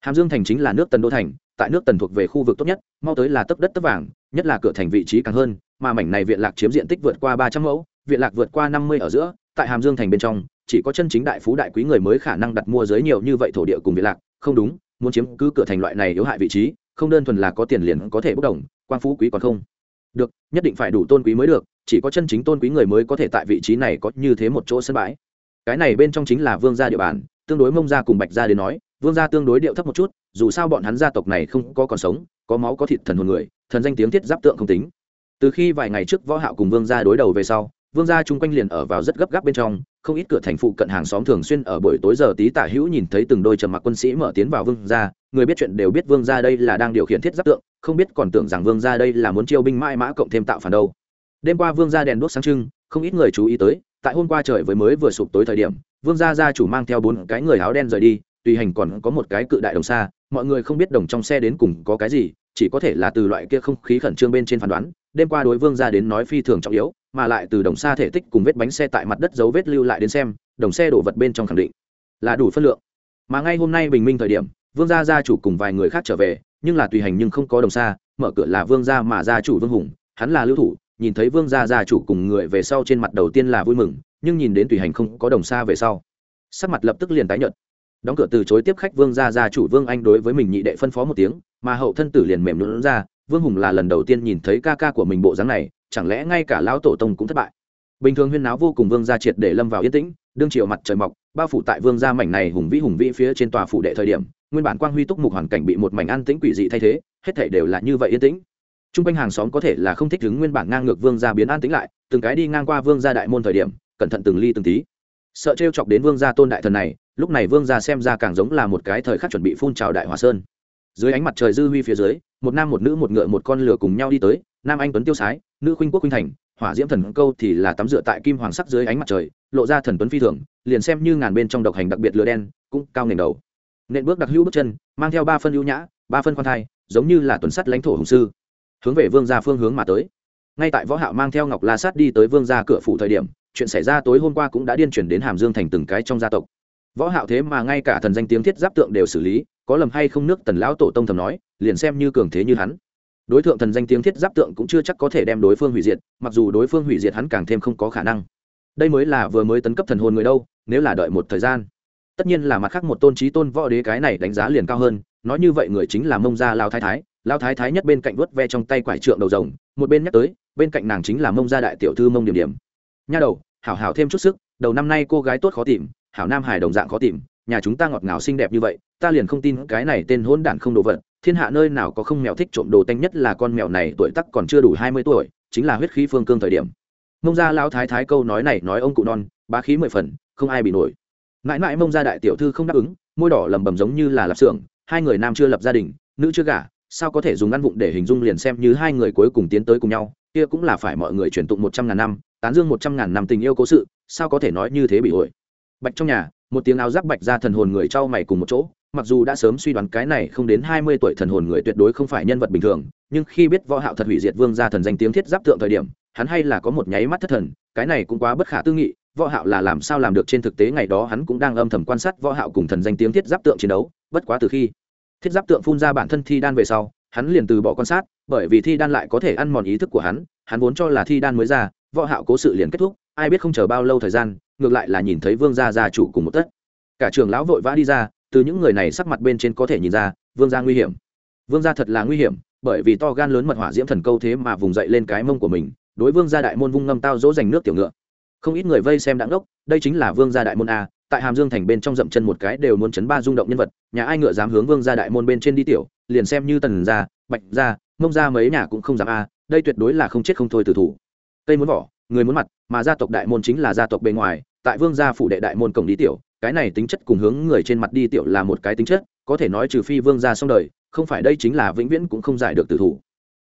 Hàm dương thành chính là nước tần đô thành, tại nước tần thuộc về khu vực tốt nhất, mau tới là tấc đất tấc vàng, nhất là cửa thành vị trí càng hơn, mà mảnh này viện lạc chiếm diện tích vượt qua ba trăm mẫu viện lạc vượt qua năm mươi ở giữa, tại hàm dương thành bên trong, chỉ có chân chính đại phú đại quý người mới khả năng đặt mua dưới nhiều như vậy thổ địa cùng viện lạc, không đúng, muốn chiếm cứ cửa thành loại này yếu hại vị trí, không đơn thuần là có tiền liền có thể bốc đồng quan phú quý còn không. Được, nhất định phải đủ tôn quý mới được chỉ có chân chính tôn quý người mới có thể tại vị trí này có như thế một chỗ sân bãi. Cái này bên trong chính là vương gia địa bàn, tương đối mông gia cùng bạch gia đến nói, vương gia tương đối điệu thấp một chút, dù sao bọn hắn gia tộc này không có còn sống, có máu có thịt thần hồn người, thần danh tiếng thiết giáp tượng không tính. Từ khi vài ngày trước võ hạo cùng vương gia đối đầu về sau, vương gia chung quanh liền ở vào rất gấp gáp bên trong, không ít cửa thành phụ cận hàng xóm thường xuyên ở buổi tối giờ tí tả hữu nhìn thấy từng đôi trầm mặc quân sĩ mở tiến vào vương gia, người biết chuyện đều biết vương gia đây là đang điều khiển thiết giáp tượng, không biết còn tưởng rằng vương gia đây là muốn chiêu binh mãi mã cộng thêm tạo phản đâu đêm qua vương gia đèn đuốc sáng trưng, không ít người chú ý tới, tại hôm qua trời với mới vừa sụp tối thời điểm, vương gia gia chủ mang theo bốn cái người áo đen rời đi, tùy hành còn có một cái cự đại đồng xa, mọi người không biết đồng trong xe đến cùng có cái gì, chỉ có thể là từ loại kia không khí khẩn trương bên trên phán đoán, đêm qua đối vương gia đến nói phi thường trọng yếu, mà lại từ đồng xa thể tích cùng vết bánh xe tại mặt đất dấu vết lưu lại đến xem, đồng xe đổ vật bên trong khẳng định là đủ phân lượng. Mà ngay hôm nay bình minh thời điểm, vương gia gia chủ cùng vài người khác trở về, nhưng là tùy hành nhưng không có đồng xa, mở cửa là vương gia mà gia chủ vương hùng, hắn là lưu thủ nhìn thấy vương gia gia chủ cùng người về sau trên mặt đầu tiên là vui mừng, nhưng nhìn đến tùy hành không có đồng xa về sau, sắc mặt lập tức liền tái nhợt. Đóng cửa từ chối tiếp khách vương gia gia chủ vương anh đối với mình nhị đệ phân phó một tiếng, mà hậu thân tử liền mềm lún ra, vương hùng là lần đầu tiên nhìn thấy ca ca của mình bộ dáng này, chẳng lẽ ngay cả lão tổ tông cũng thất bại? Bình thường huyên náo vô cùng vương gia triệt để lâm vào yên tĩnh, đương chiều mặt trời mọc, bao phủ tại vương gia mảnh này hùng vĩ hùng vĩ phía trên tòa phủ đệ thời điểm, nguyên bản quang huy túc mục hoàn cảnh bị một mảnh an tĩnh quỷ dị thay thế, hết thảy đều là như vậy yên tĩnh. Trung quanh hàng xóm có thể là không thích đứng nguyên bản ngang ngược vương gia biến an tĩnh lại, từng cái đi ngang qua vương gia đại môn thời điểm, cẩn thận từng ly từng tí. Sợ trêu chọc đến vương gia tôn đại thần này, lúc này vương gia xem ra càng giống là một cái thời khắc chuẩn bị phun trào đại hòa sơn. Dưới ánh mặt trời dư huy phía dưới, một nam một nữ một ngựa một con lửa cùng nhau đi tới, nam anh tuấn tiêu sái, nữ khuynh quốc khuynh thành, hỏa diễm thần câu thì là tắm dựa tại kim hoàng sắc dưới ánh mặt trời, lộ ra thần tuấn phi thường, liền xem như ngàn bên trong độc hành đặc biệt lửa đen, cũng cao nền đầu. Nện bước đặc hữu bước chân, mang theo ba phân ưu nhã, ba phân khoan thai, giống như là tuần sắt lãnh thổ hùng sư hướng về vương gia phương hướng mà tới. Ngay tại võ hạo mang theo ngọc la sát đi tới vương gia cửa phủ thời điểm, chuyện xảy ra tối hôm qua cũng đã điên chuyển đến hàm dương thành từng cái trong gia tộc. Võ hạo thế mà ngay cả thần danh tiếng thiết giáp tượng đều xử lý, có lầm hay không nước tần lão tổ tông thầm nói, liền xem như cường thế như hắn. Đối tượng thần danh tiếng thiết giáp tượng cũng chưa chắc có thể đem đối phương hủy diệt, mặc dù đối phương hủy diệt hắn càng thêm không có khả năng. Đây mới là vừa mới tấn cấp thần hồn người đâu, nếu là đợi một thời gian. Tất nhiên là mặt khác một tôn trí tôn võ đế cái này đánh giá liền cao hơn, nói như vậy người chính là mông gia lao thái thái Lão thái thái nhất bên cạnh vớt ve trong tay quải trượng đầu rồng, một bên nhắc tới, bên cạnh nàng chính là mông gia đại tiểu thư mông điểm điểm. Nha đầu, hảo hảo thêm chút sức, đầu năm nay cô gái tốt khó tìm, hảo nam hải đồng dạng khó tìm, nhà chúng ta ngọt ngào xinh đẹp như vậy, ta liền không tin cái này tên hôn đản không đồ vật, thiên hạ nơi nào có không mèo thích trộm đồ tanh nhất là con mèo này, tuổi tắc còn chưa đủ hai mươi tuổi, chính là huyết khí phương cương thời điểm. Mông gia Lão thái thái câu nói này nói ông cụ non, bá khí mười phần, không ai bị nổi. Mãi mãi mông gia đại tiểu thư không đáp ứng, môi đỏ lầm bầm giống như là lạp xưởng, hai người nam chưa lập gia đình, nữ chưa gả sao có thể dùng ăn vụng để hình dung liền xem như hai người cuối cùng tiến tới cùng nhau, kia cũng là phải mọi người truyền tụng một trăm ngàn năm, tán dương một trăm ngàn năm tình yêu cố sự, sao có thể nói như thế bị ổi bạch trong nhà, một tiếng áo giáp bạch ra thần hồn người trao mày cùng một chỗ, mặc dù đã sớm suy đoán cái này không đến hai mươi tuổi thần hồn người tuyệt đối không phải nhân vật bình thường, nhưng khi biết võ hạo thật hủy diệt vương gia thần danh tiếng thiết giáp tượng thời điểm, hắn hay là có một nháy mắt thất thần, cái này cũng quá bất khả tư nghị, võ hạo là làm sao làm được trên thực tế ngày đó hắn cũng đang âm thầm quan sát võ hạo cùng thần danh tiếng thiết giáp tượng chiến đấu, bất quá từ khi thiết giáp tượng phun ra bản thân thi đan về sau, hắn liền từ bỏ quan sát, bởi vì thi đan lại có thể ăn mòn ý thức của hắn hắn vốn cho là thi đan mới ra, võ hạo cố sự liền kết thúc, ai biết không chờ bao lâu thời gian, ngược lại là nhìn thấy vương gia gia chủ cùng một tất. Cả trường lão vội vã đi ra, từ những người này sắc mặt bên trên có thể nhìn ra, vương gia nguy hiểm. Vương gia thật là nguy hiểm, bởi vì to gan lớn mật hỏa diễm thần câu thế mà vùng dậy lên cái mông của mình, đối vương gia đại môn vung ngâm tao dỗ dành nước tiểu ngựa không ít người vây xem đã ngốc, đây chính là vương gia đại môn a, tại hàm dương thành bên trong dậm chân một cái đều muốn chấn ba rung động nhân vật, nhà ai ngựa dám hướng vương gia đại môn bên trên đi tiểu, liền xem như tần gia, bạch gia, mông gia mấy nhà cũng không dám a, đây tuyệt đối là không chết không thôi tử thủ. Cây muốn vỏ, người muốn mặt, mà gia tộc đại môn chính là gia tộc bề ngoài, tại vương gia phủ đệ đại môn cổng đi tiểu, cái này tính chất cùng hướng người trên mặt đi tiểu là một cái tính chất, có thể nói trừ phi vương gia xong đời, không phải đây chính là vĩnh viễn cũng không giải được tử thủ.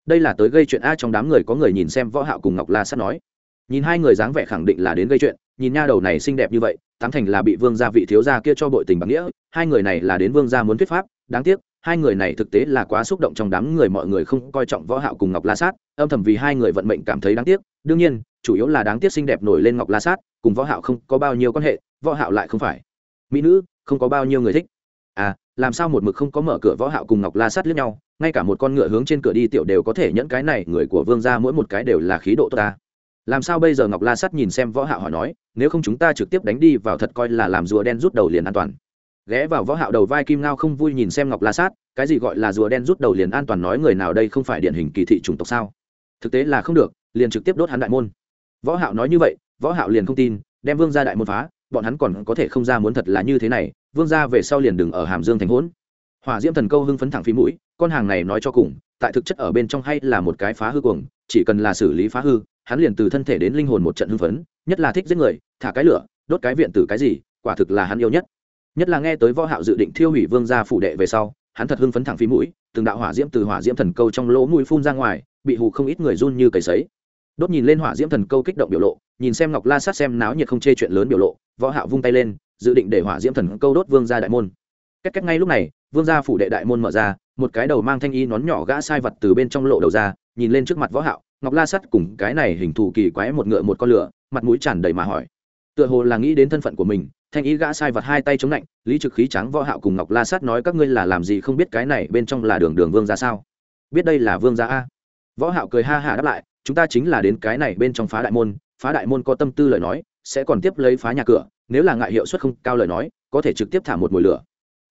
Đây là tới gây chuyện a trong đám người có người nhìn xem võ hạo cùng ngọc la sát nói nhìn hai người dáng vẻ khẳng định là đến gây chuyện, nhìn nha đầu này xinh đẹp như vậy, tám thành là bị vương gia vị thiếu gia kia cho bội tình bằng nghĩa, hai người này là đến vương gia muốn thuyết pháp, đáng tiếc, hai người này thực tế là quá xúc động trong đám người mọi người không coi trọng võ hạo cùng ngọc la sát, âm thầm vì hai người vận mệnh cảm thấy đáng tiếc, đương nhiên, chủ yếu là đáng tiếc xinh đẹp nổi lên ngọc la sát, cùng võ hạo không có bao nhiêu quan hệ, võ hạo lại không phải. Mỹ nữ, không có bao nhiêu người thích. À làm sao một mực không có mở cửa võ hạo cùng ngọc la sát liếc nhau, ngay cả một con ngựa hướng trên cửa đi tiểu đều có thể nhẫn cái này, người của vương gia mỗi một cái đều là khí độ tốt ta làm sao bây giờ ngọc la sát nhìn xem võ hạo hỏi nói, nếu không chúng ta trực tiếp đánh đi vào thật coi là làm rùa đen rút đầu liền an toàn. Ghé vào võ hạo đầu vai kim ngao không vui nhìn xem ngọc la sát cái gì gọi là rùa đen rút đầu liền an toàn nói người nào đây không phải điển hình kỳ thị chủng tộc sao? Thực tế là không được, liền trực tiếp đốt hắn đại môn. Võ hạo nói như vậy, võ hạo liền không tin, đem vương gia đại môn phá, bọn hắn còn có thể không ra muốn thật là như thế này, vương gia về sau liền đừng ở hàm dương thành hỗn. Hỏa diễm thần câu hưng phấn thẳng phí mũi, con hàng này nói cho cùng, tại thực chất ở bên trong hay là một cái phá hư cuồng, chỉ cần là xử lý phá hư hắn liền từ thân thể đến linh hồn một trận hưng phấn, nhất là thích giết người, thả cái lửa, đốt cái viện tử cái gì, quả thực là hắn yêu nhất. Nhất là nghe tới võ hạo dự định thiêu hủy vương gia phủ đệ về sau, hắn thật hưng phấn thẳng phí mũi, từng đạo hỏa diễm từ hỏa diễm thần câu trong lỗ mũi phun ra ngoài, bị hù không ít người run như cầy sấy. Đốt nhìn lên hỏa diễm thần câu kích động biểu lộ, nhìn xem ngọc la sát xem náo nhiệt không chê chuyện lớn biểu lộ, võ hạo vung tay lên, dự định để hỏa diễm thần câu đốt vương gia đại môn. Cách cách ngay lúc này, vương gia phủ đệ đại môn mở ra, một cái đầu mang thanh y nón nhỏ gã sai vật từ bên trong lộ đầu ra, nhìn lên trước mặt võ hạo ngọc la sắt cùng cái này hình thù kỳ quái một ngựa một con lửa, mặt mũi tràn đầy mà hỏi. Tựa hồ là nghĩ đến thân phận của mình, thanh y gã sai vật hai tay chống lạnh, lý trực khí trắng võ hạo cùng ngọc la sắt nói các ngươi là làm gì không biết cái này bên trong là đường đường vương gia sao? Biết đây là vương gia a? Võ hạo cười ha ha đáp lại, chúng ta chính là đến cái này bên trong phá đại môn, phá đại môn có tâm tư lời nói, sẽ còn tiếp lấy phá nhà cửa, nếu là ngại hiệu suất không cao lời nói, có thể trực tiếp thả một mùi lửa.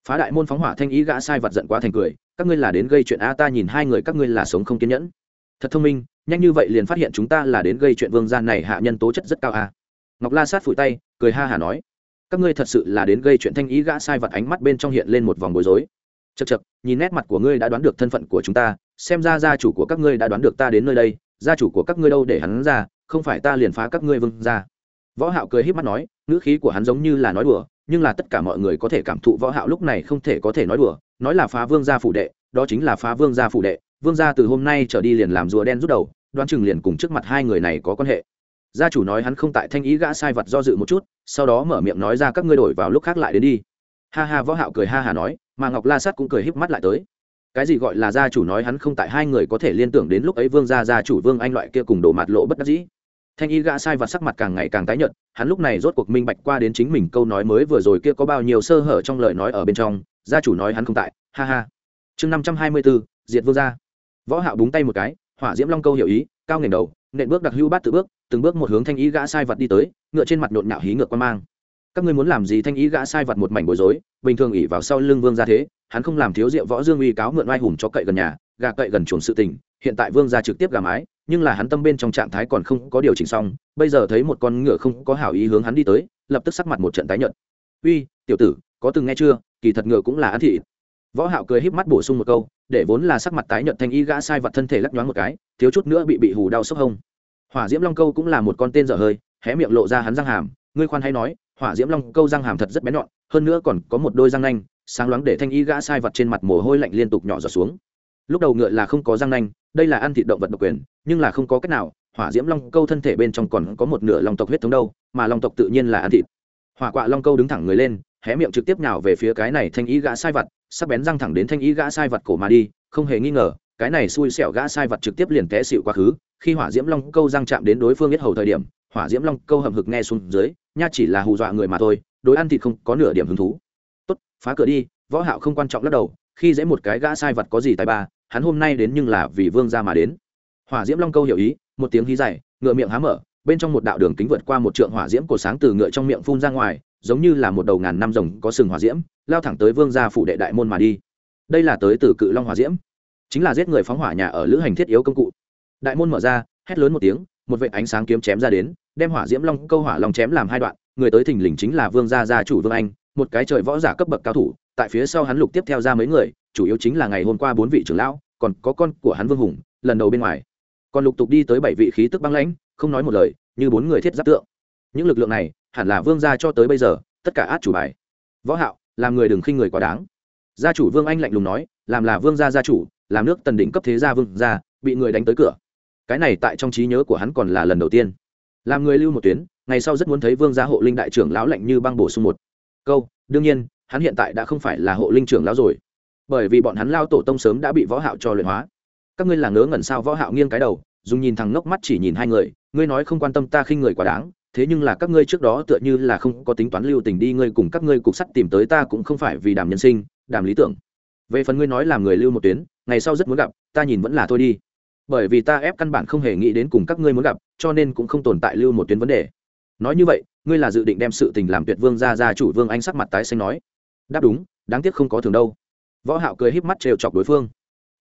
Phá đại môn phóng hỏa thanh ý gã sai vật giận quá thành cười, các ngươi là đến gây chuyện a, ta nhìn hai người các ngươi là sống không kiên nhẫn. Thật thông minh nhanh như vậy liền phát hiện chúng ta là đến gây chuyện vương gian này hạ nhân tố chất rất cao a ngọc la sát phủi tay, cười ha hả nói, các ngươi thật sự là đến gây chuyện thanh ý gã sai vật ánh mắt bên trong hiện lên một vòng bối rối. Chật chật nhìn nét mặt của ngươi đã đoán được thân phận của chúng ta, xem ra gia chủ của các ngươi đã đoán được ta đến nơi đây, gia chủ của các ngươi đâu để hắn ra, không phải ta liền phá các ngươi vương ra võ hạo cười híp mắt nói, ngữ khí của hắn giống như là nói đùa, nhưng là tất cả mọi người có thể cảm thụ võ hạo lúc này không thể có thể nói đùa, nói là phá vương gia phủ đệ, đó chính là phá vương gia phủ đệ vương gia từ hôm nay trở đi liền làm rùa đen rút đầu, đoán chừng liền cùng trước mặt hai người này có quan hệ. Gia chủ nói hắn không tại thanh ý gã sai vật do dự một chút, sau đó mở miệng nói ra các ngươi đổi vào lúc khác lại đến đi. Ha ha, võ hạo cười ha ha nói, mà ngọc la sát cũng cười híp mắt lại tới. Cái gì gọi là gia chủ nói hắn không tại hai người có thể liên tưởng đến lúc ấy vương gia gia chủ vương anh loại kia cùng đổ mặt lộ bất đắc dĩ. Thanh y gã sai vật sắc mặt càng ngày càng tái nhợt, hắn lúc này rốt cuộc minh bạch qua đến chính mình câu nói mới vừa rồi kia có bao nhiêu sơ hở trong lời nói ở bên trong, gia chủ nói hắn không tại, ha ha. Chương năm trăm hai mươi bốn diệt vương gia võ hạo búng tay một cái, hỏa diễm long câu hiểu ý, cao ngẩng đầu, nện bước đặc hưu bát tự bước, từng bước một hướng thanh y gã sai vật đi tới, ngựa trên mặt nhộn nhạo hí ngược quan mang. Các ngươi muốn làm gì thanh y gã sai vật một mảnh bối rối, bình thường ỉ vào sau lưng vương gia thế, hắn không làm thiếu diệu võ dương uy cáo mượn oai hùng cho cậy gần nhà, gà cậy gần chuồng sự tình, hiện tại vương gia trực tiếp gà mái, nhưng là hắn tâm bên trong trạng thái còn không có điều chỉnh xong, bây giờ thấy một con ngựa không có hảo ý hướng hắn đi tới, lập tức sắc mặt một trận tái nhợt. Uy, tiểu tử, có từng nghe chưa? Kỳ thật ngựa cũng là ăn thị võ hạo cười híp mắt bổ sung một câu để vốn là sắc mặt tái nhợt thanh y gã sai vật thân thể lắc nhoáng một cái, thiếu chút nữa bị bị hù đau sốc hông. Hỏa diễm long câu cũng là một con tên dở hơi, hé miệng lộ ra hắn răng hàm, ngươi khoan hay nói, hỏa diễm long câu răng hàm thật rất bén nhọn, hơn nữa còn có một đôi răng nanh, sáng loáng để thanh y gã sai vật trên mặt mồ hôi lạnh liên tục nhỏ giọt xuống. Lúc đầu ngựa là không có răng nanh, đây là ăn thịt động vật độc quyền, nhưng là không có cách nào, hỏa diễm long câu thân thể bên trong còn có một nửa long tộc huyết thống đâu, mà long tộc tự nhiên là ăn thịt. Hỏa quạ long câu đứng thẳng người lên hé miệng trực tiếp nào về phía cái này thanh ý gã sai vật sắc bén răng thẳng đến thanh ý gã sai vật cổ mà đi, không hề nghi ngờ, cái này xui xẻo gã sai vật trực tiếp liền té xịu quá khứ, khi hỏa diễm long câu răng chạm đến đối phương biết hầu thời điểm, hỏa diễm long câu hầm hực nghe xuống dưới, nha chỉ là hù dọa người mà thôi, đối ăn thịt không có nửa điểm hứng thú. Tốt, phá cửa đi, võ hạo không quan trọng lắc đầu, khi dễ một cái gã sai vật có gì tài ba, hắn hôm nay đến nhưng là vì vương gia mà đến. Hỏa diễm long câu hiểu ý, một tiếng hí dài, ngựa miệng há mở, bên trong một đạo đường kính vượt qua một trượng hỏa diễm cổ sáng từ ngựa trong miệng phun ra ngoài giống như là một đầu ngàn năm rồng có sừng hỏa diễm, lao thẳng tới vương gia phủ đệ đại môn mà đi. Đây là tới từ cự long hỏa diễm, chính là giết người phóng hỏa nhà ở lữ hành thiết yếu công cụ. Đại môn mở ra, hét lớn một tiếng, một vệ ánh sáng kiếm chém ra đến, đem hỏa diễm long, câu hỏa long chém làm hai đoạn, người tới thình lình chính là vương gia gia chủ vương anh, một cái trời võ giả cấp bậc cao thủ, tại phía sau hắn lục tiếp theo ra mấy người, chủ yếu chính là ngày hôm qua bốn vị trưởng lão, còn có con của hắn vương hùng, lần đầu bên ngoài. Còn lục tục đi tới bảy vị khí tức băng lãnh, không nói một lời, như bốn người thiết giáp tượng. Những lực lượng này hẳn là vương gia cho tới bây giờ, tất cả át chủ bài. Võ hạo, làm người đừng khinh người quá đáng. Gia chủ vương anh lạnh lùng nói, làm là vương gia gia chủ, làm nước tần đỉnh cấp thế gia vương gia, bị người đánh tới cửa. Cái này tại trong trí nhớ của hắn còn là lần đầu tiên. Làm người lưu một tuyến, ngày sau rất muốn thấy vương gia hộ linh đại trưởng lão lạnh như băng bổ sung một. Câu, đương nhiên, hắn hiện tại đã không phải là hộ linh trưởng lão rồi. Bởi vì bọn hắn lao tổ tông sớm đã bị võ hạo cho luyện hóa. Các ngươi là ngớ ngẩn sao võ hạo nghiêng cái đầu, dùng nhìn thằng ngốc mắt chỉ nhìn hai người, ngươi nói không quan tâm ta khinh người quá đáng thế nhưng là các ngươi trước đó tựa như là không có tính toán lưu tình đi, ngươi cùng các ngươi cục sắt tìm tới ta cũng không phải vì đàm nhân sinh, đàm lý tưởng. Về phần ngươi nói làm người lưu một tuyến, ngày sau rất muốn gặp, ta nhìn vẫn là thôi đi. Bởi vì ta ép căn bản không hề nghĩ đến cùng các ngươi muốn gặp, cho nên cũng không tồn tại lưu một tuyến vấn đề. Nói như vậy, ngươi là dự định đem sự tình làm tuyệt vương ra ra chủ vương anh sắc mặt tái xanh nói. Đáp đúng, đáng tiếc không có thường đâu. Võ hạo cười híp mắt trêu chọc đối phương.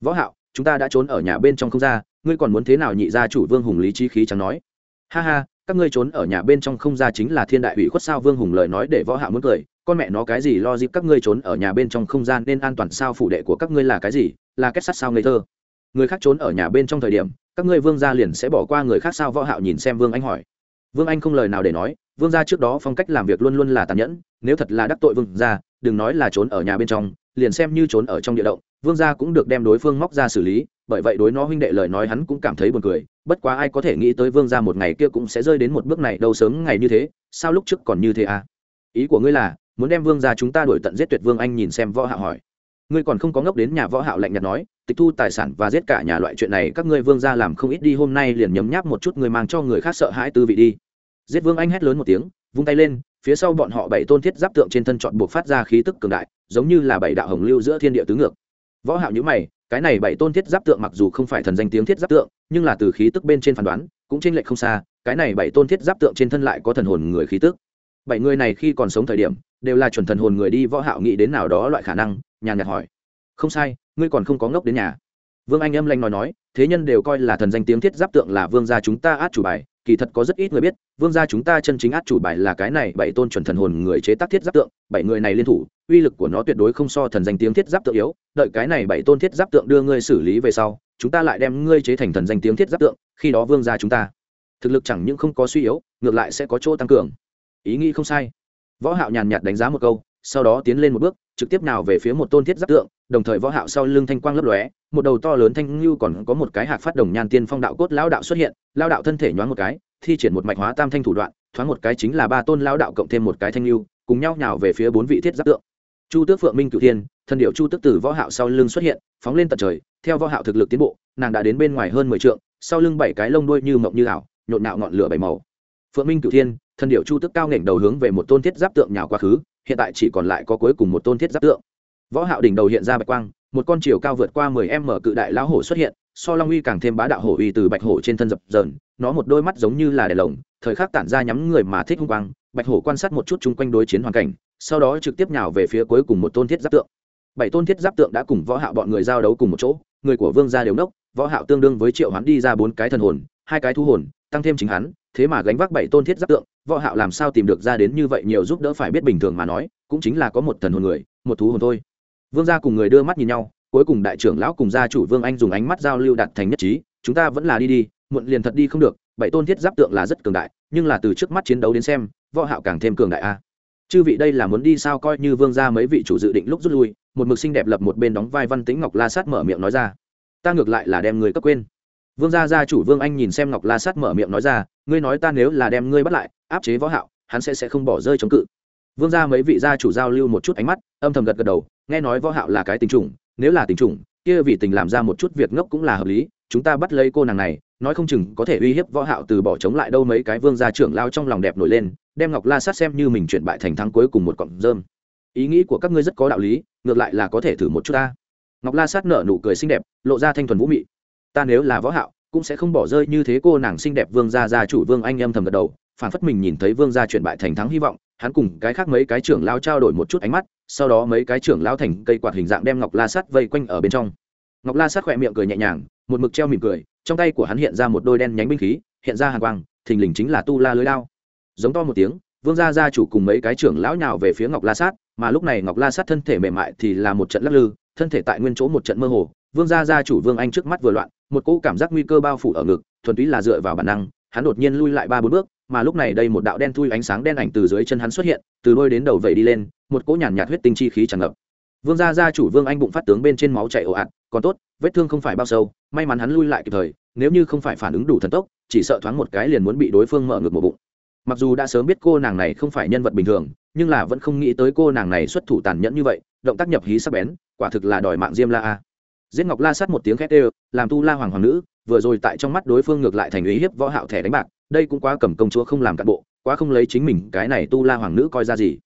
Võ hạo, chúng ta đã trốn ở nhà bên trong không ra, ngươi còn muốn thế nào nhị gia chủ vương hùng lý trí khí chẳng nói. Ha ha các ngươi trốn ở nhà bên trong không ra chính là thiên đại ủy khuất sao vương hùng lời nói để võ hạ muốn cười, con mẹ nó cái gì lo dịp các ngươi trốn ở nhà bên trong không gian nên an toàn sao phủ đệ của các ngươi là cái gì, là kết sắt sao ngây thơ. Người khác trốn ở nhà bên trong thời điểm, các ngươi vương gia liền sẽ bỏ qua người khác sao võ hạo nhìn xem vương anh hỏi. Vương anh không lời nào để nói, vương gia trước đó phong cách làm việc luôn luôn là tàn nhẫn, nếu thật là đắc tội vương gia, đừng nói là trốn ở nhà bên trong, liền xem như trốn ở trong địa động, vương gia cũng được đem đối phương móc ra xử lý, bởi vậy đối nó huynh đệ lời nói hắn cũng cảm thấy buồn cười bất quá ai có thể nghĩ tới vương gia một ngày kia cũng sẽ rơi đến một bước này đâu sớm ngày như thế, sao lúc trước còn như thế à? Ý của ngươi là, muốn đem vương gia chúng ta đuổi tận giết tuyệt vương anh nhìn xem võ hạo hỏi. Ngươi còn không có ngốc đến nhà võ hạo lạnh nhạt nói, tịch thu tài sản và giết cả nhà loại chuyện này các ngươi vương gia làm không ít đi, hôm nay liền nhấm nháp một chút người mang cho người khác sợ hãi tư vị đi. Giết vương anh hét lớn một tiếng, vung tay lên, phía sau bọn họ bảy tôn thiết giáp tượng trên thân chọn buộc phát ra khí tức cường đại, giống như là bảy đạo hồng lưu giữa thiên địa tứ ngược. Võ hạo nhíu mày cái này bảy tôn thiết giáp tượng mặc dù không phải thần danh tiếng thiết giáp tượng, nhưng là từ khí tức bên trên phán đoán, cũng trên lệch không xa, cái này bảy tôn thiết giáp tượng trên thân lại có thần hồn người khí tức. Bảy người này khi còn sống thời điểm, đều là chuẩn thần hồn người đi võ hạo nghĩ đến nào đó loại khả năng, nhàn nhạt hỏi. Không sai, ngươi còn không có ngốc đến nhà. Vương anh âm lanh nói nói, thế nhân đều coi là thần danh tiếng thiết giáp tượng là vương gia chúng ta át chủ bài kỳ thật có rất ít người biết, vương gia chúng ta chân chính át chủ bài là cái này bảy tôn chuẩn thần hồn người chế tác thiết giáp tượng, bảy người này liên thủ, uy lực của nó tuyệt đối không so thần danh tiếng thiết giáp tượng yếu, đợi cái này bảy tôn thiết giáp tượng đưa ngươi xử lý về sau, chúng ta lại đem ngươi chế thành thần danh tiếng thiết giáp tượng, khi đó vương gia chúng ta, thực lực chẳng những không có suy yếu, ngược lại sẽ có chỗ tăng cường. Ý nghĩ không sai. Võ hạo nhàn nhạt đánh giá một câu, sau đó tiến lên một bước, trực tiếp nào về phía một tôn thiết giáp tượng đồng thời võ hạo sau lưng thanh quang lấp lóe, một đầu to lớn thanh lưu còn có một cái hạc phát đồng nhan tiên phong đạo cốt lão đạo xuất hiện, lão đạo thân thể nhoáng một cái, thi triển một mạch hóa tam thanh thủ đoạn, thoáng một cái chính là ba tôn lão đạo cộng thêm một cái thanh lưu cùng nhau nhào về phía bốn vị thiết giáp tượng. Chu tước phượng minh cửu thiên, thân điệu chu tước tử võ hạo sau lưng xuất hiện, phóng lên tận trời, theo võ hạo thực lực tiến bộ, nàng đã đến bên ngoài hơn mười trượng, sau lưng bảy cái lông đuôi như mộng như ảo, nhộn nạo ngọn lửa bảy màu. Phượng minh cửu thiên, thân điệu chu tước cao nghển đầu hướng về một tôn thiết giáp tượng nhào quá khứ hiện tại chỉ còn lại có cuối cùng một tôn thiết giáp tượng võ hạo đỉnh đầu hiện ra bạch quang, một con chiều cao vượt qua 10 m cự đại lão hổ xuất hiện, so long uy càng thêm bá đạo hổ uy từ bạch hổ trên thân dập dờn, nó một đôi mắt giống như là đèn lồng, thời khắc tản ra nhắm người mà thích hung quang, bạch hổ quan sát một chút chung quanh đối chiến hoàn cảnh, sau đó trực tiếp nhào về phía cuối cùng một tôn thiết giáp tượng. Bảy tôn thiết giáp tượng đã cùng võ hạo bọn người giao đấu cùng một chỗ, người của vương gia đều nốc, võ hạo tương đương với triệu hoán đi ra bốn cái thần hồn, hai cái thu hồn, tăng thêm chính hắn, thế mà gánh vác bảy tôn thiết giáp tượng, võ hạo làm sao tìm được ra đến như vậy nhiều giúp đỡ phải biết bình thường mà nói, cũng chính là có một thần hồn người, một thú hồn thôi vương gia cùng người đưa mắt nhìn nhau, cuối cùng đại trưởng lão cùng gia chủ vương anh dùng ánh mắt giao lưu đạt thành nhất trí, chúng ta vẫn là đi đi, muộn liền thật đi không được, bảy tôn thiết giáp tượng là rất cường đại, nhưng là từ trước mắt chiến đấu đến xem, võ hạo càng thêm cường đại a. Chư vị đây là muốn đi sao coi như vương gia mấy vị chủ dự định lúc rút lui, một mực xinh đẹp lập một bên đóng vai văn tĩnh ngọc la sát mở miệng nói ra. Ta ngược lại là đem người cấp quên. Vương gia gia chủ vương anh nhìn xem ngọc la sát mở miệng nói ra, ngươi nói ta nếu là đem ngươi bắt lại, áp chế võ hạo, hắn sẽ sẽ không bỏ rơi chống cự. Vương gia mấy vị gia chủ giao lưu một chút ánh mắt, âm thầm gật gật đầu nghe nói võ hạo là cái tình trùng, nếu là tình trùng, kia vì tình làm ra một chút việc ngốc cũng là hợp lý, chúng ta bắt lấy cô nàng này, nói không chừng có thể uy hiếp võ hạo từ bỏ chống lại đâu mấy cái vương gia trưởng lao trong lòng đẹp nổi lên, đem ngọc la sát xem như mình chuyển bại thành thắng cuối cùng một cọng rơm. Ý nghĩ của các ngươi rất có đạo lý, ngược lại là có thể thử một chút ta. Ngọc la sát nở nụ cười xinh đẹp, lộ ra thanh thuần vũ mị. Ta nếu là võ hạo, cũng sẽ không bỏ rơi như thế cô nàng xinh đẹp vương gia gia chủ vương anh em thầm gật đầu phản phất mình nhìn thấy vương gia chuyển bại thành thắng hy vọng, hắn cùng cái khác mấy cái trưởng lao trao đổi một chút ánh mắt, sau đó mấy cái trưởng lao thành cây quạt hình dạng đem ngọc la sắt vây quanh ở bên trong. Ngọc la sắt khỏe miệng cười nhẹ nhàng, một mực treo mỉm cười, trong tay của hắn hiện ra một đôi đen nhánh binh khí, hiện ra hàng quang, thình lình chính là tu la lưới lao giống to một tiếng, vương gia gia chủ cùng mấy cái trưởng lão nhào về phía ngọc la sát, mà lúc này ngọc la sát thân thể mềm mại thì là một trận lắc lư, thân thể tại nguyên chỗ một trận mơ hồ, vương gia gia chủ vương anh trước mắt vừa loạn, một cỗ cảm giác nguy cơ bao phủ ở ngực, thuần túy là dựa vào bản năng hắn đột nhiên lui lại ba bốn bước, mà lúc này đây một đạo đen thui ánh sáng đen ảnh từ dưới chân hắn xuất hiện, từ đôi đến đầu vẩy đi lên, một cỗ nhàn nhạt huyết tinh chi khí tràn ngập. Vương gia gia chủ vương anh bụng phát tướng bên trên máu chảy ồ ạt, còn tốt, vết thương không phải bao sâu, may mắn hắn lui lại kịp thời, nếu như không phải phản ứng đủ thần tốc, chỉ sợ thoáng một cái liền muốn bị đối phương mở ngược một bụng. Mặc dù đã sớm biết cô nàng này không phải nhân vật bình thường, nhưng là vẫn không nghĩ tới cô nàng này xuất thủ tàn nhẫn như vậy, động tác nhập hí sắc bén, quả thực là đòi mạng diêm la a. Giết ngọc la sát một tiếng khét ê làm tu la hoàng hoàng nữ vừa rồi tại trong mắt đối phương ngược lại thành ý hiếp võ hạo thẻ đánh bạc, đây cũng quá cầm công chúa không làm cán bộ, quá không lấy chính mình, cái này tu la hoàng nữ coi ra gì?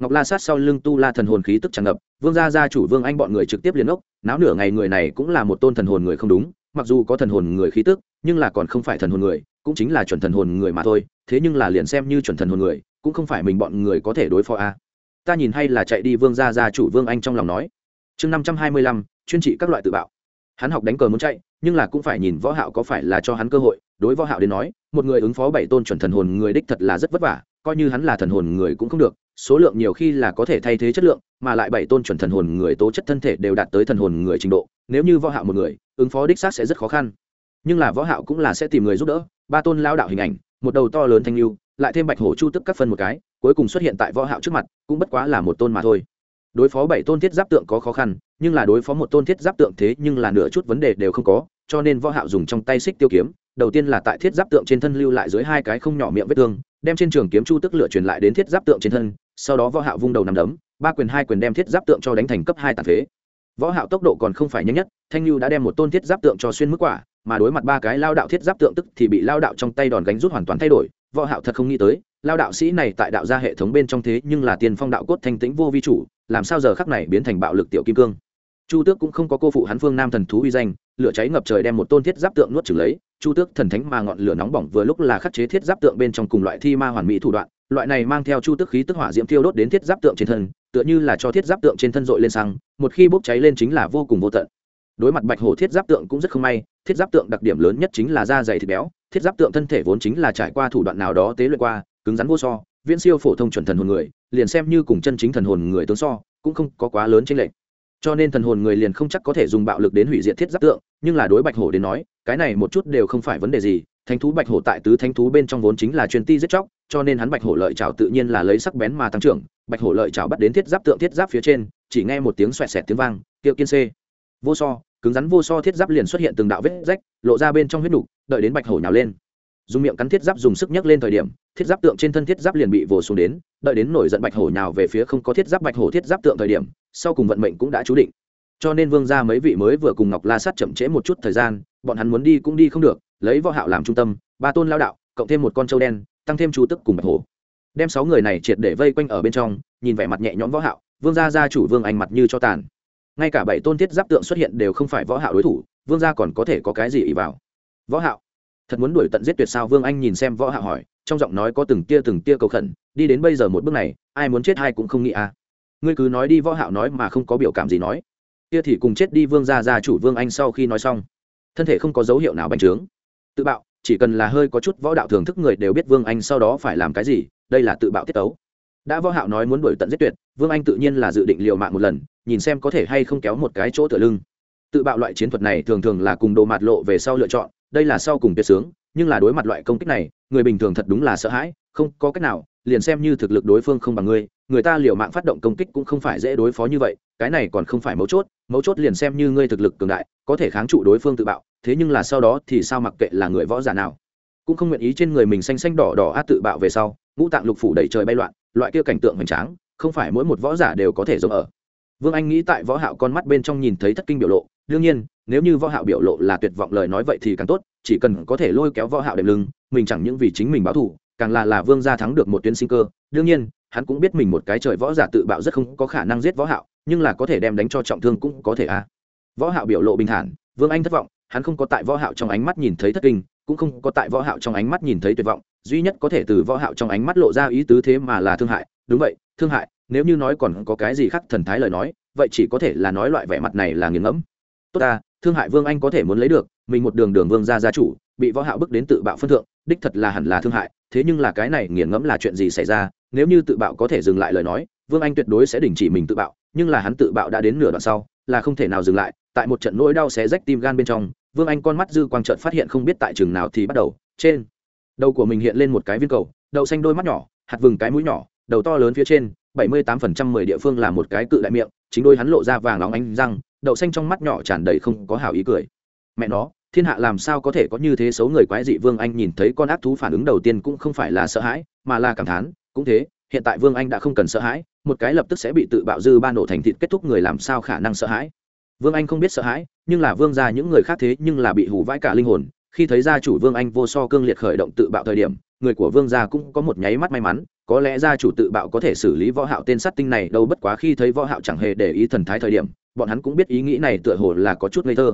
Ngọc la sát sau lưng tu la thần hồn khí tức tràn ngập, vương gia gia chủ vương anh bọn người trực tiếp liền ốc, náo nửa ngày người này cũng là một tôn thần hồn người không đúng, mặc dù có thần hồn người khí tức, nhưng là còn không phải thần hồn người, cũng chính là chuẩn thần hồn người mà thôi, thế nhưng là liền xem như chuẩn thần hồn người, cũng không phải mình bọn người có thể đối phó a. Ta nhìn hay là chạy đi vương gia gia chủ vương anh trong lòng nói. Chương năm trăm hai mươi lăm, chuyên trị các loại tự bạo. Hắn học đánh cờ muốn chạy nhưng là cũng phải nhìn võ hạo có phải là cho hắn cơ hội. Đối võ hạo đến nói, một người ứng phó bảy tôn chuẩn thần hồn người đích thật là rất vất vả, coi như hắn là thần hồn người cũng không được, số lượng nhiều khi là có thể thay thế chất lượng, mà lại bảy tôn chuẩn thần hồn người tố chất thân thể đều đạt tới thần hồn người trình độ. Nếu như võ hạo một người, ứng phó đích xác sẽ rất khó khăn. Nhưng là võ hạo cũng là sẽ tìm người giúp đỡ, ba tôn lao đạo hình ảnh, một đầu to lớn thanh lưu, lại thêm bạch hổ chu tức các phân một cái, cuối cùng xuất hiện tại võ hạo trước mặt, cũng bất quá là một tôn mà thôi. Đối phó bảy tôn thiết giáp tượng có khó khăn, nhưng là đối phó một tôn thiết giáp tượng thế nhưng là nửa chút vấn đề đều không có cho nên võ hạo dùng trong tay xích tiêu kiếm, đầu tiên là tại thiết giáp tượng trên thân lưu lại dưới hai cái không nhỏ miệng vết thương, đem trên trường kiếm chu tức lựa truyền lại đến thiết giáp tượng trên thân, sau đó võ hạo vung đầu nằm đấm, ba quyền hai quyền đem thiết giáp tượng cho đánh thành cấp hai tàn phế. Võ hạo tốc độ còn không phải nhanh nhất, thanh lưu đã đem một tôn thiết giáp tượng cho xuyên mức quả, mà đối mặt ba cái lao đạo thiết giáp tượng tức thì bị lao đạo trong tay đòn gánh rút hoàn toàn thay đổi, võ hạo thật không nghĩ tới, lao đạo sĩ này tại đạo gia hệ thống bên trong thế nhưng là tiền phong đạo cốt thanh tĩnh vô vi chủ, làm sao giờ khắc này biến thành bạo lực tiểu kim cương. Chu tước cũng không có cô phụ hắn phương nam thần thú uy danh lửa cháy ngập trời đem một tôn thiết giáp tượng nuốt chửng lấy, chu tước thần thánh mà ngọn lửa nóng bỏng vừa lúc là khắc chế thiết giáp tượng bên trong cùng loại thi ma hoàn mỹ thủ đoạn, loại này mang theo chu tước khí tức hỏa diễm thiêu đốt đến thiết giáp tượng trên thân, tựa như là cho thiết giáp tượng trên thân dội lên xăng, một khi bốc cháy lên chính là vô cùng vô tận. Đối mặt bạch hổ thiết giáp tượng cũng rất không may, thiết giáp tượng đặc điểm lớn nhất chính là da dày thịt béo, thiết giáp tượng thân thể vốn chính là trải qua thủ đoạn nào đó tế luyện qua, cứng rắn vô so, viễn siêu phổ thông chuẩn thần hồn người, liền xem như cùng chân chính thần hồn người tướng so, cũng không có quá lớn chênh lệch cho nên thần hồn người liền không chắc có thể dùng bạo lực đến hủy diệt thiết giáp tượng, nhưng là đối bạch hổ đến nói, cái này một chút đều không phải vấn đề gì, thánh thú bạch hổ tại tứ thánh thú bên trong vốn chính là chuyên ti giết chóc, cho nên hắn bạch hổ lợi trào tự nhiên là lấy sắc bén mà tăng trưởng, bạch hổ lợi trào bắt đến thiết giáp tượng thiết giáp phía trên, chỉ nghe một tiếng xoẹt xẹt tiếng vang tiệu kiên xê vô so, cứng rắn vô so thiết giáp liền xuất hiện từng đạo vết rách, lộ ra bên trong huyết đủ. đợi đến bạch hổ nhào lên dùng miệng cắn thiết giáp dùng sức nhấc lên thời điểm, thiết giáp tượng trên thân thiết giáp liền bị vồ xuống đến, đợi đến nổi giận bạch hổ nhào về phía không có thiết giáp bạch hổ thiết giáp tượng thời điểm sau cùng vận mệnh cũng đã chú định. Cho nên vương gia mấy vị mới vừa cùng ngọc la sát chậm trễ một chút thời gian, bọn hắn muốn đi cũng đi không được, lấy võ hạo làm trung tâm, ba tôn lao đạo, cộng thêm một con trâu đen, tăng thêm chú tức cùng bạch hổ. Đem sáu người này triệt để vây quanh ở bên trong, nhìn vẻ mặt nhẹ nhõm võ hạo, vương gia gia chủ vương anh mặt như cho tàn. Ngay cả bảy tôn thiết giáp tượng xuất hiện đều không phải võ hạo đối thủ, vương gia còn có thể có cái gì ỷ vào? Võ hạo, thật muốn đuổi tận giết tuyệt sao? Vương anh nhìn xem võ hạo hỏi, trong giọng nói có từng tia từng tia cầu khẩn, đi đến bây giờ một bước này, ai muốn chết hai cũng không nghĩ à ngươi cứ nói đi võ hạo nói mà không có biểu cảm gì nói. Kia thì cùng chết đi vương gia gia chủ vương anh sau khi nói xong, thân thể không có dấu hiệu nào bành trướng. Tự bạo, chỉ cần là hơi có chút võ đạo thưởng thức người đều biết vương anh sau đó phải làm cái gì, đây là tự bạo tiết tấu. Đã võ hạo nói muốn đuổi tận giết tuyệt, vương anh tự nhiên là dự định liều mạng một lần, nhìn xem có thể hay không kéo một cái chỗ tựa lưng. Tự bạo loại chiến thuật này thường thường là cùng đồ mạt lộ về sau lựa chọn, đây là sau cùng tuyệt sướng, nhưng là đối mặt loại công kích này, người bình thường thật đúng là sợ hãi, không có cách nào, liền xem như thực lực đối phương không bằng ngươi người ta liều mạng phát động công kích cũng không phải dễ đối phó như vậy, cái này còn không phải mấu chốt mấu chốt liền xem như ngươi thực lực cường đại, có thể kháng trụ đối phương tự bạo, thế nhưng là sau đó thì sao mặc kệ là người võ giả nào. Cũng không nguyện ý trên người mình xanh xanh đỏ đỏ át tự bạo về sau, ngũ tạng lục phủ đầy trời bay loạn, loại kia cảnh tượng hoành tráng, không phải mỗi một võ giả đều có thể giống ở. Vương anh nghĩ tại võ hạo con mắt bên trong nhìn thấy thất kinh biểu lộ, đương nhiên, nếu như võ hạo biểu lộ là tuyệt vọng lời nói vậy thì càng tốt, chỉ cần có thể lôi kéo võ hạo đệm lưng, mình chẳng những vì chính mình báo thù càng là là vương gia thắng được một tuyến sinh cơ. Đương nhiên, hắn cũng biết mình một cái trời võ giả tự bạo rất không có khả năng giết võ hạo, nhưng là có thể đem đánh cho trọng thương cũng có thể à võ hạo biểu lộ bình thản, vương anh thất vọng, hắn không có tại võ hạo trong ánh mắt nhìn thấy thất kinh, cũng không có tại võ hạo trong ánh mắt nhìn thấy tuyệt vọng, duy nhất có thể từ võ hạo trong ánh mắt lộ ra ý tứ thế mà là thương hại. Đúng vậy, thương hại, nếu như nói còn có cái gì khác thần thái lời nói, vậy chỉ có thể là nói loại vẻ mặt này là nghiền ngẫm. Tốt ta, thương hại vương anh có thể muốn lấy được, mình một đường đường vương gia gia chủ bị võ hạo bức đến tự bạo phân thượng, đích thật là hẳn là thương hại, thế nhưng là cái này nghiền ngẫm là chuyện gì xảy ra, nếu như tự bạo có thể dừng lại lời nói, vương anh tuyệt đối sẽ đình chỉ mình tự bạo, nhưng là hắn tự bạo đã đến nửa đoạn sau, là không thể nào dừng lại, tại một trận nỗi đau xé rách tim gan bên trong, vương anh con mắt dư quang chợt phát hiện không biết tại trường nào thì bắt đầu, trên đầu của mình hiện lên một cái viên cầu, đậu xanh đôi mắt nhỏ, hạt vừng cái mũi nhỏ, đầu to lớn phía trên, bảy mươi tám phần trăm mười địa phương là một cái cự đại miệng, chính đôi hắn lộ ra vàng óng ánh răng, đậu xanh trong mắt nhỏ tràn đầy không có hảo ý cười. Mẹ nó thiên hạ làm sao có thể có như thế xấu người quái dị vương anh nhìn thấy con ác thú phản ứng đầu tiên cũng không phải là sợ hãi, mà là cảm thán, cũng thế, hiện tại vương anh đã không cần sợ hãi, một cái lập tức sẽ bị tự bạo dư ba nổ thành thịt kết thúc người làm sao khả năng sợ hãi. Vương anh không biết sợ hãi, nhưng là vương ra những người khác thế nhưng là bị hủ vãi cả linh hồn, khi thấy gia chủ vương anh vô so cương liệt khởi động tự bạo thời điểm, người của vương gia cũng có một nháy mắt may mắn, có lẽ gia chủ tự bạo có thể xử lý võ hạo tên sát tinh này đâu bất quá khi thấy võ hạo chẳng hề để ý thần thái thời điểm, bọn hắn cũng biết ý nghĩ này tựa hồ là có chút ngây thơ.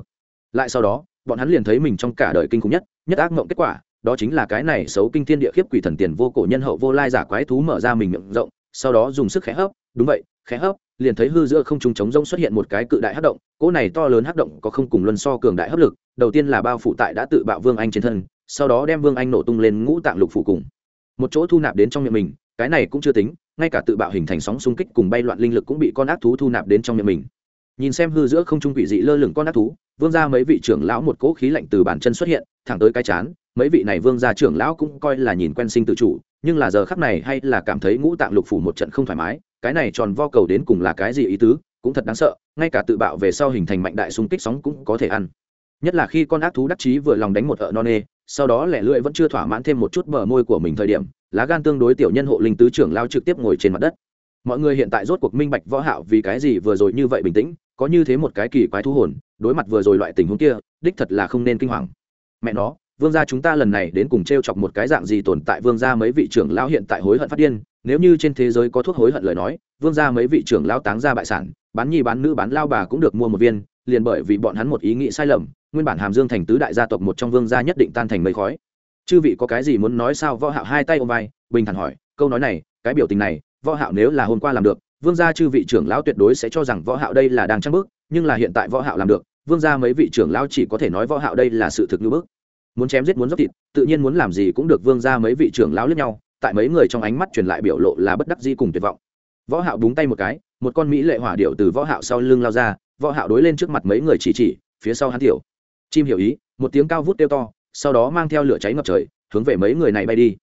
Lại sau đó bọn hắn liền thấy mình trong cả đời kinh khủng nhất nhất ác mộng kết quả, đó chính là cái này xấu kinh thiên địa khiếp quỷ thần tiền vô cổ nhân hậu vô lai giả quái thú mở ra mình miệng rộng, sau đó dùng sức khẽ hấp, đúng vậy, khẽ hấp, liền thấy hư giữa không trung trống rông xuất hiện một cái cự đại hấp động, cỗ này to lớn hấp động có không cùng luân so cường đại hấp lực, đầu tiên là bao phủ tại đã tự bạo vương anh trên thân, sau đó đem vương anh nổ tung lên ngũ tạng lục phủ cùng. Một chỗ thu nạp đến trong miệng mình, cái này cũng chưa tính, ngay cả tự bạo hình thành sóng xung kích cùng bay loạn linh lực cũng bị con ác thú thu nạp đến trong miệng mình. Nhìn xem hư giữa không trung quỷ dị lơ lửng con ác thú vương gia mấy vị trưởng lão một cỗ khí lạnh từ bàn chân xuất hiện, thẳng tới cái chán. Mấy vị này vương gia trưởng lão cũng coi là nhìn quen sinh tự chủ, nhưng là giờ khắc này hay là cảm thấy ngũ tạng lục phủ một trận không thoải mái. Cái này tròn vo cầu đến cùng là cái gì ý tứ, cũng thật đáng sợ, ngay cả tự bạo về sau hình thành mạnh đại xung kích sóng cũng có thể ăn. Nhất là khi con ác thú đắc chí vừa lòng đánh một ợ non nê, sau đó lẻ lưỡi vẫn chưa thỏa mãn thêm một chút bờ môi của mình thời điểm, lá gan tương đối tiểu nhân hộ linh tứ trưởng lao trực tiếp ngồi trên mặt đất. Mọi người hiện tại rốt cuộc minh bạch võ hạo vì cái gì vừa rồi như vậy bình tĩnh, có như thế một cái kỳ quái thú hồn đối mặt vừa rồi loại tình huống kia, đích thật là không nên kinh hoàng. Mẹ nó, vương gia chúng ta lần này đến cùng treo chọc một cái dạng gì tồn tại vương gia mấy vị trưởng lão hiện tại hối hận phát điên, nếu như trên thế giới có thuốc hối hận lời nói, vương gia mấy vị trưởng lão táng ra bại sản, bán nhi bán nữ bán lao bà cũng được mua một viên, liền bởi vì bọn hắn một ý nghĩ sai lầm, nguyên bản hàm dương thành tứ đại gia tộc một trong vương gia nhất định tan thành mây khói. Chư vị có cái gì muốn nói sao? Võ hạo hai tay ôm vai, bình thản hỏi, câu nói này, cái biểu tình này, võ hạo nếu là hôm qua làm được, vương gia chư vị trưởng lão tuyệt đối sẽ cho rằng võ hạo đây là đang trang bước, nhưng là hiện tại võ hạo làm được vương gia mấy vị trưởng lao chỉ có thể nói võ hạo đây là sự thực như bức. Muốn chém giết muốn dốc thịt, tự nhiên muốn làm gì cũng được vương gia mấy vị trưởng lao lẫn nhau, tại mấy người trong ánh mắt truyền lại biểu lộ là bất đắc dĩ cùng tuyệt vọng. Võ hạo búng tay một cái, một con mỹ lệ hỏa điệu từ võ hạo sau lưng lao ra, võ hạo đối lên trước mặt mấy người chỉ chỉ, phía sau hắn tiểu. Chim hiểu ý, một tiếng cao vút tiêu to, sau đó mang theo lửa cháy ngập trời, hướng về mấy người này bay đi.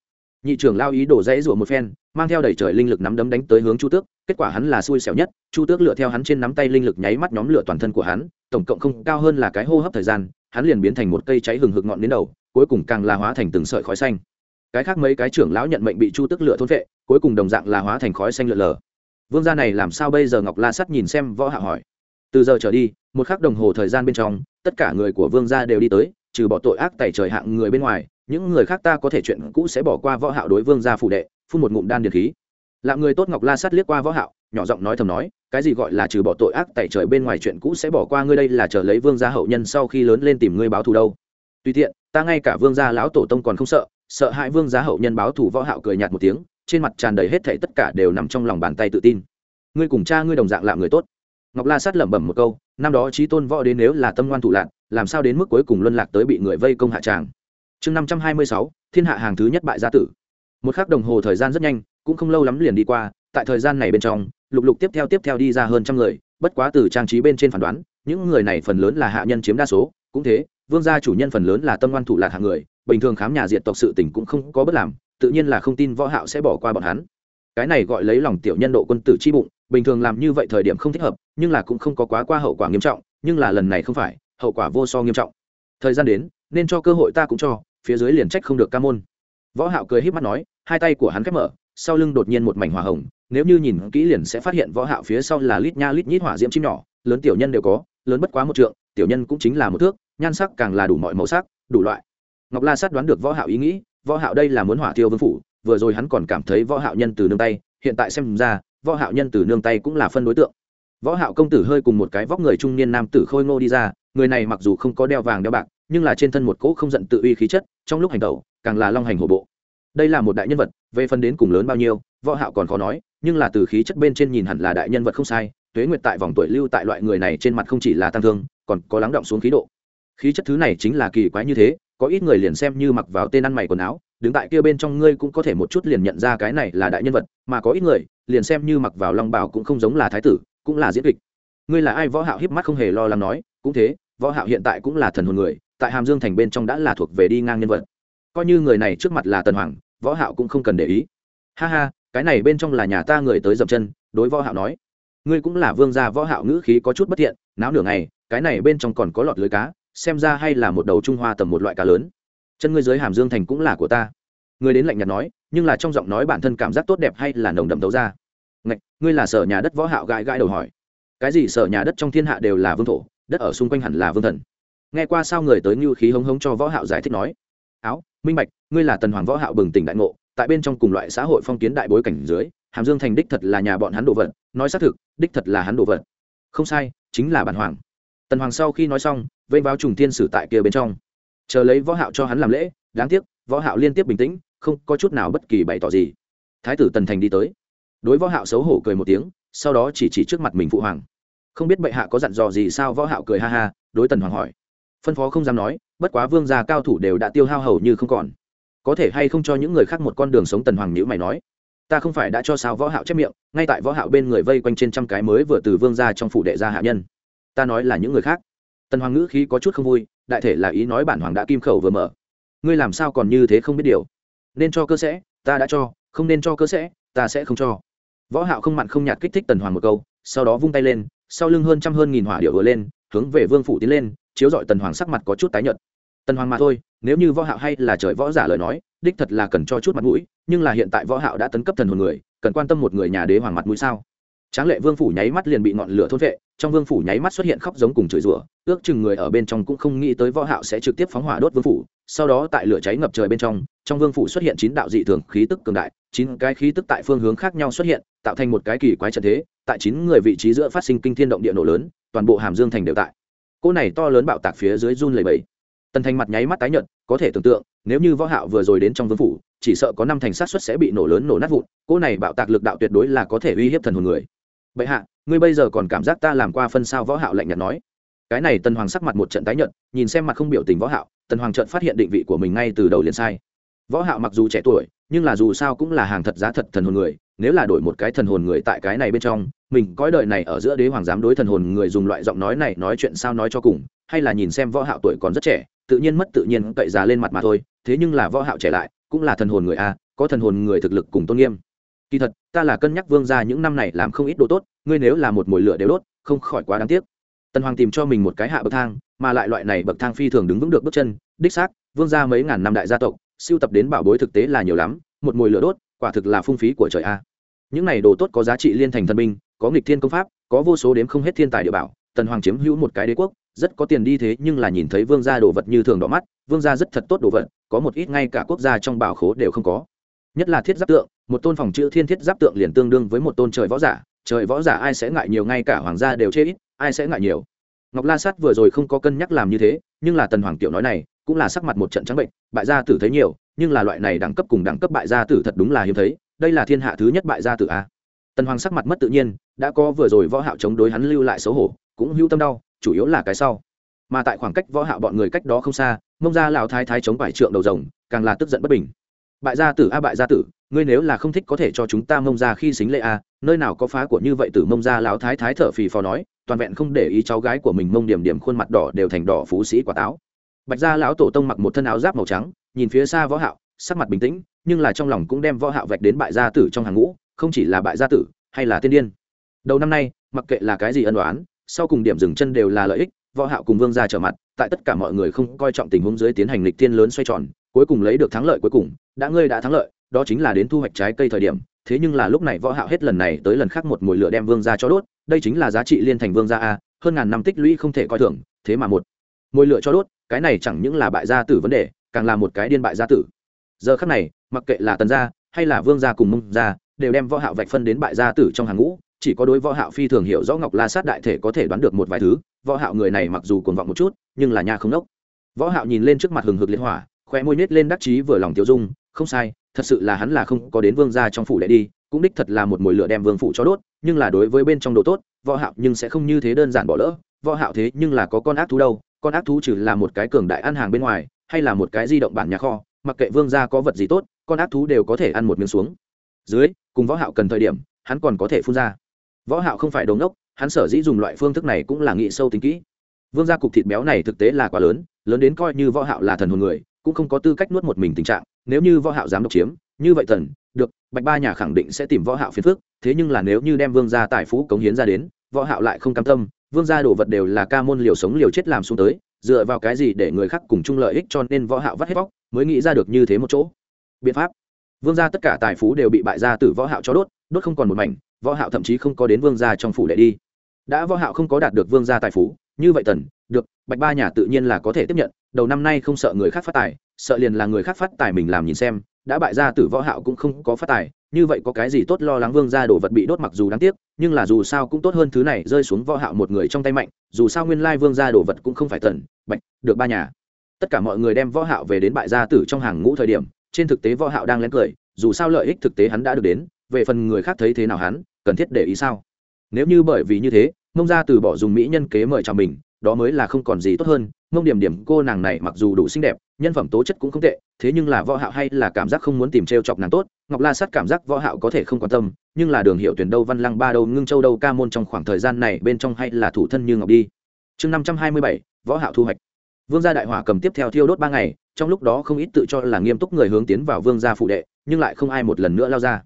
Nhị trưởng lao ý đổ dãy rủa một phen, mang theo đẩy trời linh lực nắm đấm đánh tới hướng chu tước, kết quả hắn là xui xẻo nhất, chu tước lựa theo hắn trên nắm tay linh lực nháy mắt nhóm lửa toàn thân của hắn tổng cộng không cao hơn là cái hô hấp thời gian, hắn liền biến thành một cây cháy hừng hực ngọn đến đầu, cuối cùng càng là hóa thành từng sợi khói xanh. Cái khác mấy cái trưởng lão nhận mệnh bị chu tức lửa thôn vệ, cuối cùng đồng dạng là hóa thành khói xanh lượn lờ. Vương gia này làm sao bây giờ ngọc la sắt nhìn xem võ hạ hỏi. Từ giờ trở đi, một khắc đồng hồ thời gian bên trong, tất cả người của vương gia đều đi tới, trừ bỏ tội ác tẩy trời hạng người bên ngoài, những người khác ta có thể chuyện cũ sẽ bỏ qua võ hạo đối vương gia phủ đệ, phun một ngụm đan điền khí. Lạ người tốt ngọc la sắt liếc qua võ hạo, nhỏ giọng nói thầm nói cái gì gọi là trừ bỏ tội ác tẩy trời bên ngoài chuyện cũ sẽ bỏ qua ngươi đây là chờ lấy vương gia hậu nhân sau khi lớn lên tìm ngươi báo thù đâu. Tùy tiện, ta ngay cả vương gia lão tổ tông còn không sợ sợ hãi vương gia hậu nhân báo thù võ hạo cười nhạt một tiếng, trên mặt tràn đầy hết thảy tất cả đều nằm trong lòng bàn tay tự tin. Ngươi cùng cha ngươi đồng dạng là người tốt. Ngọc la sát lẩm bẩm một câu, năm đó chí tôn võ đến nếu là tâm ngoan thủ lạn, làm sao đến mức cuối cùng luân lạc tới bị người vây công hạ tràng. Chương năm trăm hai mươi sáu, thiên hạ hàng thứ nhất bại gia tử. Một khắc đồng hồ thời gian rất nhanh, cũng không lâu lắm liền đi qua, tại thời gian này bên trong lục lục tiếp theo tiếp theo đi ra hơn trăm người, bất quá từ trang trí bên trên phán đoán, những người này phần lớn là hạ nhân chiếm đa số, cũng thế, vương gia chủ nhân phần lớn là tâm ngoan thủ lạc hạng người, bình thường khám nhà diện tộc sự tình cũng không có bất làm, tự nhiên là không tin võ hạo sẽ bỏ qua bọn hắn. Cái này gọi lấy lòng tiểu nhân độ quân tử chi bụng, bình thường làm như vậy thời điểm không thích hợp, nhưng là cũng không có quá qua hậu quả nghiêm trọng, nhưng là lần này không phải, hậu quả vô so nghiêm trọng. Thời gian đến, nên cho cơ hội ta cũng cho, phía dưới liền trách không được ca môn. Võ hạo cười híp mắt nói, hai tay của hắn khép mở sau lưng đột nhiên một mảnh hỏa hồng, nếu như nhìn kỹ liền sẽ phát hiện võ hạo phía sau là lít nha lít nhít hỏa diễm chim nhỏ, lớn tiểu nhân đều có, lớn bất quá một trượng, tiểu nhân cũng chính là một thước, nhan sắc càng là đủ mọi màu sắc, đủ loại. Ngọc la sát đoán được võ hạo ý nghĩ, võ hạo đây là muốn hỏa tiêu vương phủ, vừa rồi hắn còn cảm thấy võ hạo nhân từ nương tay, hiện tại xem ra, võ hạo nhân từ nương tay cũng là phân đối tượng. Võ hạo công tử hơi cùng một cái vóc người trung niên nam tử khôi ngô đi ra, người này mặc dù không có đeo vàng đeo bạc, nhưng là trên thân một cỗ không giận tự uy khí chất, trong lúc hành động càng là long hành hổ bộ. Đây là một đại nhân vật về phần đến cùng lớn bao nhiêu, võ hạo còn khó nói, nhưng là từ khí chất bên trên nhìn hẳn là đại nhân vật không sai, tuế nguyệt tại vòng tuổi lưu tại loại người này trên mặt không chỉ là tăng thương, còn có lắng động xuống khí độ. Khí chất thứ này chính là kỳ quái như thế, có ít người liền xem như mặc vào tên ăn mày quần áo, đứng tại kia bên trong ngươi cũng có thể một chút liền nhận ra cái này là đại nhân vật, mà có ít người liền xem như mặc vào long bảo cũng không giống là thái tử, cũng là diễn kịch. Ngươi là ai? Võ hạo híp mắt không hề lo lắng nói, cũng thế, võ hạo hiện tại cũng là thần hồn người, tại hàm dương thành bên trong đã là thuộc về đi ngang nhân vật. Coi như người này trước mặt là tần hoàng võ hạo cũng không cần để ý. Ha ha, cái này bên trong là nhà ta người tới dậm chân, đối võ hạo nói. Ngươi cũng là vương gia võ hạo ngữ khí có chút bất thiện, náo nửa ngày, cái này bên trong còn có lọt lưới cá, xem ra hay là một đầu trung hoa tầm một loại cá lớn. Chân ngươi dưới hàm dương thành cũng là của ta. Người đến lạnh nhạt nói, nhưng là trong giọng nói bản thân cảm giác tốt đẹp hay là nồng đậm tấu ra. Ngạch, ngươi là sở nhà đất võ hạo gãi gãi đầu hỏi. Cái gì sở nhà đất trong thiên hạ đều là vương thổ, đất ở xung quanh hẳn là vương thần. Nghe qua sao người tới như khí hống hống cho võ hạo giải thích nói. Áo minh bạch, ngươi là tần hoàng võ hạo bừng tỉnh đại ngộ, tại bên trong cùng loại xã hội phong kiến đại bối cảnh dưới, hàm dương thành đích thật là nhà bọn hắn đồ vật, nói xác thực, đích thật là hắn đồ vật. Không sai, chính là bản hoàng. Tần hoàng sau khi nói xong vây vào trùng thiên sử tại kia bên trong. Chờ lấy võ hạo cho hắn làm lễ, đáng tiếc, võ hạo liên tiếp bình tĩnh, không có chút nào bất kỳ bày tỏ gì. Thái tử tần thành đi tới. Đối võ hạo xấu hổ cười một tiếng, sau đó chỉ chỉ trước mặt mình phụ hoàng. Không biết bệ hạ có dặn dò gì sao võ hạo cười ha ha, đối tần hoàng hỏi phân phó không dám nói, bất quá vương gia cao thủ đều đã tiêu hao hầu như không còn. Có thể hay không cho những người khác một con đường sống tần hoàng nhữ mày nói. Ta không phải đã cho sao võ hạo chép miệng, ngay tại võ hạo bên người vây quanh trên trăm cái mới vừa từ vương gia trong phủ đệ ra hạ nhân. Ta nói là những người khác. Tần hoàng ngữ khí có chút không vui, đại thể là ý nói bản hoàng đã kim khẩu vừa mở. Ngươi làm sao còn như thế không biết điều? Nên cho cơ sẽ, ta đã cho, không nên cho cơ sẽ, ta sẽ không cho. Võ hạo không mặn không nhạt kích thích tần hoàng một câu, sau đó vung tay lên, sau lưng hơn trăm hơn nghìn hỏa điệu vừa lên, hướng về vương phủ tiến lên chiếu dọi tần hoàng sắc mặt có chút tái nhợt. Tần hoàng mà thôi, nếu như võ hạo hay là trời võ giả lời nói, đích thật là cần cho chút mặt mũi, nhưng là hiện tại võ hạo đã tấn cấp thần hồn người, cần quan tâm một người nhà đế hoàng mặt mũi sao? Tráng lệ vương phủ nháy mắt liền bị ngọn lửa thôn vệ, trong vương phủ nháy mắt xuất hiện khóc giống cùng chửi rủa, ước chừng người ở bên trong cũng không nghĩ tới võ hạo sẽ trực tiếp phóng hỏa đốt vương phủ, sau đó tại lửa cháy ngập trời bên trong trong vương phủ xuất hiện chín đạo dị thường khí tức cường đại, chín cái khí tức tại phương hướng khác nhau xuất hiện, tạo thành một cái kỳ quái trận thế, tại chín người vị trí giữa phát sinh kinh thiên động địa nổ lớn, toàn bộ hàm dương thành đều tại cô này to lớn bạo tạc phía dưới run lầy bẩy. Tần thành mặt nháy mắt tái nhợt, có thể tưởng tượng, nếu như võ hạo vừa rồi đến trong vương phủ, chỉ sợ có năm thành sát suất sẽ bị nổ lớn nổ nát vụn cô này bạo tạc lực đạo tuyệt đối là có thể uy hiếp thần hồn người. Bệ hạ, ngươi bây giờ còn cảm giác ta làm qua phân sao võ hạo lạnh nhạt nói? Cái này tần hoàng sắc mặt một trận tái nhợt, nhìn xem mặt không biểu tình võ hạo, tần hoàng chợt phát hiện định vị của mình ngay từ đầu liền sai võ hạo mặc dù trẻ tuổi, nhưng là dù sao cũng là hàng thật giá thật thần hồn người, nếu là đổi một cái thần hồn người tại cái này bên trong, mình cõi đời này ở giữa đế hoàng dám đối thần hồn người dùng loại giọng nói này nói chuyện sao nói cho cùng, hay là nhìn xem võ hạo tuổi còn rất trẻ, tự nhiên mất tự nhiên cậy già lên mặt mà thôi, thế nhưng là võ hạo trẻ lại, cũng là thần hồn người a, có thần hồn người thực lực cùng tôn nghiêm. Kỳ thật, ta là cân nhắc vương gia những năm này làm không ít đồ tốt, ngươi nếu là một mùi lửa đều đốt, không khỏi quá đáng tiếc. Tần hoàng tìm cho mình một cái hạ bậc thang, mà lại loại này bậc thang phi thường đứng vững được bước chân, đích xác, vương gia mấy ngàn năm đại gia tộc siêu tập đến bảo bối thực tế là nhiều lắm, một mồi lửa đốt, quả thực là phung phí của trời a. Những này đồ tốt có giá trị liên thành thần binh, có nghịch thiên công pháp, có vô số đếm không hết thiên tài địa bảo, tần hoàng chiếm hữu một cái đế quốc, rất có tiền đi thế nhưng là nhìn thấy vương gia đồ vật như thường đỏ mắt, vương gia rất thật tốt đồ vật, có một ít ngay cả quốc gia trong bảo khố đều không có. Nhất là thiết giáp tượng, một tôn phòng chữ thiên thiết giáp tượng liền tương đương với một tôn trời võ giả, trời võ giả ai sẽ ngại nhiều ngay cả hoàng gia đều chê ít, ai sẽ ngại nhiều. Ngọc la sát vừa rồi không có cân nhắc làm như thế, nhưng là tần hoàng tiểu nói này cũng là sắc mặt một trận trắng bệnh, bại gia tử thấy nhiều, nhưng là loại này đẳng cấp cùng đẳng cấp bại gia tử thật đúng là hiếm thấy, đây là thiên hạ thứ nhất bại gia tử a. Tần hoàng sắc mặt mất tự nhiên, đã có vừa rồi võ hạo chống đối hắn lưu lại xấu hổ, cũng hưu tâm đau, chủ yếu là cái sau. Mà tại khoảng cách võ hạo bọn người cách đó không xa, mông gia lão thái thái chống vải trượng đầu rồng, càng là tức giận bất bình. Bại gia tử a bại gia tử, ngươi nếu là không thích có thể cho chúng ta mông gia khi xính lễ a, nơi nào có phá của như vậy tử mông gia lão thái thái thở phì phò nói, toàn vẹn không để ý cháu gái của mình mông điểm điểm khuôn mặt đỏ đều thành đỏ phú sĩ quả táo bạch gia lão tổ tông mặc một thân áo giáp màu trắng, nhìn phía xa võ hạo, sắc mặt bình tĩnh, nhưng là trong lòng cũng đem võ hạo vạch đến bại gia tử trong hàng ngũ, không chỉ là bại gia tử, hay là tiên điên. Đầu năm nay, mặc kệ là cái gì ân đoán sau cùng điểm dừng chân đều là lợi ích, võ hạo cùng vương gia trở mặt, tại tất cả mọi người không coi trọng tình huống dưới tiến hành lịch tiên lớn xoay tròn, cuối cùng lấy được thắng lợi cuối cùng, đã ngươi đã thắng lợi, đó chính là đến thu hoạch trái cây thời điểm, thế nhưng là lúc này võ hạo hết lần này tới lần khác một mùi lửa đem vương gia cho đốt, đây chính là giá trị liên thành vương gia a, hơn ngàn năm tích lũy không thể coi thường, thế mà một mùi lửa cho đốt cái này chẳng những là bại gia tử vấn đề, càng là một cái điên bại gia tử. Giờ khắc này, mặc kệ là tần gia hay là vương gia cùng mông gia, đều đem võ hạo vạch phân đến bại gia tử trong hàng ngũ, chỉ có đối võ hạo phi thường hiểu rõ ngọc la sát đại thể có thể đoán được một vài thứ, võ hạo người này mặc dù cuồng vọng một chút, nhưng là nha không nốc. Võ hạo nhìn lên trước mặt hừng hực liên hỏa, khoe môi nhếch lên đắc chí vừa lòng tiêu dung, không sai, thật sự là hắn là không có đến vương gia trong phủ để đi, cũng đích thật là một mồi lửa đem vương phủ cho đốt, nhưng là đối với bên trong đồ tốt, võ hạo nhưng sẽ không như thế đơn giản bỏ lỡ, võ hạo thế nhưng là có con ác thú đâu con ác thú trừ là một cái cường đại ăn hàng bên ngoài, hay là một cái di động bản nhà kho, mặc kệ vương gia có vật gì tốt, con ác thú đều có thể ăn một miếng xuống. Dưới, cùng võ hạo cần thời điểm, hắn còn có thể phun ra. Võ hạo không phải đồ ngốc, hắn sở dĩ dùng loại phương thức này cũng là nghĩ sâu tính kỹ. Vương gia cục thịt béo này thực tế là quá lớn lớn đến coi như võ hạo là thần hồn người, cũng không có tư cách nuốt một mình tình trạng, nếu như võ hạo dám độc chiếm, như vậy thần, được, bạch ba nhà khẳng định sẽ tìm võ hạo phiền phức, thế nhưng là nếu như đem vương gia tài phú cống hiến ra đến, võ hạo lại không cam tâm vương gia đồ vật đều là ca môn liều sống liều chết làm xuống tới, dựa vào cái gì để người khác cùng chung lợi ích cho nên võ hạo vắt hết vóc, mới nghĩ ra được như thế một chỗ. Biện pháp. Vương gia tất cả tài phú đều bị bại gia tử võ hạo cho đốt đốt không còn một mảnh, võ hạo thậm chí không có đến vương gia trong phủ để đi. Đã võ hạo không có đạt được vương gia tài phú, như vậy tần, được, bạch ba nhà tự nhiên là có thể tiếp nhận, đầu năm nay không sợ người khác phát tài, sợ liền là người khác phát tài mình làm nhìn xem, đã bại gia tử võ hạo cũng không có phát tài như vậy có cái gì tốt lo lắng vương gia đồ vật bị đốt mặc dù đáng tiếc, nhưng là dù sao cũng tốt hơn thứ này rơi xuống võ hạo một người trong tay mạnh, dù sao nguyên lai vương gia đồ vật cũng không phải tần bạch, được ba nhà. Tất cả mọi người đem võ hạo về đến bại gia tử trong hàng ngũ thời điểm, trên thực tế võ hạo đang lén cười, dù sao lợi ích thực tế hắn đã được đến, về phần người khác thấy thế nào hắn, cần thiết để ý sao? Nếu như bởi vì như thế, mông gia từ bỏ dùng mỹ nhân kế mời chào mình, đó mới là không còn gì tốt hơn, mông điểm điểm cô nàng này mặc dù đủ xinh đẹp nhân phẩm tố chất cũng không tệ thế nhưng là võ hạo hay là cảm giác không muốn tìm treo chọc nàng tốt ngọc la sát cảm giác võ hạo có thể không quan tâm nhưng là đường hiệu tuyển đâu văn lăng ba đâu ngưng châu đâu ca môn trong khoảng thời gian này bên trong hay là thủ thân như ngọc đi. Chương 527, võ hạo thu hoạch. Vương gia đại hỏa cầm tiếp theo thiêu đốt ba ngày trong lúc đó không ít tự cho là nghiêm túc người hướng tiến vào vương gia phụ đệ nhưng lại không ai một lần nữa lao ra.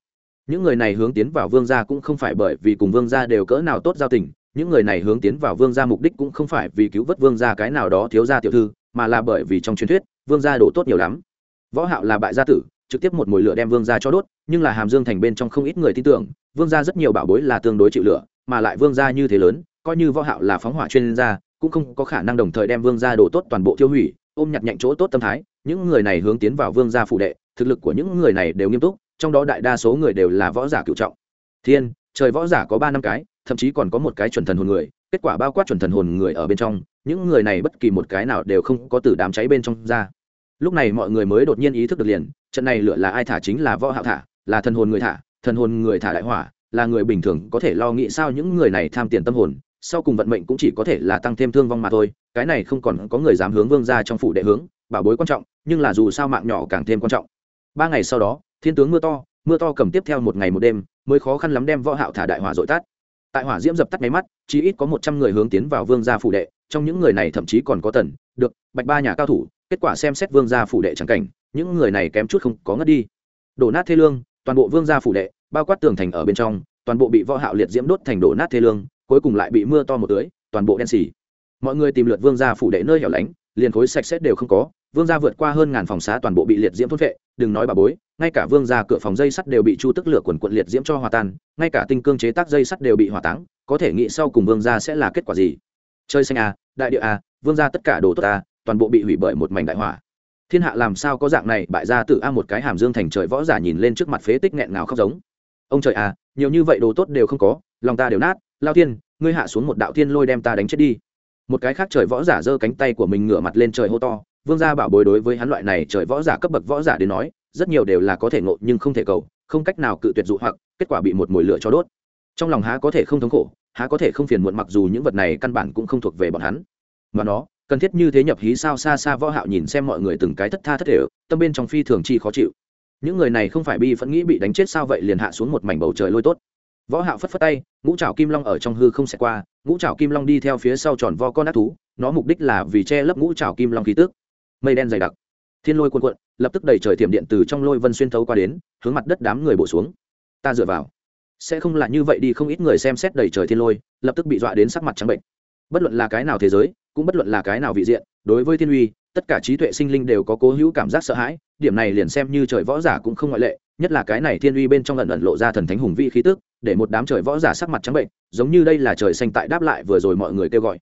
Những người này hướng tiến vào vương gia cũng không phải bởi vì cùng vương gia đều cỡ nào tốt giao tình những người này hướng tiến vào vương gia mục đích cũng không phải vì cứu vớt vương gia cái nào đó thiếu gia tiểu thư mà là bởi vì trong truyền thuyết vương gia đổ tốt nhiều lắm. Võ hạo là bại gia tử, trực tiếp một mùi lửa đem vương gia cho đốt, nhưng là hàm dương thành bên trong không ít người tin tưởng, vương gia rất nhiều bảo bối là tương đối chịu lửa, mà lại vương gia như thế lớn, coi như võ hạo là phóng hỏa chuyên gia, cũng không có khả năng đồng thời đem vương gia đổ tốt toàn bộ tiêu hủy, ôm nhặt nhạnh chỗ tốt tâm thái, những người này hướng tiến vào vương gia phụ đệ, thực lực của những người này đều nghiêm túc, trong đó đại đa số người đều là võ giả cựu trọng. Thiên, trời võ giả có ba năm cái, thậm chí còn có một cái chuẩn thần hồn người kết quả bao quát chuẩn thần hồn người ở bên trong, những người này bất kỳ một cái nào đều không có từ đám cháy bên trong ra. Lúc này mọi người mới đột nhiên ý thức được liền, trận này lửa là ai thả chính là võ hạo thả, là thần hồn người thả, thần hồn người thả đại hỏa, là người bình thường có thể lo nghĩ sao những người này tham tiền tâm hồn, sau cùng vận mệnh cũng chỉ có thể là tăng thêm thương vong mà thôi, cái này không còn có người dám hướng vương ra trong phủ đệ hướng, bảo bối quan trọng, nhưng là dù sao mạng nhỏ càng thêm quan trọng. Ba ngày sau đó, thiên tướng mưa to mưa to cầm tiếp theo một ngày một đêm, mới khó khăn lắm đem võ hạo thả đại hỏa dội tắt tại hỏa diễm dập tắt máy mắt chỉ ít có một trăm người hướng tiến vào vương gia phủ đệ, trong những người này thậm chí còn có tần, được, bạch ba nhà cao thủ, kết quả xem xét vương gia phủ đệ chẳng cảnh, những người này kém chút không có ngất đi. Đổ nát thê lương, toàn bộ vương gia phủ đệ, bao quát tường thành ở bên trong, toàn bộ bị võ hạo liệt diễm đốt thành đổ nát thê lương, cuối cùng lại bị mưa to một tưới, toàn bộ đen xì. Mọi người tìm lượt vương gia phủ đệ nơi hẻo lánh liền khối sạch sẽ đều không có, vương gia vượt qua hơn ngàn phòng xá toàn bộ bị liệt diễm thôn vệ, đừng nói bà bối, ngay cả vương gia cửa phòng dây sắt đều bị chu tức lửa quần quận liệt diễm cho hòa tan, ngay cả tinh cương chế tác dây sắt đều bị hỏa táng, có thể nghĩ sau cùng vương gia sẽ là kết quả gì? Chơi xanh a đại địa a vương gia tất cả đồ tốt a toàn bộ bị hủy bởi một mảnh đại hỏa. Thiên hạ làm sao có dạng này, bại gia tự a một cái hàm dương thành trời võ giả nhìn lên trước mặt phế tích nghẹn ngào khóc giống. Ông trời a nhiều như vậy đồ tốt đều không có, lòng ta đều nát, lao tiên ngươi hạ xuống một đạo thiên lôi đem ta đánh chết đi một cái khác trời võ giả giơ cánh tay của mình ngửa mặt lên trời hô to. Vương gia bảo bối đối với hắn loại này trời võ giả cấp bậc võ giả đến nói, rất nhiều đều là có thể ngộ nhưng không thể cầu, không cách nào cự tuyệt dụ hoặc, kết quả bị một mồi lửa cho đốt. Trong lòng há có thể không thống khổ, há có thể không phiền muộn mặc dù những vật này căn bản cũng không thuộc về bọn hắn. Mà nó, cần thiết như thế nhập hí sao xa xa võ hạo nhìn xem mọi người từng cái thất tha thất thể, tâm bên trong phi thường chi khó chịu. Những người này không phải bi phẫn nghĩ bị đánh chết sao vậy liền hạ xuống một mảnh bầu trời lôi tốt. Võ hạo phất phất tay ngũ trảo kim long ở trong hư không sẽ qua, ngũ trảo kim long đi theo phía sau tròn vo con ác thú, nó mục đích là vì che lấp ngũ trảo kim long khí tức. Mây đen dày đặc. Thiên lôi cuộn cuộn, lập tức đẩy trời tiềm điện từ trong lôi vân xuyên thấu qua đến, hướng mặt đất đám người bổ xuống. Ta dựa vào. Sẽ không là như vậy đi, không ít người xem xét đẩy trời thiên lôi, lập tức bị dọa đến sắc mặt trắng bệnh. Bất luận là cái nào thế giới, cũng bất luận là cái nào vị diện, đối với thiên uy, tất cả trí tuệ sinh linh đều có cố hữu cảm giác sợ hãi, điểm này liền xem như trời võ giả cũng không ngoại lệ nhất là cái này thiên uy bên trong lần lần lộ ra thần thánh hùng vĩ khí tức để một đám trời võ giả sắc mặt trắng bệnh giống như đây là trời xanh tại đáp lại vừa rồi mọi người kêu gọi.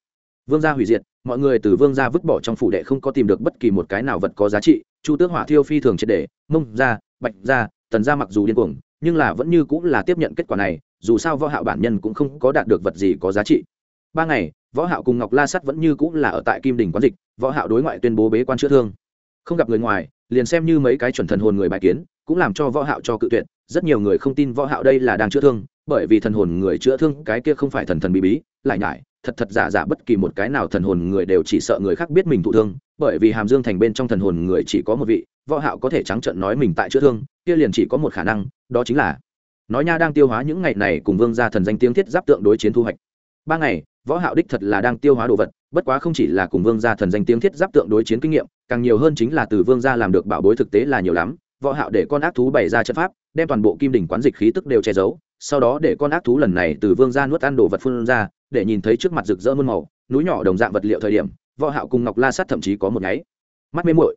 Vương gia hủy diệt mọi người từ vương gia vứt bỏ trong phủ đệ không có tìm được bất kỳ một cái nào vật có giá trị chu tước hỏa thiêu phi thường triệt để mông gia, bạch gia, tần gia mặc dù điên cuồng nhưng là vẫn như cũng là tiếp nhận kết quả này dù sao võ hạo bản nhân cũng không có đạt được vật gì có giá trị. Ba ngày võ hạo cùng ngọc la sắt vẫn như cũng là ở tại kim đình quán dịch võ hạo đối ngoại tuyên bố bế quan chữa thương. Không gặp người ngoài liền xem như mấy cái chuẩn thần hồn người bài kiến cũng làm cho võ hạo cho cự tuyệt. Rất nhiều người không tin võ hạo đây là đang chữa thương, bởi vì thần hồn người chữa thương cái kia không phải thần thần bí bí, lại nhải, thật thật giả giả bất kỳ một cái nào thần hồn người đều chỉ sợ người khác biết mình thụ thương, bởi vì hàm dương thành bên trong thần hồn người chỉ có một vị, võ hạo có thể trắng trợn nói mình tại chữa thương, kia liền chỉ có một khả năng, đó chính là nói nha đang tiêu hóa những ngày này cùng vương gia thần danh tiếng thiết giáp tượng đối chiến thu hoạch. Ba ngày, võ hạo đích thật là đang tiêu hóa đồ vật, bất quá không chỉ là cùng vương gia thần danh tiếng thiết giáp tượng đối chiến kinh nghiệm, càng nhiều hơn chính là từ vương gia làm được bảo bối thực tế là nhiều lắm võ hạo để con ác thú bày ra trận pháp, đem toàn bộ kim đỉnh quán dịch khí tức đều che giấu, sau đó để con ác thú lần này từ vương gia nuốt ăn đồ vật phun ra, để nhìn thấy trước mặt rực rỡ muôn màu, núi nhỏ đồng dạng vật liệu thời điểm, võ hạo cùng ngọc la sát thậm chí có một nháy mắt mê muội.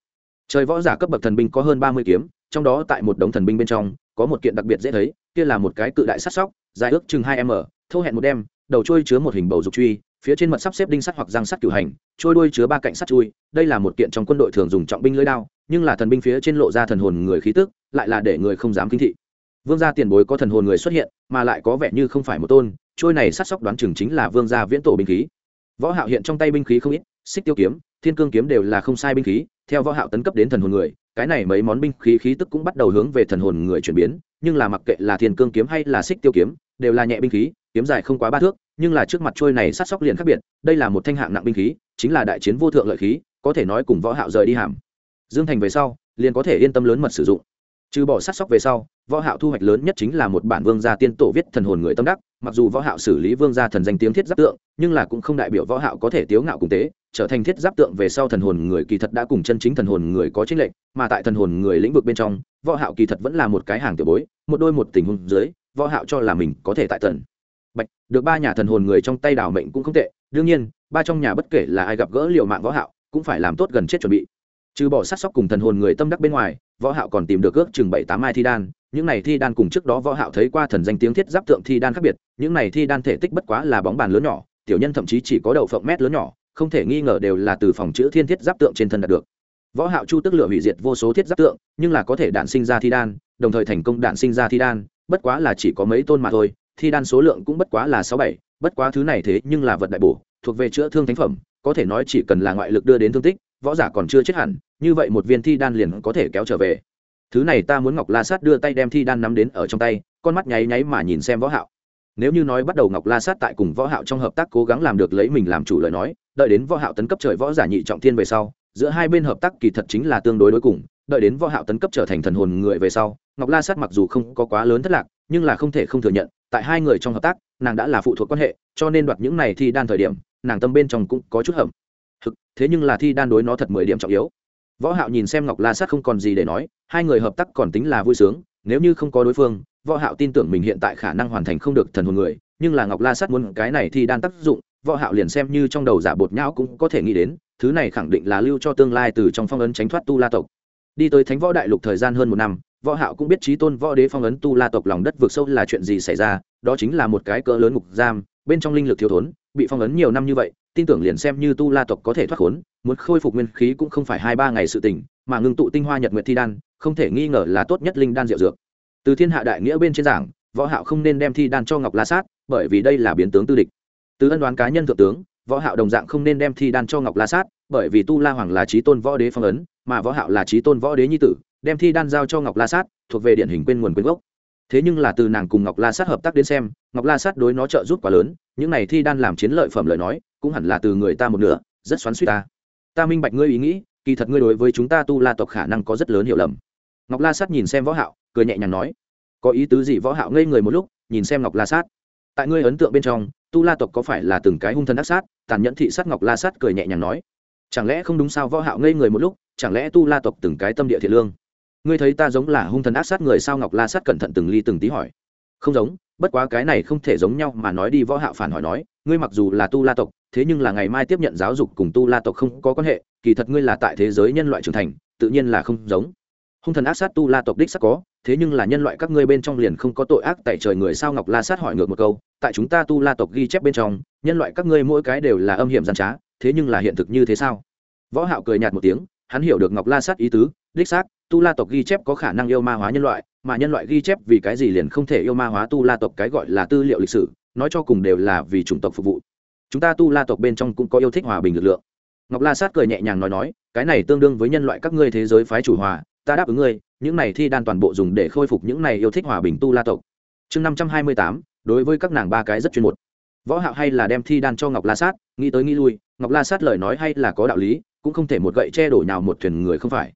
Trời võ giả cấp bậc thần binh có hơn 30 kiếm, trong đó tại một đống thần binh bên trong, có một kiện đặc biệt dễ thấy, kia là một cái cự đại sắt sóc, dài ước chừng 2 m, thô hẹn một đem, đầu trôi chứa một hình bầu dục truy, phía trên mật sắp xếp đinh sắt hoặc răng sắt cửu hành, trôi đuôi chứa ba cạnh sắt chui, đây là một kiện trong quân đội thường dùng trọng binh lưỡi đao nhưng là thần binh phía trên lộ ra thần hồn người khí tức, lại là để người không dám kinh thị. Vương gia tiền bối có thần hồn người xuất hiện, mà lại có vẻ như không phải một tôn, trôi này sát sóc đoán chừng chính là vương gia viễn tổ binh khí. Võ hạo hiện trong tay binh khí không ít, xích tiêu kiếm, thiên cương kiếm đều là không sai binh khí, theo võ hạo tấn cấp đến thần hồn người, cái này mấy món binh khí khí tức cũng bắt đầu hướng về thần hồn người chuyển biến, nhưng là mặc kệ là thiên cương kiếm hay là xích tiêu kiếm, đều là nhẹ binh khí, kiếm dài không quá ba thước, nhưng là trước mặt trôi này sát sóc liền khác biệt, đây là một thanh hạng nặng binh khí, chính là đại chiến vô thượng lợi khí, có thể nói cùng võ hạo rời đi hàm dương thành về sau, liền có thể yên tâm lớn mật sử dụng. Trừ bỏ sát sóc về sau, võ hạo thu hoạch lớn nhất chính là một bản vương gia tiên tổ viết thần hồn người tâm đắc, mặc dù võ hạo xử lý vương gia thần danh tiếng thiết giáp tượng, nhưng là cũng không đại biểu võ hạo có thể tiếu ngạo cùng tế, trở thành thiết giáp tượng về sau thần hồn người kỳ thật đã cùng chân chính thần hồn người có chính lệnh mà tại thần hồn người lĩnh vực bên trong, võ hạo kỳ thật vẫn là một cái hàng tiểu bối, một đôi một tình huống dưới, võ hạo cho là mình có thể tại tần bạch, được ba nhà thần hồn người trong tay đảo mệnh cũng không tệ, đương nhiên, ba trong nhà bất kể là ai gặp gỡ liều mạng võ hạo, cũng phải làm tốt gần chết chuẩn bị trừ bỏ sát sóc cùng thần hồn người tâm đắc bên ngoài, võ hạo còn tìm được ước chừng bảy tám mai thi đan, những này thi đan cùng trước đó võ hạo thấy qua thần danh tiếng thiết giáp tượng thi đan khác biệt, những này thi đan thể tích bất quá là bóng bàn lớn nhỏ, tiểu nhân thậm chí chỉ có đầu phộng mét lớn nhỏ, không thể nghi ngờ đều là từ phòng chữ thiên thiết giáp tượng trên thân đạt được. Võ hạo chu tức lửa hủy diệt vô số thiết giáp tượng, nhưng là có thể đạn sinh ra thi đan, đồng thời thành công đạn sinh ra thi đan, bất quá là chỉ có mấy tôn mà thôi, thi đan số lượng cũng bất quá là sáu bảy, bất quá thứ này thế nhưng là vật đại bổ, thuộc về chữa thương thánh phẩm, có thể nói chỉ cần là ngoại lực đưa đến thương tích võ giả còn chưa chết hẳn, như vậy một viên thi đan liền có thể kéo trở về. Thứ này ta muốn ngọc la sát đưa tay đem thi đan nắm đến ở trong tay, con mắt nháy nháy mà nhìn xem võ hạo. Nếu như nói bắt đầu ngọc la sát tại cùng võ hạo trong hợp tác cố gắng làm được lấy mình làm chủ lời nói, đợi đến võ hạo tấn cấp trời võ giả nhị trọng thiên về sau, giữa hai bên hợp tác kỳ thật chính là tương đối đối cùng, đợi đến võ hạo tấn cấp trở thành thần hồn người về sau, ngọc la sát mặc dù không có quá lớn thất lạc, nhưng là không thể không thừa nhận, tại hai người trong hợp tác, nàng đã là phụ thuộc quan hệ, cho nên đoạt những này thi đan thời điểm, nàng tâm bên trong cũng có chút hầm hực, thế nhưng là thi đan đối nó thật mười điểm trọng yếu. Võ hạo nhìn xem ngọc la sát không còn gì để nói, hai người hợp tác còn tính là vui sướng, nếu như không có đối phương, võ hạo tin tưởng mình hiện tại khả năng hoàn thành không được thần hồn người, nhưng là ngọc la sát muốn cái này thì đan tác dụng, võ hạo liền xem như trong đầu giả bột nhão cũng có thể nghĩ đến, thứ này khẳng định là lưu cho tương lai từ trong phong ấn tránh thoát tu la tộc. Đi tới thánh võ đại lục thời gian hơn một năm, võ hạo cũng biết trí tôn võ đế phong ấn tu la tộc lòng đất vượt sâu là chuyện gì xảy ra, đó chính là một cái cỡ lớn ngục giam, bên trong linh lực thiếu thốn, bị phong ấn nhiều năm như vậy tin tưởng liền xem như tu la tộc có thể thoát khốn, muốn khôi phục nguyên khí cũng không phải hai ba ngày sự tình, mà ngưng tụ tinh hoa nhật nguyện thi đan, không thể nghi ngờ là tốt nhất linh đan diệu dược. Từ thiên hạ đại nghĩa bên trên giảng, võ hạo không nên đem thi đan cho ngọc la sát, bởi vì đây là biến tướng tư địch. Từ ân đoán cá nhân thượng tướng, võ hạo đồng dạng không nên đem thi đan cho ngọc la sát, bởi vì tu la hoàng là chí tôn võ đế phong ấn, mà võ hạo là chí tôn võ đế nhi tử, đem thi đan giao cho ngọc la sát, thuộc về điển hình quên nguồn quên gốc. Thế nhưng là từ nàng cùng ngọc la sát hợp tác đến xem, ngọc la sát đối nó trợ giúp quá lớn, những này thi đan làm chiến lợi phẩm lời nói cũng hẳn là từ người ta một nửa, rất xoắn suýt ta. Ta minh bạch ngươi ý nghĩ, kỳ thật ngươi đối với chúng ta tu la tộc khả năng có rất lớn hiểu lầm. Ngọc la sát nhìn xem võ hạo, cười nhẹ nhàng nói, có ý tứ gì võ hạo ngây người một lúc, nhìn xem ngọc la sát? Tại ngươi ấn tượng bên trong, tu la tộc có phải là từng cái hung thần ác sát? Tàn nhẫn thị sát ngọc la sát cười nhẹ nhàng nói, chẳng lẽ không đúng sao võ hạo ngây người một lúc, chẳng lẽ tu la tộc từng cái tâm địa thiện lương? Ngươi thấy ta giống là hung thần ác sát người sao? Ngọc la sát cẩn thận từng ly từng tí hỏi. Không giống, bất quá cái này không thể giống nhau mà nói đi. Võ hạo phản hỏi nói, ngươi mặc dù là tu la tộc thế nhưng là ngày mai tiếp nhận giáo dục cùng tu la tộc không có quan hệ, kỳ thật ngươi là tại thế giới nhân loại trưởng thành, tự nhiên là không giống. Hung thần ác sát tu la tộc đích sắc có, thế nhưng là nhân loại các ngươi bên trong liền không có tội ác tại trời người sao ngọc la sát hỏi ngược một câu, tại chúng ta tu la tộc ghi chép bên trong, nhân loại các ngươi mỗi cái đều là âm hiểm gian trá, thế nhưng là hiện thực như thế sao? Võ hạo cười nhạt một tiếng, hắn hiểu được ngọc la sát ý tứ, đích xác, tu la tộc ghi chép có khả năng yêu ma hóa nhân loại, mà nhân loại ghi chép vì cái gì liền không thể yêu ma hóa tu la tộc cái gọi là tư liệu lịch sử, nói cho cùng đều là vì chủng tộc phục vụ chúng ta tu la tộc bên trong cũng có yêu thích hòa bình lực lượng. Ngọc la sát cười nhẹ nhàng nói nói, cái này tương đương với nhân loại các ngươi thế giới phái chủ hòa, ta đáp ứng ngươi, những này thi đan toàn bộ dùng để khôi phục những này yêu thích hòa bình tu la tộc. Chương năm trăm hai mươi tám, đối với các nàng ba cái rất chuyên một võ hạo hay là đem thi đan cho ngọc la sát, nghĩ tới nghĩ lui, ngọc la sát lời nói hay là có đạo lý, cũng không thể một gậy che đổ nào một thuyền người không phải.